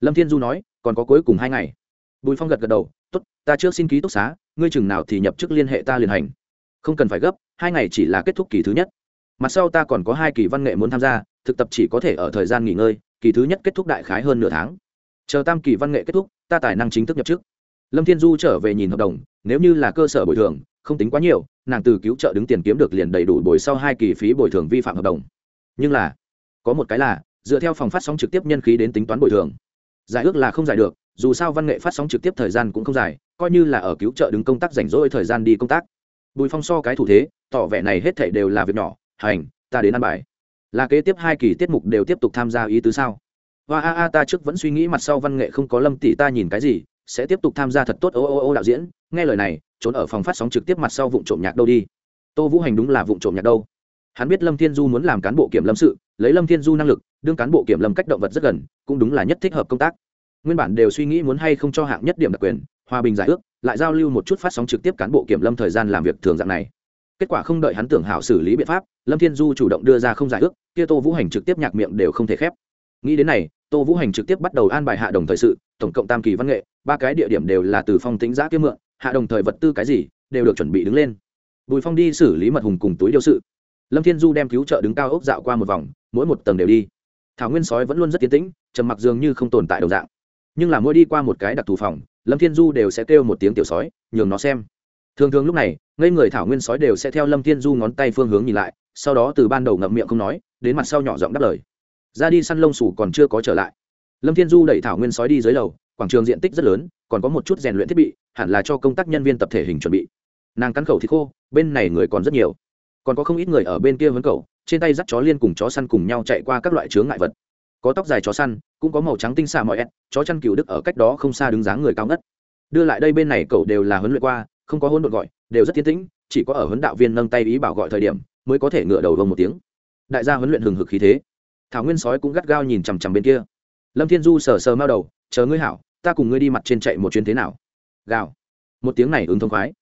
Lâm thiên du nói, còn có cuối cùng hai ngày. Bùi phong gật gật đầu t ố t ta trước xin ký túc xá, ngươi chừng nào thì nhập chức liên hệ ta liền hành. Không cần phải gấp, hai ngày chỉ là kết thúc kỳ thứ nhất mặt sau ta còn có hai kỳ văn nghệ muốn tham gia, thực tập chỉ có thể ở thời gian nghỉ ngơi, kỳ thứ nhất kết thúc đại khái hơn nửa tháng. Chờ tam kỳ văn nghệ kết thúc, ta tài năng chính thức nhập chức. Lâm thiên du trở về nhìn hợp đồng, nếu như là cơ sở bồi thường, không tính quá nhiều, nàng từ cứu trợ đứng tiền kiếm được liền đầy đủ bồi sau hai kỳ phí bồi thường vi phạm hợp đồng. Nhưng là, có một cái là, dựa theo phòng phát sóng trực tiếp nhân khí đến tính toán bồi thường. Giải ước là không giải được, dù sao văn nghệ phát sóng trực tiếp thời gian cũng không dài, coi như là ở cứu trợ đứng công tác rảnh rỗi thời gian đi công tác. Bùi phong so cái thủ thế, tỏ vẻ này hết thảy đều là việc nhỏ hành, ta đến ăn bài. Là kế tiếp hai kỳ tiết mục đều tiếp tục tham gia ý tứ sao? Hoa a a, ta trước vẫn suy nghĩ mặt sau văn nghệ không có lâm tỷ ta nhìn cái gì, sẽ tiếp tục tham gia thật tốt ô ô ô đạo diễn. Nghe lời này, trốn ở phòng phát sóng trực tiếp mặt sau vụ trộm nhạc đâu đi. Tô vũ hành đúng là vụ trộm nhạc đâu. Hắn biết lâm thiên du muốn làm cán bộ kiểm lâm sự, lấy lâm thiên du năng lực, đương cán bộ kiểm lâm cách động vật rất gần, cũng đúng là nhất thích hợp công tác. Nguyên bản đều suy nghĩ muốn hay không cho hạng nhất điểm đặc quyền, hòa bình giải ước, lại giao lưu một chút phát sóng trực tiếp cán bộ kiểm lâm thời gian làm việc thường dạng này kết quả không đợi hắn tưởng hảo xử lý biện pháp, lâm thiên du chủ động đưa ra không giải ước, kia tô vũ hành trực tiếp nhạc miệng đều không thể khép. Nghĩ đến này, tô vũ hành trực tiếp bắt đầu an bài hạ đồng thời sự, tổng cộng tam kỳ văn nghệ, ba cái địa điểm đều là từ phong tính giã kiếm mượn, hạ đồng thời vật tư cái gì, đều được chuẩn bị đứng lên. Bùi phong đi xử lý mật hùng cùng túi điêu sự. Lâm thiên du đem cứu trợ đứng cao ốc dạo qua một vòng, mỗi một tầng đều đi. Thảo nguyên sói vẫn luôn rất tiến tĩnh, trầm mặc dường như không tồn tại đầu dạng. Nhưng là mỗi đi qua một cái đặc thù phòng, lâm thiên du đều sẽ kêu một tiếng tiểu sói, nhường nó xem thường thường lúc này, ngây người thảo nguyên sói đều sẽ theo lâm thiên du ngón tay phương hướng nhìn lại, sau đó từ ban đầu ngậm miệng không nói, đến mặt sau nhỏ giọng đáp lời. Ra đi săn lông sủ còn chưa có trở lại. Lâm thiên du đẩy thảo nguyên sói đi dưới lầu, quảng trường diện tích rất lớn, còn có một chút rèn luyện thiết bị, hẳn là cho công tác nhân viên tập thể hình chuẩn bị. Nàng cắn khẩu thì khô, bên này người còn rất nhiều. Còn có không ít người ở bên kia vấn cầu trên tay dắt chó liên cùng chó săn cùng nhau chạy qua các loại chướng ngại vật. Có tóc dài chó săn, cũng có màu trắng tinh xạ mọi ép chó chăn cừu đức ở cách đó không xa đứng dáng người cao ngất. Đưa lại đây bên này cậu đều là huấn luyện qua không có hỗn độn gọi, đều rất tiến tĩnh, chỉ có ở huấn đạo viên nâng tay ý bảo gọi thời điểm, mới có thể ngựa đầu vông một tiếng. Đại gia huấn luyện hừng hực khí thế. Thảo nguyên sói cũng gắt gao nhìn chằm chằm bên kia. Lâm thiên du sờ sờ mao đầu, chờ ngươi hảo, ta cùng ngươi đi mặt trên chạy một chuyến thế nào? Gào. Một tiếng này ứng thông khoái.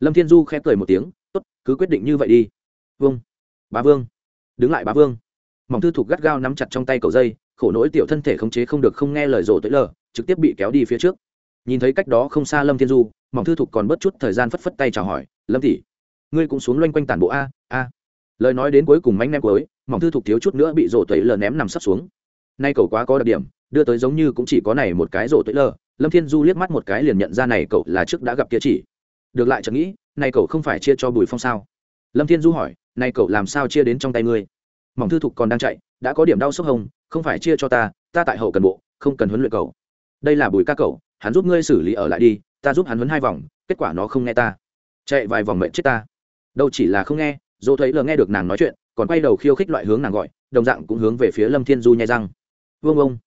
Lâm thiên du khẽ cười một tiếng, tốt, cứ quyết định như vậy đi. Vương. Bá vương. Đứng lại bá vương. Mỏng thư thục gắt gao nắm chặt trong tay cầu dây, khổ nỗi tiểu thân thể khống chế không được không nghe lời rồ tới lờ, trực tiếp bị kéo đi phía trước nhìn thấy cách đó không xa lâm thiên du, mỏng thư thục còn bớt chút thời gian phất phất tay chào hỏi, lâm tỷ, ngươi cũng xuống loanh quanh tản bộ a a. Lời nói đến cuối cùng mánh ném cuối, mỏng thư thục thiếu chút nữa bị rổ tẩy lờ ném nằm sấp xuống. Nay cậu quá có đặc điểm, đưa tới giống như cũng chỉ có này một cái rổ tẩy lờ. Lâm thiên du liếc mắt một cái liền nhận ra này cậu là trước đã gặp kia chỉ. Được lại chẳng nghĩ, này cậu không phải chia cho bùi phong sao? Lâm thiên du hỏi, này cậu làm sao chia đến trong tay ngươi? Mỏng thư thục còn đang chạy, đã có điểm đau sốc hồng, không phải chia cho ta ta tại hậu cần bộ, không cần huấn luyện cậu. Đây là bùi ca cậu hắn giúp ngươi xử lý ở lại đi, ta giúp hắn huấn hai vòng, kết quả nó không nghe ta. Chạy vài vòng mệnh chết ta. Đâu chỉ là không nghe, dỗ thấy lờ nghe được nàng nói chuyện, còn quay đầu khiêu khích loại hướng nàng gọi, đồng dạng cũng hướng về phía lâm thiên du nhai răng. Vương ông.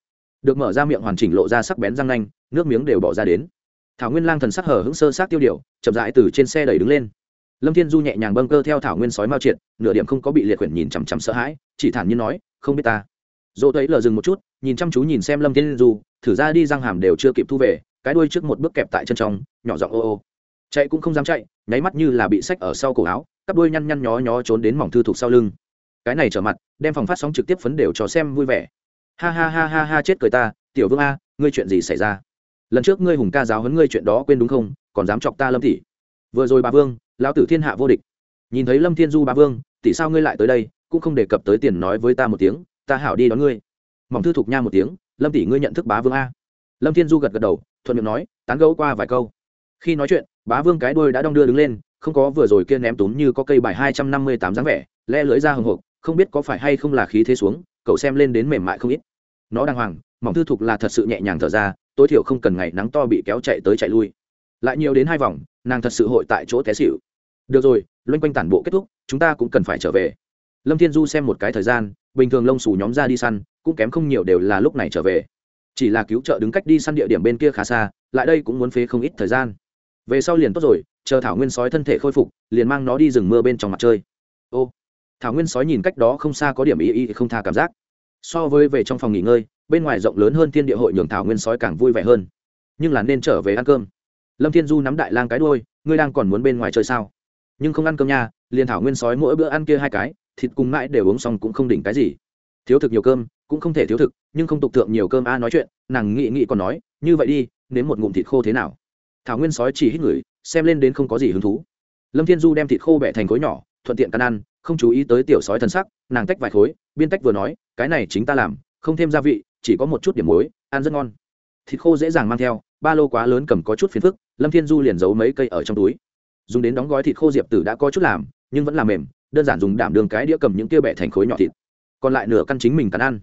Được mở ra miệng hoàn chỉnh lộ ra sắc bén răng nanh, nước miếng đều bỏ ra đến. Thảo nguyên lang thần sắc hở hững sơ sát tiêu điều, chậm rãi từ trên xe đẩy đứng lên. Lâm thiên du nhẹ nhàng bâng cơ theo thảo nguyên sói mao triệt, nửa điểm không có bị liệt quyển nhìn chằm chằm sợ hãi, chỉ thản nhiên nói, không biết ta. Dỗ thấy lờ dừng một chút, nhìn chăm chú nhìn xem lâm thiên du thử ra đi răng hàm đều chưa kịp thu về, cái đuôi trước một bước kẹp tại chân trong, nhỏ giọng ô ô. Chạy cũng không dám chạy, nháy mắt như là bị sách ở sau cổ áo cắp đuôi nhăn nhăn nhó nhó trốn đến mỏng thư thục sau lưng. Cái này trở mặt, đem phòng phát sóng trực tiếp phấn đều cho xem vui vẻ. Ha ha ha ha ha, chết cười ta, tiểu vương a, ngươi chuyện gì xảy ra? Lần trước ngươi hùng ca giáo huấn ngươi chuyện đó quên đúng không, còn dám chọc ta lâm tỷ vừa rồi bà vương, lão tử thiên hạ vô địch. Nhìn thấy lâm thiên du bà vương, tỷ sao ngươi lại tới đây, cũng không đề cập tới tiền nói với ta một tiếng, ta hảo đi đón ngươi. Mỏng thư thục nha một tiếng lâm tỷ ngươi nhận thức bá vương a lâm thiên du gật gật đầu thuận miệng nói tán gấu qua vài câu khi nói chuyện bá vương cái đuôi đã đong đưa đứng lên không có vừa rồi kia ném túm như có cây bài hai trăm năm mươi tám dáng vẻ le lưới ra hồng hộc không biết có phải hay không là khí thế xuống cậu xem lên đến mềm mại không ít nó đàng hoàng mỏng thư thục là thật sự nhẹ nhàng thở ra tối thiểu không cần ngày nắng to bị kéo chạy tới chạy lui lại nhiều đến hai vòng nàng thật sự hội tại chỗ té xịu được rồi loanh quanh tản bộ kết thúc chúng ta cũng cần phải trở về lâm thiên du xem một cái thời gian bình thường lông xù nhóm ra đi săn, cũng kém không nhiều đều là lúc này trở về. Chỉ là cứu trợ đứng cách đi săn địa điểm bên kia khá xa, lại đây cũng muốn phế không ít thời gian. Về sau liền tốt rồi, chờ thảo nguyên sói thân thể khôi phục, liền mang nó đi rừng mưa bên trong mặt chơi. Ô, thảo nguyên sói nhìn cách đó không xa có điểm ý ý không tha cảm giác. So với về trong phòng nghỉ ngơi, bên ngoài rộng lớn hơn thiên địa hội nhường thảo nguyên sói càng vui vẻ hơn. Nhưng là nên trở về ăn cơm. Lâm thiên du nắm đại lang cái đôi ngươi đang còn muốn bên ngoài chơi sao? Nhưng không ăn cơm nha, liền thảo nguyên sói mỗi bữa ăn kia hai cái thịt cùng mãi đều uống xong cũng không đỉnh cái gì. Thiếu thực nhiều cơm, cũng không thể thiếu thực, nhưng không tục thượng nhiều cơm a nói chuyện, nàng nghị nghị còn nói, như vậy đi, nếm một ngụm thịt khô thế nào? Thảo nguyên sói chỉ hít người xem lên đến không có gì hứng thú. Lâm thiên du đem thịt khô bẻ thành khối nhỏ, thuận tiện căn ăn, không chú ý tới tiểu sói thân sắc, nàng tách vài khối, biên tách vừa nói, cái này chính ta làm, không thêm gia vị, chỉ có một chút điểm muối, ăn rất ngon. Thịt khô dễ dàng mang theo, ba lô quá lớn cầm có chút phiền phức, lâm thiên du liền giấu mấy cây ở trong túi. Dùng đến đóng gói thịt khô diệp tử đã có chút làm, nhưng vẫn là mềm đơn giản dùng đảm đường cái đĩa cầm những kia bẻ thành khối nhỏ thịt, còn lại nửa căn chính mình cắn ăn.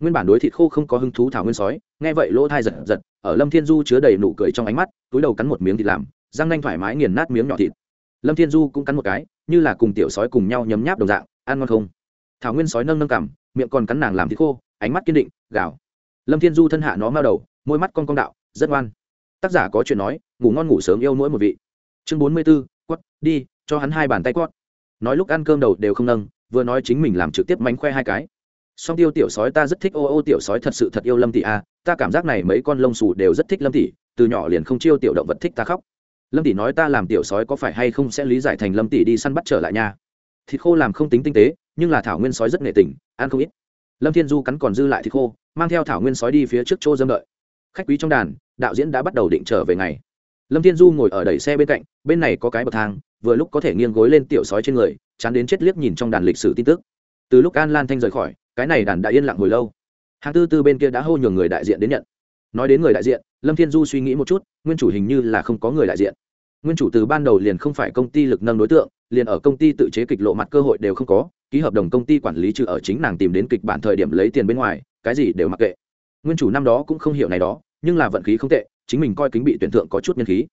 Nguyên bản đối thịt khô không có hứng thú thảo nguyên sói, nghe vậy lỗ thai giật giật, ở lâm thiên du chứa đầy nụ cười trong ánh mắt, túi đầu cắn một miếng thịt làm, răng nanh thoải mái nghiền nát miếng nhỏ thịt. Lâm thiên du cũng cắn một cái, như là cùng tiểu sói cùng nhau nhấm nháp đồng dạng, ăn ngon không? Thảo nguyên sói nâng nâng cằm, miệng còn cắn nàng làm thịt khô, ánh mắt kiên định, gào. Lâm thiên du thân hạ nó mao đầu, môi mắt con con đạo, rất ngoan. Tác giả có chuyện nói, ngủ ngon ngủ sớm yêu mỗi một vị. Chương bốn mươi b ố quất, đi, cho hắn hai bàn tay quất nói lúc ăn cơm đầu đều không nâng, vừa nói chính mình làm trực tiếp mánh khoe hai cái. Song tiêu tiểu sói ta rất thích, ô ô, tiểu sói thật sự thật yêu lâm tỷ a, ta cảm giác này mấy con lông xù đều rất thích lâm tỷ, từ nhỏ liền không chiêu tiểu động vật thích ta khóc. Lâm tỷ nói ta làm tiểu sói có phải hay không sẽ lý giải thành lâm tỷ đi săn bắt trở lại nha. Thịt khô làm không tính tinh tế, nhưng là thảo nguyên sói rất nghệ tình, ăn không ít. Lâm thiên du cắn còn dư lại thịt khô, mang theo thảo nguyên sói đi phía trước chỗ dâm đợi. Khách quý trong đàn, đạo diễn đã bắt đầu định trở về ngày lâm thiên du ngồi ở đẩy xe bên cạnh, bên này có cái bậc thang, vừa lúc có thể nghiêng gối lên tiểu sói trên người, chán đến chết liếc nhìn trong đàn lịch sử tin tức. Từ lúc an lan thanh rời khỏi, cái này đàn đã yên lặng hồi lâu. Hàng tư tư bên kia đã hô nhường người đại diện đến nhận. Nói đến người đại diện, lâm thiên du suy nghĩ một chút, nguyên chủ hình như là không có người đại diện. Nguyên chủ từ ban đầu liền không phải công ty lực nâng đối tượng, liền ở công ty tự chế kịch lộ mặt cơ hội đều không có, ký hợp đồng công ty quản lý trừ ở chính nàng tìm đến kịch bản thời điểm lấy tiền bên ngoài, cái gì đều mặc kệ. Nguyên chủ năm đó cũng không hiểu này đó, nhưng là vận khí không tệ chính mình coi kính bị tuyển thượng có chút nhân khí.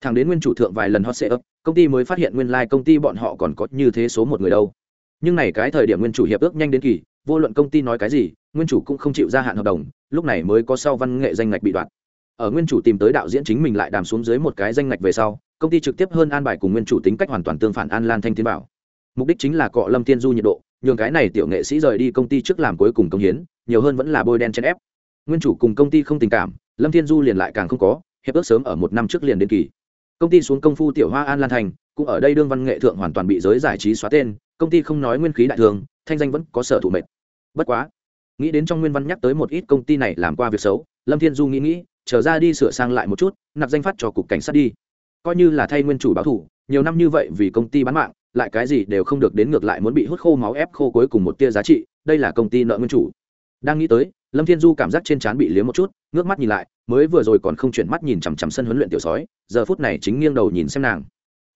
Thằng đến nguyên chủ thượng vài lần hot setup công ty mới phát hiện nguyên lai、like、công ty bọn họ còn có như thế số một người đâu. Nhưng này cái thời điểm nguyên chủ hiệp ước nhanh đến kỳ, vô luận công ty nói cái gì, nguyên chủ cũng không chịu gia hạn hợp đồng, lúc này mới có sau văn nghệ danh ngạch bị đoạt. Ở nguyên chủ tìm tới đạo diễn chính mình lại đàm xuống dưới một cái danh ngạch về sau, công ty trực tiếp hơn an bài cùng nguyên chủ tính cách hoàn toàn tương phản an lan thanh tiến bảo. Mục đích chính là cọ lâm tiên du nhiệt độ, nhường cái này tiểu nghệ sĩ rời đi công ty trước làm cuối cùng công hiến, nhiều hơn vẫn là bôi đen chèn ép. Nguyên chủ cùng công ty không tình cảm lâm thiên du liền lại càng không có, hiệp ước sớm ở một năm trước liền đến kỳ. Công ty xuống công phu tiểu hoa an lan thành, cũng ở đây đương văn nghệ thượng hoàn toàn bị giới giải trí xóa tên, công ty không nói nguyên khí đại thường, thanh danh vẫn có sở thủ mệnh. Bất quá, nghĩ đến trong nguyên văn nhắc tới một ít công ty này làm qua việc xấu, lâm thiên du nghĩ nghĩ, trở ra đi sửa sang lại một chút, nạp danh phát cho cục cảnh sát đi. Coi như là thay nguyên chủ báo thủ, nhiều năm như vậy vì công ty bán mạng, lại cái gì đều không được đến ngược lại muốn bị hút khô máu ép khô cuối cùng một tia giá trị, đây là công ty nợ nguyên chủ. Đang nghĩ tới lâm thiên du cảm giác trên trán bị liếm một chút, ngước mắt nhìn lại, mới vừa rồi còn không chuyển mắt nhìn chằm chằm sân huấn luyện tiểu sói, giờ phút này chính nghiêng đầu nhìn xem nàng.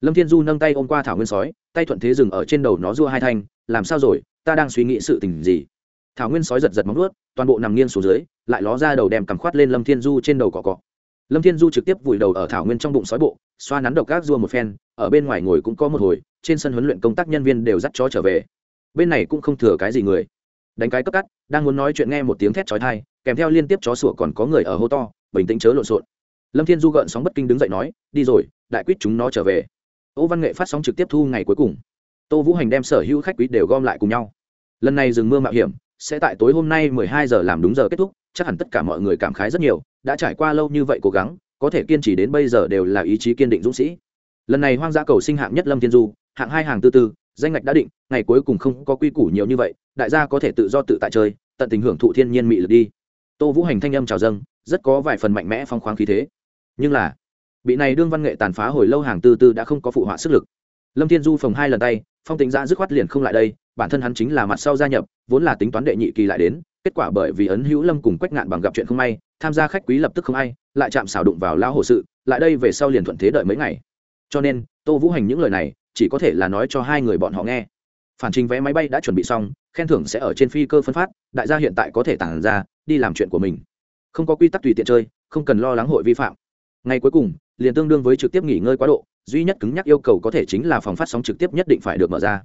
Lâm thiên du nâng tay ôm qua thảo nguyên sói, tay thuận thế dừng ở trên đầu nó rua hai thanh, làm sao rồi? Ta đang suy nghĩ sự tình gì? Thảo nguyên sói giật giật móng nuốt toàn bộ nằm nghiêng xuống dưới, lại ló ra đầu đem cằm khoát lên lâm thiên du trên đầu cọ cọ. Lâm thiên du trực tiếp vùi đầu ở thảo nguyên trong bụng sói bộ, xoa nắn độc gác rua một phen, ở bên ngoài ngồi cũng có một hồi, trên sân huấn luyện công tác nhân viên đều dắt chó trở về. Bên này cũng không thừa cái gì người đánh cái cấp cắt, đang muốn nói chuyện nghe một tiếng thét chói tai, kèm theo liên tiếp chó sủa còn có người ở hô to, bình tĩnh chớ lộn xộn. Lâm thiên du gợn sóng bất kinh đứng dậy nói, đi rồi, đại quyết chúng nó trở về. Ô văn nghệ phát sóng trực tiếp thu ngày cuối cùng. Tô vũ hành đem sở hữu khách quý đều gom lại cùng nhau. Lần này dừng mưa mạo hiểm, sẽ tại tối hôm nay 12 giờ làm đúng giờ kết thúc, chắc hẳn tất cả mọi người cảm khái rất nhiều, đã trải qua lâu như vậy cố gắng, có thể kiên trì đến bây giờ đều là ý chí kiên định dũng sĩ. Lần này hoang dã cầu sinh hạng nhất lâm thiên du hạng hai hàng tư tư, danh ngạch đã định, ngày cuối cùng không có quy củ nhiều như vậy, đại gia có thể tự do tự tại chơi, tận tình hưởng thụ thiên nhiên mị lực đi. Tô vũ hành thanh âm trào dâng, rất có vài phần mạnh mẽ phong khoáng khí thế. Nhưng là, bị này đương văn nghệ tàn phá hồi lâu hàng tư tư đã không có phụ họa sức lực. Lâm thiên du phồng hai lần tay, phong tính ra dứt khoát liền không lại đây, bản thân hắn chính là mặt sau gia nhập, vốn là tính toán đệ nhị kỳ lại đến, kết quả bởi vì ấn hữu lâm cùng quách ngạn bằng gặp chuyện không may, tham gia khách quý lập tức không ai, lại chạm xảo đụng vào lao hồ sự, lại đây về sau liền thuận thế đợi mấy ngày. Cho nên, tô vũ hành những lời này chỉ có thể là nói cho hai người bọn họ nghe. Phản trình vé máy bay đã chuẩn bị xong, khen thưởng sẽ ở trên phi cơ phân phát, đại gia hiện tại có thể tản ra, đi làm chuyện của mình. Không có quy tắc tùy tiện chơi, không cần lo lắng hội vi phạm. Ngày cuối cùng, liền tương đương với trực tiếp nghỉ ngơi quá độ, duy nhất cứng nhắc yêu cầu có thể chính là phòng phát sóng trực tiếp nhất định phải được mở ra.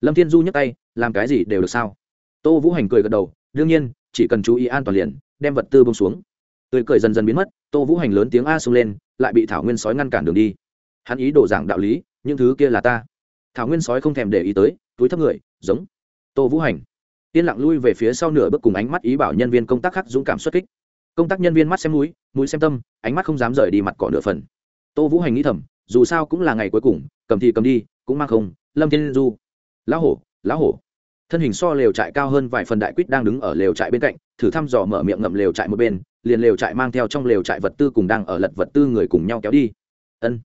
Lâm thiên du nhấc tay, làm cái gì đều được sao? Tô vũ hành cười gật đầu, đương nhiên, chỉ cần chú ý an toàn liền, đem vật tư bông xuống. Tươi cười dần dần biến mất, tô vũ hành lớn tiếng a xông lên, lại bị thảo nguyên sói ngăn cản đường đi hắn ý đồ giảng đạo lý, những thứ kia là ta. Thảo nguyên sói không thèm để ý tới, túi thấp người, giống. Tô vũ hành. Yên lặng lui về phía sau nửa bước cùng ánh mắt ý bảo nhân viên công tác khác dũng cảm xuất kích. Công tác nhân viên mắt xem mũi mũi xem tâm, ánh mắt không dám rời đi mặt cỏ nửa phần. Tô vũ hành nghĩ thầm, dù sao cũng là ngày cuối cùng, cầm thì cầm đi, cũng mang không, lâm thiên du. Lão hổ lão hổ. Thân hình so lều trại cao hơn vài phần đại quýt đang đứng ở lều trại bên cạnh, thử thăm dò mở miệng ngậm lều trại một bên, liền lều trại mang theo trong lều trại vật tư cùng đang ở lật vật tư người cùng nhau kéo đi. Ân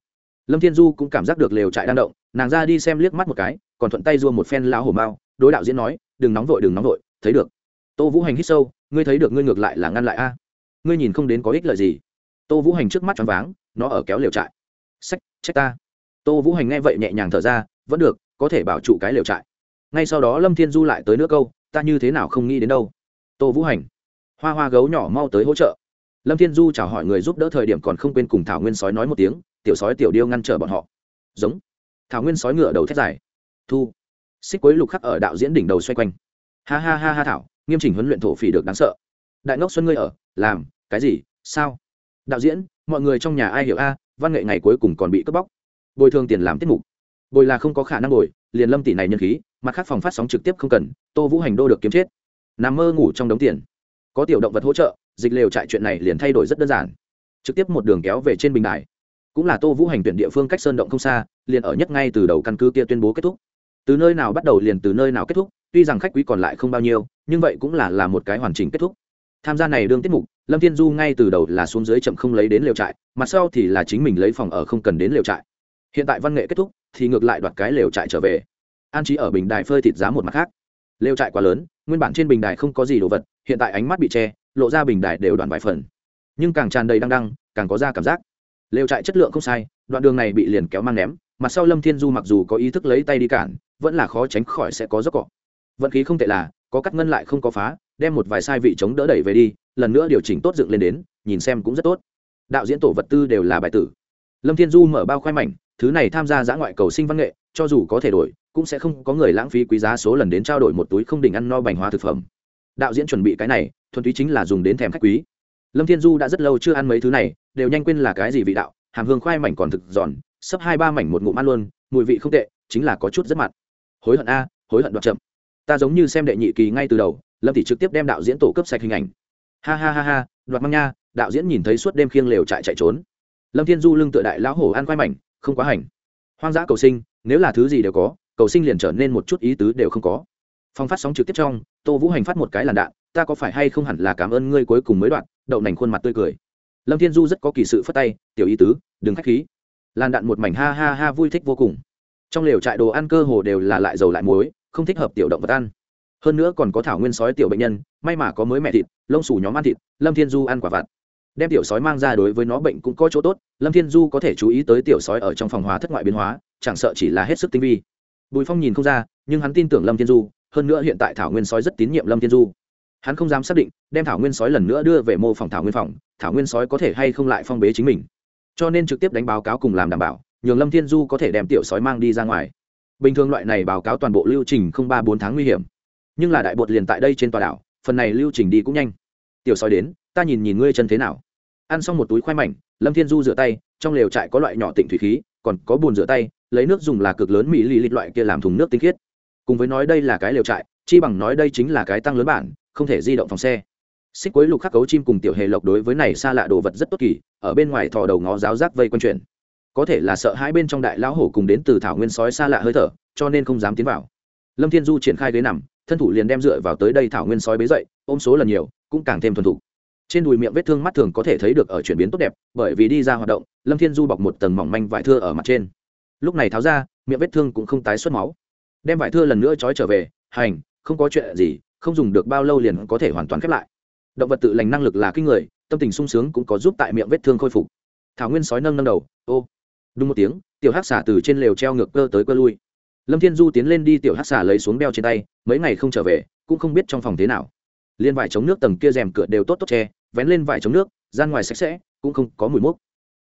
lâm thiên du cũng cảm giác được lều trại đang động, nàng ra đi xem liếc mắt một cái, còn thuận tay dua một phen lão hổ mao, đối đạo diễn nói, đừng nóng vội, đừng nóng vội, thấy được. Tô vũ hành hít sâu, ngươi thấy được, ngươi ngược lại là ngăn lại a. Ngươi nhìn không đến có ích lợi gì. Tô vũ hành trước mắt choáng váng, nó ở kéo liều trại. Sách, trách ta. Tô vũ hành nghe vậy nhẹ nhàng thở ra, vẫn được, có thể bảo trụ cái liều trại. Ngay sau đó lâm thiên du lại tới nước câu, ta như thế nào không nghĩ đến đâu. Tô vũ hành, hoa hoa gấu nhỏ mau tới hỗ trợ. Lâm thiên du chào hỏi người giúp đỡ thời điểm còn không quên cùng thảo nguyên sói nói một tiếng tiểu sói tiểu điêu ngăn trở bọn họ. Giống. Thảo nguyên sói ngựa đầu thét dài. Thu. Xích quấy lục khắc ở đạo diễn đỉnh đầu xoay quanh. Ha ha ha ha thảo, nghiêm chỉnh huấn luyện thổ phỉ được đáng sợ. Đại ngốc xuân ngươi ở, làm, cái gì, sao? Đạo diễn, mọi người trong nhà ai hiểu a, văn nghệ ngày cuối cùng còn bị cướp bóc. Bồi thường tiền làm tiết mục. Bồi là không có khả năng bồi, liền lâm tỷ này nhân khí, mặt khác phòng phát sóng trực tiếp không cần, tô vũ hành đô được kiếm chết. Nằm mơ ngủ trong đống tiền. Có tiểu động vật hỗ trợ, dịch lều trại chuyện này liền thay đổi rất đơn giản. Trực tiếp một đường kéo về trên bình đài cũng là tô vũ hành tuyển địa phương cách sơn động không xa, liền ở nhất ngay từ đầu căn cứ kia tuyên bố kết thúc. Từ nơi nào bắt đầu liền từ nơi nào kết thúc, tuy rằng khách quý còn lại không bao nhiêu, nhưng vậy cũng là là một cái hoàn chỉnh kết thúc. Tham gia này đương tiết mục, lâm thiên du ngay từ đầu là xuống dưới chậm không lấy đến lều trại, mặt sau thì là chính mình lấy phòng ở không cần đến lều trại. Hiện tại văn nghệ kết thúc, thì ngược lại đoạt cái lều trại trở về. An trí ở bình đài phơi thịt giá một mặt khác. Lều trại quá lớn, nguyên bản trên bình đài không có gì đồ vật, hiện tại ánh mắt bị che, lộ ra bình đài đều đoạn vài phần. Nhưng càng tràn đầy đăng đăng, càng có ra cảm giác lều trại chất lượng không sai, đoạn đường này bị liền kéo mang ném mặt sau lâm thiên du mặc dù có ý thức lấy tay đi cản, vẫn là khó tránh khỏi sẽ có dốc cọ. Vận khí không tệ là, có cắt ngân lại không có phá, đem một vài sai vị chống đỡ đẩy về đi, lần nữa điều chỉnh tốt dựng lên đến, nhìn xem cũng rất tốt. Đạo diễn tổ vật tư đều là bài tử. Lâm thiên du mở bao khoai mảnh, thứ này tham gia giã ngoại cầu sinh văn nghệ, cho dù có thể đổi, cũng sẽ không có người lãng phí quý giá số lần đến trao đổi một túi không đỉnh ăn no bành hóa thực phẩm. Đạo diễn chuẩn bị cái này, thuần túy chính là dùng đến thèm khách quý lâm thiên du đã rất lâu chưa ăn mấy thứ này, đều nhanh quên là cái gì vị đạo, hàm hương khoai mảnh còn thực giòn, sấp hai ba mảnh một ngụm ăn luôn, mùi vị không tệ, chính là có chút rất mặn. Hối hận a, hối hận đoạt chậm. Ta giống như xem đệ nhị kỳ ngay từ đầu, lâm tỷ trực tiếp đem đạo diễn tổ cấp sạch hình ảnh. Ha ha ha ha, đoạt măng nha, đạo diễn nhìn thấy suốt đêm khiêng lều chạy chạy trốn. Lâm thiên du lưng tựa đại lão hổ ăn khoai mảnh, không quá hành. Hoang dã cầu sinh, nếu là thứ gì đều có, cầu sinh liền trở nên một chút ý tứ đều không có. Phong phát sóng trực tiếp trong, tô vũ hành phát một cái làn đạn, ta có phải hay không hẳn là cảm ơn ngươi cuối cùng mới đoạn đậu nành khuôn mặt tươi cười. Lâm thiên du rất có kỳ sự phất tay, tiểu ý tứ, đừng k h á c h khí. Làn đạn một mảnh ha ha ha vui thích vô cùng. Trong lều trại đồ ăn cơ hồ đều là lại dầu lại muối, không thích hợp tiểu động vật ăn. Hơn nữa còn có thảo nguyên sói tiểu bệnh nhân, may mà có mới mẹ thịt, lông sủ nhóm ăn thịt, lâm thiên du ăn quả vặt. Đem tiểu sói mang ra đối với nó bệnh cũng có chỗ tốt, lâm thiên du có thể chú ý tới tiểu sói ở trong phòng hóa thất ngoại biến hóa, chẳng sợ chỉ là hết sức tinh vi. Bùi phong nhìn không ra, nhưng hắn tin tưởng lâm thiên du, hơn nữa hiện tại thảo nguyên sói rất tín nhiệm lâm thiên du hắn không dám xác định, đem thảo nguyên sói lần nữa đưa về mô phòng thảo nguyên phòng, thảo nguyên sói có thể hay không lại phong bế chính mình. Cho nên trực tiếp đánh báo cáo cùng làm đảm bảo, nhường lâm thiên du có thể đem tiểu sói mang đi ra ngoài. Bình thường loại này báo cáo toàn bộ lưu trình không ba bốn tháng nguy hiểm. Nhưng là đại bột liền tại đây trên tòa đảo, phần này lưu trình đi cũng nhanh. Tiểu sói đến, ta nhìn nhìn ngươi chân thế nào. Ăn xong một túi khoai mảnh, lâm thiên du rửa tay, trong lều trại có loại nhỏ tịnh thủy khí, còn có bùn rửa tay, lấy nước dùng là cực lớn mỹ lì lịt loại kia làm thùng nước tinh khiết. Cùng với nói đây là cái lều trại, chi bằng nói đây chính là cái tăng lớn bản không thể di động phòng xe. Xích quấy lục khắc cấu chim cùng tiểu hề lộc đối với này xa lạ đồ vật rất tốt kỳ, ở bên ngoài thò đầu ngó giáo giác vây quanh chuyện. Có thể là sợ hai bên trong đại lão hổ cùng đến từ thảo nguyên sói xa lạ hơi thở, cho nên không dám tiến vào. Lâm thiên du triển khai ghế nằm, thân thủ liền đem dựa vào tới đây thảo nguyên sói bế dậy, ôm số lần nhiều, cũng càng thêm thuần thủ trên đùi miệng vết thương mắt thường có thể thấy được ở chuyển biến tốt đẹp, bởi vì đi ra hoạt động, lâm thiên du bọc một tầng mỏng manh vải thưa ở mặt trên. Lúc này tháo ra, miệng vết thương cũng không tái xuất máu. Đem vải thưa lần nữa trói trở về, hành, không có chuyện gì không dùng được bao lâu liền có thể hoàn toàn khép lại. Động vật tự lành năng lực là kinh người, tâm tình sung sướng cũng có giúp tại miệng vết thương khôi phục. Thảo nguyên sói nâng nâng đầu, ô. Đúng một tiếng, tiểu hắc xả từ trên lều treo ngược cơ tới cơ lui. Lâm thiên du tiến lên đi tiểu hắc xả lấy xuống đeo trên tay, mấy ngày không trở về, cũng không biết trong phòng thế nào. Liên vải chống nước tầng kia rèm cửa đều tốt tốt che, vén lên vải chống nước, gian ngoài sạch sẽ, cũng không có mùi mốc.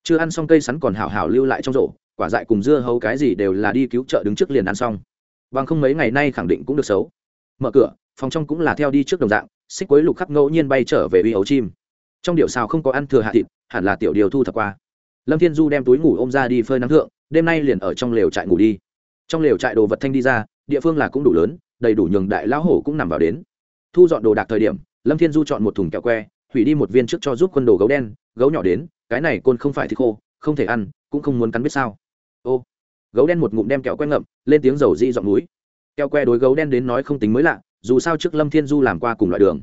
Chưa ăn xong cây sắn còn hảo hảo lưu lại trong rổ, quả dại cùng dưa hấu cái gì đều là đi cứu trợ đứng trước liền ăn xong. Bằng không mấy ngày nay khẳng định cũng được xấu. Mở cửa phòng trong cũng là theo đi trước đồng dạng, xích quấy lục khắc ngẫu nhiên bay trở về uy ấu chim. Trong điệu xào không có ăn thừa hạ thịt, hẳn là tiểu điều thu thập qua. Lâm thiên du đem túi ngủ ôm ra đi phơi nắng thượng, đêm nay liền ở trong lều trại ngủ đi. Trong lều trại đồ vật thanh đi ra, địa phương là cũng đủ lớn, đầy đủ nhường đại lão hổ cũng nằm vào đến. Thu dọn đồ đạc thời điểm, lâm thiên du chọn một thùng kẹo que, hủy đi một viên trước cho giúp quân đồ gấu đen, gấu nhỏ đến, cái này côn không phải thì khô, không thể ăn, cũng không muốn cắn biết sao. Ô, gấu đen một ngụm đem kẹo que ngậm, lên tiếng dầu di dọn núi. Kẹo que đối gấu đen đến nói không tính mới lạ dù sao trước lâm thiên du làm qua cùng loại đường.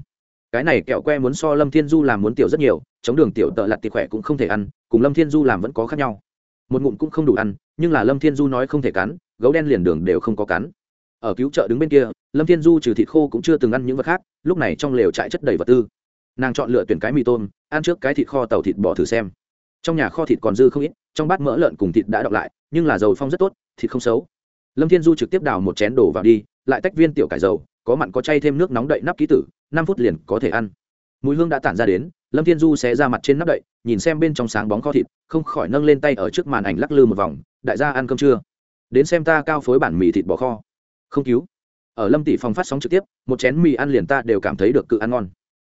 Cái này kẹo que muốn so lâm thiên du làm muốn tiểu rất nhiều, chống đường tiểu tợ lặt thì khỏe cũng không thể ăn, cùng lâm thiên du làm vẫn có khác nhau. Một ngụm cũng không đủ ăn, nhưng là lâm thiên du nói không thể cắn, gấu đen liền đường đều không có cắn. Ở cứu trợ đứng bên kia, lâm thiên du trừ thịt khô cũng chưa từng ăn những vật khác, lúc này trong lều trại chất đầy vật tư. Nàng chọn lựa tuyển cái mì tôm, ăn trước cái thịt kho tàu thịt bò thử xem. Trong nhà kho thịt còn dư không ít, trong bát mỡ lợn cùng thịt đã đọng lại, nhưng là dầu phong rất tốt, thịt không xấu. Lâm thiên du trực tiếp đào một chén đổ vào đi, lại tách viên tiểu cải dầu có mặn có chay thêm nước nóng đậy nắp ký tử, năm phút liền có thể ăn. Mùi hương đã tản ra đến, lâm thiên du sẽ ra mặt trên nắp đậy, nhìn xem bên trong sáng bóng kho thịt, không khỏi nâng lên tay ở trước màn ảnh lắc lư một vòng, đại gia ăn cơm trưa đến xem ta cao phối bản mì thịt bò kho. Không cứu. Ở lâm tỷ phòng phát sóng trực tiếp, một chén mì ăn liền ta đều cảm thấy được cự ăn ngon.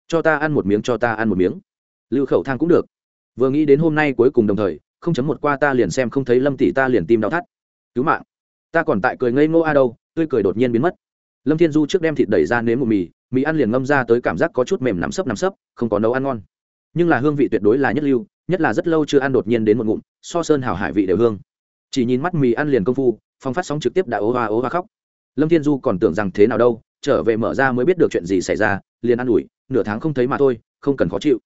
Cho ta ăn một miếng, cho ta ăn một miếng. Lưu khẩu thang cũng được. Vừa nghĩ đến hôm nay cuối cùng đồng thời, không chấm một qua ta liền xem không thấy lâm tỷ ta liền tim đau thắt. Cứu mạng. Ta còn tại cười ngây ngô a đâu, tươi cười đột nhiên biến mất lâm thiên du trước đem thịt đẩy ra nếm một mì mì ăn liền ngâm ra tới cảm giác có chút mềm nắm sấp nắm sấp, không có nấu ăn ngon. Nhưng là hương vị tuyệt đối là nhất lưu, nhất là rất lâu chưa ăn đột nhiên đến một ngụm, so sơn hào hải vị đều hương. Chỉ nhìn mắt mì ăn liền công phu, phong phát sóng trực tiếp đã ố hoa ố hoa khóc. Lâm thiên du còn tưởng rằng thế nào đâu, trở về mở ra mới biết được chuyện gì xảy ra, liền ăn ủi, nửa tháng không thấy mà thôi, không cần khó chịu.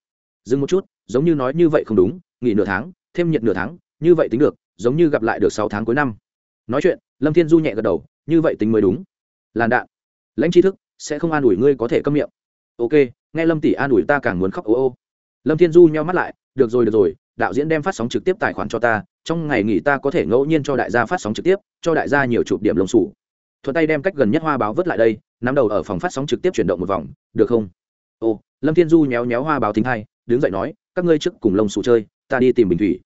Dừng một chút, giống như nói như vậy không đúng, nghỉ nửa tháng, thêm nhiệt nửa tháng, như vậy tính được, giống như gặp lại được sáu tháng cuối năm. Nói chuyện, lâm thiên du nhẹ gật đầu, như vậy tính mới đúng làn đạn. Lãnh tri thức sẽ không an ủi ngươi có thể câm miệng. Ok nghe lâm tỷ an ủi ta càng muốn khóc ô ô. Lâm thiên du nheo mắt lại được rồi được rồi đạo diễn đem phát sóng trực tiếp tài khoản cho ta trong ngày nghỉ ta có thể ngẫu nhiên cho đại gia phát sóng trực tiếp cho đại gia nhiều chụp điểm lông sủ thuận tay đem cách gần nhất hoa báo vớt lại đây nắm đầu ở phòng phát sóng trực tiếp chuyển động một vòng được không? Ô, lâm thiên du nhéo nhéo hoa báo thính hai đứng dậy nói các ngươi trước cùng lông sủ chơi ta đi tìm bình thủy.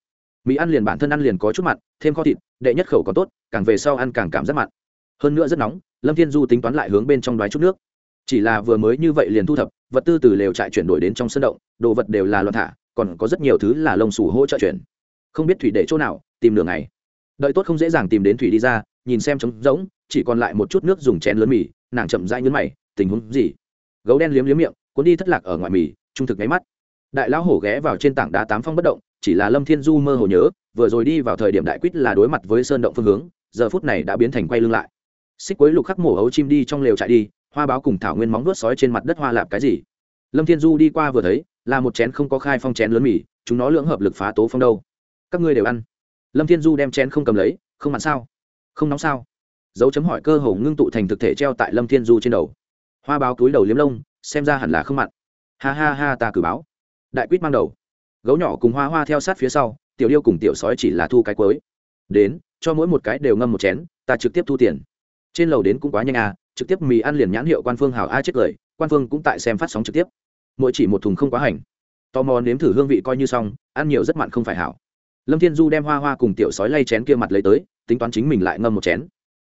Mỹ ăn liền bản thân ăn liền có chút mặn thêm kho thịt đệ nhất khẩu có tốt càng về sau ăn càng cảm giác mặn hơn nữa rất nóng lâm thiên du tính toán lại hướng bên trong đoái chút nước. Chỉ là vừa mới như vậy liền thu thập vật tư từ lều trại chuyển đổi đến trong sân động đồ vật đều là loạn thả còn có rất nhiều thứ là lông sủ hỗ trợ chuyển. Không biết thủy để chỗ nào tìm đường này, đợi tốt không dễ dàng tìm đến thủy đi ra nhìn xem trống rỗng chỉ còn lại một chút nước dùng chén lớn mì nàng chậm rãi nhấn mày tình huống gì? Gấu đen liếm liếm miệng cuốn đi thất lạc ở ngoài mì trung thực nháy mắt. Đại lão hổ ghé vào trên tảng đá tám phong bất động chỉ là lâm thiên du mơ hồ nhớ vừa rồi đi vào thời điểm đại quýt là đối mặt với sơn động phương hướng giờ phút này đã biến thành quay lưng lại xích quấy lục khắc mổ ấu chim đi trong lều chạy đi, hoa báo cùng thảo nguyên móng vuốt sói trên mặt đất hoa lạp cái gì. Lâm thiên du đi qua vừa thấy, là một chén không có khai phong chén lớn mì, chúng nó lưỡng hợp lực phá tố phong đâu. Các ngươi đều ăn. Lâm thiên du đem chén không cầm lấy, không mặn sao? Không nóng sao? Dấu chấm hỏi cơ hồ ngưng tụ thành thực thể treo tại lâm thiên du trên đầu. Hoa báo túi đầu liếm lông, xem ra hẳn là không mặn. Ha ha ha, ta cử báo. Đại quýt mang đầu. Gấu nhỏ cùng hoa hoa theo sát phía sau, tiểu điêu cùng tiểu sói chỉ là thu cái cuối. Đến, cho mỗi một cái đều ngâm một chén, ta trực tiếp thu tiền trên lầu đến cũng quá nhanh à trực tiếp mì ăn liền nhãn hiệu quan phương hảo a chết lời quan phương cũng tại xem phát sóng trực tiếp. Mỗi chỉ một thùng không quá hành. Tò mò nếm thử hương vị coi như xong, ăn nhiều rất mặn không phải hảo. Lâm thiên du đem hoa hoa cùng tiểu sói lay chén kia mặt lấy tới, tính toán chính mình lại ngâm một chén.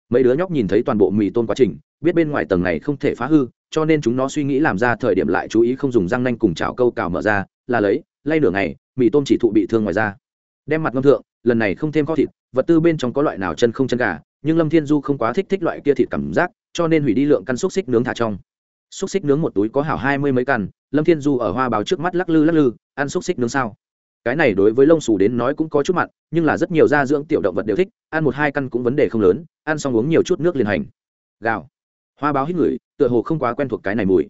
Mấy đứa nhóc nhìn thấy toàn bộ mì tôn quá trình, biết bên ngoài tầng này không thể phá hư, cho nên chúng nó suy nghĩ làm ra thời điểm lại chú ý không dùng răng nanh cùng chảo câu cào mở ra, là lấy, lay nửa ngày, mì tôm chỉ thụ bị thương ngoài ra đem mặt ngâm thượng, lần này không thêm kho thịt, vật tư bên trong có loại nào chân không chân gà nhưng lâm thiên du không quá thích thích loại kia thịt cảm giác, cho nên hủy đi lượng căn xúc xích nướng thả trong. Xúc xích nướng một túi có hảo hai mươi mấy căn, lâm thiên du ở hoa báo trước mắt lắc lư lắc lư, ăn xúc xích nướng sao? Cái này đối với lông xù đến nói cũng có chút mặn, nhưng là rất nhiều gia dưỡng tiểu động vật đều thích, ăn một hai căn cũng vấn đề không lớn, ăn xong uống nhiều chút nước liền hành. Gạo hoa báo hít ngửi, tựa hồ không quá quen thuộc cái này mùi.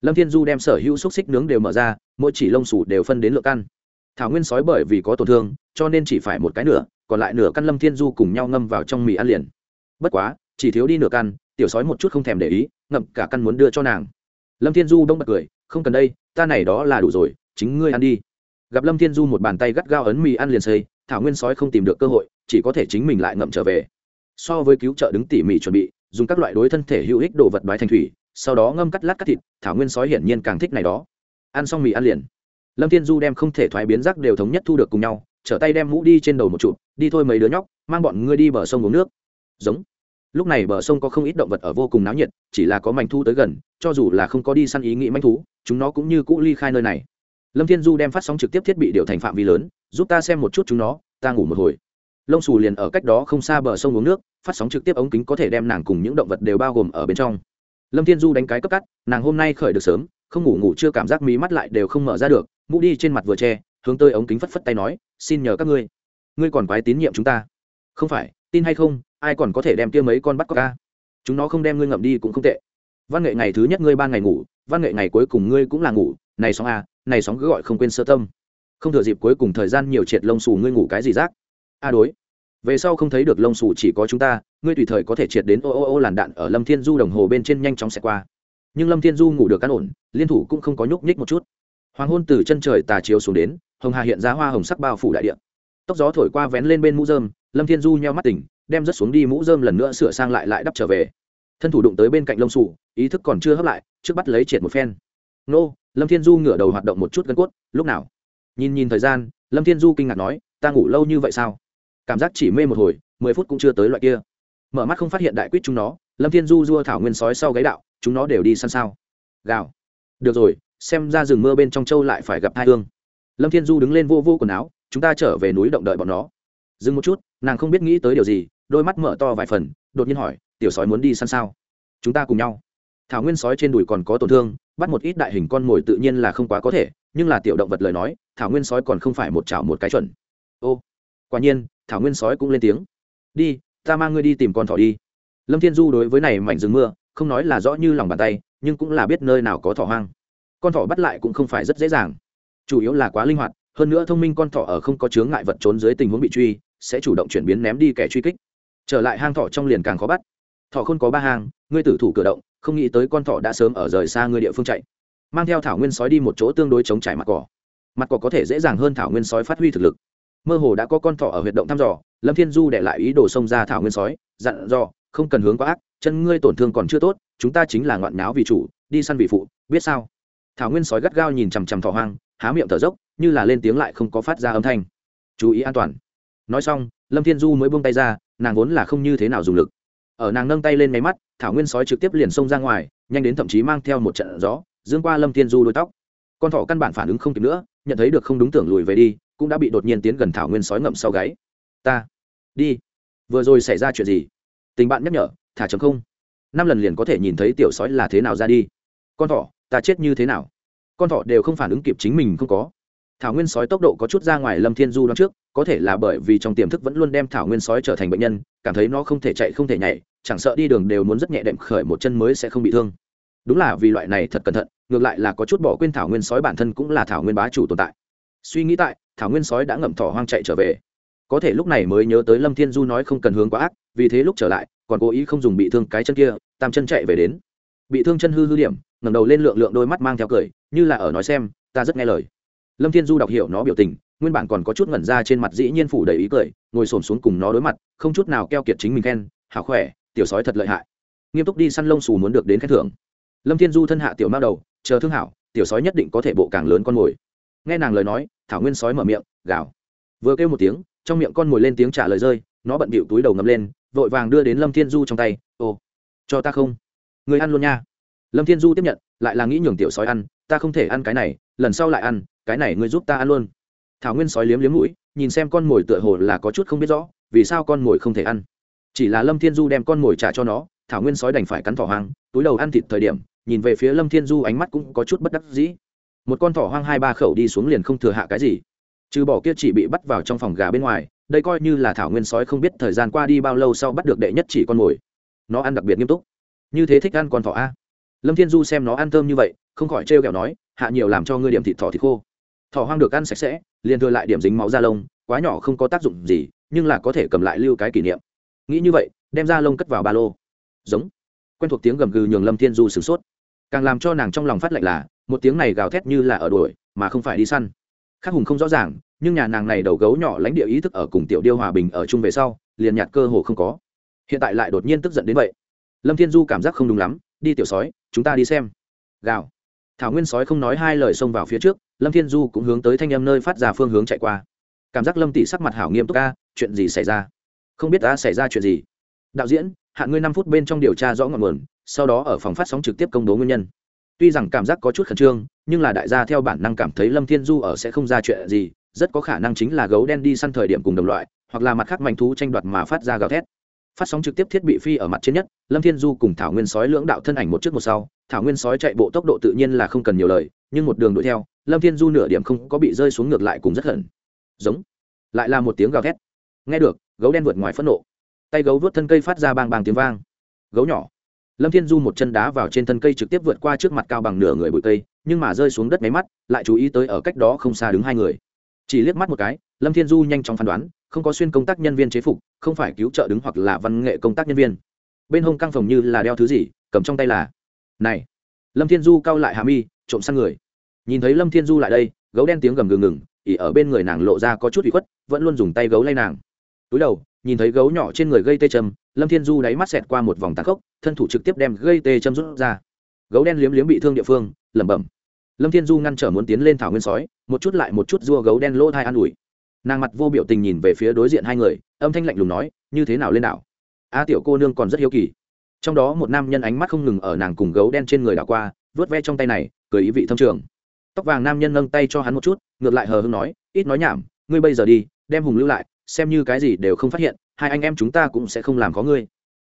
Lâm thiên du đem sở hữu xúc xích nướng đều mở ra, mỗi chỉ lông xù đều phân đến lượng căn. Thảo nguyên sói bởi vì có tổn thương, cho nên chỉ phải một cái nửa, còn lại nửa căn lâm thiên du cùng nhau ngâm vào trong mì ăn liền bất quá, chỉ thiếu đi nửa căn, tiểu sói một chút không thèm để ý, ngậm cả căn muốn đưa cho nàng. Lâm thiên du đông bật cười, không cần đây, ta này đó là đủ rồi, chính ngươi ăn đi. Gặp lâm thiên du một bàn tay gắt gao ấn mì ăn liền xây, thảo nguyên sói không tìm được cơ hội, chỉ có thể chính mình lại ngậm trở về. So với cứu trợ đứng tỉ mỉ chuẩn bị, dùng các loại đối thân thể hữu ích đồ vật đoái thành thủy, sau đó ngâm cắt lát cắt thịt, thảo nguyên sói hiển nhiên càng thích này đó. Ăn xong mì ăn liền. Lâm thiên du đem không thể thoái biến rác đều thống nhất thu được cùng nhau, trở tay đem mũ đi trên đầu một chụp, đi thôi mấy đứa nhóc, mang bọn ngươi đi bờ sông uống nước giống. Lúc này bờ sông có không ít động vật ở vô cùng náo nhiệt, chỉ là có manh thu tới gần, cho dù là không có đi săn ý nghĩ manh thú, chúng nó cũng như cũ ly khai nơi này. Lâm thiên du đem phát sóng trực tiếp thiết bị điều thành phạm vi lớn, giúp ta xem một chút chúng nó, ta ngủ một hồi. Lông xù liền ở cách đó không xa bờ sông uống nước, phát sóng trực tiếp ống kính có thể đem nàng cùng những động vật đều bao gồm ở bên trong. Lâm thiên du đánh cái cấp cắt, nàng hôm nay khởi được sớm, không ngủ ngủ chưa cảm giác mí mắt lại đều không mở ra được, mũ đi trên mặt vừa che, hướng tới ống kính phất phất tay nói, xin nhờ các ngươi. Ngươi còn quái tín nhiệm chúng ta. Không phải, tin hay không ai còn có thể đem kia mấy con bắt có ca? Chúng nó không đem ngươi ngậm đi cũng không tệ. Văn nghệ ngày thứ nhất ngươi ban ngày ngủ, văn nghệ ngày cuối cùng ngươi cũng là ngủ. Này sóng a, này sóng cứ gọi không quên sơ tâm. Không thừa dịp cuối cùng thời gian nhiều triệt lông xù ngươi ngủ cái gì rác? A đối. Về sau không thấy được lông xù chỉ có chúng ta, ngươi tùy thời có thể triệt đến ô ô ô làn đạn ở lâm thiên du đồng hồ bên trên nhanh chóng xẹt qua. Nhưng lâm thiên du ngủ được căn ổn, liên thủ cũng không có nhúc nhích một chút. Hoàng hôn từ chân trời tà chiếu xuống đến, hồng hà hiện ra hoa hồng sắc bao phủ đại địa. Tóc gió thổi qua vén lên bên mũ dơm lâm thiên du nheo mắt tỉnh đem rất xuống đi mũ rơm lần nữa sửa sang lại lại đắp trở về. Thân thủ đụng tới bên cạnh lông sụ ý thức còn chưa hấp lại, trước bắt lấy triệt một phen. Nô, lâm thiên du ngửa đầu hoạt động một chút gân cốt, lúc nào? Nhìn nhìn thời gian, lâm thiên du kinh ngạc nói, ta ngủ lâu như vậy sao? Cảm giác chỉ mê một hồi, mười phút cũng chưa tới loại kia. Mở mắt không phát hiện đại quýt chúng nó, lâm thiên du dua thảo nguyên sói sau gáy đạo, chúng nó đều đi săn sao? Gào. Được rồi, xem ra rừng mưa bên trong châu lại phải gặp hai hương. Lâm thiên du đứng lên vô vô quần áo, chúng ta trở về núi động đợi bọn nó. Dừng một chút, nàng không biết nghĩ tới điều gì đôi mắt mở to vài phần, đột nhiên hỏi, tiểu sói muốn đi săn sao? Chúng ta cùng nhau. Thảo nguyên sói trên đùi còn có tổn thương, bắt một ít đại hình con mồi tự nhiên là không quá có thể, nhưng là tiểu động vật lời nói, thảo nguyên sói còn không phải một chảo một cái chuẩn. Ô, quả nhiên, thảo nguyên sói cũng lên tiếng. Đi, ta mang ngươi đi tìm con thỏ đi. Lâm thiên du đối với này mảnh rừng mưa, không nói là rõ như lòng bàn tay, nhưng cũng là biết nơi nào có thỏ hoang. Con thỏ bắt lại cũng không phải rất dễ dàng. Chủ yếu là quá linh hoạt, hơn nữa thông minh con thỏ ở không có chướng ngại vật trốn dưới tình huống bị truy, sẽ chủ động chuyển biến ném đi kẻ truy kích trở lại hang thỏ trong liền càng khó bắt. Thỏ không có ba hang, ngươi tử thủ cửa động, không nghĩ tới con thỏ đã sớm ở rời xa ngươi địa phương chạy. Mang theo thảo nguyên sói đi một chỗ tương đối chống trải mặt cỏ. Mặt cỏ có thể dễ dàng hơn thảo nguyên sói phát huy thực lực. Mơ hồ đã có con thỏ ở huyệt động thăm dò, lâm thiên du để lại ý đồ xông ra thảo nguyên sói, dặn dò, không cần hướng quá ác, chân ngươi tổn thương còn chưa tốt, chúng ta chính là ngoạn náo vì chủ, đi săn vị phụ, biết sao? Thảo nguyên sói gắt gao nhìn chằm chằm thỏ hoang, há miệng thở dốc, như là lên tiếng lại không có phát ra âm thanh. Chú ý an toàn. Nói xong lâm thiên du mới buông tay ra, nàng vốn là không như thế nào dùng lực. Ở nàng nâng tay lên máy mắt, thảo nguyên sói trực tiếp liền xông ra ngoài, nhanh đến thậm chí mang theo một trận gió, dương qua lâm thiên du đôi tóc. Con thỏ căn bản phản ứng không kịp nữa, nhận thấy được không đúng tưởng lùi về đi, cũng đã bị đột nhiên tiến gần thảo nguyên sói ngậm sau gáy. Ta, đi. Vừa rồi xảy ra chuyện gì? Tình bạn nhắc nhở, thả chấm không. Năm lần liền có thể nhìn thấy tiểu sói là thế nào ra đi. Con thỏ, ta chết như thế nào? Con thỏ đều không phản ứng kịp chính mình không có thảo nguyên sói tốc độ có chút ra ngoài lâm thiên du đ trước, có thể là bởi vì trong tiềm thức vẫn luôn đem thảo nguyên sói trở thành bệnh nhân, cảm thấy nó không thể chạy không thể nhảy, chẳng sợ đi đường đều muốn rất nhẹ đệm khởi một chân mới sẽ không bị thương. Đúng là vì loại này thật cẩn thận, ngược lại là có chút bỏ quên thảo nguyên sói bản thân cũng là thảo nguyên bá chủ tồn tại. Suy nghĩ tại, thảo nguyên sói đã ngậm thỏ hoang chạy trở về. Có thể lúc này mới nhớ tới lâm thiên du nói không cần hướng quá ác, vì thế lúc trở lại, còn cố ý không dùng bị thương cái chân kia, tam chân chạy về đến. Bị thương chân hư hư điểm, ngẩng đầu lên lượng lượng đôi mắt mang theo cười, như là ở nói xem, ta rất nghe lời lâm thiên du đọc hiểu nó biểu tình nguyên bản còn có chút ngẩn ra trên mặt dĩ nhiên phủ đầy ý cười ngồi xổm xuống cùng nó đối mặt không chút nào keo kiệt chính mình khen hảo khỏe tiểu sói thật lợi hại. Nghiêm túc đi săn lông xù muốn được đến khen thưởng. Lâm thiên du thân hạ tiểu mao đầu chờ thương hảo tiểu sói nhất định có thể bộ càng lớn con mồi. Nghe nàng lời nói thảo nguyên sói mở miệng gào. Vừa kêu một tiếng trong miệng con mồi lên tiếng trả lời rơi nó bận bịu túi đầu ngầm lên vội vàng đưa đến lâm thiên du trong tay ô, cho ta không? Người ăn luôn nha. Lâm thiên du tiếp nhận lại là nghĩ nhường tiểu sói ăn ta không thể ăn cái này lần sau lại ăn cái này ngươi giúp ta ăn luôn. Thảo nguyên sói liếm liếm mũi, nhìn xem con mồi tựa hồ là có chút không biết rõ, vì sao con mồi không thể ăn. Chỉ là lâm thiên du đem con mồi trả cho nó, thảo nguyên sói đành phải cắn thỏ hoang, túi đầu ăn thịt thời điểm, nhìn về phía lâm thiên du ánh mắt cũng có chút bất đắc dĩ. Một con thỏ hoang hai ba khẩu đi xuống liền không thừa hạ cái gì. Trừ bỏ kia chỉ bị bắt vào trong phòng gà bên ngoài, đây coi như là thảo nguyên sói không biết thời gian qua đi bao lâu sau bắt được đệ nhất chỉ con mồi. Nó ăn đặc biệt nghiêm túc. Như thế thích ăn con thỏ a. Lâm thiên du xem nó ăn thơm như vậy, không khỏi trêu kẹo nói, hạ nhiều làm cho ngươi điểm thịt thỏ thịt khô thỏ hoang được ăn sạch sẽ, liền thừa lại điểm dính máu da lông, quá nhỏ không có tác dụng gì, nhưng là có thể cầm lại lưu cái kỷ niệm. Nghĩ như vậy, đem da lông cất vào ba lô. Giống. Quen thuộc tiếng gầm gừ nhường lâm thiên du sửng sốt. Càng làm cho nàng trong lòng phát lạnh là, một tiếng này gào thét như là ở đuổi, mà không phải đi săn. Khắc hùng không rõ ràng, nhưng nhà nàng này đầu gấu nhỏ lãnh địa ý thức ở cùng tiểu điêu hòa bình ở chung về sau, liền nhạt cơ hồ không có. Hiện tại lại đột nhiên tức giận đến vậy. Lâm thiên du cảm giác không đúng lắm, đi tiểu sói, chúng ta đi xem. Gào. Thảo nguyên sói không nói hai lời xông vào phía trước lâm thiên du cũng hướng tới thanh em nơi phát ra phương hướng chạy qua. Cảm giác lâm tỷ sắc mặt hảo nghiêm túc ca chuyện gì xảy ra? Không biết đã xảy ra chuyện gì. Đạo diễn, hạn ngươi năm phút bên trong điều tra rõ ngọn nguồn, sau đó ở phòng phát sóng trực tiếp công bố nguyên nhân. Tuy rằng cảm giác có chút khẩn trương, nhưng là đại gia theo bản năng cảm thấy lâm thiên du ở sẽ không ra chuyện gì, rất có khả năng chính là gấu đen đi săn thời điểm cùng đồng loại, hoặc là mặt khác manh thú tranh đoạt mà phát ra gào thét phát sóng trực tiếp thiết bị phi ở mặt trên nhất, lâm thiên du cùng thảo nguyên sói lưỡng đạo thân ảnh một trước một sau, thảo nguyên sói chạy bộ tốc độ tự nhiên là không cần nhiều lời, nhưng một đường đuổi theo, lâm thiên du nửa điểm không có bị rơi xuống ngược lại cùng rất hận. Giống, lại là một tiếng gào thét. Nghe được, gấu đen vượt ngoài phẫn nộ. Tay gấu vớt thân cây phát ra bang bang tiếng vang. Gấu nhỏ. Lâm thiên du một chân đá vào trên thân cây trực tiếp vượt qua trước mặt cao bằng nửa người bụi cây, nhưng mà rơi xuống đất máy mắt, lại chú ý tới ở cách đó không xa đứng hai người. Chỉ liếc mắt một cái, lâm thiên du nhanh chóng phán đoán không có xuyên công tác nhân viên chế phục, không phải cứu trợ đứng hoặc là văn nghệ công tác nhân viên. Bên hông căng phòng như là đeo thứ gì, cầm trong tay là, này, lâm thiên du cao lại hà mi, trộm sang người. Nhìn thấy lâm thiên du lại đây, gấu đen tiếng gầm gừ ngừng, ỉ ở bên người nàng lộ ra có chút bị khuất, vẫn luôn dùng tay gấu lay nàng. Túi đầu, nhìn thấy gấu nhỏ trên người gây tê châm, lâm thiên du đáy mắt xẹt qua một vòng tàn khốc, thân thủ trực tiếp đem gây tê châm rút ra. Gấu đen liếm liếm bị thương địa phương, lẩm bẩm. Lâm thiên du ngăn trở muốn tiến lên thảo nguyên sói, một chút lại một chút dua gấu đen lỗ thai an ủi nàng mặt vô biểu tình nhìn về phía đối diện hai người, âm thanh lạnh lùng nói, như thế nào lên đảo? A tiểu cô nương còn rất hiếu kỳ. Trong đó một nam nhân ánh mắt không ngừng ở nàng cùng gấu đen trên người đảo qua, vớt ve trong tay này, cười ý vị thâm trường. Tóc vàng nam nhân nâng tay cho hắn một chút, ngược lại hờ hưng nói, ít nói nhảm, ngươi bây giờ đi, đem hùng lưu lại, xem như cái gì đều không phát hiện, hai anh em chúng ta cũng sẽ không làm có ngươi.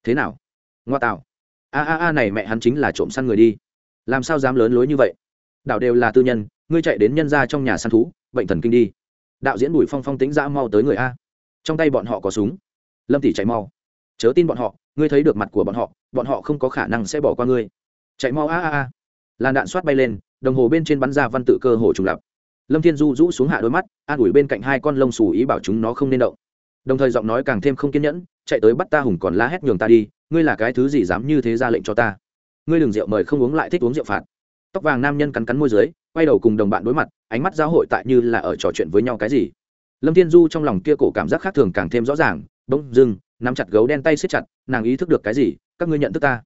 Thế nào? Ngoa tạo. A a a, này mẹ hắn chính là trộm săn người đi. Làm sao dám lớn lối như vậy? Đảo đều là tư nhân, ngươi chạy đến nhân ra trong nhà săn thú, bệnh thần kinh đi đạo diễn bùi phong phong tính dã mau tới người a trong tay bọn họ có súng lâm tỷ chạy mau chớ tin bọn họ ngươi thấy được mặt của bọn họ bọn họ không có khả năng sẽ bỏ qua ngươi chạy mau a a a làn đạn xoát bay lên đồng hồ bên trên bắn ra văn tự cơ hồ trùng lập lâm thiên du rũ xuống hạ đôi mắt an ủi bên cạnh hai con lông xù ý bảo chúng nó không nên động đồng thời giọng nói càng thêm không kiên nhẫn chạy tới bắt ta hùng còn la hét nhường ta đi ngươi là cái thứ gì dám như thế ra lệnh cho ta ngươi đừng rượu mời không uống lại thích uống rượu phạt tóc vàng nam nhân cắn cắn môi dưới quay đầu cùng đồng bạn đối mặt, ánh mắt giáo hội tại như là ở trò chuyện với nhau cái gì. Lâm thiên du trong lòng kia cổ cảm giác khác thường càng thêm rõ ràng, bỗng dưng, nắm chặt gấu đen tay xếp chặt, nàng ý thức được cái gì, các ngươi nhận thức ta.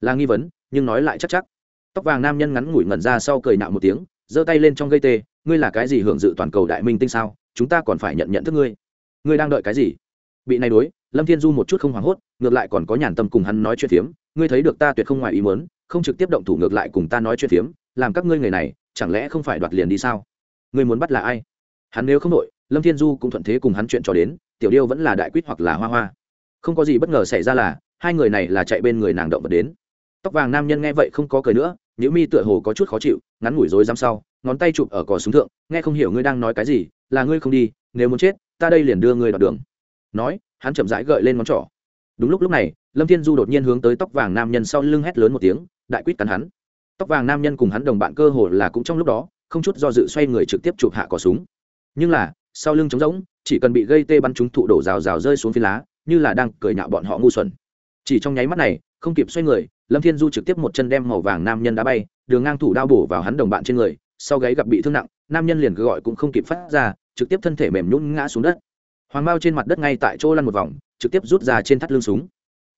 Là nghi vấn, nhưng nói lại chắc chắc. Tóc vàng nam nhân ngắn ngủi ngẩn ra sau cười nạo một tiếng, giơ tay lên trong gây tê, ngươi là cái gì hưởng dự toàn cầu đại minh tinh sao, chúng ta còn phải nhận nhận thức ngươi. Ngươi đang đợi cái gì? Bị này đối, lâm thiên du một chút không hoảng hốt, ngược lại còn có nhàn tâm cùng hắn nói chuyện phiếm, ngươi thấy được ta tuyệt không ngoài ý muốn, không trực tiếp động thủ ngược lại cùng ta nói chuyện phiếm, làm các ngươi người này chẳng lẽ không phải đoạt liền đi sao? Ngươi muốn bắt là ai? Hắn nếu không đội lâm thiên du cũng thuận thế cùng hắn chuyện cho đến, tiểu điêu vẫn là đại quýt hoặc là hoa hoa. Không có gì bất ngờ xảy ra là, hai người này là chạy bên người nàng động vật đến. Tóc vàng nam nhân nghe vậy không có cười nữa nếu mi tựa hồ có chút khó chịu, ngắn ngủi rối rắm sau, ngón tay chụp ở cò súng thượng, nghe không hiểu ngươi đang nói cái gì, là ngươi không đi, nếu muốn chết, ta đây liền đưa ngươi đoạt đường. Nói, hắn chậm rãi gợi lên ngón trỏ. Đúng lúc lúc này, lâm thiên du đột nhiên hướng tới tóc vàng nam nhân sau lưng hét lớn một tiếng, đại quýt cắn hắn tóc vàng nam nhân cùng hắn đồng bạn cơ hồ là cũng trong lúc đó, không chút do dự xoay người trực tiếp chụp hạ cỏ súng. Nhưng là, sau lưng trống rỗng, chỉ cần bị gây tê bắn trúng thụ đổ rào rào rơi xuống phi lá, như là đang cười nhạo bọn họ ngu xuẩn. Chỉ trong nháy mắt này, không kịp xoay người, lâm thiên du trực tiếp một chân đem màu vàng nam nhân đã bay, đường ngang thủ đao bổ vào hắn đồng bạn trên người, sau gáy gặp bị thương nặng, nam nhân liền gọi cũng không kịp phát ra, trực tiếp thân thể mềm nhún ngã xuống đất. Hoàng bao trên mặt đất ngay tại chỗ lăn một vòng, trực tiếp rút ra trên thắt lưng súng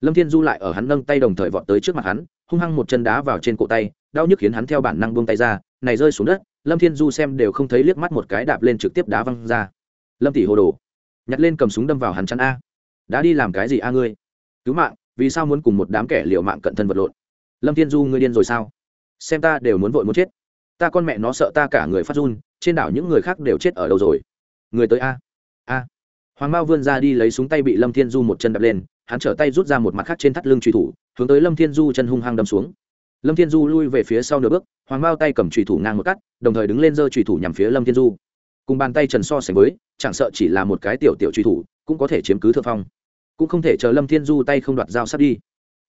lâm thiên du lại ở hắn nâng tay đồng thời vọt tới trước mặt hắn, hung hăng một chân đá vào trên cổ tay, đau nhức khiến hắn theo bản năng buông tay ra, này rơi xuống đất, lâm thiên du xem đều không thấy liếc mắt một cái đạp lên trực tiếp đá văng ra. Lâm tỷ hồ đồ, nhặt lên cầm súng đâm vào hắn chắn a. Đã đi làm cái gì a ngươi? Cứu mạng, vì sao muốn cùng một đám kẻ liệu mạng cận thân vật lộn? Lâm thiên du ngươi điên rồi sao? Xem ta đều muốn vội muốn chết. Ta con mẹ nó sợ ta cả người phát run, trên đảo những người khác đều chết ở đâu rồi? Người tới a. A. Hoàng mao vươn ra đi lấy súng tay bị lâm thiên du một chân đập lên hắn trở tay rút ra một mặt khác trên thắt lưng truy thủ, hướng tới lâm thiên du chân hung hăng đâm xuống. Lâm thiên du lui về phía sau nửa bước, hoàng bao tay cầm truy thủ ngang một cắt, đồng thời đứng lên giơ truy thủ nhằm phía lâm thiên du. Cùng bàn tay trần so sánh với, chẳng sợ chỉ là một cái tiểu tiểu truy thủ, cũng có thể chiếm cứ thượng phong. Cũng không thể chờ lâm thiên du tay không đoạt dao sắp đi.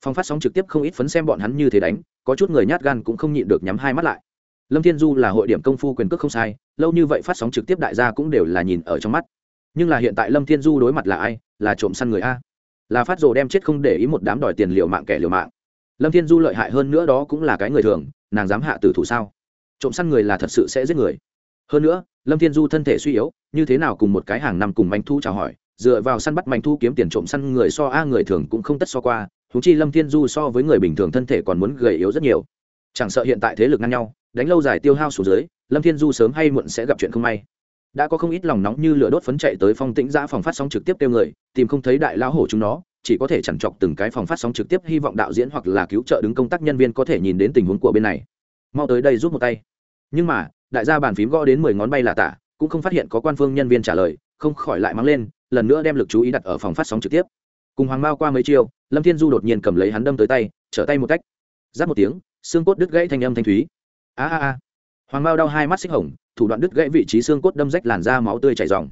Phong phát sóng trực tiếp không ít phấn xem bọn hắn như thế đánh, có chút người nhát gan cũng không nhịn được nhắm hai mắt lại. Lâm thiên du là hội điểm công phu quyền cước không sai, lâu như vậy phát sóng trực tiếp đại gia cũng đều là nhìn ở trong mắt. Nhưng là hiện tại lâm thiên du đối mặt là ai? Là trộm săn người a là phát rồ đem chết không để ý một đám đòi tiền liều mạng kẻ liều mạng. Lâm thiên du lợi hại hơn nữa đó cũng là cái người thường, nàng dám hạ tử thủ sao? Trộm săn người là thật sự sẽ giết người. Hơn nữa, lâm thiên du thân thể suy yếu, như thế nào cùng một cái hàng năm cùng manh thu chào hỏi, dựa vào săn bắt manh thu kiếm tiền trộm săn người so a người thường cũng không tất so qua thú chi lâm thiên du so với người bình thường thân thể còn muốn gầy yếu rất nhiều. Chẳng sợ hiện tại thế lực ngang nhau, đánh lâu dài tiêu hao xuống dưới, lâm thiên du sớm hay muộn sẽ gặp chuyện không may đã có không ít lòng nóng như lửa đốt phấn chạy tới phong tĩnh giã phòng phát sóng trực tiếp kêu người, tìm không thấy đại lão hổ chúng nó, chỉ có thể chẳng chọc từng cái phòng phát sóng trực tiếp, hy vọng đạo diễn hoặc là cứu trợ đứng công tác nhân viên có thể nhìn đến tình huống của bên này. Mau tới đây giúp một tay. Nhưng mà, đại gia bàn phím gõ đến mười ngón bay là tả, cũng không phát hiện có quan phương nhân viên trả lời, không khỏi lại mắng lên, lần nữa đem lực chú ý đặt ở phòng phát sóng trực tiếp. Cùng hoàng mao qua mấy chiêu, lâm thiên du đột nhiên cầm lấy hắn đâm tới tay, trở tay một cách. Giáp một tiếng, xương cốt đứt gãy thanh âm thanh thúy. A a a hoàng mao đau hai mắt xích hồng, thủ đoạn đứt gãy vị trí xương cốt đâm rách làn da máu tươi chảy dòng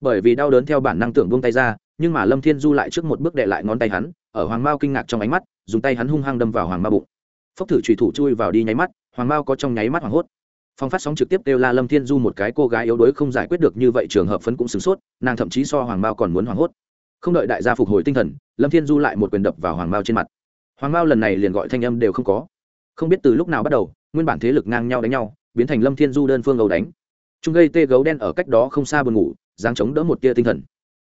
bởi vì đau đớn theo bản năng tưởng buông tay ra, nhưng mà lâm thiên du lại trước một bước đệ lại ngón tay hắn, ở hoàng mao kinh ngạc trong ánh mắt, dùng tay hắn hung hăng đâm vào hoàng mao bụng. Phốc thử trùy thủ chui vào đi nháy mắt, hoàng mao có trong nháy mắt hoảng hốt. Phong phát sóng trực tiếp kêu la lâm thiên du một cái cô gái yếu đuối không giải quyết được như vậy trường hợp phấn cũng sửng sốt, nàng thậm chí so hoàng mao còn muốn hoảng hốt. Không đợi đại gia phục hồi tinh thần, lâm thiên du lại một quyền đập vào hoàng mao trên mặt. Hoàng mao lần này liền gọi thanh âm đều không có. Không biết từ lúc nào bắt đầu, nguyên bản thế lực ngang nhau đánh nhau biến thành lâm thiên du đơn phương ấu đánh. Trung gây tê gấu đen ở cách đó không xa buồn ngủ, dáng chống đỡ một tia tinh thần.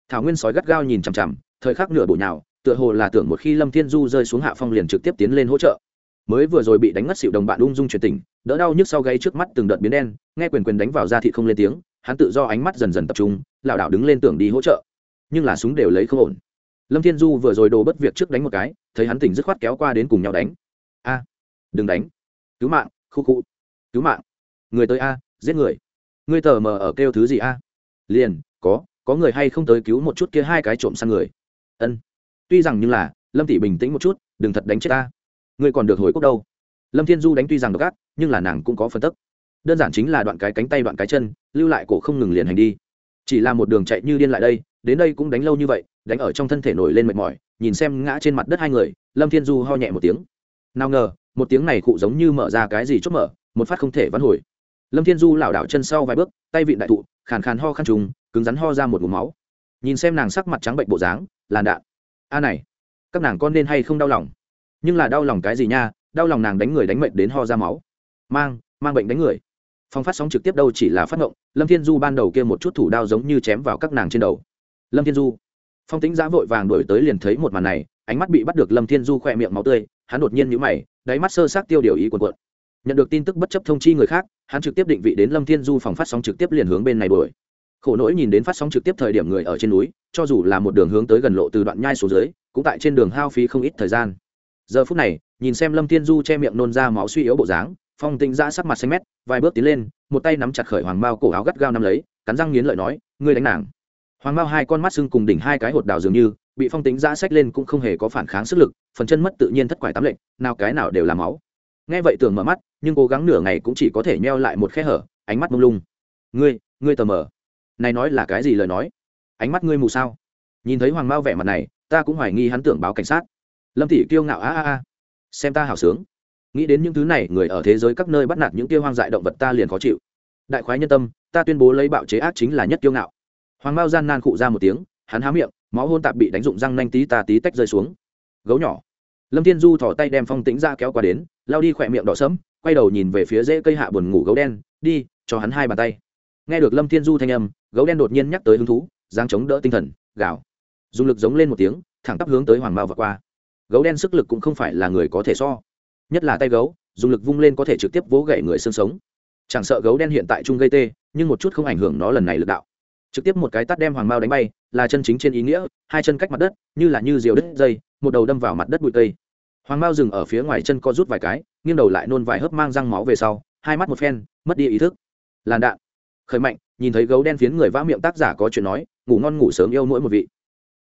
Thảo nguyên sói gắt gao nhìn chằm chằm, thời khắc nửa bổ nhào, tựa hồ là tưởng một khi lâm thiên du rơi xuống hạ phong liền trực tiếp tiến lên hỗ trợ. Mới vừa rồi bị đánh ngất xịu đồng bạn ung dung truyền tình đỡ đau nhức sau gáy trước mắt từng đợt biến đen, nghe quyền quyền đánh vào da thị không lên tiếng, hắn tự do ánh mắt dần dần tập trung, lảo đảo đứng lên tưởng đi hỗ trợ. Nhưng là súng đều lấy không ổn. Lâm thiên du vừa rồi đồ bất việc trước đánh một cái, thấy hắn tỉnh dứt khoát kéo qua đến cùng nhau đánh. A, đừng đánh. Cứu mạng, khu khu. Cứu mạng người tới a, giết người. Ngươi tờ mờ ở kêu thứ gì a? Liền, có có người hay không tới cứu một chút kia hai cái trộm sang người? Ân. Tuy rằng như là, lâm tỷ bình tĩnh một chút, đừng thật đánh chết ta. Ngươi còn được hồi cốc đâu? Lâm thiên du đánh tuy rằng độc ác, nhưng là nàng cũng có phân tức đơn giản chính là đoạn cái cánh tay đoạn cái chân, lưu lại cổ không ngừng liền hành đi. Chỉ là một đường chạy như điên lại đây, đến đây cũng đánh lâu như vậy, đánh ở trong thân thể nổi lên mệt mỏi, nhìn xem ngã trên mặt đất hai người, lâm thiên du ho nhẹ một tiếng. Nào ngờ, một tiếng này cụ giống như mở ra cái gì chốt mở, một phát không thể vắn hồi lâm thiên du lảo đảo chân sau vài bước, tay vịn đại thụ, khàn khàn ho khăn trùng, cứng rắn ho ra một mùm máu. Nhìn xem nàng sắc mặt trắng bệnh bộ dáng làn đạn. A này, các nàng con nên hay không đau lòng? Nhưng là đau lòng cái gì nha, đau lòng nàng đánh người đánh mệnh đến ho ra máu. Mang mang bệnh đánh người. Phong phát sóng trực tiếp đâu chỉ là phát ngộng, lâm thiên du ban đầu kia một chút thủ đao giống như chém vào các nàng trên đầu. Lâm thiên du. Phong tính giã vội vàng đổi tới liền thấy một màn này, ánh mắt bị bắt được lâm thiên du khỏe miệng máu tươi, hắn đột nhiên nhíu mày, đáy mắt sơ sát tiêu điều ý quần quận nhận được tin tức bất chấp thông chi người khác, hắn trực tiếp định vị đến lâm thiên du phòng phát sóng trực tiếp liền hướng bên này đuổi. Khổ nỗi nhìn đến phát sóng trực tiếp thời điểm người ở trên núi, cho dù là một đường hướng tới gần lộ từ đoạn nhai xuống dưới, cũng tại trên đường hao phí không ít thời gian. Giờ phút này, nhìn xem lâm thiên du che miệng nôn ra máu suy yếu bộ dáng, phong tĩnh ra sắc mặt xanh mét, vài bước tiến lên, một tay nắm chặt khởi hoàng mao cổ áo gắt gao nắm lấy, cắn răng nghiến lợi nói, ngươi đánh nàng. Hoàng mao hai con mắt sưng cùng đỉnh hai cái hột đào dường như, bị phong tính giã xách lên cũng không hề có phản kháng sức lực, phần chân mất tự nhiên thất quải tám lệnh nào cái nào đều là máu nghe vậy tưởng mở mắt, nhưng cố gắng nửa ngày cũng chỉ có thể nheo lại một khe hở, ánh mắt mông lung. Ngươi ngươi tờ mờ này nói là cái gì lời nói? Ánh mắt ngươi mù sao? Nhìn thấy hoàng mao vẻ mặt này, ta cũng hoài nghi hắn tưởng báo cảnh sát. Lâm thị kiêu ngạo a a a xem ta hào sướng. Nghĩ đến những thứ này, người ở thế giới các nơi bắt nạt những kia hoang dại động vật ta liền khó chịu. Đại khoái nhân tâm, ta tuyên bố lấy bạo chế ác chính là nhất kiêu ngạo. Hoàng mao gian nan khụ ra một tiếng, hắn há miệng, máu hôn tạp bị đánh dụng răng nanh tí ta tí tách rơi xuống. Gấu nhỏ lâm thiên du thỏ tay đem phong tĩnh ra kéo qua đến, lao đi khỏe miệng đỏ sẫm, quay đầu nhìn về phía rễ cây hạ buồn ngủ gấu đen, đi, cho hắn hai bàn tay. Nghe được lâm thiên du thanh âm, gấu đen đột nhiên nhắc tới hứng thú giáng chống đỡ tinh thần, gào. Dùng lực giống lên một tiếng, thẳng tắp hướng tới hoàng mao và qua. Gấu đen sức lực cũng không phải là người có thể so. Nhất là tay gấu, dùng lực vung lên có thể trực tiếp vỗ gậy người xương sống. Chẳng sợ gấu đen hiện tại chung gây tê, nhưng một chút không ảnh hưởng nó lần này lực đạo. Trực tiếp một cái tắt đem hoàng mao đánh bay, là chân chính trên ý nghĩa, hai chân cách mặt đất, như là như diều đứt dây, một đầu đâm vào mặt đất bụi cây hoàng mao dừng ở phía ngoài chân co rút vài cái, nghiêng đầu lại nôn vài hớp mang răng máu về sau, hai mắt một phen, mất đi ý thức. Làn đạn. Khởi mạnh, nhìn thấy gấu đen phiến người vã miệng tác giả có chuyện nói, ngủ ngon ngủ sớm yêu mỗi một vị.